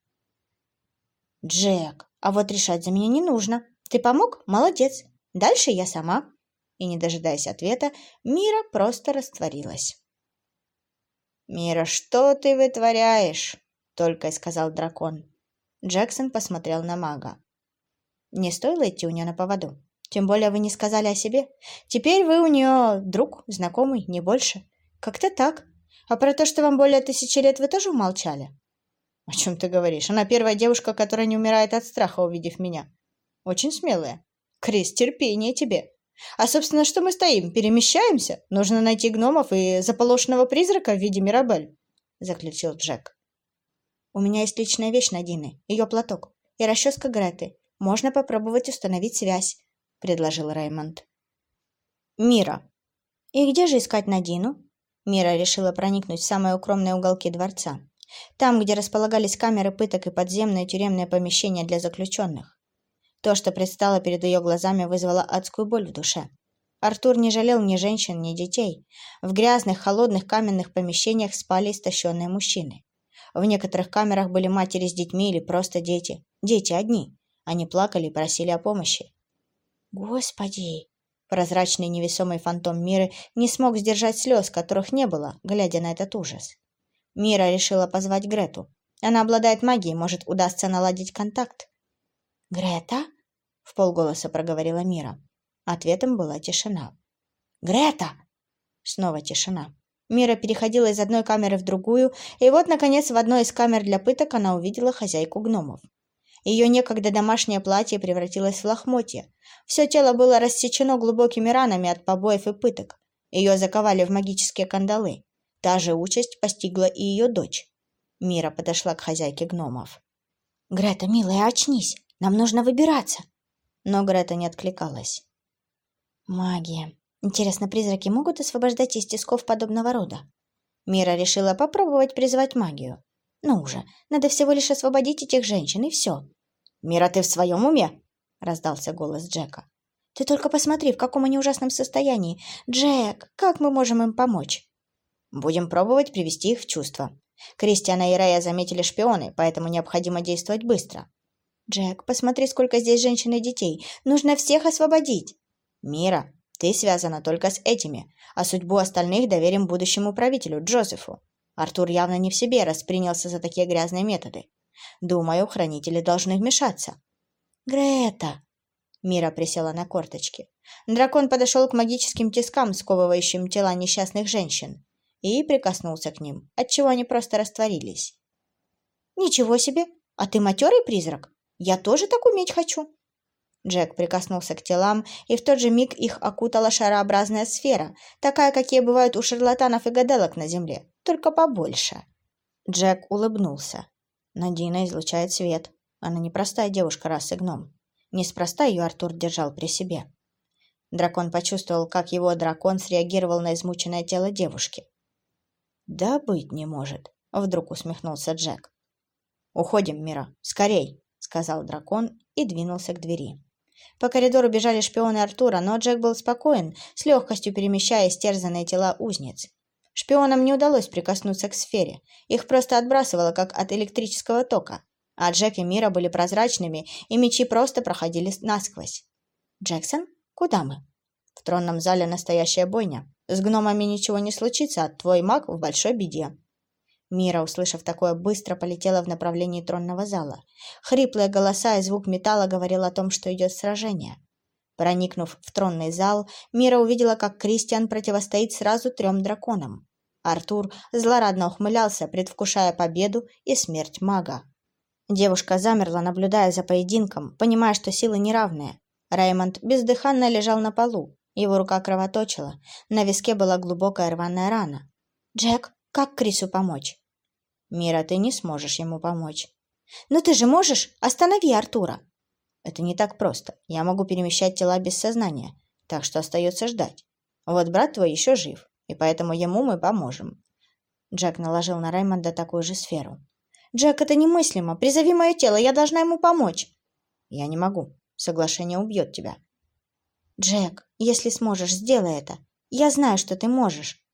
Джек, а вот решать за меня не нужно. Ты помог? Молодец. Дальше я сама. И, не дожидаясь ответа, Мира просто растворилась. «Мира, что ты вытворяешь?» — только и сказал дракон. Джексон посмотрел на мага. Не стоило идти у нее на поводу. Тем более вы не сказали о себе. Теперь вы у нее друг, знакомый, не больше. Как-то так. А про то, что вам более тысячи лет, вы тоже умолчали? О чем ты говоришь? Она первая девушка, которая не умирает от страха, увидев меня. Очень смелая. Крис, терпение тебе. А, собственно, что мы стоим? Перемещаемся? Нужно найти гномов и заполошенного призрака в виде Мирабель, заключил Джек. У меня есть личная вещь Надины, ее платок и расческа Греты. Можно попробовать установить связь, предложил Реймонд. Мира. И где же искать Надину? Мира решила проникнуть в самые укромные уголки дворца. Там, где располагались камеры пыток и подземные тюремные помещения для заключенных. То, что предстало перед ее глазами, вызвало адскую боль в душе. Артур не жалел ни женщин, ни детей. В грязных, холодных каменных помещениях спали истощенные мужчины. В некоторых камерах были матери с детьми или просто дети. Дети одни. Они плакали и просили о помощи. «Господи!» Прозрачный невесомый фантом Миры не смог сдержать слез, которых не было, глядя на этот ужас. Мира решила позвать Грету. Она обладает магией, может, удастся наладить контакт. «Грета?» — в полголоса проговорила Мира. Ответом была тишина. «Грета!» Снова тишина. Мира переходила из одной камеры в другую, и вот, наконец, в одной из камер для пыток она увидела хозяйку гномов. Ее некогда домашнее платье превратилось в лохмотье. Все тело было рассечено глубокими ранами от побоев и пыток. Ее заковали в магические кандалы. Та же участь постигла и ее дочь. Мира подошла к хозяйке гномов. «Грета, милая, очнись! Нам нужно выбираться!» Но Грета не откликалась. «Магия. Интересно, призраки могут освобождать из тисков подобного рода?» Мира решила попробовать призвать магию. «Ну уже, надо всего лишь освободить этих женщин, и все. «Мира, ты в своем уме?» — раздался голос Джека. «Ты только посмотри, в каком они ужасном состоянии. Джек, как мы можем им помочь?» «Будем пробовать привести их в чувство. Кристиана и Рея заметили шпионы, поэтому необходимо действовать быстро». «Джек, посмотри, сколько здесь женщин и детей. Нужно всех освободить». «Мира, ты связана только с этими, а судьбу остальных доверим будущему правителю, Джозефу. Артур явно не в себе распринялся за такие грязные методы. Думаю, хранители должны вмешаться. «Грета!» Мира присела на корточки. Дракон подошел к магическим тискам, сковывающим тела несчастных женщин, и прикоснулся к ним, отчего они просто растворились. «Ничего себе! А ты матерый призрак? Я тоже так уметь хочу!» Джек прикоснулся к телам, и в тот же миг их окутала шарообразная сфера, такая, какие бывают у шарлатанов и гадалок на земле, только побольше. Джек улыбнулся. Надина излучает свет. Она непростая девушка расы гном. Неспроста ее Артур держал при себе. Дракон почувствовал, как его дракон среагировал на измученное тело девушки. «Да быть не может», — вдруг усмехнулся Джек. «Уходим, Мира, скорей», — сказал дракон и двинулся к двери. По коридору бежали шпионы Артура, но Джек был спокоен, с легкостью перемещая стерзанные тела узниц. Шпионам не удалось прикоснуться к сфере, их просто отбрасывало, как от электрического тока. А Джек и Мира были прозрачными, и мечи просто проходили насквозь. «Джексон, куда мы?» «В тронном зале настоящая бойня. С гномами ничего не случится, а твой маг в большой беде». Мира, услышав такое, быстро полетела в направлении тронного зала. Хриплые голоса и звук металла говорил о том, что идет сражение. Проникнув в тронный зал, Мира увидела, как Кристиан противостоит сразу трем драконам. Артур злорадно ухмылялся, предвкушая победу и смерть мага. Девушка замерла, наблюдая за поединком, понимая, что силы неравные. Раймонд бездыханно лежал на полу. Его рука кровоточила. На виске была глубокая рваная рана. «Джек, как Крису помочь?» «Мира, ты не сможешь ему помочь». «Но ты же можешь? Останови Артура!» Это не так просто. Я могу перемещать тела без сознания, так что остается ждать. Вот брат твой еще жив, и поэтому ему мы поможем. Джек наложил на Раймонда такую же сферу. «Джек, это немыслимо. Призови мое тело, я должна ему помочь». «Я не могу. Соглашение убьет тебя». «Джек, если сможешь, сделай это. Я знаю, что ты можешь».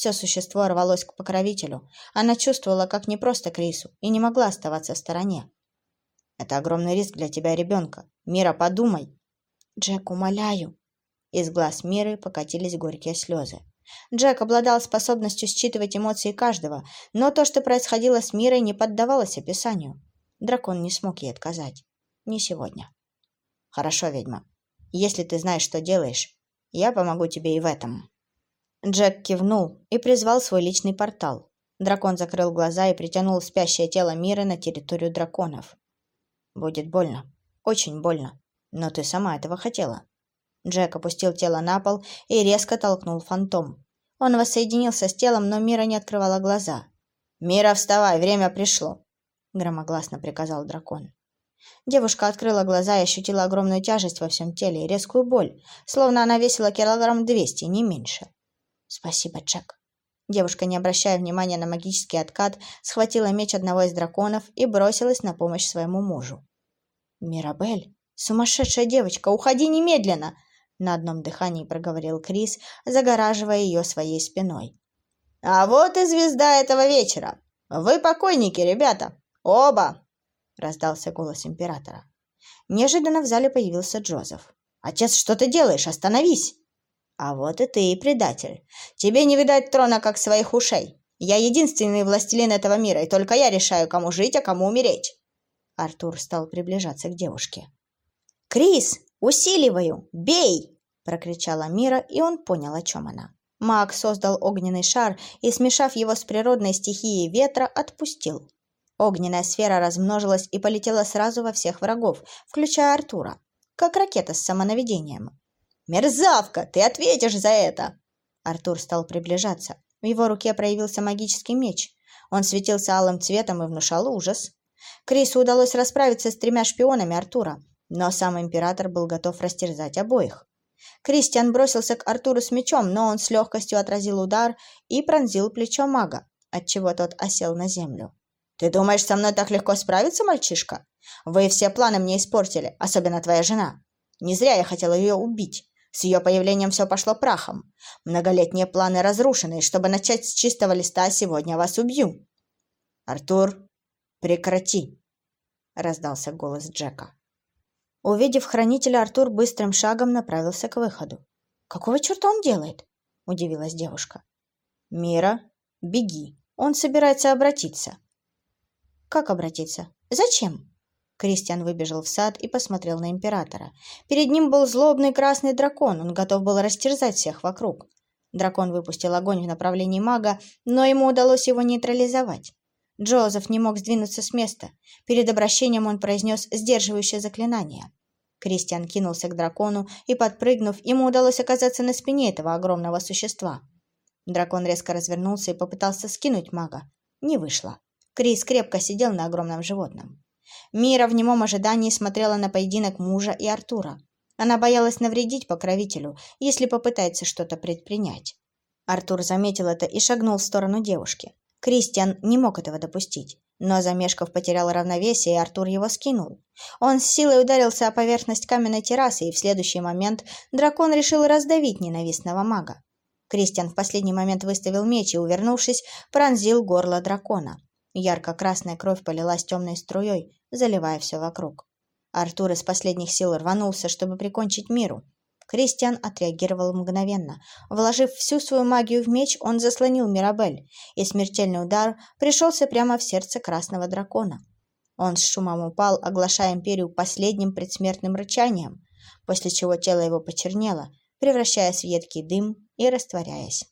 Все существо рвалось к покровителю. Она чувствовала, как не просто Крису, и не могла оставаться в стороне. Это огромный риск для тебя ребенка. Мира, подумай. Джек, умоляю. Из глаз Миры покатились горькие слезы. Джек обладал способностью считывать эмоции каждого, но то, что происходило с Мирой, не поддавалось описанию. Дракон не смог ей отказать. Не сегодня. Хорошо, ведьма. Если ты знаешь, что делаешь, я помогу тебе и в этом. Джек кивнул и призвал свой личный портал. Дракон закрыл глаза и притянул спящее тело Миры на территорию драконов. «Будет больно. Очень больно. Но ты сама этого хотела». Джек опустил тело на пол и резко толкнул фантом. Он воссоединился с телом, но Мира не открывала глаза. «Мира, вставай, время пришло!» — громогласно приказал дракон. Девушка открыла глаза и ощутила огромную тяжесть во всем теле и резкую боль, словно она весила килограмм двести, не меньше. «Спасибо, Джек». Девушка, не обращая внимания на магический откат, схватила меч одного из драконов и бросилась на помощь своему мужу. «Мирабель, сумасшедшая девочка, уходи немедленно!» На одном дыхании проговорил Крис, загораживая ее своей спиной. «А вот и звезда этого вечера! Вы покойники, ребята! Оба!» Раздался голос императора. Неожиданно в зале появился Джозеф. «Отец, что ты делаешь? Остановись!» А вот и ты, предатель. Тебе не видать трона, как своих ушей. Я единственный властелин этого мира, и только я решаю, кому жить, а кому умереть. Артур стал приближаться к девушке. «Крис, усиливаю! Бей!» – прокричала Мира, и он понял, о чем она. Маг создал огненный шар и, смешав его с природной стихией ветра, отпустил. Огненная сфера размножилась и полетела сразу во всех врагов, включая Артура, как ракета с самонаведением. «Мерзавка! Ты ответишь за это!» Артур стал приближаться. В его руке проявился магический меч. Он светился алым цветом и внушал ужас. Крису удалось расправиться с тремя шпионами Артура, но сам император был готов растерзать обоих. Кристиан бросился к Артуру с мечом, но он с легкостью отразил удар и пронзил плечо мага, отчего тот осел на землю. «Ты думаешь, со мной так легко справиться, мальчишка? Вы все планы мне испортили, особенно твоя жена. Не зря я хотела ее убить. С ее появлением все пошло прахом. Многолетние планы разрушены, и чтобы начать с чистого листа, сегодня вас убью. «Артур, прекрати!» — раздался голос Джека. Увидев хранителя, Артур быстрым шагом направился к выходу. «Какого черта он делает?» — удивилась девушка. «Мира, беги. Он собирается обратиться». «Как обратиться? Зачем?» Кристиан выбежал в сад и посмотрел на императора. Перед ним был злобный красный дракон, он готов был растерзать всех вокруг. Дракон выпустил огонь в направлении мага, но ему удалось его нейтрализовать. Джозеф не мог сдвинуться с места. Перед обращением он произнес сдерживающее заклинание. Кристиан кинулся к дракону и, подпрыгнув, ему удалось оказаться на спине этого огромного существа. Дракон резко развернулся и попытался скинуть мага. Не вышло. Крис крепко сидел на огромном животном. Мира в немом ожидании смотрела на поединок мужа и Артура. Она боялась навредить покровителю, если попытается что-то предпринять. Артур заметил это и шагнул в сторону девушки. Кристиан не мог этого допустить, но Замешков потерял равновесие, и Артур его скинул. Он с силой ударился о поверхность каменной террасы, и в следующий момент дракон решил раздавить ненавистного мага. Кристиан в последний момент выставил меч и, увернувшись, пронзил горло дракона. Ярко-красная кровь полилась темной струей, заливая все вокруг. Артур из последних сил рванулся, чтобы прикончить миру. Кристиан отреагировал мгновенно. Вложив всю свою магию в меч, он заслонил Мирабель, и смертельный удар пришелся прямо в сердце красного дракона. Он с шумом упал, оглашая империю последним предсмертным рычанием, после чего тело его почернело, превращаясь в едкий дым и растворяясь.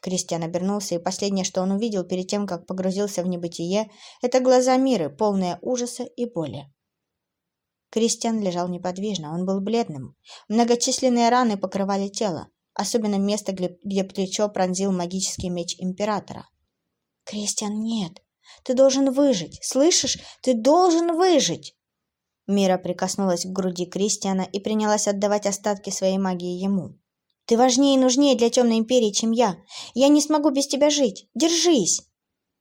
Кристиан обернулся, и последнее, что он увидел перед тем, как погрузился в небытие, это глаза Миры, полные ужаса и боли. Кристиан лежал неподвижно, он был бледным. Многочисленные раны покрывали тело, особенно место, где плечо пронзил магический меч Императора. «Кристиан, нет! Ты должен выжить! Слышишь? Ты должен выжить!» Мира прикоснулась к груди Кристиана и принялась отдавать остатки своей магии ему. Ты важнее и нужнее для Темной Империи, чем я. Я не смогу без тебя жить. Держись!»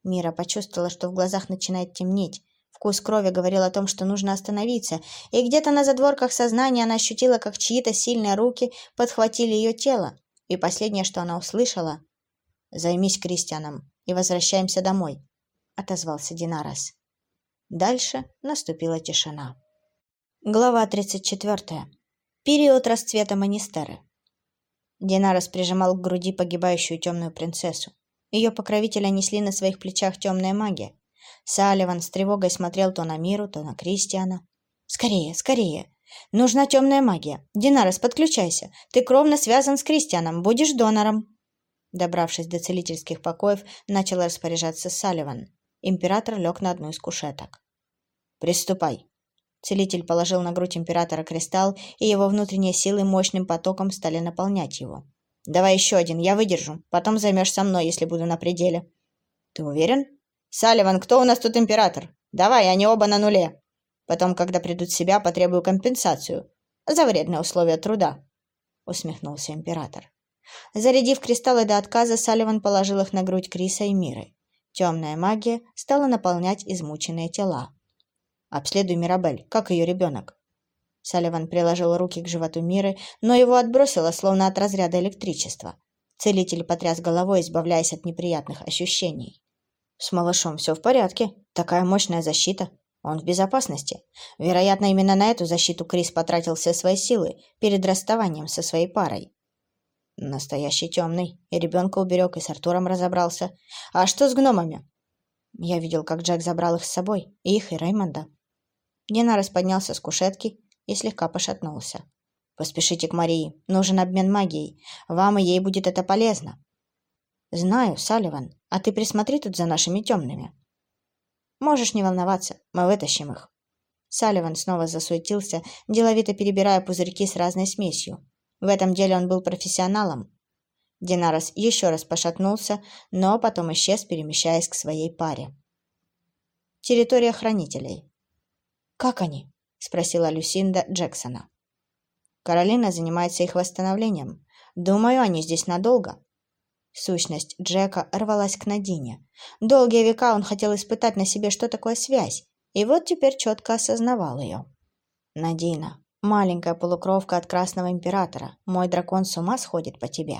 Мира почувствовала, что в глазах начинает темнеть. Вкус крови говорил о том, что нужно остановиться, и где-то на задворках сознания она ощутила, как чьи-то сильные руки подхватили ее тело. И последнее, что она услышала — «Займись Кристианом и возвращаемся домой», — отозвался Динарас. Дальше наступила тишина. Глава 34. Период расцвета Манистеры. Динарос прижимал к груди погибающую темную принцессу. Ее покровителя несли на своих плечах темная магия. Салливан с тревогой смотрел то на Миру, то на Кристиана. «Скорее, скорее! Нужна темная магия! Динарос, подключайся! Ты кровно связан с Кристианом, будешь донором!» Добравшись до целительских покоев, начал распоряжаться Салливан. Император лег на одну из кушеток. «Приступай». Целитель положил на грудь императора кристалл, и его внутренние силы мощным потоком стали наполнять его. «Давай еще один, я выдержу. Потом займешь мной, если буду на пределе». «Ты уверен?» «Салливан, кто у нас тут император? Давай, они оба на нуле. Потом, когда придут в себя, потребую компенсацию за вредные условия труда», — усмехнулся император. Зарядив кристаллы до отказа, Салливан положил их на грудь Криса и Миры. Темная магия стала наполнять измученные тела. «Обследуй Мирабель, как ее ребенок». Салливан приложил руки к животу Миры, но его отбросило, словно от разряда электричества. Целитель потряс головой, избавляясь от неприятных ощущений. «С малышом все в порядке. Такая мощная защита. Он в безопасности. Вероятно, именно на эту защиту Крис потратил все свои силы перед расставанием со своей парой. Настоящий темный. И ребенка уберег, и с Артуром разобрался. А что с гномами? Я видел, как Джек забрал их с собой. И их, и Реймонда. Динарес поднялся с кушетки и слегка пошатнулся. «Поспешите к Марии. Нужен обмен магией. Вам и ей будет это полезно». «Знаю, Салливан. А ты присмотри тут за нашими темными». «Можешь не волноваться. Мы вытащим их». Салливан снова засуетился, деловито перебирая пузырьки с разной смесью. В этом деле он был профессионалом. Динарос еще раз пошатнулся, но потом исчез, перемещаясь к своей паре. Территория хранителей. «Как они?» – спросила Люсинда Джексона. «Каролина занимается их восстановлением. Думаю, они здесь надолго». Сущность Джека рвалась к Надине. Долгие века он хотел испытать на себе, что такое связь, и вот теперь четко осознавал ее. «Надина, Маленькая полукровка от Красного Императора. Мой дракон с ума сходит по тебе.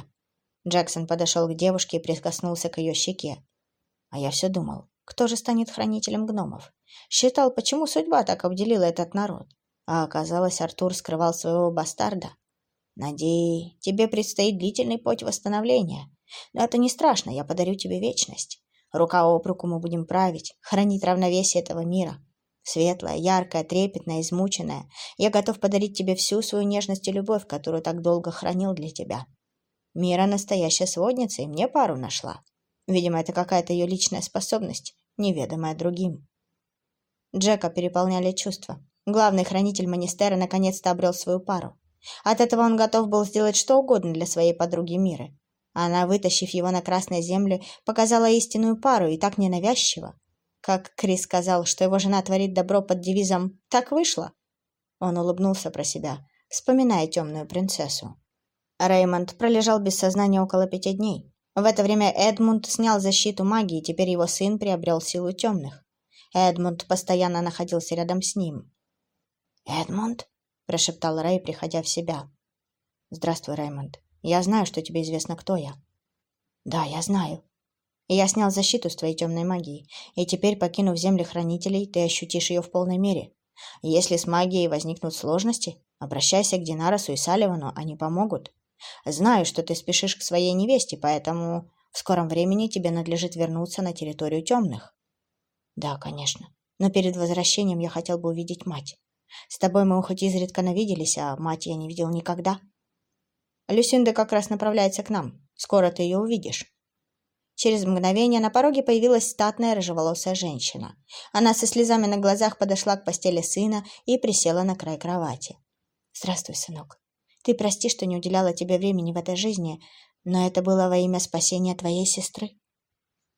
Джексон подошел к девушке и прикоснулся к ее щеке. А я все думал, кто же станет хранителем гномов? Считал, почему судьба так обделила этот народ. А оказалось, Артур скрывал своего бастарда. Надей, тебе предстоит длительный путь восстановления. Но это не страшно, я подарю тебе вечность. Рука об руку мы будем править, хранить равновесие этого мира. Светлая, яркая, трепетная, измученная. Я готов подарить тебе всю свою нежность и любовь, которую так долго хранил для тебя. Мира настоящая сводница, и мне пару нашла. Видимо, это какая-то ее личная способность, неведомая другим. Джека переполняли чувства. Главный хранитель Манистера наконец-то обрел свою пару. От этого он готов был сделать что угодно для своей подруги Миры. Она, вытащив его на Красной Земле, показала истинную пару и так ненавязчиво, как Крис сказал, что его жена творит добро под девизом «Так вышло». Он улыбнулся про себя, вспоминая темную принцессу. Реймонд пролежал без сознания около пяти дней. В это время Эдмунд снял защиту магии, и теперь его сын приобрел силу темных. Эдмунд постоянно находился рядом с ним. «Эдмунд?» – прошептал Рэй, приходя в себя. «Здравствуй, Реймонд. Я знаю, что тебе известно, кто я». «Да, я знаю. Я снял защиту с твоей темной магией, и теперь, покинув земли хранителей, ты ощутишь ее в полной мере. Если с магией возникнут сложности, обращайся к Динаросу и Салливану, они помогут. Знаю, что ты спешишь к своей невесте, поэтому в скором времени тебе надлежит вернуться на территорию темных. Да, конечно. Но перед возвращением я хотел бы увидеть мать. С тобой мы хоть изредка навиделись, а мать я не видел никогда. Люсинда как раз направляется к нам. Скоро ты ее увидишь. Через мгновение на пороге появилась статная рыжеволосая женщина. Она со слезами на глазах подошла к постели сына и присела на край кровати. «Здравствуй, сынок. Ты прости, что не уделяла тебе времени в этой жизни, но это было во имя спасения твоей сестры».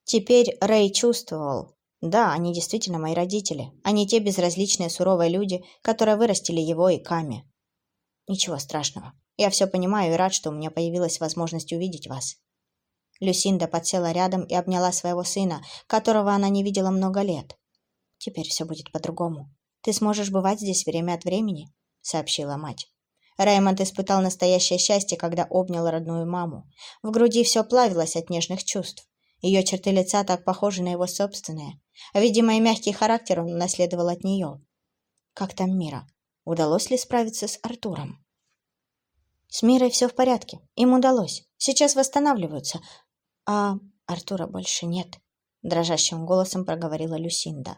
Теперь Рэй чувствовал. Да, они действительно мои родители. Они те безразличные суровые люди, которые вырастили его и Ками. Ничего страшного. Я все понимаю и рад, что у меня появилась возможность увидеть вас. Люсинда подсела рядом и обняла своего сына, которого она не видела много лет. «Теперь все будет по-другому. Ты сможешь бывать здесь время от времени», — сообщила мать. Раймонд испытал настоящее счастье, когда обнял родную маму. В груди все плавилось от нежных чувств. Ее черты лица так похожи на его собственные. Видимо, и мягкий характер он наследовал от нее. Как там Мира? Удалось ли справиться с Артуром? С Мирой все в порядке. Им удалось. Сейчас восстанавливаются. «А Артура больше нет», — дрожащим голосом проговорила Люсинда.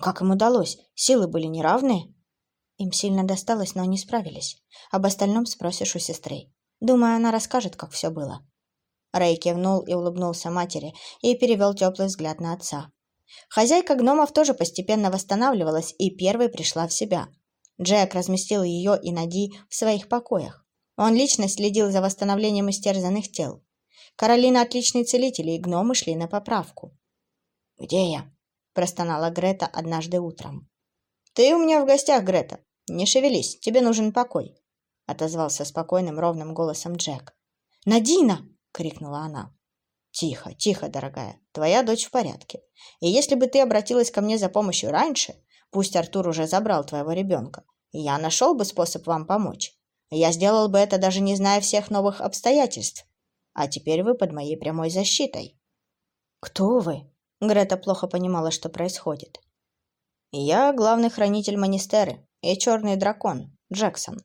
«Как им удалось? Силы были неравные?» Им сильно досталось, но они справились. Об остальном спросишь у сестры. Думаю, она расскажет, как все было. Рэй кивнул и улыбнулся матери и перевел теплый взгляд на отца. Хозяйка гномов тоже постепенно восстанавливалась и первой пришла в себя. Джек разместил ее и Нади в своих покоях. Он лично следил за восстановлением истерзанных тел. Каролина отличный целитель, и гномы шли на поправку. «Где я?» – простонала Грета однажды утром. «Ты у меня в гостях, Грета. Не шевелись, тебе нужен покой», – отозвался спокойным ровным голосом Джек. «Надина!» крикнула она. «Тихо, тихо, дорогая. Твоя дочь в порядке. И если бы ты обратилась ко мне за помощью раньше, пусть Артур уже забрал твоего ребенка, я нашел бы способ вам помочь. Я сделал бы это, даже не зная всех новых обстоятельств. А теперь вы под моей прямой защитой». «Кто вы?» Грета плохо понимала, что происходит. «Я главный хранитель Манистеры и черный дракон, Джексон.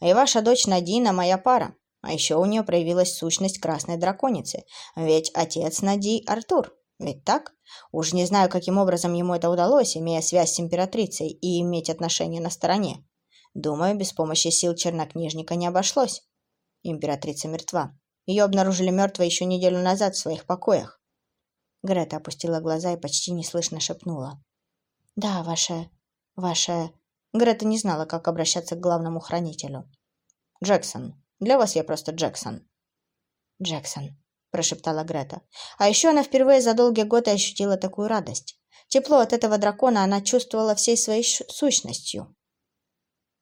И ваша дочь Надина моя пара. А еще у нее проявилась сущность красной драконицы, ведь отец Нади Артур. Ведь так? Уж не знаю, каким образом ему это удалось, имея связь с императрицей и иметь отношения на стороне. Думаю, без помощи сил чернокнижника не обошлось. Императрица мертва. Ее обнаружили мертвой еще неделю назад в своих покоях. Грета опустила глаза и почти неслышно шепнула. «Да, ваша... ваша...» Грета не знала, как обращаться к главному хранителю. «Джексон, для вас я просто Джексон». «Джексон», — прошептала Грета. А еще она впервые за долгие годы ощутила такую радость. Тепло от этого дракона она чувствовала всей своей сущностью.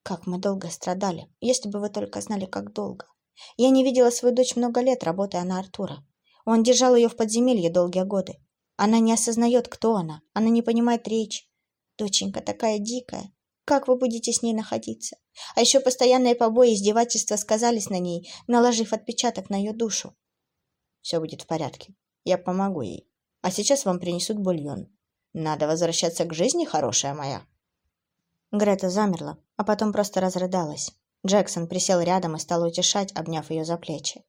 «Как мы долго страдали, если бы вы только знали, как долго. Я не видела свою дочь много лет, работая на Артура. Он держал ее в подземелье долгие годы. Она не осознает, кто она, она не понимает речь. Доченька такая дикая, как вы будете с ней находиться? А еще постоянные побои и издевательства сказались на ней, наложив отпечаток на ее душу. Все будет в порядке. Я помогу ей. А сейчас вам принесут бульон. Надо возвращаться к жизни, хорошая моя. Грета замерла, а потом просто разрыдалась. Джексон присел рядом и стал утешать, обняв ее за плечи.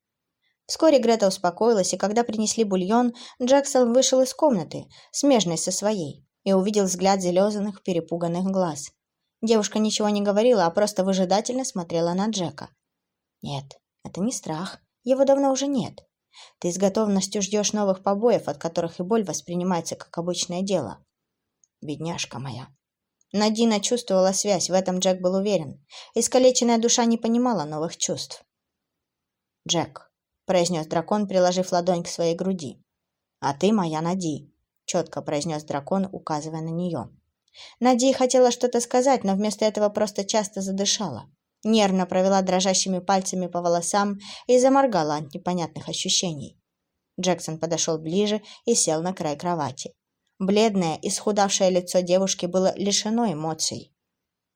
Вскоре Грета успокоилась, и когда принесли бульон, Джексон вышел из комнаты, смежной со своей, и увидел взгляд зелезанных, перепуганных глаз. Девушка ничего не говорила, а просто выжидательно смотрела на Джека. Нет, это не страх. Его давно уже нет. Ты с готовностью ждешь новых побоев, от которых и боль воспринимается как обычное дело. Бедняжка моя. Надина чувствовала связь, в этом Джек был уверен. Искалеченная душа не понимала новых чувств. «Джек», — произнес дракон, приложив ладонь к своей груди. «А ты моя Нади», — четко произнес дракон, указывая на нее. Надя хотела что-то сказать, но вместо этого просто часто задышала. Нервно провела дрожащими пальцами по волосам и заморгала от непонятных ощущений. Джексон подошел ближе и сел на край кровати. Бледное, исхудавшее лицо девушки было лишено эмоций.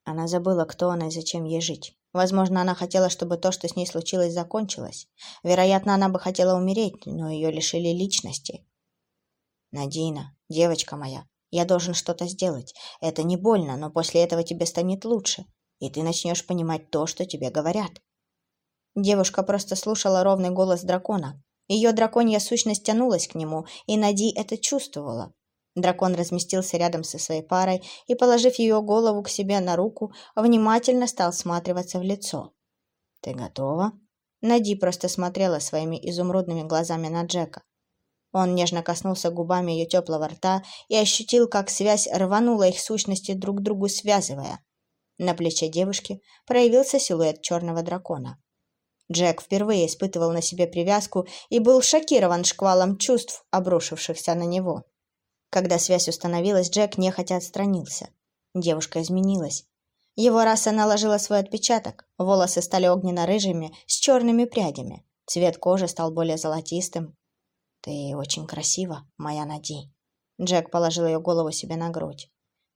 Она забыла, кто она и зачем ей жить. Возможно, она хотела, чтобы то, что с ней случилось, закончилось. Вероятно, она бы хотела умереть, но ее лишили личности. «Надина, девочка моя, я должен что-то сделать. Это не больно, но после этого тебе станет лучше, и ты начнешь понимать то, что тебе говорят. Девушка просто слушала ровный голос дракона. Ее драконья сущность тянулась к нему, и Нади это чувствовала. Дракон разместился рядом со своей парой и, положив ее голову к себе на руку, внимательно стал всматриваться в лицо. «Ты готова?» Нади просто смотрела своими изумрудными глазами на Джека. Он нежно коснулся губами ее теплого рта и ощутил, как связь рванула их сущности друг к другу связывая. На плече девушки проявился силуэт черного дракона. Джек впервые испытывал на себе привязку и был шокирован шквалом чувств, обрушившихся на него. Когда связь установилась, Джек нехотя отстранился. Девушка изменилась. Его раса наложила свой отпечаток, волосы стали огненно-рыжими с черными прядями, цвет кожи стал более золотистым, «Ты очень красива, моя Нади». Джек положил ее голову себе на грудь.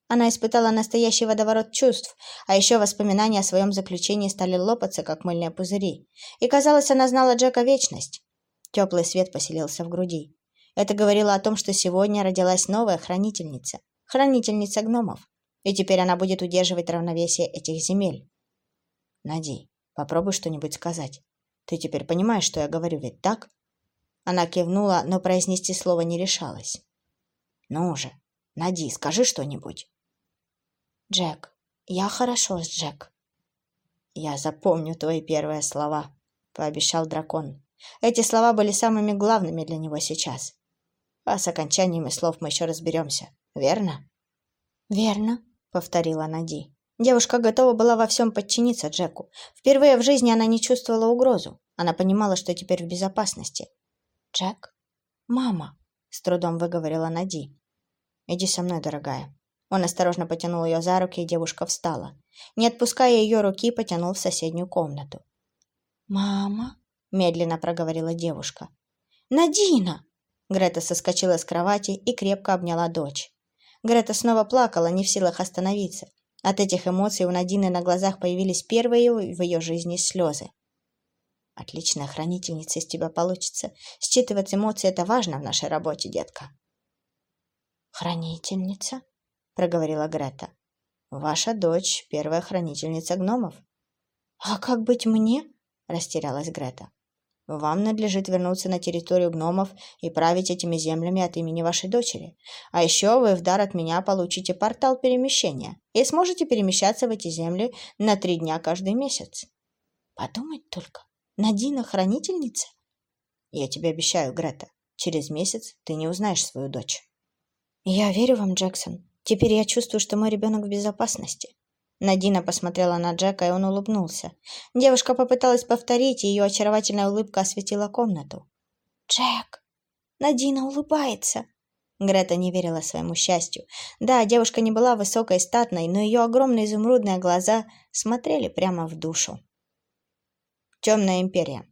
Она испытала настоящий водоворот чувств, а еще воспоминания о своем заключении стали лопаться, как мыльные пузыри. И, казалось, она знала Джека вечность. Теплый свет поселился в груди. Это говорило о том, что сегодня родилась новая хранительница. Хранительница гномов. И теперь она будет удерживать равновесие этих земель. Нади, попробуй что-нибудь сказать. Ты теперь понимаешь, что я говорю, ведь так? Она кивнула, но произнести слово не решалась. «Ну же, Нади, скажи что-нибудь». «Джек, я хорошо с Джек». «Я запомню твои первые слова», — пообещал дракон. Эти слова были самыми главными для него сейчас. А с окончаниями слов мы еще разберемся, верно? «Верно», — повторила Нади. Девушка готова была во всем подчиниться Джеку. Впервые в жизни она не чувствовала угрозу. Она понимала, что теперь в безопасности. «Джек?» «Мама», — с трудом выговорила Нади. «Иди со мной, дорогая». Он осторожно потянул ее за руки, и девушка встала. Не отпуская ее руки, потянул в соседнюю комнату. «Мама?» — медленно проговорила девушка. «Надина!» Грета соскочила с кровати и крепко обняла дочь. Грета снова плакала, не в силах остановиться. От этих эмоций у Надины на глазах появились первые в ее жизни слезы. «Отличная хранительница из тебя получится. Считывать эмоции – это важно в нашей работе, детка». «Хранительница?» – проговорила Грета. «Ваша дочь – первая хранительница гномов». «А как быть мне?» – растерялась Грета. Вам надлежит вернуться на территорию гномов и править этими землями от имени вашей дочери. А еще вы в дар от меня получите портал перемещения и сможете перемещаться в эти земли на три дня каждый месяц. Подумать только, Надина хранительница? Я тебе обещаю, Грета, через месяц ты не узнаешь свою дочь. Я верю вам, Джексон. Теперь я чувствую, что мой ребенок в безопасности. Надина посмотрела на Джека, и он улыбнулся. Девушка попыталась повторить, и ее очаровательная улыбка осветила комнату. «Джек!» Надина улыбается. Грета не верила своему счастью. Да, девушка не была высокой и статной, но ее огромные изумрудные глаза смотрели прямо в душу. Темная империя.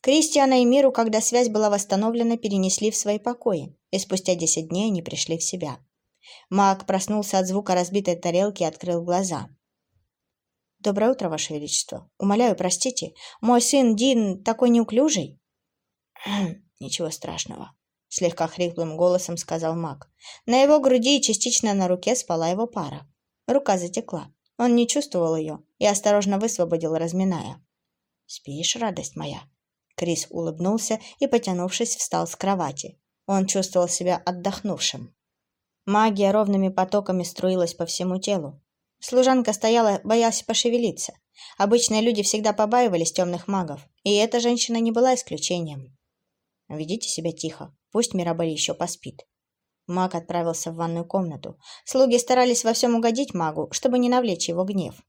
Кристиана и Миру, когда связь была восстановлена, перенесли в свои покои, и спустя десять дней они пришли в себя. Маг проснулся от звука разбитой тарелки и открыл глаза. «Доброе утро, Ваше Величество. Умоляю, простите. Мой сын Дин такой неуклюжий». «Ничего страшного», — слегка хриплым голосом сказал маг. На его груди и частично на руке спала его пара. Рука затекла. Он не чувствовал ее и осторожно высвободил, разминая. «Спишь, радость моя?» Крис улыбнулся и, потянувшись, встал с кровати. Он чувствовал себя отдохнувшим. Магия ровными потоками струилась по всему телу. Служанка стояла, боясь пошевелиться. Обычные люди всегда побаивались темных магов, и эта женщина не была исключением. «Ведите себя тихо, пусть Мирабель еще поспит». Маг отправился в ванную комнату. Слуги старались во всем угодить магу, чтобы не навлечь его гнев.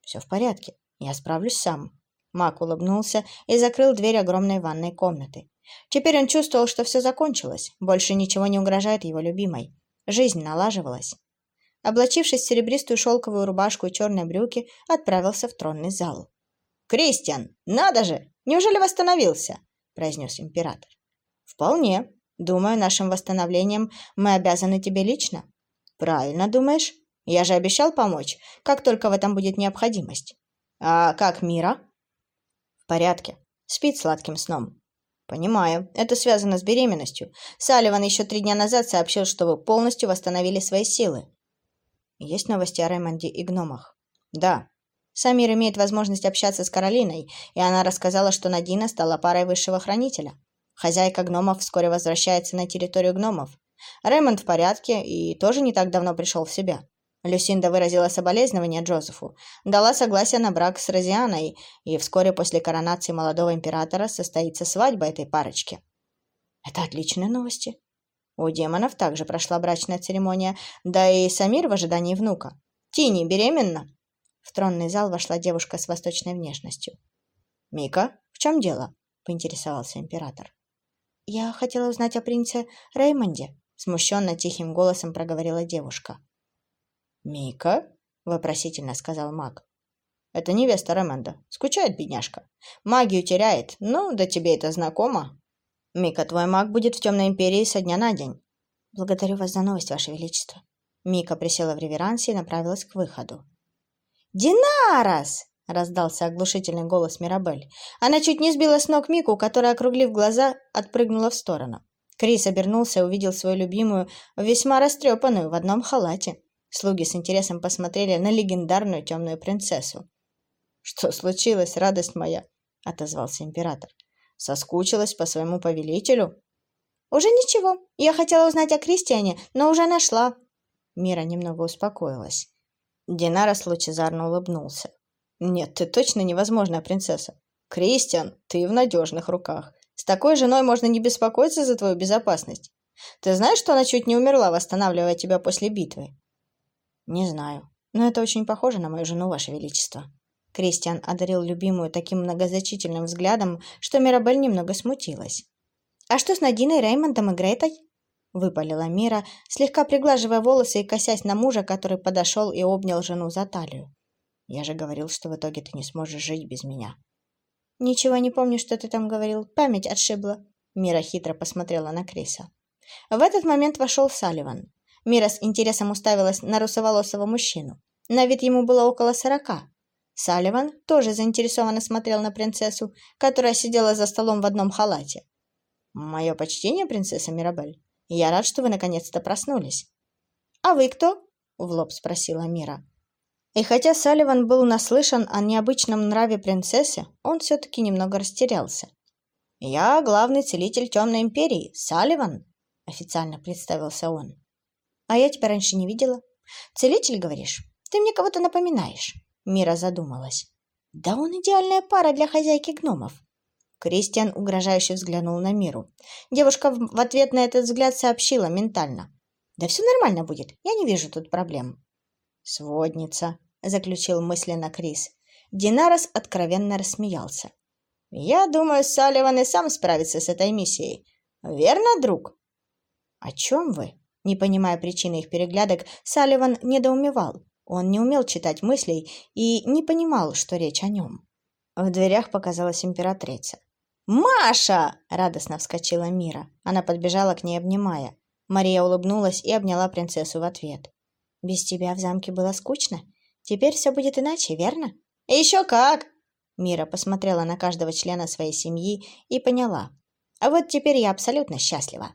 «Все в порядке, я справлюсь сам». Маг улыбнулся и закрыл дверь огромной ванной комнаты. Теперь он чувствовал, что все закончилось, больше ничего не угрожает его любимой. Жизнь налаживалась. Облачившись в серебристую шелковую рубашку и черные брюки, отправился в тронный зал. «Кристиан, надо же! Неужели восстановился?» – произнес император. «Вполне. Думаю, нашим восстановлением мы обязаны тебе лично». «Правильно думаешь? Я же обещал помочь, как только в этом будет необходимость». «А как Мира?» «В порядке. Спит сладким сном. «Понимаю. Это связано с беременностью. Салливан еще три дня назад сообщил, что вы полностью восстановили свои силы». «Есть новости о Рэймонде и гномах?» «Да. Самир имеет возможность общаться с Каролиной, и она рассказала, что Надина стала парой высшего хранителя. Хозяйка гномов вскоре возвращается на территорию гномов. Рэймонд в порядке и тоже не так давно пришел в себя. Люсинда выразила соболезнования Джозефу, дала согласие на брак с Розианой, и вскоре после коронации молодого императора состоится свадьба этой парочки. Это отличные новости. У демонов также прошла брачная церемония, да и Самир в ожидании внука. Тини беременна? В тронный зал вошла девушка с восточной внешностью. «Мика, в чем дело?» – поинтересовался император. «Я хотела узнать о принце Реймонде», – смущенно тихим голосом проговорила девушка. «Мика?» — вопросительно сказал маг. «Это невеста Ремонда. Скучает бедняжка. Магию теряет. Ну, да тебе это знакомо. Мика, твой маг будет в Темной Империи со дня на день». «Благодарю вас за новость, Ваше Величество». Мика присела в реверансе и направилась к выходу. «Динарас!» — раздался оглушительный голос Мирабель. Она чуть не сбила с ног Мику, которая, округлив глаза, отпрыгнула в сторону. Крис обернулся и увидел свою любимую, весьма растрепанную, в одном халате. Слуги с интересом посмотрели на легендарную темную принцессу. «Что случилось, радость моя?» — отозвался император. «Соскучилась по своему повелителю?» «Уже ничего. Я хотела узнать о Кристиане, но уже нашла». Мира немного успокоилась. Динарос лучезарно улыбнулся. «Нет, ты точно невозможная принцесса. «Кристиан, ты в надежных руках. С такой женой можно не беспокоиться за твою безопасность. Ты знаешь, что она чуть не умерла, восстанавливая тебя после битвы?» «Не знаю, но это очень похоже на мою жену, Ваше Величество». Кристиан одарил любимую таким многозначительным взглядом, что Мирабель немного смутилась. «А что с Надиной, Реймондом и Гретой?» — выпалила Мира, слегка приглаживая волосы и косясь на мужа, который подошел и обнял жену за талию. «Я же говорил, что в итоге ты не сможешь жить без меня». «Ничего не помню, что ты там говорил. Память отшибла». Мира хитро посмотрела на Криса. В этот момент вошел Салливан. Мира с интересом уставилась на русоволосого мужчину. На вид ему было около сорока. Салливан тоже заинтересованно смотрел на принцессу, которая сидела за столом в одном халате. «Мое почтение, принцесса Мирабель. Я рад, что вы наконец-то проснулись». «А вы кто?» — в лоб спросила Мира. И хотя Салливан был наслышан о необычном нраве принцессы, он все-таки немного растерялся. «Я главный целитель Темной Империи, Салливан», — официально представился он. «А я тебя раньше не видела. Целитель, говоришь? Ты мне кого-то напоминаешь». Мира задумалась. «Да он идеальная пара для хозяйки гномов». Кристиан угрожающе взглянул на Миру. Девушка в ответ на этот взгляд сообщила ментально. «Да все нормально будет, я не вижу тут проблем». «Сводница», — заключил мысленно Крис. Динарос откровенно рассмеялся. «Я думаю, Салливан и сам справится с этой миссией. Верно, друг?» «О чем вы?» Не понимая причины их переглядок, Салливан недоумевал. Он не умел читать мыслей и не понимал, что речь о нем. В дверях показалась императрица. «Маша!» — радостно вскочила Мира. Она подбежала к ней, обнимая. Мария улыбнулась и обняла принцессу в ответ. «Без тебя в замке было скучно. Теперь все будет иначе, верно?» «Еще как!» Мира посмотрела на каждого члена своей семьи и поняла. «А вот теперь я абсолютно счастлива».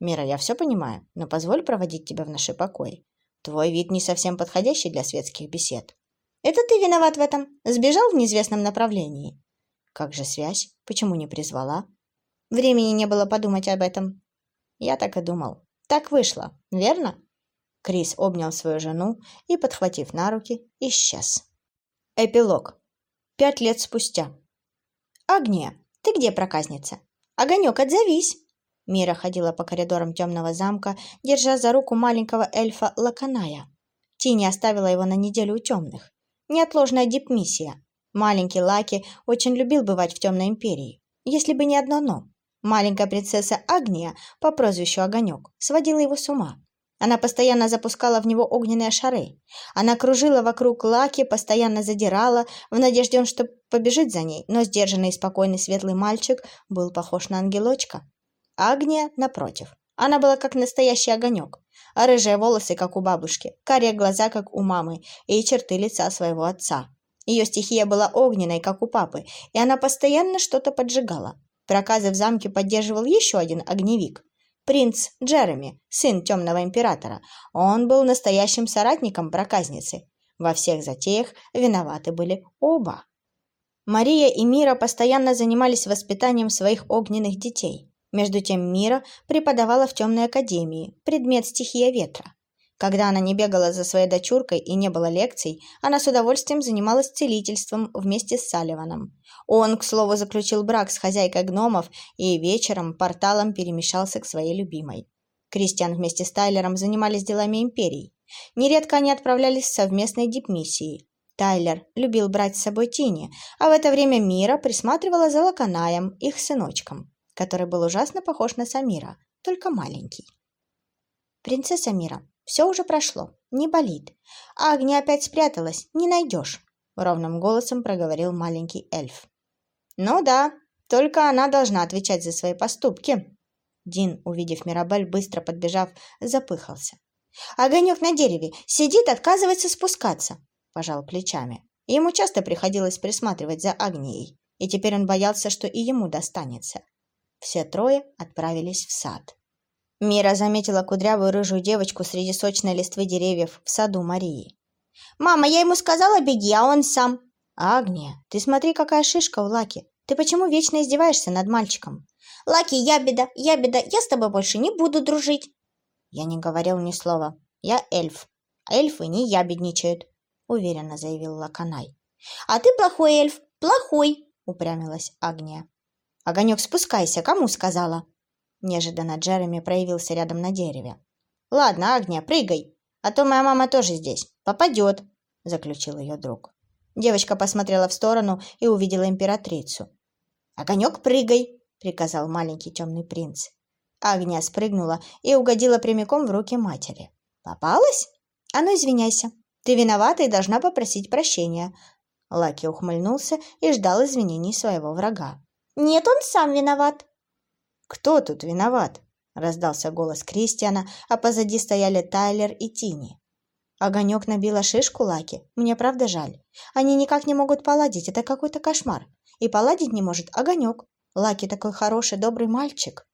«Мира, я все понимаю, но позволь проводить тебя в наши покои. Твой вид не совсем подходящий для светских бесед. Это ты виноват в этом. Сбежал в неизвестном направлении. Как же связь? Почему не призвала? Времени не было подумать об этом. Я так и думал. Так вышло, верно? Крис обнял свою жену и, подхватив на руки, исчез. Эпилог. Пять лет спустя. «Агния, ты где, проказница? Огонек, отзовись!» Мира ходила по коридорам темного замка, держа за руку маленького эльфа Лаканая. Тини оставила его на неделю у темных. Неотложная дипмиссия. Маленький Лаки очень любил бывать в Темной Империи. Если бы не одно «но». Маленькая принцесса Агния по прозвищу Огонек сводила его с ума. Она постоянно запускала в него огненные шары. Она кружила вокруг Лаки, постоянно задирала, в надежде, что побежит за ней, но сдержанный и спокойный светлый мальчик был похож на ангелочка. Агния, напротив. Она была как настоящий огонек. А рыжие волосы, как у бабушки, карие глаза, как у мамы, и черты лица своего отца. Ее стихия была огненной, как у папы, и она постоянно что-то поджигала. Проказы в замке поддерживал еще один огневик. Принц Джереми, сын темного императора. Он был настоящим соратником проказницы. Во всех затеях виноваты были оба. Мария и Мира постоянно занимались воспитанием своих огненных детей. Между тем Мира преподавала в темной академии предмет стихия ветра. Когда она не бегала за своей дочуркой и не было лекций, она с удовольствием занималась целительством вместе с Салливаном. Он, к слову, заключил брак с хозяйкой гномов и вечером порталом перемещался к своей любимой. Кристиан вместе с Тайлером занимались делами империи. Нередко они отправлялись в совместные дипмиссии. Тайлер любил брать с собой Тини, а в это время Мира присматривала за Лаканаем, их сыночком который был ужасно похож на Самира, только маленький. «Принцесса Мира, все уже прошло, не болит. Агния опять спряталась, не найдешь», — ровным голосом проговорил маленький эльф. «Ну да, только она должна отвечать за свои поступки». Дин, увидев Мирабель, быстро подбежав, запыхался. «Огонек на дереве, сидит, отказывается спускаться», — пожал плечами. Ему часто приходилось присматривать за Агнией, и теперь он боялся, что и ему достанется. Все трое отправились в сад. Мира заметила кудрявую рыжую девочку среди сочной листвы деревьев в саду Марии. «Мама, я ему сказала, беги, а он сам...» «Агния, ты смотри, какая шишка у Лаки. Ты почему вечно издеваешься над мальчиком?» «Лаки, я беда, я беда, я с тобой больше не буду дружить». Я не говорил ни слова. Я эльф. Эльфы не ябедничают, уверенно заявил Лаканай. «А ты плохой эльф, плохой!» упрямилась Агния. «Огонек, спускайся, кому сказала?» Неожиданно Джереми проявился рядом на дереве. «Ладно, Агния, прыгай, а то моя мама тоже здесь. Попадет», — заключил ее друг. Девочка посмотрела в сторону и увидела императрицу. «Огонек, прыгай!» — приказал маленький темный принц. Агния спрыгнула и угодила прямиком в руки матери. «Попалась? А ну, извиняйся. Ты виновата и должна попросить прощения». Лаки ухмыльнулся и ждал извинений своего врага. «Нет, он сам виноват». «Кто тут виноват?» — раздался голос Кристиана, а позади стояли Тайлер и Тини. Огонек набила шишку Лаки. Мне правда жаль. Они никак не могут поладить, это какой-то кошмар. И поладить не может Огонек. Лаки такой хороший, добрый мальчик.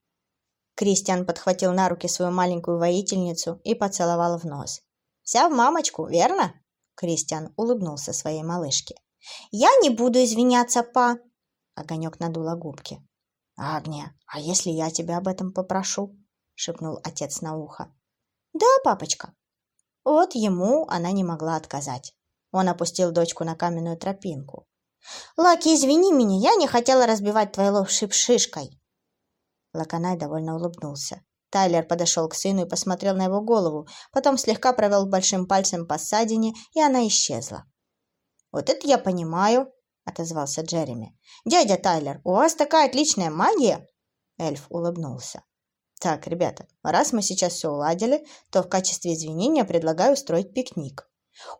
Кристиан подхватил на руки свою маленькую воительницу и поцеловал в нос. «Вся в мамочку, верно?» Кристиан улыбнулся своей малышке. «Я не буду извиняться, па!» Огонек надула губки. «Агния, а если я тебя об этом попрошу?» шепнул отец на ухо. «Да, папочка». Вот ему она не могла отказать. Он опустил дочку на каменную тропинку. «Лаки, извини меня, я не хотела разбивать твою лоб шишкой!» Лаканай довольно улыбнулся. Тайлер подошел к сыну и посмотрел на его голову, потом слегка провел большим пальцем по ссадине, и она исчезла. «Вот это я понимаю», — отозвался Джереми. «Дядя Тайлер, у вас такая отличная магия!» Эльф улыбнулся. «Так, ребята, раз мы сейчас все уладили, то в качестве извинения предлагаю устроить пикник.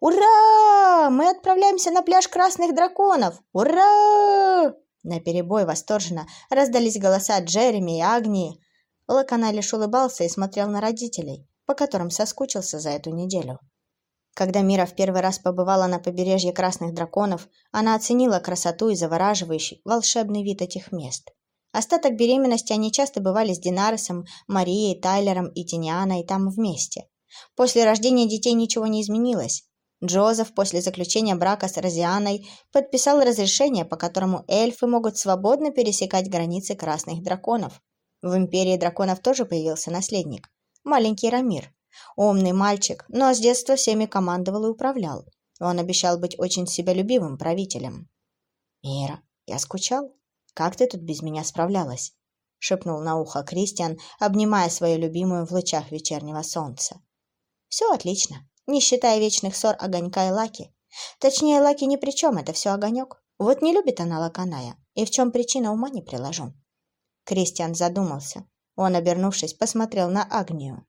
«Ура! Мы отправляемся на пляж красных драконов! Ура!» На перебой восторженно раздались голоса Джереми и Агнии. Лакана лишь улыбался и смотрел на родителей, по которым соскучился за эту неделю. Когда Мира в первый раз побывала на побережье Красных Драконов, она оценила красоту и завораживающий, волшебный вид этих мест. Остаток беременности они часто бывали с Динаресом, Марией, Тайлером и Тинианой там вместе. После рождения детей ничего не изменилось. Джозеф после заключения брака с Розианой подписал разрешение, по которому эльфы могут свободно пересекать границы красных драконов. В империи драконов тоже появился наследник – маленький Рамир. Умный мальчик, но с детства всеми командовал и управлял. Он обещал быть очень себялюбивым правителем. «Мира, я скучал. Как ты тут без меня справлялась?» – шепнул на ухо Кристиан, обнимая свою любимую в лучах вечернего солнца. Все отлично, не считая вечных ссор Огонька и Лаки. Точнее, Лаки ни при чем, это все Огонек. Вот не любит она Лаканая, и в чем причина ума не приложу. Кристиан задумался. Он, обернувшись, посмотрел на Агнию.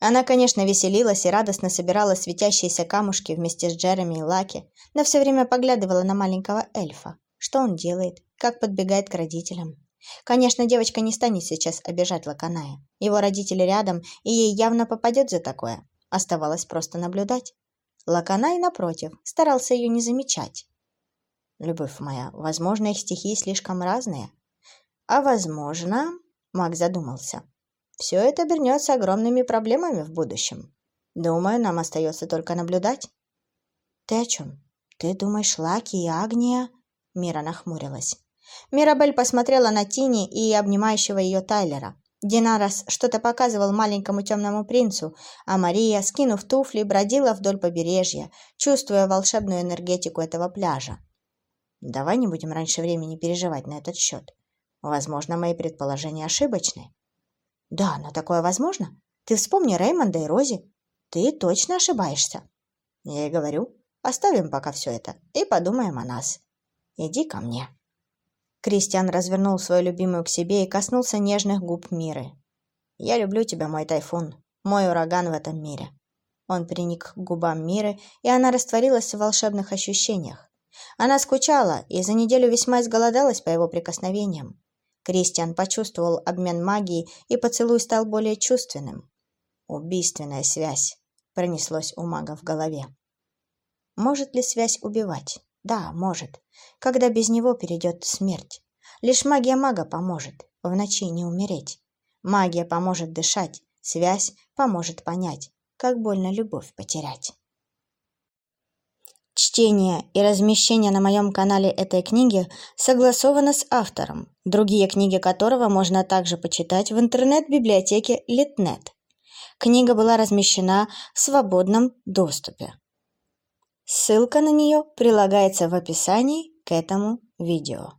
Она, конечно, веселилась и радостно собирала светящиеся камушки вместе с Джереми и Лаки, но все время поглядывала на маленького эльфа. Что он делает? Как подбегает к родителям? Конечно, девочка не станет сейчас обижать Лаканая. Его родители рядом, и ей явно попадет за такое. Оставалось просто наблюдать. Лаканай, напротив, старался ее не замечать. «Любовь моя, возможно, их стихии слишком разные. А возможно...» — Маг задумался. «Все это обернется огромными проблемами в будущем. Думаю, нам остается только наблюдать». «Ты о чем? Ты думаешь, Лаки и Агния?» Мира нахмурилась. Мирабель посмотрела на Тини и обнимающего ее Тайлера. Динарас что-то показывал маленькому темному принцу, а Мария, скинув туфли, бродила вдоль побережья, чувствуя волшебную энергетику этого пляжа. «Давай не будем раньше времени переживать на этот счет. Возможно, мои предположения ошибочны». «Да, но такое возможно. Ты вспомни Реймонда и Рози. Ты точно ошибаешься». «Я и говорю, оставим пока все это и подумаем о нас. Иди ко мне». Кристиан развернул свою любимую к себе и коснулся нежных губ Миры. «Я люблю тебя, мой тайфун, мой ураган в этом мире». Он приник к губам Миры, и она растворилась в волшебных ощущениях. Она скучала и за неделю весьма изголодалась по его прикосновениям. Кристиан почувствовал обмен магией, и поцелуй стал более чувственным. «Убийственная связь», — пронеслось у мага в голове. «Может ли связь убивать?» Да, может. Когда без него перейдет смерть. Лишь магия мага поможет в ночи не умереть. Магия поможет дышать, связь поможет понять, как больно любовь потерять. Чтение и размещение на моем канале этой книги согласовано с автором, другие книги которого можно также почитать в интернет-библиотеке Литнет. Книга была размещена в свободном доступе. Ссылка на нее прилагается в описании к этому видео.